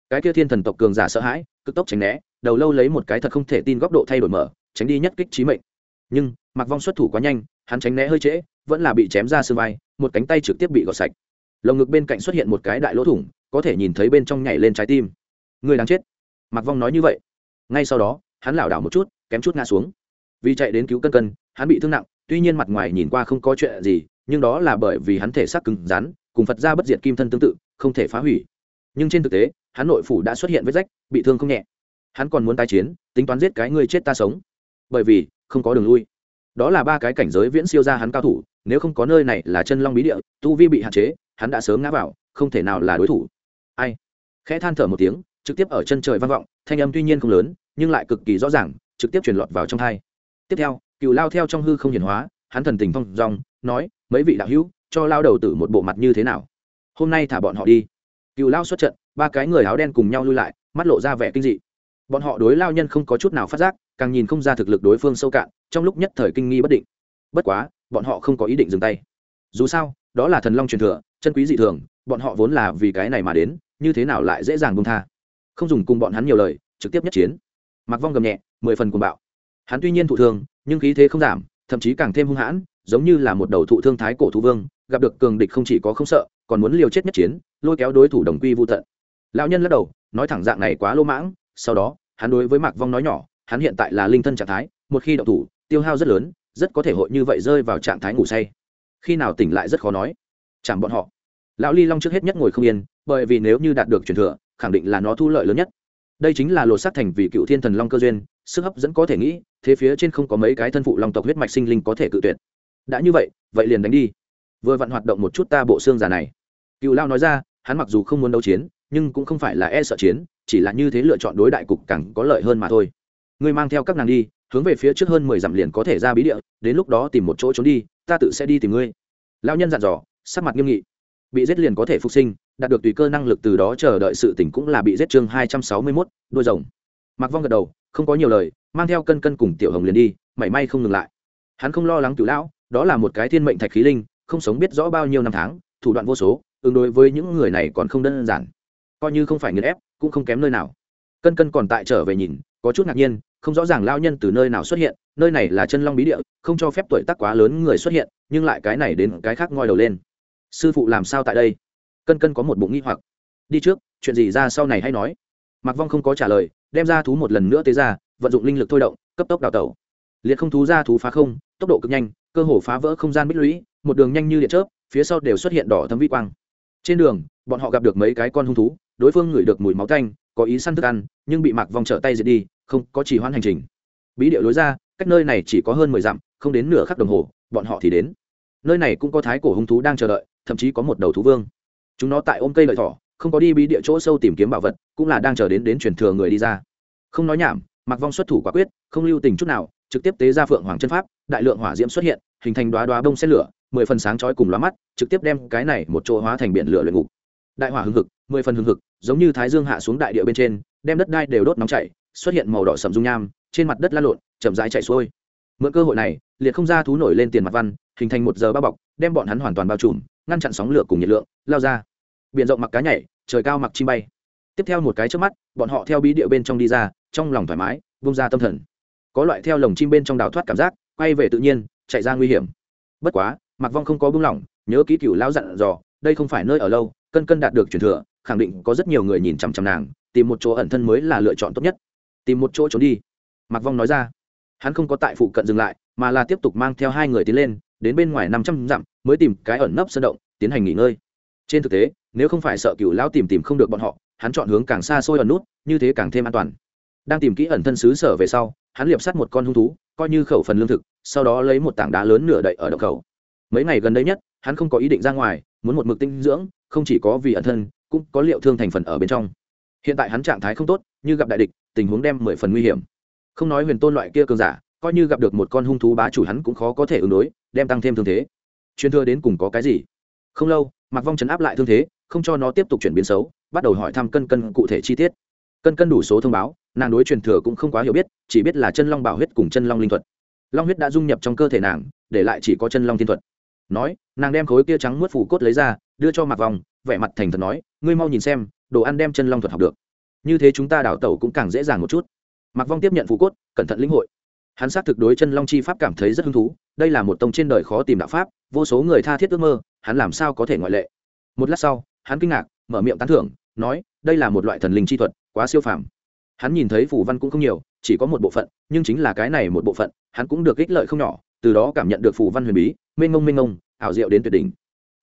A: Cái kia thiên thần tộc cường giả sợ hãi, cực tốc tránh né, đầu lâu lấy một cái thật không thể tin góc độ thay đổi mở, tránh đi nhất kích trí mệnh. Nhưng mặc vong xuất thủ quá nhanh, hắn tránh né hơi trễ, vẫn là bị chém ra sương vai, một cánh tay trực tiếp bị gọt sạch. Lồng ngực bên cạnh xuất hiện một cái đại lỗ thủng có thể nhìn thấy bên trong nhảy lên trái tim. Người đáng chết. Mặc vong nói như vậy. Ngay sau đó, hắn lảo đảo một chút, kém chút ngã xuống. Vì chạy đến cứu cân cân, hắn bị thương nặng, tuy nhiên mặt ngoài nhìn qua không có chuyện gì, nhưng đó là bởi vì hắn thể xác cứng rắn, cùng phật ra bất diệt kim thân tương tự, không thể phá hủy. Nhưng trên thực tế, hắn nội phủ đã xuất hiện vết rách, bị thương không nhẹ. Hắn còn muốn tái chiến, tính toán giết cái người chết ta sống. Bởi vì, không có đường lui. Đó là ba cái cảnh giới viễn siêu ra hắn cao thủ, nếu không có nơi này là chân long bí địa, tu vi bị hạn chế, hắn đã sớm ngã vào, không thể nào là đối thủ ai? Khẽ than thở một tiếng, trực tiếp ở chân trời vang vọng, thanh âm tuy nhiên không lớn, nhưng lại cực kỳ rõ ràng, trực tiếp truyền lọt vào trong thai tiếp theo, cựu lao theo trong hư không hiển hóa, hắn thần tình phong dong, nói, mấy vị đạo hữu, cho lao đầu tử một bộ mặt như thế nào? Hôm nay thả bọn họ đi. Cựu lao xuất trận, ba cái người áo đen cùng nhau lui lại, mắt lộ ra vẻ kinh dị. Bọn họ đối lao nhân không có chút nào phát giác, càng nhìn không ra thực lực đối phương sâu cạn, trong lúc nhất thời kinh nghi bất định. Bất quá, bọn họ không có ý định dừng tay. Dù sao, đó là thần long truyền thừa, chân quý dị thường, bọn họ vốn là vì cái này mà đến như thế nào lại dễ dàng buông tha? Không dùng cùng bọn hắn nhiều lời, trực tiếp nhất chiến. Mặc vong gầm nhẹ, mười phần cùng bạo. Hắn tuy nhiên thụ thương, nhưng khí thế không giảm, thậm chí càng thêm hung hãn, giống như là một đầu thụ thương thái cổ thú vương, gặp được cường địch không chỉ có không sợ, còn muốn liều chết nhất chiến, lôi kéo đối thủ đồng quy vô tận. Lão nhân lắc đầu, nói thẳng dạng này quá lô mãng, sau đó, hắn đối với mạc vong nói nhỏ, hắn hiện tại là linh thân trạng thái, một khi động thủ, tiêu hao rất lớn, rất có thể hội như vậy rơi vào trạng thái ngủ say. Khi nào tỉnh lại rất khó nói. Chẳng bọn họ. Lão ly long trước hết nhất ngồi không yên bởi vì nếu như đạt được truyền thừa, khẳng định là nó thu lợi lớn nhất. Đây chính là lột xác thành vì cựu thiên thần long cơ duyên, sức hấp dẫn có thể nghĩ, thế phía trên không có mấy cái thân phụ long tộc huyết mạch sinh linh có thể cự tuyệt. Đã như vậy vậy liền đánh đi. Vừa vặn hoạt động một chút ta bộ xương già này. Cựu lao nói ra, hắn mặc dù không muốn đấu chiến, nhưng cũng không phải là e sợ chiến, chỉ là như thế lựa chọn đối đại cục càng có lợi hơn mà thôi. Ngươi mang theo các nàng đi, hướng về phía trước hơn mười dặm liền có thể ra bí địa, đến lúc đó tìm một chỗ trốn đi, ta tự sẽ đi tìm ngươi. Lao nhân dặn dò, sắc mặt nghiêm nghị. Bị giết liền có thể phục sinh đạt được tùy cơ năng lực từ đó chờ đợi sự tỉnh cũng là bị giết chương hai trăm sáu mươi mốt đôi rồng. Mặc vong gật đầu, không có nhiều lời, mang theo cân cân cùng tiểu hồng liền đi, mảy may không ngừng lại. Hắn không lo lắng cửu lão, đó là một cái thiên mệnh thạch khí linh, không sống biết rõ bao nhiêu năm tháng, thủ đoạn vô số, ứng đối với những người này còn không đơn giản. Coi như không phải nghiền ép, cũng không kém nơi nào. Cân cân còn tại trở về nhìn, có chút ngạc nhiên, không rõ ràng lao nhân từ nơi nào xuất hiện, nơi này là chân long bí địa, không cho phép tuổi tác quá lớn người xuất hiện, nhưng lại cái này đến cái khác ngoi đầu lên. Sư phụ làm sao tại đây? Cân cân có một bụng nghi hoặc. Đi trước, chuyện gì ra sau này hay nói. Mặc vong không có trả lời, đem ra thú một lần nữa tế ra, vận dụng linh lực thôi động, cấp tốc đào tẩu. Liệt không thú ra thú phá không, tốc độ cực nhanh, cơ hồ phá vỡ không gian bích lũy, một đường nhanh như điện chớp, phía sau đều xuất hiện đỏ thấm vi quang. Trên đường, bọn họ gặp được mấy cái con hung thú, đối phương ngửi được mùi máu tanh, có ý săn thức ăn, nhưng bị mặc vong trở tay diệt đi, không có chỉ hoãn hành trình. Bí địa lối ra, cách nơi này chỉ có hơn mười dặm, không đến nửa khắc đồng hồ, bọn họ thì đến. Nơi này cũng có thái cổ hung thú đang chờ đợi, thậm chí có một đầu thú vương chúng nó tại ôm cây lợi thỏ, không có đi bí địa chỗ sâu tìm kiếm bảo vật, cũng là đang chờ đến đến truyền thừa người đi ra. Không nói nhảm mặc vong xuất thủ quả quyết, không lưu tình chút nào, trực tiếp tế ra phượng hoàng chân pháp, đại lượng hỏa diễm xuất hiện, hình thành đoá đoá bông xét lửa, mười phần sáng chói cùng lóa mắt, trực tiếp đem cái này một chỗ hóa thành biển lửa luyện ngục. Đại hỏa hưng hực, mười phần hưng hực, giống như thái dương hạ xuống đại địa bên trên, đem đất đai đều đốt nóng chảy, xuất hiện màu đỏ sầm dung nham, trên mặt đất la lộn, chậm rãi chạy xuôi. Mượn cơ hội này, liệt không ra thú nổi lên tiền mặt văn, hình thành một giờ bao bọc, đem bọn hắn hoàn toàn bao trùm ngăn chặn sóng lửa cùng nhiệt lượng, lao ra. Biển rộng mặc cá nhảy, trời cao mặc chim bay. Tiếp theo một cái trước mắt, bọn họ theo bí địa bên trong đi ra, trong lòng thoải mái bông ra tâm thần. Có loại theo lồng chim bên trong đào thoát cảm giác, quay về tự nhiên, chạy ra nguy hiểm. Bất quá mặc vong không có buông lỏng, nhớ ký cựu lao dặn dò, đây không phải nơi ở lâu, cân cân đạt được truyền thừa, khẳng định có rất nhiều người nhìn chằm chằm nàng, tìm một chỗ ẩn thân mới là lựa chọn tốt nhất. Tìm một chỗ trốn đi. Mặc vong nói ra. Hắn không có tại phụ cận dừng lại, mà là tiếp tục mang theo hai người tiến lên đến bên ngoài năm trăm dặm mới tìm cái ẩn nấp sơn động, tiến hành nghỉ ngơi. Trên thực tế, nếu không phải sợ cựu lão tìm tìm không được bọn họ, hắn chọn hướng càng xa xôi ẩn nút, như thế càng thêm an toàn. Đang tìm kỹ ẩn thân xứ sở về sau, hắn liệp sát một con hung thú, coi như khẩu phần lương thực, sau đó lấy một tảng đá lớn nửa đậy ở động khẩu. Mấy ngày gần đây nhất, hắn không có ý định ra ngoài, muốn một mực tinh dưỡng, không chỉ có vì ẩn thân, cũng có liệu thương thành phần ở bên trong. Hiện tại hắn trạng thái không tốt, như gặp đại địch, tình huống đem mười phần nguy hiểm. Không nói huyền tôn loại kia cường giả coi như gặp được một con hung thú bá chủ hắn cũng khó có thể ứng đối, đem tăng thêm thương thế. Truyền thừa đến cùng có cái gì? Không lâu mặc vong chấn áp lại thương thế, không cho nó tiếp tục chuyển biến xấu, bắt đầu hỏi thăm cân cân cụ thể chi tiết. Cân cân đủ số thông báo, nàng đối truyền thừa cũng không quá hiểu biết, chỉ biết là chân long bảo huyết cùng chân long linh thuật. Long huyết đã dung nhập trong cơ thể nàng, để lại chỉ có chân long thiên thuật. Nói, nàng đem khối kia trắng mướt phủ cốt lấy ra, đưa cho mặc vòng vẻ mặt thành thật nói, ngươi mau nhìn xem, đồ ăn đem chân long thuật học được. Như thế chúng ta đảo tẩu cũng càng dễ dàng một chút. Mặc vong tiếp nhận phủ cốt, cẩn thận lĩnh hội hắn xác thực đối chân long chi pháp cảm thấy rất hứng thú, đây là một tông trên đời khó tìm đạo pháp, vô số người tha thiết ước mơ, hắn làm sao có thể ngoại lệ? Một lát sau, hắn kinh ngạc, mở miệng tán thưởng, nói, đây là một loại thần linh chi thuật, quá siêu phàm. Hắn nhìn thấy phù văn cũng không nhiều, chỉ có một bộ phận, nhưng chính là cái này một bộ phận, hắn cũng được ích lợi không nhỏ, từ đó cảm nhận được phù văn huyền bí, mênh mông mênh mông, ảo diệu đến tuyệt đỉnh.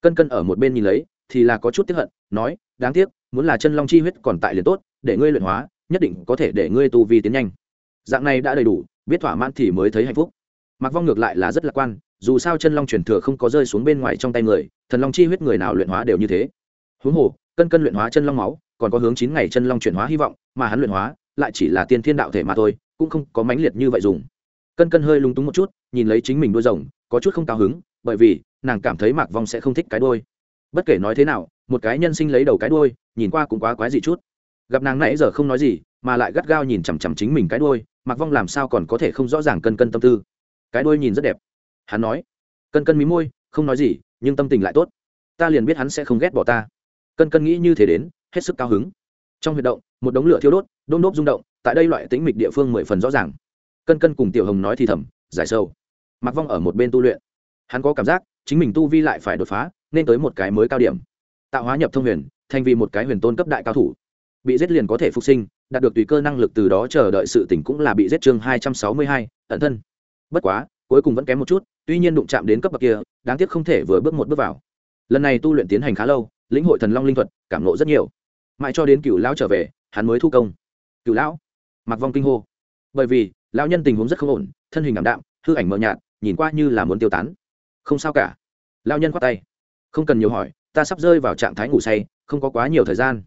A: Cân cân ở một bên nhìn lấy, thì là có chút tiếp hận, nói, đáng tiếc, muốn là chân long chi huyết còn tại liền tốt, để ngươi luyện hóa, nhất định có thể để ngươi tu vi tiến nhanh dạng này đã đầy đủ, biết thỏa mãn thì mới thấy hạnh phúc. Mặc vong ngược lại là rất lạc quan, dù sao chân long truyền thừa không có rơi xuống bên ngoài trong tay người, thần long chi huyết người nào luyện hóa đều như thế. Huống hồ, cân cân luyện hóa chân long máu, còn có hướng chín ngày chân long chuyển hóa hy vọng, mà hắn luyện hóa, lại chỉ là tiên thiên đạo thể mà thôi, cũng không có mãnh liệt như vậy dùng. Cân cân hơi lung túng một chút, nhìn lấy chính mình đuôi rồng, có chút không cao hứng, bởi vì, nàng cảm thấy mạc vong sẽ không thích cái đuôi. Bất kể nói thế nào, một cái nhân sinh lấy đầu cái đuôi, nhìn qua cũng quá quái gì chút. Gặp nàng nãy giờ không nói gì mà lại gắt gao nhìn chằm chằm chính mình cái đuôi, mạc vong làm sao còn có thể không rõ ràng cân cân tâm tư? Cái đuôi nhìn rất đẹp. Hắn nói, cân cân mí môi, không nói gì, nhưng tâm tình lại tốt. Ta liền biết hắn sẽ không ghét bỏ ta. Cân cân nghĩ như thế đến, hết sức cao hứng. Trong huyệt động, một đống lửa thiêu đốt, đôn đốp rung động, tại đây loại tĩnh mịch địa phương mười phần rõ ràng. Cân cân cùng tiểu hồng nói thì thầm, giải sâu mặc vong ở một bên tu luyện. Hắn có cảm giác, chính mình tu vi lại phải đột phá, nên tới một cái mới cao điểm. Tạo hóa nhập thông huyền, thành vì một cái huyền tôn cấp đại cao thủ. Bị giết liền có thể phục sinh đạt được tùy cơ năng lực từ đó chờ đợi sự tỉnh cũng là bị giết chương hai trăm sáu mươi hai, ẩn thân. Bất quá, cuối cùng vẫn kém một chút, tuy nhiên đụng chạm đến cấp bậc kia, đáng tiếc không thể vừa bước một bước vào. Lần này tu luyện tiến hành khá lâu, lĩnh hội thần long linh thuật, cảm nộ rất nhiều. Mãi cho đến cựu lão trở về, hắn mới thu công. Cựu lão? Mặc vong kinh hô. Bởi vì, lão nhân tình huống rất không ổn, thân hình ảm đạm, hư ảnh mờ nhạt, nhìn qua như là muốn tiêu tán. Không sao cả. Lão nhân khoát tay. Không cần nhiều hỏi, ta sắp rơi vào trạng thái ngủ say, không có quá nhiều thời gian.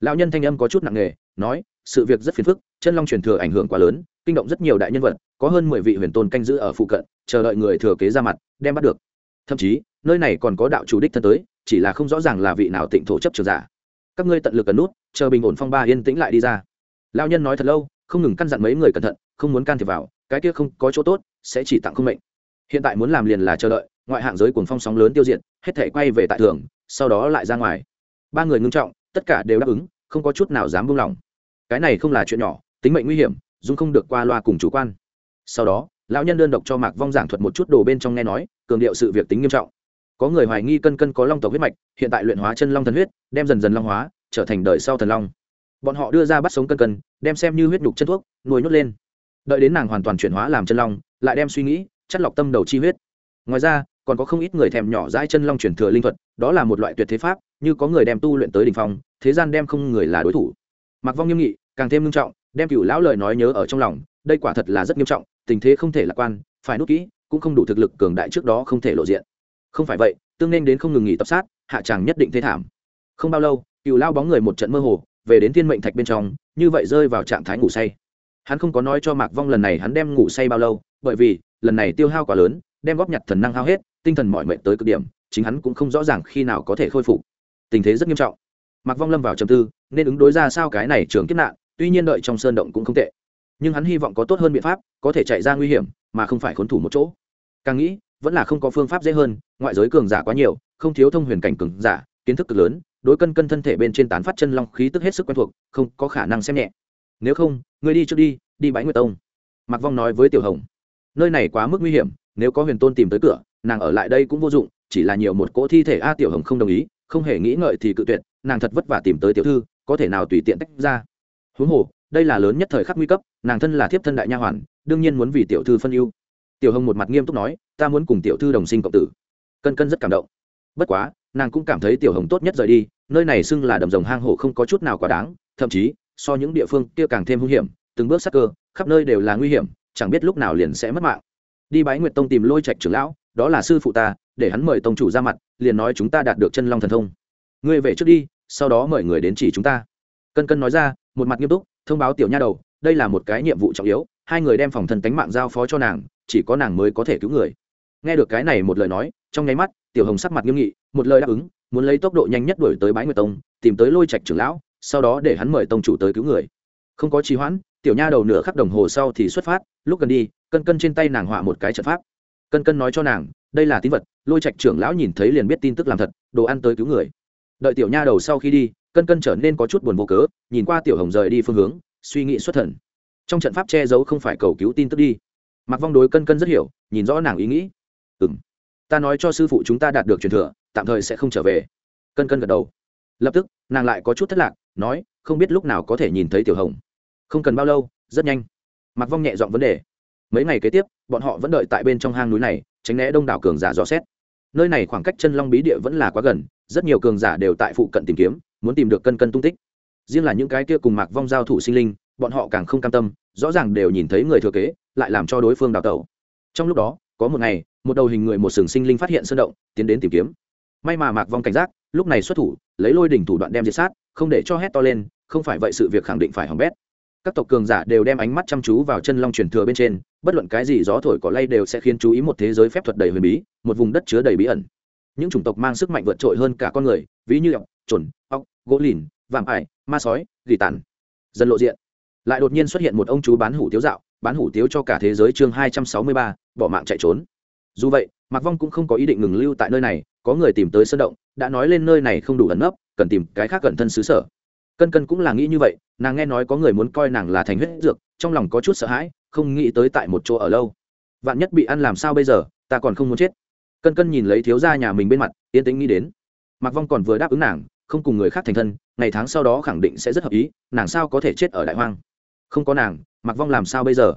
A: Lão nhân thanh âm có chút nặng nề nói, sự việc rất phiền phức, chân long truyền thừa ảnh hưởng quá lớn, kinh động rất nhiều đại nhân vật, có hơn mười vị huyền tôn canh giữ ở phụ cận, chờ đợi người thừa kế ra mặt, đem bắt được. Thậm chí, nơi này còn có đạo chủ đích thân tới, chỉ là không rõ ràng là vị nào tịnh thổ chấp trường giả. Các ngươi tận lực cần nút, chờ bình ổn phong ba yên tĩnh lại đi ra. Lao nhân nói thật lâu, không ngừng căn dặn mấy người cẩn thận, không muốn can thiệp vào, cái kia không có chỗ tốt, sẽ chỉ tặng không mệnh. Hiện tại muốn làm liền là chờ đợi, ngoại hạng giới cuồng phong sóng lớn tiêu diệt, hết thể quay về tại thường, sau đó lại ra ngoài. Ba người ngưng trọng, tất cả đều đáp ứng, không có chút nào dám buông lỏng cái này không là chuyện nhỏ, tính mệnh nguy hiểm, dung không được qua loa cùng chủ quan. Sau đó, lão nhân đơn độc cho mạc vong giảng thuật một chút đồ bên trong nghe nói, cường điệu sự việc tính nghiêm trọng. Có người hoài nghi cân cân có long tộc huyết mạch, hiện tại luyện hóa chân long thần huyết, đem dần dần long hóa, trở thành đời sau thần long. Bọn họ đưa ra bắt sống cân cân, đem xem như huyết nhục chân thuốc, nuôi nhốt lên. Đợi đến nàng hoàn toàn chuyển hóa làm chân long, lại đem suy nghĩ chất lọc tâm đầu chi huyết. Ngoài ra, còn có không ít người thèm nhỏ dãi chân long chuyển thừa linh thuật, đó là một loại tuyệt thế pháp, như có người đem tu luyện tới đ ỉ n h phong, thế gian đem không người là đối thủ mặc vong nghiêm nghị, càng thêm nghiêm trọng, đem cựu lão lời nói nhớ ở trong lòng, đây quả thật là rất nghiêm trọng, tình thế không thể lạc quan, phải nút kỹ, cũng không đủ thực lực cường đại trước đó không thể lộ diện. Không phải vậy, tương nên đến không ngừng nghỉ tập sát, hạ tràng nhất định thế thảm. Không bao lâu cựu lao bóng người một trận mơ hồ, về đến thiên mệnh thạch bên trong, như vậy rơi vào trạng thái ngủ say. Hắn không có nói cho mạc vong lần này hắn đem ngủ say bao lâu, bởi vì, lần này tiêu hao quá lớn, đem góp nhặt thần năng hao hết, tinh thần mọi mệnh tới cực điểm, chính hắn cũng không rõ ràng khi nào có thể khôi phục. Tình thế rất nghiêm trọng. Mặc vong lâm vào trầm tư, nên ứng đối ra sao cái này trường kiếp nạn, tuy nhiên đợi trong sơn động cũng không tệ. Nhưng hắn hy vọng có tốt hơn biện pháp, có thể chạy ra nguy hiểm, mà không phải khốn thủ một chỗ. Càng nghĩ, vẫn là không có phương pháp dễ hơn, ngoại giới cường giả quá nhiều, không thiếu thông huyền cảnh cường giả, kiến thức cực lớn, đối cân cân thân thể bên trên tán phát chân long khí tức hết sức quen thuộc, không có khả năng xem nhẹ. Nếu không người đi trước đi đi bãi nguyệt tông. Mặc vong nói với tiểu hồng. Nơi này quá mức nguy hiểm, nếu có huyền tôn tìm tới cửa, nàng ở lại đây cũng vô dụng, chỉ là nhiều một cỗ thi thể, a, tiểu hồng không đồng ý không hề nghĩ ngợi thì cự tuyệt, nàng thật vất vả tìm tới tiểu thư, có thể nào tùy tiện tách ra. Huống hồ, đây là lớn nhất thời khắc nguy cấp, nàng thân là thiếp thân đại nha hoàn, đương nhiên muốn vì tiểu thư phân ưu. Tiểu hồng một mặt nghiêm túc nói, ta muốn cùng tiểu thư đồng sinh cộng tử. Cân cân rất cảm động. Bất quá, nàng cũng cảm thấy tiểu hồng tốt nhất rời đi, nơi này xưng là đầm rồng hang hổ không có chút nào quá đáng, thậm chí, so những địa phương kia càng thêm hung hiểm, từng bước sắc cơ, khắp nơi đều là nguy hiểm, chẳng biết lúc nào liền sẽ mất mạng. Đi bái nguyệt tông tìm lôi trạch trưởng lão, đó là sư phụ ta, để hắn mời tông chủ ra mặt liền nói chúng ta đạt được chân long thần thông. Ngươi về trước đi, sau đó mời người đến chỉ chúng ta. Cân cân nói ra, một mặt nghiêm túc, thông báo tiểu nha đầu, đây là một cái nhiệm vụ trọng yếu, hai người đem phòng thần tánh mạng giao phó cho nàng, chỉ có nàng mới có thể cứu người. Nghe được cái này một lời nói, trong nháy mắt, tiểu hồng sắc mặt nghiêm nghị, một lời đáp ứng, muốn lấy tốc độ nhanh nhất đuổi tới bái nguyệt tông, tìm tới lôi trạch trưởng lão, sau đó để hắn mời tông chủ tới cứu người. Không có trì hoãn, tiểu nha đầu nửa khắc đồng hồ sau thì xuất phát, lúc gần đi, cân cân trên tay nàng họa một cái trận pháp. Cân cân nói cho nàng, đây là tín vật lôi trạch trưởng lão nhìn thấy liền biết tin tức làm thật, đồ ăn tới cứu người. Đợi tiểu nha đầu sau khi đi, cân cân trở nên có chút buồn vô cớ, nhìn qua tiểu hồng rời đi phương hướng, suy nghĩ xuất thần. Trong trận pháp che giấu không phải cầu cứu tin tức đi. Mặc vong đối cân cân rất hiểu, nhìn rõ nàng ý nghĩ. Ừ m ta nói cho sư phụ chúng ta đạt được truyền thừa, tạm thời sẽ không trở về. Cân cân gật đầu. Lập tức, nàng lại có chút thất lạc, nói, không biết lúc nào có thể nhìn thấy tiểu hồng. Không cần bao lâu, rất nhanh. Mặc vong nhẹ dọn vấn đề. Mấy ngày kế tiếp, bọn họ vẫn đợi tại bên trong hang núi này, tránh né đông đảo cường giả dò xét nơi này khoảng cách chân long bí địa vẫn là quá gần, rất nhiều cường giả đều tại phụ cận tìm kiếm, muốn tìm được cân cân tung tích. Riêng là những cái kia cùng mạc vong giao thủ sinh linh, bọn họ càng không cam tâm, rõ ràng đều nhìn thấy người thừa kế, lại làm cho đối phương đào tẩu. Trong lúc đó, có một ngày, một đầu hình người một sừng sinh linh phát hiện sơn động, tiến đến tìm kiếm. May mà mạc vong cảnh giác, lúc này xuất thủ, lấy lôi đỉnh thủ đoạn đem diệt sát, không để cho hét to lên, không phải vậy sự việc khẳng định phải hỏng bét các tộc cường giả đều đem ánh mắt chăm chú vào chân long truyền thừa bên trên, bất luận cái gì gió thổi cỏ lay đều sẽ khiến chú ý một thế giới phép thuật đầy huyền bí, một vùng đất chứa đầy bí ẩn. Những chủng tộc mang sức mạnh vượt trội hơn cả con người, ví như ọc trồn ọc gỗ lìn vàm ải, ma sói, gỉ tàn. Dân lộ diện. Lại đột nhiên xuất hiện một ông chú bán hủ tiếu dạo, bán hủ tiếu cho cả thế giới chương hai trăm sáu mươi ba, bỏ mạng chạy trốn. Dù vậy, mạc vong cũng không có ý định ngừng lưu tại nơi này, có người tìm tới sân động, đã nói lên nơi này không đủ ẩn nấp, cần tìm cái khác cẩn thân xứ sở cân cân cũng là nghĩ như vậy, nàng nghe nói có người muốn coi nàng là thành huyết dược, trong lòng có chút sợ hãi, không nghĩ tới tại một chỗ ở lâu. Vạn nhất bị ăn làm sao bây giờ, ta còn không muốn chết. Cân cân nhìn lấy thiếu gia nhà mình bên mặt, yên tĩnh nghĩ đến. Mặc vong còn vừa đáp ứng nàng, không cùng người khác thành thân, ngày tháng sau đó khẳng định sẽ rất hợp ý, nàng sao có thể chết ở đại hoang? Không có nàng Mặc vong làm sao bây giờ?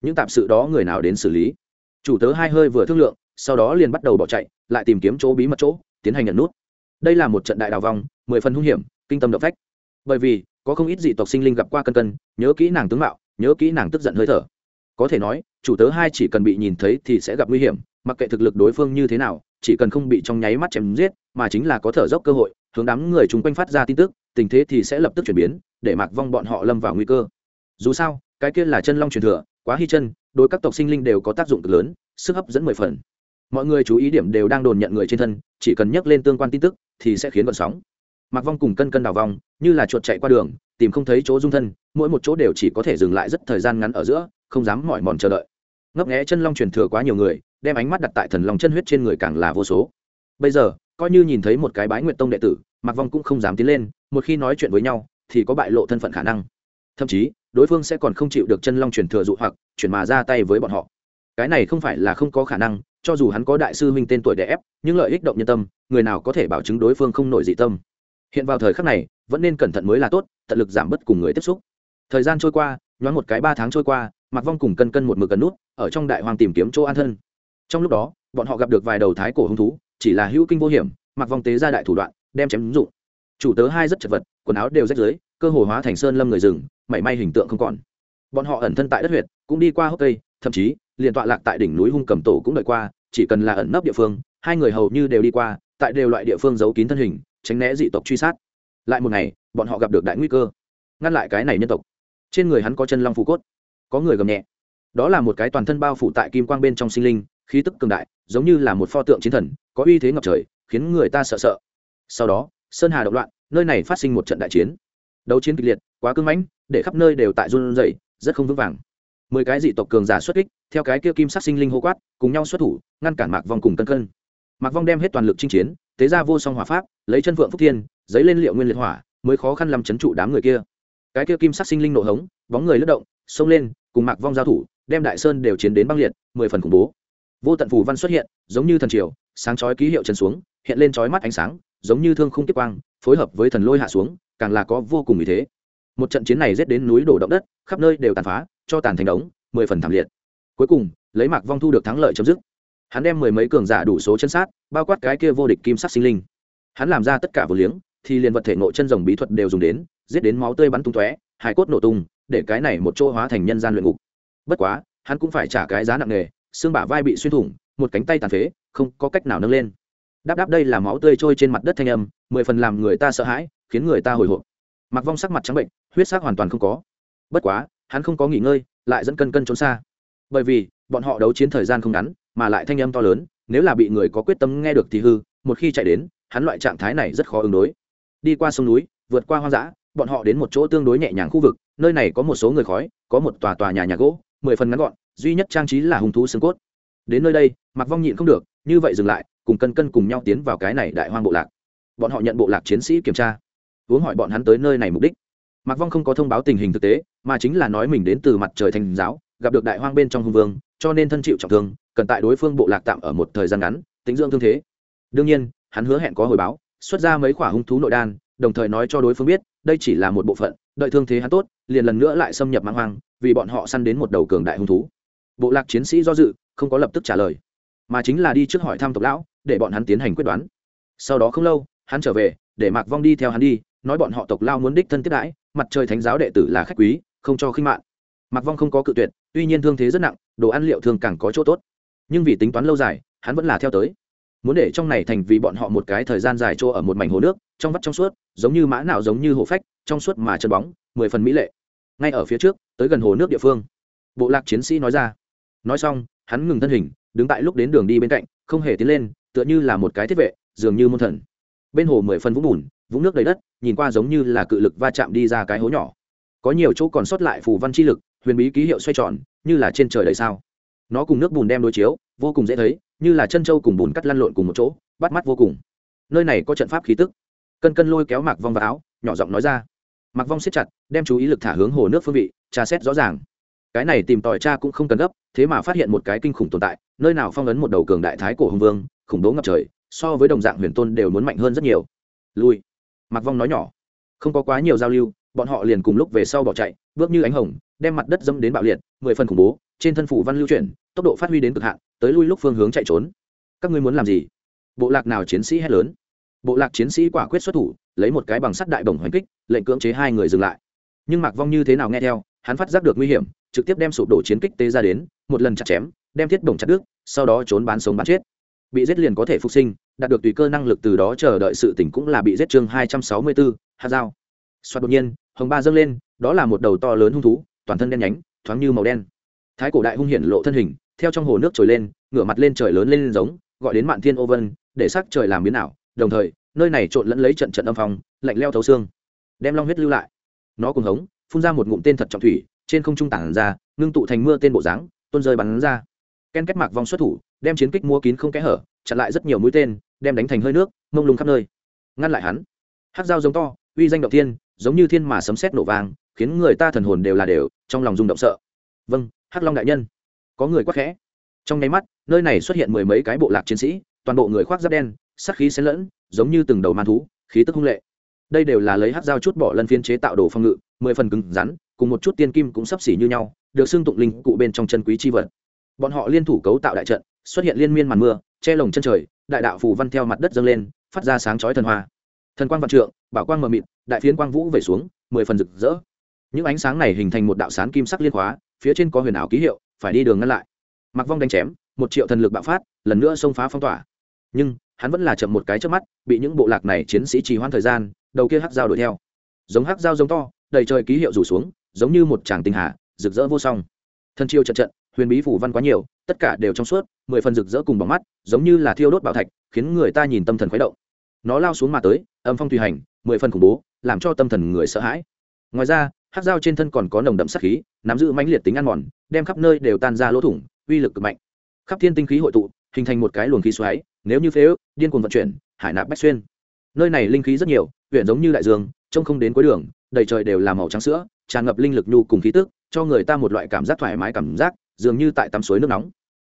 A: Những tạp sự đó người nào đến xử lý? Chủ tớ hai hơi vừa thương lượng, sau đó liền bắt đầu bỏ chạy, lại tìm kiếm chỗ bí mật chỗ, tiến hành nhận nút. Đây là một trận đại đào vong, mười phần hung hiểm, kinh tâm động phách bởi vì, có không ít dị tộc sinh linh gặp qua cân cân, nhớ kỹ nàng tướng mạo, nhớ kỹ nàng tức giận hơi thở. Có thể nói, chủ tớ hai chỉ cần bị nhìn thấy thì sẽ gặp nguy hiểm, mặc kệ thực lực đối phương như thế nào, chỉ cần không bị trong nháy mắt chém giết, mà chính là có thở dốc cơ hội, hướng đám người chúng quanh phát ra tin tức, tình thế thì sẽ lập tức chuyển biến, để mặc vong bọn họ lâm vào nguy cơ. Dù sao, cái kia là chân long truyền thừa, quá hy chân, đối các tộc sinh linh đều có tác dụng cực lớn, sức hấp dẫn mười phần. Mọi người chú ý điểm đều đang đồn nhận người trên thân, chỉ cần nhắc lên tương quan tin tức, thì sẽ khiến vận sóng mặc vong cùng cân cân đào vòng, như là chuột chạy qua đường, tìm không thấy chỗ dung thân, mỗi một chỗ đều chỉ có thể dừng lại rất thời gian ngắn ở giữa, không dám mỏi mòn chờ đợi. Ngấp nghé chân long truyền thừa quá nhiều người, đem ánh mắt đặt tại thần long chân huyết trên người càng là vô số. Bây giờ, coi như nhìn thấy một cái bái nguyện tông đệ tử mặc vong cũng không dám tiến lên, một khi nói chuyện với nhau, thì có bại lộ thân phận khả năng. Thậm chí, đối phương sẽ còn không chịu được chân long truyền thừa dụ hoặc, chuyển mà ra tay với bọn họ. Cái này không phải là không có khả năng, cho dù hắn có đại sư huynh tên tuổi đẻ ép, nhưng lợi ích động nhân tâm, người nào có thể bảo chứng đối phương không nổi dị tâm? Hiện vào thời khắc này, vẫn nên cẩn thận mới là tốt, tận lực giảm bớt cùng người tiếp xúc. Thời gian trôi qua, nhoáng một cái ba tháng trôi qua mặc vong cùng cân cân một mực gần nút, ở trong đại hoàng tìm kiếm chỗ an thân. Trong lúc đó, bọn họ gặp được vài đầu thái cổ hung thú, chỉ là hữu kinh vô hiểm mặc vong tế ra đại thủ đoạn, đem chém ứng dụng. Chủ tớ hai rất chật vật, quần áo đều rách dưới cơ hồ hóa thành sơn lâm người rừng, mảy may hình tượng không còn. Bọn họ ẩn thân tại đất huyệt, cũng đi qua hốc cây, thậm chí, liền tọa lạc tại đỉnh núi hung cầm tổ cũng đợi qua, chỉ cần là ẩn nấp địa phương, hai người hầu như đều đi qua, tại đều loại địa phương giấu kín thân hình tránh né dị tộc truy sát. Lại một ngày, bọn họ gặp được đại nguy cơ. Ngăn lại cái này nhân tộc. Trên người hắn có chân long phù cốt. Có người gầm nhẹ. Đó là một cái toàn thân bao phủ tại kim quang bên trong sinh linh, khí tức cường đại, giống như là một pho tượng chiến thần, có uy thế ngập trời, khiến người ta sợ sợ. Sau đó, sơn hà động loạn, nơi này phát sinh một trận đại chiến. Đấu chiến kịch liệt, quá cưng mãnh, để khắp nơi đều tại run rẩy, rất không vững vàng. Mười cái dị tộc cường giả xuất kích, theo cái kia kim sắc sinh linh hô quát, cùng nhau xuất thủ, ngăn cản mạc vòng cùng cân cân mạc vong đem hết toàn lực chinh chiến, tế ra vô song hỏa pháp, lấy chân phượng phúc thiên, giấy lên liệu nguyên liệt hỏa, mới khó khăn làm chấn trụ đám người kia. Cái kia kim sắc sinh linh nổ hống, bóng người lướt động, xông lên, cùng mạc vong giao thủ, đem đại sơn đều chiến đến băng liệt, mười phần khủng bố. Vô tận phù văn xuất hiện, giống như thần triều, sáng chói ký hiệu chân xuống, hiện lên chói mắt ánh sáng, giống như thương khung tiếp quang, phối hợp với thần lôi hạ xuống, càng là có vô cùng ý thế. Một trận chiến này giết đến núi đổ động đất, khắp nơi đều tàn phá, cho tàn thành đống, mười phần thảm liệt. Cuối cùng, lấy mạc vong thu được thắng lợi chấm dứt hắn đem mười mấy cường giả đủ số chân sát, bao quát cái kia vô địch kim sắc sinh linh. Hắn làm ra tất cả vừa liếng, thì liền vật thể nội chân rồng bí thuật đều dùng đến, giết đến máu tươi bắn tung tóe hải cốt nổ tung, để cái này một chỗ hóa thành nhân gian luyện ngục. Bất quá, hắn cũng phải trả cái giá nặng nề, xương bả vai bị xuyên thủng, một cánh tay tàn phế, không có cách nào nâng lên. Đáp đáp đây là máu tươi trôi trên mặt đất thanh âm, mười phần làm người ta sợ hãi, khiến người ta hồi hộp. Mặc vong sắc mặt trắng bệnh, huyết sắc hoàn toàn không có. Bất quá, hắn không có nghỉ ngơi, lại dẫn cân cân trốn xa. Bởi vì, bọn họ đấu chiến thời gian không ngắn mà lại thanh âm to lớn, nếu là bị người có quyết tâm nghe được thì hư, một khi chạy đến, hắn loại trạng thái này rất khó ứng đối. Đi qua sông núi, vượt qua hoang dã, bọn họ đến một chỗ tương đối nhẹ nhàng khu vực, nơi này có một số người khói, có một tòa tòa nhà nhà gỗ, mười phần ngắn gọn, duy nhất trang trí là hung thú xương cốt. Đến nơi đây mặc vong nhịn không được, như vậy dừng lại, cùng cân cân cùng nhau tiến vào cái này đại hoang bộ lạc. Bọn họ nhận bộ lạc chiến sĩ kiểm tra uống hỏi bọn hắn tới nơi này mục đích. Mặc vong không có thông báo tình hình thực tế, mà chính là nói mình đến từ mặt trời thành giáo gặp được đại hoang bên trong hung vương, cho nên thân chịu trọng thương, cần tại đối phương bộ lạc tạm ở một thời gian ngắn, tính dưỡng thương thế. Đương nhiên, hắn hứa hẹn có hồi báo, xuất ra mấy khoả hung thú nội đan, đồng thời nói cho đối phương biết, đây chỉ là một bộ phận, đợi thương thế hắn tốt, liền lần nữa lại xâm nhập mang hoang, vì bọn họ săn đến một đầu cường đại hung thú. Bộ lạc chiến sĩ do dự, không có lập tức trả lời, mà chính là đi trước hỏi thăm tộc lão, để bọn hắn tiến hành quyết đoán. Sau đó không lâu, hắn trở về, để mạc vong đi theo hắn đi, nói bọn họ tộc lao muốn đích thân tiếp đãi, mặt trời thánh giáo đệ tử là khách quý, không cho khinh mạng. Mạc vong không có cự tuyệt tuy nhiên thương thế rất nặng, đồ ăn liệu thường càng có chỗ tốt. Nhưng vì tính toán lâu dài, hắn vẫn là theo tới. Muốn để trong này thành vì bọn họ một cái thời gian dài chỗ ở một mảnh hồ nước, trong vắt trong suốt, giống như mã nào giống như hồ phách, trong suốt mà chân bóng, mười phần mỹ lệ. Ngay ở phía trước, tới gần hồ nước địa phương, bộ lạc chiến sĩ nói ra. Nói xong, hắn ngừng thân hình, đứng tại lúc đến đường đi bên cạnh, không hề tiến lên, tựa như là một cái thiết vệ, dường như môn thần. Bên hồ mười phân vũng bùn, vũng nước đầy đất, nhìn qua giống như là cự lực va chạm đi ra cái hố nhỏ. Có nhiều chỗ còn sót lại phù văn chi lực huyền bí ký hiệu xoay tròn, như là trên trời đầy sao. Nó cùng nước bùn đem đối chiếu, vô cùng dễ thấy, như là chân trâu cùng bùn cắt lăn lộn cùng một chỗ, bắt mắt vô cùng. Nơi này có trận pháp khí tức. Cân cân lôi kéo mạc vong vào áo, nhỏ giọng nói ra. Mạc vong siết chặt, đem chú ý lực thả hướng hồ nước phương vị, tra xét rõ ràng. Cái này tìm tòi cha cũng không cần gấp, thế mà phát hiện một cái kinh khủng tồn tại, nơi nào phong ấn một đầu cường đại thái cổ hùng vương, khủng bố ngập trời, so với đồng dạng huyền tôn đều muốn mạnh hơn rất nhiều. Lui. Mạc vong nói nhỏ. Không có quá nhiều giao lưu, bọn họ liền cùng lúc về sau bỏ chạy, bước như ánh hồng đem mặt đất dâm đến bạo liệt, mười phần khủng bố, trên thân phủ văn lưu chuyển, tốc độ phát huy đến cực hạn, tới lui lúc phương hướng chạy trốn. Các ngươi muốn làm gì? Bộ lạc nào chiến sĩ hét lớn? Bộ lạc chiến sĩ quả quyết xuất thủ, lấy một cái bằng sắt đại bổng hoành kích, lệnh cưỡng chế hai người dừng lại. Nhưng mạc vong như thế nào nghe theo, hắn phát giác được nguy hiểm, trực tiếp đem sụp đổ chiến kích tế ra đến, một lần chặt chém, đem thiết bổng chặt đứt, sau đó trốn bán sống bán chết. Bị giết liền có thể phục sinh, đạt được tùy cơ năng lực từ đó chờ đợi sự tỉnh cũng là bị giết chương hai trăm sáu mươi bốn hạ dao. Xoát đột nhiên, hồng ba dâng lên, đó là một đầu to lớn hung thú toàn thân đen nhánh, thoáng như màu đen. Thái cổ đại hung hiển lộ thân hình, theo trong hồ nước trồi lên, ngửa mặt lên trời lớn lên giống, gọi đến mạn thiên ô vân, để sắc trời làm biến ảo. Đồng thời, nơi này trộn lẫn lấy trận trận âm phong, lạnh leo thấu xương, đem long huyết lưu lại. Nó cùng hống, phun ra một ngụm tên thật trọng thủy, trên không trung tản ra, ngưng tụ thành mưa tên bộ dáng, tuôn rơi bắn ra. Ken kết mạc vong xuất thủ, đem chiến kích mua kín không kẽ hở, chặn lại rất nhiều mũi tên, đem đánh thành hơi nước, mông lung khắp nơi. Ngăn lại hắn. Hát dao giống to, uy danh động thiên, giống như thiên mà sấm sét nổ vang khiến người ta thần hồn đều là đều, trong lòng rung động sợ. Vâng hắc long đại nhân. Có người quắc khẽ. Trong nháy mắt, nơi này xuất hiện mười mấy cái bộ lạc chiến sĩ, toàn bộ người khoác giáp đen, sắc khí xen lẫn, giống như từng đầu man thú, khí tức hung lệ. Đây đều là lấy hát dao chút bỏ lân phiên chế tạo đồ phong ngự, mười phần cứng rắn, cùng một chút tiên kim cũng sắp xỉ như nhau, được xưng tụng linh cụ bên trong chân quý chi vật. Bọn họ liên thủ cấu tạo đại trận, xuất hiện liên miên màn mưa, che lồng chân trời, đại đạo phù văn theo mặt đất dâng lên, phát ra sáng chói thần hoa. Thần quang vạn trượng, bảo quang mờ mịt, đại phiến quang vũ về xuống, mười phần rực rỡ những ánh sáng này hình thành một đạo sán kim sắc liên khóa, phía trên có huyền ảo ký hiệu, phải đi đường ngăn lại. Mặc vong đánh chém, một triệu thần lực bạo phát, lần nữa xông phá phong tỏa. Nhưng, hắn vẫn là chậm một cái trước mắt, bị những bộ lạc này chiến sĩ trì hoãn thời gian, đầu kia hắc dao đuổi theo. Giống hắc dao giống to, đầy trời ký hiệu rủ xuống, giống như một tràng tinh hà, rực rỡ vô song. Thân chiêu trận trận, huyền bí phủ văn quá nhiều, tất cả đều trong suốt, mười phần rực rỡ cùng bóng mắt, giống như là thiêu đốt bảo thạch, khiến người ta nhìn tâm thần khuấy động. Nó lao xuống mà tới, âm phong tùy hành, mười phần khủng bố, làm cho tâm thần người sợ hãi. Ngoài ra hát dao trên thân còn có nồng đậm sắc khí, nắm giữ mãnh liệt tính ăn mòn, đem khắp nơi đều tan ra lỗ thủng, uy lực cực mạnh. Khắp thiên tinh khí hội tụ, hình thành một cái luồng khí xoáy, nếu như phế ước, điên cuồng vận chuyển, hải nạp bách xuyên. Nơi này linh khí rất nhiều, huyện giống như đại dương, trông không đến cuối đường, đầy trời đều là màu trắng sữa, tràn ngập linh lực nhu cùng khí tức, cho người ta một loại cảm giác thoải mái cảm giác, dường như tại tắm suối nước nóng.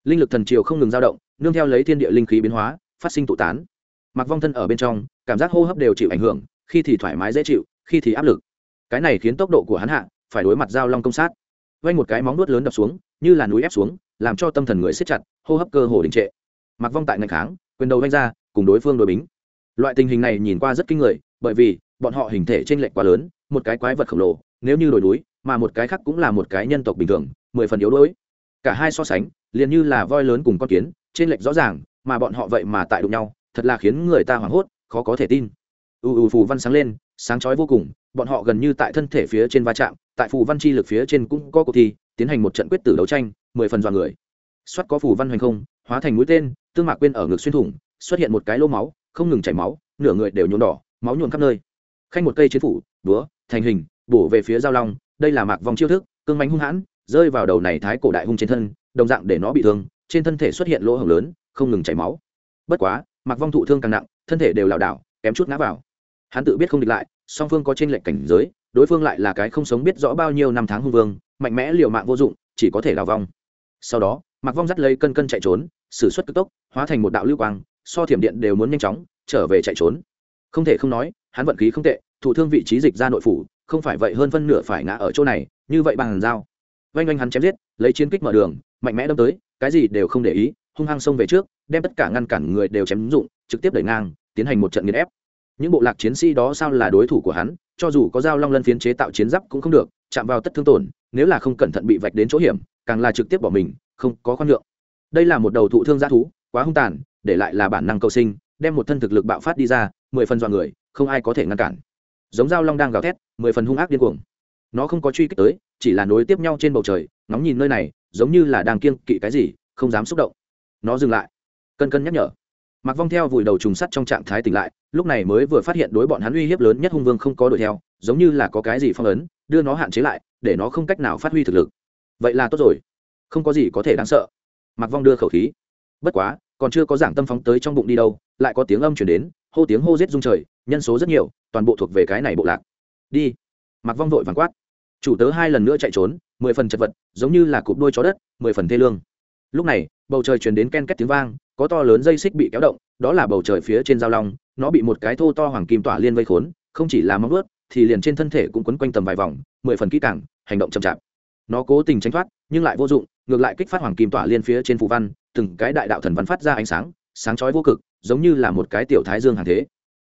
A: Linh lực thần triều không ngừng dao động, nương theo lấy thiên địa linh khí biến hóa, phát sinh tụ tán. Mặc vong thân ở bên trong, cảm giác hô hấp đều chịu ảnh hưởng, khi thì thoải mái dễ chịu, khi thì áp lực cái này khiến tốc độ của hắn hạ, phải đối mặt giao long công sát. Vanh một cái móng nuốt lớn đập xuống, như là núi ép xuống, làm cho tâm thần người siết chặt, hô hấp cơ hồ đình trệ. Mặc vong tại ngành kháng, quyền đầu vanh ra, cùng đối phương đối bính. Loại tình hình này nhìn qua rất kinh người, bởi vì, bọn họ hình thể t r ê n lệch quá lớn, một cái quái vật khổng lồ, nếu như đổi núi, mà một cái khác cũng là một cái nhân tộc bình thường, mười phần yếu đuối. Cả hai so sánh, liền như là voi lớn cùng con kiến trên lệch rõ ràng, mà bọn họ vậy mà tại đụng nhau, thật là khiến người ta hoảng hốt, khó có thể tin. U u phù văn sáng lên, sáng chói vô cùng bọn họ gần như tại thân thể phía trên va chạm, tại phù văn chi lực phía trên cũng có cuộc thi, tiến hành một trận quyết tử đấu tranh, mười phần dọa người. Xoát có phù văn hoành không, hóa thành mũi tên, tương mạc quên ở ngực xuyên thủng, xuất hiện một cái lô máu, không ngừng chảy máu, nửa người đều nhuộm đỏ, máu nhuộm khắp nơi. Khanh một cây chiến phủ, búa, thành hình, bổ về phía giao long, đây là mạc vòng chiêu thức, cương mánh hung hãn, rơi vào đầu này thái cổ đại hung trên thân, đồng dạng để nó bị thương, trên thân thể xuất hiện lỗ hổng lớn, không ngừng chảy máu. Bất quá, mạc vong thụ thương càng nặng, thân thể đều lảo đảo, kém chút ngã vào hắn tự biết không địch lại, song phương có trên lệnh cảnh giới, đối phương lại là cái không sống biết rõ bao nhiêu năm tháng hung vương, mạnh mẽ liều mạng vô dụng, chỉ có thể đào vong. Sau đó, mạc vong dắt lấy cân cân chạy trốn s ử suất cực tốc, hóa thành một đạo lưu quang, so thiểm điện đều muốn nhanh chóng, trở về chạy trốn. Không thể không nói, hắn vận khí không tệ, thủ thương vị trí dịch ra nội phủ, không phải vậy hơn phân nửa phải ngã ở chỗ này, như vậy bằng dao. Vanh oanh hắn chém giết, lấy chiến kích mở đường, mạnh mẽ đâm tới, cái gì đều không để ý, hung hăng xông về trước, đem tất cả ngăn cản người đều chém dụng, trực tiếp đẩy ngang, tiến hành một trận nghiền ép những bộ lạc chiến sĩ đó sao là đối thủ của hắn, cho dù có dao long lân phiến chế tạo chiến giáp cũng không được, chạm vào tất thương tổn, nếu là không cẩn thận bị vạch đến chỗ hiểm, càng là trực tiếp bỏ mình, không có khoan nhượng. Đây là một đầu thụ thương g thú, quá hung tàn, để lại là bản năng cầu sinh, đem một thân thực lực bạo phát đi ra, mười phần dọn người, không ai có thể ngăn cản. Giống dao long đang gào thét, mười phần hung ác điên cuồng. Nó không có truy kích tới, chỉ là nối tiếp nhau trên bầu trời, ngóng nhìn nơi này, giống như là đang kiêng kỵ cái gì, không dám xúc động. Nó dừng lại. Cân cân nhắc nhở mặc vong theo vùi đầu trùng sắt trong trạng thái tỉnh lại, lúc này mới vừa phát hiện đối bọn hắn uy hiếp lớn nhất hung vương không có đuổi theo, giống như là có cái gì phong ấn, đưa nó hạn chế lại, để nó không cách nào phát huy thực lực. Vậy là tốt rồi. Không có gì có thể đáng sợ. Mặc vong đưa khẩu khí. Bất quá, còn chưa có giảng tâm phóng tới trong bụng đi đâu, lại có tiếng âm chuyển đến, hô tiếng hô giết rung trời, nhân số rất nhiều, toàn bộ thuộc về cái này bộ lạc. Đi. Mặc vong vội vàng quát. Chủ tớ hai lần nữa chạy trốn, mười phần chật vật, giống như là cụp đôi chó đất, mười phần thê lương. Lúc này, bầu trời chuyển đến ken két tiếng vang có to lớn dây xích bị kéo động, đó là bầu trời phía trên giao long, nó bị một cái thô to hoàng kim tỏa liên vây khốn, không chỉ là móng ướt thì liền trên thân thể cũng quấn quanh tầm vài vòng, mười phần kỹ càng, hành động chậm chạp. Nó cố tình tránh thoát, nhưng lại vô dụng, ngược lại kích phát hoàng kim tỏa liên phía trên phù văn, từng cái đại đạo thần văn phát ra ánh sáng sáng chói vô cực, giống như là một cái tiểu thái dương hàng thế.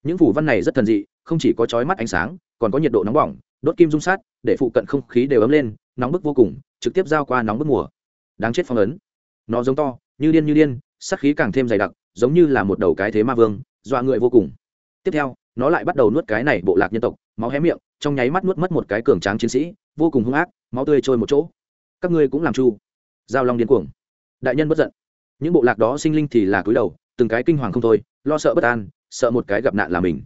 A: Những phù văn này rất thần dị, không chỉ có chói mắt ánh sáng, còn có nhiệt độ nóng bỏng, đốt kim dung sát, để phụ cận không khí đều ấm lên, nóng bức vô cùng, trực tiếp giao qua nóng bức mùa. Đáng chết phong ấn. Nó giống to, như điên như điên sắc khí càng thêm dày đặc, giống như là một đầu cái thế ma vương, dọa người vô cùng. Tiếp theo, nó lại bắt đầu nuốt cái này bộ lạc nhân tộc, máu hé miệng, trong nháy mắt nuốt mất một cái cường tráng chiến sĩ, vô cùng hung ác, máu tươi trôi một chỗ. Các ngươi cũng làm chu. Giao long điên cuồng. Đại nhân bất giận. Những bộ lạc đó sinh linh thì là cúi đầu, từng cái kinh hoàng không thôi, lo sợ bất an, sợ một cái gặp nạn là mình.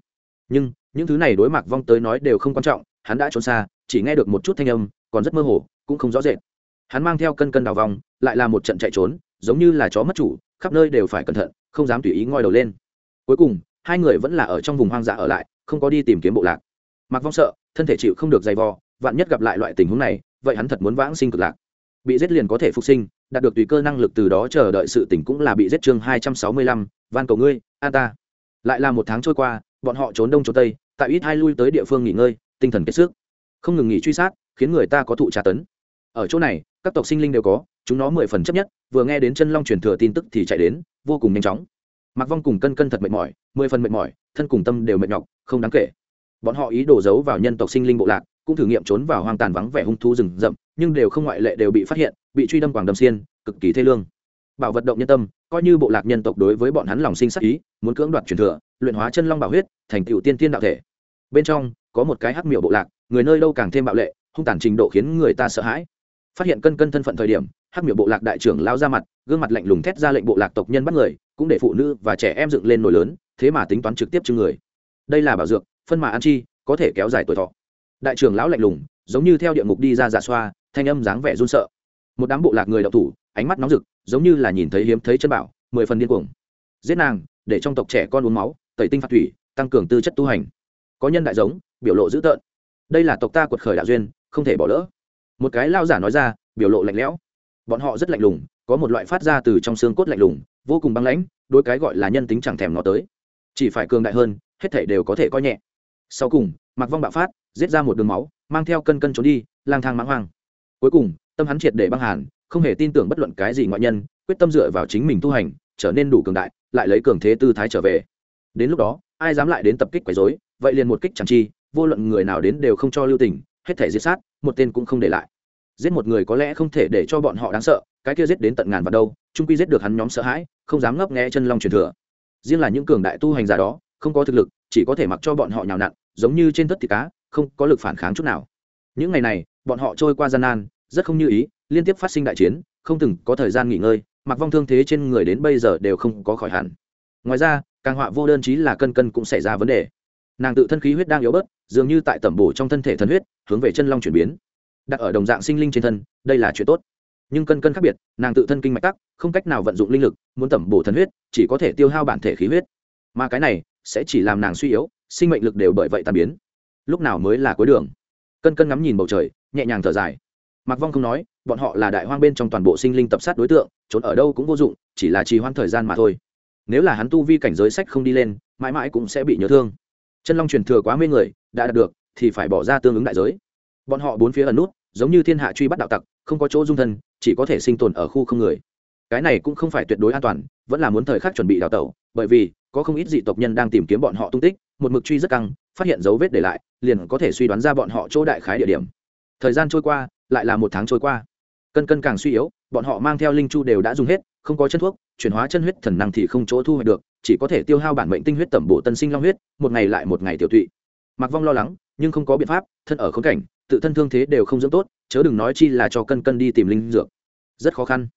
A: Nhưng, những thứ này đối mặt vong tới nói đều không quan trọng, hắn đã trốn xa, chỉ nghe được một chút thanh âm, còn rất mơ hồ, cũng không rõ rệt. Hắn mang theo cân cân đào vòng, lại là một trận chạy trốn giống như là chó mất chủ, khắp nơi đều phải cẩn thận, không dám tùy ý ngoi đầu lên. Cuối cùng, hai người vẫn là ở trong vùng hoang dã ở lại, không có đi tìm kiếm bộ lạc. Mặc vong sợ, thân thể chịu không được dày vò, vạn nhất gặp lại loại tình huống này, vậy hắn thật muốn vãng sinh cực lạc. Bị giết liền có thể phục sinh, đạt được tùy cơ năng lực từ đó chờ đợi sự tỉnh cũng là bị giết chương hai trăm sáu mươi lăm, van cầu ngươi, an ta. Lại là một tháng trôi qua, bọn họ trốn đông trốn tây, tại ít hai lui tới địa phương nghỉ ngơi, tinh thần kiệt sức. Không ngừng nghỉ truy sát, khiến người ta có thụ tra tấn. Ở chỗ này, các tộc sinh linh đều có chúng nó mười phần chấp nhất, vừa nghe đến chân long truyền thừa tin tức thì chạy đến, vô cùng nhanh chóng. Mặc vong cùng cân cân thật mệt mỏi, mười phần mệt mỏi, thân cùng tâm đều mệt nhọc, không đáng kể. Bọn họ ý đổ giấu vào nhân tộc sinh linh bộ lạc, cũng thử nghiệm trốn vào hoang tàn vắng vẻ hung thú rừng rậm, nhưng đều không ngoại lệ đều bị phát hiện, bị truy đâm quảng đâm xiên, cực kỳ thê lương. Bảo vật động nhân tâm, coi như bộ lạc nhân tộc đối với bọn hắn lòng sinh sắc ý, muốn cưỡng đoạt truyền thừa, luyện hóa chân long bảo huyết, thành tựu tiên tiên đạo thể. Bên trong, có một cái hắc miệu bộ lạc, người nơi đâu càng thêm bạo lệ, hung tàn trình độ khiến người ta sợ hãi. Phát hiện cân cân thân phận thời điểm hắc miệng bộ lạc đại trưởng lao ra mặt, gương mặt lạnh lùng thét ra lệnh bộ lạc tộc nhân bắt người, cũng để phụ nữ và trẻ em dựng lên nổi lớn, thế mà tính toán trực tiếp chưng người. Đây là bảo dược, phân mà ăn chi, có thể kéo dài tuổi thọ. Đại trưởng lão lạnh lùng, giống như theo địa ngục đi ra giả xoa, thanh âm dáng vẻ run sợ. Một đám bộ lạc người đậu thủ, ánh mắt nóng rực, giống như là nhìn thấy hiếm thấy chân bảo, mười phần điên cuồng. Giết nàng, để trong tộc trẻ con uống máu, tẩy tinh phạt thủy, tăng cường tư chất tu hành. Có nhân đại giống, biểu lộ dữ tợn. Đây là tộc ta quật khởi đạo duyên, không thể bỏ lỡ. Một cái lao giả nói ra, biểu lộ lạnh lẽo bọn họ rất lạnh lùng, có một loại phát ra từ trong xương cốt lạnh lùng, vô cùng băng lãnh đôi cái gọi là nhân tính chẳng thèm nó tới. Chỉ phải cường đại hơn, hết thể đều có thể coi nhẹ. Sau cùng mặc vong bạo phát, giết ra một đường máu, mang theo cân cân trốn đi, lang thang mãng hoang. Cuối cùng, tâm hắn triệt để băng hàn, không hề tin tưởng bất luận cái gì ngoại nhân, quyết tâm dựa vào chính mình tu hành, trở nên đủ cường đại, lại lấy cường thế tư thái trở về. Đến lúc đó, ai dám lại đến tập kích quấy rối, vậy liền một kích chẳng chi, vô luận người nào đến đều không cho lưu tình, hết thể giết sát, một tên cũng không để lại giết một người có lẽ không thể để cho bọn họ đáng sợ, cái kia giết đến tận ngàn vào đâu trung quy giết được hắn nhóm sợ hãi, không dám ngấp nghe chân long truyền thừa. Riêng là những cường đại tu hành giả đó, không có thực lực, chỉ có thể mặc cho bọn họ nhào nặn, giống như trên tất thịt cá, không có lực phản kháng chút nào. Những ngày này, bọn họ trôi qua gian nan, rất không như ý, liên tiếp phát sinh đại chiến, không từng có thời gian nghỉ ngơi, mặc vong thương thế trên người đến bây giờ đều không có khỏi hẳn. Ngoài ra, càng họa vô đơn chí là cân cân cũng xảy ra vấn đề. Nàng tự thân khí huyết đang yếu bớt, dường như tại tẩm bổ trong thân thể thần huyết, hướng về chân long chuyển biến đặt ở đồng dạng sinh linh trên thân, đây là chuyện tốt. Nhưng cân cân khác biệt, nàng tự thân kinh mạch tắc, không cách nào vận dụng linh lực, muốn tẩm bổ thần huyết, chỉ có thể tiêu hao bản thể khí huyết. Mà cái này sẽ chỉ làm nàng suy yếu, sinh mệnh lực đều bởi vậy tàn biến. Lúc nào mới là cuối đường? Cân cân ngắm nhìn bầu trời, nhẹ nhàng thở dài. Mặc vong không nói, bọn họ là đại hoang bên trong toàn bộ sinh linh tập sát đối tượng, trốn ở đâu cũng vô dụng, chỉ là trì hoãn thời gian mà thôi. Nếu là hắn tu vi cảnh giới sách không đi lên, mãi mãi cũng sẽ bị nhớ thương. Chân long truyền thừa quá mê người, đã đạt được, thì phải bỏ ra tương ứng đại giới. Bọn họ bốn phía ẩn nút giống như thiên hạ truy bắt đạo tặc, không có chỗ dung thân, chỉ có thể sinh tồn ở khu không người. Cái này cũng không phải tuyệt đối an toàn, vẫn là muốn thời khắc chuẩn bị đào tẩu, bởi vì, có không ít dị tộc nhân đang tìm kiếm bọn họ tung tích, một mực truy rất căng, phát hiện dấu vết để lại, liền có thể suy đoán ra bọn họ chỗ đại khái địa điểm. Thời gian trôi qua, lại là một tháng trôi qua. Cân cân càng suy yếu, bọn họ mang theo linh chu đều đã dùng hết, không có chân thuốc, chuyển hóa chân huyết thần năng thì không chỗ thu hoạch được, chỉ có thể tiêu hao bản mệnh tinh huyết tẩm bổ tân sinh long huyết, một ngày lại một ngày tiểu tụy. Mặc vong lo lắng, nhưng không có biện pháp, thân ở khốn cảnh tự thân thương thế đều không dưỡng tốt, chớ đừng nói chi là cho cân cân đi tìm linh dược. Rất khó khăn.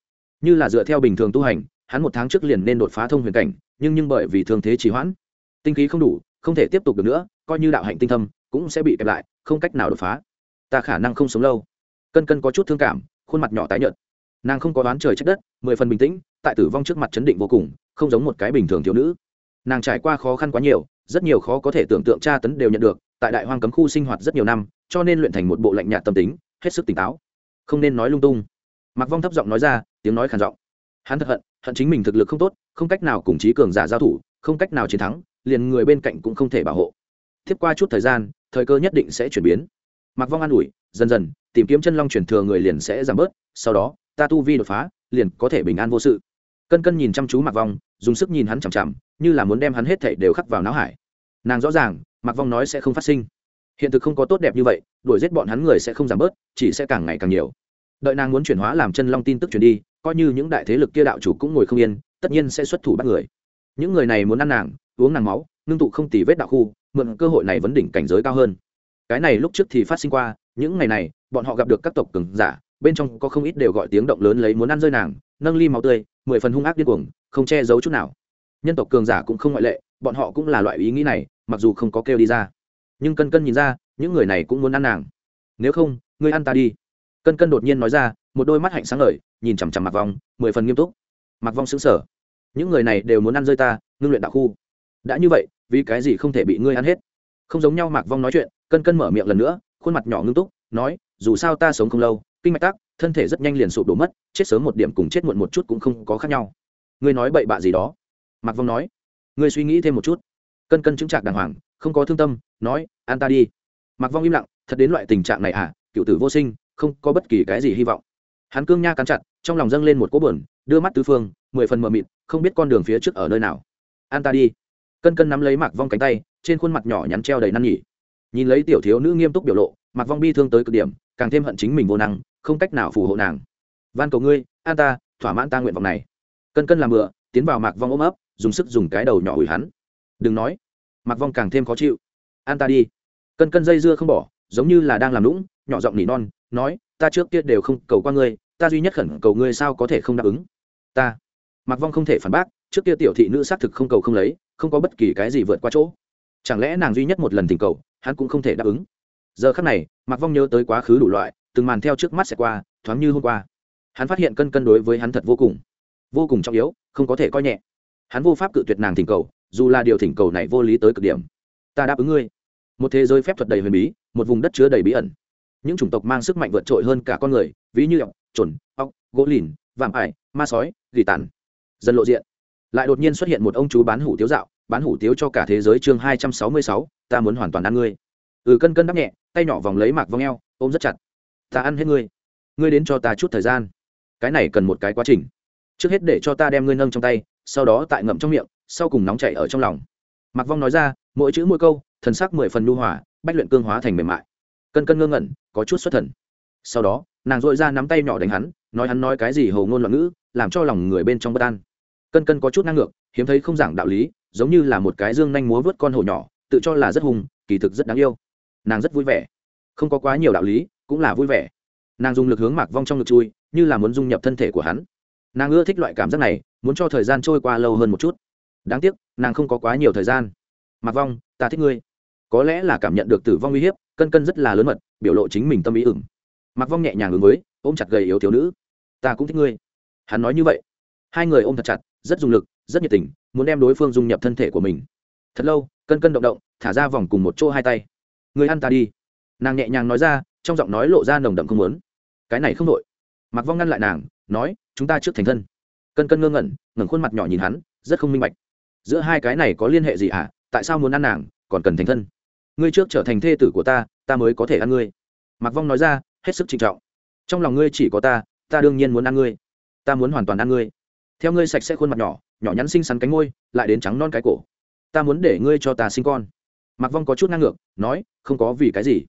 A: Như là dựa theo bình thường tu hành, hắn một tháng trước liền nên đột phá thông huyền cảnh, nhưng nhưng bởi vì thương thế trì hoãn, tinh khí không đủ, không thể tiếp tục được nữa, coi như đạo hạnh tinh thâm, cũng sẽ bị kẹp lại, không cách nào đột phá. Ta khả năng không sống lâu. Cân cân có chút thương cảm, khuôn mặt nhỏ tái nhợt. Nàng không có đoán trời trách đất, mười phần bình tĩnh, tại tử vong trước mặt chấn định vô cùng, không giống một cái bình thường thiếu nữ. Nàng trải qua khó khăn quá nhiều, rất nhiều khó có thể tưởng tượng tra tấn đều nhận được, tại đại hoang cấm khu sinh hoạt rất nhiều năm cho nên luyện thành một bộ lạnh nhạt tâm tính, hết sức tỉnh táo. Không nên nói lung tung. Mặc vong thấp giọng nói ra, tiếng nói khàn giọng. Hắn thật hận hận chính mình thực lực không tốt, không cách nào cùng trí cường giả giao thủ, không cách nào chiến thắng, liền người bên cạnh cũng không thể bảo hộ. Tiếp qua chút thời gian, thời cơ nhất định sẽ chuyển biến. Mặc vong an ủi, dần dần, tìm kiếm chân long chuyển thừa người liền sẽ giảm bớt, sau đó, ta tu vi đột phá, liền có thể bình an vô sự. Cân cân nhìn chăm chú mặc vong, dùng sức nhìn hắn chằm chằm, như là muốn đem hắn hết thảy đều khắc vào não hải. Nàng rõ ràng mặc vong nói sẽ không phát sinh hiện thực không có tốt đẹp như vậy, đuổi giết bọn hắn người sẽ không giảm bớt, chỉ sẽ càng ngày càng nhiều. Đợi nàng muốn chuyển hóa làm chân long tin tức truyền đi, coi như những đại thế lực kia đạo chủ cũng ngồi không yên, tất nhiên sẽ xuất thủ bắt người. Những người này muốn ăn nàng, uống nàng máu, ngưng tụ không tì vết đạo khu, mượn cơ hội này vấn đỉnh cảnh giới cao hơn. Cái này lúc trước thì phát sinh qua, những ngày này, bọn họ gặp được các tộc cường giả, bên trong có không ít đều gọi tiếng động lớn lấy muốn ăn rơi nàng, nâng ly máu tươi, mười phần hung ác điên cuồng, không che giấu chút nào. Nhân tộc cường giả cũng không ngoại lệ, bọn họ cũng là loại ý nghĩ này, mặc dù không có kêu đi ra nhưng cân cân nhìn ra, những người này cũng muốn ăn nàng. Nếu không, ngươi ăn ta đi. Cân cân đột nhiên nói ra, một đôi mắt hạnh sáng ngời, nhìn chằm chằm mặc vong, mười phần nghiêm túc. Mặc vong xứng sở những người này đều muốn ăn rơi ta, ngưng luyện đạo khu. Đã như vậy, vì cái gì không thể bị ngươi ăn hết? Không giống nhau mạc vong nói chuyện, cân cân mở miệng lần nữa, khuôn mặt nhỏ ngưng túc, nói, dù sao ta sống không lâu, kinh mạch tắc, thân thể rất nhanh liền sụp đổ mất, chết sớm một điểm cùng chết muộn một chút cũng không có khác nhau. Ngươi nói bậy bạ gì đó? Mạc vong nói. Ngươi suy nghĩ thêm một chút. Cân cân chứng trạc đàng hoàng, không có thương tâm nói an ta đi. Mặc vong im lặng thật đến loại tình trạng này à cựu tử vô sinh không có bất kỳ cái gì hy vọng. Hắn cương nha cắn chặt trong lòng dâng lên một cỗ buồn, đưa mắt tứ phương mười phần mờ mịt không biết con đường phía trước ở nơi nào. An ta đi. Cân cân nắm lấy mạc vong cánh tay trên khuôn mặt nhỏ nhắn treo đầy năn nhỉ. Nhìn lấy tiểu thiếu nữ nghiêm túc biểu lộ mạc vong bi thương tới cực điểm càng thêm hận chính mình vô năng không cách nào phù hộ nàng. Van cầu ngươi an ta thỏa mãn ta nguyện vọng này. Cân cân làm bựa tiến vào mạc vong ôm ấp dùng sức dùng cái đầu nhỏ ủi hắn. Đừng nói. Mạc vong càng thêm khó chịu an ta đi. Cân cân dây dưa không bỏ, giống như là đang làm lũng nhỏ giọng nỉ non, nói, ta trước kia đều không cầu qua ngươi, ta duy nhất khẩn cầu ngươi sao có thể không đáp ứng? Ta. Mặc vong không thể phản bác, trước kia tiểu thị nữ xác thực không cầu không lấy, không có bất kỳ cái gì vượt qua chỗ. Chẳng lẽ nàng duy nhất một lần tình cầu, hắn cũng không thể đáp ứng? Giờ khắc này Mặc vong nhớ tới quá khứ đủ loại, từng màn theo trước mắt sẽ qua, thoáng như hôm qua. Hắn phát hiện cân cân đối với hắn thật vô cùng vô cùng trọng yếu, không có thể coi nhẹ. Hắn vô pháp cự tuyệt nàng thỉnh cầu, dù là điều thỉnh cầu này vô lý tới cực điểm. Ta đáp ứng ngươi một thế giới phép thuật đầy huyền bí, một vùng đất chứa đầy bí ẩn. Những chủng tộc mang sức mạnh vượt trội hơn cả con người, ví như ọc trồn ọc gỗ lìn, vạm ải, ma sói, gỉ tàn. Dần lộ diện. Lại đột nhiên xuất hiện một ông chú bán hủ tiếu dạo, bán hủ tiếu cho cả thế giới chương hai trăm sáu mươi sáu, ta muốn hoàn toàn ăn ngươi. Ừ cân cân đắp nhẹ, tay nhỏ vòng lấy mạc vòng eo, ôm rất chặt. Ta ăn hết ngươi. Ngươi đến cho ta chút thời gian. Cái này cần một cái quá trình. Trước hết để cho ta đem ngươi nâng trong tay, sau đó tại ngậm trong miệng, sau cùng nóng chảy ở trong lòng. Mạc vong nói ra, mỗi chữ mỗi câu thần sắc mười phần nhu hòa, bách luyện cương hóa thành mềm mại. Cân cân ngơ ngẩn, có chút xuất thần. Sau đó, nàng dội ra nắm tay nhỏ đánh hắn, nói hắn nói cái gì hầu ngôn loạn ngữ, làm cho lòng người bên trong bất an. Cân cân có chút năng ngược, hiếm thấy không giảng đạo lý, giống như là một cái dương nhanh múa vớt con hổ nhỏ, tự cho là rất hùng, kỳ thực rất đáng yêu. Nàng rất vui vẻ. Không có quá nhiều đạo lý, cũng là vui vẻ. Nàng dùng lực hướng mạc vong trong ngực chui, như là muốn dung nhập thân thể của hắn. Nàng ưa thích loại cảm giác này, muốn cho thời gian trôi qua lâu hơn một chút. Đáng tiếc, nàng không có quá nhiều thời gian. Mạc vong, ta thích ngươi có lẽ là cảm nhận được tử vong uy hiếp, cân cân rất là lớn mật, biểu lộ chính mình tâm ý ửng. Mặc vong nhẹ nhàng ứng với, ôm chặt gầy yếu thiếu nữ. Ta cũng thích ngươi. Hắn nói như vậy. Hai người ôm thật chặt, rất dùng lực, rất nhiệt tình, muốn đem đối phương dung nhập thân thể của mình. Thật lâu, cân cân động động, thả ra vòng cùng một chỗ hai tay. Người ăn ta đi. Nàng nhẹ nhàng nói ra, trong giọng nói lộ ra nồng đậm không muốn. Cái này không đội mặc vong ngăn lại nàng, nói, chúng ta trước thành thân. Cân cân ngơ ngẩn, ngẩng khuôn mặt nhỏ nhìn hắn, rất không minh bạch. Giữa hai cái này có liên hệ gì ạ à? tại sao muốn ăn nàng, còn cần thành thân? Ngươi trước trở thành thê tử của ta ta mới có thể ăn ngươi. Mặc vong nói ra, hết sức trịnh trọng. Trong lòng ngươi chỉ có ta ta đương nhiên muốn ăn ngươi. Ta muốn hoàn toàn ăn ngươi. Theo ngươi sạch sẽ khuôn mặt nhỏ nhỏ nhắn xinh xắn cánh ngôi lại đến trắng non cái cổ. Ta muốn để ngươi cho ta sinh con. Mặc vong có chút ngang ngược, nói, không có vì cái gì.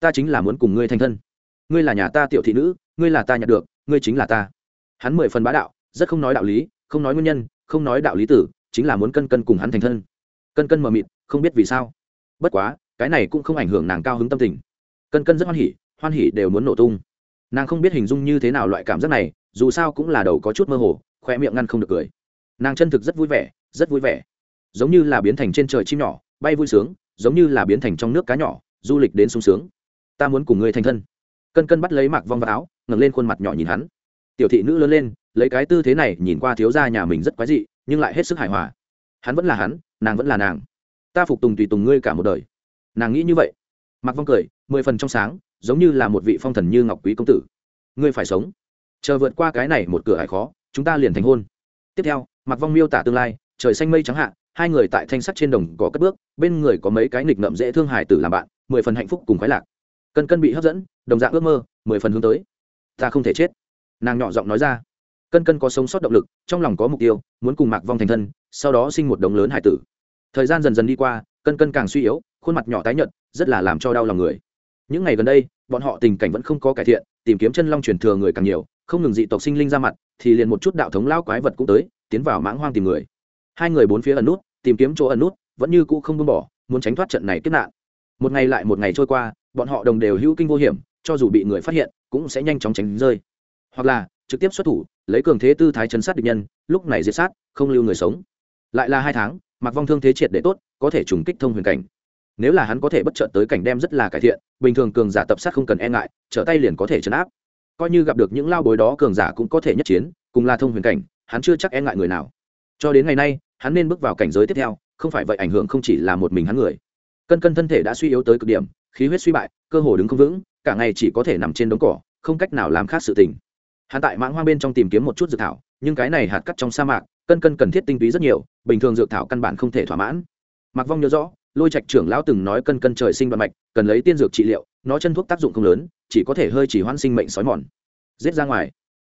A: Ta chính là muốn cùng ngươi thành thân. Ngươi là nhà ta tiểu thị nữ, ngươi là ta nhận được, ngươi chính là ta. Hắn mười phần bá đạo, rất không nói đạo lý, không nói nguyên nhân, không nói đạo lý tử, chính là muốn cân cân cùng hắn thành thân. Cân cân mờ mịt, không biết vì sao. Bất quá cái này cũng không ảnh hưởng nàng cao hứng tâm tình. Cân cân rất hoan hỉ hoan hỉ đều muốn nổ tung. Nàng không biết hình dung như thế nào loại cảm giác này, dù sao cũng là đầu có chút mơ hồ khoe miệng ngăn không được cười. Nàng chân thực rất vui vẻ, rất vui vẻ. Giống như là biến thành trên trời chim nhỏ, bay vui sướng, giống như là biến thành trong nước cá nhỏ, du lịch đến sung sướng. Ta muốn cùng ngươi thành thân. Cân cân bắt lấy mặc vong vào áo, ngẩng lên khuôn mặt nhỏ nhìn hắn. Tiểu thị nữ lớn lên, lấy cái tư thế này nhìn qua thiếu gia nhà mình rất quái dị, nhưng lại hết sức hài hòa. Hắn vẫn là hắn, nàng vẫn là nàng. Ta phục tùng tùy tùng ngươi cả một đời nàng nghĩ như vậy mặc vong cười mười phần trong sáng giống như là một vị phong thần như ngọc quý công tử ngươi phải sống chờ vượt qua cái này một cửa hải khó chúng ta liền thành hôn tiếp theo mặc vong miêu tả tương lai trời xanh mây trắng hạ hai người tại thanh sắt trên đồng có cất bước bên người có mấy cái nghịch ngậm dễ thương hải tử làm bạn mười phần hạnh phúc cùng khoái lạc cân cân bị hấp dẫn đồng dạng ước mơ mười phần hướng tới ta không thể chết nàng nhỏ giọng nói ra cân cân có sống sót động lực trong lòng có mục tiêu muốn cùng mạc vong thành thân sau đó sinh một đống lớn hải tử thời gian dần dần đi qua cân cân càng suy yếu khuôn mặt nhỏ tái nhợt, rất là làm cho đau lòng người. Những ngày gần đây, bọn họ tình cảnh vẫn không có cải thiện, tìm kiếm chân long truyền thừa người càng nhiều, không ngừng dị tộc sinh linh ra mặt, thì liền một chút đạo thống lao quái vật cũng tới, tiến vào mãng hoang tìm người. Hai người bốn phía ẩn nút, tìm kiếm chỗ ẩn nút, vẫn như cũ không buông bỏ, muốn tránh thoát trận này kết nạn. Một ngày lại một ngày trôi qua, bọn họ đồng đều hữu kinh vô hiểm, cho dù bị người phát hiện, cũng sẽ nhanh chóng tránh rơi. Hoặc là, trực tiếp xuất thủ, lấy cường thế tư thái chấn sát địch nhân, lúc này diệt sát, không lưu người sống. Lại là hai tháng, mặc vong thương thế triệt để tốt, có thể trùng kích thông huyền cảnh nếu là hắn có thể bất chợt tới cảnh đem rất là cải thiện, bình thường cường giả tập sát không cần e ngại, trở tay liền có thể chấn áp. Coi như gặp được những lao bối đó cường giả cũng có thể nhất chiến, cùng là thông huyền cảnh, hắn chưa chắc e ngại người nào. Cho đến ngày nay, hắn nên bước vào cảnh giới tiếp theo, không phải vậy ảnh hưởng không chỉ là một mình hắn người. Cân cân thân thể đã suy yếu tới cực điểm, khí huyết suy bại, cơ hồ đứng không vững, cả ngày chỉ có thể nằm trên đống cỏ, không cách nào làm khác sự tình. Hắn tại mãng hoang bên trong tìm kiếm một chút dược thảo, nhưng cái này hạt cắt trong sa mạc, cân cân cần thiết tinh túy rất nhiều, bình thường dược thảo căn bản không thể thỏa mãn. Mặc vong nhớ rõ lôi trạch trưởng lão từng nói cân cân trời sinh đoạn mạch, cần lấy tiên dược trị liệu, nó chân thuốc tác dụng không lớn, chỉ có thể hơi chỉ hoãn sinh mệnh sói mòn. Giết ra ngoài.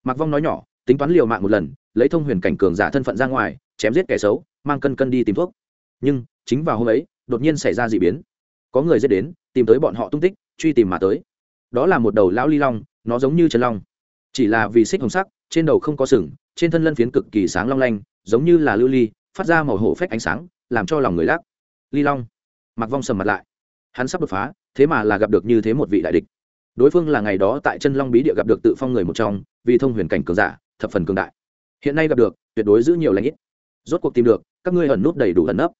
A: Mặc vong nói nhỏ, tính toán liều mạng một lần, lấy thông huyền cảnh cường giả thân phận ra ngoài, chém giết kẻ xấu, mang cân cân đi tìm thuốc. Nhưng, chính vào hôm ấy, đột nhiên xảy ra d ị biến. Có người giết đến, tìm tới bọn họ tung tích, truy tìm mà tới. Đó là một đầu lão ly long, nó giống như trần long. Chỉ là vì xích hồng sắc, trên đầu không có sừng, trên thân lân phiến cực kỳ sáng long lanh, giống như là lưu ly, phát ra màu hổ phách ánh sáng, làm cho lòng người lác ly long. Mặc vong sầm mặt lại. Hắn sắp đột phá, thế mà là gặp được như thế một vị đại địch. Đối phương là ngày đó tại chân long bí địa gặp được tự phong người một trong, vì thông huyền cảnh cường giả, thập phần cường đại. Hiện nay gặp được, tuyệt đối giữ nhiều lãnh ít. Rốt cuộc tìm được, các ngươi ẩn nút đầy đủ ẩn nấp.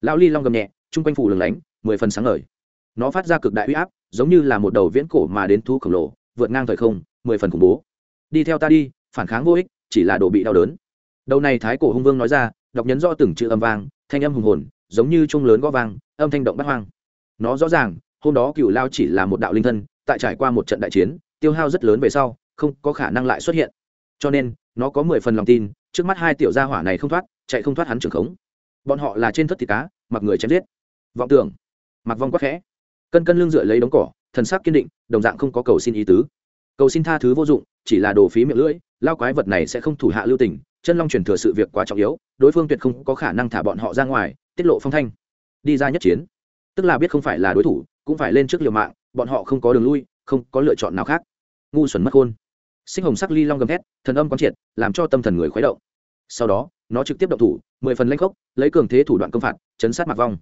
A: Lão ly long gầm nhẹ, chung quanh phủ lừng lánh, mười phần sáng ngời. Nó phát ra cực đại uy áp, giống như là một đầu viễn cổ mà đến thu khổng lồ, vượt ngang thời không, mười phần khủng bố. Đi theo ta đi, phản kháng vô ích, chỉ là đồ bị đau đớn. Đầu này thái cổ hung vương nói ra, đọc nhấn rõ từng chữ âm vang, thanh âm hùng hồn giống như trung lớn gõ vang, âm thanh động bắt hoang. Nó rõ ràng, hôm đó cựu lao chỉ là một đạo linh thân, tại trải qua một trận đại chiến, tiêu hao rất lớn về sau, không có khả năng lại xuất hiện. Cho nên, nó có mười phần lòng tin, trước mắt hai tiểu gia hỏa này không thoát, chạy không thoát hắn trường khống. Bọn họ là trên thất thịt cá, mặc người chém giết. Vọng tưởng. Mặc vong quắc khẽ. Cân cân lưng dựa lấy đống cỏ, thần sắc kiên định, đồng dạng không có cầu xin ý tứ. Cầu xin tha thứ vô dụng, chỉ là đồ phí miệng lưỡi, lao quái vật này sẽ không thủ hạ lưu tình chân long truyền thừa sự việc quá trọng yếu, đối phương tuyệt không có khả năng thả bọn họ ra ngoài, tiết lộ phong thanh. Đi ra nhất chiến. Tức là biết không phải là đối thủ, cũng phải lên trước liều mạng, bọn họ không có đường lui, không có lựa chọn nào khác. Ngu xuẩn mất khôn. Sinh hồng sắc ly long gầm thét, thần âm quán triệt, làm cho tâm thần người khuấy động. Sau đó, nó trực tiếp động thủ, mười phần lanh khốc, lấy cường thế thủ đoạn công phạt, chấn sát mặc vong.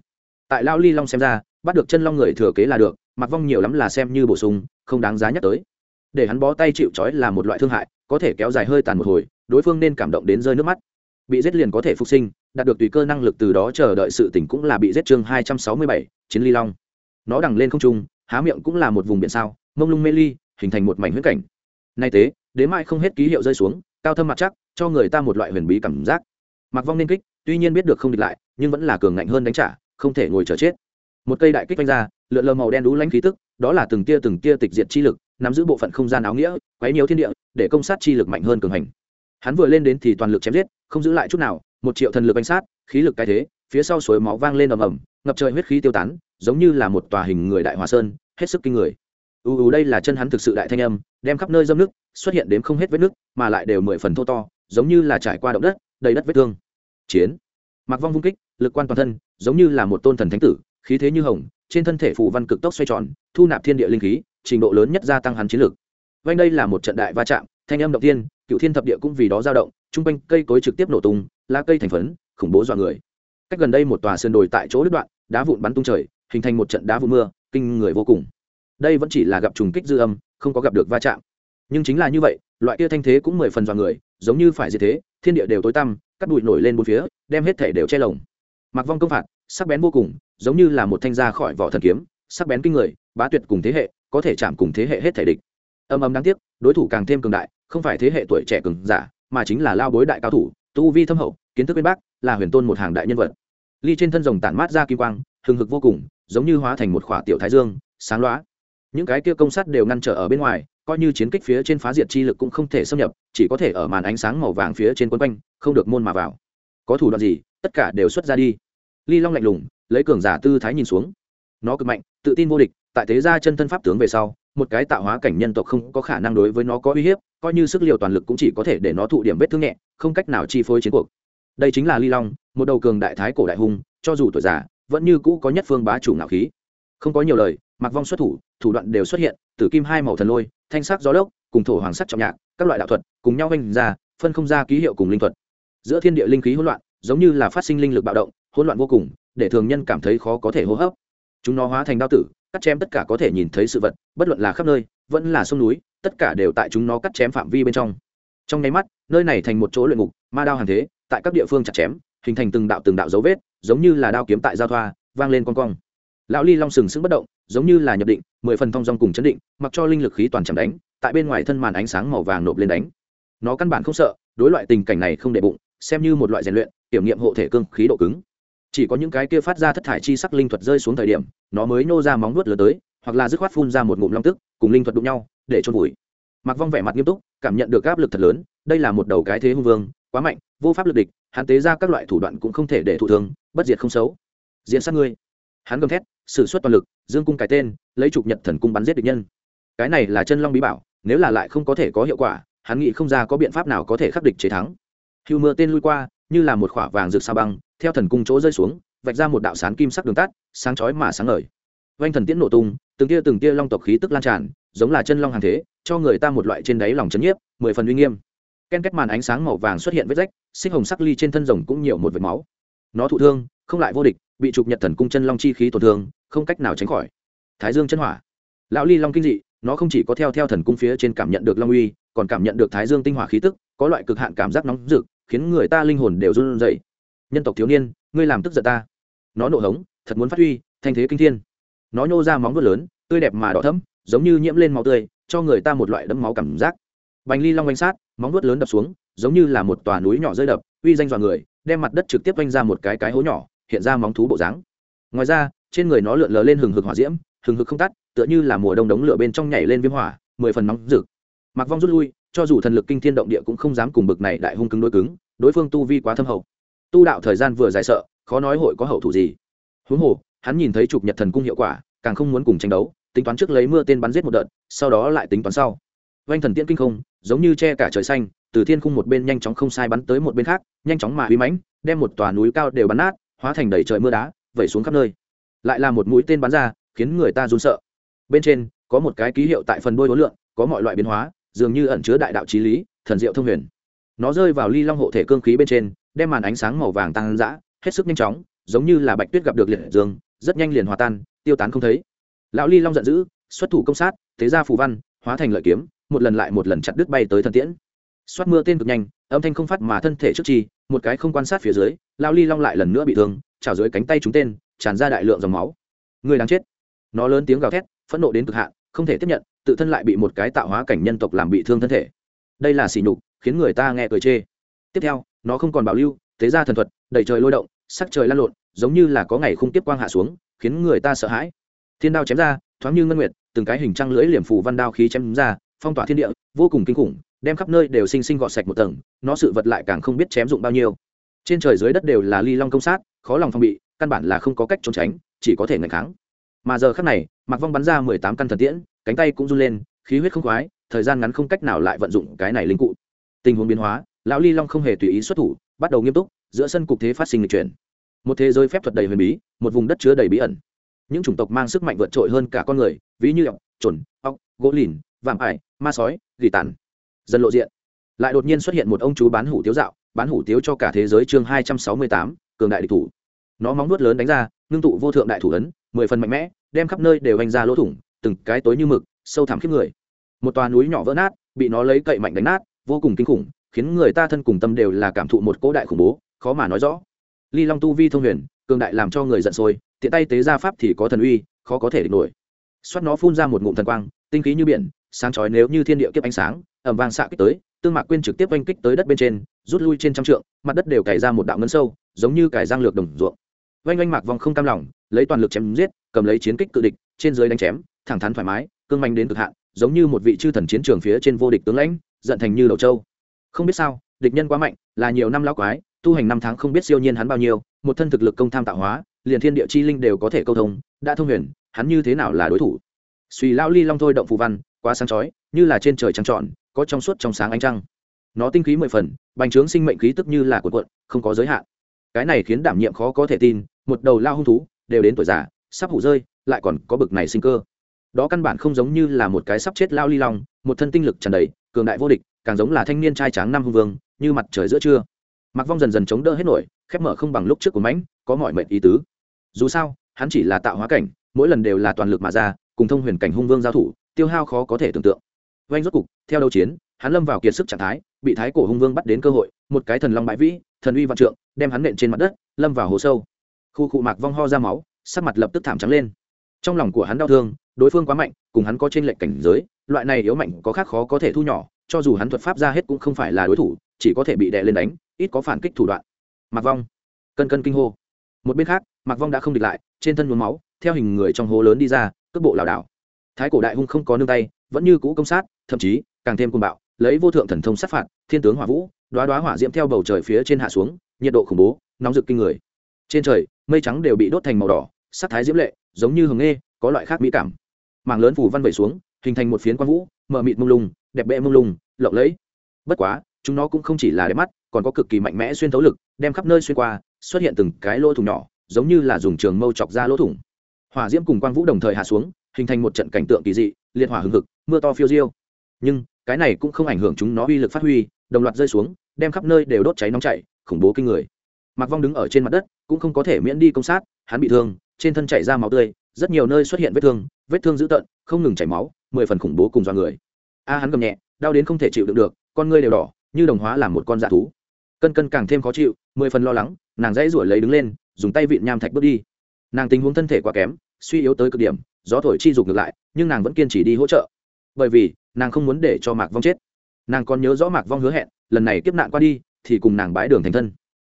A: Tại lao ly long xem ra, bắt được chân long người thừa kế là được mặc vong nhiều lắm là xem như bổ sung, không đáng giá nhắc tới. Để hắn bó tay chịu trói là một loại thương hại có thể kéo dài hơi tàn một hồi, đối phương nên cảm động đến rơi nước mắt. Bị giết liền có thể phục sinh, đạt được tùy cơ năng lực từ đó chờ đợi sự tỉnh cũng là bị giết chương hai trăm sáu mươi bảy, chiến ly long. Nó đằng lên không trung, há miệng cũng là một vùng biển sao, mông lung mê ly, hình thành một mảnh huyết cảnh. Nay tế đến mai không hết ký hiệu rơi xuống, cao thâm mặt chắc, cho người ta một loại huyền bí cảm giác. Mặc vong nên kích, tuy nhiên biết được không địch lại, nhưng vẫn là cường ngạnh hơn đánh trả, không thể ngồi chờ chết. Một cây đại kích vanh ra, lượn lờ màu đen đũ lãnh khí tức, đó là từng tia từng tia tịch diệt chi lực nắm giữ bộ phận không gian áo nghĩa, quấy nhiều thiên địa, để công sát chi lực mạnh hơn cường hành. Hắn vừa lên đến thì toàn lực chém giết, không giữ lại chút nào, một triệu thần lực bánh sát, khí lực cái thế, phía sau suối máu vang lên ầm ầm, ngập trời huyết khí tiêu tán, giống như là một tòa hình người đại hòa sơn, hết sức kinh người. Ưu ưu đây là chân hắn thực sự đại thanh âm, đem khắp nơi dâm nước, xuất hiện đến không hết vết nước, mà lại đều mười phần thô to, giống như là trải qua động đất, đầy đất vết thương. Chiến. Mặc vong vung kích, lực quan toàn thân, giống như là một tôn thần thánh tử, khí thế như hồng, trên thân thể phù văn cực tốc xoay tròn, thu nạp thiên địa linh khí trình độ lớn nhất gia tăng hắn chiến lực vanh đây là một trận đại va chạm, thanh âm động tiên, cựu thiên thập địa cũng vì đó dao động, trung quanh cây cối trực tiếp nổ tung, lá cây thành phấn, khủng bố dọa người. Cách gần đây một tòa sườn đồi tại chỗ đứt đoạn, đá vụn bắn tung trời, hình thành một trận đá vụn mưa, kinh người vô cùng. Đây vẫn chỉ là gặp trùng kích dư âm, không có gặp được va chạm. Nhưng chính là như vậy, loại kia thanh thế cũng mười phần dọa người, giống như phải gì thế, thiên địa đều tối tăm, cắt bụi nổi lên bốn phía, đem hết thể đều che lồng. Mặc vong công phạt, sắc bén vô cùng, giống như là một thanh ra khỏi vỏ thần kiếm, sắc bén kinh người, bá tuyệt cùng thế hệ có thể chạm cùng thế hệ hết thể địch. Âm âm đáng tiếc, đối thủ càng thêm cường đại, không phải thế hệ tuổi trẻ cường giả, mà chính là lao bối đại cao thủ, tu vi thâm hậu, kiến thức bên bác, là huyền tôn một hàng đại nhân vật. Ly trên thân rồng tản mát ra kim quang, hừng hực vô cùng, giống như hóa thành một khỏa tiểu thái dương, sáng loá những cái kia công sắt đều ngăn trở ở bên ngoài, coi như chiến kích phía trên phá diệt chi lực cũng không thể xâm nhập, chỉ có thể ở màn ánh sáng màu vàng phía trên quấn quanh, không được môn mà vào. Có thủ đoạn gì, tất cả đều xuất ra đi. Ly long lạnh lùng, lấy cường giả tư thái nhìn xuống. Nó cực mạnh, tự tin vô địch tại thế gia chân thân pháp tướng về sau, một cái tạo hóa cảnh nhân tộc không có khả năng đối với nó có uy hiếp, coi như sức liều toàn lực cũng chỉ có thể để nó thụ điểm vết thương nhẹ, không cách nào chi phối chiến cuộc. Đây chính là ly long, một đầu cường đại thái cổ đại hùng cho dù tuổi già, vẫn như cũ có nhất phương bá chủ ngạo khí. Không có nhiều lời mặc vong xuất thủ thủ đoạn đều xuất hiện, tử kim hai màu thần lôi, thanh sắc gió lốc, cùng thổ hoàng sắc trọng nhạc, các loại đạo thuật, cùng nhau oanh ra, phân không ra ký hiệu cùng linh thuật. Giữa thiên địa linh khí hỗn loạn, giống như là phát sinh linh lực bạo động, hỗn loạn vô cùng, để thường nhân cảm thấy khó có thể hô hấp. Chúng nó hóa thành đao tử cắt chém tất cả có thể nhìn thấy sự vật, bất luận là khắp nơi, vẫn là sông núi, tất cả đều tại chúng nó cắt chém phạm vi bên trong. Trong nháy mắt, nơi này thành một chỗ luyện ngục, ma đao hàng thế, tại các địa phương chặt chém, hình thành từng đạo từng đạo dấu vết, giống như là đao kiếm tại giao thoa, vang lên con cong. Lão ly long sừng sững bất động, giống như là nhập định, mười phần thong dong cùng chấn định, mặc cho linh lực khí toàn chạm đánh, tại bên ngoài thân màn ánh sáng màu vàng nộp lên đánh. Nó căn bản không sợ, đối loại tình cảnh này không để bụng, xem như một loại rèn luyện, kiểm nghiệm hộ thể cương khí độ cứng chỉ có những cái kia phát ra thất thải chi sắc linh thuật rơi xuống thời điểm, nó mới nô ra móng nuốt lửa tới, hoặc là dứt khoát phun ra một ngụm long tức, cùng linh thuật đụng nhau, để trôn vùi. Mặc vong vẻ mặt nghiêm túc, cảm nhận được áp lực thật lớn, đây là một đầu cái thế hung vương, quá mạnh, vô pháp lực địch, hắn tế ra các loại thủ đoạn cũng không thể để thụ thương, bất diệt không xấu. Diễn sát ngươi. Hắn gầm thét, sử xuất toàn lực, dương cung cái tên, lấy trục nhật thần cung bắn giết địch nhân. Cái này là chân long bí bảo, nếu là lại không có thể có hiệu quả, hắn nghĩ không ra có biện pháp nào có thể khắc địch chế thắng. Hưu mưa tên lui qua, như là một khỏa vàng rực sa băng theo thần cung chỗ rơi xuống, vạch ra một đạo sán kim sắc đường tắt, sáng chói mà sáng ngời. Vanh thần tiễn nổ tung, từng tia từng tia long tộc khí tức lan tràn, giống là chân long hàng thế, cho người ta một loại trên đáy lòng chấn nhiếp, mười phần uy nghiêm. Ken kết màn ánh sáng màu vàng xuất hiện vết rách, xích hồng sắc ly trên thân rồng cũng nhiều một vệt máu. Nó thụ thương, không lại vô địch, bị trục nhật thần cung chân long chi khí tổn thương, không cách nào tránh khỏi. Thái dương chân hỏa. Lão ly long kinh dị, nó không chỉ có theo theo thần cung phía trên cảm nhận được long uy, còn cảm nhận được thái dương tinh hỏa khí tức, có loại cực hạn cảm giác nóng rực, khiến người ta linh hồn đều run rẩy nhân tộc thiếu niên, ngươi làm tức giận ta. Nó nộ hống, thật muốn phát huy, thanh thế kinh thiên. Nó nhô ra móng vuốt lớn, tươi đẹp mà đỏ thẫm, giống như nhiễm lên máu tươi, cho người ta một loại đẫm máu cảm giác. Bành ly long quanh sát, móng vuốt lớn đập xuống, giống như là một tòa núi nhỏ rơi đập, uy danh dọa người, đem mặt đất trực tiếp oanh ra một cái cái hố nhỏ, hiện ra móng thú bộ dáng. Ngoài ra, trên người nó lượn lờ lên hừng hực hỏa diễm, hừng hực không tắt, tựa như là mùa đông đống lửa bên trong nhảy lên viêm hỏa, mười phần nóng rực. Mặc vong rút lui, cho dù thần lực kinh thiên động địa cũng không dám cùng bực này đại hung cứng đối cứng, đối phương tu vi quá thâm hậu tu đạo thời gian vừa dài sợ, khó nói hội có hậu thủ gì. Huống hồ, hắn nhìn thấy chụp nhật thần cung hiệu quả, càng không muốn cùng tranh đấu, tính toán trước lấy mưa tên bắn giết một đợt, sau đó lại tính toán sau. Vanh thần tiên kinh không, giống như che cả trời xanh, từ thiên khung một bên nhanh chóng không sai bắn tới một bên khác, nhanh chóng mà uy mãnh, đem một tòa núi cao đều bắn nát, hóa thành đầy trời mưa đá, vẩy xuống khắp nơi. Lại là một mũi tên bắn ra, khiến người ta run sợ. Bên trên, có một cái ký hiệu tại phần đôi đối lượng có mọi loại biến hóa, dường như ẩn chứa đại đạo trí lý, thần diệu thông huyền. Nó rơi vào ly long hộ thể cương khí bên trên đem màn ánh sáng màu vàng tăng dã, hết sức nhanh chóng, giống như là bạch tuyết gặp được liệt dương, rất nhanh liền hòa tan, tiêu tán không thấy. Lão ly long giận dữ, xuất thủ công sát, thế ra phù văn, hóa thành lợi kiếm, một lần lại một lần chặt đứt bay tới thần tiễn. Xoát mưa tên cực nhanh, âm thanh không phát mà thân thể trước chi, một cái không quan sát phía dưới, lão ly long lại lần nữa bị thương trào dưới cánh tay chúng tên, tràn ra đại lượng dòng máu. Người đang chết. Nó lớn tiếng gào thét, phẫn nộ đến cực hạn, không thể tiếp nhận, tự thân lại bị một cái tạo hóa cảnh nhân tộc làm bị thương thân thể. Đây là sỉ nhục, khiến người ta nghe cười chê. Tiếp theo nó không còn bảo lưu, thế ra thần thuật, đẩy trời lôi động, sắc trời lan lộn, giống như là có ngày không tiếp quang hạ xuống, khiến người ta sợ hãi. Thiên đao chém ra, thoáng như ngân nguyệt, từng cái hình trăng lưỡi liềm phủ văn đao khí chém ra, phong tỏa thiên địa, vô cùng kinh khủng, đem khắp nơi đều sinh sinh gọt sạch một tầng, nó sự vật lại càng không biết chém dụng bao nhiêu. Trên trời dưới đất đều là ly long công sát, khó lòng phong bị, căn bản là không có cách trốn tránh, chỉ có thể ngạch kháng. Mà giờ khắc này mặc vong bắn ra mười tám căn thần tiễn, cánh tay cũng run lên, khí huyết không khoái, thời gian ngắn không cách nào lại vận dụng cái này linh cụ. Tình huống biến hóa lão ly long không hề tùy ý xuất thủ, bắt đầu nghiêm túc, giữa sân cục thế phát sinh lịch chuyển. Một thế giới phép thuật đầy huyền bí, một vùng đất chứa đầy bí ẩn. Những chủng tộc mang sức mạnh vượt trội hơn cả con người, ví như ọc trồn ọc gỗ lìn, vạm ải, ma sói, gỉ tàn. Dân lộ diện. Lại đột nhiên xuất hiện một ông chú bán hủ tiếu dạo, bán hủ tiếu cho cả thế giới chương hai trăm sáu mươi tám, cường đại địch thủ. Nó móng nuốt lớn đánh ra, ngưng tụ vô thượng đại thủ ấn, mười phần mạnh mẽ, đem khắp nơi đều anh ra lỗ thủng, từng cái tối như mực, sâu thẳm khiếp người. Một tòa núi nhỏ vỡ nát, bị nó lấy cậy mạnh đánh nát, vô cùng kinh khủng khiến người ta thân cùng tâm đều là cảm thụ một cỗ đại khủng bố, khó mà nói rõ. Ly long tu vi thông huyền, cường đại làm cho người giận sôi, tiện tay tế ra pháp thì có thần uy, khó có thể địch nổi. Xoát nó phun ra một ngụm thần quang, tinh khí như biển, sáng chói nếu như thiên địa kiếp ánh sáng ẩm vang xạ kích tới, tương mạc quyên trực tiếp oanh kích tới đất bên trên, rút lui trên trăm trượng, mặt đất đều cày ra một đạo ngân sâu, giống như cải giang lược đồng ruộng. Oanh oanh mạc vong không cam lòng, lấy toàn lực chém giết, cầm lấy chiến kích cự địch, trên dưới đánh chém, thẳng thắn thoải mái, cương manh đến cực hạn, giống như một vị chư thần chiến trường phía trên vô địch tướng lãnh, giận thành như đầu châu không biết sao, địch nhân quá mạnh, là nhiều năm lão quái, tu hành năm tháng không biết siêu nhiên hắn bao nhiêu, một thân thực lực công tham tạo hóa, liền thiên địa chi linh đều có thể câu thông, đã thông huyền, hắn như thế nào là đối thủ? Suy lao ly long thôi động phù văn, quá sáng chói, như là trên trời trăng trọn, có trong suốt trong sáng ánh trăng. Nó tinh khí mười phần, bành trướng sinh mệnh khí tức như là cuộn cuộn, không có giới hạn. Cái này khiến đảm nhiệm khó có thể tin, một đầu lao hung thú, đều đến tuổi già, sắp hủ rơi, lại còn có bực này sinh cơ. Đó căn bản không giống như là một cái sắp chết lao ly long, một thân tinh lực tràn đầy, cường đại vô địch càng giống là thanh niên trai tráng năm hung vương, như mặt trời giữa trưa. Mặc vong dần dần chống đỡ hết nổi, khép mở không bằng lúc trước của mãnh, có mọi mệnh ý tứ. Dù sao, hắn chỉ là tạo hóa cảnh, mỗi lần đều là toàn lực mà ra, cùng thông huyền cảnh hung vương giao thủ, tiêu hao khó có thể tưởng tượng. Vanh rốt cục, theo đấu chiến, hắn lâm vào kiệt sức trạng thái, bị thái cổ hung vương bắt đến cơ hội, một cái thần long bãi vĩ, thần uy vạn trượng, đem hắn nện trên mặt đất, lâm vào hồ sâu. Khu cụ mạc vong ho ra máu, sắc mặt lập tức thảm trắng lên. Trong lòng của hắn đau thương, đối phương quá mạnh, cùng hắn có trên lệnh cảnh giới, loại này yếu mạnh có khác khó có thể thu nhỏ cho dù hắn thuật pháp ra hết cũng không phải là đối thủ, chỉ có thể bị đè lên đánh, ít có phản kích thủ đoạn. Mặc vong. Cân cân kinh hô. Một bên khác Mặc vong đã không địch lại, trên thân nhuốm máu, theo hình người trong hố lớn đi ra, cước bộ lảo đảo. Thái cổ đại hung không có nương tay, vẫn như cũ công sát, thậm chí, càng thêm côn bạo, lấy vô thượng thần thông sát phạt, thiên tướng hỏa vũ đoá đoá hỏa diễm theo bầu trời phía trên hạ xuống, nhiệt độ khủng bố, nóng rực kinh người. Trên trời, mây trắng đều bị đốt thành màu đỏ, sắc thái diễm lệ, giống như hồng nghê, có loại khác mỹ cảm. Mảng lớn phủ văn vẩy xuống, hình thành một phiến quang vũ, mờ mịt mông lung đẹp bẽ mông lung, lộng lẫy. Bất quá, chúng nó cũng không chỉ là đẹp mắt, còn có cực kỳ mạnh mẽ xuyên thấu lực, đem khắp nơi xuyên qua, xuất hiện từng cái lỗ thủng nhỏ, giống như là dùng trường mâu chọc ra lỗ thủng. Hỏa diễm cùng quang vũ đồng thời hạ xuống, hình thành một trận cảnh tượng kỳ dị, liệt hỏa hừng hực, mưa to phiêu diêu. Nhưng, cái này cũng không ảnh hưởng chúng nó uy lực phát huy, đồng loạt rơi xuống, đem khắp nơi đều đốt cháy nóng chảy, khủng bố kinh người. Mặc vong đứng ở trên mặt đất, cũng không có thể miễn đi công sát, hắn bị thương, trên thân chảy ra máu tươi, rất nhiều nơi xuất hiện vết thương vết thương dữ tợn, không ngừng chảy máu, mười phần khủng bố cùng do người a hắn gầm nhẹ, đau đến không thể chịu đựng được, con ngươi đều đỏ, như đồng hóa làm một con dạ thú. Cân cân càng thêm khó chịu, mười phần lo lắng, nàng dãy ruổi lấy đứng lên, dùng tay vịn nham thạch bước đi. Nàng tình huống thân thể quá kém, suy yếu tới cực điểm, gió thổi chi dục ngược lại, nhưng nàng vẫn kiên trì đi hỗ trợ. Bởi vì, nàng không muốn để cho mạc vong chết. Nàng còn nhớ rõ mạc vong hứa hẹn, lần này kiếp nạn qua đi, thì cùng nàng bãi đường thành thân.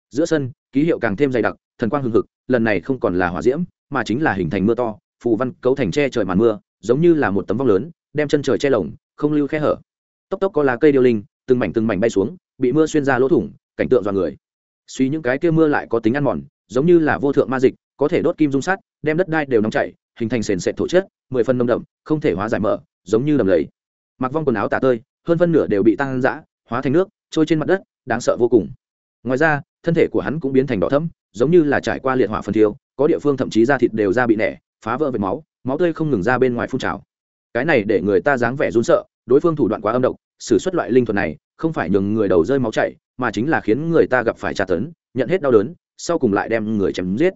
A: Giữa sân, ký hiệu càng thêm dày đặc, thần quang hừng hực, lần này không còn là hỏa diễm, mà chính là hình thành mưa to, phù văn cấu thành che trời màn mưa, giống như là một tấm vong lớn, đem chân trời che lồng không lưu khe hở. Tốc tốc có lá cây điêu linh, từng mảnh từng mảnh bay xuống, bị mưa xuyên ra lỗ thủng, cảnh tượng dọa người. Suy những cái kia mưa lại có tính ăn mòn, giống như là vô thượng ma dịch, có thể đốt kim dung sắt, đem đất đai đều nóng chảy, hình thành sền sệt thổ chất, mười phân nông đậm, không thể hóa giải mở, giống như đầm lầy. Mặc vong quần áo tả tơi, hơn phân nửa đều bị tăng dã hóa thành nước, trôi trên mặt đất, đáng sợ vô cùng. Ngoài ra, thân thể của hắn cũng biến thành đỏ thẫm, giống như là trải qua liệt hỏa phân thiêu, có địa phương thậm chí da thịt đều da bị nẻ, phá vỡ vệt máu máu tươi không ngừng ra bên ngoài phun trào cái này để người ta dáng vẻ run sợ, đối phương thủ đoạn quá âm độc xử suất loại linh thuật này, không phải nhường người đầu rơi máu chảy, mà chính là khiến người ta gặp phải tra tấn, nhận hết đau đớn, sau cùng lại đem người chém giết.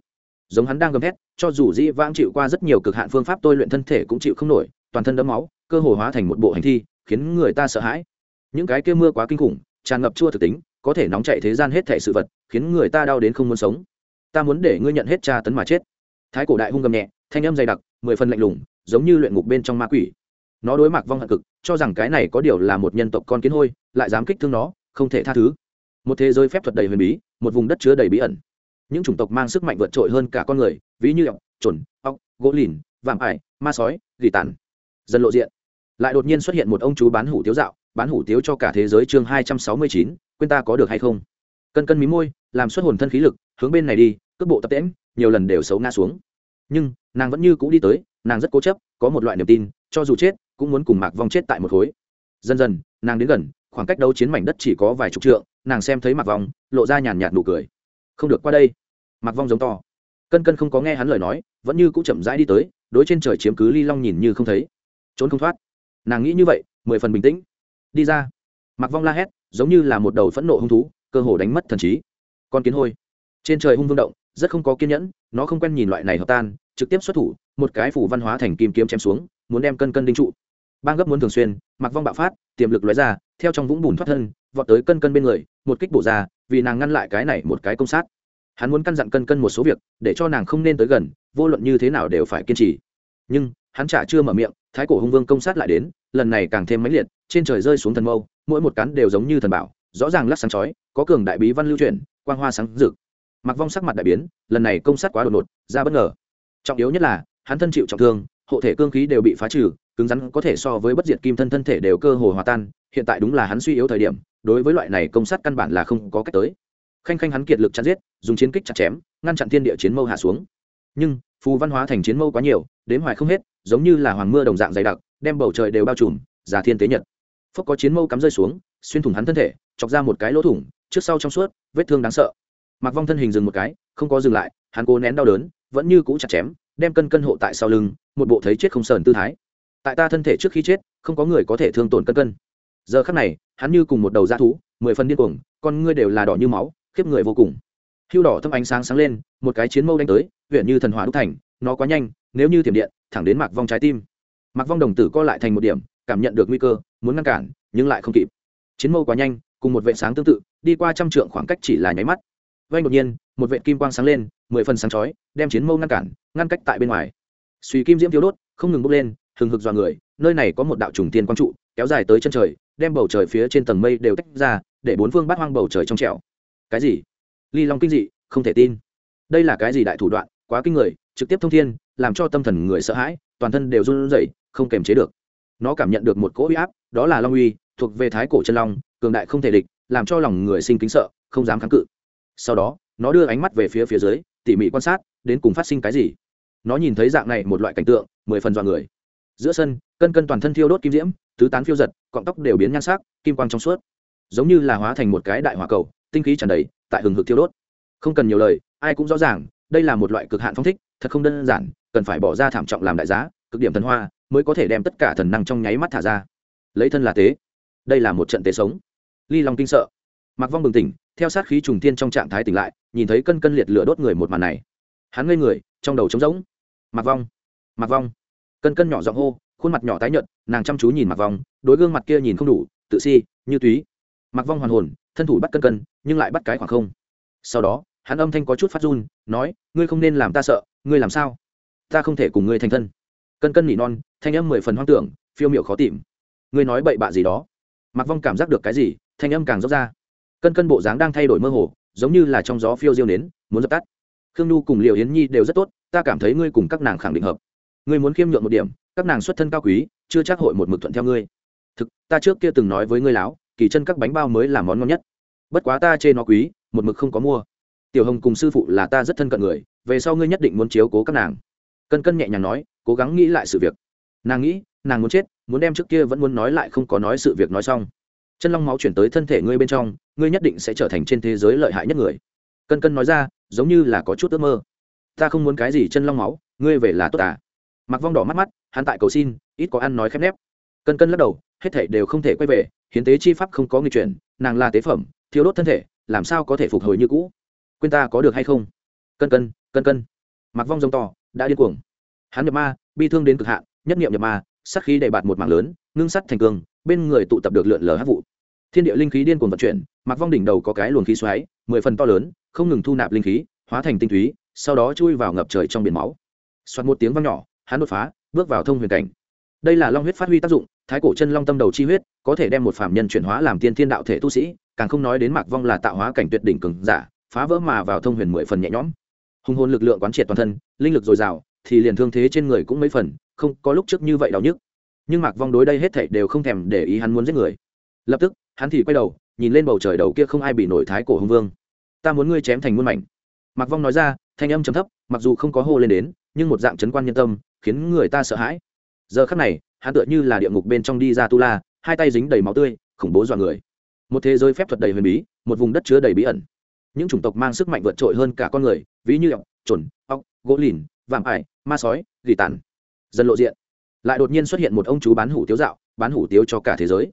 A: Giống hắn đang gầm thét, cho dù dĩ vãng chịu qua rất nhiều cực hạn phương pháp tôi luyện thân thể cũng chịu không nổi, toàn thân đấm máu, cơ hồ hóa thành một bộ hành thi, khiến người ta sợ hãi. Những cái kia mưa quá kinh khủng, tràn ngập chua thực tính, có thể nóng chạy thế gian hết thể sự vật, khiến người ta đau đến không muốn sống. Ta muốn để ngươi nhận hết tra tấn mà chết. Thái cổ đại hung gầm nhẹ, thanh âm dày đặc, mười phần lạnh lùng giống như luyện ngục bên trong ma quỷ. Nó đối mặt vong hận cực, cho rằng cái này có điều là một nhân tộc con kiến hôi, lại dám kích thương nó, không thể tha thứ. Một thế giới phép thuật đầy huyền bí, một vùng đất chứa đầy bí ẩn. Những chủng tộc mang sức mạnh vượt trội hơn cả con người, ví như ọc trồn ọc gỗ lìn, vạm ải, ma sói, gỉ tàn. Dần lộ diện. Lại đột nhiên xuất hiện một ông chú bán hủ tiếu dạo, bán hủ tiếu cho cả thế giới chương hai trăm sáu mươi chín, quên ta có được hay không? Cân cân mí môi, làm xuất hồn thân khí lực, hướng bên này đi, cước bộ tập tễm nhiều lần đều xấu ngã xuống. Nhưng, nàng vẫn như cũ đi tới nàng rất cố chấp, có một loại niềm tin, cho dù chết, cũng muốn cùng mạc vong chết tại một khối. Dần dần, nàng đến gần, khoảng cách đấu chiến mảnh đất chỉ có vài chục trượng, nàng xem thấy mạc vong, lộ ra nhàn nhạt nụ cười. Không được qua đây. Mạc vong giống to. Cân cân không có nghe hắn lời nói, vẫn như cũ chậm rãi đi tới, đối trên trời chiếm cứ ly long nhìn như không thấy. Trốn không thoát. Nàng nghĩ như vậy, mười phần bình tĩnh. Đi ra. Mặc vong la hét, giống như là một đầu phẫn nộ hung thú, cơ hồ đánh mất thần trí. Con kiến hôi. Trên trời hung vương động rất không có kiên nhẫn, nó không quen nhìn loại này hợp tan, trực tiếp xuất thủ, một cái phủ văn hóa thành kim kiếm chém xuống, muốn đem cân cân đinh trụ. Bang gấp muốn thường xuyên, mặc vong bạo phát, tiềm lực lóe ra, theo trong vũng bùn thoát thân, vọt tới cân cân bên người, một kích bổ ra, vì nàng ngăn lại cái này một cái công sát. Hắn muốn căn dặn cân cân một số việc, để cho nàng không nên tới gần, vô luận như thế nào đều phải kiên trì. Nhưng, hắn chả chưa mở miệng, thái cổ hung vương công sát lại đến, lần này càng thêm mãnh liệt, trên trời rơi xuống thần mâu, mỗi một cắn đều giống như thần bảo, rõ ràng lắc sáng chói, có cường đại bí văn lưu truyền quang hoa sáng rực mặc vong sắc mặt đại biến, lần này công sát quá đột ngột, ra bất ngờ. Trọng yếu nhất là, hắn thân chịu trọng thương, hộ thể cương khí đều bị phá trừ, cứng rắn có thể so với bất diệt kim thân thân thể đều cơ hồ hòa tan, hiện tại đúng là hắn suy yếu thời điểm, đối với loại này công sát căn bản là không có cách tới. Khanh khanh hắn kiệt lực chặt giết, dùng chiến kích chặt chém, ngăn chặn thiên địa chiến mâu hạ xuống. Nhưng, phù văn hóa thành chiến mâu quá nhiều đến hoài không hết, giống như là hoàng mưa đồng dạng dày đặc, đem bầu trời đều bao trùm, giả thiên tế nhật. Phốc có chiến mâu cắm rơi xuống, xuyên thủng hắn thân thể, chọc ra một cái lỗ thủng, trước sau trong suốt, vết thương đáng sợ mặc vong thân hình dừng một cái, không có dừng lại, hắn cố nén đau đớn, vẫn như cũ chặt chém, đem cân cân hộ tại sau lưng, một bộ thấy chết không sờn tư thái. Tại ta thân thể trước khi chết, không có người có thể thương tổn cân cân. Giờ khắc này, hắn như cùng một đầu da thú, mười phần điên cuồng, con ngươi đều là đỏ như máu, khiếp người vô cùng. Hưu đỏ thâm ánh sáng sáng lên, một cái chiến mâu đánh tới, huyện như thần hỏa đúc thành, nó quá nhanh, nếu như thiểm điện, thẳng đến mạc vong trái tim. Mạc vong đồng tử co lại thành một điểm, cảm nhận được nguy cơ, muốn ngăn cản, nhưng lại không kịp. Chiến mâu quá nhanh, cùng một vệ sáng tương tự, đi qua trăm trượng khoảng cách chỉ là nháy mắt vay đột nhiên, một vệ kim quang sáng lên, mười phần sáng chói, đem chiến mâu ngăn cản, ngăn cách tại bên ngoài. Suy kim diễm thiếu đốt, không ngừng bốc lên, hừng hực dọa người, nơi này có một đạo trùng tiên quang trụ, kéo dài tới chân trời, đem bầu trời phía trên tầng mây đều tách ra, để bốn phương bát hoang bầu trời trong trẻo. Cái gì? Ly long kinh dị, không thể tin. Đây là cái gì đại thủ đoạn, quá kinh người, trực tiếp thông thiên, làm cho tâm thần người sợ hãi, toàn thân đều run rẩy, không kềm chế được. Nó cảm nhận được một cỗ uy áp, đó là long uy, thuộc về thái cổ chân long, cường đại không thể địch, làm cho lòng người sinh kính sợ, không dám kháng cự sau đó, nó đưa ánh mắt về phía phía dưới, tỉ mỉ quan sát, đến cùng phát sinh cái gì. Nó nhìn thấy dạng này một loại cảnh tượng, mười phần dọa người. Giữa sân, cân cân toàn thân thiêu đốt kim diễm, tứ tán phiêu giật, cọng tóc đều biến nhan sắc, kim quang trong suốt. Giống như là hóa thành một cái đại hỏa cầu, tinh khí tràn đầy, tại hừng hực thiêu đốt. Không cần nhiều lời, ai cũng rõ ràng, đây là một loại cực hạn phong thích, thật không đơn giản, cần phải bỏ ra thảm trọng làm đại giá, cực điểm thần hoa, mới có thể đem tất cả thần năng trong nháy mắt thả ra. Lấy thân là tế. Đây là một trận tế sống. Ly long kinh sợ. Mặc vong bừng tỉnh theo sát khí trùng tiên trong trạng thái tỉnh lại, nhìn thấy cân cân liệt lửa đốt người một màn này. Hắn ngây người, trong đầu trống rỗng. Mặc vong mặc vong. Cân cân nhỏ giọng hô, khuôn mặt nhỏ tái nhợt, nàng chăm chú nhìn mặc vong, đối gương mặt kia nhìn không đủ, tự si, như túy. Mặc vong hoàn hồn, thân thủ bắt cân cân, nhưng lại bắt cái khoảng không. Sau đó, hắn âm thanh có chút phát run, nói, ngươi không nên làm ta sợ, ngươi làm sao? Ta không thể cùng ngươi thành thân. Cân cân nỉ non, thanh âm mười phần hoang tưởng, phiêu miệu khó tìm. Ngươi nói bậy bạ gì đó? Mặc vong cảm giác được cái gì, thanh âm càng dốc ra cân cân bộ dáng đang thay đổi mơ hồ, giống như là trong gió phiêu diêu nến, muốn dập tắt. Khương nhu cùng liệu yến nhi đều rất tốt, ta cảm thấy ngươi cùng các nàng khẳng định hợp. Ngươi muốn khiêm nhượng một điểm, các nàng xuất thân cao quý, chưa chắc hội một mực thuận theo ngươi. Thực, ta trước kia từng nói với ngươi láo, kỳ chân các bánh bao mới là món ngon nhất. Bất quá ta chê nó quý, một mực không có mua. Tiểu hồng cùng sư phụ là ta rất thân cận người, về sau ngươi nhất định muốn chiếu cố các nàng. Cân cân nhẹ nhàng nói, cố gắng nghĩ lại sự việc. Nàng nghĩ, nàng muốn chết, muốn đem trước kia vẫn muốn nói lại không có nói sự việc nói xong chân long máu chuyển tới thân thể ngươi bên trong, ngươi nhất định sẽ trở thành trên thế giới lợi hại nhất người. Cân cân nói ra, giống như là có chút ước mơ. Ta không muốn cái gì chân long máu, ngươi về là tốt à? Mặc vong đỏ mắt mắt, hắn tại cầu xin, ít có ăn nói khép nép. Cân cân lắc đầu, hết thể đều không thể quay về, hiến tế chi pháp không có người chuyển, nàng là tế phẩm thiếu đốt thân thể, làm sao có thể phục hồi như cũ? Quên ta có được hay không? Cân cân cân cân. Mặc vong rông to, đã điên cuồng. Hắn nhập ma, bi thương đến cực hạn, nhất nghiệm nhập ma sắc khí đầy bạt một mạng lớn, ngưng sắt thành cường bên người tụ tập được lượn lờ hát vụ. Thiên địa linh khí điên cuồng vận chuyển mặc vong đỉnh đầu có cái luồng khí xoáy, mười phần to lớn, không ngừng thu nạp linh khí, hóa thành tinh túy, sau đó chui vào ngập trời trong biển máu. Xoát một tiếng vang nhỏ, hắn đột phá, bước vào thông huyền cảnh. Đây là long huyết phát huy tác dụng, thái cổ chân long tâm đầu chi huyết, có thể đem một phạm nhân chuyển hóa làm tiên thiên đạo thể tu sĩ, càng không nói đến mạc vong là tạo hóa cảnh tuyệt đỉnh cường giả, phá vỡ mà vào thông huyền mười phần nhẹ nhõm. Hùng hồn lực lượng quán triệt toàn thân, linh lực dồi dào, thì liền thương thế trên người cũng mấy phần, không có lúc trước như vậy đau nhức nhưng mạc vong đối đây hết thảy đều không thèm để ý hắn muốn giết người. Lập tức, hắn thì quay đầu, nhìn lên bầu trời đầu kia không ai bị nổi thái cổ hùng vương. Ta muốn ngươi chém thành muôn mảnh. Mạc vong nói ra, thanh âm trầm thấp, mặc dù không có hô lên đến, nhưng một dạng chấn quan nhân tâm, khiến người ta sợ hãi. Giờ khắc này, hắn tựa như là địa ngục bên trong đi ra tu la, hai tay dính đầy máu tươi, khủng bố dọa người. Một thế giới phép thuật đầy huyền bí, một vùng đất chứa đầy bí ẩn. Những chủng tộc mang sức mạnh vượt trội hơn cả con người, ví như ọc trồn ọc gỗ lìn, vạm ải, ma sói gỉ tàn dần lộ diện lại đột nhiên xuất hiện một ông chú bán hủ tiếu dạo, bán hủ tiếu cho cả thế giới.